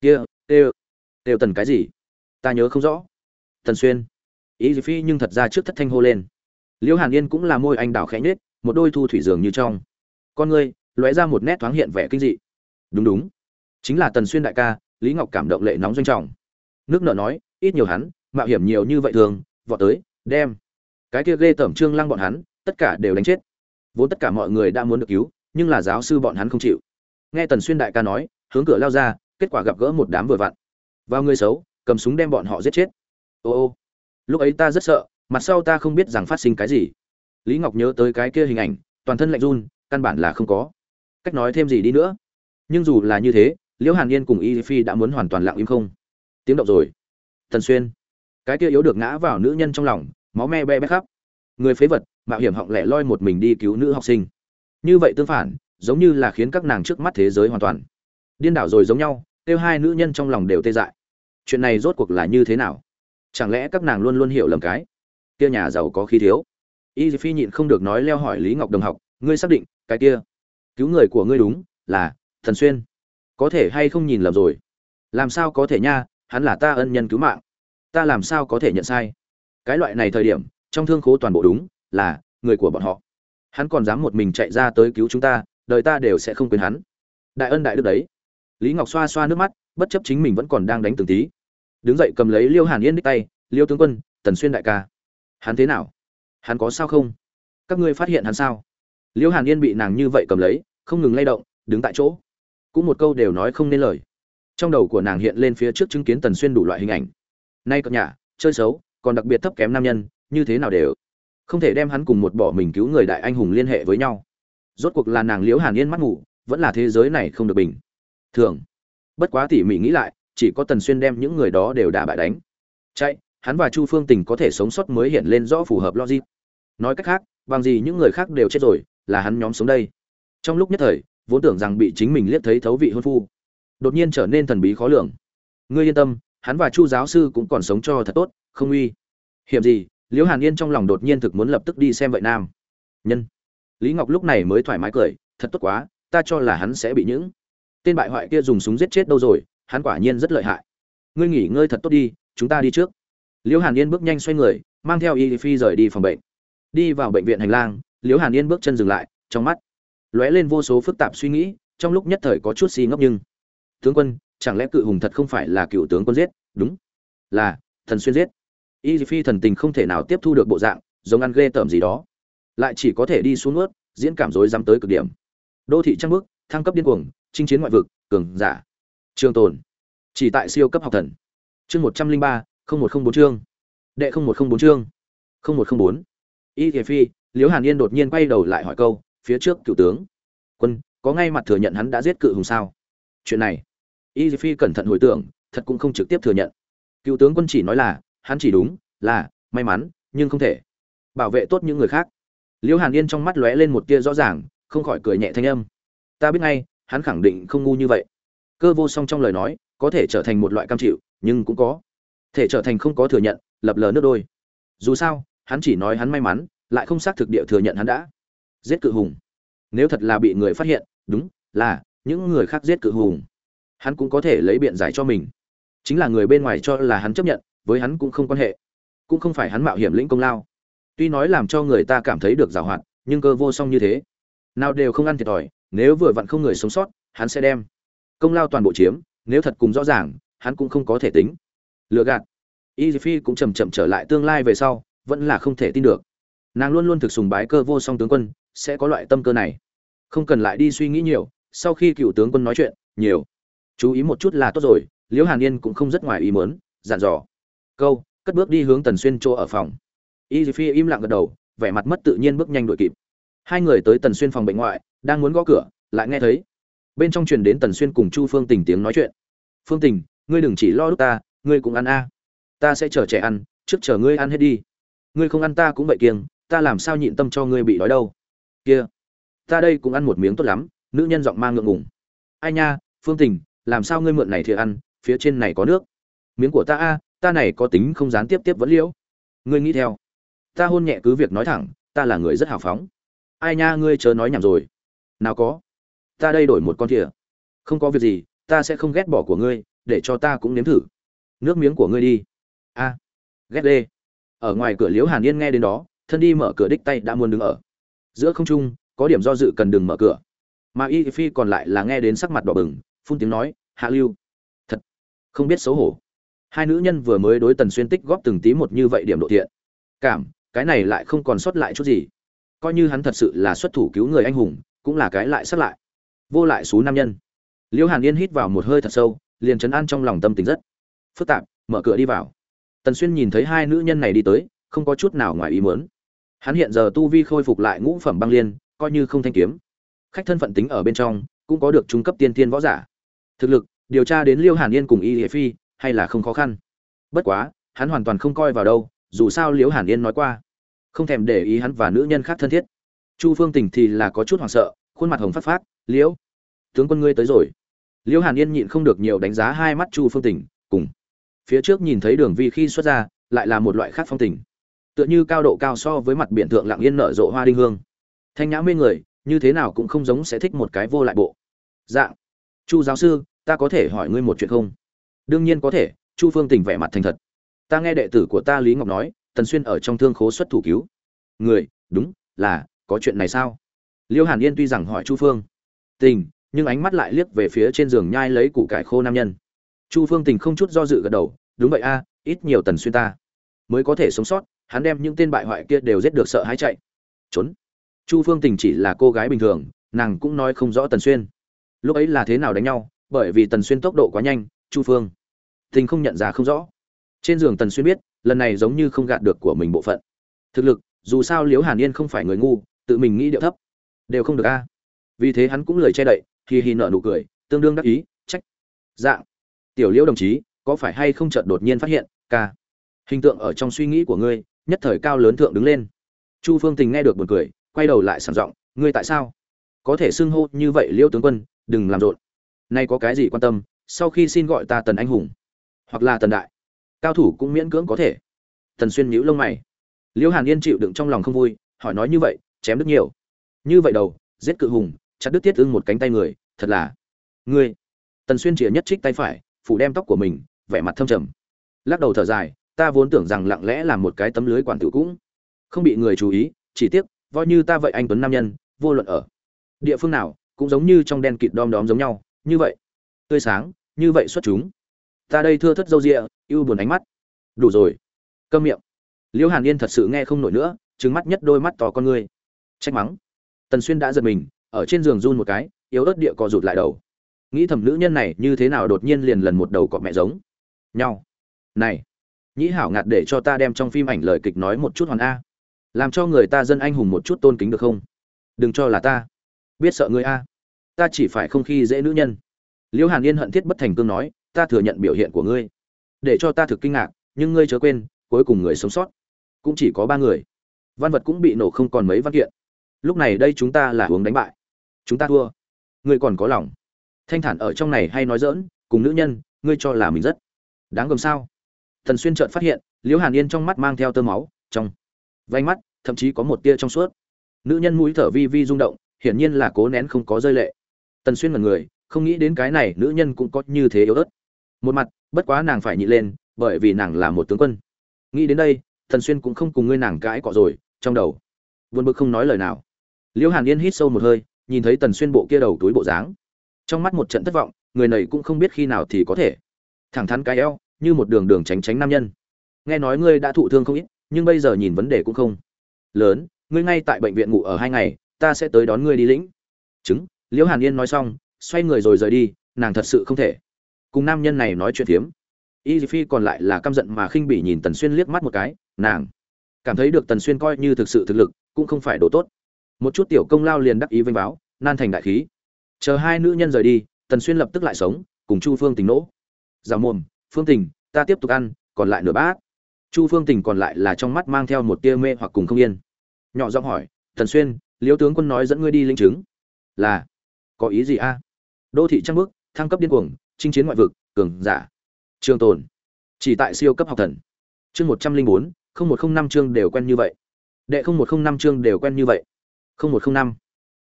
Kia, têu têu tần cái gì? Ta nhớ không rõ. Tần xuyên ý phi nhưng thật ra trước thất thanh hô lên. Liễu hàn yên cũng là môi anh đào khẽ nhết một đôi thu thủy dường như trong. Con ngươi lóe ra một nét thoáng hiện vẻ kinh dị. Đúng đúng, chính là tần xuyên đại ca, lý ngọc cảm động lệ nóng doanh trọng. Nước nợ nói, ít nhiều hắn, mạo hiểm nhiều như vậy thường, vọt tới, đem. Cái kia ghê tởm trương lăng bọn hắn, tất cả đều đánh chết. Vốn tất cả mọi người đã muốn được cứu, nhưng là giáo sư bọn hắn không chịu. Nghe tần xuyên đại ca nói, hướng cửa lao ra, kết quả gặp gỡ một đám vừa vặn. Vào người xấu, cầm súng đem bọn họ giết chết. Ô ô lúc ấy ta rất sợ, mặt sau ta không biết rằng phát sinh cái gì. Lý ngọc nhớ tới cái kia hình ảnh, toàn thân lạnh run, căn bản là không có. Cách nói thêm gì đi nữa? Nhưng dù là như thế, liễu hàn yên cùng y phi đã muốn hoàn toàn lặng im không? Tiếng động rồi. Tần xuyên. Cái kia yếu được ngã vào nữ nhân trong lòng, máu me be bét khắp. Người phế vật, mạo hiểm họng lẻ loi một mình đi cứu nữ học sinh. Như vậy tương phản, giống như là khiến các nàng trước mắt thế giới hoàn toàn. Điên đảo rồi giống nhau, kêu hai nữ nhân trong lòng đều tê dại. Chuyện này rốt cuộc là như thế nào? Chẳng lẽ các nàng luôn luôn hiểu lầm cái? Kia nhà giàu có khí thiếu. Y phi nhịn không được nói leo hỏi lý ngọc đồng học, ngươi xác định, cái kia cứu người của ngươi đúng là thần xuyên. Có thể hay không nhìn lầm rồi? Làm sao có thể nha, hắn là ta ân nhân cứu mạng. Ta làm sao có thể nhận sai? Cái loại này thời điểm, trong thương khố toàn bộ đúng là người của bọn họ. Hắn còn dám một mình chạy ra tới cứu chúng ta, đời ta đều sẽ không quên hắn. Đại ân đại đức đấy. Lý ngọc xoa xoa nước mắt, bất chấp chính mình vẫn còn đang đánh từng tí đứng dậy cầm lấy liêu hàn yên đích tay, liêu tướng quân, tần xuyên đại ca, hắn thế nào? Hắn có sao không? Các ngươi phát hiện hắn sao? Liêu hàn yên bị nàng như vậy cầm lấy, không ngừng lay động, đứng tại chỗ. Cũng một câu đều nói không nên lời. Trong đầu của nàng hiện lên phía trước chứng kiến tần xuyên đủ loại hình ảnh. Nay cập nhà, chơi xấu, còn đặc biệt thấp kém nam nhân, như thế nào đều không thể đem hắn cùng một bỏ mình cứu người đại anh hùng liên hệ với nhau. Rốt cuộc là nàng liễu hàn yên mắt ngủ, vẫn là thế giới này không được bình thường. Bất quá tỉ mỉ nghĩ lại chỉ có tần xuyên đem những người đó đều đả bại đánh. Chạy, hắn và chu phương tình có thể sống sót mới hiện lên rõ phù hợp logic. Nói cách khác, bằng gì những người khác đều chết rồi, là hắn nhóm sống đây. Trong lúc nhất thời, vốn tưởng rằng bị chính mình liếc thấy thấu vị hôn phu, đột nhiên trở nên thần bí khó lường. Ngươi yên tâm, hắn và chu giáo sư cũng còn sống cho thật tốt, không uy. Hiểm gì, liễu hàn yên trong lòng đột nhiên thực muốn lập tức đi xem vậy nam. Nhân. Lý ngọc lúc này mới thoải mái cười, thật tốt quá, ta cho là hắn sẽ bị những tên bại hoại kia dùng súng giết chết đâu rồi hắn quả nhiên rất lợi hại. Ngươi nghỉ ngơi thật tốt đi, chúng ta đi trước. Liễu hàn yên bước nhanh xoay người, mang theo y phi rời đi phòng bệnh. Đi vào bệnh viện hành lang, liễu hàn yên bước chân dừng lại, trong mắt lóe lên vô số phức tạp suy nghĩ, trong lúc nhất thời có chút si ngốc nhưng, tướng quân, chẳng lẽ cự hùng thật không phải là cựu tướng quân giết? Đúng, là thần xuyên giết. Y phi thần tình không thể nào tiếp thu được bộ dạng, giống ăn ghê tởm gì đó. Lại chỉ có thể đi xuống ướt diễn cảm rối dám tới cực điểm. Đô thị trăng bước, thăng cấp điên cuồng, chinh chiến ngoại vực, cường giả trường tồn. Chỉ tại siêu cấp học thần. Chương một trăm linh ba, không một không bốn chương. Đệ không một không bốn chương. Không một không bốn. Y thể phi, liễu hàn yên đột nhiên quay đầu lại hỏi câu, phía trước cựu tướng. Quân, có ngay mặt thừa nhận hắn đã giết cự hùng sao? Chuyện này. Y phi cẩn thận hồi tưởng, thật cũng không trực tiếp thừa nhận. Cựu tướng quân chỉ nói là, hắn chỉ đúng, là, may mắn, nhưng không thể. Bảo vệ tốt những người khác. Liễu hàn yên trong mắt lóe lên một tia rõ ràng, không khỏi cười nhẹ thanh âm. Ta biết ngay, hắn khẳng định không ngu như vậy cơ vô song trong lời nói, có thể trở thành một loại cam chịu, nhưng cũng có thể trở thành không có thừa nhận, lập lờ nước đôi. Dù sao, hắn chỉ nói hắn may mắn, lại không xác thực địa thừa nhận hắn đã giết cự hùng. Nếu thật là bị người phát hiện, đúng, là những người khác giết cự hùng. Hắn cũng có thể lấy biện giải cho mình. Chính là người bên ngoài cho là hắn chấp nhận, với hắn cũng không quan hệ. Cũng không phải hắn mạo hiểm lĩnh công lao. Tuy nói làm cho người ta cảm thấy được giảo hoạt, nhưng cơ vô song như thế, nào đều không ăn thiệt thòi, nếu vừa vặn không người sống sót, hắn sẽ đem công lao toàn bộ chiếm, nếu thật cùng rõ ràng, hắn cũng không có thể tính. Lừa gạt. Y phi cũng chầm chậm trở lại tương lai về sau, vẫn là không thể tin được. Nàng luôn luôn thực sùng bái cơ vô song tướng quân, sẽ có loại tâm cơ này. Không cần lại đi suy nghĩ nhiều, sau khi cựu tướng quân nói chuyện, nhiều. Chú ý một chút là tốt rồi, liễu hàn yên cũng không rất ngoài ý mớn dặn dò. Câu, cất bước đi hướng tần xuyên chỗ ở phòng. Y phi im lặng gật đầu, vẻ mặt mất tự nhiên bước nhanh đội kịp. Hai người tới tần xuyên phòng bệnh ngoại, đang muốn gõ cửa, lại nghe thấy bên trong truyền đến tần xuyên cùng chu phương tình tiếng nói chuyện. Phương tình, ngươi đừng chỉ lo lúc ta, ngươi cũng ăn a. Ta sẽ chờ trẻ ăn, trước chờ ngươi ăn hết đi. Ngươi không ăn ta cũng vậy kiêng, ta làm sao nhịn tâm cho ngươi bị đói đâu? Kia, ta đây cũng ăn một miếng tốt lắm. Nữ nhân giọng mang ngượng ngùng. Ai nha, phương tình, làm sao ngươi mượn này thì ăn, phía trên này có nước. Miếng của ta a, ta này có tính không gián tiếp tiếp vẫn liễu. Ngươi nghĩ theo. Ta hôn nhẹ cứ việc nói thẳng, ta là người rất hào phóng. Ai nha, ngươi chớ nói nhảm rồi. Nào có ta đây đổi một con thìa. Không có việc gì, ta sẽ không ghét bỏ của ngươi, để cho ta cũng nếm thử. Nước miếng của ngươi đi. A. Ghét đê. Ở ngoài cửa liễu hàn yên nghe đến đó, thân đi mở cửa đích tay đã muốn đứng ở. Giữa không trung, có điểm do dự cần đừng mở cửa. Mà y phi còn lại là nghe đến sắc mặt đỏ bừng, phun tiếng nói, hạ lưu. Thật, không biết xấu hổ. Hai nữ nhân vừa mới đối tần xuyên tích góp từng tí một như vậy điểm độ thiện. Cảm, cái này lại không còn sót lại chút gì. Coi như hắn thật sự là xuất thủ cứu người anh hùng, cũng là cái lại sát lại vô lại xú nam nhân. Liễu hàn yên hít vào một hơi thật sâu, liền chấn an trong lòng tâm tình rất phức tạp, mở cửa đi vào. Tần xuyên nhìn thấy hai nữ nhân này đi tới, không có chút nào ngoài ý muốn. Hắn hiện giờ tu vi khôi phục lại ngũ phẩm băng liên, coi như không thanh kiếm. Khách thân phận tính ở bên trong, cũng có được trung cấp tiên tiên võ giả. Thực lực, điều tra đến liêu hàn yên cùng y hệ phi, hay là không khó khăn. Bất quá, hắn hoàn toàn không coi vào đâu, dù sao liêu hàn yên nói qua. Không thèm để ý hắn và nữ nhân khác thân thiết. Chu phương tình thì là có chút hoảng sợ khuôn mặt hồng phát phát, liễu, tướng quân ngươi tới rồi. Liễu hàn yên nhịn không được nhiều đánh giá hai mắt chu phương tình, cùng phía trước nhìn thấy đường vi khi xuất ra, lại là một loại khác phong tình. Tựa như cao độ cao so với mặt biển thượng lặng yên nở rộ hoa đinh hương. Thanh nhã mê người, như thế nào cũng không giống sẽ thích một cái vô lại bộ. Dạng chu giáo sư, ta có thể hỏi ngươi một chuyện không? Đương nhiên có thể, chu phương tình vẻ mặt thành thật. Ta nghe đệ tử của ta lý ngọc nói, tần xuyên ở trong thương khố xuất thủ cứu. Người, đúng, là, có chuyện này sao? Liêu hàn yên tuy rằng hỏi chu phương, tình nhưng ánh mắt lại liếc về phía trên giường nhai lấy củ cải khô nam nhân. Chu phương tình không chút do dự gật đầu, đúng vậy a, ít nhiều tần xuyên ta mới có thể sống sót, hắn đem những tên bại hoại kia đều giết được sợ hãi chạy. Trốn. Chu phương tình chỉ là cô gái bình thường, nàng cũng nói không rõ tần xuyên. Lúc ấy là thế nào đánh nhau, bởi vì tần xuyên tốc độ quá nhanh, chu phương tình không nhận ra không rõ. Trên giường tần xuyên biết, lần này giống như không gạt được của mình bộ phận. Thực lực, dù sao liễu hàn yên không phải người ngu, tự mình nghĩ điệu thấp đều không được a. Vì thế hắn cũng lời che đậy khi hi nợ nụ cười, tương đương đắc ý, trách. Dạng tiểu liễu đồng chí, có phải hay không chợt đột nhiên phát hiện, ca? Hình tượng ở trong suy nghĩ của ngươi, nhất thời cao lớn thượng đứng lên. Chu phương tình nghe được buồn cười, quay đầu lại sảng giọng, ngươi tại sao? Có thể xưng hô như vậy liễu tướng quân, đừng làm rộn. Nay có cái gì quan tâm, sau khi xin gọi ta tần anh hùng, hoặc là tần đại, cao thủ cũng miễn cưỡng có thể. Tần xuyên nhíu lông mày. Liễu hàn yên chịu đựng trong lòng không vui, hỏi nói như vậy, chém đứt nhiều như vậy đầu, giết cự hùng, chặt đứt tiết ưng một cánh tay người, thật là. Ngươi. Tần xuyên chìa nhất trích tay phải, phủ đem tóc của mình, vẻ mặt thâm trầm. Lắc đầu thở dài, ta vốn tưởng rằng lặng lẽ là một cái tấm lưới quản tử cũng. Không bị người chú ý, chỉ tiếc, voi như ta vậy anh tuấn nam nhân, vô luận ở địa phương nào, cũng giống như trong đen kịt đom đóm giống nhau. Như vậy. Tươi sáng, như vậy xuất chúng. Ta đây thưa thất dâu rịa ưu buồn ánh mắt. Đủ rồi. Câm miệng. Liễu hàn yên thật sự nghe không nổi nữa trứng mắt nhất đôi mắt to con ngươi. Trách mắng tần xuyên đã giật mình, ở trên giường run một cái, yếu ớt địa co rụt lại đầu. Nghĩ thầm nữ nhân này như thế nào đột nhiên liền lần một đầu cọp mẹ giống. Nhau. Này. Nhĩ hảo ngạt để cho ta đem trong phim ảnh lời kịch nói một chút hoàn a. Làm cho người ta dân anh hùng một chút tôn kính được không? Đừng cho là ta. Biết sợ ngươi a. Ta chỉ phải không khi dễ nữ nhân. Liễu hàn yên hận thiết bất thành cương nói, ta thừa nhận biểu hiện của ngươi. Để cho ta thực kinh ngạc, nhưng ngươi chớ quên, cuối cùng người sống sót. Cũng chỉ có ba người. Văn vật cũng bị nổ không còn mấy văn kiện lúc này đây chúng ta là hướng đánh bại. Chúng ta thua. Ngươi còn có lòng. Thanh thản ở trong này hay nói dỡn cùng nữ nhân, ngươi cho là mình rất đáng gồm sao? Thần xuyên chợt phát hiện, liễu hàn yên trong mắt mang theo tơ máu, trong vánh mắt, thậm chí có một tia trong suốt. Nữ nhân mũi thở vi vi rung động, hiển nhiên là cố nén không có rơi lệ. Tần xuyên mật người, không nghĩ đến cái này nữ nhân cũng có như thế yếu ớt. Một mặt, bất quá nàng phải nhị lên, bởi vì nàng là một tướng quân. Nghĩ đến đây thần xuyên cũng không cùng ngươi nàng cãi cọ rồi, trong đầu vượt bực không nói lời nào liễu hàn yên hít sâu một hơi, nhìn thấy tần xuyên bộ kia đầu túi bộ dáng. Trong mắt một trận thất vọng, người này cũng không biết khi nào thì có thể. Thẳng thắn cái eo, như một đường đường tránh tránh nam nhân. Nghe nói ngươi đã thụ thương không ít, nhưng bây giờ nhìn vấn đề cũng không lớn. Ngươi ngay tại bệnh viện ngủ ở hai ngày, ta sẽ tới đón ngươi đi lĩnh. Chứng, liễu hàn yên nói xong, xoay người rồi rời đi, nàng thật sự không thể. Cùng nam nhân này nói chuyện phiếm. Y phi còn lại là căm giận mà khinh bỉ nhìn tần xuyên liếc mắt một cái, nàng cảm thấy được tần xuyên coi như thực sự thực lực, cũng không phải đồ tốt một chút tiểu công lao liền đắc ý vênh báo nan thành đại khí. Chờ hai nữ nhân rời đi, tần xuyên lập tức lại sống, cùng chu phương tình nỗ. Rào mồm, phương tình, ta tiếp tục ăn, còn lại nửa bát. Chu phương tình còn lại là trong mắt mang theo một tia mê hoặc cùng không yên. Nhỏ giọng hỏi, tần xuyên, liêu tướng quân nói dẫn ngươi đi linh chứng. Là. Có ý gì a? Đô thị trăng bước thăng cấp điên cuồng, chinh chiến ngoại vực, cường giả. Trường tồn. Chỉ tại siêu cấp học thần. Chương một trăm linh bốn, không một không năm chương đều quen như vậy. Đệ không một không năm chương đều quen như vậy một không năm.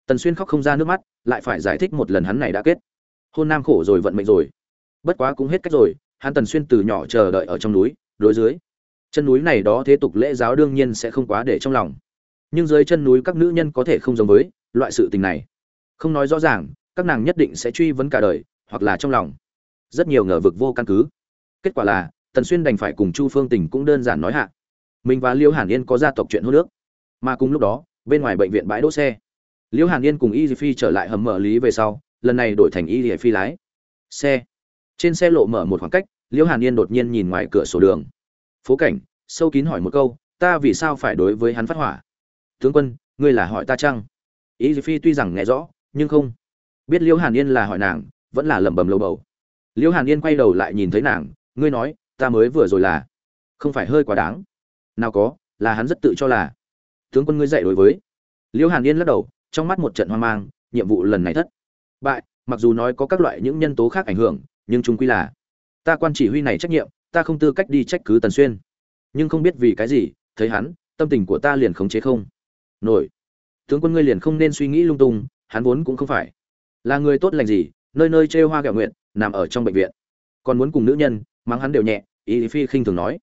Tần xuyên khóc không ra nước mắt, lại phải giải thích một lần hắn này đã kết. Hôn nam khổ rồi vận mệnh rồi. Bất quá cũng hết cách rồi, hắn tần xuyên từ nhỏ chờ đợi ở trong núi, đối dưới. Chân núi này đó thế tục lễ giáo đương nhiên sẽ không quá để trong lòng. Nhưng dưới chân núi các nữ nhân có thể không giống với loại sự tình này. Không nói rõ ràng, các nàng nhất định sẽ truy vấn cả đời, hoặc là trong lòng. Rất nhiều ngờ vực vô căn cứ. Kết quả là, tần xuyên đành phải cùng chu phương tình cũng đơn giản nói hạ. Mình và liêu hàn yên có gia tộc chuyện hô nước mà cùng lúc đó bên ngoài bệnh viện bãi đỗ xe. Liễu hàn yên cùng y phi trở lại hầm mở lý về sau, lần này đổi thành y phi lái. Xe. Trên xe lộ mở một khoảng cách, liễu hàn yên đột nhiên nhìn ngoài cửa sổ đường. Phố cảnh, sâu kín hỏi một câu, ta vì sao phải đối với hắn phát hỏa? Tướng quân, ngươi là hỏi ta chăng? Y phi tuy rằng nghe rõ, nhưng không. Biết liễu hàn yên là hỏi nàng, vẫn là lẩm bẩm lầu bầu. Liễu hàn yên quay đầu lại nhìn thấy nàng, ngươi nói, ta mới vừa rồi là không phải hơi quá đáng. Nào có, là hắn rất tự cho là tướng quân ngươi dạy đối với. Liễu hàn yên lắc đầu, trong mắt một trận hoang mang, nhiệm vụ lần này thất bại, mặc dù nói có các loại những nhân tố khác ảnh hưởng, nhưng chúng quy là, ta quan chỉ huy này trách nhiệm, ta không tư cách đi trách cứ tần xuyên. Nhưng không biết vì cái gì, thấy hắn, tâm tình của ta liền khống chế không nổi. Tướng quân ngươi liền không nên suy nghĩ lung tung, hắn vốn cũng không phải là người tốt lành gì, nơi nơi trêu hoa kẹo nguyện, nằm ở trong bệnh viện. Còn muốn cùng nữ nhân, mắng hắn đều nhẹ, ý phi khinh thường nói.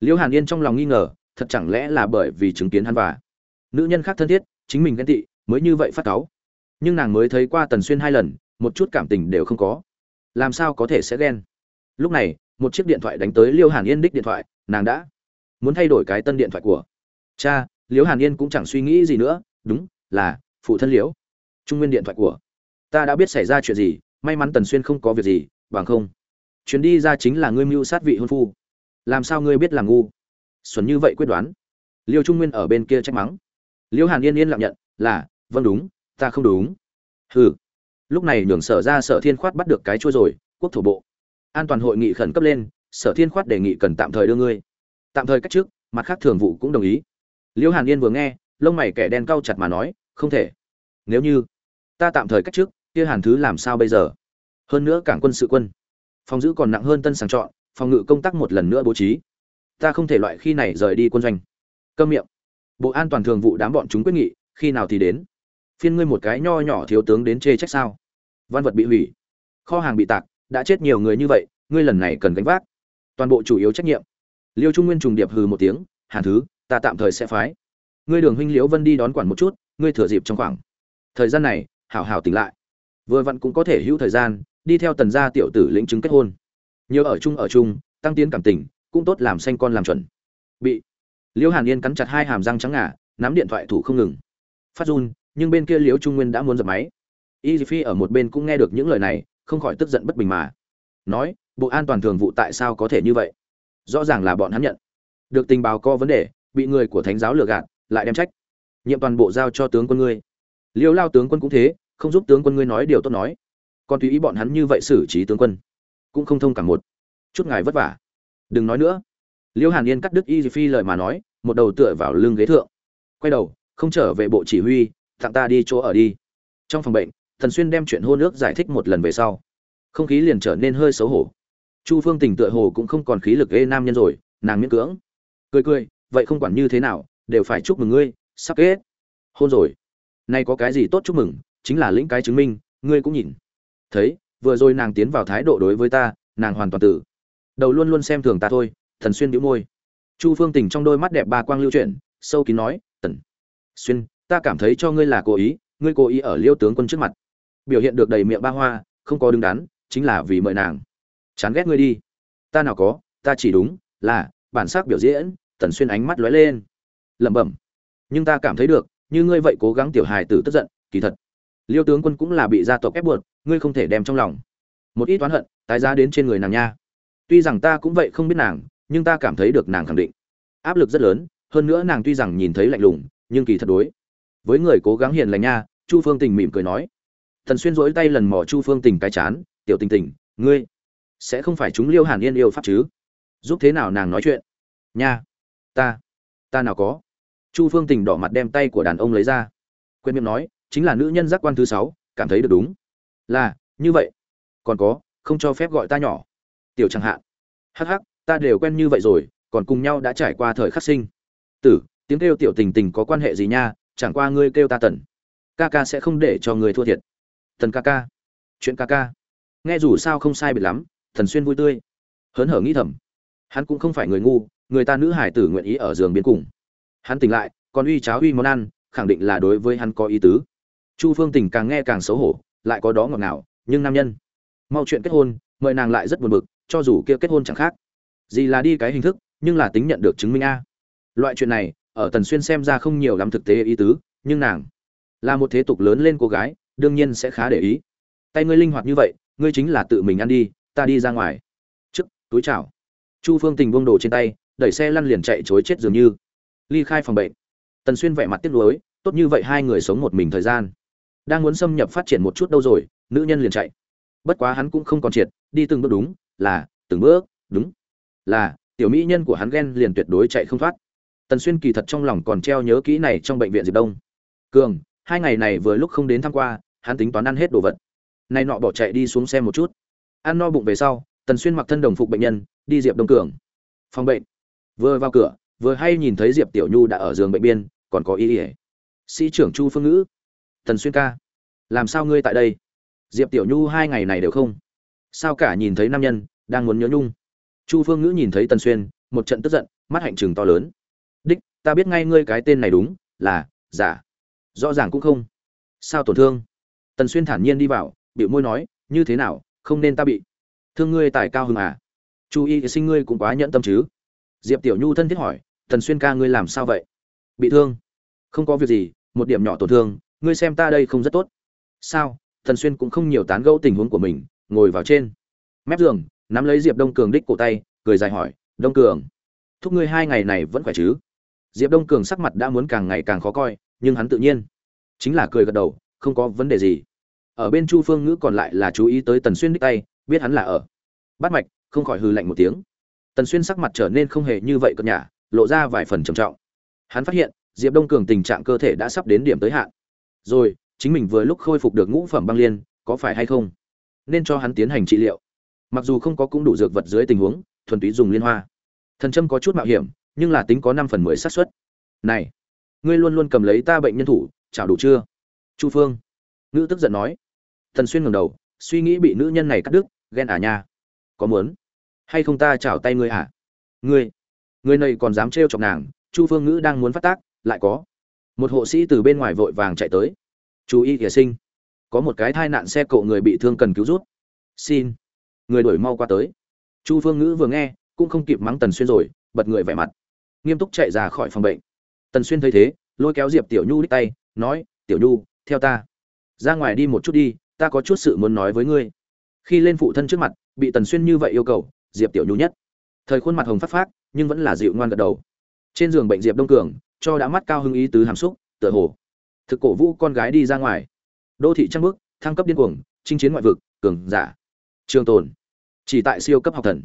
Liễu hàn yên trong lòng nghi ngờ, thật chẳng lẽ là bởi vì chứng kiến hắn và nữ nhân khác thân thiết, chính mình ghen tị, mới như vậy phát cáu. Nhưng nàng mới thấy qua tần xuyên hai lần, một chút cảm tình đều không có. Làm sao có thể sẽ ghen? Lúc này, một chiếc điện thoại đánh tới liêu hàn yên đích điện thoại, nàng đã muốn thay đổi cái tân điện thoại của cha. Liêu hàn yên cũng chẳng suy nghĩ gì nữa, đúng, là phụ thân liễu. Trung nguyên điện thoại của ta đã biết xảy ra chuyện gì, may mắn tần xuyên không có việc gì, bằng không. Chuyến đi ra chính là ngươi mưu sát vị hôn phu. Làm sao ngươi biết là ngu? Xuẩn như vậy quyết đoán. Liêu trung nguyên ở bên kia trách mắng. Liễu hàn yên yên lặng nhận, là vâng đúng, ta không đúng. Hừ. Lúc này nhường sở ra sở thiên khoát bắt được cái chua rồi, quốc thổ bộ. An toàn hội nghị khẩn cấp lên, sở thiên khoát đề nghị cần tạm thời đưa ngươi. Tạm thời cách trước, mặt khác thường vụ cũng đồng ý. Liễu hàn yên vừa nghe, lông mày kẻ đen cau chặt mà nói, không thể. Nếu như ta tạm thời cách trước, kia hàn thứ làm sao bây giờ? Hơn nữa cảng quân sự quân, phòng giữ còn nặng hơn tân sàng chọn, phòng ngự công tác một lần nữa bố trí. Ta không thể loại khi này rời đi quân doanh. Câm miệng bộ an toàn thường vụ đám bọn chúng quyết nghị, khi nào thì đến? Phiên ngươi một cái nho nhỏ thiếu tướng đến chê trách sao? Văn vật bị hủy. Kho hàng bị tạc, đã chết nhiều người như vậy, ngươi lần này cần gánh vác. Toàn bộ chủ yếu trách nhiệm. Liêu trung nguyên trùng điệp hừ một tiếng, hàn thứ, ta tạm thời sẽ phái. Ngươi đường huynh liễu vân đi đón quản một chút, ngươi thừa dịp trong khoảng thời gian này, hảo hảo tỉnh lại. Vừa vặn cũng có thể hữu thời gian, đi theo tần gia tiểu tử lĩnh chứng kết hôn. Nhiều ở chung ở chung, tăng tiến cảm tình, cũng tốt làm xanh con làm chuẩn. Bị liễu hàn yên cắn chặt hai hàm răng trắng ngà, nắm điện thoại thủ không ngừng. Phát run, nhưng bên kia liễu trung nguyên đã muốn dập máy. Y phi ở một bên cũng nghe được những lời này, không khỏi tức giận bất bình mà. Nói, bộ an toàn thường vụ tại sao có thể như vậy? Rõ ràng là bọn hắn nhận. Được tình báo có vấn đề, bị người của thánh giáo lừa gạt, lại đem trách. Nhiệm toàn bộ giao cho tướng quân ngươi. Liêu lao tướng quân cũng thế, không giúp tướng quân ngươi nói điều tốt nói. Còn tùy ý bọn hắn như vậy xử trí tướng quân, cũng không thông cả một chút, ngài vất vả. Đừng nói nữa. Liễu hàn yên cắt đứt y phi lời mà nói, một đầu tựa vào lưng ghế thượng. Quay đầu, không trở về bộ chỉ huy tặng ta đi chỗ ở đi. Trong phòng bệnh thần xuyên đem chuyện hôn nước giải thích một lần về sau. Không khí liền trở nên hơi xấu hổ. Chu phương tình tựa hồ cũng không còn khí lực ghê nam nhân rồi, nàng miễn cưỡng. Cười cười, vậy không quản như thế nào, đều phải chúc mừng ngươi, sắp kết. Hôn rồi. Nay có cái gì tốt chúc mừng, chính là lĩnh cái chứng minh, ngươi cũng nhìn. Thấy, vừa rồi nàng tiến vào thái độ đối với ta, nàng hoàn toàn tử đầu luôn luôn xem thường ta thôi thần xuyên bĩu môi. Chu phương tình trong đôi mắt đẹp ba quang lưu chuyển, sâu kín nói, tần xuyên, ta cảm thấy cho ngươi là cố ý, ngươi cố ý ở liêu tướng quân trước mặt. Biểu hiện được đầy miệng ba hoa, không có đứng đắn, chính là vì mời nàng. Chán ghét ngươi đi. Ta nào có, ta chỉ đúng là, bản sắc biểu diễn. Tần xuyên ánh mắt lóe lên. Lẩm bẩm, nhưng ta cảm thấy được, như ngươi vậy cố gắng tiểu hài tử tức giận, kỳ thật, liêu tướng quân cũng là bị gia tộc ép buộc, ngươi không thể đem trong lòng. Một ít oán hận, tái giá đến trên người nàng nha. Tuy rằng ta cũng vậy không biết nàng nhưng ta cảm thấy được nàng khẳng định. Áp lực rất lớn, hơn nữa nàng tuy rằng nhìn thấy lạnh lùng, nhưng kỳ thật đối. Với người cố gắng hiền lành nha, chu phương tình mỉm cười nói. Thần xuyên rỗi tay lần mò chu phương tình cái chán, tiểu tình tình, ngươi sẽ không phải chúng liêu hàn yên yêu pháp chứ? Giúp thế nào nàng nói chuyện? Nha, ta ta nào có. Chu phương tình đỏ mặt đem tay của đàn ông lấy ra quên miệng nói, chính là nữ nhân giác quan thứ sáu, cảm thấy được đúng. Là, như vậy. Còn có, không cho phép gọi ta nhỏ. Tiểu chẳng hạn. Hắc hắc ta đều quen như vậy rồi, còn cùng nhau đã trải qua thời khắc sinh. Tử, tiếng kêu tiểu tình tình có quan hệ gì nha? Chẳng qua ngươi kêu ta tần. Ca ca sẽ không để cho người thua thiệt. Tần ca ca. Chuyện ca ca. Nghe dù sao không sai biệt lắm thần xuyên vui tươi. Hớn hở nghĩ thầm. Hắn cũng không phải người ngu, người ta nữ hải tử nguyện ý ở giường biến cùng. Hắn tỉnh lại, còn uy cháo uy món ăn, khẳng định là đối với hắn có ý tứ. Chu phương tình càng nghe càng xấu hổ, lại có đó ngọt ngào, nhưng nam nhân. Mau chuyện kết hôn, mời nàng lại rất buồn bực, cho dù kia kết hôn chẳng khác gì là đi cái hình thức nhưng là tính nhận được chứng minh a. Loại chuyện này ở tần xuyên xem ra không nhiều lắm thực tế ý tứ nhưng nàng là một thế tục lớn lên cô gái đương nhiên sẽ khá để ý. Tay ngươi linh hoạt như vậy ngươi chính là tự mình ăn đi ta đi ra ngoài. Trước túi chảo, chu phương tình buông đồ trên tay đẩy xe lăn liền chạy chối chết dường như. Ly khai phòng bệnh. Tần xuyên vẻ mặt tiếc nuối tốt như vậy hai người sống một mình thời gian. Đang muốn xâm nhập phát triển một chút đâu rồi nữ nhân liền chạy. Bất quá hắn cũng không còn triệt đi từng bước đúng là từng bước đúng là, tiểu mỹ nhân của hắn ghen liền tuyệt đối chạy không thoát. Tần xuyên kỳ thật trong lòng còn treo nhớ kỹ này trong bệnh viện diệp đông. Cường, hai ngày này vừa lúc không đến thăm qua, hắn tính toán ăn hết đồ vật. Nay nọ bỏ chạy đi xuống xem một chút. Ăn no bụng về sau, tần xuyên mặc thân đồng phục bệnh nhân, đi diệp đông cường. Phòng bệnh. Vừa vào cửa, vừa hay nhìn thấy diệp tiểu nhu đã ở giường bệnh biên, còn có ý ỉa sĩ trưởng chu phương ngữ. Tần xuyên ca, làm sao ngươi tại đây? Diệp tiểu nhu hai ngày này đều không? Sao cả nhìn thấy nam nhân, đang muốn nhớ nhung? Chu phương ngữ nhìn thấy tần xuyên, một trận tức giận, mắt hạnh trừng to lớn. Đích, ta biết ngay ngươi cái tên này đúng, là, giả. Rõ ràng cũng không. Sao tổn thương? Tần xuyên thản nhiên đi vào, biểu môi nói, như thế nào, không nên ta bị. Thương ngươi tài cao hưng à. Chu Y sinh ngươi cũng quá nhẫn tâm chứ. Diệp tiểu nhu thân thiết hỏi, tần xuyên ca ngươi làm sao vậy? Bị thương. Không có việc gì, một điểm nhỏ tổn thương, ngươi xem ta đây không rất tốt. Sao? Tần xuyên cũng không nhiều tán gẫu tình huống của mình, ngồi vào trên. Mép giường nắm lấy diệp đông cường đích cổ tay, cười dài hỏi, đông cường, thúc ngươi hai ngày này vẫn khỏe chứ? Diệp đông cường sắc mặt đã muốn càng ngày càng khó coi, nhưng hắn tự nhiên chính là cười gật đầu, không có vấn đề gì. Ở bên chu phương ngữ còn lại là chú ý tới tần xuyên đích tay, biết hắn là ở. Bắt mạch không khỏi hư lạnh một tiếng. Tần xuyên sắc mặt trở nên không hề như vậy cợt nhả, lộ ra vài phần trầm trọng. Hắn phát hiện, diệp đông cường tình trạng cơ thể đã sắp đến điểm tới hạn. Rồi, chính mình vừa lúc khôi phục được ngũ phẩm băng liên, có phải hay không? Nên cho hắn tiến hành trị liệu mặc dù không có cũng đủ dược vật dưới tình huống, thuần túy dùng liên hoa. Thần trâm có chút mạo hiểm, nhưng là tính có năm phần mười xác suất. Này, ngươi luôn luôn cầm lấy ta bệnh nhân thủ chào đủ chưa? Chu phương. Nữ tức giận nói. Thần xuyên ngẩng đầu, suy nghĩ bị nữ nhân này cắt đứt, ghen à nha. Có muốn hay không ta chào tay ngươi à ngươi người này còn dám trêu chọc nàng, chu phương ngữ đang muốn phát tác, lại có. Một hộ sĩ từ bên ngoài vội vàng chạy tới. Chú ý kìa sinh. Có một cái tai nạn xe cộ người bị thương cần cứu rút. Xin người đuổi mau qua tới. Chu phương ngữ vừa nghe, cũng không kịp mắng tần xuyên rồi, bật người vẻ mặt. Nghiêm túc chạy ra khỏi phòng bệnh. Tần xuyên thấy thế, lôi kéo diệp tiểu nhu đích tay, nói, tiểu nhu, theo ta. Ra ngoài đi một chút đi, ta có chút sự muốn nói với ngươi. Khi lên phụ thân trước mặt, bị tần xuyên như vậy yêu cầu, diệp tiểu nhu nhất. Thời khuôn mặt hồng phát phát nhưng vẫn là dịu ngoan gật đầu. Trên giường bệnh diệp đông cường, cho đã mắt cao hưng ý tứ hàm xúc, tựa hồ. Thực cổ vũ con gái đi ra ngoài. Đô thị trăng bước, thăng cấp điên cuồng, chinh chiến ngoại vực, cường giả. Trường tồn chỉ tại siêu cấp học thần.